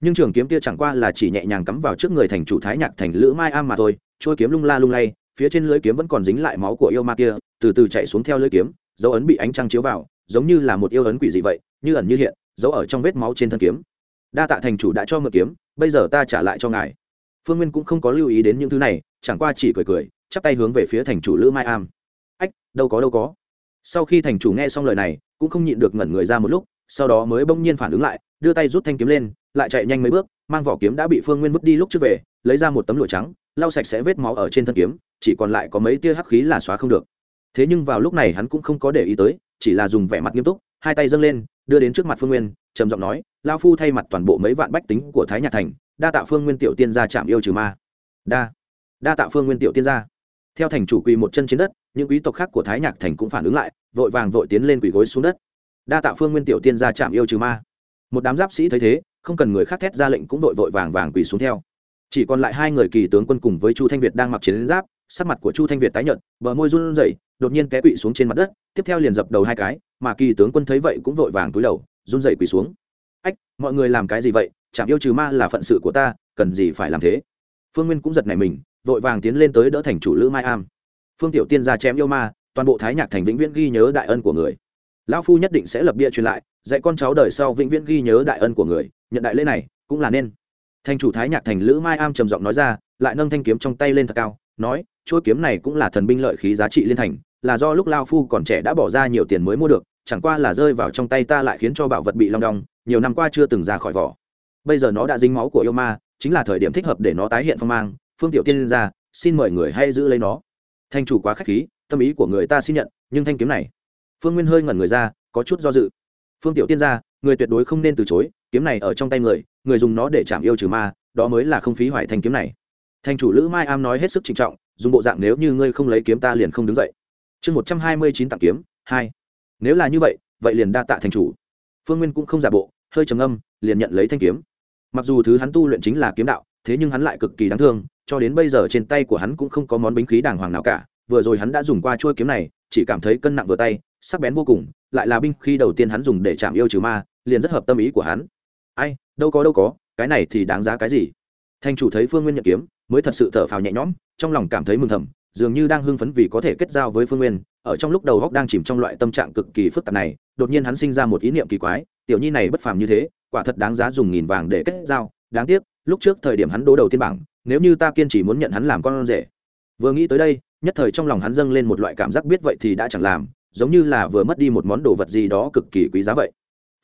Nhưng trường kiếm kia chẳng qua là chỉ nhẹ nhàng cắm vào trước người thành chủ thái nhạc thành lữ mai am mà thôi trôi kiếm lung la lung lay, phía trên lưới kiếm vẫn còn dính lại máu của yêu ma kia, từ từ chạy xuống theo lưới kiếm, dấu ấn bị ánh trăng chiếu vào, giống như là một yêu ấn quỷ dị vậy, như ẩn như hiện, dấu ở trong vết máu trên thân kiếm. Đa tạ thành chủ đã cho mượn kiếm, bây giờ ta trả lại cho ngài. Phương nguyên cũng không có lưu ý đến những thứ này, chẳng qua chỉ cười cười, chắp tay hướng về phía thành chủ lữ mai am. Ách, đâu có đâu có. Sau khi thành chủ nghe xong lời này, cũng không nhịn được ngẩn người ra một lúc, sau đó mới bỗng nhiên phản ứng lại, đưa tay rút thanh kiếm lên lại chạy nhanh mấy bước, mang vỏ kiếm đã bị phương nguyên vứt đi lúc trước về, lấy ra một tấm lụa trắng, lau sạch sẽ vết máu ở trên thân kiếm, chỉ còn lại có mấy tia hắc khí là xóa không được. Thế nhưng vào lúc này hắn cũng không có để ý tới, chỉ là dùng vẻ mặt nghiêm túc, hai tay dâng lên, đưa đến trước mặt phương nguyên, trầm giọng nói lao phu thay mặt toàn bộ mấy vạn bách tính của thái nhạc thành, đa tạ phương nguyên tiểu tiên gia chạm yêu trừ ma. Đa đa tạ phương nguyên tiểu tiên gia. Theo thành chủ quỳ một chân trên đất, những quý tộc khác của thái nhạc thành cũng phản ứng lại, vội vàng vội tiến lên quỳ gối xuống đất. Đa tạ phương nguyên tiểu tiên gia chạm yêu trừ ma. Một đám giáp sĩ thấy thế không cần người khác thét ra lệnh cũng vội vội vàng vàng quỳ xuống theo. Chỉ còn lại hai người kỳ tướng quân cùng với chu thanh việt đang mặc chiến giáp, sắc mặt của chu thanh việt tái nhợt, bờ môi run rẩy, đột nhiên té quỵ xuống trên mặt đất, tiếp theo liền dập đầu hai cái, mà kỳ tướng quân thấy vậy cũng vội vàng túi đầu, run rẩy quỳ xuống. Ách, mọi người làm cái gì vậy? Chạm yêu trừ ma là phận sự của ta, cần gì phải làm thế? Phương nguyên cũng giật nảy mình, vội vàng tiến lên tới đỡ thành chủ lữ mai am. Phương tiểu tiên ra chém yêu ma, toàn bộ thái nhạc thành vĩnh viễn ghi nhớ đại ân của người lão phu nhất định sẽ lập bia truyền lại, dạy con cháu đời sau vĩnh viễn ghi nhớ đại ân của người, nhận đại lễ này, cũng là nên. Thành chủ thái nhạc thành lữ mai am trầm giọng nói ra, lại nâng thanh kiếm trong tay lên thật cao, nói, chuôi kiếm này cũng là thần binh lợi khí giá trị liên thành, là do lúc lao phu còn trẻ đã bỏ ra nhiều tiền mới mua được, chẳng qua là rơi vào trong tay ta lại khiến cho bảo vật bị long đong, nhiều năm qua chưa từng ra khỏi vỏ. Bây giờ nó đã dính máu của yêu ma, chính là thời điểm thích hợp để nó tái hiện phong mang. Phương tiểu tiên ra, xin mời người hay giữ lấy nó. Thanh chủ quá k h á c h khí, tâm ý của người ta xin nhận, nhưng thanh kiếm này phương nguyên hơi ngẩn người ra, có chút do dự. Phương tiểu tiên ra, người tuyệt đối không nên từ chối, kiếm này ở trong tay người người dùng nó để chạm yêu trừ ma, đó mới là không phí hoài thanh kiếm này. Thành chủ lữ mai am nói hết sức trịnh trọng, dùng bộ dạng nếu như ngươi không lấy kiếm ta liền không đứng dậy. Chương một trăm hai mươi chín tặng kiếm, hai. Nếu là như vậy vậy liền đa tạ thành chủ. Phương nguyên cũng không giả bộ, hơi trầm âm liền nhận lấy thanh kiếm. Mặc dù thứ hắn tu luyện chính là kiếm đạo, thế nhưng hắn lại cực kỳ đáng thương, cho đến bây giờ trên tay của hắn cũng không có món bính khí đàng hoàng nào cả vừa rồi hắn đã dùng qua chuôi kiếm này, chỉ cảm thấy cân nặng vừa tay, sắc bén vô cùng, lại là binh khi đầu tiên hắn dùng để chạm yêu trừ ma, liền rất hợp tâm ý của hắn. Ai, đâu có đâu có, cái này thì đáng giá cái gì? Thành chủ thấy phương nguyên nhận kiếm, mới thật sự thở phào nhẹ nhõm, trong lòng cảm thấy mừng thầm, dường như đang hưng phấn vì có thể kết giao với phương nguyên, ở trong lúc đầu góc đang chìm trong loại tâm trạng cực kỳ phức tạp này, đột nhiên hắn sinh ra một ý niệm kỳ quái, tiểu nhi này bất phàm như thế, quả thật đáng giá dùng nghìn vàng để kết giao, đáng tiếc, lúc trước thời điểm hắn đố đầu tiên bảng, nếu như ta kiên trì muốn nhận hắn làm con rể, vừa nghĩ tới đây nhất thời trong lòng hắn dâng lên một loại cảm giác biết vậy thì đã chẳng làm, giống như là vừa mất đi một món đồ vật gì đó cực kỳ quý giá vậy.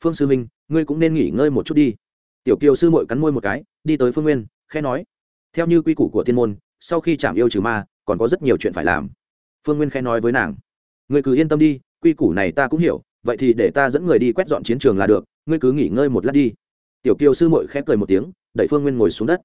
Phương sư minh ngươi cũng nên nghỉ ngơi một chút đi. Tiểu kiều sư mội cắn môi một cái, đi tới phương nguyên, khẽ nói, theo như quy củ của thiên môn, sau khi chạm yêu trừ ma, còn có rất nhiều chuyện phải làm. Phương nguyên khẽ nói với nàng, ngươi cứ yên tâm đi, quy củ này ta cũng hiểu, vậy thì để ta dẫn người đi quét dọn chiến trường là được, ngươi cứ nghỉ ngơi một lát đi. Tiểu kiều sư mội khẽ cười một tiếng, đẩy phương nguyên ngồi xuống đất.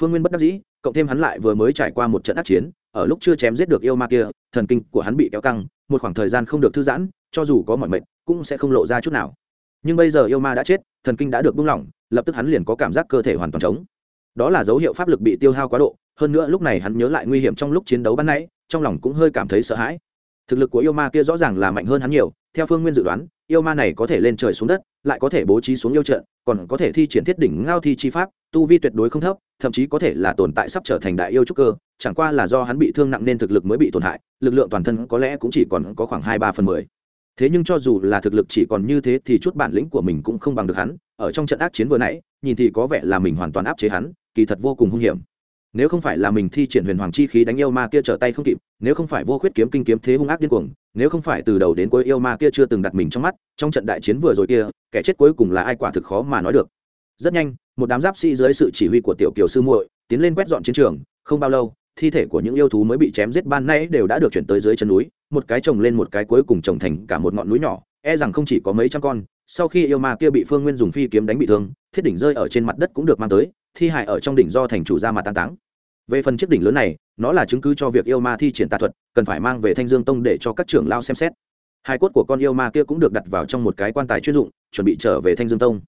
Phương nguyên bất đắc dĩ, cộng thêm hắn lại vừa mới trải qua một trận ác chiến ở lúc chưa chém giết được yêu ma kia, thần kinh của hắn bị kéo căng, một khoảng thời gian không được thư giãn, cho dù có mọi mệnh cũng sẽ không lộ ra chút nào. Nhưng bây giờ yêu ma đã chết, thần kinh đã được buông lỏng, lập tức hắn liền có cảm giác cơ thể hoàn toàn trống. Đó là dấu hiệu pháp lực bị tiêu hao quá độ, hơn nữa lúc này hắn nhớ lại nguy hiểm trong lúc chiến đấu ban nãy, trong lòng cũng hơi cảm thấy sợ hãi. Thực lực của yêu ma kia rõ ràng là mạnh hơn hắn nhiều, theo phương nguyên dự đoán, yêu ma này có thể lên trời xuống đất, lại có thể bố trí xuống yêu trận, còn có thể thi triển thiết đỉnh ngao thi chi pháp, tu vi tuyệt đối không thấp, thậm chí có thể là tồn tại sắp trở thành đại yêu trúc cơ chẳng qua là do hắn bị thương nặng nên thực lực mới bị tổn hại, lực lượng toàn thân có lẽ cũng chỉ còn có khoảng hai ba phần mười. Thế nhưng cho dù là thực lực chỉ còn như thế thì chút bản lĩnh của mình cũng không bằng được hắn, ở trong trận ác chiến vừa nãy, nhìn thì có vẻ là mình hoàn toàn áp chế hắn, kỳ thật vô cùng hung hiểm. Nếu không phải là mình thi triển huyền hoàng chi khí đánh yêu ma kia trở tay không kịp, nếu không phải vô khuyết kiếm kinh kiếm thế hung ác điên cuồng, nếu không phải từ đầu đến cuối yêu ma kia chưa từng đặt mình trong mắt, trong trận đại chiến vừa rồi kia, kẻ chết cuối cùng là ai quả thực khó mà nói được. Rất nhanh, một đám giáp sĩ dưới sự chỉ huy của tiểu kiều sư muội tiến lên quét dọn chiến trường, không bao lâu thi thể của những yêu thú mới bị chém giết ban nay đều đã được chuyển tới dưới chân núi, một cái trồng lên một cái cuối cùng trồng thành cả một ngọn núi nhỏ e rằng không chỉ có mấy trăm con, sau khi yêu ma kia bị phương nguyên dùng phi kiếm đánh bị thương, thiết đỉnh rơi ở trên mặt đất cũng được mang tới, thi hại ở trong đỉnh do thành chủ ra mà tan táng. Về phần chiếc đỉnh lớn này, nó là chứng cứ cho việc yêu ma thi triển tà thuật, cần phải mang về thanh dương tông để cho các trưởng lao xem xét. Hai cốt của con yêu ma kia cũng được đặt vào trong một cái quan tài chuyên dụng, chuẩn bị trở về thanh dương tông.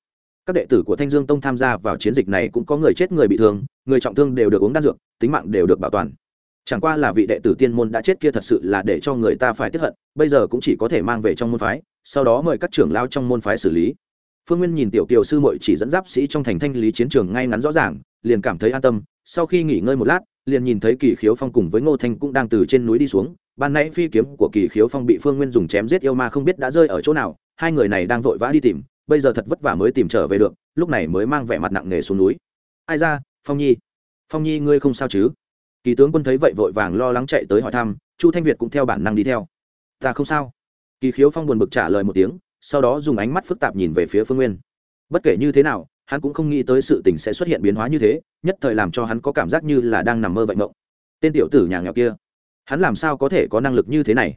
Các đệ tử của thanh dương tông tham gia vào chiến dịch này cũng có người chết người bị thương người trọng thương đều được uống đan dược, tính mạng đều được bảo toàn. Chẳng qua là vị đệ tử tiên môn đã chết kia thật sự là để cho người ta phải tiếp hận, bây giờ cũng chỉ có thể mang về trong môn phái, sau đó mời các trưởng lao trong môn phái xử lý. Phương nguyên nhìn tiểu kiều sư mội chỉ dẫn giáp sĩ trong thành thanh lý chiến trường ngay ngắn rõ ràng, liền cảm thấy an tâm, sau khi nghỉ ngơi một lát, liền nhìn thấy kỳ khiếu phong cùng với ngô thanh cũng đang từ trên núi đi xuống. Ban nãy phi kiếm của kỳ khiếu phong bị phương nguyên dùng chém giết yêu ma không biết đã rơi ở chỗ nào, hai người này đang vội vã đi tìm, bây giờ thật vất vả mới tìm trở về được, lúc này mới mang vẻ mặt nặng nề xuống núi. Ai ra phong nhi phong nhi ngươi không sao chứ? Kỳ tướng quân thấy vậy vội vàng lo lắng chạy tới hỏi thăm, chu thanh việt cũng theo bản năng đi theo. Ta không sao. Kỳ khiếu phong buồn bực trả lời một tiếng, sau đó dùng ánh mắt phức tạp nhìn về phía phương nguyên. Bất kể như thế nào, hắn cũng không nghĩ tới sự tình sẽ xuất hiện biến hóa như thế, nhất thời làm cho hắn có cảm giác như là đang nằm mơ vậy mộng tên tiểu tử nhà nghèo kia, hắn làm sao có thể có năng lực như thế này?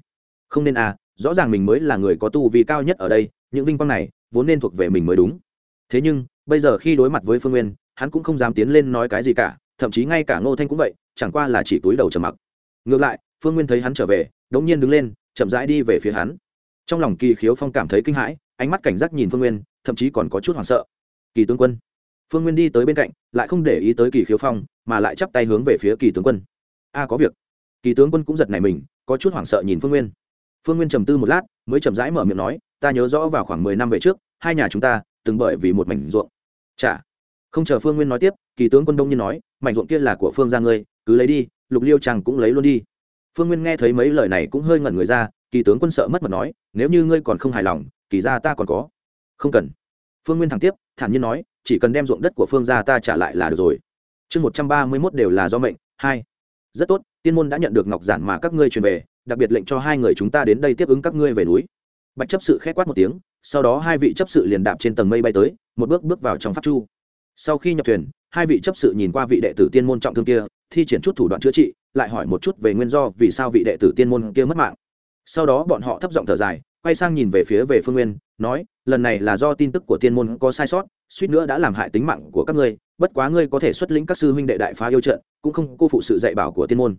Không nên à rõ ràng mình mới là người có tu vi cao nhất ở đây, những vinh quang này vốn nên thuộc về mình mới đúng. Thế nhưng, bây giờ khi đối mặt với phương nguyên hắn cũng không dám tiến lên nói cái gì cả, thậm chí ngay cả ngô thanh cũng vậy, chẳng qua là chỉ túi đầu trầm mặc. Ngược lại, phương nguyên thấy hắn trở về, đống nhiên đứng lên, chậm rãi đi về phía hắn. Trong lòng kỳ khiếu phong cảm thấy kinh hãi, ánh mắt cảnh giác nhìn phương nguyên, thậm chí còn có chút hoảng sợ. Kỳ tướng quân. Phương nguyên đi tới bên cạnh, lại không để ý tới kỳ khiếu phong, mà lại chắp tay hướng về phía kỳ tướng quân. A, có việc. Kỳ tướng quân cũng giật nảy mình, có chút hoảng sợ nhìn phương nguyên. Phương nguyên trầm tư một lát, mới chậm rãi mở miệng nói, ta nhớ rõ vào khoảng mười năm về trước, hai nhà chúng ta từng bởi vì một mảnh ruộng. Chả không chờ phương nguyên nói tiếp, kỳ tướng quân đông nhiên nói, mảnh ruộng kia là của phương ra ngươi, cứ lấy đi, lục liêu chàng cũng lấy luôn đi. Phương nguyên nghe thấy mấy lời này cũng hơi ngẩn người ra, kỳ tướng quân sợ mất mật nói, nếu như ngươi còn không hài lòng, kỳ ra ta còn có. Không cần. Phương nguyên thẳng tiếp, thản nhiên nói, chỉ cần đem ruộng đất của phương gia ta trả lại là được rồi. Chương một trăm ba mươi mốt đều là do mệnh, hai. Rất tốt, tiên môn đã nhận được ngọc giản mà các ngươi truyền về, đặc biệt lệnh cho hai người chúng ta đến đây tiếp ứng các ngươi về núi. Bạch chấp sự k quát một tiếng, sau đó hai vị chấp sự liền đạp trên tầng mây bay tới, một bước bước vào trong pháp chu sau khi nhập thuyền, hai vị chấp sự nhìn qua vị đệ tử tiên môn trọng thương kia, thi triển chút thủ đoạn chữa trị, lại hỏi một chút về nguyên do vì sao vị đệ tử tiên môn kia mất mạng. Sau đó bọn họ thấp giọng thở dài, quay sang nhìn về phía về phương nguyên, nói, lần này là do tin tức của tiên môn có sai sót, suýt nữa đã làm hại tính mạng của các ngươi, bất quá ngươi có thể xuất lĩnh các sư huynh đệ đại phá yêu trận, cũng không cô phụ sự dạy bảo của tiên môn.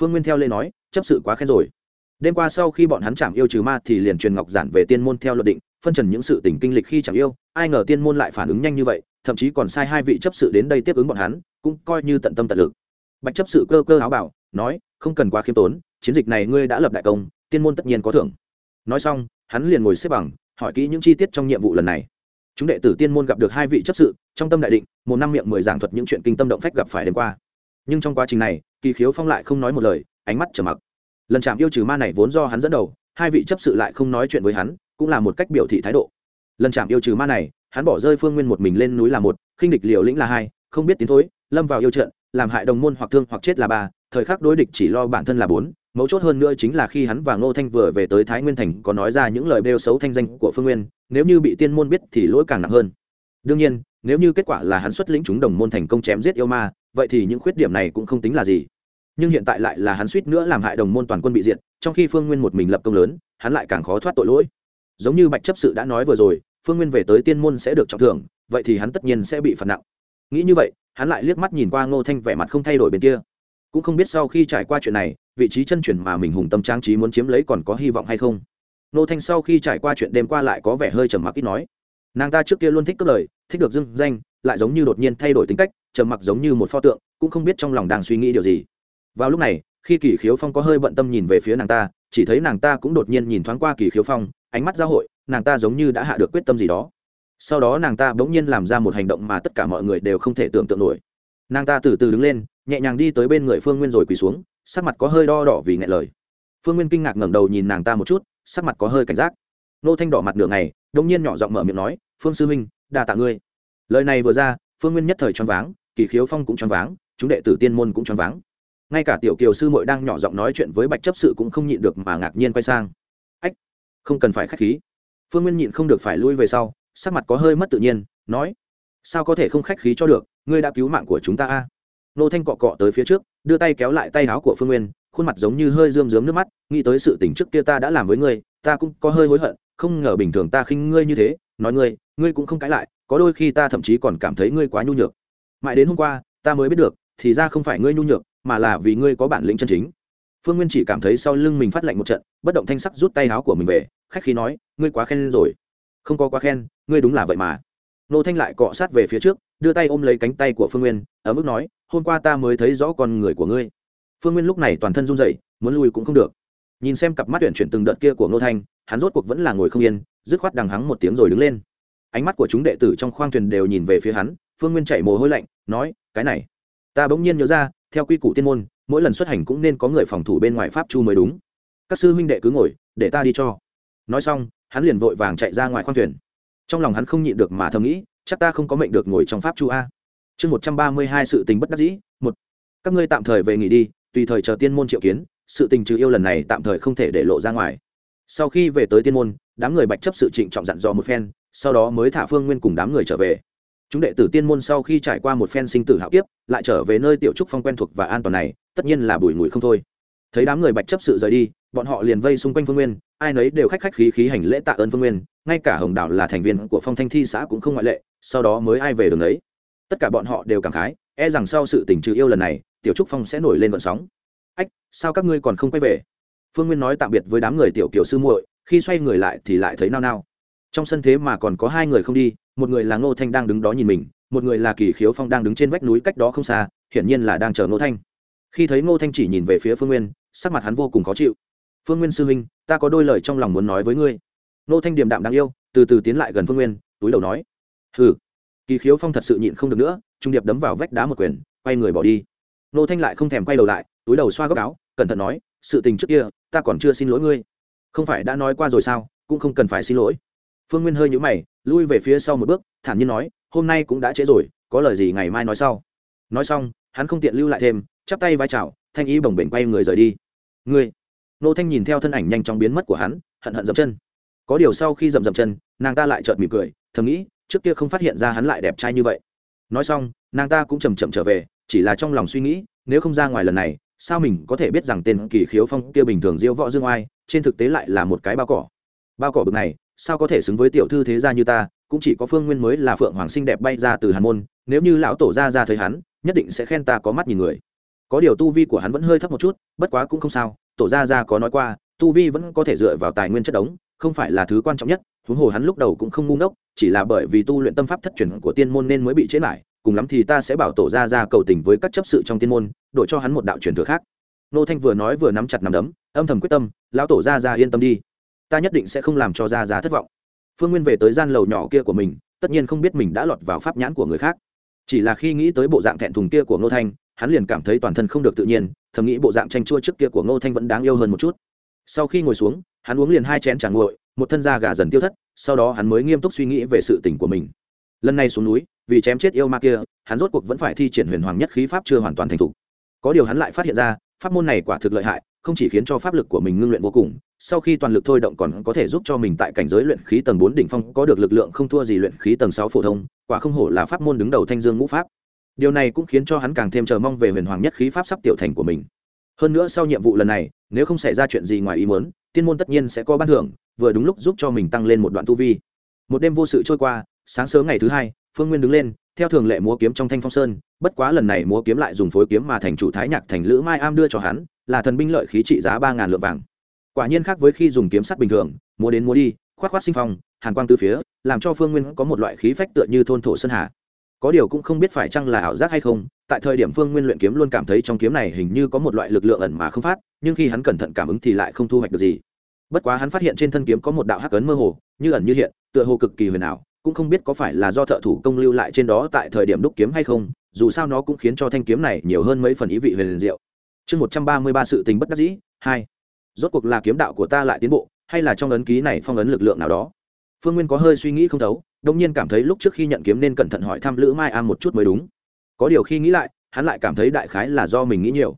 Phương nguyên theo lê nói, chấp sự quá khen rồi. Đêm qua sau khi bọn hắn chạm yêu trừ ma thì liền truyền ngọc giản về tiên môn theo luật định, phân trần những sự tình kinh lịch khi chạm yêu, ai ngờ tiên môn lại phản ứng nhanh như vậy thậm chí còn sai hai vị chấp sự đến đây tiếp ứng bọn hắn, cũng coi như tận tâm tận lực. Bạch chấp sự cơ cơ áo bảo, nói, không cần quá khiêm tốn, chiến dịch này ngươi đã lập đại công, tiên môn tất nhiên có thưởng. Nói xong, hắn liền ngồi xếp bằng, hỏi kỹ những chi tiết trong nhiệm vụ lần này. Chúng đệ tử tiên môn gặp được hai vị chấp sự, trong tâm đại định, một năm miệng mười giảng thuật những chuyện kinh tâm động phách gặp phải đêm qua. Nhưng trong quá trình này, kỳ khiếu phong lại không nói một lời, ánh mắt trầm mặc. Lần chạm yêu trừ ma này vốn do hắn dẫn đầu, hai vị chấp sự lại không nói chuyện với hắn, cũng là một cách biểu thị thái độ. Lần chạm yêu trừ ma này hắn bỏ rơi phương nguyên một mình lên núi là một, khinh địch liều lĩnh là hai, không biết tiến thối, lâm vào yêu trận, làm hại đồng môn hoặc thương hoặc chết là ba, thời khắc đối địch chỉ lo bản thân là bốn, mấu chốt hơn nữa chính là khi hắn và ngô thanh vừa về tới thái nguyên thành có nói ra những lời bêu xấu thanh danh của phương nguyên, nếu như bị tiên môn biết thì lỗi càng nặng hơn. Đương nhiên, nếu như kết quả là hắn xuất lĩnh chúng đồng môn thành công chém giết yêu ma, vậy thì những khuyết điểm này cũng không tính là gì. Nhưng hiện tại lại là hắn suýt nữa làm hại đồng môn toàn quân bị diệt, trong khi phương nguyên một mình lập công lớn, hắn lại càng khó thoát tội lỗi. Giống như bạch chấp sự đã nói vừa rồi phương nguyên về tới tiên môn sẽ được trọng thưởng, vậy thì hắn tất nhiên sẽ bị phạt nặng. Nghĩ như vậy, hắn lại liếc mắt nhìn qua ngô thanh vẻ mặt không thay đổi bên kia. Cũng không biết sau khi trải qua chuyện này, vị trí chân chuyển mà mình hùng tâm trang trí muốn chiếm lấy còn có hy vọng hay không. Ngô thanh sau khi trải qua chuyện đêm qua lại có vẻ hơi trầm mặc ít nói. Nàng ta trước kia luôn thích cất lời, thích được dưng danh, lại giống như đột nhiên thay đổi tính cách, trầm mặc giống như một pho tượng, cũng không biết trong lòng đang suy nghĩ điều gì. Vào lúc này, khi kỳ khiếu phong có hơi bận tâm nhìn về phía nàng ta, chỉ thấy nàng ta cũng đột nhiên nhìn thoáng qua kỳ khiếu phong, ánh mắt g i a hội nàng ta giống như đã hạ được quyết tâm gì đó. Sau đó nàng ta bỗng nhiên làm ra một hành động mà tất cả mọi người đều không thể tưởng tượng nổi. Nàng ta từ từ đứng lên, nhẹ nhàng đi tới bên người phương nguyên rồi quỳ xuống, sắc mặt có hơi đo đỏ vì ngại lời. Phương nguyên kinh ngạc ngẩng đầu nhìn nàng ta một chút, sắc mặt có hơi cảnh giác. Nô thanh đỏ mặt nửa ngày đông nhiên nhỏ giọng mở miệng nói, phương sư huynh, đa tạ ngươi. Lời này vừa ra, phương nguyên nhất thời choáng váng, kỳ khiếu phong cũng choáng váng, chúng đệ tử tiên môn cũng choáng váng. Ngay cả tiểu kiều sư mội đang nhỏ giọng nói chuyện với bạch chấp sự cũng không nhịn được mà ngạc nhiên quay sang. Ách, không cần phải k h á c h khí phương nguyên nhịn không được phải lui về sau, sắc mặt có hơi mất tự nhiên, nói, sao có thể không khách khí cho được, ngươi đã cứu mạng của chúng ta a? Nô thanh cọ cọ tới phía trước, đưa tay kéo lại tay áo của phương nguyên, khuôn mặt giống như hơi rơm rớm nước mắt, nghĩ tới sự tình trước kia ta đã làm với ngươi, ta cũng có hơi hối hận, không ngờ bình thường ta khinh ngươi như thế, nói ngươi ngươi cũng không cãi lại, có đôi khi ta thậm chí còn cảm thấy ngươi quá nhu nhược. Mãi đến hôm qua, ta mới biết được, thì ra không phải ngươi nhu nhược, mà là vì ngươi có bản lĩnh chân chính. Phương nguyên chỉ cảm thấy sau lưng mình phát lạnh một trận, bất động thanh sắc rút tay áo của mình về khách khí nói, ngươi quá khen rồi. Không có quá khen, ngươi đúng là vậy mà. Nô thanh lại cọ sát về phía trước, đưa tay ôm lấy cánh tay của phương nguyên ở mức nói, hôm qua ta mới thấy rõ con người của ngươi. Phương nguyên lúc này toàn thân run dậy muốn lui cũng không được. Nhìn xem cặp mắt tuyển chuyển từng đợt kia của nô thanh, hắn rốt cuộc vẫn là ngồi không yên, dứt khoát đằng hắng một tiếng rồi đứng lên. Ánh mắt của chúng đệ tử trong khoang thuyền đều nhìn về phía hắn, phương nguyên chạy mồ hôi lạnh, nói, cái này, ta bỗng nhiên nhớ ra, theo quy củ tiên môn, mỗi lần xuất hành cũng nên có người phòng thủ bên ngoài pháp chu mới đúng. Các sư huynh đệ cứ ngồi, để ta đi cho nói xong, hắn liền vội vàng chạy ra ngoài khoang thuyền. Trong lòng hắn không nhịn được mà thầm nghĩ, chắc ta không có mệnh được ngồi trong pháp chu a. Chương một trăm ba mươi hai sự tình bất đắc dĩ, một. Các ngươi tạm thời về nghỉ đi, tùy thời chờ tiên môn triệu kiến, sự tình trừ yêu lần này tạm thời không thể để lộ ra ngoài. Sau khi về tới tiên môn, đám người bạch chấp sự trịnh trọng dặn dò một phen, sau đó mới thả phương nguyên cùng đám người trở về. Chúng đệ tử tiên môn sau khi trải qua một phen sinh tử hạo kiếp, lại trở về nơi tiểu trúc phong quen thuộc và an toàn này, tất nhiên là bùi ngùi không thôi. Thấy đám người bạch chấp sự rời đi, bọn họ liền vây xung quanh phương nguyên ai nấy đều khách khách khí khí hành lễ tạ ơn phương nguyên, ngay cả hồng đảo là thành viên của phong thanh thi xã cũng không ngoại lệ, sau đó mới ai về đường ấy. Tất cả bọn họ đều cảm khái e rằng sau sự tình trừ yêu lần này, tiểu trúc phong sẽ nổi lên vận sóng. Ách, sao các ngươi còn không quay về? Phương nguyên nói tạm biệt với đám người tiểu kiểu sư muội, khi xoay người lại thì lại thấy nao nao. Trong sân thế mà còn có hai người không đi, một người là ngô thanh đang đứng đó nhìn mình, một người là kỳ khiếu phong đang đứng trên vách núi cách đó không xa, hiển nhiên là đang chờ ngô thanh. Khi thấy ngô thanh chỉ nhìn về phía phương nguyên, sắc mặt hắn vô cùng khó chịu phương nguyên sư huynh, ta có đôi lời trong lòng muốn nói với ngươi. Nô thanh điềm đạm đáng yêu, từ từ tiến lại gần phương nguyên, túi đầu nói. Hừ. Kỳ khiếu phong thật sự nhịn không được nữa, trung điệp đấm vào vách đá một quyền, quay người bỏ đi. Nô thanh lại không thèm quay đầu lại, túi đầu xoa góc áo, cẩn thận nói, sự tình trước kia, ta còn chưa xin lỗi ngươi. Không phải đã nói qua rồi sao, cũng không cần phải xin lỗi. Phương nguyên hơi nhũ mày, lui về phía sau một bước, thản nhiên nói, hôm nay cũng đã trễ rồi, có lời gì ngày mai nói sau. Nói xong, hắn không tiện lưu lại thêm, chắp tay vai chào, thanh ý bồng bềnh quay người rời đi. Ngươi nô thanh nhìn theo thân ảnh nhanh chóng biến mất của hắn, hận hận dậm chân. Có điều sau khi dậm dậm chân, nàng ta lại chợt mỉm cười, thầm nghĩ, trước kia không phát hiện ra hắn lại đẹp trai như vậy. Nói xong, nàng ta cũng chầm chậm trở về, chỉ là trong lòng suy nghĩ, nếu không ra ngoài lần này, sao mình có thể biết rằng tên kỳ khiếu phong kia bình thường diêu võ dương oai, trên thực tế lại là một cái bao cỏ. Bao cỏ bực này, sao có thể xứng với tiểu thư thế gia như ta, cũng chỉ có phương nguyên mới là phượng hoàng sinh đẹp bay ra từ hàn môn, nếu như lão tổ ra ra thấy hắn, nhất định sẽ khen ta có mắt nhìn người. Có điều tu vi của hắn vẫn hơi thấp một chút, bất quá cũng không sao tổ ra ra có nói qua, tu vi vẫn có thể dựa vào tài nguyên chất đống, không phải là thứ quan trọng nhất, huống hồ hắn lúc đầu cũng không ngu ngốc, chỉ là bởi vì tu luyện tâm pháp thất truyền của tiên môn nên mới bị chế lại, cùng lắm thì ta sẽ bảo tổ ra ra cầu tình với các chấp sự trong tiên môn, đổi cho hắn một đạo truyền thừa khác. Nô thanh vừa nói vừa nắm chặt nắm đấm, âm thầm quyết tâm, lão tổ ra ra yên tâm đi. Ta nhất định sẽ không làm cho ra ra thất vọng. Phương nguyên về tới gian lầu nhỏ kia của mình, tất nhiên không biết mình đã lọt vào pháp nhãn của người khác. Chỉ là khi nghĩ tới bộ dạng thẹn thùng kia của Nô thanh hắn liền cảm thấy toàn thân không được tự nhiên, thầm nghĩ bộ dạng tranh chua trước kia của ngô thanh vẫn đáng yêu hơn một chút. Sau khi ngồi xuống, hắn uống liền hai chén trà nguội, một thân da gà dần tiêu thất, sau đó hắn mới nghiêm túc suy nghĩ về sự tình của mình. Lần này xuống núi, vì chém chết yêu ma kia, hắn rốt cuộc vẫn phải thi triển huyền hoàng nhất khí pháp chưa hoàn toàn thành thục. Có điều hắn lại phát hiện ra, pháp môn này quả thực lợi hại, không chỉ khiến cho pháp lực của mình ngưng luyện vô cùng, sau khi toàn lực thôi động còn có thể giúp cho mình tại cảnh giới luyện khí tầng bốn đỉnh phong có được lực lượng không thua gì luyện khí tầng sáu phổ thông, quả không hổ là pháp môn đứng đầu thanh dương ngũ pháp điều này cũng khiến cho hắn càng thêm chờ mong về huyền hoàng nhất khí pháp sắp tiểu thành của mình. Hơn nữa sau nhiệm vụ lần này, nếu không xảy ra chuyện gì ngoài ý muốn, tiên môn tất nhiên sẽ có ban thưởng, vừa đúng lúc giúp cho mình tăng lên một đoạn tu vi. Một đêm vô sự trôi qua, sáng sớm ngày thứ hai, phương nguyên đứng lên, theo thường lệ múa kiếm trong thanh phong sơn, bất quá lần này múa kiếm lại dùng phối kiếm mà thành chủ thái nhạc thành lữ mai am đưa cho hắn, là thần binh lợi khí trị giá ba ngàn lượng vàng. Quả nhiên khác với khi dùng kiếm sắt bình thường, múa đến múa đi khoát khoát sinh phong, hàn quang từ phía, làm cho phương nguyên có một loại khí phách tựa như thôn thổ sơn hà có điều cũng không biết phải chăng là ảo giác hay không, tại thời điểm phương nguyên luyện kiếm luôn cảm thấy trong kiếm này hình như có một loại lực lượng ẩn mà không phát, nhưng khi hắn cẩn thận cảm ứng thì lại không thu hoạch được gì. Bất quá hắn phát hiện trên thân kiếm có một đạo hắc ấn mơ hồ, như ẩn như hiện, tựa hồ cực kỳ huyền ảo, cũng không biết có phải là do thợ thủ công lưu lại trên đó tại thời điểm đúc kiếm hay không, dù sao nó cũng khiến cho thanh kiếm này nhiều hơn mấy phần ý vị huyền diệu. Chương một trăm ba mươi ba sự tình bất đắc dĩ, hai. Rốt cuộc là kiếm đạo của ta lại tiến bộ, hay là trong ấn ký này phong ấn lực lượng nào đó? Phương nguyên có hơi suy nghĩ không thấu đông nhiên cảm thấy lúc trước khi nhận kiếm nên cẩn thận hỏi thăm lữ mai am một chút mới đúng. Có điều khi nghĩ lại, hắn lại cảm thấy đại khái là do mình nghĩ nhiều.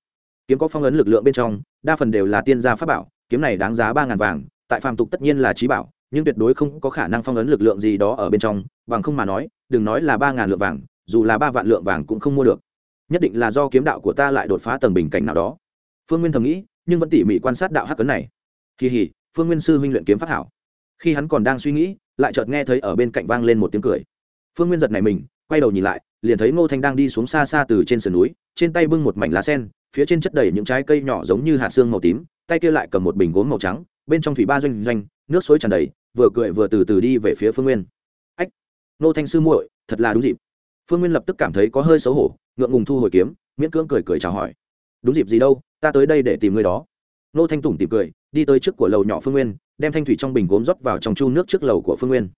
Kiếm có phong ấn lực lượng bên trong, đa phần đều là tiên gia pháp bảo, kiếm này đáng giá ba ngàn vàng, tại phàm tục tất nhiên là trí bảo, nhưng tuyệt đối không có khả năng phong ấn lực lượng gì đó ở bên trong, bằng không mà nói, đừng nói là ba ngàn lượng vàng, dù là ba vạn lượng vàng cũng không mua được. Nhất định là do kiếm đạo của ta lại đột phá tầng bình cảnh nào đó. Phương nguyên thầm nghĩ, nhưng vẫn tỉ mỉ quan sát đạo hắc cấn này. Kỳ hỉ, phương nguyên sư huynh luyện kiếm pháp hảo. Khi hắn còn đang suy nghĩ lại chợt nghe thấy ở bên cạnh vang lên một tiếng cười. Phương nguyên giật này mình, quay đầu nhìn lại, liền thấy ngô thanh đang đi xuống xa xa từ trên sườn núi, trên tay bưng một mảnh lá sen, phía trên chất đầy những trái cây nhỏ giống như hạt xương màu tím, tay kia lại cầm một bình gốm màu trắng, bên trong thủy ba doanh doanh, nước suối tràn đầy, vừa cười vừa từ từ đi về phía phương nguyên. Ách nô thanh sư muội, thật là đúng dịp. Phương nguyên lập tức cảm thấy có hơi xấu hổ, ngượng ngùng thu hồi kiếm, miễn cưỡng cười cười chào hỏi. Đúng dịp gì đâu, ta tới đây để tìm người đó. Nô thanh tủm tìm cười đi tới trước của lầu nhỏ phương nguyên, đem thanh thủy trong bình gốm rót vào trong chu nước trước lầu của phương nguyên.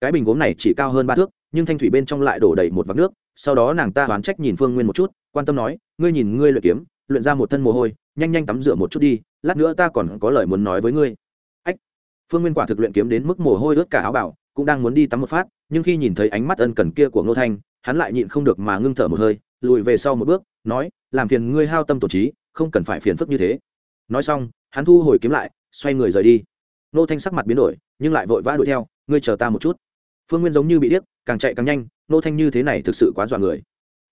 Cái bình gốm này chỉ cao hơn ba thước, nhưng thanh thủy bên trong lại đổ đầy một vạc nước, sau đó nàng ta oán trách nhìn phương nguyên một chút, quan tâm nói, ngươi nhìn ngươi luyện kiếm, luyện ra một thân mồ hôi, nhanh nhanh tắm rửa một chút đi, lát nữa ta còn có lời muốn nói với ngươi. Ách. Phương nguyên quả thực luyện kiếm đến mức mồ hôi ướt cả áo bảo cũng đang muốn đi tắm một phát, nhưng khi nhìn thấy ánh mắt ân cần kia của ngô thanh, hắn lại nhịn không được mà ngưng thở một hơi, lùi về sau một bước, nói, làm phiền ngươi hao tâm tổ trí, không cần phải phiền phức như thế. Nói xong hắn thu hồi kiếm lại, xoay người rời đi. Nô thanh sắc mặt biến đổi, nhưng lại vội vã đuổi theo, ngươi chờ ta một chút. Phương nguyên giống như bị điếc, càng chạy càng nhanh, nô thanh như thế này thực sự quá dọa người.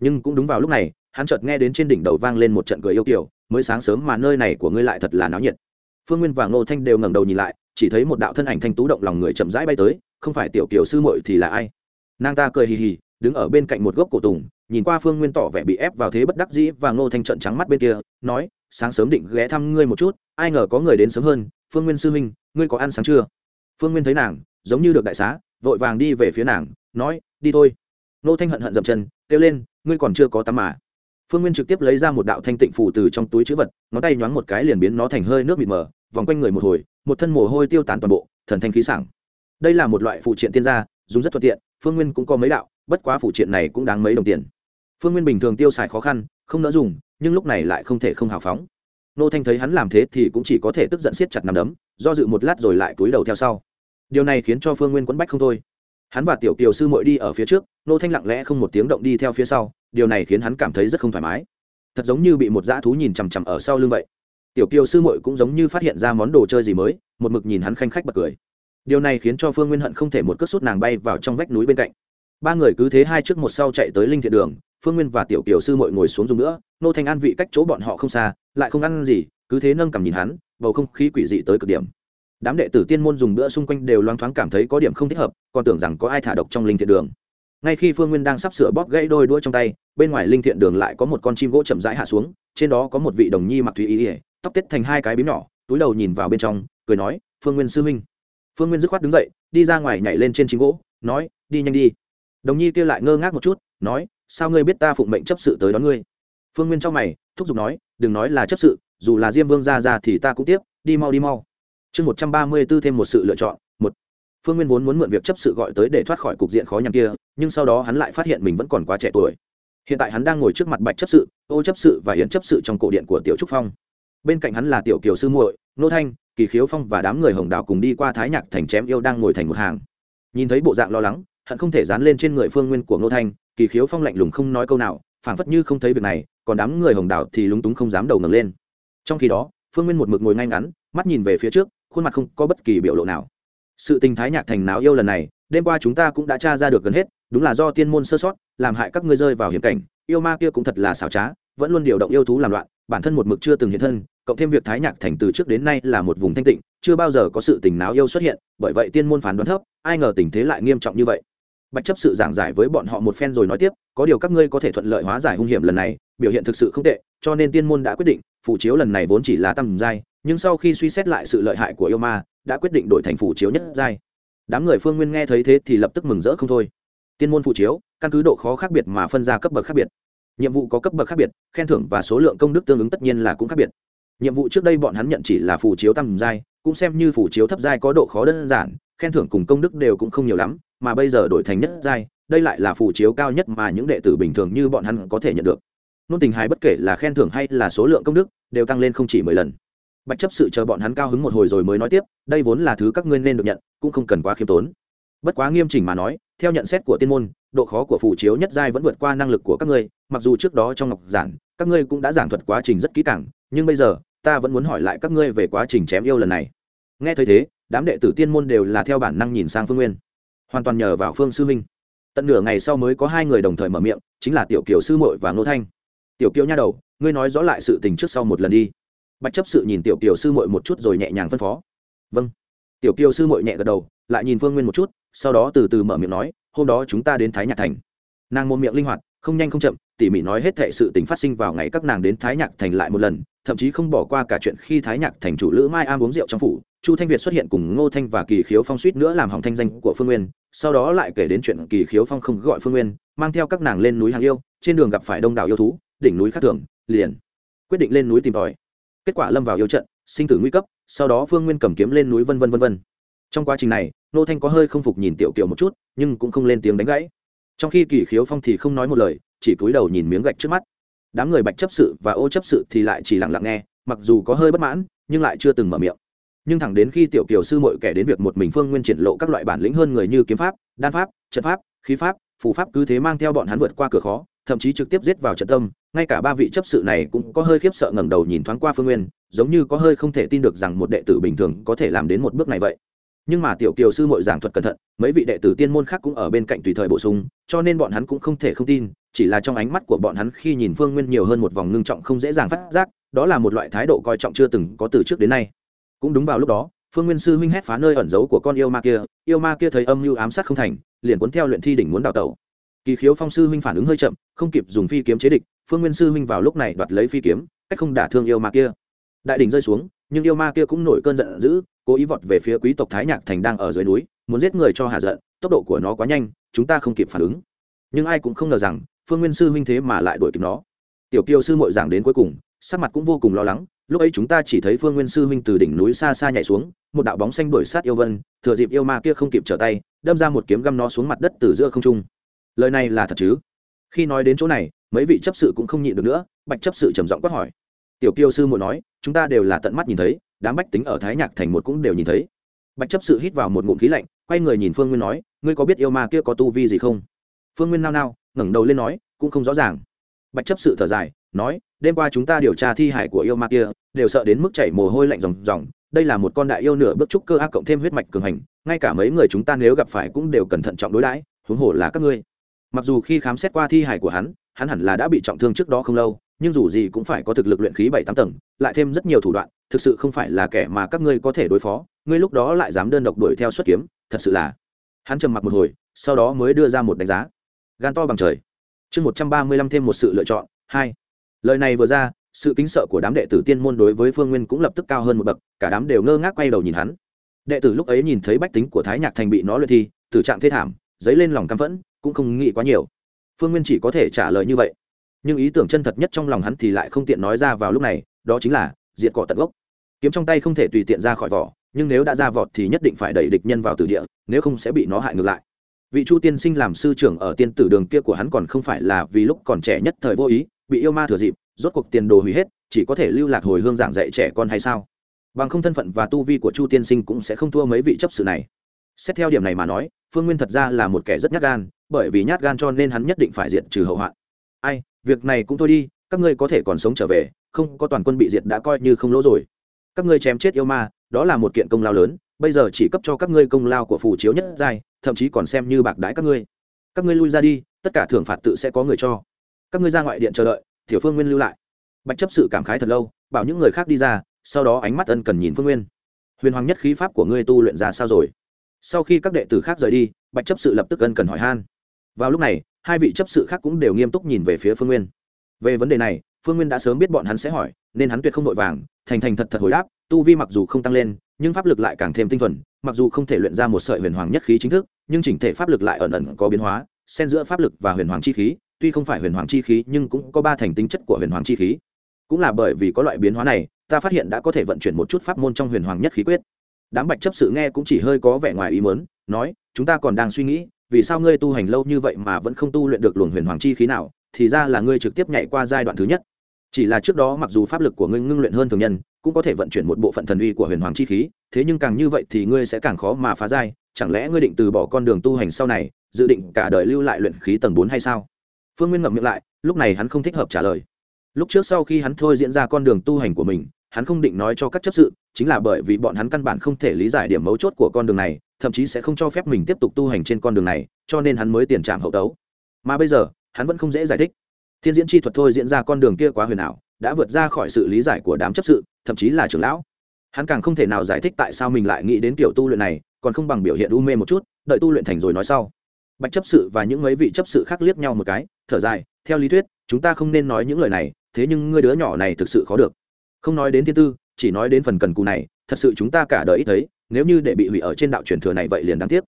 Nhưng cũng đúng vào lúc này, hắn chợt nghe đến trên đỉnh đầu vang lên một trận cười yêu kiểu mới sáng sớm mà nơi này của ngươi lại thật là náo nhiệt. Phương nguyên và nô thanh đều ngẩng đầu nhìn lại, chỉ thấy một đạo thân ảnh thanh tú động lòng người chậm rãi bay tới, không phải tiểu kiểu sư muội thì là ai? Nàng ta cười hì hì, đứng ở bên cạnh một gốc cổ tùng nhìn qua phương nguyên tỏ vẻ bị ép vào thế bất đắc dĩ và ngô thanh trận trắng mắt bên kia, nói, sáng sớm định ghé thăm ngươi một chút, ai ngờ có người đến sớm hơn, phương nguyên sư huynh, ngươi có ăn sáng chưa? Phương nguyên thấy nàng, giống như được đại xá, vội vàng đi về phía nàng, nói, đi thôi. Ngô thanh hận hận dậm chân, kêu lên, ngươi còn chưa có tắm mà. Phương nguyên trực tiếp lấy ra một đạo thanh tịnh phủ từ trong túi chữ vật, ngón tay nhoáng một cái liền biến nó thành hơi nước mịt mờ, vòng quanh người một hồi, một thân mồ hôi tiêu tán toàn bộ, thần thanh khí sảng. Đây là một loại phụ triện tiên gia, dùng rất thuận tiện, phương nguyên cũng có mấy đạo, bất quá phụ triện này cũng đáng mấy đồng tiền phương nguyên bình thường tiêu xài khó khăn, không nỡ dùng, nhưng lúc này lại không thể không hào phóng. Nô thanh thấy hắn làm thế thì cũng chỉ có thể tức giận siết chặt nằm đấm, do dự một lát rồi lại cúi đầu theo sau. Điều này khiến cho phương nguyên quấn bách không thôi. Hắn và tiểu kiều sư mội đi ở phía trước, nô thanh lặng lẽ không một tiếng động đi theo phía sau, điều này khiến hắn cảm thấy rất không thoải mái. Thật giống như bị một dã thú nhìn chằm chằm ở sau lưng vậy. Tiểu kiều sư mội cũng giống như phát hiện ra món đồ chơi gì mới, một mực nhìn hắn khanh khách bật cười. Điều này khiến cho phương nguyên hận không thể một cất sút nàng bay vào trong vách núi bên cạnh. Ba người cứ thế hai trước một sau chạy tới linh thiện đường phương nguyên và tiểu kiều sư mội ngồi xuống dùng nữa, nô thanh an vị cách chỗ bọn họ không xa, lại không ăn gì, cứ thế nâng cầm nhìn hắn, bầu không khí quỷ dị tới cực điểm. Đám đệ tử tiên môn dùng bữa xung quanh đều loáng thoáng cảm thấy có điểm không thích hợp, còn tưởng rằng có ai thả độc trong linh thiện đường. Ngay khi phương nguyên đang sắp sửa bóp gãy đôi đuôi trong tay, bên ngoài linh thiện đường lại có một con chim gỗ chậm rãi hạ xuống, trên đó có một vị đồng nhi mặc thúy ý ỉa tóc tết thành hai cái bím nhỏ, túi đầu nhìn vào bên trong, cười nói, phương nguyên sư huynh. Phương nguyên dứt khoát đứng dậy, đi ra ngoài nhảy lên trên chim gỗ, nói, đi nhanh đi. Đồng nhi kia lại ngơ ngác một chút, nói sao ngươi biết ta phụng mệnh chấp sự tới đón ngươi? Phương nguyên trong mày, thúc giục nói, đừng nói là chấp sự, dù là diêm vương ra ra thì ta cũng tiếp, đi mau đi mau. Chương một trăm ba mươi b ố thêm một sự lựa chọn, một. Phương nguyên vốn muốn mượn việc chấp sự gọi tới để thoát khỏi cục diện khó nhằn kia, nhưng sau đó hắn lại phát hiện mình vẫn còn quá trẻ tuổi. Hiện tại hắn đang ngồi trước mặt bạch chấp sự, ô chấp sự và hiến chấp sự trong cổ điện của tiểu trúc phong. Bên cạnh hắn là tiểu kiều sư muội, nô thanh, kỳ khiếu phong và đám người hồng đào cùng đi qua thái nhạc thành chém yêu đang ngồi thành một hàng. Nhìn thấy bộ dạng lo lắng hận không thể dán lên trên người phương nguyên của nô thanh, kỳ khiếu phong lạnh lùng không nói câu nào, phảng phất như không thấy việc này, còn đám người hồng Đảo thì lúng túng không dám đầu ngẩng lên. Trong khi đó, phương nguyên một mực ngồi ngay ngắn, mắt nhìn về phía trước, khuôn mặt không có bất kỳ biểu lộ nào. Sự tình thái nhạc thành náo yêu lần này, đêm qua chúng ta cũng đã tra ra được gần hết, đúng là do tiên môn sơ sót, làm hại các ngươi rơi vào hiểm cảnh, yêu ma kia cũng thật là xảo trá, vẫn luôn điều động yêu thú làm loạn, bản thân một mực chưa từng hiện thân, cộng thêm việc thái nhạc thành từ trước đến nay là một vùng thanh tịnh, chưa bao giờ có sự tình náo yêu xuất hiện, bởi vậy tiên môn phán đoán thấp, ai ngờ tình thế lại nghiêm trọng như vậy bạch chấp sự giảng giải với bọn họ một phen rồi nói tiếp, có điều các ngươi có thể thuận lợi hóa giải hung hiểm lần này, biểu hiện thực sự không tệ, cho nên tiên môn đã quyết định phủ chiếu lần này vốn chỉ là tầm giai, nhưng sau khi suy xét lại sự lợi hại của yêu ma, đã quyết định đổi thành phủ chiếu nhất giai. Đám người phương nguyên nghe thấy thế thì lập tức mừng rỡ không thôi. Tiên môn phủ chiếu, căn cứ độ khó khác biệt mà phân ra cấp bậc khác biệt. Nhiệm vụ có cấp bậc khác biệt, khen thưởng và số lượng công đức tương ứng tất nhiên là cũng khác biệt. Nhiệm vụ trước đây bọn hắn nhận chỉ là phủ chiếu tầm giai cũng xem như phủ chiếu thấp giai có độ khó đơn giản, khen thưởng cùng công đức đều cũng không nhiều lắm, mà bây giờ đổi thành nhất giai, đây lại là phủ chiếu cao nhất mà những đệ tử bình thường như bọn hắn có thể nhận được. Nôn tình hài bất kể là khen thưởng hay là số lượng công đức, đều tăng lên không chỉ mười lần. Bạch chấp sự chờ bọn hắn cao hứng một hồi rồi mới nói tiếp, đây vốn là thứ các ngươi nên được nhận, cũng không cần quá khiêm tốn. Bất quá nghiêm chỉnh mà nói, theo nhận xét của tiên môn, độ khó của phủ chiếu nhất giai vẫn vượt qua năng lực của các ngươi, mặc dù trước đó trong ngọc giản, các ngươi cũng đã giảng thuật quá trình rất kỹ càng, nhưng bây giờ ta vẫn muốn hỏi lại các ngươi về quá trình chém yêu lần này. Nghe thấy thế, đám đệ tử tiên môn đều là theo bản năng nhìn sang phương nguyên. Hoàn toàn nhờ vào phương sư minh. Tận nửa ngày sau mới có hai người đồng thời mở miệng, chính là tiểu kiều sư muội và ngô thanh. Tiểu kiều nha đầu, ngươi nói rõ lại sự tình trước sau một lần đi. Bạch chấp sự nhìn tiểu kiều sư muội một chút rồi nhẹ nhàng phân phó. Vâng. Tiểu kiều sư muội nhẹ gật đầu, lại nhìn phương nguyên một chút, sau đó từ từ mở miệng nói, hôm đó chúng ta đến thái nhạc thành. Nàng môn miệng linh hoạt, không nhanh không chậm tỉ mỉ nói hết thệ sự tình phát sinh vào ngày các nàng đến thái nhạc thành lại một lần, thậm chí không bỏ qua cả chuyện khi thái nhạc thành chủ lữ mai am uống rượu trong phủ, chu thanh việt xuất hiện cùng ngô thanh và kỳ khiếu phong suýt nữa làm hỏng thanh danh của phương nguyên, sau đó lại kể đến chuyện kỳ khiếu phong không gọi phương nguyên, mang theo các nàng lên núi hàng yêu, trên đường gặp phải đông đảo yêu thú, đỉnh núi khác thường, liền quyết định lên núi tìm tòi. Kết quả lâm vào yêu trận, sinh tử nguy cấp, sau đó phương nguyên cầm kiếm lên núi vân vân vân vân. Trong quá trình này nô thanh có hơi không phục nhìn tiểu kiều một chút, nhưng cũng không lên tiếng đánh gãy. Trong khi kỳ khiếu phong thì không nói một lời chỉ cúi đầu nhìn miếng gạch trước mắt. Đám người bạch chấp sự và ô chấp sự thì lại chỉ lặng lặng nghe, mặc dù có hơi bất mãn, nhưng lại chưa từng mở miệng. Nhưng thẳng đến khi tiểu kiều sư mội kể đến việc một mình phương nguyên triển lộ các loại bản lĩnh hơn người như kiếm pháp, đan pháp, trận pháp, khí pháp, phù pháp cứ thế mang theo bọn hắn vượt qua cửa khó, thậm chí trực tiếp giết vào trận tâm, ngay cả ba vị chấp sự này cũng có hơi khiếp sợ ngẩng đầu nhìn thoáng qua phương nguyên, giống như có hơi không thể tin được rằng một đệ tử bình thường có thể làm đến một bước này vậy. Nhưng mà tiểu kiều sư mội giảng thuật cẩn thận, mấy vị đệ tử tiên môn khác cũng ở bên cạnh tùy thời bổ sung, cho nên bọn hắn cũng không thể không tin chỉ là trong ánh mắt của bọn hắn khi nhìn phương nguyên nhiều hơn một vòng ngưng trọng không dễ dàng phát giác, đó là một loại thái độ coi trọng chưa từng có từ trước đến nay. Cũng đúng vào lúc đó, phương nguyên sư huynh hét phá nơi ẩn giấu của con yêu ma kia, yêu ma kia thấy âm mưu ám sát không thành, liền cuốn theo luyện thi đỉnh muốn đào tẩu. Kỳ khiếu phong sư huynh phản ứng hơi chậm, không kịp dùng phi kiếm chế địch, phương nguyên sư huynh vào lúc này đoạt lấy phi kiếm, cách không đả thương yêu ma kia. Đại đỉnh rơi xuống, nhưng yêu ma kia cũng nổi cơn giận dữ, cố ý vọt về phía quý tộc thái nhạc thành đang ở dưới núi, muốn giết người cho hạ giận, tốc độ của nó quá nhanh, chúng ta không kịp phản ứng. Nhưng ai cũng không ngờ rằng phương nguyên sư huynh thế mà lại đuổi kịp nó. Tiểu kiều sư mội giảng đến cuối cùng, sắc mặt cũng vô cùng lo lắng, lúc ấy chúng ta chỉ thấy phương nguyên sư huynh từ đỉnh núi xa xa nhảy xuống, một đạo bóng xanh đuổi sát yêu vân, thừa dịp yêu ma kia không kịp trở tay, đâm ra một kiếm găm nó xuống mặt đất từ giữa không trung. Lời này là thật chứ? Khi nói đến chỗ này, mấy vị chấp sự cũng không nhịn được nữa, bạch chấp sự trầm giọng quát hỏi. Tiểu kiêu sư muội nói, chúng ta đều là tận mắt nhìn thấy, đám bách tính ở thái nhạc thành một cũng đều nhìn thấy. Bạch chấp sự hít vào một ngụm khí lạnh, quay người nhìn phương nguyên nói, ngươi có biết yêu ma kia có tu vi gì không? Phương nguyên nao nao ngẩng đầu lên nói, cũng không rõ ràng. Bạch chấp sự thở dài, nói, đêm qua chúng ta điều tra thi hải của yêu ma kia, đều sợ đến mức chảy mồ hôi lạnh ròng ròng. Đây là một con đại yêu nửa bước trúc cơ a cộng thêm huyết mạch cường hành, ngay cả mấy người chúng ta nếu gặp phải cũng đều cẩn thận trọng đối đãi, huống hồ là các ngươi. Mặc dù khi khám xét qua thi hải của hắn hắn hẳn là đã bị trọng thương trước đó không lâu, nhưng dù gì cũng phải có thực lực luyện khí bảy tám tầng, lại thêm rất nhiều thủ đoạn, thực sự không phải là kẻ mà các ngươi có thể đối phó, ngươi lúc đó lại dám đơn độc đuổi theo xuất kiếm, thật sự là. Hắn trầm mặc một hồi, sau đó mới đưa ra một đánh giá gan to bằng trời. Chương một trăm ba mươi lăm thêm một sự lựa chọn, hai. Lời này vừa ra, sự kính sợ của đám đệ tử tiên môn đối với phương nguyên cũng lập tức cao hơn một bậc, cả đám đều ngơ ngác quay đầu nhìn hắn. Đệ tử lúc ấy nhìn thấy bách tính của thái nhạc thành bị nó luyện thi, tử trạng thế thảm, dấy lên lòng căm phẫn, cũng không nghĩ quá nhiều. Phương nguyên chỉ có thể trả lời như vậy. Nhưng ý tưởng chân thật nhất trong lòng hắn thì lại không tiện nói ra vào lúc này, đó chính là diệt cỏ tận gốc. Kiếm trong tay không thể tùy tiện ra khỏi vỏ, nhưng nếu đã ra vọt thì nhất định phải đẩy địch nhân vào tử địa, nếu không sẽ bị nó hại ngược lại vị chu tiên sinh làm sư trưởng ở tiên tử đường kia của hắn còn không phải là vì lúc còn trẻ nhất thời vô ý, bị yêu ma thừa dịp, rốt cuộc tiền đồ hủy hết, chỉ có thể lưu lạc hồi hương giảng dạy trẻ con hay sao? Bằng không thân phận và tu vi của chu tiên sinh cũng sẽ không thua mấy vị chấp sự này. Xét theo điểm này mà nói, phương nguyên thật ra là một kẻ rất nhát gan, bởi vì nhát gan cho nên hắn nhất định phải diệt trừ hậu hoạn. Ai, việc này cũng thôi đi, các ngươi có thể còn sống trở về, không có toàn quân bị diệt đã coi như không lỗ rồi. Các ngươi chém chết yêu ma, đó là một kiện công lao lớn, bây giờ chỉ cấp cho các ngươi công lao của phù chiếu nhất giai thậm chí còn xem như bạc đãi các ngươi. Các ngươi lui ra đi, tất cả thưởng phạt tự sẽ có người cho. Các ngươi ra ngoại điện chờ đợi, tiểu phương nguyên lưu lại. Bạch chấp sự cảm khái thật lâu, bảo những người khác đi ra, sau đó ánh mắt ân cần nhìn phương nguyên. Huyền hoàng nhất khí pháp của ngươi tu luyện ra sao rồi? Sau khi các đệ tử khác rời đi, bạch chấp sự lập tức ân cần hỏi han. Vào lúc này, hai vị chấp sự khác cũng đều nghiêm túc nhìn về phía phương nguyên. Về vấn đề này, phương nguyên đã sớm biết bọn hắn sẽ hỏi, nên hắn tuyệt không vội vàng, thành thành thật thật hồi đáp tu vi mặc dù không tăng lên, nhưng pháp lực lại càng thêm tinh thuần, mặc dù không thể luyện ra một sợi huyền hoàng nhất khí chính thức, nhưng chỉnh thể pháp lực lại ẩn ẩn có biến hóa, xen giữa pháp lực và huyền hoàng chi khí, tuy không phải huyền hoàng chi khí, nhưng cũng có ba thành tính chất của huyền hoàng chi khí. Cũng là bởi vì có loại biến hóa này, ta phát hiện đã có thể vận chuyển một chút pháp môn trong huyền hoàng nhất khí quyết. Đám bạch chấp sự nghe cũng chỉ hơi có vẻ ngoài ý mớn nói, chúng ta còn đang suy nghĩ, vì sao ngươi tu hành lâu như vậy mà vẫn không tu luyện được luồng huyền hoàng chi khí nào? Thì ra là ngươi trực tiếp nhảy qua giai đoạn thứ nhất. Chỉ là trước đó mặc dù pháp lực của ngươi ngưng luyện hơn thường nhân cũng có thể vận chuyển một bộ phận thần uy của huyền hoàng chi khí, thế nhưng càng như vậy thì ngươi sẽ càng khó mà phá giai, chẳng lẽ ngươi định từ bỏ con đường tu hành sau này, dự định cả đời lưu lại luyện khí tầng bốn hay sao? Phương nguyên ngậm miệng lại, lúc này hắn không thích hợp trả lời. Lúc trước sau khi hắn thôi diễn ra con đường tu hành của mình, hắn không định nói cho các chấp sự, chính là bởi vì bọn hắn căn bản không thể lý giải điểm mấu chốt của con đường này, thậm chí sẽ không cho phép mình tiếp tục tu hành trên con đường này, cho nên hắn mới tiền trạm hậu tấu. Mà bây giờ, hắn vẫn không dễ giải thích. Thiên diễn chi thuật thôi diễn ra con đường kia quá huyền ảo đã vượt ra khỏi sự lý giải của đám chấp sự, thậm chí là trưởng lão. Hắn càng không thể nào giải thích tại sao mình lại nghĩ đến kiểu tu luyện này, còn không bằng biểu hiện u mê một chút, đợi tu luyện thành rồi nói sau. Bạch chấp sự và những mấy vị chấp sự khác liếc nhau một cái, thở dài, theo lý thuyết, chúng ta không nên nói những lời này, thế nhưng ngươi đứa nhỏ này thực sự khó được. Không nói đến thiên tư, chỉ nói đến phần cần cù này, thật sự chúng ta cả đời ít thấy, nếu như để bị hủy ở trên đạo truyền thừa này vậy liền đáng tiếc.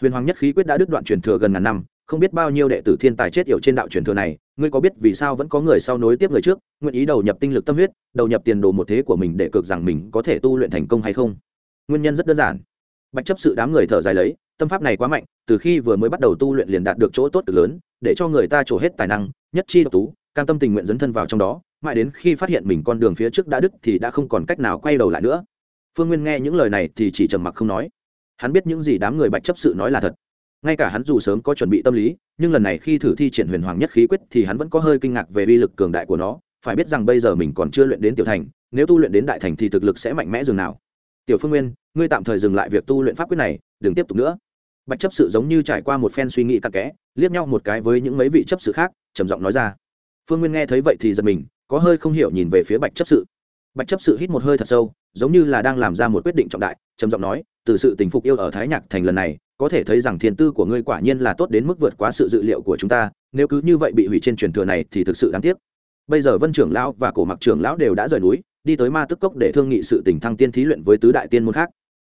Huyền hoàng nhất khí quyết đã đứt đoạn truyền thừa gần ngàn năm không biết bao nhiêu đệ tử thiên tài chết yểu trên đạo truyền thừa này, ngươi có biết vì sao vẫn có người sau nối tiếp người trước, nguyện ý đầu nhập tinh lực tâm huyết, đầu nhập tiền đồ một thế của mình để cược rằng mình có thể tu luyện thành công hay không? Nguyên nhân rất đơn giản. Bạch chấp sự đám người thở dài lấy, tâm pháp này quá mạnh, từ khi vừa mới bắt đầu tu luyện liền đạt được chỗ tốt cực lớn, để cho người ta trổ hết tài năng, nhất chi độc tú, cam tâm tình nguyện dấn thân vào trong đó, mãi đến khi phát hiện mình con đường phía trước đã đứt thì đã không còn cách nào quay đầu lại nữa. Phương nguyên nghe những lời này thì chỉ trầm mặc không nói. Hắn biết những gì đám người bạch chấp sự nói là thật ngay cả hắn dù sớm có chuẩn bị tâm lý, nhưng lần này khi thử thi triển huyền hoàng nhất khí quyết thì hắn vẫn có hơi kinh ngạc về uy lực cường đại của nó. Phải biết rằng bây giờ mình còn chưa luyện đến tiểu thành, nếu tu luyện đến đại thành thì thực lực sẽ mạnh mẽ dường nào. Tiểu phương nguyên, ngươi tạm thời dừng lại việc tu luyện pháp quyết này, đừng tiếp tục nữa. Bạch chấp sự giống như trải qua một phen suy nghĩ tắc kẽ, liếc nhau một cái với những mấy vị chấp sự khác, trầm giọng nói ra. Phương nguyên nghe thấy vậy thì giật mình, có hơi không hiểu nhìn về phía bạch chấp sự bạch chấp sự hít một hơi thật sâu, giống như là đang làm ra một quyết định trọng đại, trầm giọng nói, từ sự tình phục yêu ở thái nhạc thành lần này, có thể thấy rằng thiên tư của ngươi quả nhiên là tốt đến mức vượt quá sự dự liệu của chúng ta, nếu cứ như vậy bị hủy trên truyền thừa này thì thực sự đáng tiếc. Bây giờ vân trưởng lão và cổ mặc trưởng lão đều đã rời núi, đi tới ma tức cốc để thương nghị sự tình thăng tiên thí luyện với tứ đại tiên môn khác.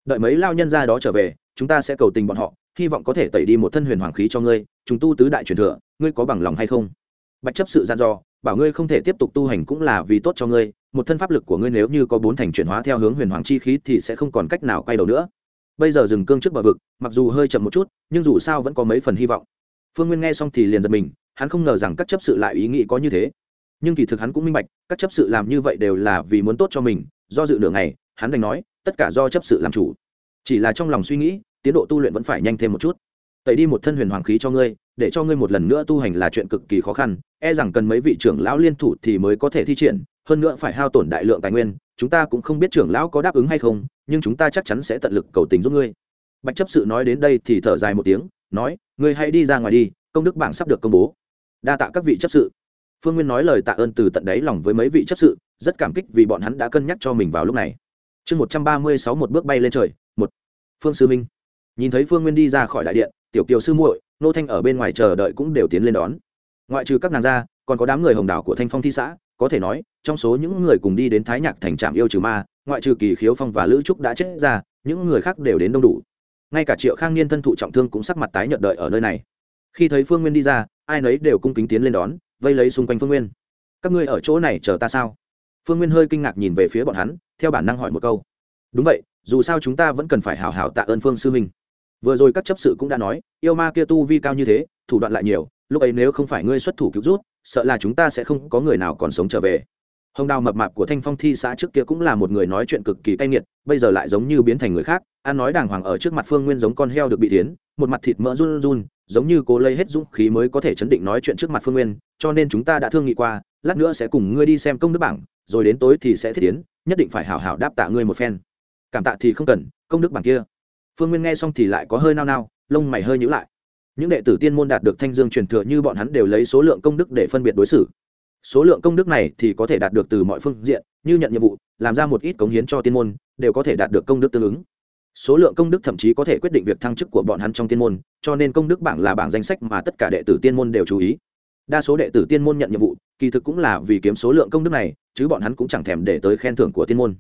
Đợi mấy lao nhân ra đó trở về, chúng ta sẽ cầu tình bọn họ, hy vọng có thể tẩy đi một thân huyền hoàng khí cho ngươi chúng tu tứ đại truyền thừa, ngươi có bằng lòng hay không? Bạch chấp sự gian dò bảo ngươi không thể tiếp tục tu hành cũng là vì tốt cho ngươi, một thân pháp lực của ngươi nếu như có bốn thành chuyển hóa theo hướng huyền hoàng chi khí thì sẽ không còn cách nào quay đầu nữa. Bây giờ dừng cương trước bờ vực, mặc dù hơi chậm một chút, nhưng dù sao vẫn có mấy phần hy vọng. Phương nguyên nghe xong thì liền giật mình, hắn không ngờ rằng các chấp sự lại ý nghĩ có như thế. Nhưng kỳ thực hắn cũng minh bạch, các chấp sự làm như vậy đều là vì muốn tốt cho mình, do dự lửa này hắn đành nói, tất cả do chấp sự làm chủ. Chỉ là trong lòng suy nghĩ, tiến độ tu luyện vẫn phải nhanh thêm một chút tẩy đi một thân huyền hoàng khí cho ngươi, để cho ngươi một lần nữa tu hành là chuyện cực kỳ khó khăn e rằng cần mấy vị trưởng lão liên thủ thì mới có thể thi triển, hơn nữa phải hao tổn đại lượng tài nguyên, chúng ta cũng không biết trưởng lão có đáp ứng hay không, nhưng chúng ta chắc chắn sẽ tận lực cầu tình giúp ngươi. Bạch chấp sự nói đến đây thì thở dài một tiếng, nói, ngươi hãy đi ra ngoài đi, công đức bảng sắp được công bố. Đa tạ các vị chấp sự. Phương nguyên nói lời tạ ơn từ tận đáy lòng với mấy vị chấp sự, rất cảm kích vì bọn hắn đã cân nhắc cho mình vào lúc này. Chương một trăm ba mươi sáu một bước bay lên trời, một. Phương sư minh. Nhìn thấy phương nguyên đi ra khỏi đại điện tiểu kiều sư muội, nô thanh ở bên ngoài chờ đợi cũng đều tiến lên đón. Ngoại trừ các nàng ra, còn có đám người hồng đảo của thanh phong thi xã, có thể nói, trong số những người cùng đi đến thái nhạc thành trạm yêu trừ ma, ngoại trừ kỳ khiếu phong và lữ trúc đã chết ra, những người khác đều đến đông đủ. Ngay cả triệu khang niên thân thụ trọng thương cũng sắc mặt tái nhợt đợi ở nơi này. Khi thấy phương nguyên đi ra, ai nấy đều cung kính tiến lên đón, vây lấy xung quanh phương nguyên. Các ngươi ở chỗ này chờ ta sao? Phương nguyên hơi kinh ngạc nhìn về phía bọn hắn, theo bản năng hỏi một câu. Đúng vậy, dù sao chúng ta vẫn cần phải hào hào tạ ơn phương sư minh vừa rồi các chấp sự cũng đã nói, yêu ma kia tu vi cao như thế, thủ đoạn lại nhiều, lúc ấy nếu không phải ngươi xuất thủ cứu rút sợ là chúng ta sẽ không có người nào còn sống trở về. Hồng đào mập mạp của thanh phong thi xã trước kia cũng là một người nói chuyện cực kỳ cay nghiệt, bây giờ lại giống như biến thành người khác an nói đàng hoàng ở trước mặt phương nguyên giống con heo được bị tiến một mặt thịt mỡ run run, giống như cố lấy hết dũng khí mới có thể chấn định nói chuyện trước mặt phương nguyên, cho nên chúng ta đã thương nghị qua, lát nữa sẽ cùng ngươi đi xem công đức bảng, rồi đến tối thì sẽ thiết tiến nhất định phải hảo hảo đáp tạ ngươi một phen. Cảm tạ thì không cần, công đức bảng kia phương nguyên nghe xong thì lại có hơi nao nao, lông mày hơi nhữ lại. Những đệ tử tiên môn đạt được thanh dương truyền thừa như bọn hắn đều lấy số lượng công đức để phân biệt đối xử. Số lượng công đức này thì có thể đạt được từ mọi phương diện, như nhận nhiệm vụ, làm ra một ít cống hiến cho tiên môn, đều có thể đạt được công đức tương ứng. Số lượng công đức thậm chí có thể quyết định việc thăng chức của bọn hắn trong tiên môn, cho nên công đức bảng là bảng danh sách mà tất cả đệ tử tiên môn đều chú ý. Đa số đệ tử tiên môn nhận nhiệm vụ, kỳ thực cũng là vì kiếm số lượng công đức này, chứ bọn hắn cũng chẳng thèm để tới khen thưởng của tiên môn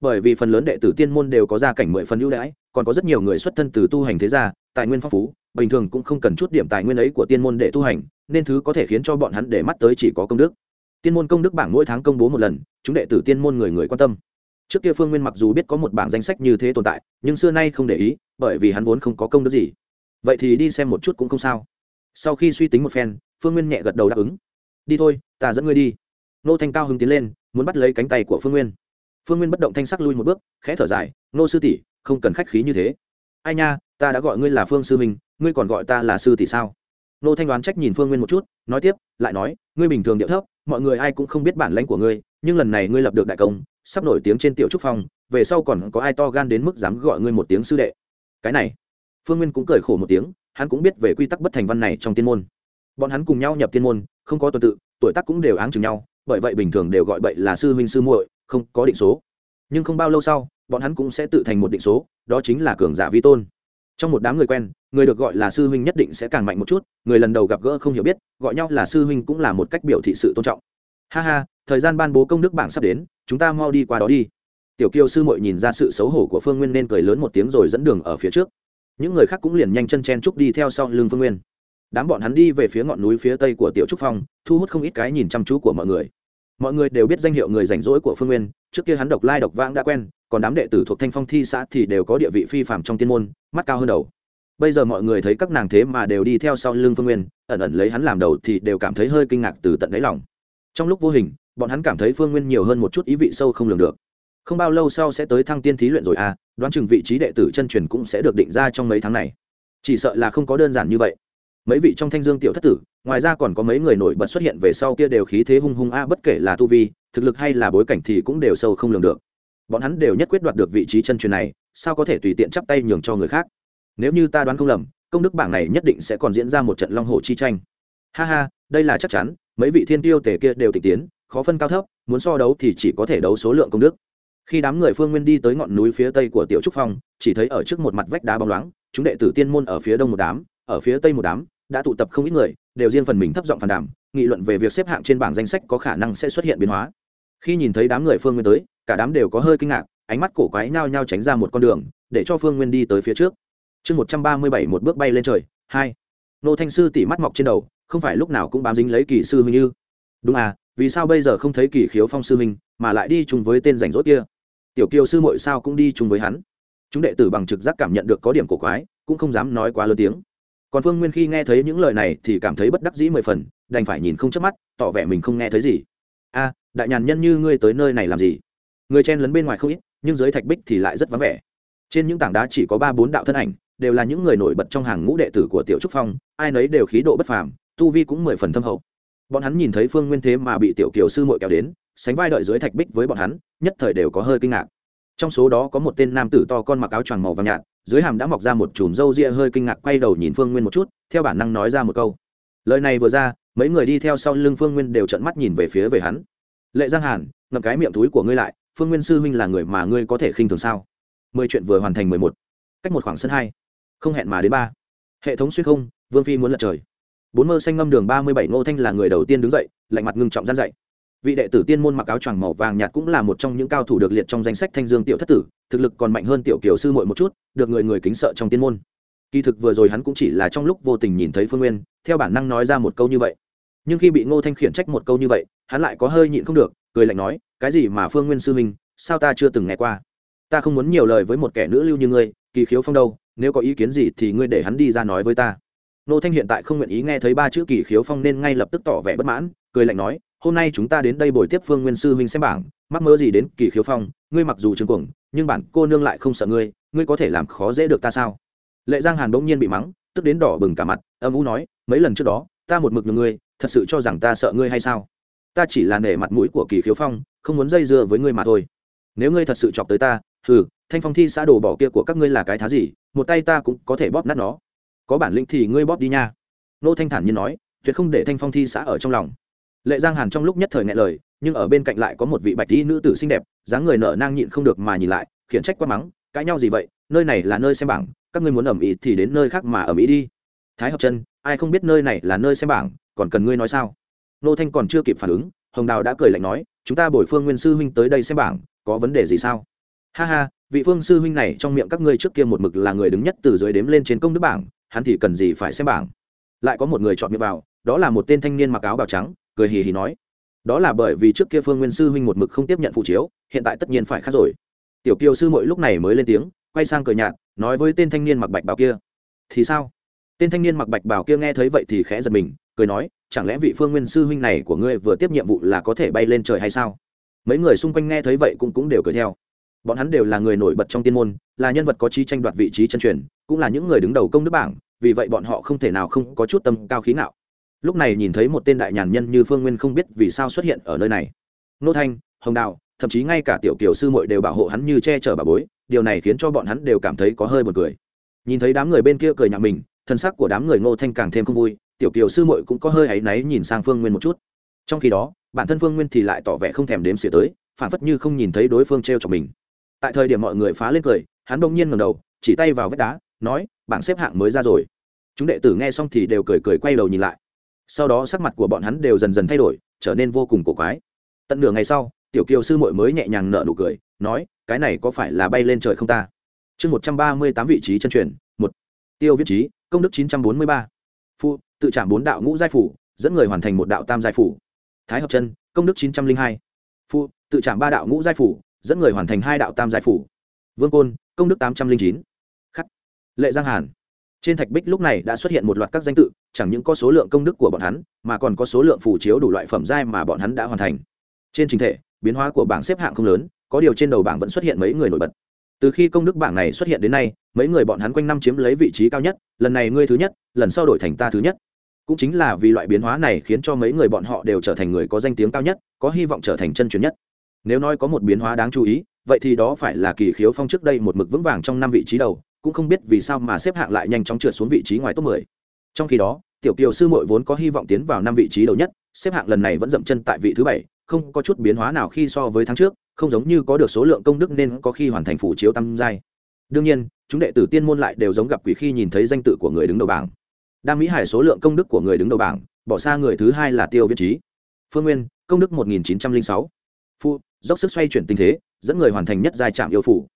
bởi vì phần lớn đệ tử tiên môn đều có gia cảnh mười phần ưu đãi, còn có rất nhiều người xuất thân từ tu hành thế gia, tài nguyên phong phú, bình thường cũng không cần chút điểm tài nguyên ấy của tiên môn để tu hành, nên thứ có thể khiến cho bọn hắn để mắt tới chỉ có công đức. Tiên môn công đức bảng mỗi tháng công bố một lần, chúng đệ tử tiên môn người người quan tâm. Trước kia phương nguyên mặc dù biết có một bảng danh sách như thế tồn tại, nhưng xưa nay không để ý, bởi vì hắn vốn không có công đức gì. Vậy thì đi xem một chút cũng không sao. Sau khi suy tính một phen, phương nguyên nhẹ gật đầu đáp ứng. Đi thôi, ta dẫn ngươi đi. Nô thanh cao hứng tiến lên, muốn bắt lấy cánh tay của phương nguyên phương nguyên bất động thanh sắc lui một bước, khẽ thở dài, nô sư tỷ, không cần khách khí như thế. Ai nha, ta đã gọi ngươi là phương sư minh ngươi còn gọi ta là sư tỷ sao? Nô thanh đoán trách nhìn phương nguyên một chút, nói tiếp, lại nói, ngươi bình thường điệu thấp, mọi người ai cũng không biết bản lãnh của ngươi, nhưng lần này ngươi lập được đại công, sắp nổi tiếng trên tiểu trúc phong, về sau còn có ai to gan đến mức dám gọi ngươi một tiếng sư đệ? Cái này, phương nguyên cũng cười khổ một tiếng, hắn cũng biết về quy tắc bất thành văn này trong tiên môn. Bọn hắn cùng nhau nhập tiên môn, không có tuần tự, tuổi tác cũng đều áng chừng nhau, bởi vậy bình thường đều gọi bậy là sư huynh sư muội không có định số. Nhưng không bao lâu sau, bọn hắn cũng sẽ tự thành một định số, đó chính là cường giả vi tôn. Trong một đám người quen, người được gọi là sư huynh nhất định sẽ càng mạnh một chút, người lần đầu gặp gỡ không hiểu biết, gọi nhau là sư huynh cũng là một cách biểu thị sự tôn trọng. Ha ha, thời gian ban bố công đức bảng sắp đến, chúng ta mau đi qua đó đi. Tiểu kiều sư mội nhìn ra sự xấu hổ của phương nguyên nên cười lớn một tiếng rồi dẫn đường ở phía trước. Những người khác cũng liền nhanh chân chen trúc đi theo sau lưng phương nguyên. Đám bọn hắn đi về phía ngọn núi phía tây của tiểu trúc phong, thu hút không ít cái nhìn chăm chú của mọi người mọi người đều biết danh hiệu người rảnh rỗi của phương nguyên, trước kia hắn độc lai độc vãng đã quen, còn đám đệ tử thuộc thanh phong thi xã thì đều có địa vị phi phạm trong tiên môn, mắt cao hơn đầu. Bây giờ mọi người thấy các nàng thế mà đều đi theo sau lưng phương nguyên, ẩn ẩn lấy hắn làm đầu thì đều cảm thấy hơi kinh ngạc từ tận đáy lòng. Trong lúc vô hình, bọn hắn cảm thấy phương nguyên nhiều hơn một chút ý vị sâu không lường được. Không bao lâu sau sẽ tới thăng tiên thí luyện rồi à đoán chừng vị trí đệ tử chân truyền cũng sẽ được định ra trong mấy tháng này. Chỉ sợ là không có đơn giản như vậy mấy vị trong thanh dương tiểu thất tử, ngoài ra còn có mấy người nổi bật xuất hiện về sau kia đều khí thế hung hung a, bất kể là tu vi, thực lực hay là bối cảnh thì cũng đều sâu không lường được. Bọn hắn đều nhất quyết đoạt được vị trí chân truyền này, sao có thể tùy tiện chắp tay nhường cho người khác? Nếu như ta đoán không lầm, công đức bảng này nhất định sẽ còn diễn ra một trận long hồ chi tranh. Ha ha, đây là chắc chắn, mấy vị thiên tiêu tể kia đều tịch tiến, khó phân cao thấp, muốn so đấu thì chỉ có thể đấu số lượng công đức. Khi đám người phương nguyên đi tới ngọn núi phía tây của tiểu trúc phong, chỉ thấy ở trước một mặt vách đá bóng loáng, chúng đệ tử tiên môn ở phía đông một đám ở phía tây một đám, đã tụ tập không ít người, đều riêng phần mình thấp giọng phản đảm nghị luận về việc xếp hạng trên bảng danh sách có khả năng sẽ xuất hiện biến hóa. Khi nhìn thấy đám người phương nguyên tới, cả đám đều có hơi kinh ngạc, ánh mắt cổ quái nhao nhao tránh ra một con đường, để cho phương nguyên đi tới phía trước. Chương một trăm ba mươi bảy, một bước bay lên trời, hai. Nô thanh sư tỉ mắt mọc trên đầu, không phải lúc nào cũng bám dính lấy kỳ sư huynh như. Đúng à vì sao bây giờ không thấy kỳ khiếu phong sư huynh mà lại đi chung với tên rảnh rốt kia? Tiểu kiều sư mội sao cũng đi chung với hắn? Chúng đệ tử bằng trực giác cảm nhận được có điểm cổ quái, cũng không dám nói quá lớn tiếng còn phương nguyên khi nghe thấy những lời này thì cảm thấy bất đắc dĩ mười phần, đành phải nhìn không chớp mắt, tỏ vẻ mình không nghe thấy gì. A, đại nhàn nhân như ngươi tới nơi này làm gì? Người chen lấn bên ngoài không ít, nhưng dưới thạch bích thì lại rất vắng vẻ. Trên những tảng đá chỉ có ba bốn đạo thân ảnh, đều là những người nổi bật trong hàng ngũ đệ tử của tiểu trúc phong, ai nấy đều khí độ bất phàm, tu vi cũng mười phần thâm hậu. Bọn hắn nhìn thấy phương nguyên thế mà bị tiểu kiều sư mội kéo đến, sánh vai đợi dưới thạch bích với bọn hắn, nhất thời đều có hơi kinh ngạc trong số đó có một tên nam tử to con mặc áo choàng màu vàng nhạt, dưới hàm đã mọc ra một chùm râu ria hơi kinh ngạc quay đầu nhìn phương nguyên một chút, theo bản năng nói ra một câu. Lời này vừa ra, mấy người đi theo sau lưng phương nguyên đều trận mắt nhìn về phía về hắn. Lệ giang hàn, ngậm cái miệng túi của ngươi lại, phương nguyên sư huynh là người mà ngươi có thể khinh thường sao? Mười chuyện vừa hoàn thành mười một. Cách một khoảng sân hai. Không hẹn mà đến ba. Hệ thống xuyên không, vương phi muốn lật trời. Bốn mơ xanh ngâm đường ba mươi bảy ngô thanh là người đầu tiên đứng dậy, lạnh mặt ngưng trọng gian dậy vị đệ tử tiên môn mặc áo choàng màu vàng nhạt cũng là một trong những cao thủ được liệt trong danh sách thanh dương tiểu thất tử, thực lực còn mạnh hơn tiểu kiều sư muội một chút, được người người kính sợ trong tiên môn. Kỳ thực vừa rồi hắn cũng chỉ là trong lúc vô tình nhìn thấy phương nguyên, theo bản năng nói ra một câu như vậy. Nhưng khi bị ngô thanh khiển trách một câu như vậy, hắn lại có hơi nhịn không được, cười lạnh nói, cái gì mà phương nguyên sư minh sao ta chưa từng nghe qua? Ta không muốn nhiều lời với một kẻ nữ lưu như ngươi, kỳ khiếu phong đâu, nếu có ý kiến gì thì ngươi để hắn đi ra nói với ta. Nô thanh hiện tại không nguyện ý nghe thấy ba chữ kỳ khiếu phong nên ngay lập tức tỏ vẻ bất mãn, cười lạnh nói hôm nay chúng ta đến đây bồi tiếp phương nguyên sư huynh xem bảng, mắc mơ gì đến kỳ khiếu phong, ngươi mặc dù trường cuồng, nhưng bản cô nương lại không sợ ngươi ngươi có thể làm khó dễ được ta sao? Lệ giang hàn bỗng nhiên bị mắng, tức đến đỏ bừng cả mặt, âm u nói, mấy lần trước đó, ta một mực nhường ngươi, thật sự cho rằng ta sợ ngươi hay sao? Ta chỉ là nể mặt mũi của kỳ khiếu phong, không muốn dây dưa với ngươi mà thôi. Nếu ngươi thật sự chọc tới ta, hừ, thanh phong thi xã đồ bỏ kia của các ngươi là cái thá gì, một tay ta cũng có thể bóp nát nó. Có bản lĩnh thì ngươi bóp đi nha. Nô thanh thản nhiên nói, tuyệt không để thanh phong thi xã ở trong lòng lệ giang hàn trong lúc nhất thời ngại lời, nhưng ở bên cạnh lại có một vị bạch tí nữ tử xinh đẹp, dáng người nở nang nhịn không được mà nhìn lại, khiển trách quá mắng, cãi nhau gì vậy? Nơi này là nơi xem bảng, các ngươi muốn ẩm ý thì đến nơi khác mà ẩm ý đi. Thái hợp chân ai không biết nơi này là nơi xem bảng, còn cần ngươi nói sao? Nô thanh còn chưa kịp phản ứng, hồng đào đã cười lạnh nói, chúng ta bồi phương nguyên sư huynh tới đây xem bảng, có vấn đề gì sao? Ha ha, vị phương sư huynh này trong miệng các ngươi trước kia một mực là người đứng nhất từ dưới đếm lên trên công đức bảng, hắn thì cần gì phải xem bảng? Lại có một người chọn miệng vào, đó là một tên thanh niên mặc áo bào trắng cười hì hì nói, đó là bởi vì trước kia phương nguyên sư huynh một mực không tiếp nhận phụ chiếu, hiện tại tất nhiên phải khác rồi. Tiểu kiều sư mỗi lúc này mới lên tiếng, quay sang cười nhạt, nói với tên thanh niên mặc bạch bào kia, thì sao? Tên thanh niên mặc bạch bào kia nghe thấy vậy thì khẽ giật mình, cười nói, chẳng lẽ vị phương nguyên sư huynh này của ngươi vừa tiếp nhiệm vụ là có thể bay lên trời hay sao? Mấy người xung quanh nghe thấy vậy cũng cũng đều cười theo. Bọn hắn đều là người nổi bật trong tiên môn, là nhân vật có trí tranh đoạt vị trí chân truyền, cũng là những người đứng đầu công đức bảng, vì vậy bọn họ không thể nào không có chút tâm cao khí nào lúc này nhìn thấy một tên đại nhàn nhân như phương nguyên không biết vì sao xuất hiện ở nơi này. Nô thanh, hồng đạo thậm chí ngay cả tiểu kiều sư muội đều bảo hộ hắn như che chở bà bối, điều này khiến cho bọn hắn đều cảm thấy có hơi buồn cười. Nhìn thấy đám người bên kia cười nhạo mình, thân sắc của đám người ngô thanh càng thêm không vui, tiểu kiều sư muội cũng có hơi áy náy nhìn sang phương nguyên một chút. Trong khi đó, bản thân phương nguyên thì lại tỏ vẻ không thèm đếm xỉa tới phản phất như không nhìn thấy đối phương t r e o chọc mình. Tại thời điểm mọi người phá lên cười, hắn bỗng nhiên ngầm đầu, chỉ tay vào vách đá, nói, bảng xếp hạng mới ra rồi. Chúng đệ tử nghe xong thì đều cười cười quay đầu nhìn lại sau đó sắc mặt của bọn hắn đều dần dần thay đổi, trở nên vô cùng cổ quái. Tận nửa ngày sau, tiểu kiều sư mội mới nhẹ nhàng nợ nụ cười, nói, cái này có phải là bay lên trời không ta? Chương một trăm ba mươi tám vị trí chân truyền, một. Tiêu viết trí, công đức chín trăm bốn mươi ba. Phụ tự trảm bốn đạo ngũ giai phủ, dẫn người hoàn thành một đạo tam giai phủ. Thái hợp chân, công đức chín trăm linh hai. Phụ tự trảm ba đạo ngũ giai phủ, dẫn người hoàn thành hai đạo tam giai phủ. Vương côn, công đức tám trăm linh chín. Khắc. Lệ giang hàn trên thạch bích lúc này đã xuất hiện một loạt các danh tự, chẳng những có số lượng công đức của bọn hắn, mà còn có số lượng phủ chiếu đủ loại phẩm giai mà bọn hắn đã hoàn thành. Trên trình thể, biến hóa của bảng xếp hạng không lớn, có điều trên đầu bảng vẫn xuất hiện mấy người nổi bật. Từ khi công đức bảng này xuất hiện đến nay, mấy người bọn hắn quanh năm chiếm lấy vị trí cao nhất, lần này ngươi thứ nhất, lần sau đổi thành ta thứ nhất. Cũng chính là vì loại biến hóa này khiến cho mấy người bọn họ đều trở thành người có danh tiếng cao nhất, có hy vọng trở thành chân truyền nhất. Nếu nói có một biến hóa đáng chú ý, vậy thì đó phải là kỳ khiếu phong trước đây một mực vững vàng trong năm vị trí đầu cũng không biết vì sao mà xếp hạng lại nhanh chóng trượt xuống vị trí ngoài top 10. trong khi đó, tiểu kiều sư muội vốn có hy vọng tiến vào năm vị trí đầu nhất, xếp hạng lần này vẫn dậm chân tại vị thứ bảy, không có chút biến hóa nào khi so với tháng trước, không giống như có được số lượng công đức nên có khi hoàn thành phủ chiếu tam giai. Đương nhiên, chúng đệ tử tiên môn lại đều giống gặp quỷ khi nhìn thấy danh tự của người đứng đầu bảng. Đam mỹ hải số lượng công đức của người đứng đầu bảng, bỏ xa người thứ hai là tiêu viễn trí phương nguyên, công đức một nghìn chín trăm linh sáu. Dốc sức xoay chuyển tình thế, dẫn người hoàn thành nhất giai trạm yêu phủ.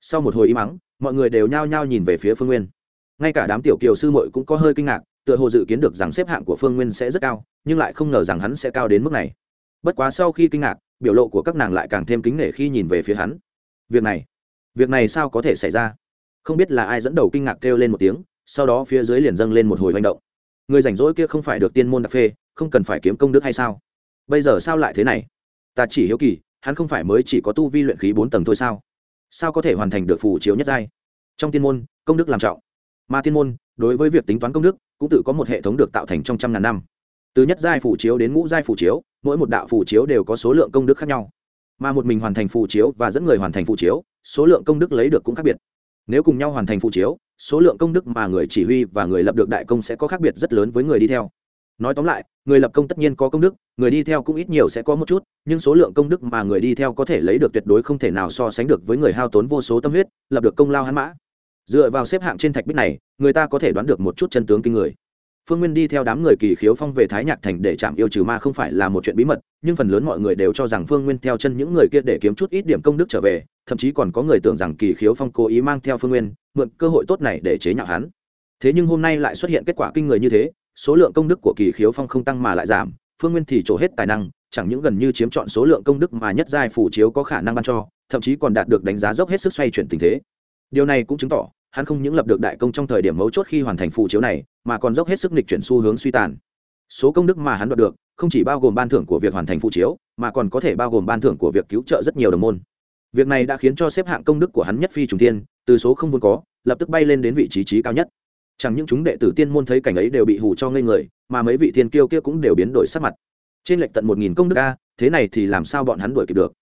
Sau một hồi im mắng mọi người đều nhao nhao nhìn về phía phương nguyên. Ngay cả đám tiểu kiều sư muội cũng có hơi kinh ngạc, tựa hồ dự kiến được rằng xếp hạng của phương nguyên sẽ rất cao, nhưng lại không ngờ rằng hắn sẽ cao đến mức này. Bất quá sau khi kinh ngạc, biểu lộ của các nàng lại càng thêm kính nể khi nhìn về phía hắn. Việc này việc này sao có thể xảy ra? Không biết là ai dẫn đầu kinh ngạc kêu lên một tiếng, sau đó phía dưới liền dâng lên một hồi manh động. Người rảnh rỗi kia không phải được tiên môn đặc phê, không cần phải kiếm công đức hay sao? Bây giờ sao lại thế này? Ta chỉ hiếu kỳ, hắn không phải mới chỉ có tu vi luyện khí bốn tầng thôi sao? Sao có thể hoàn thành được phù chiếu nhất giai? Trong tiên môn, công đức làm trọng. Mà tiên môn, đối với việc tính toán công đức, cũng tự có một hệ thống được tạo thành trong trăm ngàn năm. Từ nhất giai phù chiếu đến ngũ giai phù chiếu, mỗi một đạo phù chiếu đều có số lượng công đức khác nhau. Mà một mình hoàn thành phù chiếu và dẫn người hoàn thành phù chiếu, số lượng công đức lấy được cũng khác biệt. Nếu cùng nhau hoàn thành phù chiếu, số lượng công đức mà người chỉ huy và người lập được đại công sẽ có khác biệt rất lớn với người đi theo nói tóm lại, người lập công tất nhiên có công đức, người đi theo cũng ít nhiều sẽ có một chút, nhưng số lượng công đức mà người đi theo có thể lấy được tuyệt đối không thể nào so sánh được với người hao tốn vô số tâm huyết, lập được công lao hắn mã. Dựa vào xếp hạng trên thạch bích này, người ta có thể đoán được một chút chân tướng kinh người. Phương nguyên đi theo đám người kỳ khiếu phong về thái nhạc thành để chạm yêu trừ ma không phải là một chuyện bí mật, nhưng phần lớn mọi người đều cho rằng phương nguyên theo chân những người kia để kiếm chút ít điểm công đức trở về, thậm chí còn có người tưởng rằng kỳ khiếu phong cố ý mang theo phương nguyên, mượn cơ hội tốt này để chế nhạo hắn. Thế nhưng hôm nay lại xuất hiện kết quả kinh người như thế số lượng công đức của kỳ khiếu phong không tăng mà lại giảm, phương nguyên thì trổ hết tài năng, chẳng những gần như chiếm chọn số lượng công đức mà nhất giai phủ chiếu có khả năng ban cho, thậm chí còn đạt được đánh giá dốc hết sức xoay chuyển tình thế. Điều này cũng chứng tỏ, hắn không những lập được đại công trong thời điểm mấu chốt khi hoàn thành phủ chiếu này, mà còn dốc hết sức nghịch chuyển xu hướng suy tàn. Số công đức mà hắn đoạt được, không chỉ bao gồm ban thưởng của việc hoàn thành phụ chiếu, mà còn có thể bao gồm ban thưởng của việc cứu trợ rất nhiều đồng môn. Việc này đã khiến cho xếp hạng công đức của hắn nhất phi trùng thiên, từ số không vốn có, lập tức bay lên đến vị trí trí cao nhất chẳng những chúng đệ tử tiên môn thấy cảnh ấy đều bị hù cho ngây người, mà mấy vị thiên kiêu kia cũng đều biến đổi sắc mặt. Trên lệch tận một nghìn công đức a, thế này thì làm sao bọn hắn đuổi kịp được?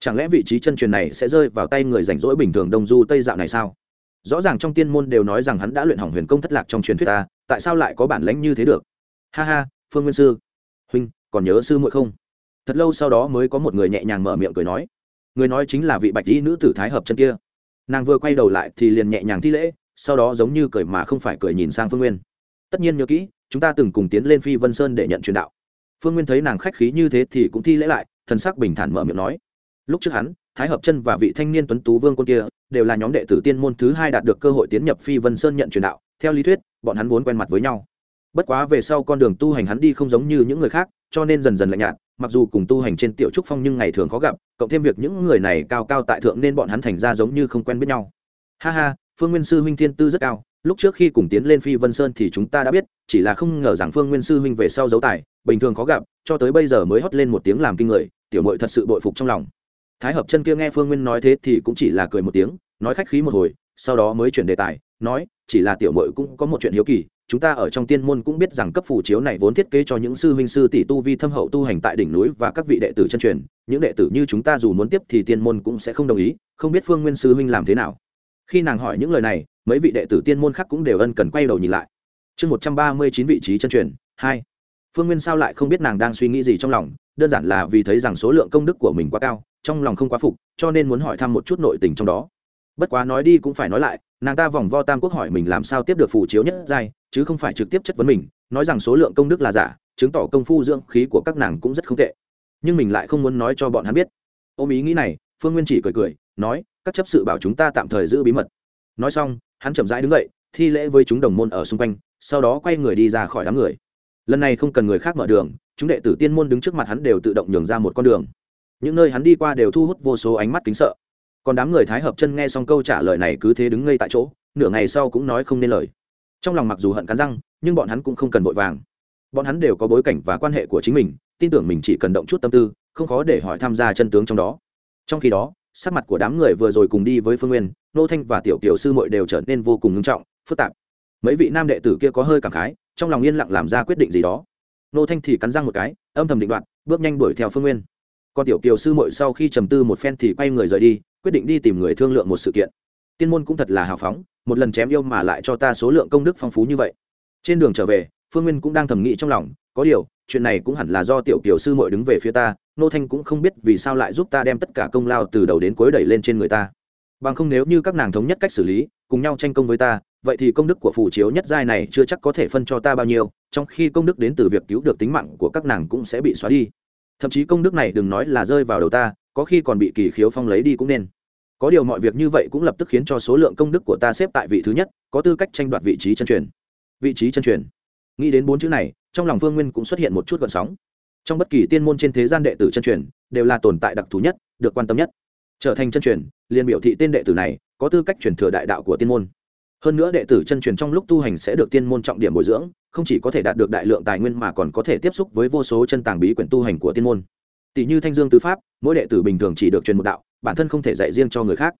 Chẳng lẽ vị trí chân truyền này sẽ rơi vào tay người rảnh rỗi bình thường đông du tây dạo này sao? Rõ ràng trong tiên môn đều nói rằng hắn đã luyện hỏng huyền công thất lạc trong truyền thuyết ta tại sao lại có bản lãnh như thế được? Ha ha, phương nguyên sư. Huynh, còn nhớ sư muội không? Thật lâu sau đó mới có một người nhẹ nhàng mở miệng cười nói. Người nói chính là vị bạch dĩ nữ tử thái hợp chân kia. Nàng vừa quay đầu lại thì liền nhẹ nhàng thi lễ sau đó giống như cười mà không phải cười nhìn sang phương nguyên. Tất nhiên nhớ kỹ, chúng ta từng cùng tiến lên phi vân sơn để nhận truyền đạo. Phương nguyên thấy nàng khách khí như thế thì cũng thi lễ lại, thần sắc bình thản mở miệng nói. Lúc trước hắn, thái hợp chân và vị thanh niên tuấn tú vương quân kia đều là nhóm đệ tử tiên môn thứ hai đạt được cơ hội tiến nhập phi vân sơn nhận truyền đạo, theo lý thuyết, bọn hắn vốn quen mặt với nhau. Bất quá về sau con đường tu hành hắn đi không giống như những người khác, cho nên dần dần lạnh nhạt, mặc dù cùng tu hành trên tiểu trúc phong nhưng ngày thường khó gặp, cộng thêm việc những người này cao cao tại thượng nên bọn hắn thành ra giống như không quen biết nhau. Ha ha phương nguyên sư huynh thiên tư rất cao, lúc trước khi cùng tiến lên phi vân sơn thì chúng ta đã biết, chỉ là không ngờ rằng phương nguyên sư huynh về sau dấu tài, bình thường khó gặp, cho tới bây giờ mới hót lên một tiếng làm kinh người, tiểu mội thật sự bội phục trong lòng. Thái hợp chân kia nghe phương nguyên nói thế thì cũng chỉ là cười một tiếng, nói khách khí một hồi, sau đó mới chuyển đề tài, nói, chỉ là tiểu mội cũng có một chuyện hiếu kỳ, chúng ta ở trong tiên môn cũng biết rằng cấp phù chiếu này vốn thiết kế cho những sư huynh sư tỷ tu vi thâm hậu tu hành tại đỉnh núi và các vị đệ tử chân truyền, những đệ tử như chúng ta dù muốn tiếp thì tiên môn cũng sẽ không đồng ý, không biết phương nguyên sư huynh làm thế nào khi nàng hỏi những lời này, mấy vị đệ tử tiên môn khác cũng đều ân cần quay đầu nhìn lại. Chương một trăm ba mươi chín vị trí chân truyền, hai. Phương nguyên sao lại không biết nàng đang suy nghĩ gì trong lòng, đơn giản là vì thấy rằng số lượng công đức của mình quá cao, trong lòng không quá phục, cho nên muốn hỏi thăm một chút nội tình trong đó. Bất quá nói đi cũng phải nói lại, nàng ta vòng vo tam quốc hỏi mình làm sao tiếp được phù chiếu nhất giai, chứ không phải trực tiếp chất vấn mình, nói rằng số lượng công đức là giả, chứng tỏ công phu dưỡng khí của các nàng cũng rất không tệ. Nhưng mình lại không muốn nói cho bọn hắn biết. Ôm ý nghĩ này, phương nguyên chỉ cười cười, nói các chấp sự bảo chúng ta tạm thời giữ bí mật. Nói xong, hắn chậm rãi đứng dậy, thi lễ với chúng đồng môn ở xung quanh, sau đó quay người đi ra khỏi đám người. Lần này không cần người khác mở đường, chúng đệ tử tiên môn đứng trước mặt hắn đều tự động nhường ra một con đường. Những nơi hắn đi qua đều thu hút vô số ánh mắt kính sợ. Còn đám người thái hợp chân nghe xong câu trả lời này cứ thế đứng ngây tại chỗ, nửa ngày sau cũng nói không nên lời. Trong lòng mặc dù hận cắn răng, nhưng bọn hắn cũng không cần vội vàng. Bọn hắn đều có bối cảnh và quan hệ của chính mình, tin tưởng mình chỉ cần động chút tâm tư, không khó để hỏi tham gia chân tướng trong đó. Trong khi đó sắc mặt của đám người vừa rồi cùng đi với phương nguyên, nô thanh và tiểu kiểu sư mội đều trở nên vô cùng ngưng trọng, phức tạp. Mấy vị nam đệ tử kia có hơi cảm khái, trong lòng yên lặng làm ra quyết định gì đó. Nô thanh thì cắn răng một cái, âm thầm định đoạt, bước nhanh đuổi theo phương nguyên. Còn tiểu kiều sư mội sau khi trầm tư một phen thì quay người rời đi, quyết định đi tìm người thương lượng một sự kiện. Tiên môn cũng thật là hào phóng, một lần chém yêu mà lại cho ta số lượng công đức phong phú như vậy. Trên đường trở về, phương nguyên cũng đang thầm nghĩ trong lòng có điều, chuyện này cũng hẳn là do tiểu kiều sư mội đứng về phía ta, nô thanh cũng không biết vì sao lại giúp ta đem tất cả công lao từ đầu đến cuối đẩy lên trên người ta. Bằng không nếu như các nàng thống nhất cách xử lý, cùng nhau tranh công với ta, vậy thì công đức của phù chiếu nhất giai này chưa chắc có thể phân cho ta bao nhiêu, trong khi công đức đến từ việc cứu được tính mạng của các nàng cũng sẽ bị xóa đi. Thậm chí công đức này đừng nói là rơi vào đầu ta, có khi còn bị kỳ khiếu phong lấy đi cũng nên. Có điều mọi việc như vậy cũng lập tức khiến cho số lượng công đức của ta xếp tại vị thứ nhất, có tư cách tranh đoạt vị trí chân truyền. Vị trí chân truyền nghĩ đến bốn chữ này, trong lòng vương nguyên cũng xuất hiện một chút gợn sóng. Trong bất kỳ tiên môn trên thế gian đệ tử chân truyền, đều là tồn tại đặc thù nhất, được quan tâm nhất. Trở thành chân truyền, liền biểu thị tên đệ tử này có tư cách truyền thừa đại đạo của tiên môn. Hơn nữa đệ tử chân truyền trong lúc tu hành sẽ được tiên môn trọng điểm bồi dưỡng, không chỉ có thể đạt được đại lượng tài nguyên mà còn có thể tiếp xúc với vô số chân tàng bí quyển tu hành của tiên môn. Tỷ như thanh dương tứ pháp, mỗi đệ tử bình thường chỉ được truyền một đạo, bản thân không thể dạy riêng cho người khác.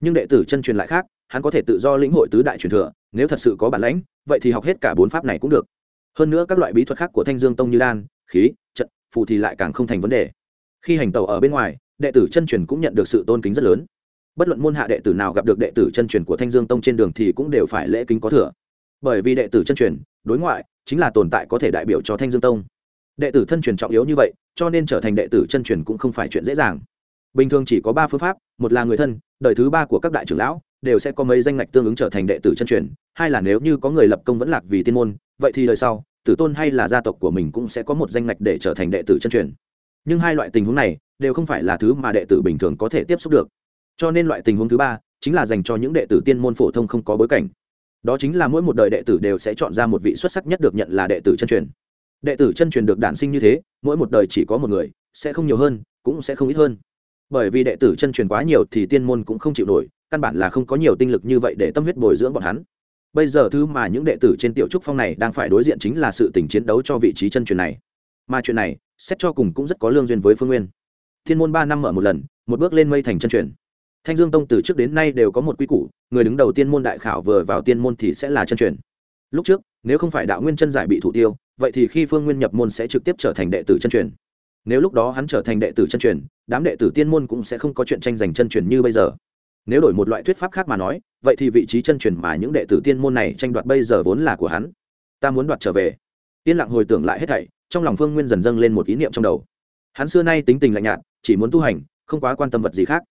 Nhưng đệ tử chân truyền lại khác, hắn có thể tự do lĩnh hội tứ đại truyền thừa, nếu thật sự có bản lãnh, vậy thì học hết cả bốn pháp này cũng được hơn nữa các loại bí thuật khác của thanh dương tông như đan, khí, trận, phù thì lại càng không thành vấn đề. Khi hành tàu ở bên ngoài, đệ tử chân truyền cũng nhận được sự tôn kính rất lớn. Bất luận môn hạ đệ tử nào gặp được đệ tử chân truyền của thanh dương tông trên đường thì cũng đều phải lễ kính có thừa. Bởi vì đệ tử chân truyền, đối ngoại, chính là tồn tại có thể đại biểu cho thanh dương tông. Đệ tử thân truyền trọng yếu như vậy, cho nên trở thành đệ tử chân truyền cũng không phải chuyện dễ dàng. Bình thường chỉ có ba phương pháp, một là người thân, đời thứ ba của các đại trưởng lão đều sẽ có mấy danh ngạch tương ứng trở thành đệ tử chân truyền, hai là nếu như có người lập công vẫn lạc vì tiên môn, vậy thì đời sau, tử tôn hay là gia tộc của mình cũng sẽ có một danh ngạch để trở thành đệ tử chân truyền. Nhưng hai loại tình huống này đều không phải là thứ mà đệ tử bình thường có thể tiếp xúc được. Cho nên loại tình huống thứ ba chính là dành cho những đệ tử tiên môn phổ thông không có bối cảnh. Đó chính là mỗi một đời đệ tử đều sẽ chọn ra một vị xuất sắc nhất được nhận là đệ tử chân truyền. Đệ tử chân truyền được đản sinh như thế, mỗi một đời chỉ có một người, sẽ không nhiều hơn, cũng sẽ không ít hơn. Bởi vì đệ tử chân truyền quá nhiều thì tiên môn cũng không chịu nổi căn bản là không có nhiều tinh lực như vậy để tâm huyết bồi dưỡng bọn hắn. Bây giờ thứ mà những đệ tử trên tiểu trúc phong này đang phải đối diện chính là sự tình chiến đấu cho vị trí chân truyền này. Mà chuyện này, xét cho cùng cũng rất có lương duyên với phương nguyên. Thiên môn ba năm mở một lần, một bước lên mây thành chân truyền. Thanh dương tông từ trước đến nay đều có một quy củ, người đứng đầu tiên môn đại khảo vừa vào tiên môn thì sẽ là chân truyền. Lúc trước, nếu không phải đạo nguyên chân giải bị thủ tiêu, vậy thì khi phương nguyên nhập môn sẽ trực tiếp trở thành đệ tử chân truyền. Nếu lúc đó hắn trở thành đệ tử chân truyền, đám đệ tử tiên môn cũng sẽ không có chuyện tranh giành chân truyền như bây giờ nếu đổi một loại thuyết pháp khác mà nói, vậy thì vị trí chân truyền mà những đệ tử tiên môn này tranh đoạt bây giờ vốn là của hắn. Ta muốn đoạt trở về. Yên lặng hồi tưởng lại hết thảy, trong lòng phương nguyên dần dâng lên một ý niệm trong đầu. Hắn xưa nay tính tình lạnh nhạt, chỉ muốn tu hành, không quá quan tâm vật gì khác.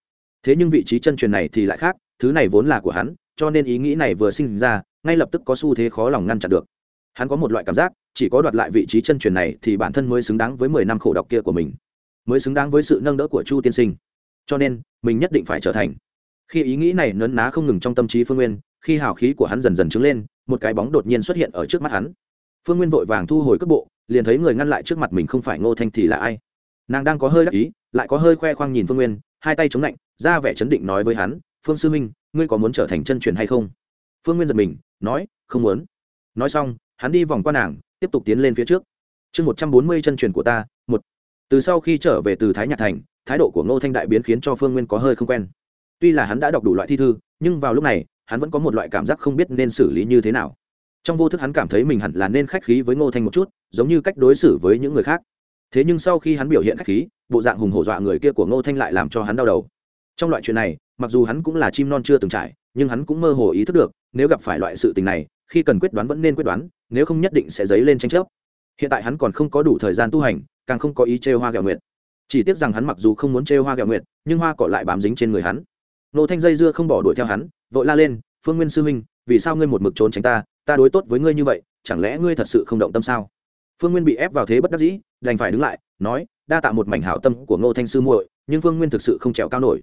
Thế nhưng vị trí chân truyền này thì lại khác, thứ này vốn là của hắn, cho nên ý nghĩ này vừa sinh ra, ngay lập tức có xu thế khó lòng ngăn chặn được. Hắn có một loại cảm giác, chỉ có đoạt lại vị trí chân truyền này thì bản thân mới xứng đáng với mười năm khổ độc kia của mình, mới xứng đáng với sự nâng đỡ của chu tiên sinh. Cho nên, mình nhất định phải trở thành khi ý nghĩ này nấn ná không ngừng trong tâm trí phương nguyên, khi hào khí của hắn dần dần trứng lên, một cái bóng đột nhiên xuất hiện ở trước mắt hắn. Phương nguyên vội vàng thu hồi cước bộ, liền thấy người ngăn lại trước mặt mình không phải ngô thanh thì là ai? Nàng đang có hơi đắc ý, lại có hơi khoe khoang nhìn phương nguyên, hai tay chống lạnh, ra vẻ chấn định nói với hắn, phương sư minh ngươi có muốn trở thành chân truyền hay không? Phương nguyên giật mình, nói, không muốn. Nói xong, hắn đi vòng qua nàng, tiếp tục tiến lên phía trước. Chương một trăm bốn mươi chân truyền của ta, một. Từ sau khi trở về từ thái nhạc thành, thái độ của ngô thanh đại biến khiến cho phương nguyên có hơi không quen tuy là hắn đã đọc đủ loại thi thư, nhưng vào lúc này, hắn vẫn có một loại cảm giác không biết nên xử lý như thế nào. Trong vô thức hắn cảm thấy mình hẳn là nên khách khí với ngô thanh một chút, giống như cách đối xử với những người khác. Thế nhưng sau khi hắn biểu hiện khách khí, bộ dạng hùng hổ dọa người kia của ngô thanh lại làm cho hắn đau đầu. Trong loại chuyện này, mặc dù hắn cũng là chim non chưa từng trải, nhưng hắn cũng mơ hồ ý thức được, nếu gặp phải loại sự tình này, khi cần quyết đoán vẫn nên quyết đoán, nếu không nhất định sẽ dấy lên tranh chấp. Hiện tại hắn còn không có đủ thời gian tu hành, càng không có ý chê hoa gạo nguyệt. Chỉ tiếc rằng hắn mặc dù không muốn chê hoa gạo nguyệt, nhưng hoa cỏ lại bám dính trên người hắn nô thanh dây dưa không bỏ đuổi theo hắn, vội la lên, phương nguyên sư huynh, vì sao ngươi một mực trốn tránh ta? Ta đối tốt với ngươi như vậy, chẳng lẽ ngươi thật sự không động tâm sao? Phương nguyên bị ép vào thế bất đắc dĩ, đành phải đứng lại, nói, đa tạ một mảnh hảo tâm của ngô thanh sư muội, nhưng phương nguyên thực sự không trèo cao nổi.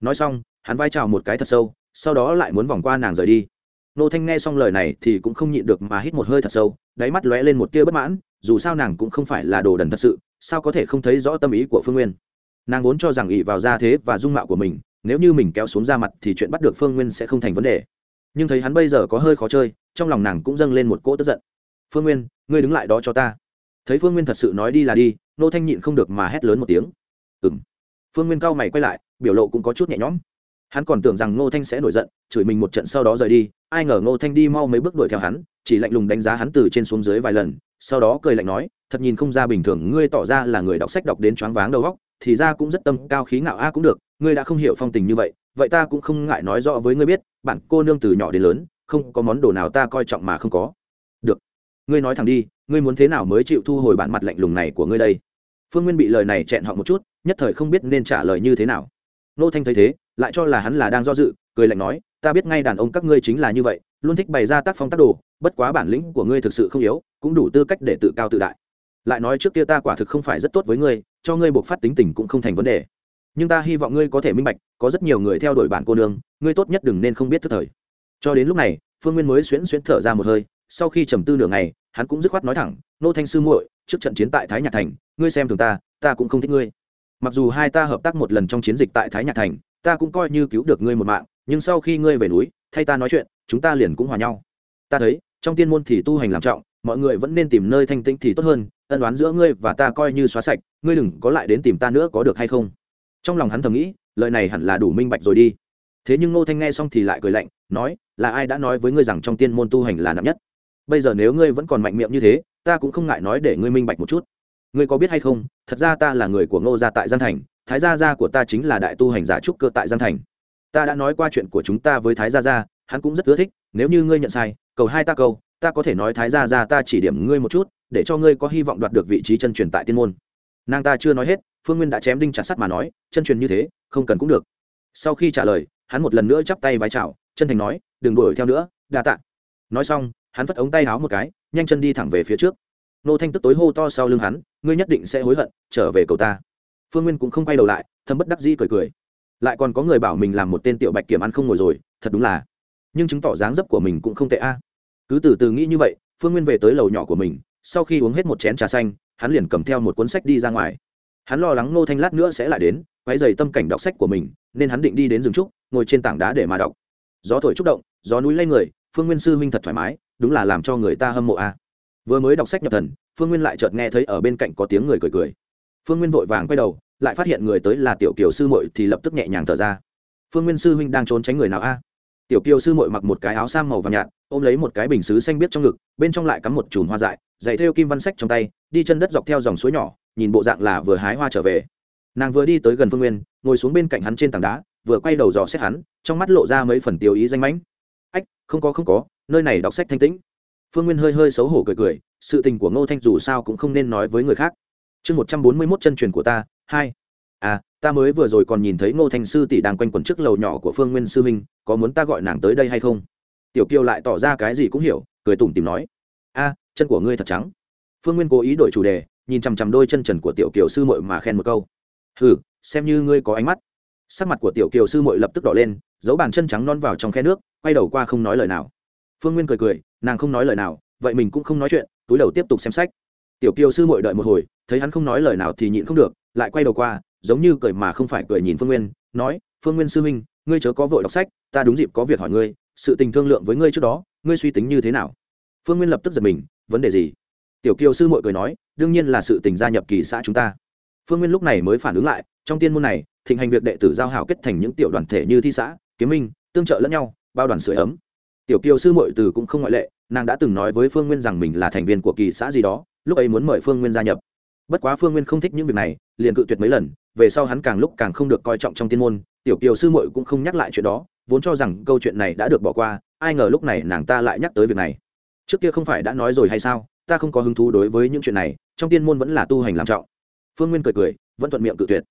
Nói xong, hắn vai trào một cái thật sâu, sau đó lại muốn vòng qua nàng rời đi. Nô thanh nghe xong lời này thì cũng không nhịn được mà hít một hơi thật sâu, đáy mắt lóe lên một tia bất mãn, dù sao nàng cũng không phải là đồ đần thật sự, sao có thể không thấy rõ tâm ý của phương nguyên. Nàng vốn cho rằng ỷ vào gia thế và dung mạo của mình nếu như mình kéo xuống ra mặt thì chuyện bắt được phương nguyên sẽ không thành vấn đề. Nhưng thấy hắn bây giờ có hơi khó chơi, trong lòng nàng cũng dâng lên một cỗ tức giận. Phương nguyên, ngươi đứng lại đó cho ta. Thấy phương nguyên thật sự nói đi là đi, nô thanh nhịn không được mà hét lớn một tiếng. Ừ m phương nguyên cao mày quay lại, biểu lộ cũng có chút nhẹ nhõm. Hắn còn tưởng rằng Nô thanh sẽ nổi giận, chửi mình một trận sau đó rời đi, ai ngờ Nô thanh đi mau mấy bước đuổi theo hắn, chỉ lạnh lùng đánh giá hắn từ trên xuống dưới vài lần, sau đó cười lạnh nói, thật nhìn không ra bình thường, ngươi tỏ ra là người đọc sách đọc đến choáng váng đầu góc thì ra cũng rất tâm cao khí ngạo a à cũng được ngươi đã không hiểu phong tình như vậy vậy ta cũng không ngại nói rõ với ngươi biết, bạn cô nương từ nhỏ đến lớn, không có món đồ nào ta coi trọng mà không có. Được. Ngươi nói thẳng đi, ngươi muốn thế nào mới chịu thu hồi bản mặt lạnh lùng này của ngươi đây? Phương nguyên bị lời này chẹn họ một chút, nhất thời không biết nên trả lời như thế nào. Nô thanh thấy thế, lại cho là hắn là đang do dự, cười lạnh nói, ta biết ngay đàn ông các ngươi chính là như vậy, luôn thích bày ra tác phong tác đồ, bất quá bản lĩnh của ngươi thực sự không yếu, cũng đủ tư cách để tự cao tự đại. Lại nói trước kia ta quả thực không phải rất tốt với ngươi, cho ngươi buộc phát tính tình cũng không thành vấn đề nhưng ta hy vọng ngươi có thể minh bạch, có rất nhiều người theo đuổi bản cô nương, ngươi tốt nhất đừng nên không biết thức thời. Cho đến lúc này, phương nguyên mới xuyễn xuyễn thở ra một hơi, sau khi trầm tư nửa ngày, hắn cũng dứt khoát nói thẳng, nô thanh sư muội, trước trận chiến tại thái nhạc thành, ngươi xem thường ta ta cũng không thích ngươi. Mặc dù hai ta hợp tác một lần trong chiến dịch tại thái nhạc thành, ta cũng coi như cứu được ngươi một mạng, nhưng sau khi ngươi về núi, thay ta nói chuyện, chúng ta liền cũng hòa nhau. Ta thấy, trong tiên môn thì tu hành làm trọng, mọi người vẫn nên tìm nơi thanh tĩnh thì tốt hơn, ân đoán giữa ngươi và ta coi như xóa sạch, ngươi đừng có lại đến tìm ta nữa có được hay không trong lòng hắn thầm nghĩ, lời này hẳn là đủ minh bạch rồi đi. Thế nhưng ngô thanh nghe xong thì lại cười lạnh, nói, là ai đã nói với ngươi rằng trong tiên môn tu hành là nặng nhất? Bây giờ nếu ngươi vẫn còn mạnh miệng như thế, ta cũng không ngại nói để ngươi minh bạch một chút. Ngươi có biết hay không, thật ra ta là người của ngô gia tại giang thành, thái gia gia của ta chính là đại tu hành giả trúc cơ tại giang thành. Ta đã nói qua chuyện của chúng ta với thái gia gia, hắn cũng rất ưa thích, nếu như ngươi nhận sai, cầu hai ta câu ta có thể nói thái gia gia ta chỉ điểm ngươi một chút, để cho ngươi có hy vọng đoạt được vị trí chân truyền tại tiên môn. Nàng ta chưa nói hết phương nguyên đã chém đinh chặt sắt mà nói, chân truyền như thế, không cần cũng được. Sau khi trả lời, hắn một lần nữa chắp tay vai chào, chân thành nói, đừng đuổi theo nữa, đa tạ. Nói xong, hắn phất ống tay háo một cái, nhanh chân đi thẳng về phía trước. Nô thanh tức tối hô to sau lưng hắn, ngươi nhất định sẽ hối hận, trở về cầu ta. Phương nguyên cũng không quay đầu lại thâm bất đắc dĩ cười cười. Lại còn có người bảo mình làm một tên tiểu bạch kiểm ăn không ngồi rồi, thật đúng là. Nhưng chứng tỏ dáng dấp của mình cũng không tệ a. Cứ từ từ nghĩ như vậy, phương nguyên về tới lầu nhỏ của mình, sau khi uống hết một chén trà xanh, hắn liền cầm theo một cuốn sách đi ra ngoài hắn lo lắng ngô thanh lát nữa sẽ lại đến quay dày tâm cảnh đọc sách của mình, nên hắn định đi đến rừng trúc, ngồi trên tảng đá để mà đọc. Gió thổi trúc động, gió núi lay người, phương nguyên sư huynh thật thoải mái, đúng là làm cho người ta hâm mộ a. À. Vừa mới đọc sách nhập thần, phương nguyên lại chợt nghe thấy ở bên cạnh có tiếng người cười cười. Phương nguyên vội vàng quay đầu, lại phát hiện người tới là tiểu kiều sư muội thì lập tức nhẹ nhàng thở ra. Phương nguyên sư huynh đang trốn tránh người nào a? À? Tiểu kiều sư muội mặc một cái áo sam màu vàng nhạt, ôm lấy một cái bình xứ xanh biếc trong ngực, bên trong lại cắm một chùm hoa dại, dày theo kim văn sách trong tay, đi chân đất dọc theo dòng suối nhỏ nhìn bộ dạng là vừa hái hoa trở về. Nàng vừa đi tới gần phương nguyên, ngồi xuống bên cạnh hắn trên tảng đá, vừa quay đầu dò xét hắn, trong mắt lộ ra mấy phần tiêu ý danh mãnh. Ách, không có không có, nơi này đọc sách thanh tĩnh. Phương nguyên hơi hơi xấu hổ cười cười, sự tình của ngô thanh dù sao cũng không nên nói với người khác. Chương một trăm bốn mươi mốt chân truyền của ta, hai. À ta mới vừa rồi còn nhìn thấy ngô thanh sư tỷ đang quanh quẩn trước lầu nhỏ của phương nguyên sư minh có muốn ta gọi nàng tới đây hay không? Tiểu kiều lại tỏ ra cái gì cũng hiểu, cười tủm tìm nói. A, chân của ngươi thật trắng. Phương nguyên cố ý đổi chủ đề nhìn chằm chằm đôi chân trần của tiểu kiều sư muội mà khen một câu. Hừ, xem như ngươi có ánh mắt. Sắc mặt của tiểu kiều sư muội lập tức đỏ lên giấu bàn chân trắng non vào trong khe nước, quay đầu qua không nói lời nào. Phương nguyên cười cười, nàng không nói lời nào, vậy mình cũng không nói chuyện, túi đầu tiếp tục xem sách. Tiểu kiều sư muội đợi một hồi, thấy hắn không nói lời nào thì nhịn không được, lại quay đầu qua, giống như cười mà không phải cười nhìn phương nguyên, nói, phương nguyên sư huynh, ngươi chớ có vội đọc sách, ta đúng dịp có việc hỏi ngươi, sự tình thương lượng với ngươi trước đó, ngươi suy tính như thế nào? Phương nguyên lập tức giật mình, vấn đề gì? Tiểu kiều sư muội cười nói đương nhiên là sự tình gia nhập kỳ xã chúng ta. Phương nguyên lúc này mới phản ứng lại, trong tiên môn này, thịnh hành việc đệ tử giao hảo kết thành những tiểu đoàn thể như thi xã, kiếm minh, tương trợ lẫn nhau, bao đoàn sửa ấm. Tiểu kiều sư mội từ cũng không ngoại lệ, nàng đã từng nói với phương nguyên rằng mình là thành viên của kỳ xã gì đó, lúc ấy muốn mời phương nguyên gia nhập. Bất quá phương nguyên không thích những việc này, liền cự tuyệt mấy lần, về sau hắn càng lúc càng không được coi trọng trong tiên môn, tiểu kiều sư mội cũng không nhắc lại chuyện đó, vốn cho rằng câu chuyện này đã được bỏ qua, ai ngờ lúc này nàng ta lại nhắc tới việc này. Trước kia không phải đã nói rồi hay sao? Ta không có hứng thú đối với những chuyện này, trong tiên môn vẫn là tu hành làm trọng. Phương nguyên cười cười, vẫn thuận miệng cự tuyệt.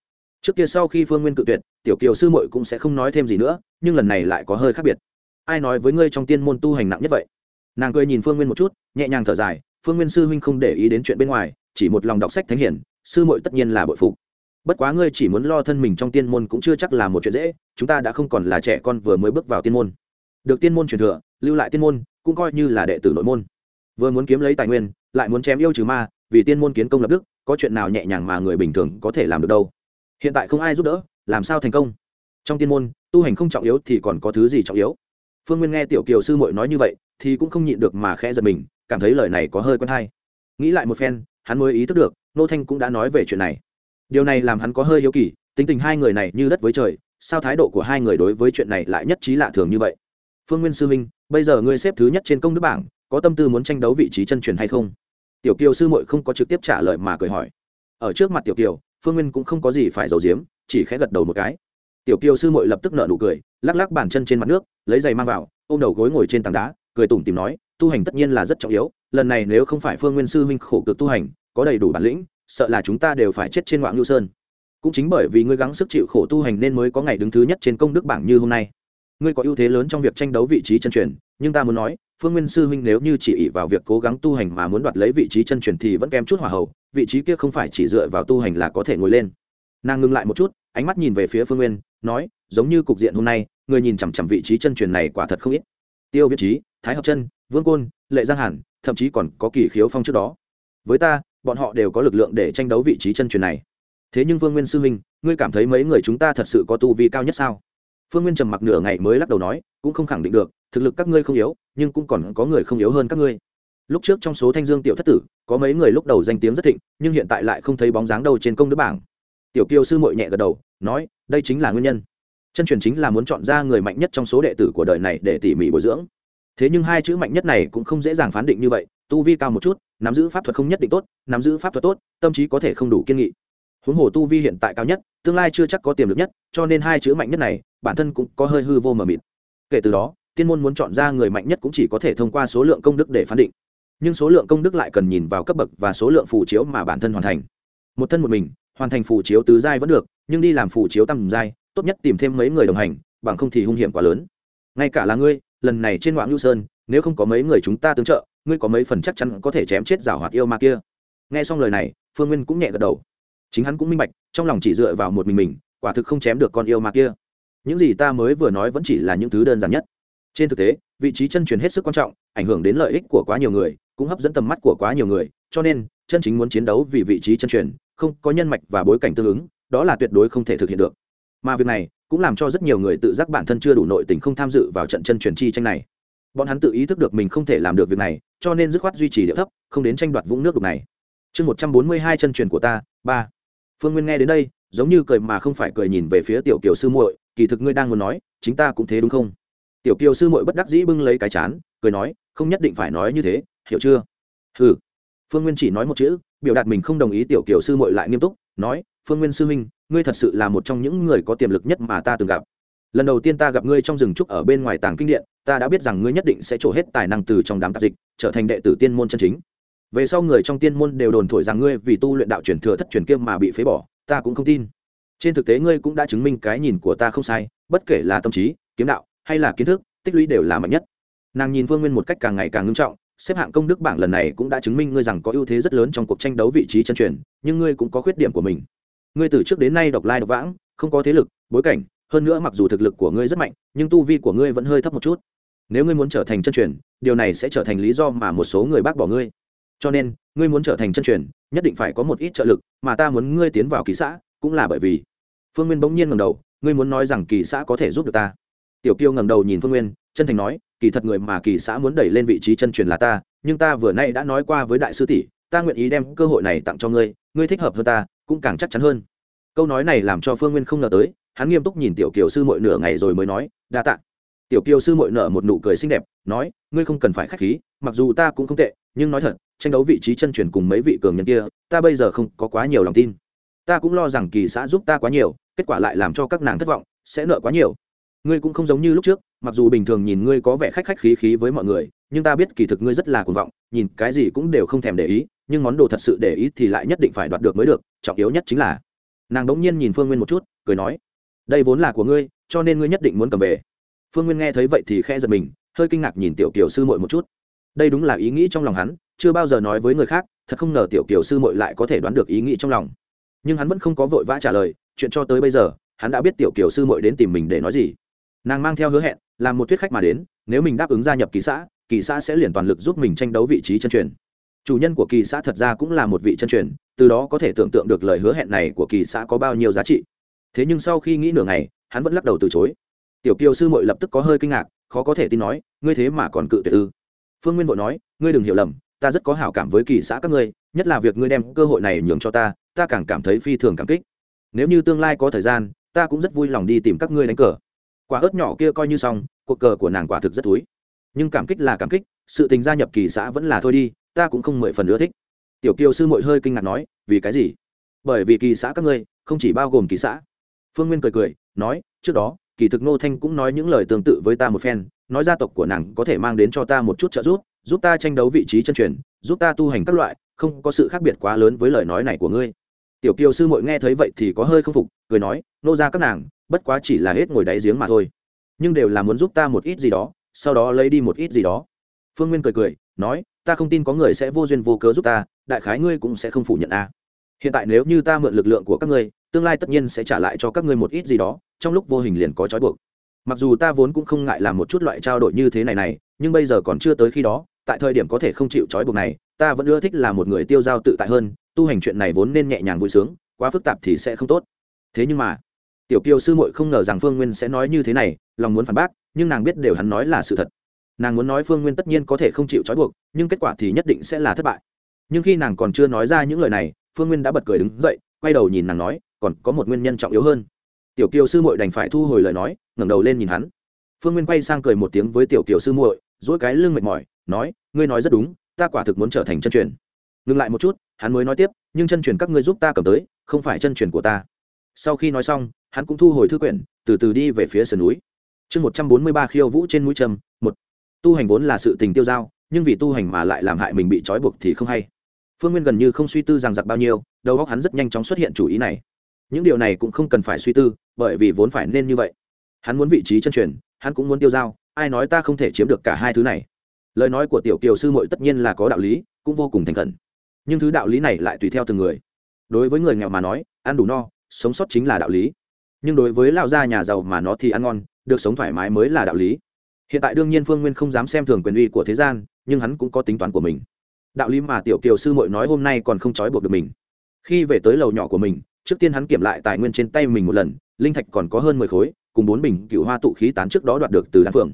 Trước kia sau khi phương nguyên cự tuyệt, tiểu kiều sư mội cũng sẽ không nói thêm gì nữa, nhưng lần này lại có hơi khác biệt. Ai nói với ngươi trong tiên môn tu hành nặng nhất vậy? Nàng cười nhìn phương nguyên một chút, nhẹ nhàng thở dài, phương nguyên sư huynh không để ý đến chuyện bên ngoài, chỉ một lòng đọc sách thánh hiển, sư mội tất nhiên là bội phục. Bất quá ngươi chỉ muốn lo thân mình trong tiên môn cũng chưa chắc là một chuyện dễ, chúng ta đã không còn là trẻ con vừa mới bước vào tiên môn. Được tiên môn truyền thừa, lưu lại tiên môn, cũng coi như là đệ tử nội môn vừa muốn kiếm lấy tài nguyên, lại muốn chém yêu trừ ma, vì tiên môn kiến công lập đức, có chuyện nào nhẹ nhàng mà người bình thường có thể làm được đâu? Hiện tại không ai giúp đỡ, làm sao thành công? Trong tiên môn, tu hành không trọng yếu thì còn có thứ gì trọng yếu? Phương nguyên nghe tiểu kiều sư mội nói như vậy, thì cũng không nhịn được mà khẽ giật mình, cảm thấy lời này có hơi quen hay. Nghĩ lại một phen, hắn mới ý thức được, nô thanh cũng đã nói về chuyện này. Điều này làm hắn có hơi hiếu kỳ, tính tình hai người này như đất với trời, sao thái độ của hai người đối với chuyện này lại nhất trí lạ thường như vậy? Phương nguyên sư huynh, bây giờ ngươi xếp thứ nhất trên công đức bảng có tâm tư muốn tranh đấu vị trí chân truyền hay không? Tiểu kiều sư muội không có trực tiếp trả lời mà cười hỏi. Ở trước mặt tiểu kiều, phương nguyên cũng không có gì phải giấu giếm, chỉ khẽ gật đầu một cái. Tiểu kiều sư muội lập tức nở nụ cười, lắc lắc bàn chân trên mặt nước, lấy giày mang vào, ôm đầu gối ngồi trên tảng đá, cười tủm tìm nói, tu hành tất nhiên là rất trọng yếu, lần này nếu không phải phương nguyên sư huynh khổ cực tu hành, có đầy đủ bản lĩnh, sợ là chúng ta đều phải chết trên ngoạn ngưu sơn. Cũng chính bởi vì ngươi gắng sức chịu khổ tu hành nên mới có ngày đứng thứ nhất trên công đức bảng như hôm nay. Ngươi có ưu thế lớn trong việc tranh đấu vị trí chân truyền, nhưng ta muốn nói phương nguyên sư huynh nếu như chỉ ỉ vào việc cố gắng tu hành mà muốn đoạt lấy vị trí chân truyền thì vẫn kém chút hỏa hậu vị trí kia không phải chỉ dựa vào tu hành là có thể ngồi lên. Nàng ngưng lại một chút, ánh mắt nhìn về phía phương nguyên, nói, giống như cục diện hôm nay, người nhìn chằm chằm vị trí chân truyền này quả thật không ít. Tiêu viết trí thái hợp chân, vương côn, lệ giang hàn, thậm chí còn có kỳ khiếu phong trước đó. Với ta, bọn họ đều có lực lượng để tranh đấu vị trí chân truyền này. Thế nhưng vương nguyên sư huynh, ngươi cảm thấy mấy người chúng ta thật sự có tu vi cao nhất sao? Phương nguyên trầm mặc nửa ngày mới lắc đầu nói, cũng không khẳng định được, thực lực các ngươi không yếu, nhưng cũng còn có người không yếu hơn các ngươi. Lúc trước trong số thanh dương tiểu thất tử, có mấy người lúc đầu danh tiếng rất thịnh, nhưng hiện tại lại không thấy bóng dáng đâu trên công đức bảng. Tiểu kiều sư mội nhẹ gật đầu, nói, đây chính là nguyên nhân. Chân truyền chính là muốn chọn ra người mạnh nhất trong số đệ tử của đời này để tỉ mỉ bồi dưỡng. Thế nhưng hai chữ mạnh nhất này cũng không dễ dàng phán định như vậy, tu vi cao một chút, nắm giữ pháp thuật không nhất định tốt, nắm giữ pháp thuật tốt, tâm trí có thể không đủ kiên nghị huống hồ tu vi hiện tại cao nhất, tương lai chưa chắc có tiềm lực nhất, cho nên hai chữ mạnh nhất này, bản thân cũng có hơi hư vô mờ mịt. Kể từ đó, tiên môn muốn chọn ra người mạnh nhất cũng chỉ có thể thông qua số lượng công đức để phán định. Nhưng số lượng công đức lại cần nhìn vào cấp bậc và số lượng phù chiếu mà bản thân hoàn thành. Một thân một mình, hoàn thành phù chiếu tứ giai vẫn được, nhưng đi làm phù chiếu tầm giai, tốt nhất tìm thêm mấy người đồng hành, bằng không thì hung hiểm quá lớn. Ngay cả là ngươi, lần này trên ngoạn ngưu sơn, nếu không có mấy người chúng ta tương trợ, ngươi có mấy phần chắc chắn có thể chém chết rào hoạt yêu ma kia. Nghe xong lời này, phương nguyên cũng nhẹ gật đầu chính hắn cũng minh bạch, trong lòng chỉ dựa vào một mình mình, quả thực không chém được con yêu ma kia. Những gì ta mới vừa nói vẫn chỉ là những thứ đơn giản nhất. Trên thực tế, vị trí chân truyền hết sức quan trọng, ảnh hưởng đến lợi ích của quá nhiều người, cũng hấp dẫn tầm mắt của quá nhiều người, cho nên, chân chính muốn chiến đấu vì vị trí chân truyền, không có nhân mạch và bối cảnh tương ứng, đó là tuyệt đối không thể thực hiện được. Mà việc này, cũng làm cho rất nhiều người tự giác bản thân chưa đủ nội tình không tham dự vào trận chân truyền chi tranh này. Bọn hắn tự ý thức được mình không thể làm được việc này, cho nên dứt khoát duy trì địa thấp, không đến tranh đoạt vũng nước đục này. Chương một trăm bốn mươi hai chân truyền của ta, ba phương nguyên nghe đến đây, giống như cười mà không phải cười nhìn về phía tiểu kiều sư muội, kỳ thực ngươi đang muốn nói, chính ta cũng thế đúng không? Tiểu kiều sư muội bất đắc dĩ bưng lấy cái chán, cười nói, không nhất định phải nói như thế, hiểu chưa? Ừ phương nguyên chỉ nói một chữ, biểu đạt mình không đồng ý tiểu kiều sư muội lại nghiêm túc, nói, phương nguyên sư huynh, ngươi thật sự là một trong những người có tiềm lực nhất mà ta từng gặp. Lần đầu tiên ta gặp ngươi trong rừng trúc ở bên ngoài tàng kinh điện, ta đã biết rằng ngươi nhất định sẽ trổ hết tài năng từ trong đám tạp dịch, trở thành đệ tử tiên môn chân chính về sau người trong tiên môn đều đồn thổi rằng ngươi vì tu luyện đạo truyền thừa thất truyền kiêm mà bị phế bỏ, ta cũng không tin. Trên thực tế ngươi cũng đã chứng minh cái nhìn của ta không sai, bất kể là tâm trí, kiếm đạo hay là kiến thức, tích lũy đều là mạnh nhất. Nàng nhìn phương nguyên một cách càng ngày càng ngưng trọng, xếp hạng công đức bảng lần này cũng đã chứng minh ngươi rằng có ưu thế rất lớn trong cuộc tranh đấu vị trí chân truyền, nhưng ngươi cũng có khuyết điểm của mình. Ngươi từ trước đến nay độc lai độc vãng, không có thế lực, bối cảnh, hơn nữa mặc dù thực lực của ngươi rất mạnh, nhưng tu vi của ngươi vẫn hơi thấp một chút. Nếu ngươi muốn trở thành chân truyền, điều này sẽ trở thành lý do mà một số người bác bỏ ngươi cho nên, ngươi muốn trở thành chân truyền, nhất định phải có một ít trợ lực, mà ta muốn ngươi tiến vào kỳ xã, cũng là bởi vì phương nguyên bỗng nhiên ngầm đầu, ngươi muốn nói rằng kỳ xã có thể giúp được ta. Tiểu kiêu ngầm đầu nhìn phương nguyên, chân thành nói, kỳ thật người mà kỳ xã muốn đẩy lên vị trí chân truyền là ta, nhưng ta vừa nay đã nói qua với đại sư tỷ, ta nguyện ý đem cơ hội này tặng cho ngươi ngươi thích hợp hơn ta, cũng càng chắc chắn hơn. Câu nói này làm cho phương nguyên không ngờ tới, hắn nghiêm túc nhìn tiểu kiều sư mội nửa ngày rồi mới nói, đa t ạ tiểu kiều sư mội nở một nụ cười xinh đẹp, nói, ngươi không cần phải k h á c h khí, mặc dù ta cũng không tệ, nhưng nói thật tranh đấu vị trí chân truyền cùng mấy vị cường nhân kia, ta bây giờ không có quá nhiều lòng tin. Ta cũng lo rằng kỳ xã giúp ta quá nhiều, kết quả lại làm cho các nàng thất vọng, sẽ nợ quá nhiều. Ngươi cũng không giống như lúc trước, mặc dù bình thường nhìn ngươi có vẻ khách khách khí khí với mọi người, nhưng ta biết kỳ thực ngươi rất là cuồng vọng, nhìn cái gì cũng đều không thèm để ý, nhưng món đồ thật sự để ý thì lại nhất định phải đoạt được mới được, trọng yếu nhất chính là. Nàng đống nhiên nhìn phương nguyên một chút, cười nói, đây vốn là của ngươi, cho nên ngươi nhất định muốn cầm về. Phương nguyên nghe thấy vậy thì khẽ giật mình, hơi kinh ngạc nhìn tiểu kiều sư muội một chút đây đúng là ý nghĩ trong lòng hắn, chưa bao giờ nói với người khác, thật không ngờ tiểu kiều sư mội lại có thể đoán được ý nghĩ trong lòng. Nhưng hắn vẫn không có vội vã trả lời, chuyện cho tới bây giờ, hắn đã biết tiểu kiều sư mội đến tìm mình để nói gì. Nàng mang theo hứa hẹn, làm một thuyết khách mà đến, nếu mình đáp ứng gia nhập kỳ xã kỳ xã sẽ liền toàn lực giúp mình tranh đấu vị trí chân truyền. Chủ nhân của kỳ xã thật ra cũng là một vị chân truyền, từ đó có thể tưởng tượng được lời hứa hẹn này của kỳ xã có bao nhiêu giá trị. Thế nhưng sau khi nghĩ nửa ngày, hắn vẫn lắc đầu từ chối. Tiểu kiều sư mội lập tức có hơi kinh ngạc, khó có thể tin nói, ngươi thế mà còn cự tuyệt ư? Phương nguyên vội nói, ngươi đừng hiểu lầm, ta rất có hảo cảm với kỳ xã các ngươi, nhất là việc ngươi đem cơ hội này nhường cho ta ta càng cảm thấy phi thường cảm kích. Nếu như tương lai có thời gian, ta cũng rất vui lòng đi tìm các ngươi đánh cờ. Quả ớt nhỏ kia coi như xong, cuộc cờ của nàng quả thực rất túi nhưng cảm kích là cảm kích, sự tình gia nhập kỳ xã vẫn là thôi đi, ta cũng không mười phần ưa thích. Tiểu kiều sư mội hơi kinh ngạc nói, vì cái gì? Bởi vì kỳ xã các ngươi, không chỉ bao gồm kỳ xã. Phương nguyên cười cười, nói, trước đó, kỳ thực nô thanh cũng nói những lời tương tự với ta một phen nói gia tộc của nàng có thể mang đến cho ta một chút trợ giúp giúp ta tranh đấu vị trí chân truyền, giúp ta tu hành các loại, không có sự khác biệt quá lớn với lời nói này của ngươi. Tiểu kiều sư mội nghe thấy vậy thì có hơi không phục, cười nói, nô ra các nàng, bất quá chỉ là hết ngồi đáy giếng mà thôi, nhưng đều là muốn giúp ta một ít gì đó, sau đó lấy đi một ít gì đó. Phương nguyên cười cười, nói, ta không tin có người sẽ vô duyên vô cớ giúp ta, đại khái ngươi cũng sẽ không phủ nhận a à. hiện tại nếu như ta mượn lực lượng của các ngươi, tương lai tất nhiên sẽ trả lại cho các ngươi một ít gì đó, trong lúc vô hình liền có trói buộc mặc dù ta vốn cũng không ngại làm một chút loại trao đổi như thế này này, nhưng bây giờ còn chưa tới khi đó, tại thời điểm có thể không chịu trói buộc này, ta vẫn ưa thích là một người tiêu giao tự tại hơn, tu hành chuyện này vốn nên nhẹ nhàng vui sướng, quá phức tạp thì sẽ không tốt. Thế nhưng mà, tiểu kiều sư muội không ngờ rằng phương nguyên sẽ nói như thế này, lòng muốn phản bác, nhưng nàng biết đều hắn nói là sự thật. Nàng muốn nói phương nguyên tất nhiên có thể không chịu trói buộc, nhưng kết quả thì nhất định sẽ là thất bại. Nhưng khi nàng còn chưa nói ra những lời này, phương nguyên đã bật cười đứng dậy, quay đầu nhìn nàng nói, còn có một nguyên nhân trọng yếu hơn tiểu kiều sư muội đành phải thu hồi lời nói, ngẩng đầu lên nhìn hắn. Phương nguyên quay sang cười một tiếng với tiểu kiều sư muội dỗi cái lưng mệt mỏi, nói, ngươi nói rất đúng, ta quả thực muốn trở thành chân truyền. Ngừng lại một chút, hắn mới nói tiếp, nhưng chân truyền các ngươi giúp ta cầm tới, không phải chân truyền của ta. Sau khi nói xong, hắn cũng thu hồi thư quyển, từ từ đi về phía sườn núi. Chương một trăm bốn mươi ba khiêu vũ trên mũi trầm một. Tu hành vốn là sự tình tiêu dao, nhưng vì tu hành mà lại làm hại mình bị trói buộc thì không hay. Phương nguyên gần như không suy tư rằng giặc bao nhiêu, đầu óc hắn rất nhanh chóng xuất hiện chủ ý này những điều này cũng không cần phải suy tư, bởi vì vốn phải nên như vậy. Hắn muốn vị trí chân truyền, hắn cũng muốn tiêu dao ai nói ta không thể chiếm được cả hai thứ này. Lời nói của tiểu kiều sư muội tất nhiên là có đạo lý, cũng vô cùng thành khẩn. Nhưng thứ đạo lý này lại tùy theo từng người. Đối với người nghèo mà nói, ăn đủ no, sống sót chính là đạo lý. Nhưng đối với lão gia nhà giàu mà nó thì ăn ngon, được sống thoải mái mới là đạo lý. Hiện tại đương nhiên phương nguyên không dám xem thường quyền uy của thế gian, nhưng hắn cũng có tính toán của mình. Đạo lý mà tiểu kiều sư muội nói hôm nay còn không trói buộc được mình. Khi về tới lầu nhỏ của mình trước tiên hắn kiểm lại tài nguyên trên tay mình một lần, linh thạch còn có hơn mười khối, cùng bốn bình cựu hoa tụ khí tán trước đó đoạt được từ đan phượng.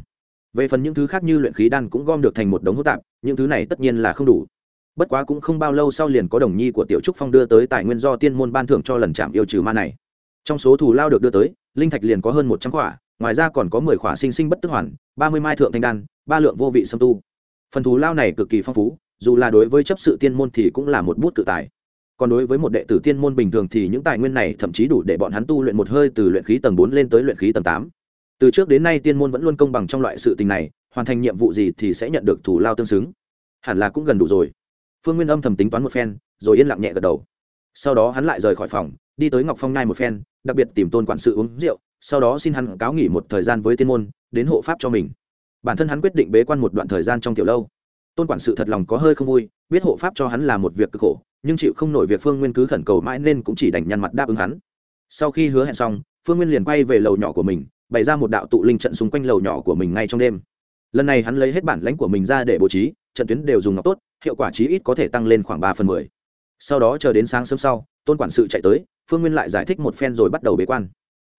Về phần những thứ khác như luyện khí đan cũng gom được thành một đống hỗn tạp, những thứ này tất nhiên là không đủ. Bất quá cũng không bao lâu sau liền có đồng nhi của tiểu trúc phong đưa tới tài nguyên do tiên môn ban thưởng cho lần chạm yêu trừ ma này. Trong số thù lao được đưa tới, linh thạch liền có hơn một trăm khỏa, ngoài ra còn có mười khỏa sinh sinh bất tức hoàn, ba mươi mai thượng thanh đan, ba lượng vô vị xâm tu. Phần thù lao này cực kỳ phong phú, dù là đối với chấp sự tiên môn thì cũng là một bút tự tài còn đối với một đệ tử tiên môn bình thường thì những tài nguyên này thậm chí đủ để bọn hắn tu luyện một hơi từ luyện khí tầng bốn lên tới luyện khí tầng tám. Từ trước đến nay tiên môn vẫn luôn công bằng trong loại sự tình này, hoàn thành nhiệm vụ gì thì sẽ nhận được thủ lao tương xứng. Hẳn là cũng gần đủ rồi. Phương nguyên âm thầm tính toán một phen, rồi yên lặng nhẹ gật đầu. Sau đó hắn lại rời khỏi phòng, đi tới ngọc phong nai một phen, đặc biệt tìm tôn quản sự uống rượu, sau đó xin hắn cáo nghỉ một thời gian với tiên môn, đến hộ pháp cho mình. Bản thân hắn quyết định bế quan một đoạn thời gian trong tiểu lâu tôn quản sự thật lòng có hơi không vui, biết hộ pháp cho hắn là một việc cực khổ, nhưng chịu không nổi việc phương nguyên cứ khẩn cầu mãi nên cũng chỉ đành nhăn mặt đáp ứng hắn. Sau khi hứa hẹn xong, phương nguyên liền quay về lầu nhỏ của mình, bày ra một đạo tụ linh trận xung quanh lầu nhỏ của mình ngay trong đêm. Lần này hắn lấy hết bản lãnh của mình ra để bố trí, trận tuyến đều dùng ngọc tốt, hiệu quả chí ít có thể tăng lên khoảng ba phần mười. Sau đó chờ đến sáng sớm sau, tôn quản sự chạy tới, phương nguyên lại giải thích một phen rồi bắt đầu bế quan.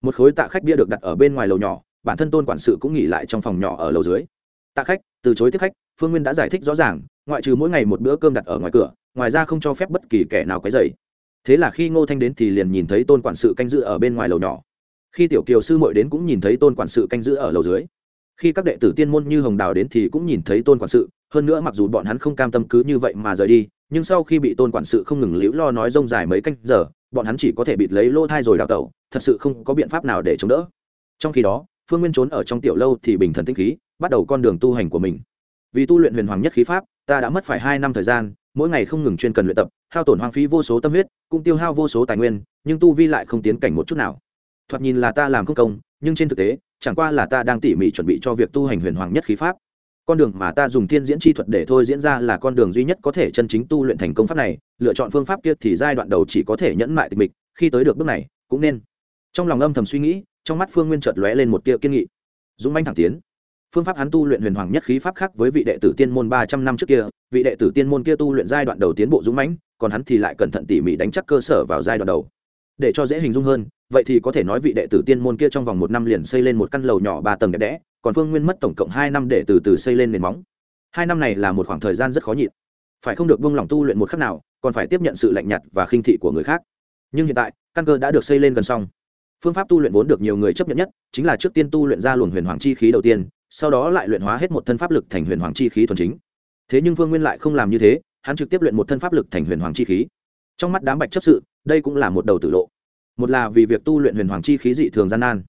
Một khối tạ khách bia được đặt ở bên ngoài lầu nhỏ, bản thân tôn quản sự cũng nghỉ lại trong phòng nhỏ ở lầu dưới. Tạ khách, từ chối tiếp khách phương nguyên đã giải thích rõ ràng, ngoại trừ mỗi ngày một bữa cơm đặt ở ngoài cửa, ngoài ra không cho phép bất kỳ kẻ nào quấy dày thế là khi ngô thanh đến thì liền nhìn thấy tôn quản sự canh giữ ở bên ngoài lầu nhỏ. Khi tiểu kiều sư mội đến cũng nhìn thấy tôn quản sự canh giữ ở lầu dưới. Khi các đệ tử tiên môn như hồng đào đến thì cũng nhìn thấy tôn quản sự, hơn nữa mặc dù bọn hắn không cam tâm cứ như vậy mà rời đi, nhưng sau khi bị tôn quản sự không ngừng liễu lo nói rông dài mấy canh giờ, bọn hắn chỉ có thể bịt lấy lỗ thai rồi đào tẩu, thật sự không có biện pháp nào để chống đỡ. Trong khi đó, phương nguyên trốn ở trong tiểu lâu thì bình thần tinh khí, bắt đầu con đường tu hành của mình vì tu luyện huyền hoàng nhất khí pháp, ta đã mất phải hai năm thời gian, mỗi ngày không ngừng chuyên cần luyện tập, hao tổn hoang phí vô số tâm huyết, cũng tiêu hao vô số tài nguyên, nhưng tu vi lại không tiến cảnh một chút nào. Thoạt nhìn là ta làm không công, nhưng trên thực tế, chẳng qua là ta đang tỉ mỉ chuẩn bị cho việc tu hành huyền hoàng nhất khí pháp. Con đường mà ta dùng thiên diễn chi thuật để thôi diễn ra là con đường duy nhất có thể chân chính tu luyện thành công pháp này, lựa chọn phương pháp kia thì giai đoạn đầu chỉ có thể nhẫn mại tịch mịch, khi tới được bước này, cũng nên. Trong lòng âm thầm suy nghĩ, trong mắt phương nguyên chợt lóe lên một tia kiên nghị. Dũng manh thẳng tiến phương pháp hắn tu luyện huyền hoàng nhất khí pháp khác với vị đệ tử tiên môn ba trăm năm trước kia, vị đệ tử tiên môn kia tu luyện giai đoạn đầu tiến bộ dũng mãnh, còn hắn thì lại cẩn thận tỉ mỉ đánh chắc cơ sở vào giai đoạn đầu. Để cho dễ hình dung hơn, vậy thì có thể nói vị đệ tử tiên môn kia trong vòng một năm liền xây lên một căn lầu nhỏ ba tầng đẹp đẽ, còn phương nguyên mất tổng cộng hai năm để từ từ xây lên nền móng. Hai năm này là một khoảng thời gian rất khó nhịn. Phải không được buông lỏng tu luyện một khắc nào, còn phải tiếp nhận sự lạnh nhạt và khinh thị của người khác. Nhưng hiện tại, căn cơ đã được xây lên gần xong. Phương pháp tu luyện vốn được nhiều người chấp nhận nhất, chính là trước tiên tu luyện ra luồng huyền hoàng chi khí đầu tiên sau đó lại luyện hóa hết một thân pháp lực thành huyền hoàng chi khí thuần chính. Thế nhưng vương nguyên lại không làm như thế, hắn trực tiếp luyện một thân pháp lực thành huyền hoàng chi khí. Trong mắt đám bạch chấp sự, đây cũng là một đầu tử lộ. Một là vì việc tu luyện huyền hoàng chi khí dị thường gian nan.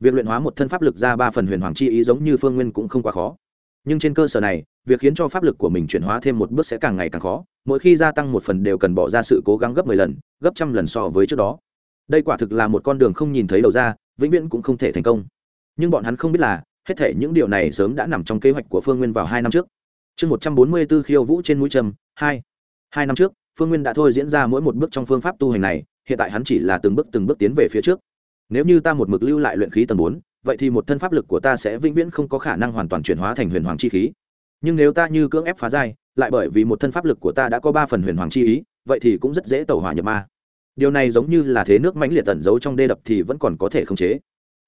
Việc luyện hóa một thân pháp lực ra ba phần huyền hoàng chi ý giống như phương nguyên cũng không quá khó. Nhưng trên cơ sở này, việc khiến cho pháp lực của mình chuyển hóa thêm một bước sẽ càng ngày càng khó, mỗi khi gia tăng một phần đều cần bỏ ra sự cố gắng gấp mười lần, gấp trăm lần so với trước đó. Đây quả thực là một con đường không nhìn thấy đầu ra, vĩnh viễn cũng không thể thành công. Nhưng bọn hắn không biết là hết thể những điều này sớm đã nằm trong kế hoạch của phương nguyên vào hai năm trước. Chương một trăm bốn mươi b ố khiêu vũ trên mũi trầm hai. Hai năm trước, phương nguyên đã thôi diễn ra mỗi một bước trong phương pháp tu hành này, hiện tại hắn chỉ là từng bước từng bước tiến về phía trước. Nếu như ta một mực lưu lại luyện khí tầng bốn, vậy thì một thân pháp lực của ta sẽ vĩnh viễn không có khả năng hoàn toàn chuyển hóa thành huyền hoàng chi khí. Nhưng nếu ta như cưỡng ép phá giai, lại bởi vì một thân pháp lực của ta đã có ba phần huyền hoàng chi ý, vậy thì cũng rất dễ tẩu hỏa nhập ma. Điều này giống như là thế nước mãnh liệt tẩn giấu trong đê đập thì vẫn còn có thể khống chế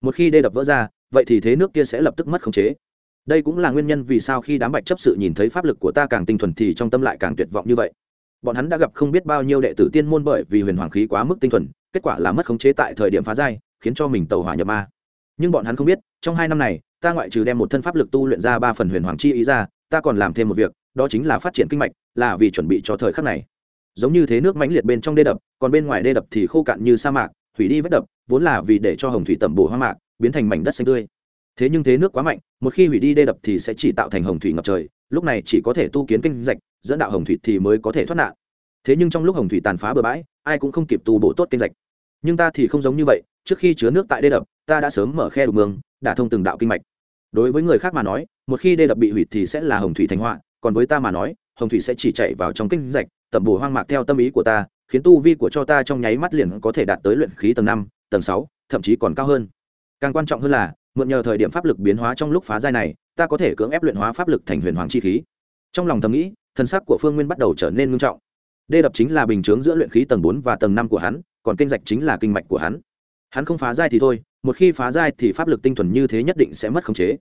một khi đê đập vỡ ra, vậy thì thế nước kia sẽ lập tức mất khống chế. Đây cũng là nguyên nhân vì sao khi đám bạch chấp sự nhìn thấy pháp lực của ta càng tinh thuần thì trong tâm lại càng tuyệt vọng như vậy. Bọn hắn đã gặp không biết bao nhiêu đệ tử tiên môn bởi vì huyền hoàng khí quá mức tinh thuần, kết quả là mất khống chế tại thời điểm phá giai, khiến cho mình tàu hỏa nhập ma. Nhưng bọn hắn không biết, trong hai năm này, ta ngoại trừ đem một thân pháp lực tu luyện ra ba phần huyền hoàng chi ý ra, ta còn làm thêm một việc, đó chính là phát triển kinh mạch, là vì chuẩn bị cho thời khắc này. Giống như thế nước mãnh liệt bên trong đê đập, còn bên ngoài đê đập thì khô cạn như sa mạc hủy đi vết đập, vốn là vì để cho hồng thủy tẩm bổ hoa mạc, biến thành mảnh đất xanh tươi. Thế nhưng thế nước quá mạnh, một khi hủy đi đê đập thì sẽ chỉ tạo thành hồng thủy ngập trời, lúc này chỉ có thể tu kiến kinh rạch, dẫn đạo hồng thủy thì mới có thể thoát nạn. Thế nhưng trong lúc hồng thủy tàn phá bờ bãi, ai cũng không kịp tu bổ tốt kinh rạch. Nhưng ta thì không giống như vậy, trước khi chứa nước tại đê đập, ta đã sớm mở khe đục mương đả thông từng đạo kinh mạch. Đối với người khác mà nói, một khi đê đập bị hủy thì sẽ là hồng thủy thành họa, còn với ta mà nói, hồng thủy sẽ chỉ chạy vào trong kinh rạch, tẩm bổ hoang mạc theo tâm ý của ta khiến tu vi của cho ta trong nháy mắt liền có thể đạt tới luyện khí tầng năm, tầng sáu, thậm chí còn cao hơn. Càng quan trọng hơn là, mượn nhờ thời điểm pháp lực biến hóa trong lúc phá giai này, ta có thể cưỡng ép luyện hóa pháp lực thành huyền hoàng chi khí. Trong lòng thầm nghĩ, thân sắc của phương nguyên bắt đầu trở nên ngưng trọng. Đê đập chính là bình chướng giữa luyện khí tầng bốn và tầng năm của hắn, còn kinh rạch chính là kinh mạch của hắn. Hắn không phá giai thì thôi, một khi phá giai thì pháp lực tinh thuần như thế nhất định sẽ mất khống chế.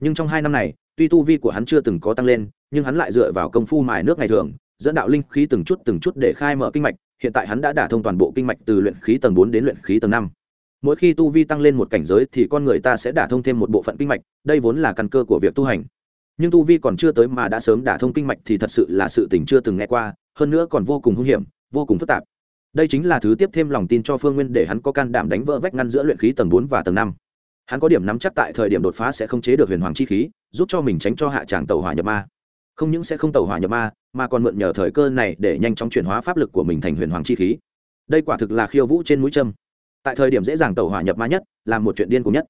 Nhưng trong hai năm này, tuy tu vi của hắn chưa từng có tăng lên, nhưng hắn lại dựa vào công phu mài nước ngày thường dẫn đạo linh khí từng chút từng chút để khai mở kinh mạch, hiện tại hắn đã đả thông toàn bộ kinh mạch từ luyện khí tầng bốn đến luyện khí tầng năm. Mỗi khi tu vi tăng lên một cảnh giới thì con người ta sẽ đả thông thêm một bộ phận kinh mạch, đây vốn là căn cơ của việc tu hành. Nhưng tu vi còn chưa tới mà đã sớm đả thông kinh mạch thì thật sự là sự tình chưa từng nghe qua, hơn nữa còn vô cùng hung hiểm, vô cùng phức tạp. Đây chính là thứ tiếp thêm lòng tin cho phương nguyên để hắn có can đảm đánh vỡ vách ngăn giữa luyện khí tầng bốn và tầng năm. Hắn có điểm nắm chắc tại thời điểm đột phá sẽ không chế được huyền hoàng chi khí, giúp cho mình tránh cho hạ tràng tàu hỏa nhập ma không những sẽ không tẩu hỏa nhập ma, mà còn mượn nhờ thời cơ này để nhanh chóng chuyển hóa pháp lực của mình thành huyền hoàng chi khí. Đây quả thực là khiêu vũ trên mũi châm. Tại thời điểm dễ dàng tẩu hỏa nhập ma nhất, là một chuyện điên cùng nhất.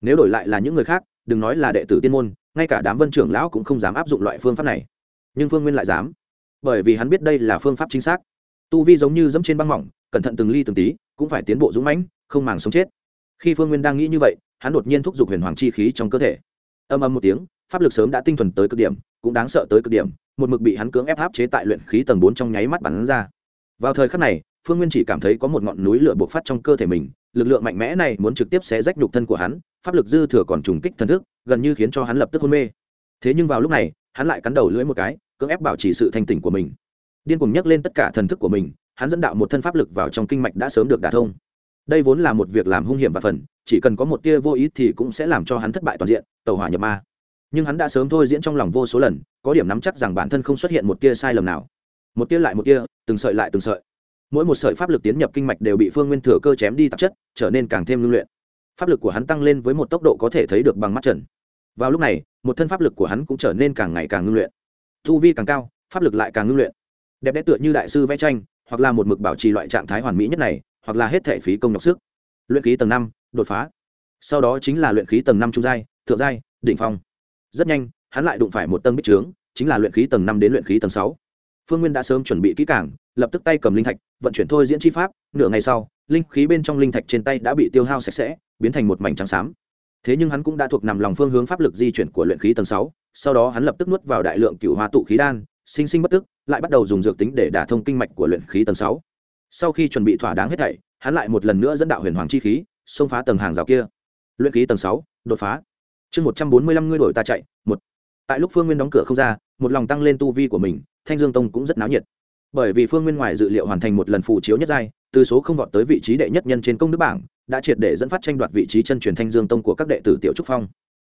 Nếu đổi lại là những người khác, đừng nói là đệ tử tiên môn, ngay cả đám vân trưởng lão cũng không dám áp dụng loại phương pháp này. Nhưng phương nguyên lại dám. Bởi vì hắn biết đây là phương pháp chính xác. Tu vi giống như dẫm trên băng mỏng, cẩn thận từng ly từng tí, cũng phải tiến bộ dũng mãnh, không màng sống chết. Khi phương nguyên đang nghĩ như vậy, hắn đột nhiên thúc giục huyền hoàng chi khí trong cơ thể. Âm âm một tiếng, pháp lực sớm đã tinh thuần tới cực điểm cũng đáng sợ tới cực điểm, một mực bị hắn cưỡng ép áp chế tại luyện khí tầng bốn trong nháy mắt bắn ra. Vào thời khắc này, phương nguyên chỉ cảm thấy có một ngọn núi lửa buộc phát trong cơ thể mình, lực lượng mạnh mẽ này muốn trực tiếp xé rách nhục thân của hắn, pháp lực dư thừa còn trùng kích thần thức, gần như khiến cho hắn lập tức hôn mê. Thế nhưng vào lúc này, hắn lại cắn đầu lưỡi một cái, cưỡng ép bảo trì sự thanh tỉnh của mình. Điên cuồng nhắc lên tất cả thần thức của mình, hắn dẫn đạo một thân pháp lực vào trong kinh mạch đã sớm được đả thông. Đây vốn là một việc làm hung hiểm và phần, chỉ cần có một tia vô ý thì cũng sẽ làm cho hắn thất bại toàn diện tàu hỏa nhập ma nhưng hắn đã sớm thôi diễn trong lòng vô số lần, có điểm nắm chắc rằng bản thân không xuất hiện một tia sai lầm nào. Một tia lại một tia, từng sợi lại từng sợi. Mỗi một sợi pháp lực tiến nhập kinh mạch đều bị phương nguyên thừa cơ chém đi tạp chất, trở nên càng thêm ngưng luyện. Pháp lực của hắn tăng lên với một tốc độ có thể thấy được bằng mắt trần. Vào lúc này, một thân pháp lực của hắn cũng trở nên càng ngày càng ngưng luyện. Thu vi càng cao, pháp lực lại càng ngưng luyện. Đẹp đẽ tựa như đại sư vẽ tranh, hoặc là một mực bảo trì loại trạng thái hoàn mỹ nhất này, hoặc là hết thể phí công nhọc sức. Luyện khí tầng năm, đột phá. Sau đó chính là luyện khí tầng năm trung giai, thượng giai, đỉnh phong rất nhanh, hắn lại đụng phải một tầng bích trướng, chính là luyện khí tầng năm đến luyện khí tầng sáu. Phương nguyên đã sớm chuẩn bị kỹ cảng lập tức tay cầm linh thạch, vận chuyển thôi diễn chi pháp, nửa ngày sau, linh khí bên trong linh thạch trên tay đã bị tiêu hao sạch sẽ, biến thành một mảnh trắng xám. Thế nhưng hắn cũng đã thuộc nằm lòng phương hướng pháp lực di chuyển của luyện khí tầng sáu, sau đó hắn lập tức nuốt vào đại lượng cựu hoa tụ khí đan, sinh sinh bất tức, lại bắt đầu dùng dược tính để đả thông kinh mạch của luyện khí tầng sáu. Sau khi chuẩn bị thỏa đáng hết thảy, hắn lại một lần nữa dẫn đạo huyền hoàng chi khí, xông phá tầng hàng rào kia. Luyện khí tầng sáu, đột phá chương một trăm bốn mươi lăm ngươi đổi ta chạy, một. Tại lúc phương nguyên đóng cửa không ra, một lòng tăng lên tu vi của mình, thanh dương tông cũng rất náo nhiệt. Bởi vì phương nguyên ngoài dự liệu hoàn thành một lần phủ chiếu nhất giai, từ số không vọt tới vị trí đệ nhất nhân trên công đức bảng, đã triệt để dẫn phát tranh đoạt vị trí chân truyền thanh dương tông của các đệ tử tiểu trúc phong.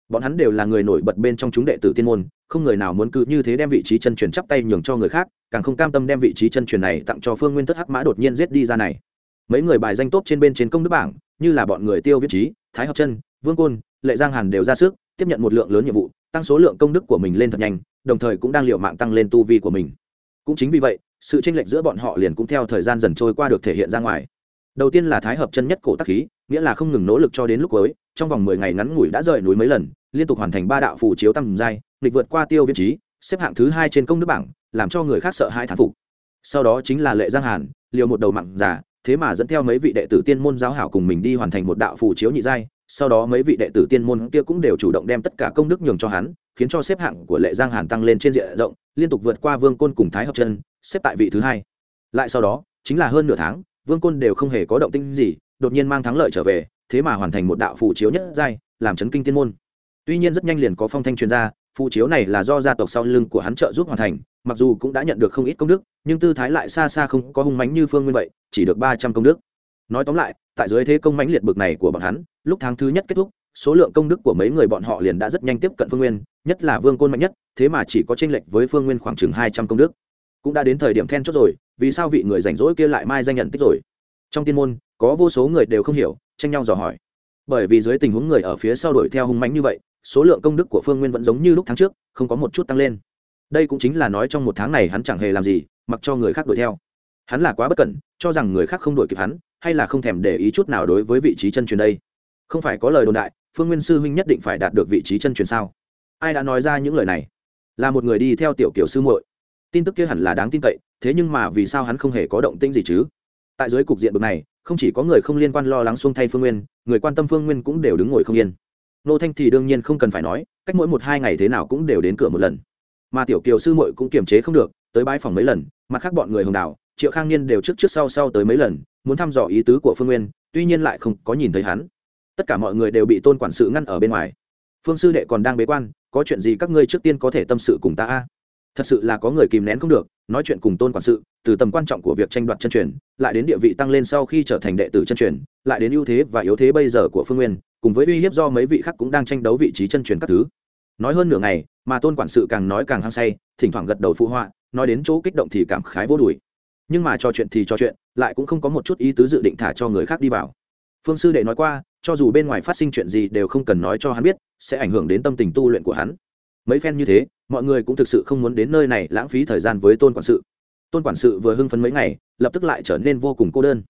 Bọn hắn đều là người nổi bật bên trong chúng đệ tử tiên môn, không người nào muốn cứ như thế đem vị trí chân truyền chắp tay nhường cho người khác, càng không cam tâm đem vị trí chân truyền này tặng cho phương nguyên thất hắc mã đột nhiên giết đi ra này. Mấy người bài danh tốt trên bên trên công đức bảng, như là bọn người tiêu viết trí thái học chân, vương côn, lệ giang hàn đều ra sức, tiếp nhận một lượng lớn nhiệm vụ, tăng số lượng công đức của mình lên thật nhanh, đồng thời cũng đang liệu mạng tăng lên tu vi của mình. Cũng chính vì vậy, sự tranh lệch giữa bọn họ liền cũng theo thời gian dần trôi qua được thể hiện ra ngoài. Đầu tiên là thái hợp chân nhất cổ tắc khí, nghĩa là không ngừng nỗ lực cho đến lúc cuối, trong vòng mười ngày ngắn ngủi đã rời núi mấy lần, liên tục hoàn thành ba đạo phù chiếu tăng giai lịch vượt qua tiêu viên trí, xếp hạng thứ hai trên công đức bảng, làm cho người khác sợ hai thán phục. Sau đó chính là lệ giang hàn, liều một đầu mặn giả thế mà dẫn theo mấy vị đệ tử tiên môn giáo hảo cùng mình đi hoàn thành một đạo phù chiếu nhị giai, sau đó mấy vị đệ tử tiên môn kia cũng đều chủ động đem tất cả công đức nhường cho hắn, khiến cho xếp hạng của lệ giang hàn tăng lên trên diện rộng, liên tục vượt qua vương côn cùng thái hợp chân, xếp tại vị thứ hai. Lại sau đó, chính là hơn nửa tháng, vương côn đều không hề có động tinh gì, đột nhiên mang thắng lợi trở về, thế mà hoàn thành một đạo phù chiếu nhất giai, làm chấn kinh tiên môn. Tuy nhiên rất nhanh liền có phong thanh truyền ra, phù chiếu này là do gia tộc sau lưng của hắn trợ giúp hoàn thành mặc dù cũng đã nhận được không ít công đức, nhưng tư thái lại xa xa không có hung mánh như phương nguyên vậy, chỉ được ba trăm công đức. Nói tóm lại, tại dưới thế công mãnh liệt bực này của bọn hắn, lúc tháng thứ nhất kết thúc, số lượng công đức của mấy người bọn họ liền đã rất nhanh tiếp cận phương nguyên, nhất là vương côn mạnh nhất, thế mà chỉ có tranh lệch với phương nguyên khoảng chừng hai trăm công đức. Cũng đã đến thời điểm then chốt rồi, vì sao vị người rảnh rỗi kia lại mai danh nhận tích rồi? Trong tiên môn, có vô số người đều không hiểu, tranh nhau dò hỏi. Bởi vì dưới tình huống người ở phía sau đuổi theo hung mánh như vậy, số lượng công đức của phương nguyên vẫn giống như lúc tháng trước, không có một chút tăng lên đây cũng chính là nói trong một tháng này hắn chẳng hề làm gì, mặc cho người khác đuổi theo. Hắn là quá bất cẩn, cho rằng người khác không đuổi kịp hắn, hay là không thèm để ý chút nào đối với vị trí chân truyền đây. Không phải có lời đồn đại, phương nguyên sư huynh nhất định phải đạt được vị trí chân truyền sao? Ai đã nói ra những lời này? Là một người đi theo tiểu kiểu sư muội. Tin tức kia hẳn là đáng tin cậy, thế nhưng mà vì sao hắn không hề có động tĩnh gì chứ? Tại dưới cục diện bực này, không chỉ có người không liên quan lo lắng xuông thay phương nguyên, người quan tâm phương nguyên cũng đều đứng ngồi không yên. Nô thanh thì đương nhiên không cần phải nói, cách mỗi một hai ngày thế nào cũng đều đến cửa một lần mà tiểu kiều sư muội cũng kiềm chế không được, tới bãi phòng mấy lần, mặt khác bọn người hồng đảo triệu khang niên đều trước trước sau sau tới mấy lần, muốn thăm dò ý tứ của phương nguyên, tuy nhiên lại không có nhìn thấy hắn. Tất cả mọi người đều bị tôn quản sự ngăn ở bên ngoài. Phương sư đệ còn đang bế quan, có chuyện gì các ngươi trước tiên có thể tâm sự cùng ta a? Thật sự là có người kìm nén không được, nói chuyện cùng tôn quản sự, từ tầm quan trọng của việc tranh đoạt chân truyền, lại đến địa vị tăng lên sau khi trở thành đệ tử chân truyền, lại đến ưu thế và yếu thế bây giờ của phương nguyên, cùng với uy hiếp do mấy vị khác cũng đang tranh đấu vị trí chân truyền các thứ nói hơn nửa ngày, mà tôn quản sự càng nói càng hăng say, thỉnh thoảng gật đầu phụ họa, nói đến chỗ kích động thì cảm khái vô đùi. Nhưng mà trò chuyện thì trò chuyện, lại cũng không có một chút ý tứ dự định thả cho người khác đi vào. Phương sư đệ nói qua, cho dù bên ngoài phát sinh chuyện gì đều không cần nói cho hắn biết, sẽ ảnh hưởng đến tâm tình tu luyện của hắn. Mấy phen như thế, mọi người cũng thực sự không muốn đến nơi này lãng phí thời gian với tôn quản sự. Tôn quản sự vừa hưng phấn mấy ngày, lập tức lại trở nên vô cùng cô đơn.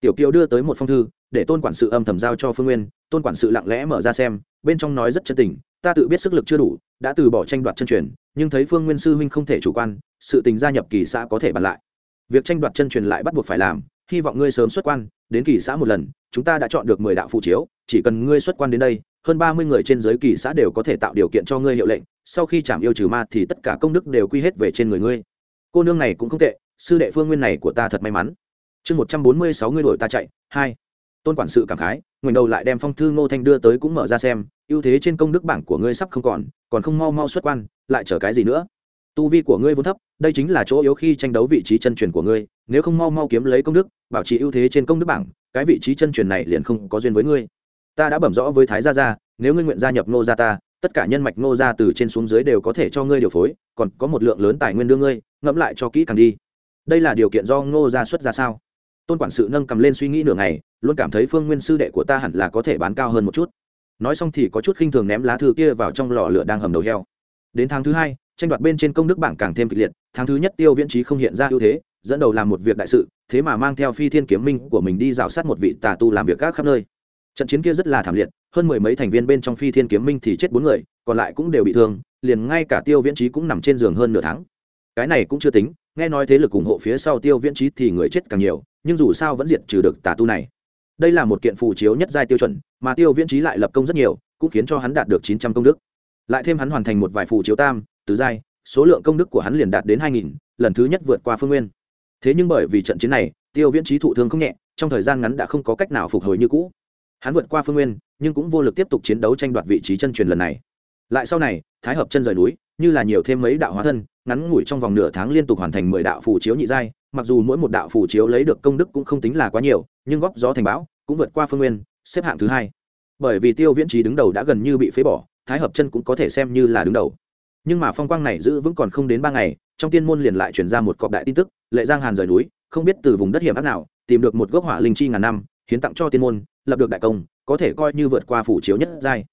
Tiểu kiều đưa tới một phong thư, để tôn quản sự âm thầm giao cho phương nguyên. Tôn quản sự lặng lẽ mở ra xem, bên trong nói rất chân tình ta tự biết sức lực chưa đủ, đã từ bỏ tranh đoạt chân truyền, nhưng thấy phương nguyên sư huynh không thể chủ quan, sự tình gia nhập kỳ xã có thể bàn lại. Việc tranh đoạt chân truyền lại bắt buộc phải làm, hy vọng ngươi sớm xuất quan, đến kỳ xã một lần, chúng ta đã chọn được mười đạo phụ chiếu, chỉ cần ngươi xuất quan đến đây, hơn ba mươi người trên giới kỳ xã đều có thể tạo điều kiện cho ngươi hiệu lệnh, sau khi chạm yêu trừ ma thì tất cả công đức đều quy hết về trên người ngươi. Cô nương này cũng không tệ, sư đệ phương nguyên này của ta thật may mắn. Chương một trăm bốn mươi sáu ngươi đổi ta chạy, hai tôn quản sự cảm khái, ngoảnh đầu lại đem phong thư ngô thanh đưa tới cũng mở ra xem, ưu thế trên công đức bảng của ngươi sắp không còn còn không mau mau xuất quan, lại chờ cái gì nữa? Tu vi của ngươi vốn thấp, đây chính là chỗ yếu khi tranh đấu vị trí chân truyền của ngươi, nếu không mau mau kiếm lấy công đức, bảo trì ưu thế trên công đức bảng, cái vị trí chân truyền này liền không có duyên với ngươi. Ta đã bẩm rõ với thái gia gia, nếu ngươi nguyện gia nhập ngô gia ta, tất cả nhân mạch ngô gia từ trên xuống dưới đều có thể cho ngươi điều phối, còn có một lượng lớn tài nguyên đưa ngươi, ngẫm lại cho kỹ càng đi. Đây là điều kiện do ngô gia xuất ra sao? Tôn quản sự nâng cầm lên suy nghĩ nửa ngày, luôn cảm thấy phương nguyên sư đệ của ta hẳn là có thể bán cao hơn một chút. Nói xong thì có chút khinh thường ném lá thư kia vào trong lò lửa đang hầm đầu heo. Đến tháng thứ hai, tranh đoạt bên trên công đức bảng càng thêm kịch liệt, tháng thứ nhất tiêu viễn trí không hiện ra ưu thế, dẫn đầu làm một việc đại sự, thế mà mang theo phi thiên kiếm minh của mình đi rào sát một vị tà tu làm việc gác khắp nơi. Trận chiến kia rất là thảm liệt, hơn mười mấy thành viên bên trong phi thiên kiếm minh thì chết bốn người, còn lại cũng đều bị thương, liền ngay cả tiêu viễn trí cũng nằm trên giường hơn nửa tháng. Cái này cũng chưa tính, nghe nói thế lực ủng hộ phía sau tiêu viễn trí thì người chết càng nhiều nhưng dù sao vẫn diệt trừ được tà tu này. Đây là một kiện phù chiếu nhất giai tiêu chuẩn, mà tiêu viễn trí lại lập công rất nhiều, cũng khiến cho hắn đạt được chín trăm công đức. Lại thêm hắn hoàn thành một vài phù chiếu tam, tứ giai, số lượng công đức của hắn liền đạt đến hai nghìn, lần thứ nhất vượt qua phương nguyên. Thế nhưng bởi vì trận chiến này, tiêu viễn trí thụ thương không nhẹ, trong thời gian ngắn đã không có cách nào phục hồi như cũ. Hắn vượt qua phương nguyên, nhưng cũng vô lực tiếp tục chiến đấu tranh đoạt vị trí chân truyền lần này. Lại sau này, thái hợp chân rời núi, như là nhiều thêm mấy đạo hóa thân, ngắn ngủi trong vòng nửa tháng liên tục hoàn thành mười đạo phù chiếu nhị giai mặc dù mỗi một đạo phù chiếu lấy được công đức cũng không tính là quá nhiều, nhưng góp gió thành bão cũng vượt qua phương nguyên, xếp hạng thứ hai. Bởi vì tiêu viễn trí đứng đầu đã gần như bị phế bỏ, thái hợp chân cũng có thể xem như là đứng đầu. Nhưng mà phong quang này giữ vững còn không đến ba ngày, trong tiên môn liền lại chuyển ra một cọc đại tin tức, lệ giang hàn rời núi, không biết từ vùng đất hiểm ác nào, tìm được một gốc hỏa linh chi ngàn năm, hiến tặng cho tiên môn, lập được đại công, có thể coi như vượt qua phủ chiếu nhất giai.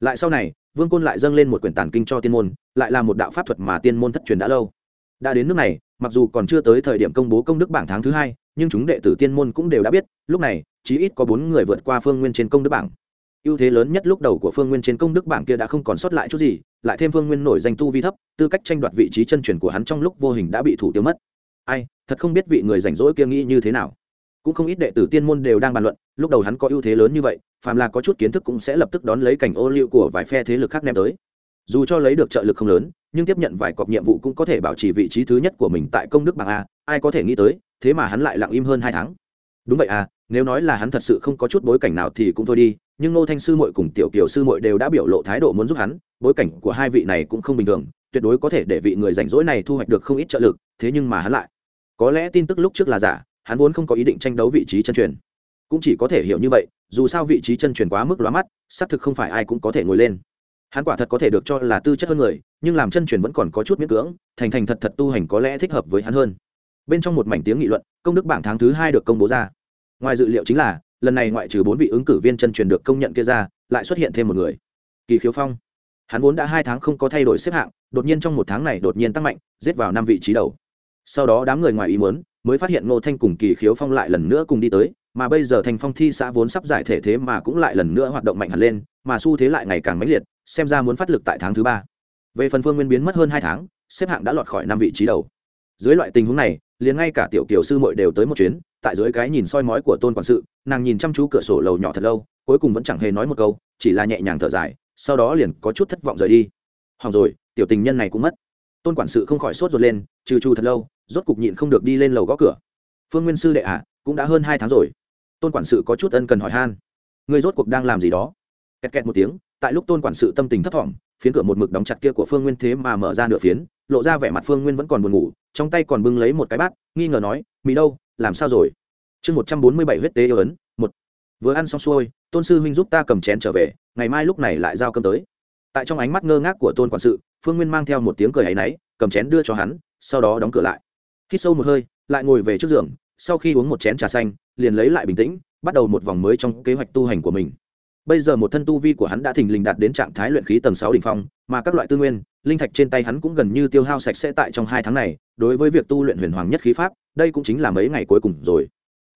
Lại sau này, vương côn lại dâng lên một quyển tản kinh cho tiên môn, lại là một đạo pháp thuật mà tiên môn thất truyền đã lâu. Đã đến nước này mặc dù còn chưa tới thời điểm công bố công đức bảng tháng thứ hai, nhưng chúng đệ tử tiên môn cũng đều đã biết, lúc này, chí ít có bốn người vượt qua phương nguyên trên công đức bảng. Ưu thế lớn nhất lúc đầu của phương nguyên trên công đức bảng kia đã không còn sót lại chút gì, lại thêm phương nguyên nổi danh tu vi thấp, tư cách tranh đoạt vị trí chân truyền của hắn trong lúc vô hình đã bị thủ tiêu mất. Ai, thật không biết vị người rảnh rỗi kia nghĩ như thế nào. Cũng không ít đệ tử tiên môn đều đang bàn luận, lúc đầu hắn có ưu thế lớn như vậy, phàm là có chút kiến thức cũng sẽ lập tức đón lấy cảnh ô liu của vài phe thế lực khác ném tới. Dù cho lấy được trợ lực không lớn nhưng tiếp nhận vài cọc nhiệm vụ cũng có thể bảo trì vị trí thứ nhất của mình tại công đức bảng a, ai có thể nghĩ tới, thế mà hắn lại lặng im hơn hai tháng. Đúng vậy à nếu nói là hắn thật sự không có chút bối cảnh nào thì cũng thôi đi, nhưng ngô thanh sư Mội cùng tiểu kiều sư Mội đều đã biểu lộ thái độ muốn giúp hắn, bối cảnh của hai vị này cũng không bình thường, tuyệt đối có thể để vị người rảnh rỗi này thu hoạch được không ít trợ lực, thế nhưng mà hắn lại. Có lẽ tin tức lúc trước là giả, hắn vốn không có ý định tranh đấu vị trí chân truyền. Cũng chỉ có thể hiểu như vậy, dù sao vị trí chân truyền quá mức lóa mắt, xác thực không phải ai cũng có thể ngồi lên hắn quả thật có thể được cho là tư chất hơn người, nhưng làm chân truyền vẫn còn có chút miễn cưỡng, thành thành thật thật tu hành có lẽ thích hợp với hắn hơn. Bên trong một mảnh tiếng nghị luận, công đức bảng tháng thứ hai được công bố ra. Ngoài dự liệu chính là, lần này ngoại trừ bốn vị ứng cử viên chân truyền được công nhận kia ra, lại xuất hiện thêm một người. Kỳ khiếu phong. Hắn vốn đã hai tháng không có thay đổi xếp hạng, đột nhiên trong một tháng này đột nhiên tăng mạnh, giết vào năm vị trí đầu. Sau đó đám người ngoài ý muốn, mới phát hiện ngô thanh cùng kỳ khiếu phong lại lần nữa cùng đi tới, mà bây giờ thành phong thi xã vốn sắp giải thể thế mà cũng lại lần nữa hoạt động mạnh hẳn lên, mà xu thế lại ngày càng mãnh liệt xem ra muốn phát lực tại tháng thứ ba. Về phần phương nguyên biến mất hơn hai tháng xếp hạng đã lọt khỏi năm vị trí đầu. Dưới loại tình huống này liền ngay cả tiểu kiều sư mội đều tới một chuyến tại dưới cái nhìn soi mói của tôn quản sự nàng nhìn chăm chú cửa sổ lầu nhỏ thật lâu cuối cùng vẫn chẳng hề nói một câu chỉ là nhẹ nhàng thở dài sau đó liền có chút thất vọng rời đi. Hỏng rồi tiểu tình nhân này cũng mất. Tôn quản sự không khỏi sốt ruột lên trừ trù thật lâu rốt cục nhịn không được đi lên lầu gõ cửa. Phương nguyên sư đệ ạ à, cũng đã hơn hai tháng rồi. Tôn quản sự có chút ân cần hỏi han. Người rốt cuộc đang làm gì đó? Kẹt kẹt một tiếng, tại lúc tôn quản sự tâm tình thấp thỏm, phiến cửa một mực đóng chặt kia của phương nguyên thế mà mở ra nửa phiến, lộ ra vẻ mặt phương nguyên vẫn còn buồn ngủ, trong tay còn bưng lấy một cái bát, nghi ngờ nói, mì đâu, làm sao rồi? Chương một trăm bốn mươi bảy huyết tế yêu ấn, một. Vừa ăn xong xuôi, tôn sư huynh giúp ta cầm chén trở về, ngày mai lúc này lại giao cơm tới. Tại trong ánh mắt ngơ ngác của tôn quản sự, phương nguyên mang theo một tiếng cười áy náy, cầm chén đưa cho hắn, sau đó đóng cửa lại. Khi sâu một hơi, lại ngồi về trước giường, sau khi uống một chén trà xanh, liền lấy lại bình tĩnh, bắt đầu một vòng mới trong kế hoạch tu hành của mình bây giờ một thân tu vi của hắn đã thình lình đạt đến trạng thái luyện khí tầng sáu đ ỉ n h phong, mà các loại tư nguyên, linh thạch trên tay hắn cũng gần như tiêu hao sạch sẽ tại trong hai tháng này. Đối với việc tu luyện huyền hoàng nhất khí pháp, đây cũng chính là mấy ngày cuối cùng rồi.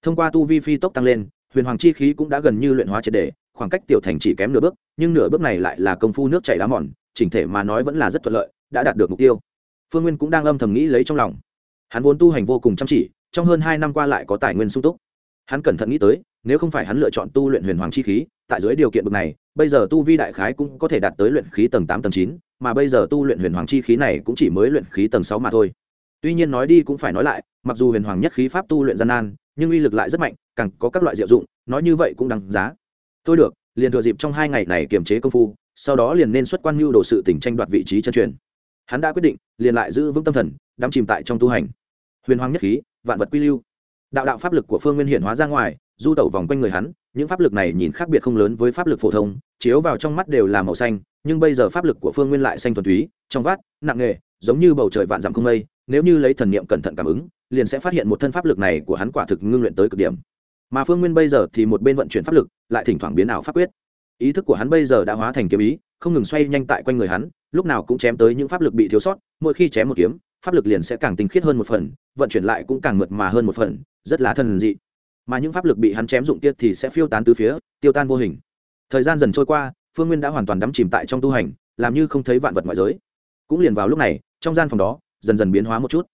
Thông qua tu vi phi tốc tăng lên, huyền hoàng chi khí cũng đã gần như luyện hóa triệt đề khoảng cách tiểu thành chỉ kém nửa bước, nhưng nửa bước này lại là công phu nước chảy đá mòn, chỉnh thể mà nói vẫn là rất thuận lợi, đã đạt được mục tiêu. Phương nguyên cũng đang âm thầm nghĩ lấy trong lòng. Hắn vốn tu hành vô cùng chăm chỉ, trong hơn hai năm qua lại có tài nguyên sung túc. Hắn cẩn thận nghĩ tới nếu không phải hắn lựa chọn tu luyện huyền hoàng chi khí, tại dưới điều kiện bậc này, bây giờ tu vi đại khái cũng có thể đạt tới luyện khí tầng tám, tầng chín, mà bây giờ tu luyện huyền hoàng chi khí này cũng chỉ mới luyện khí tầng sáu mà thôi. Tuy nhiên nói đi cũng phải nói lại, mặc dù huyền hoàng nhất khí pháp tu luyện gian nan, nhưng uy lực lại rất mạnh, càng có các loại diệu dụng, nói như vậy cũng đáng giá. Tôi được, liền thừa dịp trong hai ngày này kiềm chế công phu, sau đó liền nên xuất quan mưu đồ sự tỉnh tranh đoạt vị trí chân truyền. Hắn đã quyết định, liền lại giữ vững tâm thần, đắm chìm tại trong tu hành. Huyền hoàng nhất khí, vạn vật quy lưu đạo đạo pháp lực của phương nguyên hiện hóa ra ngoài, du tẩu vòng quanh người hắn, những pháp lực này nhìn khác biệt không lớn với pháp lực phổ thông, chiếu vào trong mắt đều là màu xanh, nhưng bây giờ pháp lực của phương nguyên lại xanh thuần túy, trong vát nặng nghề giống như bầu trời vạn dặm không mây, nếu như lấy thần niệm cẩn thận cảm ứng, liền sẽ phát hiện một thân pháp lực này của hắn quả thực ngưng luyện tới cực điểm. Mà phương nguyên bây giờ thì một bên vận chuyển pháp lực, lại thỉnh thoảng biến ảo pháp quyết. Ý thức của hắn bây giờ đã hóa thành kiếm ý, không ngừng xoay nhanh tại quanh người hắn, lúc nào cũng chém tới những pháp lực bị thiếu sót, mỗi khi chém một kiếm pháp lực liền sẽ càng tinh khiết hơn một phần, vận chuyển lại cũng càng mượt mà hơn một phần, rất là thần dị. Mà những pháp lực bị hắn chém dụng tiết thì sẽ phiêu tán từ phía, tiêu tan vô hình. Thời gian dần trôi qua, phương nguyên đã hoàn toàn đắm chìm tại trong tu hành, làm như không thấy vạn vật ngoại giới. Cũng liền vào lúc này, trong gian phòng đó, dần dần biến hóa một chút.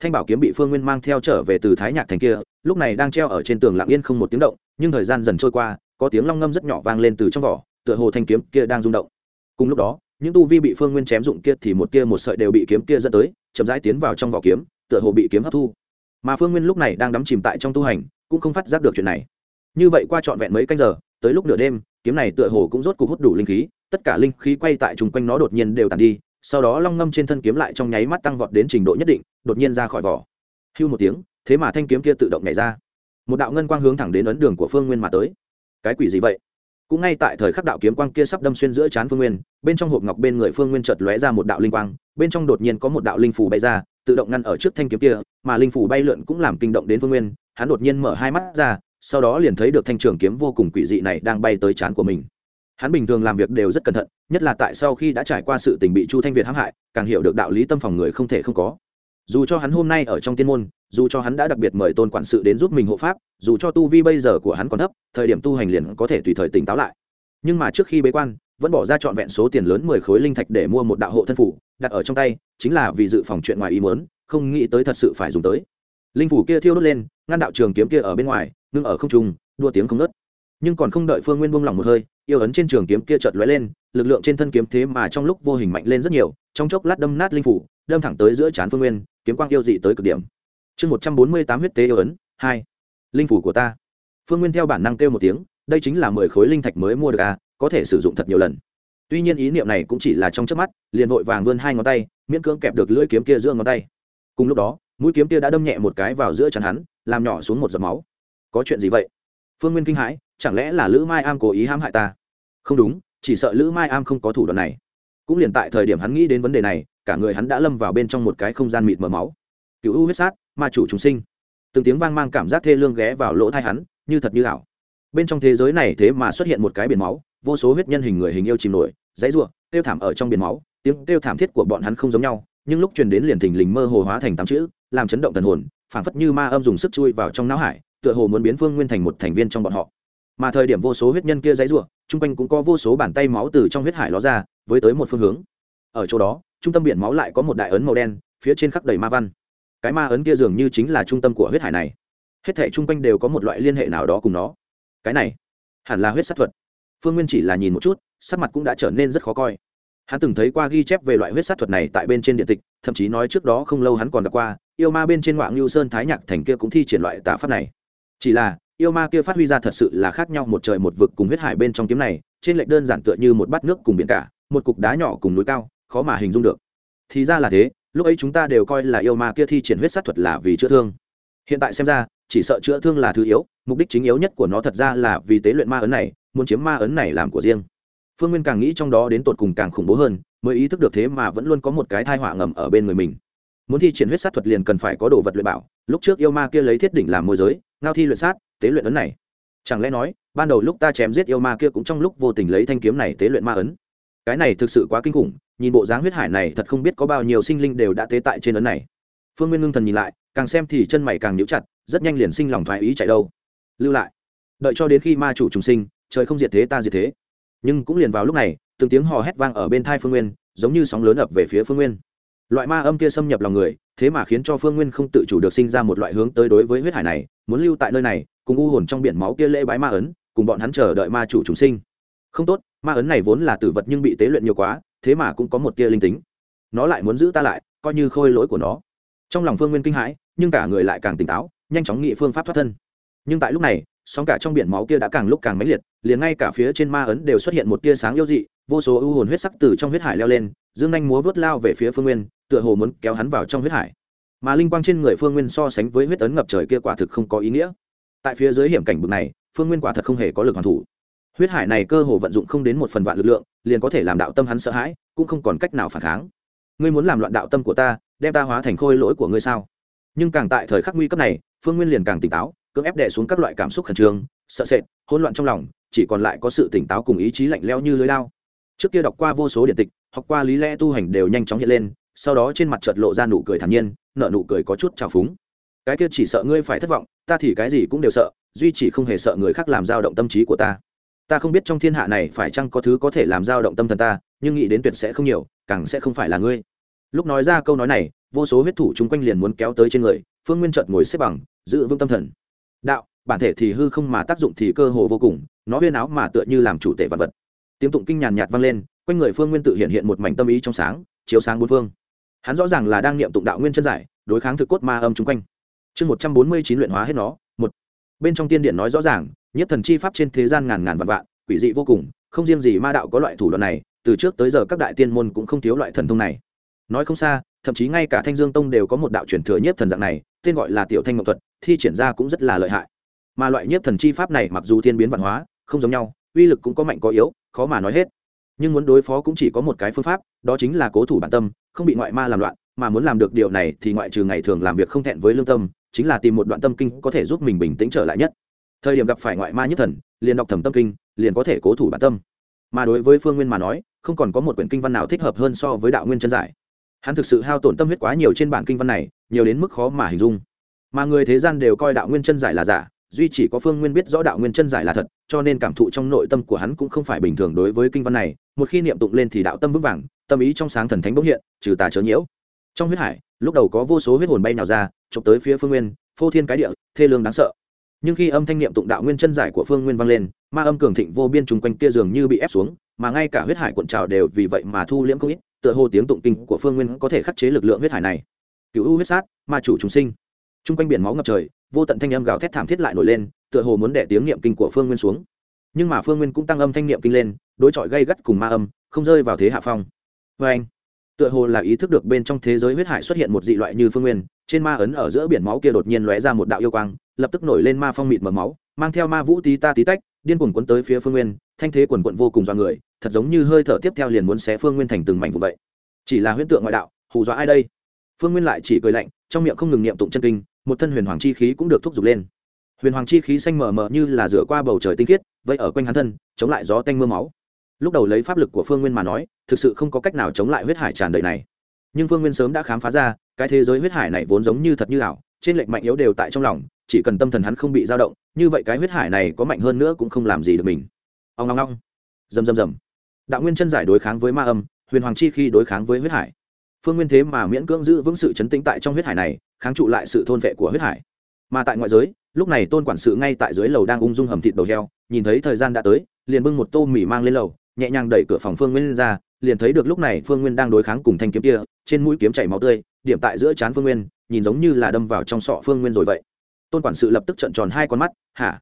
Thanh bảo kiếm bị phương nguyên mang theo trở về từ thái nhạc thành kia, lúc này đang treo ở trên tường lặng yên không một tiếng động, nhưng thời gian dần trôi qua, có tiếng long ngâm rất nhỏ vang lên từ trong vỏ, tựa hồ thanh kiếm kia đang rung động. Cùng lúc đó những tu vi bị phương nguyên chém dụng kia thì một tia một sợi đều bị kiếm kia dẫn tới, chậm rãi tiến vào trong vỏ kiếm, tựa hồ bị kiếm hấp thu. Mà phương nguyên lúc này đang đắm chìm tại trong tu hành, cũng không phát giác được chuyện này. Như vậy qua trọn vẹn mấy canh giờ, tới lúc nửa đêm, kiếm này tựa hồ cũng rốt cuộc hút đủ linh khí, tất cả linh khí quay tại chung quanh nó đột nhiên đều tàn đi, sau đó long ngâm trên thân kiếm lại trong nháy mắt tăng vọt đến trình độ nhất định, đột nhiên ra khỏi vỏ. Hưu một tiếng, thế mà thanh kiếm kia tự động nhảy ra. Một đạo ngân quang hướng thẳng đến ấn đường của phương nguyên mà tới. Cái quỷ gì vậy? Cũng ngay tại thời khắc đạo kiếm quang kia sắp đâm xuyên giữa trán phương nguyên, bên trong hộp ngọc bên người phương nguyên chợt lóe ra một đạo linh quang, bên trong đột nhiên có một đạo linh phủ bay ra, tự động ngăn ở trước thanh kiếm kia, mà linh phủ bay lượn cũng làm kinh động đến phương nguyên, hắn đột nhiên mở hai mắt ra, sau đó liền thấy được thanh trường kiếm vô cùng quỷ dị này đang bay tới trán của mình. Hắn bình thường làm việc đều rất cẩn thận, nhất là tại sau khi đã trải qua sự tình bị chu thanh việt hãm hại, càng hiểu được đạo lý tâm phòng người không thể không có. Dù cho hắn hôm nay ở trong tiên môn dù cho hắn đã đặc biệt mời tôn quản sự đến giúp mình hộ pháp, dù cho tu vi bây giờ của hắn còn thấp, thời điểm tu hành liền có thể tùy thời tỉnh táo lại. Nhưng mà trước khi bế quan, vẫn bỏ ra trọn vẹn số tiền lớn mười khối linh thạch để mua một đạo hộ thân phủ, đặt ở trong tay, chính là vì dự phòng chuyện ngoài ý muốn, không nghĩ tới thật sự phải dùng tới. Linh phủ kia thiêu đốt lên, ngăn đạo trường kiếm kia ở bên ngoài, ngưng ở không trung, đua tiếng không nớt nhưng còn không đợi phương nguyên buông lỏng một hơi, yêu ấn trên trường kiếm kia chợt lóe lên, lực lượng trên thân kiếm thế mà trong lúc vô hình mạnh lên rất nhiều, trong chốc lát đâm nát linh phủ, đâm thẳng tới giữa trán phương nguyên, kiếm quang yêu dị tới cực điểm chương một trăm bốn mươi tám huyết tế yêu ấn, hai. Linh phủ của ta. Phương nguyên theo bản năng kêu một tiếng, đây chính là mười khối linh thạch mới mua được à có thể sử dụng thật nhiều lần. Tuy nhiên ý niệm này cũng chỉ là trong chớp mắt, liền vội vàng vươn hai ngón tay, miễn cưỡng kẹp được lưỡi kiếm kia giữa ngón tay. Cùng lúc đó, mũi kiếm kia đã đâm nhẹ một cái vào giữa chắn hắn, làm nhỏ xuống một giọt máu. Có chuyện gì vậy? Phương nguyên kinh hãi, chẳng lẽ là lữ mai am cố ý hãm hại ta? Không đúng, chỉ sợ lữ mai am không có thủ đoạn này. Cũng liền tại thời điểm hắn nghĩ đến vấn đề này, cả người hắn đã lâm vào bên trong một cái không gian mịt mờ máu. Cựu u huyết sát ma chủ chúng sinh. Từng tiếng vang mang cảm giác thê lương ghé vào lỗ thai hắn, như thật như ảo. Bên trong thế giới này thế mà xuất hiện một cái biển máu, vô số huyết nhân hình người hình yêu chìm nổi, dãy ruộng tiêu thảm ở trong biển máu, tiếng tiêu thảm thiết của bọn hắn không giống nhau, nhưng lúc truyền đến liền thình lình mơ hồ hóa thành tám chữ, làm chấn động thần hồn, phảng phất như ma âm dùng sức chui vào trong não hải, tựa hồ muốn biến phương nguyên thành một thành viên trong bọn họ. Mà thời điểm vô số huyết nhân kia dãy ruộng chung quanh cũng có vô số bàn tay máu từ trong huyết hải ló ra, với tới một phương hướng. Ở chỗ đó, trung tâm biển máu lại có một đại ấn màu đen, phía trên khắc đầy ma văn cái ma ấn kia dường như chính là trung tâm của huyết hải này. Hết thể chung quanh đều có một loại liên hệ nào đó cùng nó. Cái này, hẳn là huyết sát thuật. Phương nguyên chỉ là nhìn một chút, sắc mặt cũng đã trở nên rất khó coi. Hắn từng thấy qua ghi chép về loại huyết sát thuật này tại bên trên điện tịch, thậm chí nói trước đó không lâu hắn còn gặp qua, yêu ma bên trên ngoại ngưu sơn thái nhạc thành kia cũng thi triển loại tà pháp này. Chỉ là, yêu ma kia phát huy ra thật sự là khác nhau một trời một vực cùng huyết hải bên trong kiếm này, trên lệch đơn giản tựa như một bát nước cùng biển cả, một cục đá nhỏ cùng núi cao, khó mà hình dung được. Thì ra là thế lúc ấy chúng ta đều coi là yêu ma kia thi triển huyết sát thuật là vì chữa thương. Hiện tại xem ra, chỉ sợ chữa thương là thứ yếu, mục đích chính yếu nhất của nó thật ra là vì tế luyện ma ấn này, muốn chiếm ma ấn này làm của riêng. Phương nguyên càng nghĩ trong đó đến tột cùng càng khủng bố hơn, mới ý thức được thế mà vẫn luôn có một cái thai họa ngầm ở bên người mình. Muốn thi triển huyết sát thuật liền cần phải có đồ vật luyện bảo, lúc trước yêu ma kia lấy thiết đỉnh làm môi giới, ngao thi luyện sát, tế luyện ấn này. Chẳng lẽ nói, ban đầu lúc ta chém giết yêu ma kia cũng trong lúc vô tình lấy thanh kiếm này tế luyện ma ấn? Cái này thực sự quá kinh khủng nhìn bộ dáng huyết hải này thật không biết có bao nhiêu sinh linh đều đã tế tại trên ấn này. Phương nguyên ngưng thần nhìn lại, càng xem thì chân mày càng nhíu chặt, rất nhanh liền sinh lòng thoái ý chạy đâu. Lưu lại. Đợi cho đến khi ma chủ trùng sinh, trời không diệt thế ta diệt thế. Nhưng cũng liền vào lúc này, từng tiếng hò hét vang ở bên thai phương nguyên, giống như sóng lớn ập về phía phương nguyên. Loại ma âm kia xâm nhập lòng người, thế mà khiến cho phương nguyên không tự chủ được sinh ra một loại hướng tới đối với huyết hải này, muốn lưu tại nơi này, cùng u hồn trong biển máu kia lễ bái ma ấn, cùng bọn hắn chờ đợi ma chủ chúng sinh. Không tốt, ma ấn này vốn là tử vật nhưng bị tế luyện nhiều quá thế mà cũng có một tia linh tính. Nó lại muốn giữ ta lại, coi như khôi lỗi của nó. Trong lòng phương nguyên kinh hãi, nhưng cả người lại càng tỉnh táo, nhanh chóng nghị phương pháp thoát thân. Nhưng tại lúc này, sóng cả trong biển máu kia đã càng lúc càng mãnh liệt, liền ngay cả phía trên ma ấn đều xuất hiện một tia sáng yêu dị, vô số ưu hồn huyết sắc từ trong huyết hải leo lên, dương nhanh múa vớt lao về phía phương nguyên, tựa hồ muốn kéo hắn vào trong huyết hải. Mà linh quang trên người phương nguyên so sánh với huyết ấn ngập trời kia quả thực không có ý nghĩa. Tại phía dưới hiểm cảnh bực này, phương nguyên quả thật không hề có lực hoàn thủ huyết hải này cơ hồ vận dụng không đến một phần vạn lực lượng, liền có thể làm đạo tâm hắn sợ hãi, cũng không còn cách nào phản kháng. Ngươi muốn làm loạn đạo tâm của ta, đem ta hóa thành khôi lỗi của ngươi sao? Nhưng càng tại thời khắc nguy cấp này, phương nguyên liền càng tỉnh táo, cưỡng ép đè xuống các loại cảm xúc khẩn trương, sợ sệt, hỗn loạn trong lòng, chỉ còn lại có sự tỉnh táo cùng ý chí lạnh lẽo như lưới lao. Trước kia đọc qua vô số điện tịch, học qua lý lẽ tu hành đều nhanh chóng hiện lên, sau đó trên mặt chợt lộ ra nụ cười thản nhiên nợ nụ cười có chút trào phúng. Cái kia chỉ sợ ngươi phải thất vọng, ta thì cái gì cũng đều sợ, duy chỉ không hề sợ người khác làm dao động tâm trí của ta ta không biết trong thiên hạ này phải chăng có thứ có thể làm dao động tâm thần ta, nhưng nghĩ đến tuyệt sẽ không nhiều, càng sẽ không phải là ngươi. Lúc nói ra câu nói này, vô số huyết thủ chung quanh liền muốn kéo tới trên người, phương nguyên trợt ngồi xếp bằng, giữ vững tâm thần. Đạo, bản thể thì hư không mà tác dụng thì cơ hồ vô cùng, nó huyên áo mà tựa như làm chủ tể vật vật. Tiếng tụng kinh nhàn nhạt vang lên, quanh người phương nguyên tự hiện hiện một mảnh tâm ý trong sáng, chiếu sáng bốn phương. Hắn rõ ràng là đang niệm tụng đạo nguyên chân giải, đối kháng thực cốt ma âm chung quanh. Chương một trăm bốn mươi chín luyện hóa hết nó, một. Bên trong tiên điện nói rõ ràng nhất thần chi pháp trên thế gian ngàn ngàn vạn vạn, quỷ dị vô cùng, không riêng gì ma đạo có loại thủ đoạn này, từ trước tới giờ các đại tiên môn cũng không thiếu loại thần thông này. Nói không xa, thậm chí ngay cả thanh dương tông đều có một đạo truyền thừa nhất thần dạng này, tên gọi là tiểu thanh ngọc thuật, thi triển ra cũng rất là lợi hại. Mà loại nhất thần chi pháp này mặc dù thiên biến văn hóa, không giống nhau, uy lực cũng có mạnh có yếu, khó mà nói hết. Nhưng muốn đối phó cũng chỉ có một cái phương pháp, đó chính là cố thủ bản tâm, không bị ngoại ma làm loạn, mà muốn làm được điều này thì ngoại trừ ngày thường làm việc không thẹn với lương tâm, chính là tìm một đoạn tâm kinh có thể giúp mình bình tĩnh trở lại nhất thời điểm gặp phải ngoại ma nhất thần, liền đọc thẩm tâm kinh, liền có thể cố thủ bản tâm. Mà đối với phương nguyên mà nói, không còn có một quyển kinh văn nào thích hợp hơn so với đạo nguyên chân giải. Hắn thực sự hao tổn tâm huyết quá nhiều trên bản kinh văn này, nhiều đến mức khó mà hình dung. Mà người thế gian đều coi đạo nguyên chân giải là giả, duy chỉ có phương nguyên biết rõ đạo nguyên chân giải là thật, cho nên cảm thụ trong nội tâm của hắn cũng không phải bình thường đối với kinh văn này, một khi niệm tụng lên thì đạo tâm vững vàng, tâm ý trong sáng thần thánh bỗng hiện, trừ tà chớ nhiễu. Trong huyết hải, lúc đầu có vô số huyết hồn bay nào ra, chụp tới phía phương nguyên, phô thiên cái địa, thê lương đáng sợ nhưng khi âm thanh niệm tụng đạo nguyên chân giải của phương nguyên vang lên, ma âm cường thịnh vô biên chung quanh kia dường như bị ép xuống, mà ngay cả huyết hải cuộn trào đều vì vậy mà thu liễm không ít, tựa hồ tiếng tụng kinh của phương nguyên có thể khắc chế lực lượng huyết hải này. Cứu u huyết sát, ma chủ chúng sinh. Chung quanh biển máu ngập trời, vô tận thanh âm gào thét thảm thiết lại nổi lên, tựa hồ muốn đẻ tiếng niệm kinh của phương nguyên xuống. Nhưng mà phương nguyên cũng tăng âm thanh niệm kinh lên, đối chọi gây gắt cùng ma âm, không rơi vào thế hạ phong. Vê anh tựa hồ là ý thức được bên trong thế giới huyết hải xuất hiện một dị loại như phương nguyên, trên ma ấn ở giữa biển máu kia đột nhiên lóe ra một đạo yêu quang, lập tức nổi lên ma phong mịt mờ máu, mang theo ma vũ tí ta tí tách, điên cuồng quấn tới phía phương nguyên, thanh thế quần quận vô cùng do người, thật giống như hơi thở tiếp theo liền muốn xé phương nguyên thành từng mảnh vụ vậy. Chỉ là huyễn tượng ngoại đạo, hù dọa ai đây? Phương nguyên lại chỉ cười lạnh, trong miệng không ngừng niệm tụng chân kinh, một thân huyền hoàng chi khí cũng được thúc giục lên. Huyền hoàng chi khí xanh mờ mờ như là rửa qua bầu trời tinh khiết vậy ở quanh hắn thân, chống lại gió tanh mưa máu lúc đầu lấy pháp lực của phương nguyên mà nói, thực sự không có cách nào chống lại huyết hải tràn đầy này. Nhưng phương nguyên sớm đã khám phá ra, cái thế giới huyết hải này vốn giống như thật như ảo, trên lệnh mạnh yếu đều tại trong lòng, chỉ cần tâm thần hắn không bị dao động, như vậy cái huyết hải này có mạnh hơn nữa cũng không làm gì được mình. Ông long long rầm rầm rầm. Đạo nguyên chân giải đối kháng với ma âm, huyền hoàng chi khi đối kháng với huyết hải. Phương nguyên thế mà miễn cưỡng giữ vững sự chấn tĩnh tại trong huyết hải này, kháng trụ lại sự thôn vệ của huyết hải. Mà tại ngoại giới, lúc này tôn quản sự ngay tại dưới lầu đang ung dung hầm thịt đầu heo, nhìn thấy thời gian đã tới, liền bưng một tô mì mang lên lầu nhẹ nhàng đẩy cửa phòng phương nguyên ra, liền thấy được lúc này phương nguyên đang đối kháng cùng thanh kiếm kia, trên mũi kiếm chảy máu tươi, điểm tại giữa trán phương nguyên, nhìn giống như là đâm vào trong sọ phương nguyên rồi vậy. Tôn quản sự lập tức trợn tròn hai con mắt, hả?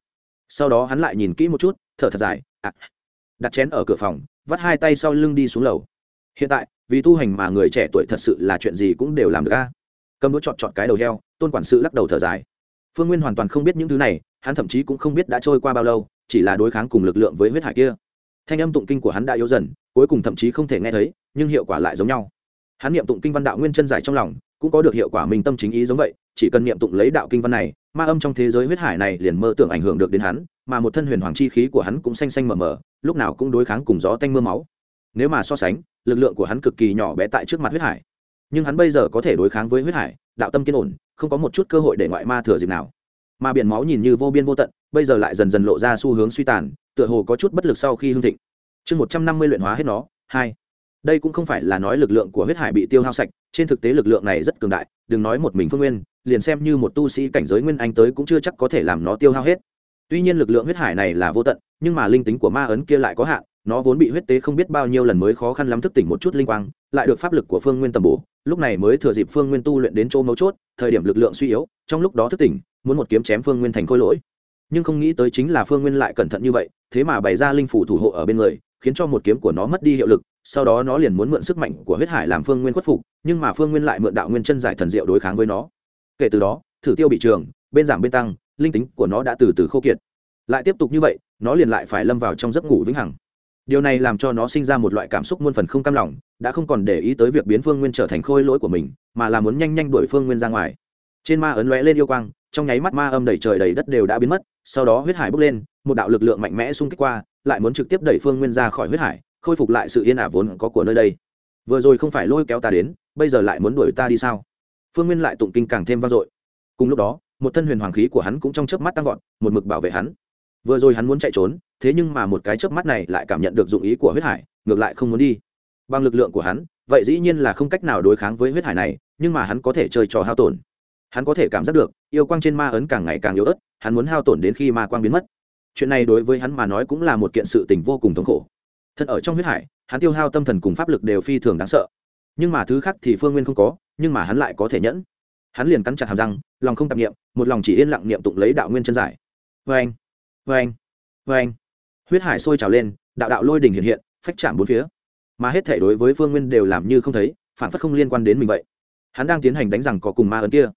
Sau đó hắn lại nhìn kỹ một chút, thở thật dài à. đặt chén ở cửa phòng, vắt hai tay sau lưng đi xuống lầu. Hiện tại, vì tu hành mà người trẻ tuổi thật sự là chuyện gì cũng đều làm được a. Cầm đũa chọt chọt cái đầu heo, tôn quản sự lắc đầu thở dài. Phương nguyên hoàn toàn không biết những thứ này, hắn thậm chí cũng không biết đã trôi qua bao lâu, chỉ là đối kháng cùng lực lượng với huyết hải kia thanh âm tụng kinh của hắn đã yếu dần, cuối cùng thậm chí không thể nghe thấy, nhưng hiệu quả lại giống nhau. Hắn niệm tụng kinh văn đạo nguyên chân giải trong lòng, cũng có được hiệu quả mình tâm chính ý giống vậy, chỉ cần niệm tụng lấy đạo kinh văn này, ma âm trong thế giới huyết hải này liền mơ tưởng ảnh hưởng được đến hắn, mà một thân huyền hoàng chi khí của hắn cũng xanh xanh mờ mờ, lúc nào cũng đối kháng cùng gió tanh mưa máu. Nếu mà so sánh, lực lượng của hắn cực kỳ nhỏ bé tại trước mặt huyết hải. Nhưng hắn bây giờ có thể đối kháng với huyết hải, đạo tâm kiên ổn, không có một chút cơ hội để ngoại ma thừa dịp nào. Mà biển máu nhìn như vô biên vô tận, bây giờ lại dần dần lộ ra xu hướng suy tàn tựa hồ có chút bất lực sau khi hưng thịnh. Chương một trăm năm mươi luyện hóa hết nó, hai. Đây cũng không phải là nói lực lượng của huyết hải bị tiêu hao sạch, trên thực tế lực lượng này rất cường đại, đừng nói một mình phương nguyên, liền xem như một tu sĩ cảnh giới nguyên anh tới cũng chưa chắc có thể làm nó tiêu hao hết. Tuy nhiên lực lượng huyết hải này là vô tận, nhưng mà linh tính của ma ấn kia lại có hạn, nó vốn bị huyết tế không biết bao nhiêu lần mới khó khăn lắm thức tỉnh một chút linh quang, lại được pháp lực của phương nguyên tầm bổ, lúc này mới thừa dịp phương nguyên tu luyện đến chỗ mấu chốt, thời điểm lực lượng suy yếu, trong lúc đó thức tỉnh, muốn một kiếm chém phương nguyên thành khôi lỗi. Nhưng không nghĩ tới chính là phương nguyên lại cẩn thận như vậy thế mà bày ra linh phủ thủ hộ ở bên người, khiến cho một kiếm của nó mất đi hiệu lực, sau đó nó liền muốn mượn sức mạnh của huyết hải làm phương nguyên khuất phục, nhưng mà phương nguyên lại mượn đạo nguyên chân giải thần diệu đối kháng với nó. Kể từ đó, thử tiêu bị trường, bên giảm bên tăng, linh tính của nó đã từ từ khô kiệt. Lại tiếp tục như vậy, nó liền lại phải lâm vào trong giấc ngủ vĩnh hằng. Điều này làm cho nó sinh ra một loại cảm xúc muôn phần không cam lòng, đã không còn để ý tới việc biến phương nguyên trở thành khôi lỗi của mình, mà là muốn nhanh nhanh đuổi phương nguyên ra ngoài. Trên ma ấn lóe lên yêu quang, trong nháy mắt ma âm đầy trời đầy đất đều đã biến mất sau đó huyết hải bốc lên, một đạo lực lượng mạnh mẽ xung kích qua, lại muốn trực tiếp đẩy phương nguyên ra khỏi huyết hải, khôi phục lại sự yên ả vốn có của nơi đây. Vừa rồi không phải lôi kéo ta đến, bây giờ lại muốn đuổi ta đi sao? Phương nguyên lại tụng kinh càng thêm vang dội. Cùng lúc đó, một thân huyền hoàng khí của hắn cũng trong chớp mắt tăng vọt, một mực bảo vệ hắn. Vừa rồi hắn muốn chạy trốn, thế nhưng mà một cái chớp mắt này lại cảm nhận được dụng ý của huyết hải, ngược lại không muốn đi. Bằng lực lượng của hắn, vậy dĩ nhiên là không cách nào đối kháng với huyết hải này, nhưng mà hắn có thể chơi trò hao tổn. Hắn có thể cảm giác được, yêu quang trên ma ấn càng ngày càng yếu ớt hắn muốn hao tổn đến khi ma quang biến mất. Chuyện này đối với hắn mà nói cũng là một kiện sự tình vô cùng thống khổ. Thân ở trong huyết hải, hắn tiêu hao tâm thần cùng pháp lực đều phi thường đáng sợ. Nhưng mà thứ khác thì phương nguyên không có, nhưng mà hắn lại có thể nhẫn. Hắn liền cắn chặt hàm răng, lòng không tạp nghiệm một lòng chỉ yên lặng niệm tụng lấy đạo nguyên chân giải. Vê anh vê anh vê anh huyết hải sôi trào lên, đạo đạo lôi đình hiện hiện, phách chạm bốn phía. Mà hết thể đối với phương nguyên đều làm như không thấy, phản phất không liên quan đến mình vậy. Hắn đang tiến hành đánh rằng có cùng ma ấn kia.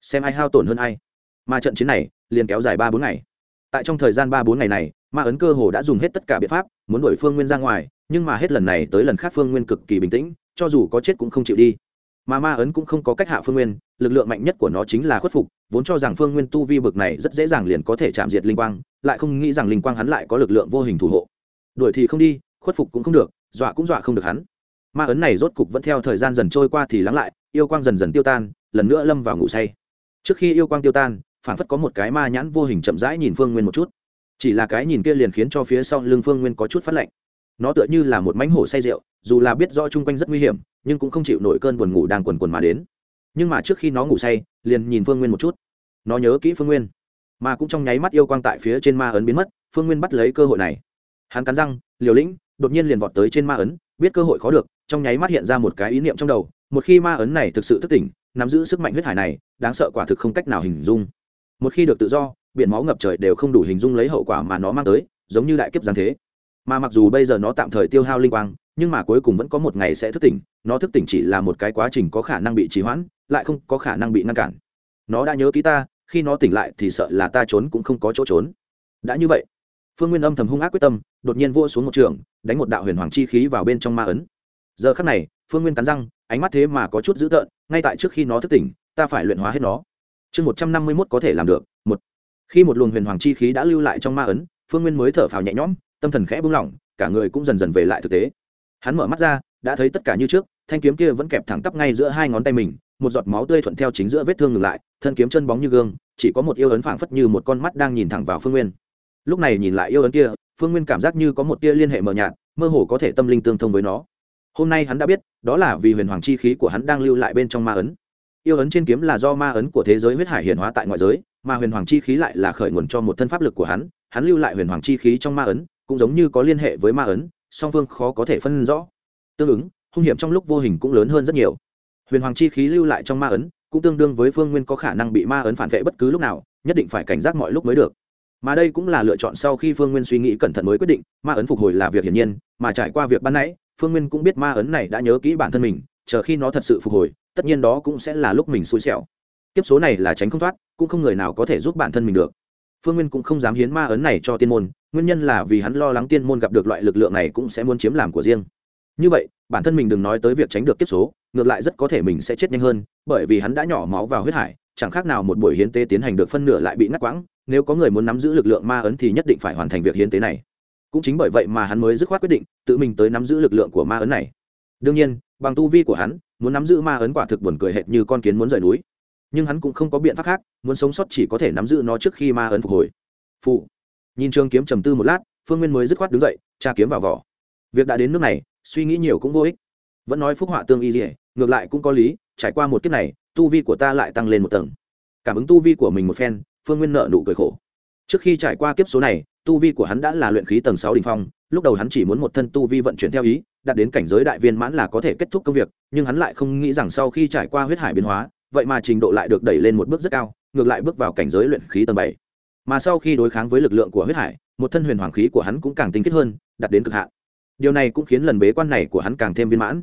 Xem ai hao tổn hơn ai. Mà trận chiến này liền kéo dài ba bốn ngày. Tại trong thời gian ba bốn ngày này, ma ấn cơ hồ đã dùng hết tất cả biện pháp, muốn đuổi phương nguyên ra ngoài, nhưng mà hết lần này tới lần khác phương nguyên cực kỳ bình tĩnh, cho dù có chết cũng không chịu đi. Mà ma ấn cũng không có cách hạ phương nguyên, lực lượng mạnh nhất của nó chính là khuất phục, vốn cho rằng phương nguyên tu vi bực này rất dễ dàng liền có thể chạm diệt linh quang, lại không nghĩ rằng linh quang hắn lại có lực lượng vô hình thủ hộ. Đuổi thì không đi, khuất phục cũng không được, dọa cũng dọa không được hắn. Ma ấn này rốt cục vẫn theo thời gian dần trôi qua thì lắng lại, yêu quang dần dần tiêu tan, lần nữa lâm vào ngủ say. Trước khi yêu quang tiêu tan phản phất có một cái ma nhãn vô hình chậm rãi nhìn phương nguyên một chút. Chỉ là cái nhìn kia liền khiến cho phía sau lưng phương nguyên có chút phát lạnh. Nó tựa như là một mánh hổ say rượu, dù là biết rõ chung quanh rất nguy hiểm, nhưng cũng không chịu nổi cơn buồn ngủ đang quần quần mà đến. Nhưng mà trước khi nó ngủ say, liền nhìn phương nguyên một chút. Nó nhớ kỹ phương nguyên. Mà cũng trong nháy mắt yêu quang tại phía trên ma ấn biến mất, phương nguyên bắt lấy cơ hội này. Hắn cắn răng, liều lĩnh, đột nhiên liền vọt tới trên ma ấn, biết cơ hội khó được, trong nháy mắt hiện ra một cái ý niệm trong đầu, một khi ma ấn này thực sự thức tỉnh, nắm giữ sức mạnh huyết hải này, đáng sợ quả thực không cách nào hình dung một khi được tự do, biển máu ngập trời đều không đủ hình dung lấy hậu quả mà nó mang tới, giống như đại kiếp giáng thế. Mà mặc dù bây giờ nó tạm thời tiêu hao linh quang, nhưng mà cuối cùng vẫn có một ngày sẽ thức tỉnh, nó thức tỉnh chỉ là một cái quá trình có khả năng bị trì hoãn, lại không có khả năng bị ngăn cản. Nó đã nhớ ký ta, khi nó tỉnh lại thì sợ là ta trốn cũng không có chỗ trốn. Đã như vậy, phương nguyên âm thầm hung ác quyết tâm, đột nhiên vua xuống một trường, đánh một đạo huyền hoàng chi khí vào bên trong ma ấn. Giờ khắc này, phương nguyên cắn răng, ánh mắt thế mà có chút dữ tợn, ngay tại trước khi nó thức tỉnh, ta phải luyện hóa hết nó chương một trăm năm mươi mốt có thể làm được, một. Khi một luồng huyền hoàng chi khí đã lưu lại trong ma ấn, phương nguyên mới thở phào nhẹ nhõm, tâm thần khẽ buông lỏng, cả người cũng dần dần về lại thực tế. Hắn mở mắt ra, đã thấy tất cả như trước, thanh kiếm kia vẫn kẹp thẳng tắp ngay giữa hai ngón tay mình, một giọt máu tươi thuận theo chính giữa vết thương ngừng lại, thân kiếm chân bóng như gương, chỉ có một yêu ấn phảng phất như một con mắt đang nhìn thẳng vào phương nguyên. Lúc này nhìn lại yêu ấn kia, phương nguyên cảm giác như có một tia liên hệ mờ nhạt, mơ hồ có thể tâm linh tương thông với nó. Hôm nay hắn đã biết, đó là vì huyền hoàng chi khí của hắn đang lưu lại bên trong ma ấn yêu ấn trên kiếm là do ma ấn của thế giới huyết hải hiển hóa tại ngoại giới, mà huyền hoàng chi khí lại là khởi nguồn cho một thân pháp lực của hắn hắn lưu lại huyền hoàng chi khí trong ma ấn, cũng giống như có liên hệ với ma ấn, song phương khó có thể phân rõ. Tương ứng, hung hiểm trong lúc vô hình cũng lớn hơn rất nhiều. Huyền hoàng chi khí lưu lại trong ma ấn, cũng tương đương với phương nguyên có khả năng bị ma ấn phản vệ bất cứ lúc nào, nhất định phải cảnh giác mọi lúc mới được. Mà đây cũng là lựa chọn sau khi phương nguyên suy nghĩ cẩn thận mới quyết định, ma ấn phục hồi là việc hiển nhiên, mà trải qua việc ban nãy, phương nguyên cũng biết ma ấn này đã nhớ kỹ bản thân mình, chờ khi nó thật sự phục hồi tất nhiên đó cũng sẽ là lúc mình xui xẻo. Kiếp số này là tránh không thoát, cũng không người nào có thể giúp bản thân mình được. Phương nguyên cũng không dám hiến ma ấn này cho tiên môn, nguyên nhân là vì hắn lo lắng tiên môn gặp được loại lực lượng này cũng sẽ muốn chiếm làm của riêng. Như vậy, bản thân mình đừng nói tới việc tránh được kiếp số, ngược lại rất có thể mình sẽ chết nhanh hơn, bởi vì hắn đã nhỏ máu vào huyết hải, chẳng khác nào một buổi hiến tế tiến hành được phân nửa lại bị ngắt quãng, nếu có người muốn nắm giữ lực lượng ma ấn thì nhất định phải hoàn thành việc hiến tế này. Cũng chính bởi vậy mà hắn mới dứt khoát quyết định, tự mình tới nắm giữ lực lượng của ma ấn này. Đương nhiên, bằng tu vi của hắn muốn nắm giữ ma ấn quả thực buồn cười hệt như con kiến muốn rời núi. Nhưng hắn cũng không có biện pháp khác, muốn sống sót chỉ có thể nắm giữ nó trước khi ma ấn phục hồi. Phụ nhìn trường kiếm trầm tư một lát, phương nguyên mới dứt khoát đứng dậy, tra kiếm vào vỏ. Việc đã đến nước này, suy nghĩ nhiều cũng vô ích. Vẫn nói phúc họa tương y dỉa ngược lại cũng có lý, trải qua một kiếp này, tu vi của ta lại tăng lên một tầng. Cảm ứng tu vi của mình một phen, phương nguyên nợ nụ cười khổ. Trước khi trải qua kiếp số này tu vi của hắn đã là luyện khí tầng sáu đỉnh phong, lúc đầu hắn chỉ muốn một thân tu vi vận chuyển theo ý, đạt đến cảnh giới đại viên mãn là có thể kết thúc công việc, nhưng hắn lại không nghĩ rằng sau khi trải qua huyết hải biến hóa, vậy mà trình độ lại được đẩy lên một bước rất cao, ngược lại bước vào cảnh giới luyện khí tầng bảy. Mà sau khi đối kháng với lực lượng của huyết hải, một thân huyền hoàng khí của hắn cũng càng tinh khiết hơn, đạt đến cực hạn. Điều này cũng khiến lần bế quan này của hắn càng thêm viên mãn.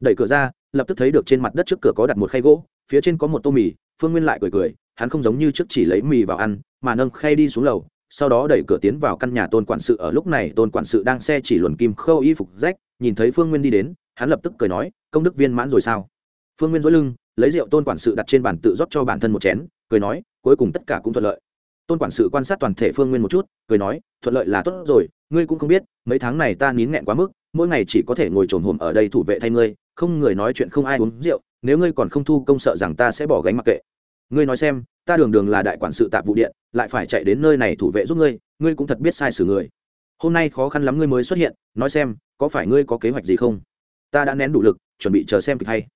Đẩy cửa ra, lập tức thấy được trên mặt đất trước cửa có đặt một khay gỗ, phía trên có một tô mì, phương nguyên lại cười cười, hắn không giống như trước chỉ lấy mì vào ăn, mà nâng khay đi xuống lầu sau đó đẩy cửa tiến vào căn nhà tôn quản sự. Ở lúc này, tôn quản sự đang xe chỉ luồn kim khâu y phục rách, nhìn thấy phương nguyên đi đến, hắn lập tức cười nói, công đức viên mãn rồi sao? Phương nguyên dối lưng, lấy rượu tôn quản sự đặt trên bàn tự rót cho bản thân một chén, cười nói, cuối cùng tất cả cũng thuận lợi. Tôn quản sự quan sát toàn thể phương nguyên một chút, cười nói, thuận lợi là tốt rồi, ngươi cũng không biết, mấy tháng này ta nín nghẹn quá mức, mỗi ngày chỉ có thể ngồi trồn hồm ở đây thủ vệ thay ngươi, không người nói chuyện không ai uống rượu, nếu ngươi còn không thu công sợ rằng ta sẽ bỏ gánh mặc kệ ngươi nói xem, ta đường đường là đại quản sự tạp vụ điện, lại phải chạy đến nơi này thủ vệ giúp ngươi ngươi cũng thật biết sai xử người. Hôm nay khó khăn lắm ngươi mới xuất hiện, nói xem, có phải ngươi có kế hoạch gì không? Ta đã nén đủ lực, chuẩn bị chờ xem kịch hay.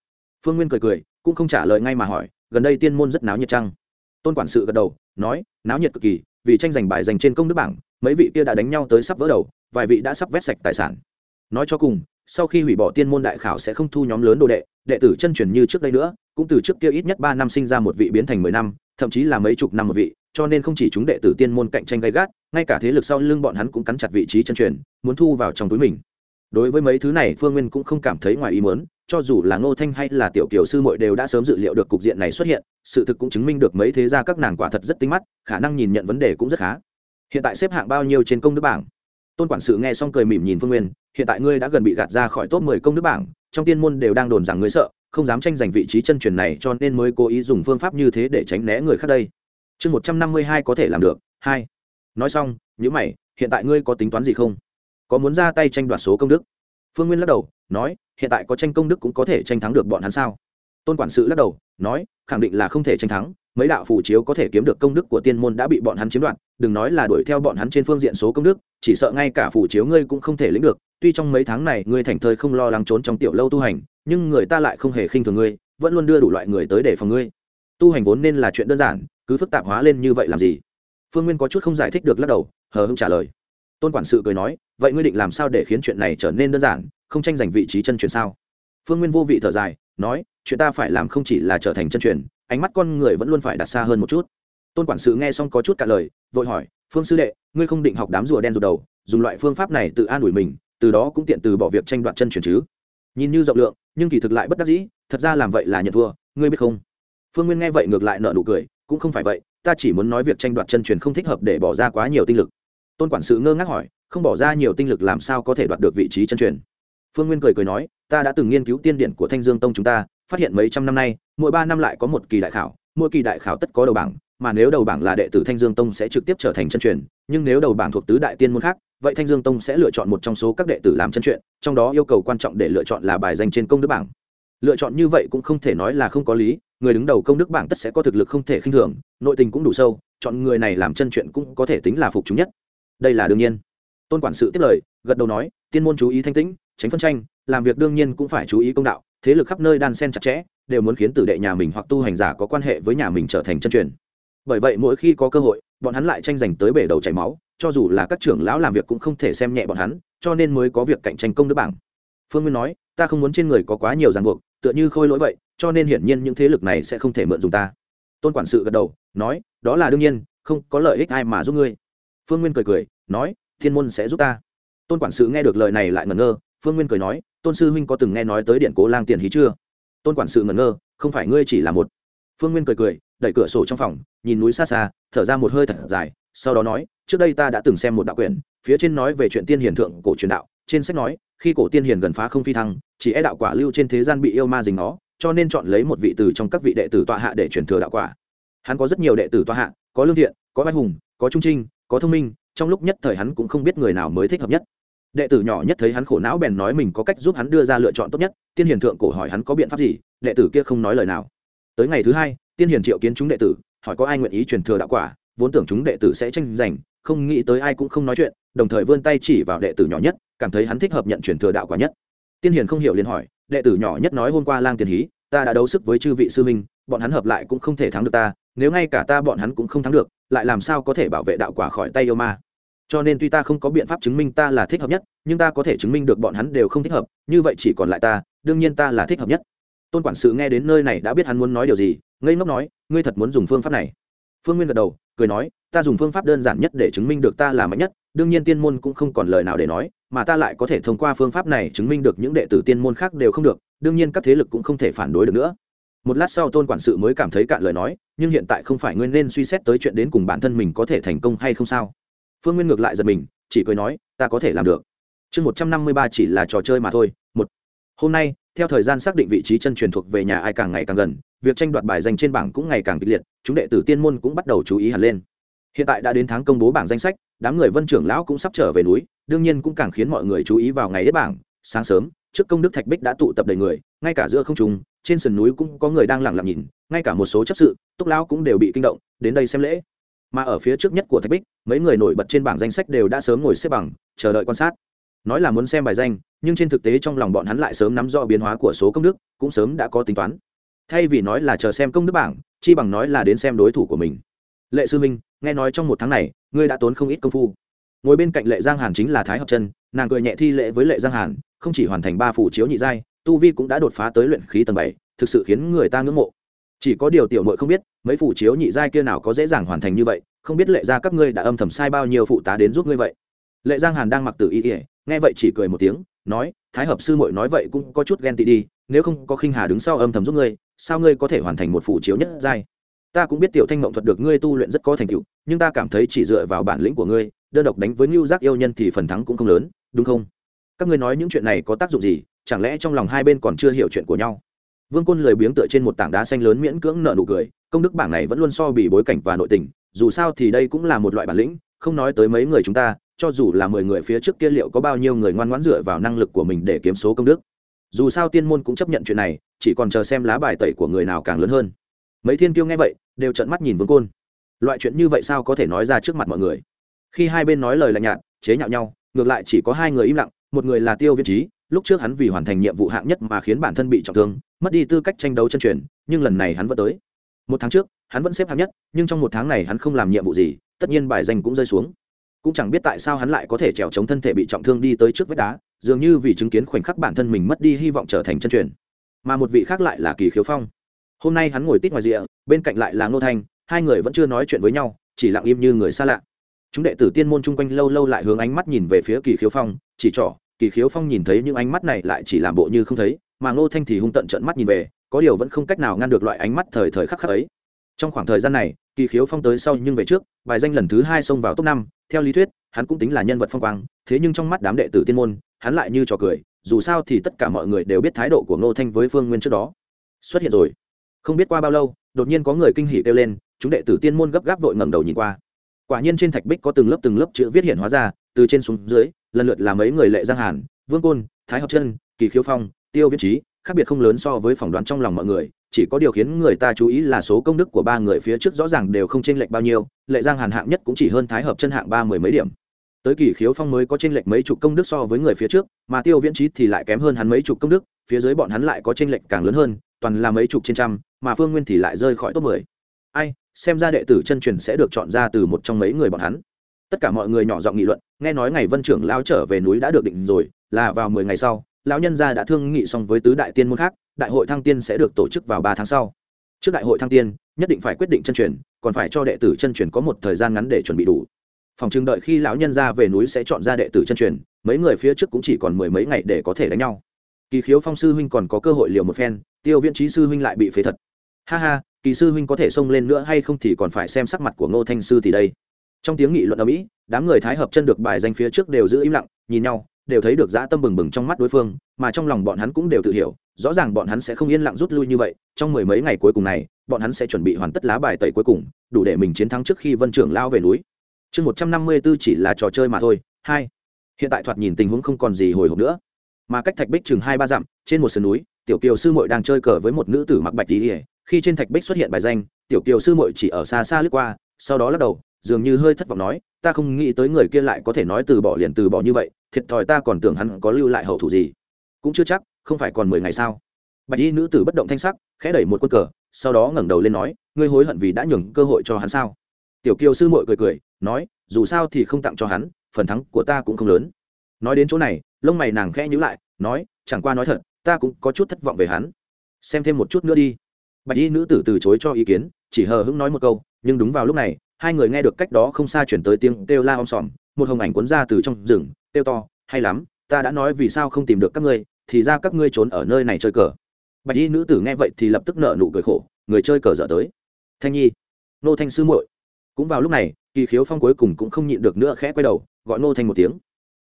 Phương nguyên cười cười, cũng không trả lời ngay mà hỏi, gần đây tiên môn rất náo nhiệt chăng? tôn quản sự gật đầu, nói, náo nhiệt cực kỳ, vì tranh giành bài dành trên công đức bảng, mấy vị kia đã đánh nhau tới sắp vỡ đầu, vài vị đã sắp vét sạch tài sản. Nói cho cùng sau khi hủy bỏ tiên môn đại khảo sẽ không thu nhóm lớn đồ đệ đệ tử chân truyền như trước đây nữa, cũng từ trước kia ít nhất ba năm sinh ra một vị biến thành mười năm, thậm chí là mấy chục năm một vị, cho nên không chỉ chúng đệ tử tiên môn cạnh tranh gay gắt, ngay cả thế lực sau lưng bọn hắn cũng cắn chặt vị trí chân truyền, muốn thu vào trong túi mình. Đối với mấy thứ này, phương nguyên cũng không cảm thấy ngoài ý muốn, cho dù là ngô thanh hay là tiểu kiều sư muội đều đã sớm dự liệu được cục diện này xuất hiện, sự thực cũng chứng minh được mấy thế gia các nàng quả thật rất tinh mắt, khả năng nhìn nhận vấn đề cũng rất khá. Hiện tại xếp hạng bao nhiêu trên công đức bảng? Tôn quản sự nghe xong cười mỉm nhìn phương nguyên, hiện tại ngươi đã gần bị gạt ra khỏi top mười công đức bảng, trong tiên môn đều đang đồn rằng ngươi sợ, không dám tranh giành vị trí chân truyền này, cho nên mới cố ý dùng phương pháp như thế để tránh né người khác đây. Chương một trăm năm mươi hai có thể làm được, hai. Nói xong nhữ mày, hiện tại ngươi có tính toán gì không? Có muốn ra tay tranh đoạt số công đức? Phương nguyên lắc đầu, nói, hiện tại có tranh công đức cũng có thể tranh thắng được bọn hắn sao? Tôn quản sự lắc đầu, nói, khẳng định là không thể tranh thắng, mấy đạo phủ chiếu có thể kiếm được công đức của tiên môn đã bị bọn hắn chiếm đoạt đừng nói là đuổi theo bọn hắn trên phương diện số công đức, chỉ sợ ngay cả phủ chiếu ngươi cũng không thể lĩnh được. Tuy trong mấy tháng này ngươi thành thơi không lo lắng trốn trong tiểu lâu tu hành, nhưng người ta lại không hề khinh thường ngươi, vẫn luôn đưa đủ loại người tới để phòng ngươi. Tu hành vốn nên là chuyện đơn giản, cứ phức tạp hóa lên như vậy làm gì? Phương nguyên có chút không giải thích được lắc đầu, hờ hưng trả lời. Tôn quản sự cười nói, vậy ngươi định làm sao để khiến chuyện này trở nên đơn giản, không tranh giành vị trí chân truyền sao? Phương nguyên vô vị thở dài, nói, chuyện ta phải làm không chỉ là trở thành chân truyền, ánh mắt con người vẫn luôn phải đặt xa hơn một chút tôn quản sự nghe xong có chút cả lời, vội hỏi, phương sư đệ, ngươi không định học đám rùa đen rụt đầu, dùng loại phương pháp này tự an ủi mình, từ đó cũng tiện từ bỏ việc tranh đoạt chân truyền chứ? Nhìn như rộng lượng, nhưng kỳ thực lại bất đắc dĩ, thật ra làm vậy là nhận thua, ngươi biết không? Phương nguyên nghe vậy ngược lại nợ nụ cười, cũng không phải vậy, ta chỉ muốn nói việc tranh đoạt chân truyền không thích hợp để bỏ ra quá nhiều tinh lực. Tôn quản sự ngơ ngác hỏi, không bỏ ra nhiều tinh lực làm sao có thể đoạt được vị trí chân truyền? Phương nguyên cười cười nói, ta đã từng nghiên cứu tiên điển của thanh dương tông chúng ta, phát hiện mấy trăm năm nay, mỗi ba năm lại có một kỳ đại khảo, mỗi kỳ đại khảo tất có đầu bảng mà nếu đầu bảng là đệ tử thanh dương tông sẽ trực tiếp trở thành chân truyền, nhưng nếu đầu bảng thuộc tứ đại tiên môn khác, vậy thanh dương tông sẽ lựa chọn một trong số các đệ tử làm chân truyền, trong đó yêu cầu quan trọng để lựa chọn là bài danh trên công đức bảng. Lựa chọn như vậy cũng không thể nói là không có lý, người đứng đầu công đức bảng tất sẽ có thực lực không thể khinh thường, nội tình cũng đủ sâu, chọn người này làm chân truyền cũng có thể tính là phục chúng nhất. Đây là đương nhiên. Tôn quản sự tiếp lời, gật đầu nói, tiên môn chú ý thanh tĩnh, tránh phân tranh, làm việc đương nhiên cũng phải chú ý công đạo, thế lực khắp nơi đan sen chặt chẽ, đều muốn khiến tử đệ nhà mình hoặc tu hành giả có quan hệ với nhà mình trở thành chân truyền bởi vậy mỗi khi có cơ hội, bọn hắn lại tranh giành tới bể đầu chảy máu, cho dù là các trưởng lão làm việc cũng không thể xem nhẹ bọn hắn, cho nên mới có việc cạnh tranh công đức bảng. Phương nguyên nói, ta không muốn trên người có quá nhiều ràng buộc, tựa như khôi lỗi vậy, cho nên hiển nhiên những thế lực này sẽ không thể mượn dùng ta. Tôn quản sự gật đầu, nói, đó là đương nhiên, không có lợi ích ai mà giúp ngươi. Phương nguyên cười cười, nói, thiên môn sẽ giúp ta. Tôn quản sự nghe được lời này lại ngẩn ngơ, phương nguyên cười nói, tôn sư huynh có từng nghe nói tới điện cố lang tiền hí chưa? Tôn quản sự ngẩn ngơ, không phải ngươi chỉ là một. Phương nguyên cười cười đẩy cửa sổ trong phòng, nhìn núi xa xa, thở ra một hơi thật dài, sau đó nói, trước đây ta đã từng xem một đạo quyển, phía trên nói về chuyện tiên hiền thượng cổ truyền đạo, trên sách nói, khi cổ tiên hiền gần phá không phi thăng, chỉ e đạo quả lưu trên thế gian bị yêu ma dính nó, cho nên chọn lấy một vị từ trong các vị đệ tử tọa hạ để truyền thừa đạo quả. Hắn có rất nhiều đệ tử tọa hạ, có lương thiện, có vai hùng, có trung trinh, có thông minh, trong lúc nhất thời hắn cũng không biết người nào mới thích hợp nhất. Đệ tử nhỏ nhất thấy hắn khổ não bèn nói mình có cách giúp hắn đưa ra lựa chọn tốt nhất, tiên hiền thượng cổ hỏi hắn có biện pháp gì, đệ tử kia không nói lời nào. Tới ngày thứ hai tiên hiền triệu kiến chúng đệ tử, hỏi có ai nguyện ý truyền thừa đạo quả, vốn tưởng chúng đệ tử sẽ tranh giành, không nghĩ tới ai cũng không nói chuyện, đồng thời vươn tay chỉ vào đệ tử nhỏ nhất, cảm thấy hắn thích hợp nhận truyền thừa đạo quả nhất. Tiên hiền không hiểu liền hỏi, đệ tử nhỏ nhất nói hôm qua lang tiền hí, ta đã đấu sức với chư vị sư minh bọn hắn hợp lại cũng không thể thắng được ta, nếu ngay cả ta bọn hắn cũng không thắng được, lại làm sao có thể bảo vệ đạo quả khỏi tay yêu ma? Cho nên tuy ta không có biện pháp chứng minh ta là thích hợp nhất, nhưng ta có thể chứng minh được bọn hắn đều không thích hợp, như vậy chỉ còn lại ta, đương nhiên ta là thích hợp nhất. Tôn quản sự nghe đến nơi này đã biết hắn muốn nói điều gì ngây ngốc nói, ngươi thật muốn dùng phương pháp này? Phương nguyên gật đầu, cười nói, ta dùng phương pháp đơn giản nhất để chứng minh được ta là mạnh nhất, đương nhiên tiên môn cũng không còn lời nào để nói, mà ta lại có thể thông qua phương pháp này chứng minh được những đệ tử tiên môn khác đều không được, đương nhiên các thế lực cũng không thể phản đối được nữa. Một lát sau tôn quản sự mới cảm thấy cạn lời nói, nhưng hiện tại không phải ngươi nên suy xét tới chuyện đến cùng bản thân mình có thể thành công hay không sao? Phương nguyên ngược lại giật mình, chỉ cười nói, ta có thể làm được. Chương một trăm năm mươi ba chỉ là trò chơi mà thôi, một. Hôm nay, theo thời gian xác định vị trí chân truyền thuộc về nhà ai càng ngày càng gần việc tranh đoạt bài danh trên bảng cũng ngày càng kịch liệt, chúng đệ tử tiên môn cũng bắt đầu chú ý hẳn lên. Hiện tại đã đến tháng công bố bảng danh sách, đám người vân trưởng lão cũng sắp trở về núi, đương nhiên cũng càng khiến mọi người chú ý vào ngày hết bảng. Sáng sớm, trước công đức thạch bích đã tụ tập đầy người, ngay cả giữa không trùng trên sườn núi cũng có người đang lặng lặng nhìn, ngay cả một số chấp sự, túc lão cũng đều bị kinh động, đến đây xem lễ. Mà ở phía trước nhất của thạch bích, mấy người nổi bật trên bảng danh sách đều đã sớm ngồi xếp bằng, chờ đợi quan sát. Nói là muốn xem bài danh, nhưng trên thực tế trong lòng bọn hắn lại sớm nắm rõ biến hóa của số công đức, cũng sớm đã có tính toán thay vì nói là chờ xem công đức bảng, chi bằng nói là đến xem đối thủ của mình. Lệ sư minh nghe nói trong một tháng này, ngươi đã tốn không ít công phu. Ngồi bên cạnh lệ giang hàn chính là thái hợp chân nàng cười nhẹ thi lễ với lệ giang hàn, không chỉ hoàn thành ba phủ chiếu nhị giai, tu vi cũng đã đột phá tới luyện khí tầng bảy, thực sự khiến người ta ngưỡng mộ. Chỉ có điều tiểu mội không biết, mấy phủ chiếu nhị giai kia nào có dễ dàng hoàn thành như vậy, không biết lệ ra các ngươi đã âm thầm sai bao nhiêu phụ tá đến giúp ngươi vậy. Lệ giang hàn đang mặc tử y ỉa nghe vậy chỉ cười một tiếng, nói, thái hợp sư mội nói vậy cũng có chút ghen tị đi, nếu không có khinh hà đứng sau âm thầm giúp ngươi sao ngươi có thể hoàn thành một phủ chiếu nhất giai? Ta cũng biết tiểu thanh mộng thuật được ngươi tu luyện rất có thành tựu, nhưng ta cảm thấy chỉ dựa vào bản lĩnh của ngươi, đơn độc đánh với ngưu giác yêu nhân thì phần thắng cũng không lớn, đúng không? Các ngươi nói những chuyện này có tác dụng gì? Chẳng lẽ trong lòng hai bên còn chưa hiểu chuyện của nhau? Vương côn lười biếng tựa trên một tảng đá xanh lớn miễn cưỡng nợ nụ cười, công đức bảng này vẫn luôn so bì bối cảnh và nội tình, dù sao thì đây cũng là một loại bản lĩnh, không nói tới mấy người chúng ta, cho dù là mười người phía trước kia liệu có bao nhiêu người ngoan ngoãn dựa vào năng lực của mình để kiếm số công đức. Dù sao tiên môn cũng chấp nhận chuyện này chỉ còn chờ xem lá bài tẩy của người nào càng lớn hơn. Mấy thiên kiêu nghe vậy, đều trợn mắt nhìn vương côn. Loại chuyện như vậy sao có thể nói ra trước mặt mọi người? Khi hai bên nói lời lạnh nhạt, chế nhạo nhau, ngược lại chỉ có hai người im lặng, một người là tiêu viên trí lúc trước hắn vì hoàn thành nhiệm vụ hạng nhất mà khiến bản thân bị trọng thương, mất đi tư cách tranh đấu chân truyền, nhưng lần này hắn vẫn tới. Một tháng trước, hắn vẫn xếp hạng nhất, nhưng trong một tháng này hắn không làm nhiệm vụ gì, tất nhiên bài danh cũng rơi xuống. Cũng chẳng biết tại sao hắn lại có thể trèo chống thân thể bị trọng thương đi tới trước vách đá, dường như vì chứng kiến khoảnh khắc bản thân mình mất đi hy vọng trở thành chân truyền mà một vị khác lại là kỳ khiếu phong. Hôm nay hắn ngồi tít ngoài rìa, bên cạnh lại là ngô thanh, hai người vẫn chưa nói chuyện với nhau, chỉ lặng im như người xa lạ. Chúng đệ tử tiên môn chung quanh lâu lâu lại hướng ánh mắt nhìn về phía kỳ khiếu phong, chỉ trỏ, kỳ khiếu phong nhìn thấy những ánh mắt này lại chỉ làm bộ như không thấy, mà ngô thanh thì hung tận trận mắt nhìn về, có điều vẫn không cách nào ngăn được loại ánh mắt thời thời khắc khắc ấy. Trong khoảng thời gian này, kỳ khiếu phong tới sau nhưng về trước, bài danh lần thứ hai xông vào top năm, theo lý thuyết, hắn cũng tính là nhân vật phong quang, thế nhưng trong mắt đám đệ tử tiên môn, hắn lại như trò cười dù sao thì tất cả mọi người đều biết thái độ của ngô thanh với phương nguyên trước đó. Xuất hiện rồi. Không biết qua bao lâu, đột nhiên có người kinh hỉ kêu lên, chúng đệ tử tiên môn gấp gáp vội ngẩng đầu nhìn qua. Quả nhiên trên thạch bích có từng lớp từng lớp chữ viết hiện hóa ra, từ trên xuống dưới, lần lượt là mấy người lệ giang hàn, vương côn, thái học chân, kỳ khiếu phong, tiêu viết trí khác biệt không lớn so với phỏng đoán trong lòng mọi người, chỉ có điều khiến người ta chú ý là số công đức của ba người phía trước rõ ràng đều không chênh lệch bao nhiêu, lệ giang hàn hạng nhất cũng chỉ hơn thái hợp chân hạng ba mười mấy điểm tới kỳ khiếu phong mới có tranh lệch mấy chục công đức so với người phía trước, mà tiêu viễn trí thì lại kém hơn hắn mấy chục công đức, phía dưới bọn hắn lại có tranh lệch càng lớn hơn, toàn là mấy chục trên trăm, mà phương nguyên thì lại rơi khỏi top mười. Ai, xem ra đệ tử chân truyền sẽ được chọn ra từ một trong mấy người bọn hắn. Tất cả mọi người nhỏ giọng nghị luận, nghe nói ngày vân trưởng lao trở về núi đã được định rồi, là vào mười ngày sau, lão nhân gia đã thương nghị xong với tứ đại tiên môn khác, đại hội thăng tiên sẽ được tổ chức vào ba tháng sau. Trước đại hội thăng tiên, nhất định phải quyết định chân truyền, còn phải cho đệ tử chân truyền có một thời gian ngắn để chuẩn bị đủ phòng chừng đợi khi lão nhân ra về núi sẽ chọn ra đệ tử chân truyền, mấy người phía trước cũng chỉ còn mười mấy ngày để có thể đánh nhau. Kỳ khiếu phong sư huynh còn có cơ hội liều một phen, tiêu viễn trí sư huynh lại bị phế thật. Ha ha, kỳ sư huynh có thể xông lên nữa hay không thì còn phải xem sắc mặt của ngô thanh sư thì đây. Trong tiếng nghị luận ở mỹ đám người thái hợp chân được bài danh phía trước đều giữ im lặng, nhìn nhau, đều thấy được dã tâm bừng bừng trong mắt đối phương, mà trong lòng bọn hắn cũng đều tự hiểu, rõ ràng bọn hắn sẽ không yên lặng rút lui như vậy, trong mười mấy ngày cuối cùng này, bọn hắn sẽ chuẩn bị hoàn tất lá bài tẩy cuối cùng, đủ để mình chiến thắng trước khi vân trưởng lao về núi chương một trăm năm mươi b ố chỉ là trò chơi mà thôi, hai, hiện tại thoạt nhìn tình huống không còn gì hồi hộp nữa. Mà cách thạch bích chừng hai ba dặm, trên một sườn núi, tiểu kiều sư mội đang chơi cờ với một nữ tử mặc bạch tí khi trên thạch bích xuất hiện bài danh, tiểu kiều sư mội chỉ ở xa xa lướt qua, sau đó lắc đầu, dường như hơi thất vọng nói, ta không nghĩ tới người kia lại có thể nói từ bỏ liền từ bỏ như vậy, thiệt thòi ta còn tưởng hắn có lưu lại hậu thủ gì. Cũng chưa chắc, không phải còn mười ngày sao bạch y nữ tử bất động thanh sắc, khẽ đẩy một quân cờ, sau đó ngẩng đầu lên nói, ngươi hối hận vì đã nhường cơ hội cho hắn sao? Tiểu kiều sư mội cười cười nói, dù sao thì không tặng cho hắn, phần thắng của ta cũng không lớn. Nói đến chỗ này, lông mày nàng khẽ nhíu lại, nói, chẳng qua nói thật, ta cũng có chút thất vọng về hắn. Xem thêm một chút nữa đi. Bạch y nữ tử từ chối cho ý kiến, chỉ hờ hững nói một câu, nhưng đúng vào lúc này, hai người nghe được cách đó không xa chuyển tới tiếng kêu la om sòm, một hồng ảnh cuốn ra từ trong rừng, kêu to, hay lắm, ta đã nói vì sao không tìm được các ngươi, thì ra các ngươi trốn ở nơi này chơi cờ. Bạch y nữ tử nghe vậy thì lập tức nở nụ cười khổ, người chơi cờ dở tới. Thanh nhi, nô thanh sư muội. Cũng vào lúc này kỳ khiếu phong cuối cùng cũng không nhịn được nữa khẽ quay đầu, gọi Ngô thanh một tiếng.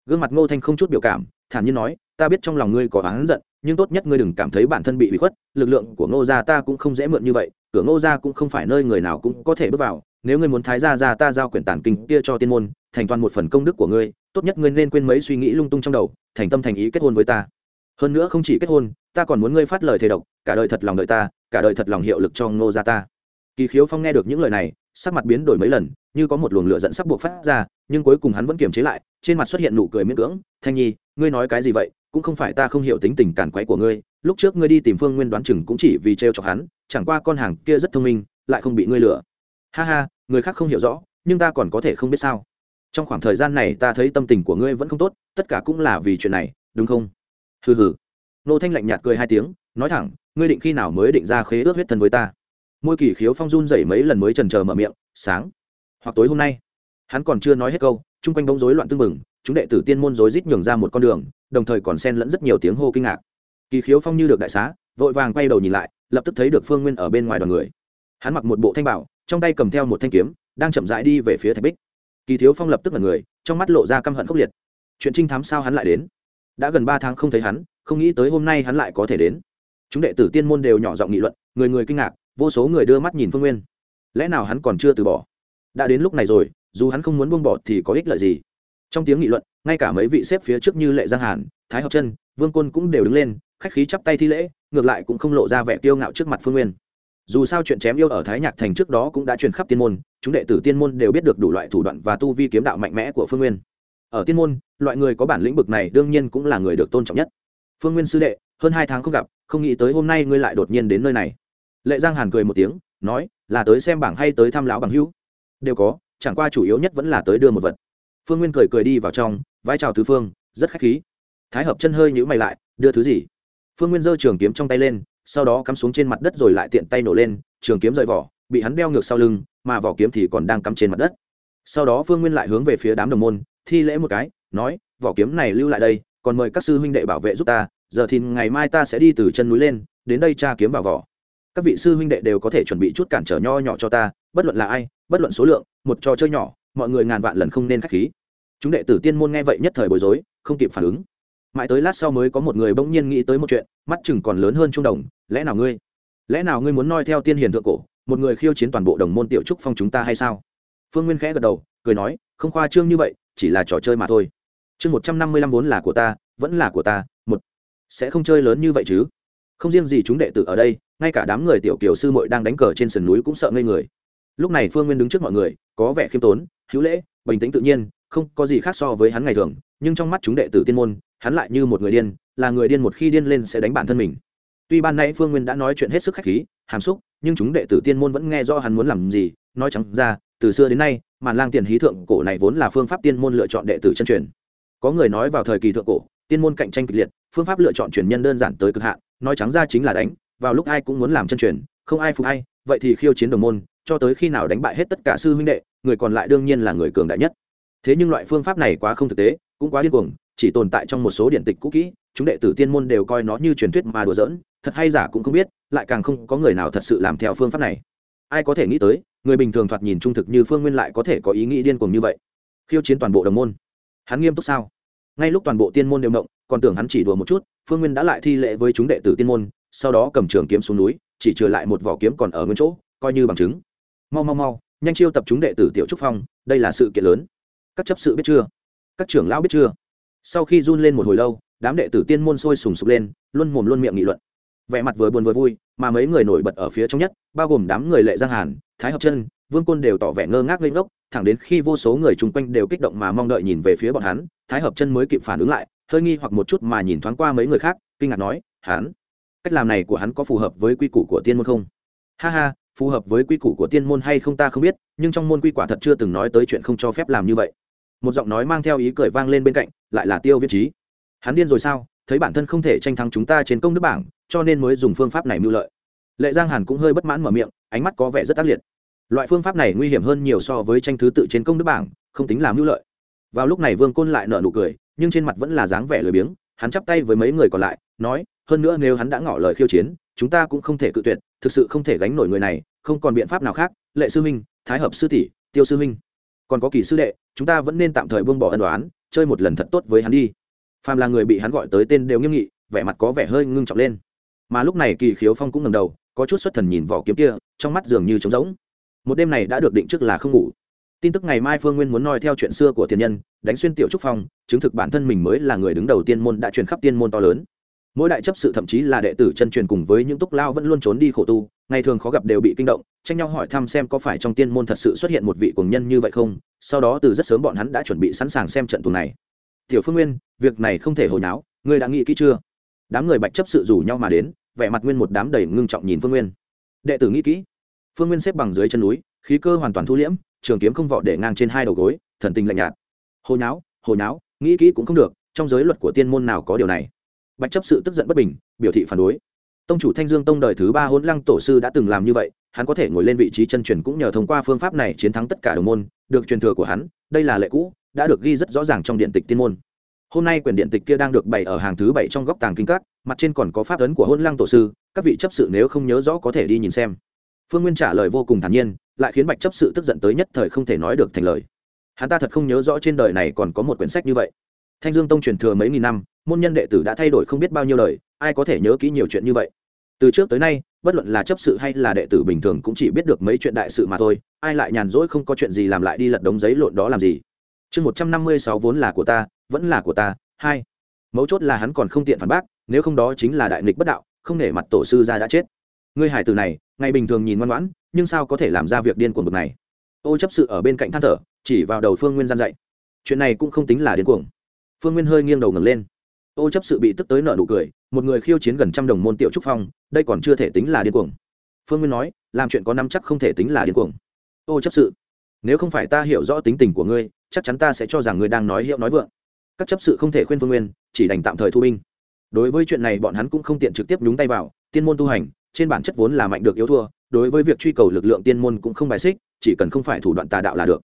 Gương mặt ngô thanh không chút biểu cảm, thản nhiên nói, ta biết trong lòng ngươi có oán giận, nhưng tốt nhất ngươi đừng cảm thấy bản thân bị bị khuất, lực lượng của ngô gia ta cũng không dễ mượn như vậy, cửa ngô gia cũng không phải nơi người nào cũng có thể bước vào, nếu ngươi muốn thái gia gia ta giao quyển tản kinh kia cho tiên môn, thành toàn một phần công đức của ngươi, tốt nhất ngươi nên quên mấy suy nghĩ lung tung trong đầu, thành tâm thành ý kết hôn với ta. Hơn nữa không chỉ kết hôn, ta còn muốn ngươi phát lời thề độc, cả đời thật lòng đợi ta, cả đời thật lòng hiệu lực cho ngô gia ta. Kỳ khiếu phong nghe được những lời này sắc mặt biến đổi mấy lần, như có một luồng lửa dẫn sắc buộc phát ra, nhưng cuối cùng hắn vẫn kiềm chế lại, trên mặt xuất hiện nụ cười miễn cưỡng, thanh nhi, ngươi nói cái gì vậy? Cũng không phải ta không hiểu tính tình cản quái của ngươi, lúc trước ngươi đi tìm phương nguyên đoán chừng cũng chỉ vì trêu chọc hắn, chẳng qua con hàng kia rất thông minh, lại không bị ngươi lừa. Ha ha, người khác không hiểu rõ, nhưng ta còn có thể không biết sao. Trong khoảng thời gian này ta thấy tâm tình của ngươi vẫn không tốt, tất cả cũng là vì chuyện này, đúng không? Hừ hừ. Nô thanh lạnh nhạt cười hai tiếng, nói thẳng, ngươi định khi nào mới định ra khế ước huyết thân với ta? Môi kỳ khiếu phong run dậy mấy lần mới trần trờ mở miệng, sáng. Hoặc tối hôm nay. Hắn còn chưa nói hết câu, chung quanh bóng rối loạn tưng bừng, chúng đệ tử tiên môn rối rít nhường ra một con đường, đồng thời còn xen lẫn rất nhiều tiếng hô kinh ngạc. Kỳ khiếu phong như được đại xá, vội vàng quay đầu nhìn lại, lập tức thấy được phương nguyên ở bên ngoài đoàn người. Hắn mặc một bộ thanh bảo, trong tay cầm theo một thanh kiếm, đang chậm rãi đi về phía thạch bích. Kỳ thiếu phong lập tức là người, trong mắt lộ ra căm hận khốc liệt. Chuyện trinh thám sao hắn lại đến? Đã gần ba tháng không thấy hắn, không nghĩ tới hôm nay hắn lại có thể đến. Chúng đệ tử tiên môn đều nhỏ giọng nghị luận, người người kinh ngạc vô số người đưa mắt nhìn phương nguyên. Lẽ nào hắn còn chưa từ bỏ? Đã đến lúc này rồi, dù hắn không muốn buông bỏ thì có ích lợi gì? Trong tiếng nghị luận, ngay cả mấy vị xếp phía trước như lệ giang hàn, thái học chân vương quân cũng đều đứng lên, khách khí chắp tay thi lễ, ngược lại cũng không lộ ra vẻ kiêu ngạo trước mặt phương nguyên. Dù sao chuyện chém yêu ở thái nhạc thành trước đó cũng đã truyền khắp tiên môn, chúng đệ tử tiên môn đều biết được đủ loại thủ đoạn và tu vi kiếm đạo mạnh mẽ của phương nguyên. Ở tiên môn, loại người có bản lĩnh bực này đương nhiên cũng là người được tôn trọng nhất. Phương nguyên sư đệ, hơn hai tháng không gặp, không nghĩ tới hôm nay ngươi lại đột nhiên đến nơi này lệ giang hàn cười một tiếng, nói, là tới xem bảng hay tới thăm lão bằng hữu? Đều có, chẳng qua chủ yếu nhất vẫn là tới đưa một vật. Phương nguyên cười cười đi vào trong, vai trào tứ phương, rất khách khí. Thái hợp chân hơi nhữ mày lại, đưa thứ gì? Phương nguyên giơ trường kiếm trong tay lên, sau đó cắm xuống trên mặt đất rồi lại tiện tay nổ lên, trường kiếm rời vỏ, bị hắn đeo ngược sau lưng, mà vỏ kiếm thì còn đang cắm trên mặt đất. Sau đó phương nguyên lại hướng về phía đám đồng môn, thi lễ một cái, nói, vỏ kiếm này lưu lại đây, còn mời các sư huynh đệ bảo vệ giúp ta, giờ thì ngày mai ta sẽ đi từ chân núi lên, đến đây tra kiếm vào vỏ các vị sư huynh đệ đều có thể chuẩn bị chút cản trở nho nhỏ cho ta, bất luận là ai, bất luận số lượng, một trò chơi nhỏ, mọi người ngàn vạn lần không nên k h á c h khí. Chúng đệ tử tiên môn nghe vậy nhất thời bối rối, không kịp phản ứng. Mãi tới lát sau mới có một người bỗng nhiên nghĩ tới một chuyện, mắt chừng còn lớn hơn trung đồng, lẽ nào ngươi, lẽ nào ngươi muốn noi theo tiên hiền thượng cổ, một người khiêu chiến toàn bộ đồng môn tiểu trúc phong chúng ta hay sao? Phương nguyên khẽ gật đầu, cười nói, không khoa trương như vậy, chỉ là trò chơi mà thôi. Chương một trăm năm mươi lăm vốn là của ta, vẫn là của ta, một, sẽ không chơi lớn như vậy chứ không riêng gì chúng đệ tử ở đây, ngay cả đám người tiểu kiều sư muội đang đánh cờ trên sườn núi cũng sợ ngây người. Lúc này phương nguyên đứng trước mọi người, có vẻ khiêm tốn, hữu lễ, bình tĩnh tự nhiên, không có gì khác so với hắn ngày thường, nhưng trong mắt chúng đệ tử tiên môn, hắn lại như một người điên, là người điên một khi điên lên sẽ đánh bản thân mình. Tuy ban nãy phương nguyên đã nói chuyện hết sức khách khí, hàm xúc, nhưng chúng đệ tử tiên môn vẫn nghe rõ hắn muốn làm gì, nói chẳng ra, từ xưa đến nay, màn lang tiền hí thượng cổ này vốn là phương pháp tiên môn lựa chọn đệ tử chân truyền. Có người nói vào thời kỳ thượng cổ, tiên môn cạnh tranh kịch liệt, phương pháp lựa chọn truyền nhân đơn giản tới cực hạn nói trắng ra chính là đánh, vào lúc ai cũng muốn làm chân truyền, không ai phục ai, vậy thì khiêu chiến đồng môn, cho tới khi nào đánh bại hết tất cả sư huynh đệ, người còn lại đương nhiên là người cường đại nhất. Thế nhưng loại phương pháp này quá không thực tế, cũng quá điên cuồng, chỉ tồn tại trong một số điện tịch cũ kỹ, chúng đệ tử tiên môn đều coi nó như truyền thuyết mà đùa giỡn, thật hay giả cũng không biết, lại càng không có người nào thật sự làm theo phương pháp này. Ai có thể nghĩ tới, người bình thường thoạt nhìn trung thực như phương nguyên lại có thể có ý nghĩ điên cuồng như vậy. Khiêu chiến toàn bộ đồng môn. Hắn nghiêm túc sao? Ngay lúc toàn bộ tiên môn đều động còn tưởng hắn chỉ đùa một chút, phương nguyên đã lại thi lễ với chúng đệ tử tiên môn, sau đó cầm trường kiếm xuống núi, chỉ trừ lại một vỏ kiếm còn ở nguyên chỗ, coi như bằng chứng. Mau mau mau, nhanh chiêu tập chúng đệ tử tiểu trúc phong, đây là sự kiện lớn. Các chấp sự biết chưa? Các trưởng lão biết chưa? Sau khi run lên một hồi lâu, đám đệ tử tiên môn sôi sùng sục lên, luôn mồm luôn miệng nghị luận. Vẻ mặt vừa buồn vừa vui, mà mấy người nổi bật ở phía trong nhất, bao gồm đám người lệ giang hàn, thái hợp chân, vương côn đều tỏ vẻ ngơ ngác lên ngốc, thẳng đến khi vô số người chung quanh đều kích động mà mong đợi nhìn về phía bọn hắn, thái hợp chân mới kịp phản ứng lại hơi nghi hoặc một chút mà nhìn thoáng qua mấy người khác, kinh ngạc nói, hắn? Cách làm này của hắn có phù hợp với quy củ của tiên môn không? Ha ha, phù hợp với quy củ của tiên môn hay không ta không biết, nhưng trong môn quy quả thật chưa từng nói tới chuyện không cho phép làm như vậy. Một giọng nói mang theo ý cười vang lên bên cạnh, lại là tiêu viết trí hắn điên rồi sao? Thấy bản thân không thể tranh thắng chúng ta trên công đức bảng, cho nên mới dùng phương pháp này mưu lợi. Lệ giang hàn cũng hơi bất mãn mở miệng, ánh mắt có vẻ rất ác liệt. Loại phương pháp này nguy hiểm hơn nhiều so với tranh thứ tự trên công đức bảng, không tính làm mưu lợi vào lúc này vương côn lại nợ nụ cười, nhưng trên mặt vẫn là dáng vẻ lười biếng, hắn chắp tay với mấy người còn lại, nói, hơn nữa nếu hắn đã ngỏ lời khiêu chiến, chúng ta cũng không thể cự tuyệt, thực sự không thể gánh nổi người này, không còn biện pháp nào khác, lệ sư huynh, thái hợp sư tỷ, tiêu sư huynh, còn có kỳ sư đệ, chúng ta vẫn nên tạm thời buông bỏ ân đoán chơi một lần thật tốt với hắn đi. Phàm là người bị hắn gọi tới tên đều nghiêm nghị, vẻ mặt có vẻ hơi ngưng trọng lên. Mà lúc này kỳ khiếu phong cũng ngầm đầu, có chút xuất thần nhìn vỏ kiếm kia, trong mắt dường như trống rỗng. Một đêm này đã được định trước là không ngủ tin tức ngày mai phương nguyên muốn nói theo chuyện xưa của tiền nhân, đánh xuyên tiểu trúc phong, chứng thực bản thân mình mới là người đứng đầu tiên môn đã truyền khắp tiên môn to lớn. Mỗi đại chấp sự thậm chí là đệ tử chân truyền cùng với những túc lao vẫn luôn trốn đi khổ tu, ngày thường khó gặp đều bị kinh động, tranh nhau hỏi thăm xem có phải trong tiên môn thật sự xuất hiện một vị cuồng nhân như vậy không, sau đó từ rất sớm bọn hắn đã chuẩn bị sẵn sàng xem trận tù này. Tiểu phương nguyên, việc này không thể hồi náo, ngươi đã nghĩ kỹ chưa? Đám người bạch chấp sự rủ nhau mà đến, vẻ mặt nguyên một đám đầy ngưng trọng nhìn phương nguyên. Đệ tử nghĩ kỹ. Phương nguyên xếp bằng dưới chân núi, khí cơ hoàn toàn thu liễm trường kiếm không vọ để ngang trên hai đầu gối, thần tình lạnh nhạt. Hồi náo hồi náo nghĩ kỹ cũng không được, trong giới luật của tiên môn nào có điều này? Bạch chấp sự tức giận bất bình, biểu thị phản đối. Tông chủ thanh dương tông đời thứ ba hôn lăng tổ sư đã từng làm như vậy, hắn có thể ngồi lên vị trí chân truyền cũng nhờ thông qua phương pháp này chiến thắng tất cả đồng môn, được truyền thừa của hắn, đây là lệ cũ, đã được ghi rất rõ ràng trong điện tịch tiên môn. Hôm nay quyển điện tịch kia đang được bày ở hàng thứ bảy trong góc tàng kinh các, mặt trên còn có pháp ấn của hôn lăng tổ sư, các vị chấp sự nếu không nhớ rõ có thể đi nhìn xem. Phương nguyên trả lời vô cùng thản nhiên lại khiến bạch chấp sự tức giận tới nhất thời không thể nói được thành lời. Hắn ta thật không nhớ rõ trên đời này còn có một quyển sách như vậy. Thanh dương tông truyền thừa mấy nghìn năm, môn nhân đệ tử đã thay đổi không biết bao nhiêu lời ai có thể nhớ kỹ nhiều chuyện như vậy? Từ trước tới nay, bất luận là chấp sự hay là đệ tử bình thường cũng chỉ biết được mấy chuyện đại sự mà thôi, ai lại nhàn rỗi không có chuyện gì làm lại đi lật đống giấy lộn đó làm gì? Chương một trăm năm mươi sáu vốn là của ta, vẫn là của ta, hai. Mấu chốt là hắn còn không tiện phản bác, nếu không đó chính là đại nghịch bất đạo, không nể mặt tổ sư ra đã chết ngươi hải tử này, ngày bình thường nhìn ngoan ngoãn, nhưng sao có thể làm ra việc điên cuồng bực này? Ô chấp sự ở bên cạnh than thở, chỉ vào đầu phương nguyên gian dạy. Chuyện này cũng không tính là điên cuồng. Phương nguyên hơi nghiêng đầu ngẩng lên. Ô chấp sự bị tức tới nợ nụ cười, một người khiêu chiến gần trăm đồng môn tiểu trúc phong, đây còn chưa thể tính là điên cuồng. Phương nguyên nói, làm chuyện có năm chắc không thể tính là điên cuồng. Ô chấp sự, nếu không phải ta hiểu rõ tính tình của ngươi, chắc chắn ta sẽ cho rằng ngươi đang nói hiệu nói vượng. Các chấp sự không thể khuyên phương nguyên, chỉ đành tạm thời thu binh. Đối với chuyện này bọn hắn cũng không tiện trực tiếp nhúng tay vào, tiên môn tu hành trên bản chất vốn là mạnh được yếu thua, đối với việc truy cầu lực lượng tiên môn cũng không bài xích, chỉ cần không phải thủ đoạn tà đạo là được.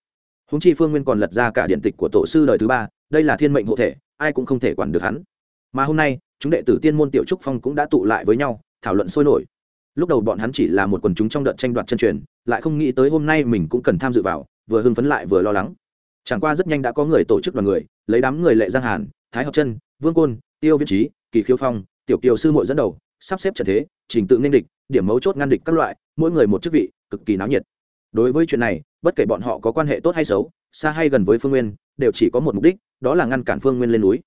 Húng chi phương nguyên còn lật ra cả điện tịch của tổ sư đời thứ ba, đây là thiên mệnh hộ thể, ai cũng không thể quản được hắn. Mà hôm nay, chúng đệ tử tiên môn tiểu trúc phong cũng đã tụ lại với nhau, thảo luận sôi nổi. Lúc đầu bọn hắn chỉ là một quần chúng trong đợt tranh đoạt chân truyền, lại không nghĩ tới hôm nay mình cũng cần tham dự vào, vừa hưng phấn lại vừa lo lắng. Chẳng qua rất nhanh đã có người tổ chức đoàn người, lấy đám người lệ giang hàn, thái học chân, vương côn, tiêu viết trí, kỳ khiếu phong, tiểu kiều sư mội dẫn đầu sắp xếp trận thế, trình tự nên địch, điểm mấu chốt ngăn địch các loại, mỗi người một chức vị, cực kỳ náo nhiệt. Đối với chuyện này, bất kể bọn họ có quan hệ tốt hay xấu, xa hay gần với phương nguyên, đều chỉ có một mục đích, đó là ngăn cản phương nguyên lên núi.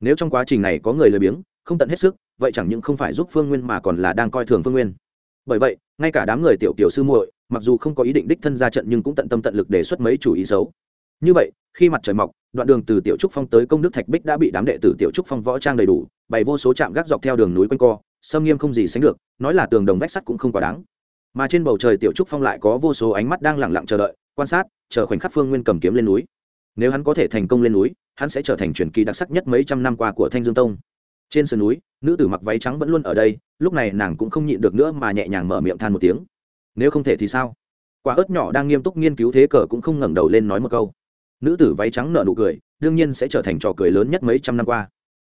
Nếu trong quá trình này có người lười biếng, không tận hết sức, vậy chẳng những không phải giúp phương nguyên mà còn là đang coi thường phương nguyên. Bởi vậy, ngay cả đám người tiểu Tiểu sư muội, mặc dù không có ý định đích thân ra trận nhưng cũng tận tâm tận lực đề xuất mấy chủ ý xấu. Như vậy, khi mặt trời mọc, đoạn đường từ tiểu trúc phong tới công đức thạch bích đã bị đám đệ tử tiểu trúc phong võ trang đầy đủ, bày vô số trạm gác dọc theo đường núi quanh co xâm nghiêm không gì sánh được, nói là tường đồng vách sắt cũng không quá đáng. Mà trên bầu trời tiểu trúc phong lại có vô số ánh mắt đang lẳng lặng chờ đợi, quan sát, chờ khoảnh khắc phương nguyên cầm kiếm lên núi. Nếu hắn có thể thành công lên núi, hắn sẽ trở thành truyền kỳ đặc sắc nhất mấy trăm năm qua của thanh dương tông. Trên sườn núi, nữ tử mặc váy trắng vẫn luôn ở đây, lúc này nàng cũng không nhịn được nữa mà nhẹ nhàng mở miệng than một tiếng. Nếu không thể thì sao? Quả ớt nhỏ đang nghiêm túc nghiên cứu thế cờ cũng không ngẩng đầu lên nói một câu. Nữ tử váy trắng nở nụ cười, đương nhiên sẽ trở thành trò cười lớn nhất mấy trăm năm qua.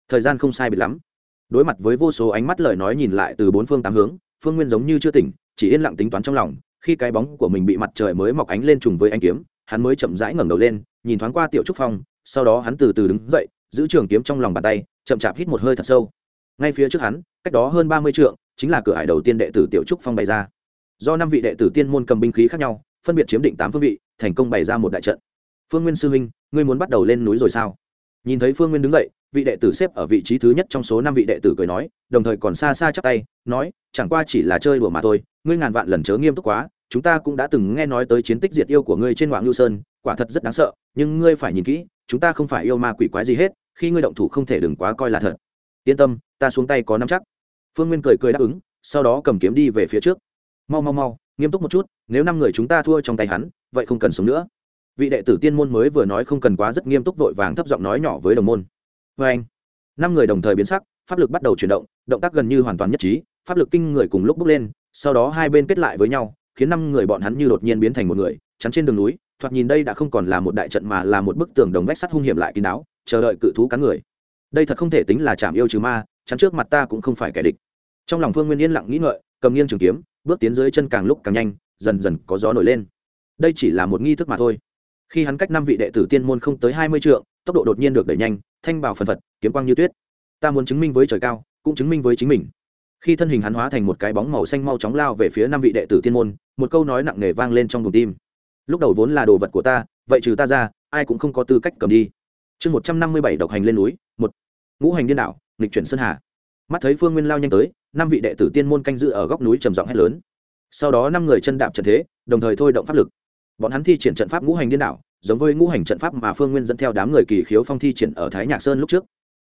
Thời gian không sai biệt lắm đối mặt với vô số ánh mắt lời nói nhìn lại từ bốn phương tám hướng, phương nguyên giống như chưa tỉnh, chỉ yên lặng tính toán trong lòng, khi cái bóng của mình bị mặt trời mới mọc ánh lên trùng với anh kiếm, hắn mới chậm rãi ngẩng đầu lên, nhìn thoáng qua tiểu trúc phong, sau đó hắn từ từ đứng dậy, giữ trường kiếm trong lòng bàn tay, chậm chạp hít một hơi thật sâu. Ngay phía trước hắn, cách đó hơn ba mươi trượng, chính là cửa hải đầu tiên đệ tử tiểu trúc phong bày ra. Do năm vị đệ tử tiên môn cầm binh khí khác nhau, phân biệt chiếm định tám phương vị, thành công bày ra một đại trận. Phương nguyên sư huynh, ngươi muốn bắt đầu lên núi rồi sao? Nhìn thấy phương nguyên đứng dậy, vị đệ tử xếp ở vị trí thứ nhất trong số năm vị đệ tử cười nói, đồng thời còn xa xa chắp tay, nói, chẳng qua chỉ là chơi đùa mà thôi, ngươi ngàn vạn lần chớ nghiêm túc quá, chúng ta cũng đã từng nghe nói tới chiến tích diệt yêu của ngươi trên hoàng lưu sơn, quả thật rất đáng sợ, nhưng ngươi phải nhìn kỹ, chúng ta không phải yêu ma quỷ quái gì hết, khi ngươi động thủ không thể đừng quá coi là thật. Yên tâm, ta xuống tay có nắm chắc. Phương nguyên cười cười đáp ứng, sau đó cầm kiếm đi về phía trước. Mau mau mau, nghiêm túc một chút, nếu năm người chúng ta thua trong tay hắn, vậy không cần sống nữa vị đệ tử tiên môn mới vừa nói không cần quá rất nghiêm túc vội vàng thấp giọng nói nhỏ với đồng môn. Vê anh. Năm người đồng thời biến sắc, pháp lực bắt đầu chuyển động động tác gần như hoàn toàn nhất trí, pháp lực kinh người cùng lúc bước lên, sau đó hai bên kết lại với nhau, khiến năm người bọn hắn như đột nhiên biến thành một người, chắn trên đường núi, thoạt nhìn đây đã không còn là một đại trận mà là một bức tường đồng vách sắt hung hiểm lại kín đáo, chờ đợi cự thú cắn người. Đây thật không thể tính là chạm yêu trừ ma, chắn trước mặt ta cũng không phải kẻ địch. Trong lòng phương nguyên yên lặng nghĩ ngợi, cầm nghiêng trường kiếm, bước tiến dưới chân càng lúc càng nhanh, dần dần có gió nổi lên. Đây chỉ là một nghi thức mà thôi khi hắn cách năm vị đệ tử tiên môn không tới hai mươi trượng, tốc độ đột nhiên được đẩy nhanh, thanh bảo phần phật, kiếm quang như tuyết. Ta muốn chứng minh với trời cao, cũng chứng minh với chính mình. Khi thân hình hắn hóa thành một cái bóng màu xanh mau chóng lao về phía năm vị đệ tử tiên môn, một câu nói nặng nề vang lên trong đùm tim. Lúc đầu vốn là đồ vật của ta, vậy trừ ta ra, ai cũng không có tư cách cầm đi. Chương một trăm năm mươi bảy độc hành lên núi, một. Ngũ hành điên đảo, nghịch chuyển sơn hà. Mắt thấy phương nguyên lao nhanh tới, năm vị đệ tử tiên môn canh giữ ở góc núi trầm giọng hét lớn. Sau đó năm người chân đạp trần thế, đồng thời thôi động pháp lực bọn hắn thi triển trận pháp ngũ hành điên đảo, giống với ngũ hành trận pháp mà phương nguyên dẫn theo đám người kỳ khiếu phong thi triển ở thái nhạc sơn lúc trước.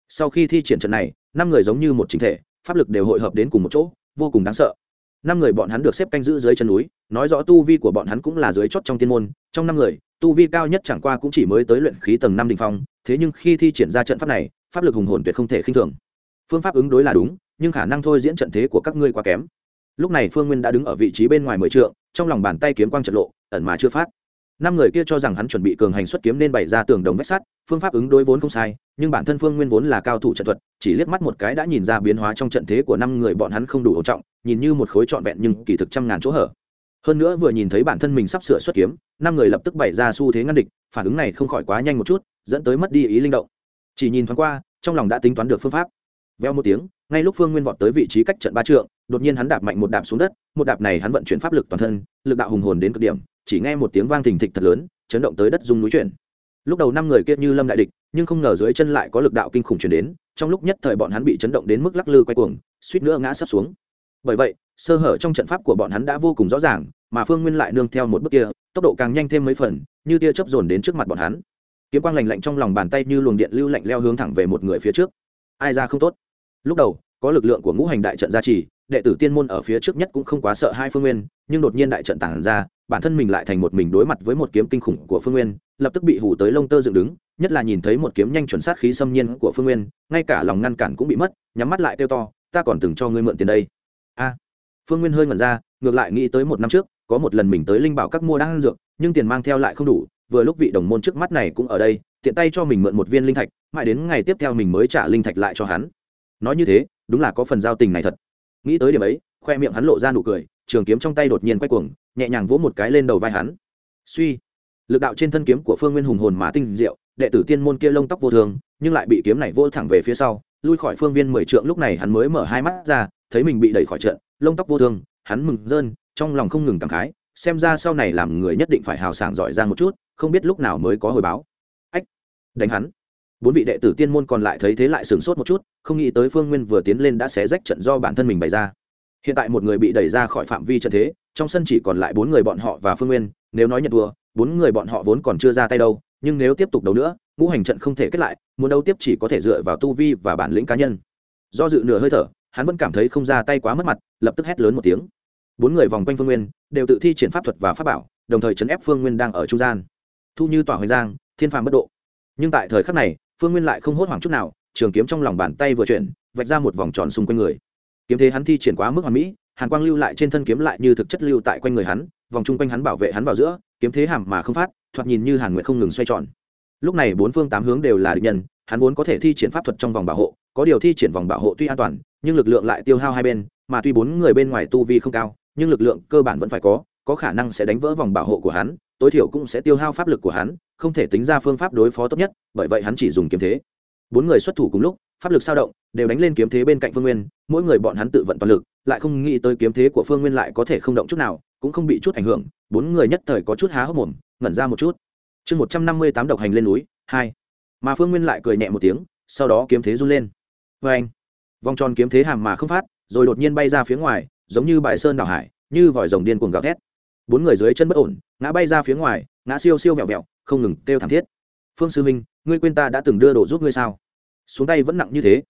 Sau khi thi triển trận này, năm người giống như một chính thể, pháp lực đều hội hợp đến cùng một chỗ, vô cùng đáng sợ. Năm người bọn hắn được xếp canh giữ dưới chân núi, nói rõ tu vi của bọn hắn cũng là dưới chót trong tiên môn, trong năm người, tu vi cao nhất chẳng qua cũng chỉ mới tới luyện khí tầng năm đình phong, thế nhưng khi thi triển ra trận pháp này, pháp lực hùng hồn tuyệt không thể khinh thường. Phương pháp ứng đối là đúng, nhưng khả năng thôi diễn trận thế của các ngươi quá kém lúc này phương nguyên đã đứng ở vị trí bên ngoài mười trượng, trong lòng bàn tay kiếm quang trận lộ, ẩn mà chưa phát. Năm người kia cho rằng hắn chuẩn bị cường hành xuất kiếm nên bày ra tường đồng vách sắt, phương pháp ứng đối vốn không sai, nhưng bản thân phương nguyên vốn là cao thủ trận thuật, chỉ liếc mắt một cái đã nhìn ra biến hóa trong trận thế của năm người bọn hắn không đủ ổn trọng, nhìn như một khối trọn vẹn nhưng kỳ thực trăm ngàn chỗ hở. Hơn nữa vừa nhìn thấy bản thân mình sắp sửa xuất kiếm, năm người lập tức bày ra xu thế ngăn địch, phản ứng này không khỏi quá nhanh một chút, dẫn tới mất đi ý linh động. Chỉ nhìn thoáng qua, trong lòng đã tính toán được phương pháp veo một tiếng, ngay lúc phương nguyên vọt tới vị trí cách trận ba trượng, đột nhiên hắn đạp mạnh một đạp xuống đất, một đạp này hắn vận chuyển pháp lực toàn thân, lực đạo hùng hồn đến cực điểm, chỉ nghe một tiếng vang thình thịch thật lớn, chấn động tới đất dung núi chuyển. Lúc đầu năm người kia như lâm đại địch, nhưng không ngờ dưới chân lại có lực đạo kinh khủng chuyển đến, trong lúc nhất thời bọn hắn bị chấn động đến mức lắc lư quay cuồng, suýt nữa ngã sắp xuống. Bởi vậy, sơ hở trong trận pháp của bọn hắn đã vô cùng rõ ràng, mà phương nguyên lại nương theo một bước kia, tốc độ càng nhanh thêm mấy phần, như tia chớp dồn đến trước mặt bọn hắn. Kiếm quang lành lạnh trong lòng bàn tay như luồng điện lưu lạnh leo hướng thẳng về một người phía trước. Ai ra không tốt? Lúc đầu, có lực lượng của ngũ hành đại trận gia trì, đệ tử tiên môn ở phía trước nhất cũng không quá sợ hai phương nguyên, nhưng đột nhiên đại trận tản ra, bản thân mình lại thành một mình đối mặt với một kiếm kinh khủng của phương nguyên, lập tức bị hủ tới lông tơ dựng đứng, nhất là nhìn thấy một kiếm nhanh chuẩn sát khí xâm nhiên của phương nguyên, ngay cả lòng ngăn cản cũng bị mất, nhắm mắt lại kêu to, ta còn từng cho ngươi mượn tiền đây. A. Phương nguyên hơi ngẩn ra, ngược lại nghĩ tới một năm trước, có một lần mình tới linh bảo các mua đan dược, nhưng tiền mang theo lại không đủ, vừa lúc vị đồng môn trước mắt này cũng ở đây, tiện tay cho mình mượn một viên linh thạch, mãi đến ngày tiếp theo mình mới trả linh thạch lại cho hắn nói như thế đúng là có phần giao tình này thật. Nghĩ tới điểm ấy khoe miệng hắn lộ ra nụ cười trường kiếm trong tay đột nhiên quay cuồng nhẹ nhàng vỗ một cái lên đầu vai hắn. Suy. Lực đạo trên thân kiếm của phương nguyên hùng hồn mà tinh diệu đệ tử tiên môn kia lông tóc vô thường nhưng lại bị kiếm này vô thẳng về phía sau lui khỏi phương viên mười trượng lúc này hắn mới mở hai mắt ra thấy mình bị đẩy khỏi trận lông tóc vô thường, hắn mừng rơn trong lòng không ngừng cảm khái xem ra sau này làm người nhất định phải hào sảng giỏi giang một chút không biết lúc nào mới có hồi báo. Ách đánh hắn bốn vị đệ tử tiên môn còn lại thấy thế lại sửng sốt một chút, không nghĩ tới phương nguyên vừa tiến lên đã xé rách trận do bản thân mình bày ra. Hiện tại một người bị đẩy ra khỏi phạm vi trận thế, trong sân chỉ còn lại bốn người bọn họ và phương nguyên, nếu nói nhận thua, bốn người bọn họ vốn còn chưa ra tay đâu, nhưng nếu tiếp tục đấu nữa, ngũ hành trận không thể kết lại, muốn đấu tiếp chỉ có thể dựa vào tu vi và bản lĩnh cá nhân. Do dự nửa hơi thở, hắn vẫn cảm thấy không ra tay quá mất mặt, lập tức hét lớn một tiếng. Bốn người vòng quanh phương nguyên, đều tự thi triển pháp thuật và pháp bảo, đồng thời chấn ép phương nguyên đang ở trung gian. Thu như tỏa hoành giang, thiên phàm bất độ. Nhưng tại thời khắc này phương nguyên lại không hốt hoảng chút nào, trường kiếm trong lòng bàn tay vừa chuyển, vạch ra một vòng tròn xung quanh người. Kiếm thế hắn thi triển quá mức hoàn mỹ, hàn quang lưu lại trên thân kiếm lại như thực chất lưu tại quanh người hắn, vòng chung quanh hắn bảo vệ hắn vào giữa, kiếm thế hàm mà không phát, thoạt nhìn như hàn nguyện không ngừng xoay tròn. Lúc này bốn phương tám hướng đều là địch nhân, hắn vốn có thể thi triển pháp thuật trong vòng bảo hộ, có điều thi triển vòng bảo hộ tuy an toàn, nhưng lực lượng lại tiêu hao hai bên, mà tuy bốn người bên ngoài tu vi không cao, nhưng lực lượng cơ bản vẫn phải có có khả năng sẽ đánh vỡ vòng bảo hộ của hắn tối thiểu cũng sẽ tiêu hao pháp lực của hắn, không thể tính ra phương pháp đối phó tốt nhất, bởi vậy hắn chỉ dùng kiếm thế. Bốn người xuất thủ cùng lúc, pháp lực sao động, đều đánh lên kiếm thế bên cạnh phương nguyên, mỗi người bọn hắn tự vận toàn lực, lại không nghĩ tới kiếm thế của phương nguyên lại có thể không động chút nào, cũng không bị chút ảnh hưởng, bốn người nhất thời có chút há hốc mồm, ngẩn ra một chút. Chương một trăm năm mươi tám độc hành lên núi, hai. Mà phương nguyên lại cười nhẹ một tiếng, sau đó kiếm thế run lên. Vê anh, vòng tròn kiếm thế hàm mà không phát, rồi đột nhiên bay ra phía ngoài, giống như bãi sơn đảo hải, như vòi rồng điên cuồng gào thét bốn người dưới chân bất ổn, ngã bay ra phía ngoài, ngã siêu siêu vẹo vẹo, không ngừng kêu thảm thiết. Phương sư minh ngươi quên ta đã từng đưa đồ giúp ngươi sao? Xuống tay vẫn nặng như thế.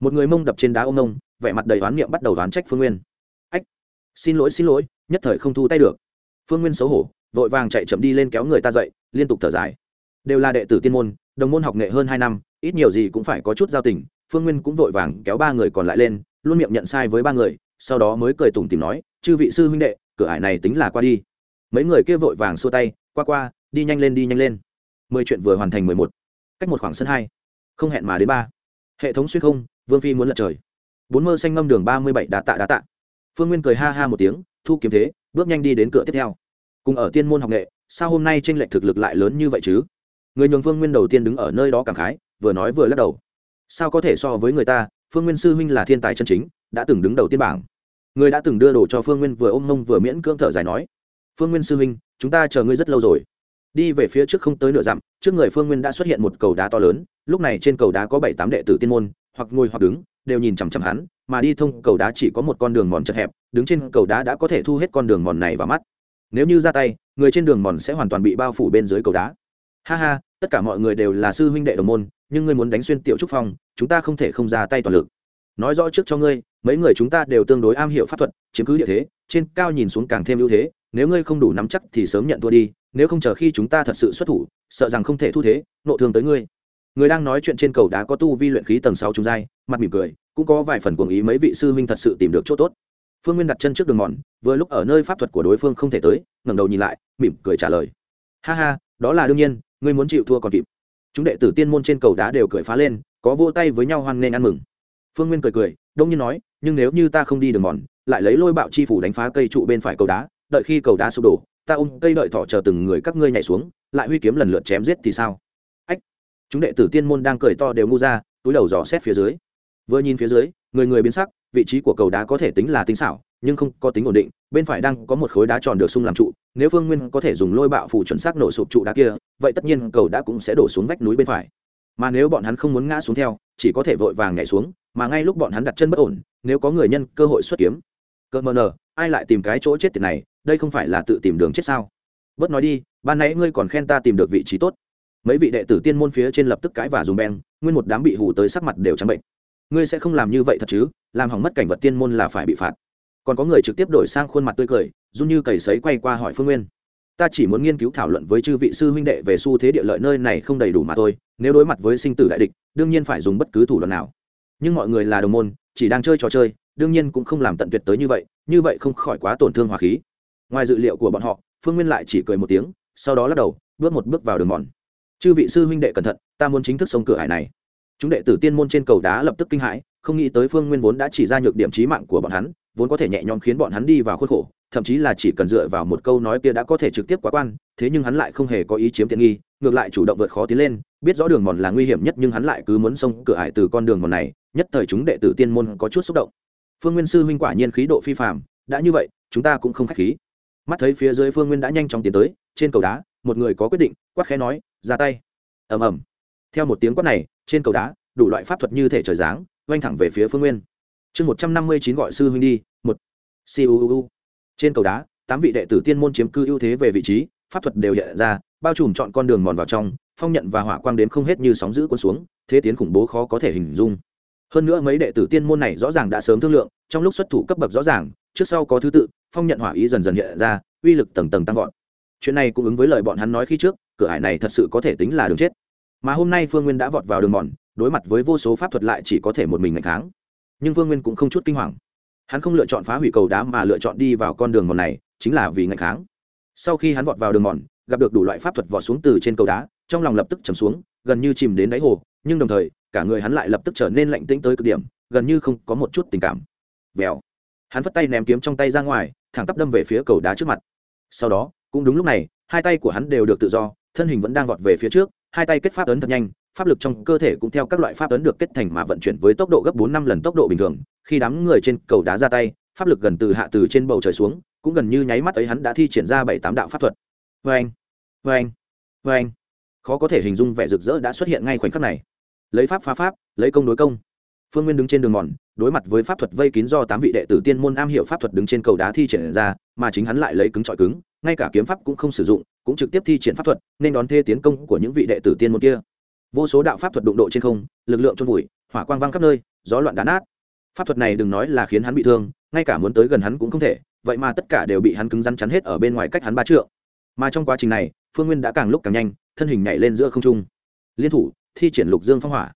Một người mông đập trên đá ông ông, vẻ mặt đầy oán niệm bắt đầu đoán trách phương nguyên. Ách, xin lỗi xin lỗi, nhất thời không thu tay được. Phương nguyên xấu hổ, vội vàng chạy chậm đi lên kéo người ta dậy, liên tục thở dài. Đều là đệ tử tiên môn, đồng môn học nghệ hơn hai năm, ít nhiều gì cũng phải có chút giao tình, phương nguyên cũng vội vàng kéo ba người còn lại lên, luôn miệng nhận sai với ba người, sau đó mới cười tủm tìm nói, chư vị sư huynh đệ cửa ải này tính là qua đi. Mấy người kia vội vàng xua tay, qua qua, đi nhanh lên, đi nhanh lên. Mười chuyện vừa hoàn thành mười một. Cách một khoảng sân hai. Không hẹn mà đến ba. Hệ thống xuyên không, vương phi muốn lật trời. Bốn mơ xanh ngâm đường ba mươi bảy đá tạ đá tạ. Phương nguyên cười ha ha một tiếng, thu kiếm thế, bước nhanh đi đến cửa tiếp theo. Cùng ở tiên môn học nghệ, sao hôm nay tranh lệch thực lực lại lớn như vậy chứ? Người nhường phương nguyên đầu tiên đứng ở nơi đó cảm khái, vừa nói vừa lắc đầu. Sao có thể so với người ta, phương nguyên sư huynh là thiên tài chân chính, đã từng đứng đầu tiên bảng người đã từng đưa đồ cho phương nguyên vừa ôm mông vừa miễn cưỡng thở dài nói, phương nguyên sư huynh, chúng ta chờ ngươi rất lâu rồi. Đi về phía trước không tới nửa dặm, trước người phương nguyên đã xuất hiện một cầu đá to lớn, lúc này trên cầu đá có bảy tám đệ tử tiên môn, hoặc ngồi hoặc đứng, đều nhìn chằm chằm hắn, mà đi thông cầu đá chỉ có một con đường mòn chật hẹp, đứng trên cầu đá đã có thể thu hết con đường mòn này vào mắt. Nếu như ra tay, người trên đường mòn sẽ hoàn toàn bị bao phủ bên dưới cầu đá. Ha ha, tất cả mọi người đều là sư huynh đệ đồng môn, nhưng ngươi muốn đánh xuyên tiểu trúc phong, chúng ta không thể không ra tay toàn lực nói rõ trước cho ngươi, mấy người chúng ta đều tương đối am hiểu pháp thuật, chiếm cứ địa thế, trên cao nhìn xuống càng thêm ưu thế, nếu ngươi không đủ nắm chắc thì sớm nhận thua đi, nếu không chờ khi chúng ta thật sự xuất thủ, sợ rằng không thể thu thế, nộ thương tới ngươi. Người đang nói chuyện trên cầu đá có tu vi luyện khí tầng sáu trung giai, mặt mỉm cười, cũng có vài phần cuồng ý mấy vị sư huynh thật sự tìm được chỗ tốt. Phương nguyên đặt chân trước đường mòn, vừa lúc ở nơi pháp thuật của đối phương không thể tới, ngẩng đầu nhìn lại, mỉm cười trả lời. Ha ha, đó là đương nhiên, ngươi muốn chịu thua còn kịp. Chúng đệ tử tiên môn trên cầu đá đều cười phá lên, có vô tay với nhau hoan nghênh ăn mừng phương nguyên cười cười, đông nhiên nói, nhưng nếu như ta không đi đường mòn, lại lấy lôi bạo chi phủ đánh phá cây trụ bên phải cầu đá, đợi khi cầu đá sụp đổ, ta ôm cây đợi thỏ chờ từng người các ngươi nhảy xuống, lại huy kiếm lần lượt chém giết thì sao? Ách, chúng đệ tử tiên môn đang cười to đều ngu ra, túi đầu dò xét phía dưới. Vừa nhìn phía dưới, người người biến sắc, vị trí của cầu đá có thể tính là tính xảo, nhưng không có tính ổn định, bên phải đang có một khối đá tròn được sung làm trụ, nếu phương nguyên có thể dùng lôi bạo phủ chuẩn xác nổ sụp trụ đá kia, vậy tất nhiên cầu đá cũng sẽ đổ xuống vách núi bên phải. Mà nếu bọn hắn không muốn ngã xuống theo, chỉ có thể vội vàng nhảy xuống mà ngay lúc bọn hắn đặt chân bất ổn, nếu có người nhân cơ hội xuất kiếm, cợt mờ nờ, ai lại tìm cái chỗ chết tiệt này, đây không phải là tự tìm đường chết sao? Bớt nói đi, ban nãy ngươi còn khen ta tìm được vị trí tốt. Mấy vị đệ tử tiên môn phía trên lập tức cãi và dùng beng, nguyên một đám bị hủ tới sắc mặt đều trắng bệnh. Ngươi sẽ không làm như vậy thật chứ? Làm hỏng mất cảnh vật tiên môn là phải bị phạt. Còn có người trực tiếp đổi sang khuôn mặt tươi cười, run như cầy sấy quay qua hỏi phương nguyên. Ta chỉ muốn nghiên cứu thảo luận với chư vị sư huynh đệ về xu thế địa lợi nơi này không đầy đủ mà thôi, nếu đối mặt với sinh tử đại địch, đương nhiên phải dùng bất cứ thủ đoạn nào nhưng mọi người là đồng môn, chỉ đang chơi trò chơi, đương nhiên cũng không làm tận tuyệt tới như vậy như vậy không khỏi quá tổn thương hòa khí. Ngoài dự liệu của bọn họ, phương nguyên lại chỉ cười một tiếng, sau đó lắc đầu, bước một bước vào đường mòn. Chư vị sư huynh đệ cẩn thận, ta muốn chính thức sông cửa hải này. Chúng đệ tử tiên môn trên cầu đá lập tức kinh hãi, không nghĩ tới phương nguyên vốn đã chỉ ra nhược điểm trí mạng của bọn hắn vốn có thể nhẹ nhõm khiến bọn hắn đi vào khuôn khổ, thậm chí là chỉ cần dựa vào một câu nói kia đã có thể trực tiếp quá quan, thế nhưng hắn lại không hề có ý chiếm tiện nghi, ngược lại chủ động vượt khó tiến lên, biết rõ đường mòn là nguy hiểm nhất nhưng hắn lại cứ muốn xông cửa ải từ con đường mòn này, nhất thời chúng đệ tử tiên môn có chút xúc động. Phương nguyên sư huynh quả nhiên khí độ phi phạm đã như vậy, chúng ta cũng không k h á c h khí. Mắt thấy phía dưới phương nguyên đã nhanh chóng tiến tới, trên cầu đá, một người có quyết định, quát khẽ nói, ra tay. Ầm ầm. Theo một tiếng quát này, trên cầu đá, đủ loại pháp thuật như thể trời giáng oanh thẳng về phía phương nguyên chương một trăm năm mươi chín gọi sư huynh đi, một. Siêu trên cầu đá, tám vị đệ tử tiên môn chiếm cư ưu thế về vị trí, pháp thuật đều hiện ra, bao trùm chọn con đường mòn vào trong, phong nhận và hỏa quang đến không hết như sóng giữ quân xuống, thế tiến khủng bố khó có thể hình dung. Hơn nữa mấy đệ tử tiên môn này rõ ràng đã sớm thương lượng, trong lúc xuất thủ cấp bậc rõ ràng, trước sau có thứ tự, phong nhận hỏa ý dần dần hiện ra, uy lực tầng tầng tăng vọt. Chuyện này cũng ứng với lời bọn hắn nói khi trước, cửa hải này thật sự có thể tính là đường chết. Mà hôm nay phương nguyên đã vọt vào đường mòn, đối mặt với vô số pháp thuật lại chỉ có thể một mình ngày kháng nhưng Vương nguyên cũng không chút kinh hoàng. Hắn không lựa chọn phá hủy cầu đá mà lựa chọn đi vào con đường mòn này, chính là vì ngày kháng. Sau khi hắn vọt vào đường mòn, gặp được đủ loại pháp thuật vọt xuống từ trên cầu đá, trong lòng lập tức chầm xuống, gần như chìm đến đáy hồ, nhưng đồng thời, cả người hắn lại lập tức trở nên lạnh tĩnh tới cực điểm, gần như không có một chút tình cảm. Vèo. Hắn vất tay ném kiếm trong tay ra ngoài, thẳng tắp đâm về phía cầu đá trước mặt. Sau đó, cũng đúng lúc này, hai tay của hắn đều được tự do, thân hình vẫn đang vọt về phía trước, hai tay kết pháp ấn thật nhanh pháp lực trong cơ thể cũng theo các loại pháp ấn được kết thành mà vận chuyển với tốc độ gấp bốn năm lần tốc độ bình thường. Khi đám người trên cầu đá ra tay, pháp lực gần từ hạ từ trên bầu trời xuống, cũng gần như nháy mắt ấy hắn đã thi triển ra bảy tám đạo pháp thuật. Vê anh vê anh vê anh khó có thể hình dung vẻ rực rỡ đã xuất hiện ngay khoảnh khắc này. Lấy pháp phá pháp, lấy công đối công. Phương nguyên đứng trên đường mòn, đối mặt với pháp thuật vây kín do tám vị đệ tử tiên môn am hiểu pháp thuật đứng trên cầu đá thi triển ra, mà chính hắn lại lấy cứng trọi cứng, ngay cả kiếm pháp cũng không sử dụng, cũng trực tiếp thi triển pháp thuật, nên đón thê tiến công của những vị đệ tử tiên môn kia vô số đạo pháp thuật đụng độ trên không, lực lượng trôn vùi, hỏa quang văng khắp nơi, gió loạn đá nát. Pháp thuật này đừng nói là khiến hắn bị thương, ngay cả muốn tới gần hắn cũng không thể, vậy mà tất cả đều bị hắn cứng rắn chắn hết ở bên ngoài cách hắn ba trượng. Mà trong quá trình này, phương nguyên đã càng lúc càng nhanh, thân hình nhảy lên giữa không trung. Liên thủ, thi triển lục dương phong hỏa.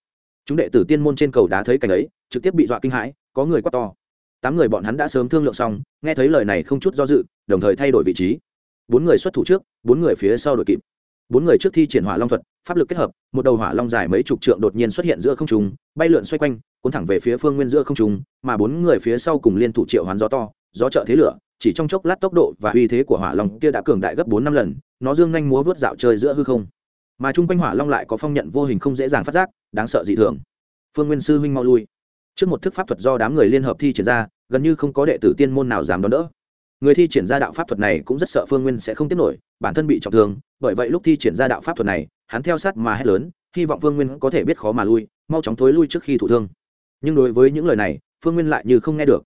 Chúng đệ tử tiên môn trên cầu đá thấy cảnh ấy, trực tiếp bị dọa kinh hãi, có người quát to. Tám người bọn hắn đã sớm thương lượng xong, nghe thấy lời này không chút do dự, đồng thời thay đổi vị trí. Bốn người xuất thủ trước, bốn người phía sau đội kịp. Bốn người trước thi triển hỏa long thuật pháp lực kết hợp, một đầu hỏa long dài mấy chục trượng đột nhiên xuất hiện giữa không trung, bay lượn xoay quanh, cuốn thẳng về phía phương nguyên giữa không trung, mà bốn người phía sau cùng liên thủ triệu hoán gió to, gió trợ thế lửa, chỉ trong chốc lát tốc độ và uy thế của hỏa long kia đã cường đại gấp bốn năm lần, nó dương nhanh múa vớt dạo chơi giữa hư không. Mà chung quanh hỏa long lại có phong nhận vô hình không dễ dàng phát giác, đáng sợ dị thường. Phương nguyên sư huynh mau lui. Trước một thức pháp thuật do đám người liên hợp thi triển ra, gần như không có đệ tử tiên môn nào dám đón đỡ. Người thi triển ra đạo pháp thuật này cũng rất sợ phương nguyên sẽ không tiếp nổi, bản thân bị trọng thương, bởi vậy lúc thi triển ra đạo pháp thuật này hắn theo sát mà hét lớn, hy vọng phương nguyên có thể biết khó mà lui, mau chóng thối lui trước khi thụ thương. Nhưng đối với những lời này, phương nguyên lại như không nghe được.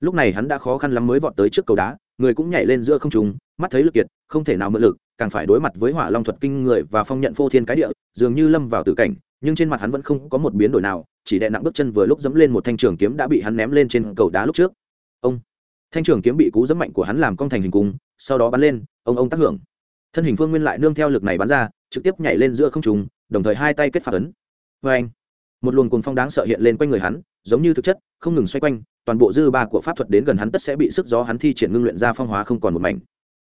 Lúc này hắn đã khó khăn lắm mới vọt tới trước cầu đá, người cũng nhảy lên giữa không trùng mắt thấy lực kiệt, không thể nào mượn lực, càng phải đối mặt với hỏa long thuật kinh người và phong nhận phô thiên cái địa, dường như lâm vào tử cảnh, nhưng trên mặt hắn vẫn không có một biến đổi nào, chỉ đè nặng bước chân vừa lúc dẫm lên một thanh trường kiếm đã bị hắn ném lên trên cầu đá lúc trước. Ông! Thanh trường kiếm bị cú dẫm mạnh của hắn làm cong thành hình cung, sau đó bắn lên, ông ông tác hưởng. Thân hình phương nguyên lại nương theo lực này bắn ra trực tiếp nhảy lên giữa không trùng đồng thời hai tay kết phạt ấn. Vê anh, một luồng cuồng phong đáng sợ hiện lên quanh người hắn, giống như thực chất, không ngừng xoay quanh, toàn bộ dư ba của pháp thuật đến gần hắn tất sẽ bị sức gió hắn thi triển ngưng luyện ra phong hóa không còn một mảnh.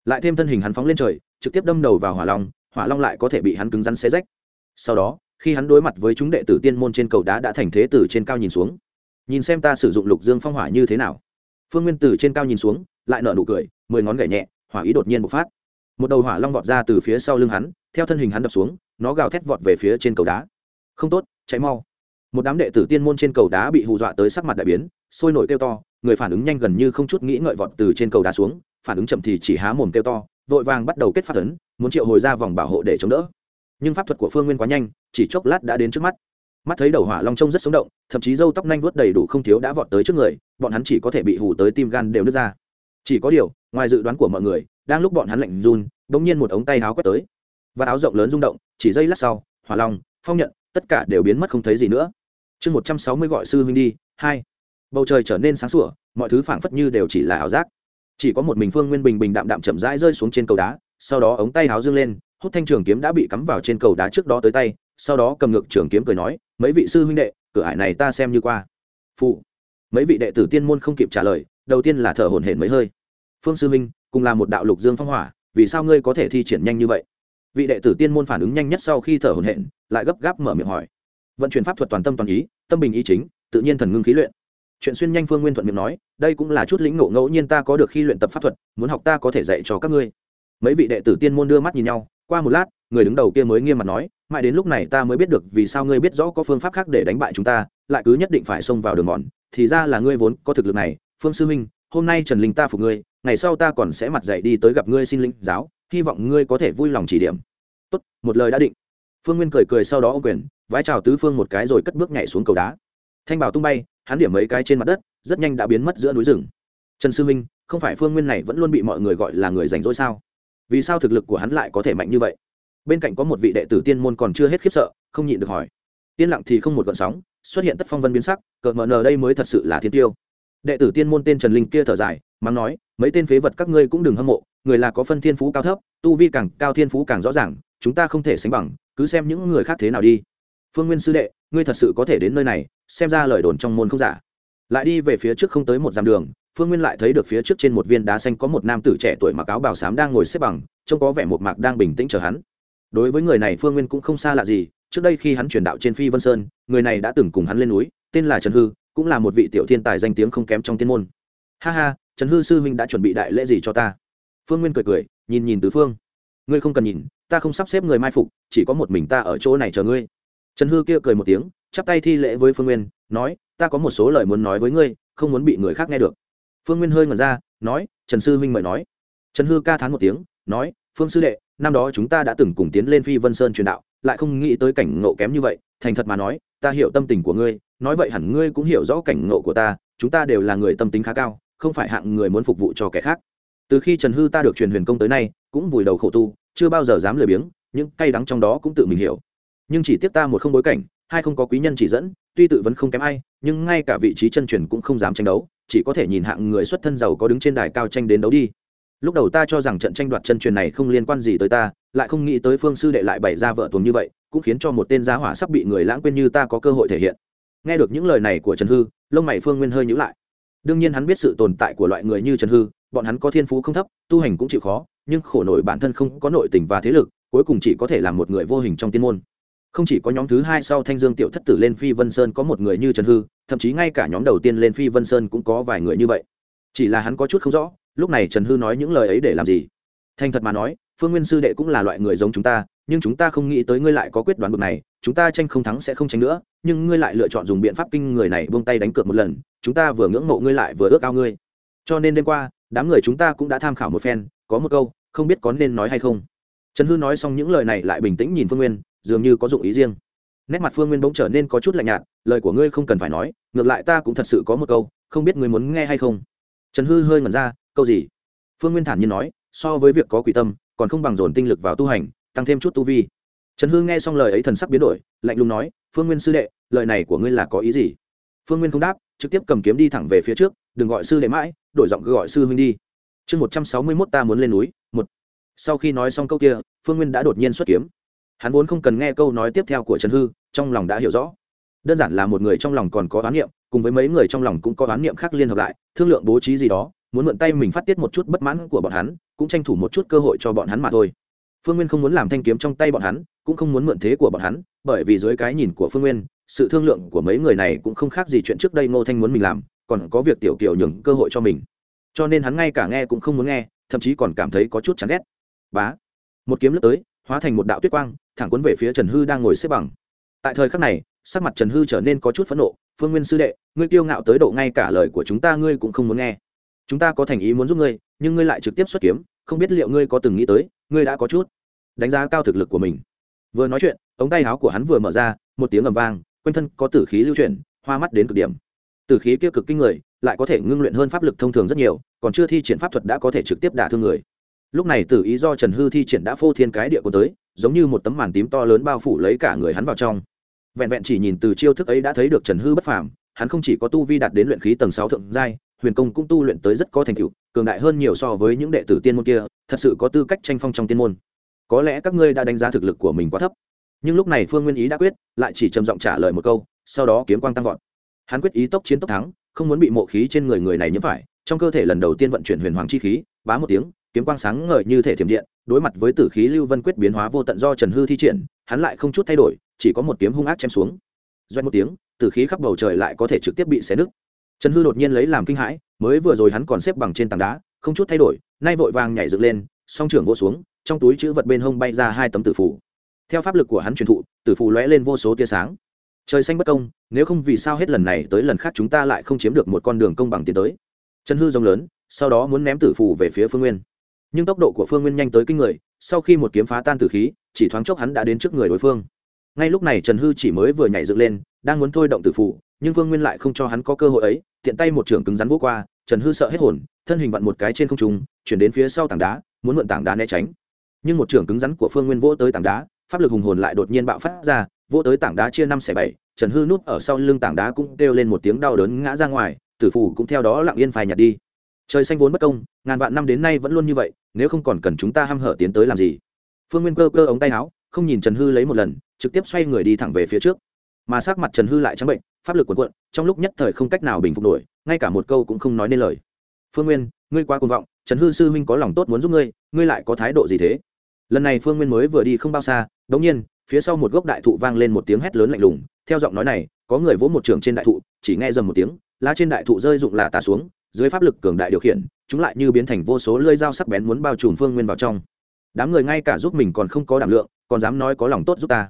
Lại thêm thân hình hắn phóng lên trời, trực tiếp đâm đầu vào hỏa long hỏa long lại có thể bị hắn cứng rắn xé rách. Sau đó, khi hắn đối mặt với chúng đệ tử tiên môn trên cầu đá đã thành thế từ trên cao nhìn xuống. Nhìn xem ta sử dụng lục dương phong hỏa như thế nào. Phương nguyên từ trên cao nhìn xuống, lại nở nụ cười, mười ngón gảy nhẹ, hỏa ý đột nhiên bộc phát. Một đầu hỏa long vọt ra từ phía sau lưng hắn theo thân hình hắn đập xuống, nó gào thét vọt về phía trên cầu đá. Không tốt cháy mau. Một đám đệ tử tiên môn trên cầu đá bị hù dọa tới sắc mặt đại biến, sôi nổi kêu to, người phản ứng nhanh gần như không chút nghĩ ngợi vọt từ trên cầu đá xuống, phản ứng chậm thì chỉ há mồm kêu to, vội vàng bắt đầu kết phát ấn, muốn triệu hồi ra vòng bảo hộ để chống đỡ. Nhưng pháp thuật của phương nguyên quá nhanh, chỉ chốc lát đã đến trước mắt. Mắt thấy đầu hỏa long trông rất sống động, thậm chí râu tóc nhanh vuốt đầy đủ không thiếu đã vọt tới trước người, bọn hắn chỉ có thể bị hù tới tim gan đều nứt ra. Chỉ có điều, ngoài dự đoán của mọi người, đang lúc bọn hắn lạnh run đột nhiên một ống tay áo quét tới và áo rộng lớn rung động, chỉ dây lát sau, hỏa long, phong nhận, tất cả đều biến mất không thấy gì nữa. Chương một trăm sáu mươi gọi sư huynh đi, hai. Bầu trời trở nên sáng sủa, mọi thứ phảng phất như đều chỉ là ảo giác. Chỉ có một mình phương nguyên bình bình đạm đạm chậm rãi rơi xuống trên cầu đá, sau đó ống tay áo dương lên, hút thanh trường kiếm đã bị cắm vào trên cầu đá trước đó tới tay, sau đó cầm ngược trường kiếm cười nói, mấy vị sư huynh đệ, cửa ải này ta xem như qua. Phụ. Mấy vị đệ tử tiên môn không kịp trả lời, đầu tiên là thở hổn hển mấy hơi. Phương sư huynh, cùng là một đạo lục dương phong hỏa, vì sao ngươi có thể thi triển nhanh như vậy? Vị đệ tử tiên môn phản ứng nhanh nhất sau khi thở hổn hển, lại gấp gáp mở miệng hỏi. Vận chuyển pháp thuật toàn tâm toàn ý, tâm bình ý chính, tự nhiên thần ngưng khí luyện. Chuyện xuyên nhanh phương nguyên thuận miệng nói, đây cũng là chút lĩnh ngộ ngẫu nhiên ta có được khi luyện tập pháp thuật, muốn học ta có thể dạy cho các ngươi. Mấy vị đệ tử tiên môn đưa mắt nhìn nhau, qua một lát, người đứng đầu kia mới nghiêm mặt nói, mãi đến lúc này ta mới biết được vì sao ngươi biết rõ có phương pháp khác để đánh bại chúng ta, lại cứ nhất định phải xông vào đường mòn, thì ra là ngươi vốn có thực lực này. Phương sư huynh, hôm nay trần linh ta phục ngươi, ngày sau ta còn sẽ mặt dạy đi tới gặp ngươi xin linh giáo hy vọng ngươi có thể vui lòng chỉ điểm. Tốt, một lời đã định. Phương nguyên cười cười sau đó ô quyền, vái chào tứ phương một cái rồi cất bước nhảy xuống cầu đá. Thanh bảo tung bay, hắn điểm mấy cái trên mặt đất, rất nhanh đã biến mất giữa núi rừng. Trần sư minh, không phải phương nguyên này vẫn luôn bị mọi người gọi là người rảnh rỗi sao? Vì sao thực lực của hắn lại có thể mạnh như vậy? Bên cạnh có một vị đệ tử tiên môn còn chưa hết khiếp sợ, không nhịn được hỏi. Yên lặng thì không một gọn sóng, xuất hiện tất phong vân biến sắc cợt mờ nờ đây mới thật sự là thiên tiêu. Đệ tử tiên môn tên trần linh kia thở dài, mắng nói, mấy tên phế vật các ngươi cũng đừng hâm mộ người là có phân thiên phú cao thấp, tu vi càng cao thiên phú càng rõ ràng, chúng ta không thể sánh bằng, cứ xem những người khác thế nào đi. Phương nguyên sư đệ, ngươi thật sự có thể đến nơi này, xem ra lời đồn trong môn không giả. Lại đi về phía trước không tới một dặm đường, phương nguyên lại thấy được phía trước trên một viên đá xanh có một nam tử trẻ tuổi mặc áo bào xám đang ngồi xếp bằng, trông có vẻ một mạc đang bình tĩnh chờ hắn. Đối với người này phương nguyên cũng không xa lạ gì, trước đây khi hắn truyền đạo trên phi vân sơn, người này đã từng cùng hắn lên núi, tên là trần hư, cũng là một vị tiểu thiên tài danh tiếng không kém trong tiên môn. Ha ha, trần hư sư huynh đã chuẩn bị đại lễ gì cho ta? Phương nguyên cười cười, nhìn nhìn tứ phương. Ngươi không cần nhìn, ta không sắp xếp người mai phục, chỉ có một mình ta ở chỗ này chờ ngươi. Trần hư kia cười một tiếng, chắp tay thi lễ với phương nguyên, nói, ta có một số lời muốn nói với ngươi, không muốn bị người khác nghe được. Phương nguyên hơi ngẩn ra, nói, trần sư huynh mời nói. Trần hư ca thán một tiếng, nói, phương sư đệ, năm đó chúng ta đã từng cùng tiến lên phi vân sơn truyền đạo, lại không nghĩ tới cảnh ngộ kém như vậy, thành thật mà nói, ta hiểu tâm tình của ngươi, nói vậy hẳn ngươi cũng hiểu rõ cảnh ngộ của ta, chúng ta đều là người tâm tính khá cao, không phải hạng người muốn phục vụ cho kẻ khác từ khi trần hư ta được truyền huyền công tới nay, cũng vùi đầu khổ tu, chưa bao giờ dám lười biếng, những cay đắng trong đó cũng tự mình hiểu. Nhưng chỉ tiếc ta một không bối cảnh, hai không có quý nhân chỉ dẫn, tuy tự vẫn không kém ai, nhưng ngay cả vị trí chân truyền cũng không dám tranh đấu, chỉ có thể nhìn hạng người xuất thân giàu có đứng trên đài cao tranh đến đấu đi. Lúc đầu ta cho rằng trận tranh đoạt chân truyền này không liên quan gì tới ta, lại không nghĩ tới phương sư đệ lại bày ra vợ tuồng như vậy, cũng khiến cho một tên giá hỏa sắp bị người lãng quên như ta có cơ hội thể hiện. Nghe được những lời này của trần hư, lông mày phương nguyên hơi nhữ lại. Đương nhiên hắn biết sự tồn tại của loại người như trần hư bọn hắn có thiên phú không thấp, tu hành cũng chịu khó, nhưng khổ nổi bản thân không có nội tình và thế lực, cuối cùng chỉ có thể là một người vô hình trong tiên môn. Không chỉ có nhóm thứ hai sau thanh dương tiểu thất tử lên phi vân sơn có một người như trần hư, thậm chí ngay cả nhóm đầu tiên lên phi vân sơn cũng có vài người như vậy. Chỉ là hắn có chút không rõ, lúc này trần hư nói những lời ấy để làm gì? Thành thật mà nói, phương nguyên sư đệ cũng là loại người giống chúng ta, nhưng chúng ta không nghĩ tới ngươi lại có quyết đoán bực này, chúng ta tranh không thắng sẽ không tranh nữa, nhưng ngươi lại lựa chọn dùng biện pháp kinh người này buông tay đánh cược một lần, chúng ta vừa ngưỡng mộ ngươi lại vừa ước ao ngươi. Cho nên đêm qua đám người chúng ta cũng đã tham khảo một phen, có một câu, không biết có nên nói hay không. Trần hư nói xong những lời này lại bình tĩnh nhìn phương nguyên, dường như có dụng ý riêng. Nét mặt phương nguyên bỗng trở nên có chút lạnh nhạt, lời của ngươi không cần phải nói, ngược lại ta cũng thật sự có một câu, không biết ngươi muốn nghe hay không. Trần hư hơi ngẩn ra, câu gì? Phương nguyên thản nhiên nói, so với việc có quỷ tâm, còn không bằng dồn tinh lực vào tu hành, tăng thêm chút tu vi. Trần hư nghe xong lời ấy thần sắc biến đổi, lạnh lùng nói, phương nguyên sư đệ, lời này của ngươi là có ý gì? Phương nguyên không đáp, trực tiếp cầm kiếm đi thẳng về phía trước, đừng gọi sư đệ mãi đổi giọng gọi sư huynh đi. Chương một trăm sáu mươi mốt ta muốn lên núi, một. Sau khi nói xong câu kia, phương nguyên đã đột nhiên xuất kiếm. Hắn vốn không cần nghe câu nói tiếp theo của trần hư, trong lòng đã hiểu rõ. Đơn giản là một người trong lòng còn có oán niệm, cùng với mấy người trong lòng cũng có oán niệm khác liên hợp lại, thương lượng bố trí gì đó, muốn mượn tay mình phát tiết một chút bất mãn của bọn hắn, cũng tranh thủ một chút cơ hội cho bọn hắn mà thôi. Phương nguyên không muốn làm thanh kiếm trong tay bọn hắn, cũng không muốn mượn thế của bọn hắn, bởi vì dưới cái nhìn của phương nguyên, sự thương lượng của mấy người này cũng không khác gì chuyện trước đây ngô thanh muốn mình làm còn có việc tiểu kiều nhường cơ hội cho mình. Cho nên hắn ngay cả nghe cũng không muốn nghe, thậm chí còn cảm thấy có chút chán ghét. Bá. Một kiếm lướt tới, hóa thành một đạo tuyết quang, thẳng cuốn về phía trần hư đang ngồi xếp bằng. Tại thời khắc này, sắc mặt trần hư trở nên có chút phẫn nộ. Phương nguyên sư đệ, ngươi kiêu ngạo tới độ ngay cả lời của chúng ta ngươi cũng không muốn nghe. Chúng ta có thành ý muốn giúp ngươi, nhưng ngươi lại trực tiếp xuất kiếm, không biết liệu ngươi có từng nghĩ tới, ngươi đã có chút đánh giá cao thực lực của mình. Vừa nói chuyện, ống tay áo của hắn vừa mở ra, một tiếng ầm vang, quanh thân có tử khí lưu chuyển, hoa mắt đến cực điểm tử khí kia cực kinh người, lại có thể ngưng luyện hơn pháp lực thông thường rất nhiều, còn chưa thi triển pháp thuật đã có thể trực tiếp đả thương người. Lúc này tử ý do trần hư thi triển đã phô thiên cái địa của tới, giống như một tấm màn tím to lớn bao phủ lấy cả người hắn vào trong. Vẹn vẹn chỉ nhìn từ chiêu thức ấy đã thấy được trần hư bất phàm, hắn không chỉ có tu vi đạt đến luyện khí tầng sáu thượng giai, huyền công cũng tu luyện tới rất có thành tựu, cường đại hơn nhiều so với những đệ tử tiên môn kia, thật sự có tư cách tranh phong trong tiên môn. Có lẽ các ngươi đã đánh giá thực lực của mình quá thấp. Nhưng lúc này phương nguyên ý đã quyết, lại chỉ trầm giọng trả lời một câu, sau đó kiếm quang tăng vọt hắn quyết ý tốc chiến tốc thắng, không muốn bị mộ khí trên người người này nhiễm phải. Trong cơ thể lần đầu tiên vận chuyển huyền hoàng chi khí, bá một tiếng, kiếm quang sáng ngời như thể thiểm điện, đối mặt với tử khí lưu vân quyết biến hóa vô tận do trần hư thi triển, hắn lại không chút thay đổi, chỉ có một kiếm hung ác chém xuống. Doanh một tiếng, tử khí khắp bầu trời lại có thể trực tiếp bị xé nứt. Trần hư đột nhiên lấy làm kinh hãi, mới vừa rồi hắn còn xếp bằng trên tảng đá, không chút thay đổi, nay vội vàng nhảy dựng lên, song trưởng vỗ xuống, trong túi chữ vật bên hông bay ra hai tấm tử phủ theo pháp lực của hắn truyền thụ, tử phủ lóe lên vô số tia sáng trời xanh bất công, nếu không vì sao hết lần này tới lần khác chúng ta lại không chiếm được một con đường công bằng tiến tới? Trần hư rồng lớn, sau đó muốn ném tử phủ về phía phương nguyên. Nhưng tốc độ của phương nguyên nhanh tới kinh người, sau khi một kiếm phá tan tử khí, chỉ thoáng chốc hắn đã đến trước người đối phương. Ngay lúc này trần hư chỉ mới vừa nhảy dựng lên, đang muốn thôi động tử phủ nhưng phương nguyên lại không cho hắn có cơ hội ấy, tiện tay một trưởng cứng rắn vỗ qua, trần hư sợ hết hồn, thân hình vặn một cái trên không trung, chuyển đến phía sau tảng đá, muốn mượn tảng đá né tránh. Nhưng một trưởng cứng rắn của phương nguyên vỗ tới tảng đá pháp lực hùng hồn lại đột nhiên bạo phát ra, vỗ tới tảng đá chia năm xẻ bảy, trần hư núp ở sau lưng tảng đá cũng kêu lên một tiếng đau đớn ngã ra ngoài, tử phủ cũng theo đó lặng yên phai nhạt đi. Trời xanh vốn bất công, ngàn vạn năm đến nay vẫn luôn như vậy, nếu không còn cần chúng ta h a m hở tiến tới làm gì? Phương nguyên cơ cơ ống tay áo, không nhìn trần hư lấy một lần, trực tiếp xoay người đi thẳng về phía trước. Mà sắc mặt trần hư lại trắng bệnh, pháp lực cuộn quận trong lúc nhất thời không cách nào bình phục nổi, ngay cả một câu cũng không nói nên lời. Phương nguyên, ngươi quá cuồng vọng, trần hư sư huynh có lòng tốt muốn giúp ngươi ngươi lại có thái độ gì thế? Lần này phương nguyên mới vừa đi không bao xa đ ỗ n g nhiên, phía sau một gốc đại thụ vang lên một tiếng hét lớn lạnh lùng, theo giọng nói này, có người vỗ một trường trên đại thụ, chỉ nghe dầm một tiếng, lá trên đại thụ rơi rụng là tà xuống, dưới pháp lực cường đại điều khiển, chúng lại như biến thành vô số lơi dao sắc bén muốn bao trùm phương nguyên vào trong. Đám người ngay cả giúp mình còn không có đảm lượng, còn dám nói có lòng tốt giúp ta.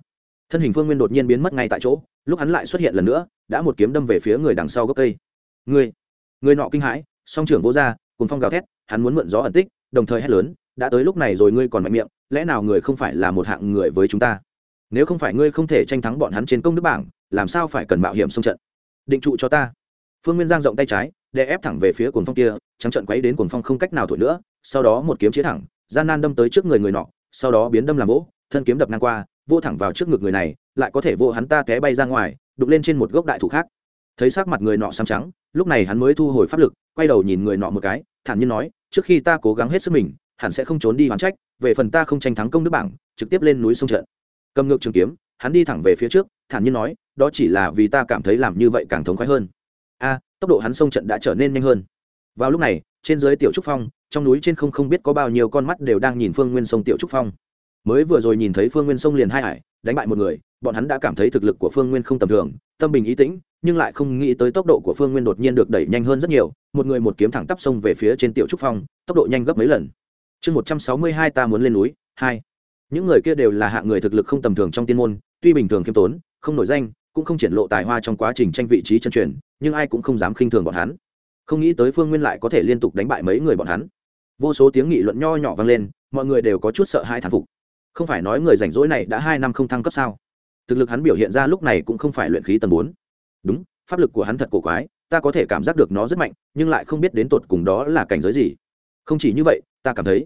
Thân hình phương nguyên đột nhiên biến mất ngay tại chỗ, lúc hắn lại xuất hiện lần nữa, đã một kiếm đâm về phía người đằng sau gốc cây. Người người nọ kinh hãi, song trưởng vô ra cùng phong gào thét, hắn muốn mượn gió ẩn tích, đồng thời hét lớn đã tới lúc này rồi ngươi còn mạnh miệng, lẽ nào người không phải là một hạng người với chúng ta? Nếu không phải ngươi không thể tranh thắng bọn hắn trên công đức bảng, làm sao phải cần mạo hiểm xông trận? Định trụ cho ta. Phương nguyên giang rộng tay trái để ép thẳng về phía cuồng phong kia, trắng trận quấy đến cuồng phong không cách nào thổi nữa, sau đó một kiếm chế thẳng, gian nan đâm tới trước người người nọ, sau đó biến đâm làm vỗ, thân kiếm đập ngang qua vô thẳng vào trước ngực người này, lại có thể vô hắn ta té bay ra ngoài đục lên trên một gốc đại thụ khác. Thấy sắc mặt người nọ xám trắng, lúc này hắn mới thu hồi pháp lực, quay đầu nhìn người nọ một cái, thản nhiên nói, trước khi ta cố gắng hết sức mình hẳn sẽ không trốn đi hoán trách, về phần ta không tranh thắng công đức bảng, trực tiếp lên núi sông trận. Cầm ngược trường kiếm, hắn đi thẳng về phía trước, thản nhiên nói, đó chỉ là vì ta cảm thấy làm như vậy càng thống khoái hơn. A, tốc độ hắn sông trận đã trở nên nhanh hơn. Vào lúc này, trên dưới tiểu trúc phong, trong núi trên không không biết có bao nhiêu con mắt đều đang nhìn phương nguyên sông tiểu trúc phong. Mới vừa rồi nhìn thấy phương nguyên sông liền hai hải đánh bại một người, bọn hắn đã cảm thấy thực lực của phương nguyên không tầm thường, tâm bình ý tĩnh, nhưng lại không nghĩ tới tốc độ của phương nguyên đột nhiên được đẩy nhanh hơn rất nhiều. Một người một kiếm thẳng tắp sông về phía trên tiểu trúc phong, tốc độ nhanh gấp mấy lần chương một trăm sáu mươi hai ta muốn lên núi, hai. Những người kia đều là hạng người thực lực không tầm thường trong tiên môn, tuy bình thường khiêm tốn, không nổi danh, cũng không triển lộ tài hoa trong quá trình tranh vị trí chân truyền, nhưng ai cũng không dám khinh thường bọn hắn. Không nghĩ tới phương nguyên lại có thể liên tục đánh bại mấy người bọn hắn. Vô số tiếng nghị luận nho nhỏ vang lên, mọi người đều có chút sợ hãi thán phục. Không phải nói người rảnh rỗi này đã hai năm không thăng cấp sao? Thực lực hắn biểu hiện ra lúc này cũng không phải luyện khí tầng bốn. Đúng, pháp lực của hắn thật cổ quái, ta có thể cảm giác được nó rất mạnh, nhưng lại không biết đến tột cùng đó là cảnh giới gì. Không chỉ như vậy ta cảm thấy.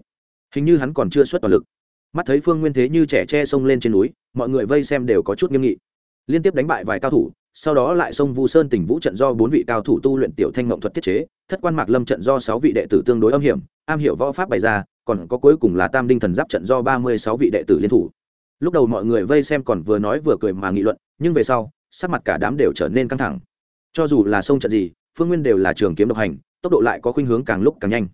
Hình như hắn còn chưa xuất toàn lực. Mắt thấy phương nguyên thế như trẻ tre xông lên trên núi, mọi người vây xem đều có chút nghiêm nghị. Liên tiếp đánh bại vài cao thủ, sau đó lại xông vu sơn tỉnh vũ trận do bốn vị cao thủ tu luyện tiểu thanh mộng thuật thiết chế, thất quan mạc lâm trận do sáu vị đệ tử tương đối âm hiểm, am hiểu võ pháp bày ra, còn có cuối cùng là tam đinh thần giáp trận do ba mươi sáu vị đệ tử liên thủ. Lúc đầu mọi người vây xem còn vừa nói vừa cười mà nghị luận, nhưng về sau, sắc mặt cả đám đều trở nên căng thẳng. Cho dù là sông trận gì, phương nguyên đều là trường kiếm độc hành, tốc độ lại có khuynh hướng càng lúc càng nhanh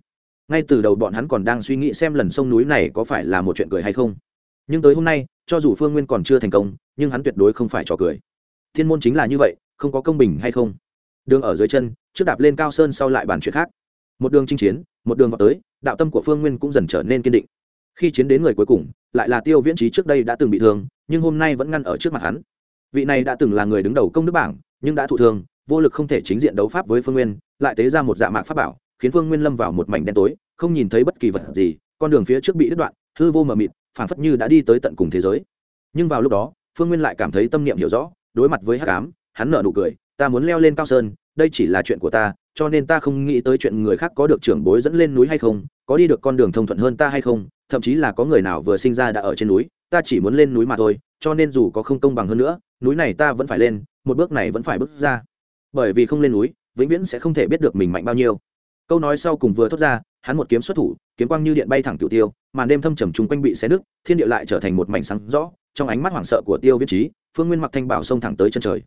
ngay từ đầu bọn hắn còn đang suy nghĩ xem lần sông núi này có phải là một chuyện cười hay không. Nhưng tới hôm nay, cho dù phương nguyên còn chưa thành công, nhưng hắn tuyệt đối không phải trò cười. Thiên môn chính là như vậy, không có công bình hay không? Đường ở dưới chân, trước đạp lên cao sơn sau lại bàn chuyện khác. Một đường chinh chiến, một đường vào tới, đạo tâm của phương nguyên cũng dần trở nên kiên định. Khi chiến đến người cuối cùng, lại là tiêu viễn trí trước đây đã từng bị thương, nhưng hôm nay vẫn ngăn ở trước mặt hắn. Vị này đã từng là người đứng đầu công đức bảng, nhưng đã thụ thương, vô lực không thể chính diện đấu pháp với phương nguyên, lại tế ra một dạ mạc pháp bảo khiến phương nguyên lâm vào một mảnh đen tối, không nhìn thấy bất kỳ vật gì, con đường phía trước bị đứt đoạn, hư vô mờ mịt, phảng phất như đã đi tới tận cùng thế giới. Nhưng vào lúc đó, phương nguyên lại cảm thấy tâm niệm hiểu rõ, đối mặt với hắc ám, hắn nở nụ cười, ta muốn leo lên cao sơn, đây chỉ là chuyện của ta, cho nên ta không nghĩ tới chuyện người khác có được trưởng bối dẫn lên núi hay không, có đi được con đường thông thuận hơn ta hay không, thậm chí là có người nào vừa sinh ra đã ở trên núi, ta chỉ muốn lên núi mà thôi, cho nên dù có không công bằng hơn nữa, núi này ta vẫn phải lên, một bước này vẫn phải bước ra. Bởi vì không lên núi, vĩnh viễn sẽ không thể biết được mình mạnh bao nhiêu câu nói sau cùng vừa thốt ra, hắn một kiếm xuất thủ, kiếm quang như điện bay thẳng tiểu tiêu, màn đêm thâm trầm chung quanh bị xé nước thiên địa lại trở thành một mảnh sáng rõ, trong ánh mắt hoảng sợ của tiêu viết trí phương nguyên mặc thanh bảo xông thẳng tới chân trời.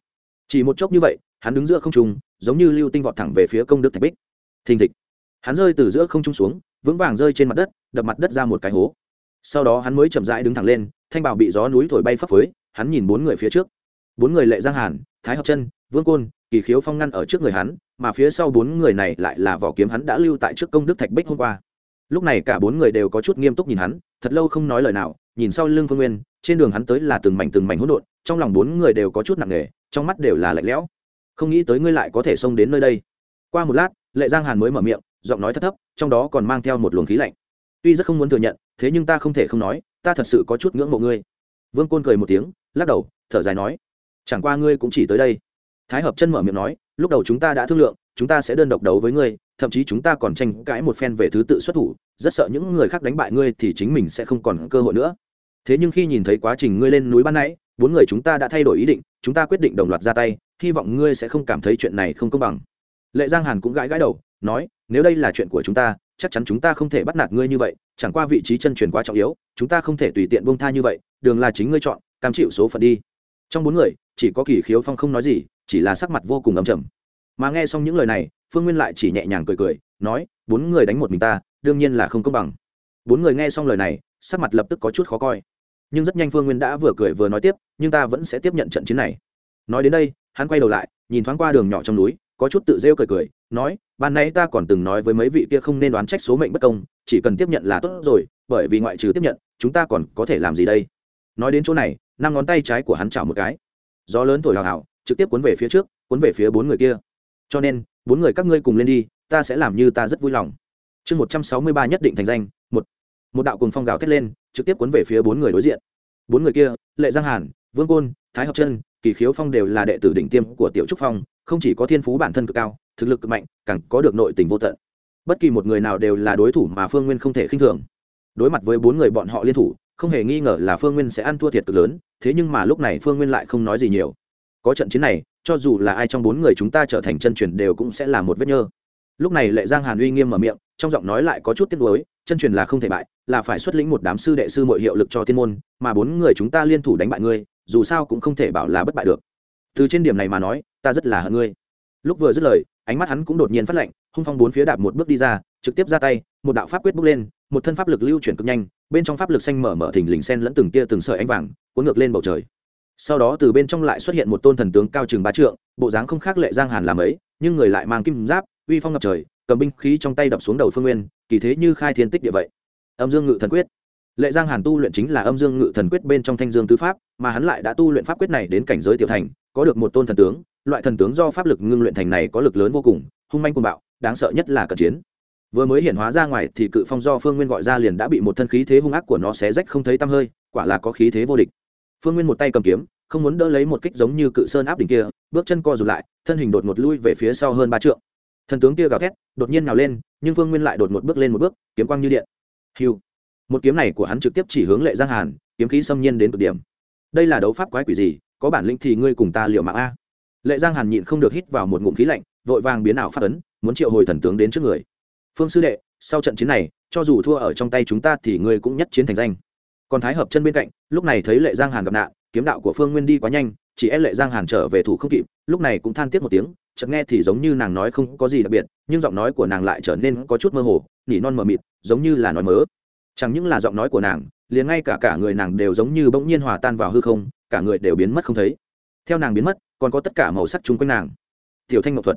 Chỉ một chốc như vậy, hắn đứng giữa không trung, giống như lưu tinh vọt thẳng về phía công đức thạch bích. Thình thịch. Hắn rơi từ giữa không trung xuống, vững vàng rơi trên mặt đất, đập mặt đất ra một cái hố. Sau đó hắn mới chậm rãi đứng thẳng lên, thanh bảo bị gió núi thổi bay phấp phới, hắn nhìn bốn người phía trước. Bốn người lệ giang hàn, thái học chân, vương côn kỳ khiếu phong ngăn ở trước người hắn, mà phía sau bốn người này lại là vỏ kiếm hắn đã lưu tại trước công đức thạch bích hôm qua. Lúc này cả bốn người đều có chút nghiêm túc nhìn hắn, thật lâu không nói lời nào, nhìn sau lưng phương nguyên, trên đường hắn tới là từng mảnh từng mảnh hỗn độn, trong lòng bốn người đều có chút nặng nề, trong mắt đều là lạnh lẽo. Không nghĩ tới ngươi lại có thể xông đến nơi đây. Qua một lát, lệ giang hàn mới mở miệng, giọng nói thấp thấp, trong đó còn mang theo một luồng khí lạnh. Tuy rất không muốn thừa nhận, thế nhưng ta không thể không nói, ta thật sự có chút ngưỡng mộ ngươi. Vương côn cười một tiếng, lắc đầu, thở dài nói, chẳng qua ngươi cũng chỉ tới đây thái hợp chân mở miệng nói, lúc đầu chúng ta đã thương lượng, chúng ta sẽ đơn độc đấu với ngươi, thậm chí chúng ta còn tranh cãi một phen về thứ tự xuất thủ, rất sợ những người khác đánh bại ngươi thì chính mình sẽ không còn cơ hội nữa. Thế nhưng khi nhìn thấy quá trình ngươi lên núi ban nãy, bốn người chúng ta đã thay đổi ý định, chúng ta quyết định đồng loạt ra tay, hy vọng ngươi sẽ không cảm thấy chuyện này không công bằng. Lệ giang hàn cũng gãi gãi đầu, nói, nếu đây là chuyện của chúng ta, chắc chắn chúng ta không thể bắt nạt ngươi như vậy, chẳng qua vị trí chân truyền quá trọng yếu, chúng ta không thể tùy tiện bông tha như vậy, đường là chính ngươi chọn, cam chịu số phận đi. Trong bốn người, chỉ có kỳ khiếu phong không nói gì chỉ là sắc mặt vô cùng ấm trầm. Mà nghe xong những lời này, phương nguyên lại chỉ nhẹ nhàng cười cười, nói, bốn người đánh một mình ta, đương nhiên là không công bằng. Bốn người nghe xong lời này, sắc mặt lập tức có chút khó coi. Nhưng rất nhanh phương nguyên đã vừa cười vừa nói tiếp, nhưng ta vẫn sẽ tiếp nhận trận chiến này. Nói đến đây, hắn quay đầu lại, nhìn thoáng qua đường nhỏ trong núi, có chút tự rêu cười cười, nói, ban nãy ta còn từng nói với mấy vị kia không nên đoán trách số mệnh bất công, chỉ cần tiếp nhận là tốt rồi, bởi vì ngoại trừ tiếp nhận, chúng ta còn có thể làm gì đây? Nói đến chỗ này, năm ngón tay trái của hắn chảo một cái. Gió lớn thổi hào hào trực tiếp cuốn về phía trước, cuốn về phía bốn người kia. Cho nên, bốn người các ngươi cùng lên đi, ta sẽ làm như ta rất vui lòng. Chương một trăm sáu mươi ba nhất định thành danh, một. Một đạo cùng phong gào thét lên, trực tiếp cuốn về phía bốn người đối diện. Bốn người kia, lệ giang hàn, vương côn, thái học chân, kỳ khiếu phong đều là đệ tử đỉnh tiêm của tiểu trúc phong, không chỉ có thiên phú bản thân cực cao, thực lực cực mạnh, càng có được nội tình vô tận. Bất kỳ một người nào đều là đối thủ mà phương nguyên không thể khinh thường. Đối mặt với bốn người bọn họ liên thủ, không hề nghi ngờ là phương nguyên sẽ ăn thua thiệt cực lớn, thế nhưng mà lúc này phương nguyên lại không nói gì nhiều có trận chiến này cho dù là ai trong bốn người chúng ta trở thành chân truyền đều cũng sẽ là một vết nhơ. Lúc này lệ giang hàn uy nghiêm mở miệng trong giọng nói lại có chút tiếc nuối chân truyền là không thể bại là phải xuất lĩnh một đám sư đệ sư mọi hiệu lực cho thiên môn mà bốn người chúng ta liên thủ đánh bại ngươi dù sao cũng không thể bảo là bất bại được. Từ trên điểm này mà nói ta rất là hận ngươi. Lúc vừa dứt lời ánh mắt hắn cũng đột nhiên phát lệnh, hung phong bốn phía đạp một bước đi ra trực tiếp ra tay một đạo pháp quyết bước lên một thân pháp lực lưu chuyển cực nhanh bên trong pháp lực xanh mở mở thình lình sen lẫn từng tia từng sợi ánh vàng cuốn ngược lên bầu trời sau đó từ bên trong lại xuất hiện một tôn thần tướng cao chừng ba trượng, bộ dáng không khác lệ giang hàn làm ấy, nhưng người lại mang kim giáp, uy phong ngập trời, cầm binh khí trong tay đập xuống đầu phương nguyên, kỳ thế như khai thiên tích địa vậy. Âm dương ngự thần quyết. Lệ giang hàn tu luyện chính là âm dương ngự thần quyết bên trong thanh dương tứ pháp, mà hắn lại đã tu luyện pháp quyết này đến cảnh giới tiểu thành, có được một tôn thần tướng, loại thần tướng do pháp lực ngưng luyện thành này có lực lớn vô cùng, hung manh cuồng bạo, đáng sợ nhất là cận chiến. Vừa mới hiện hóa ra ngoài thì cự phong do phương nguyên gọi ra liền đã bị một thân khí thế hung ác của nó xé rách không thấy tăm hơi, quả là có khí thế vô địch phương nguyên một tay cầm kiếm, không muốn đỡ lấy một kích giống như cự sơn áp đỉnh kia, bước chân co rụt lại, thân hình đột ngột lui về phía sau hơn ba trượng. Thần tướng kia gào thét, đột nhiên nào lên, nhưng phương nguyên lại đột ngột bước lên một bước, kiếm quang như điện. Hiu. Một kiếm này của hắn trực tiếp chỉ hướng lệ giang hàn, kiếm khí xâm nhiên đến cực điểm. Đây là đấu pháp quái quỷ gì, có bản lĩnh thì ngươi cùng ta liệu mạng a. Lệ giang hàn nhịn không được hít vào một ngụm khí lạnh, vội vàng biến ảo phát ấn, muốn triệu hồi thần tướng đến trước người. Phương sư đệ, sau trận chiến này, cho dù thua ở trong tay chúng ta thì ngươi cũng nhất chiến thành danh còn thái hợp chân bên cạnh, lúc này thấy lệ giang hàn gặp nạn, kiếm đạo của phương nguyên đi quá nhanh, chỉ e lệ giang hàn trở về thủ không kịp, lúc này cũng than tiếc một tiếng, chợt nghe thì giống như nàng nói không có gì đặc biệt, nhưng giọng nói của nàng lại trở nên có chút mơ hồ, nỉ non mờ mịt, giống như là nói mớ. Chẳng những là giọng nói của nàng, liền ngay cả cả người nàng đều giống như bỗng nhiên hòa tan vào hư không, cả người đều biến mất không thấy. Theo nàng biến mất, còn có tất cả màu sắc chung quanh nàng. Tiểu thanh ngọc thuật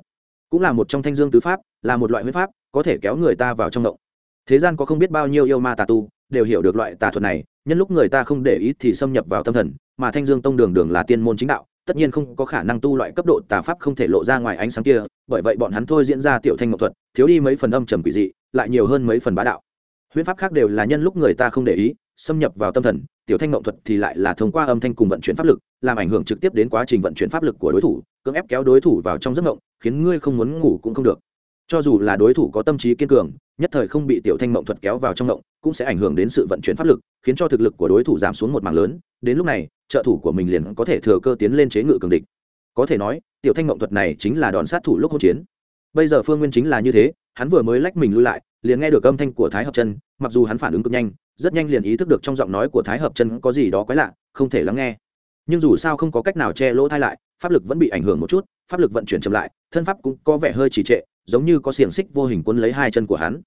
cũng là một trong thanh dương tứ pháp, là một loại huyết pháp, có thể kéo người ta vào trong động. Thế gian có không biết bao nhiêu yêu ma tà tu, đều hiểu được loại tà thuật này nhân lúc người ta không để ý thì xâm nhập vào tâm thần, mà thanh dương tông đường đường là tiên môn chính đạo, tất nhiên không có khả năng tu loại cấp độ tà pháp không thể lộ ra ngoài ánh sáng kia, bởi vậy bọn hắn thôi diễn ra tiểu thanh ngọc thuật, thiếu đi mấy phần âm trầm quỷ dị, lại nhiều hơn mấy phần bá đạo. Huyễn pháp khác đều là nhân lúc người ta không để ý, xâm nhập vào tâm thần, tiểu thanh ngọc thuật thì lại là thông qua âm thanh cùng vận chuyển pháp lực, làm ảnh hưởng trực tiếp đến quá trình vận chuyển pháp lực của đối thủ, cưỡng ép kéo đối thủ vào trong giấc ngộng khiến ngươi không muốn ngủ cũng không được cho dù là đối thủ có tâm trí kiên cường, nhất thời không bị tiểu thanh mộng thuật kéo vào trong mộng, cũng sẽ ảnh hưởng đến sự vận chuyển pháp lực, khiến cho thực lực của đối thủ giảm xuống một mảng lớn. Đến lúc này, trợ thủ của mình liền có thể thừa cơ tiến lên chế ngự cường địch. Có thể nói, tiểu thanh mộng thuật này chính là đòn sát thủ lúc hỗn chiến. Bây giờ phương nguyên chính là như thế, hắn vừa mới lách mình lui lại, liền nghe được âm thanh của thái hợp chân, mặc dù hắn phản ứng cực nhanh, rất nhanh liền ý thức được trong giọng nói của thái hợp chân có gì đó quái lạ, không thể lắng nghe. Nhưng dù sao không có cách nào che lỗ thai lại, pháp lực vẫn bị ảnh hưởng một chút, pháp lực vận chuyển chậm lại, thân pháp cũng có vẻ hơi trì trệ giống như có xiềng xích vô hình quấn lấy hai chân của hắn.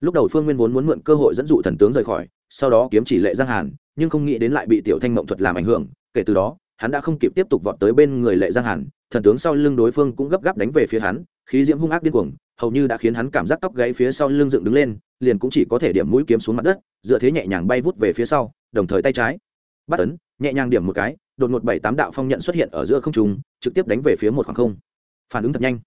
Lúc đầu phương nguyên vốn muốn mượn cơ hội dẫn dụ thần tướng rời khỏi, sau đó kiếm chỉ lệ giang hàn, nhưng không nghĩ đến lại bị tiểu thanh mộng thuật làm ảnh hưởng, kể từ đó, hắn đã không kịp tiếp tục vọt tới bên người lệ giang hàn, thần tướng sau lưng đối phương cũng gấp gáp đánh về phía hắn, khí diễm hung ác điên cuồng, hầu như đã khiến hắn cảm giác tóc gáy phía sau lưng dựng đứng lên, liền cũng chỉ có thể điểm mũi kiếm xuống mặt đất, dựa thế nhẹ nhàng bay vút về phía sau, đồng thời tay trái. Bắt ấn, nhẹ nhàng điểm một cái, đột ngột bảy tám đạo phong nhận xuất hiện ở giữa không trung, trực tiếp đánh về phía một khoảng không. Phản ứng thật nhanh.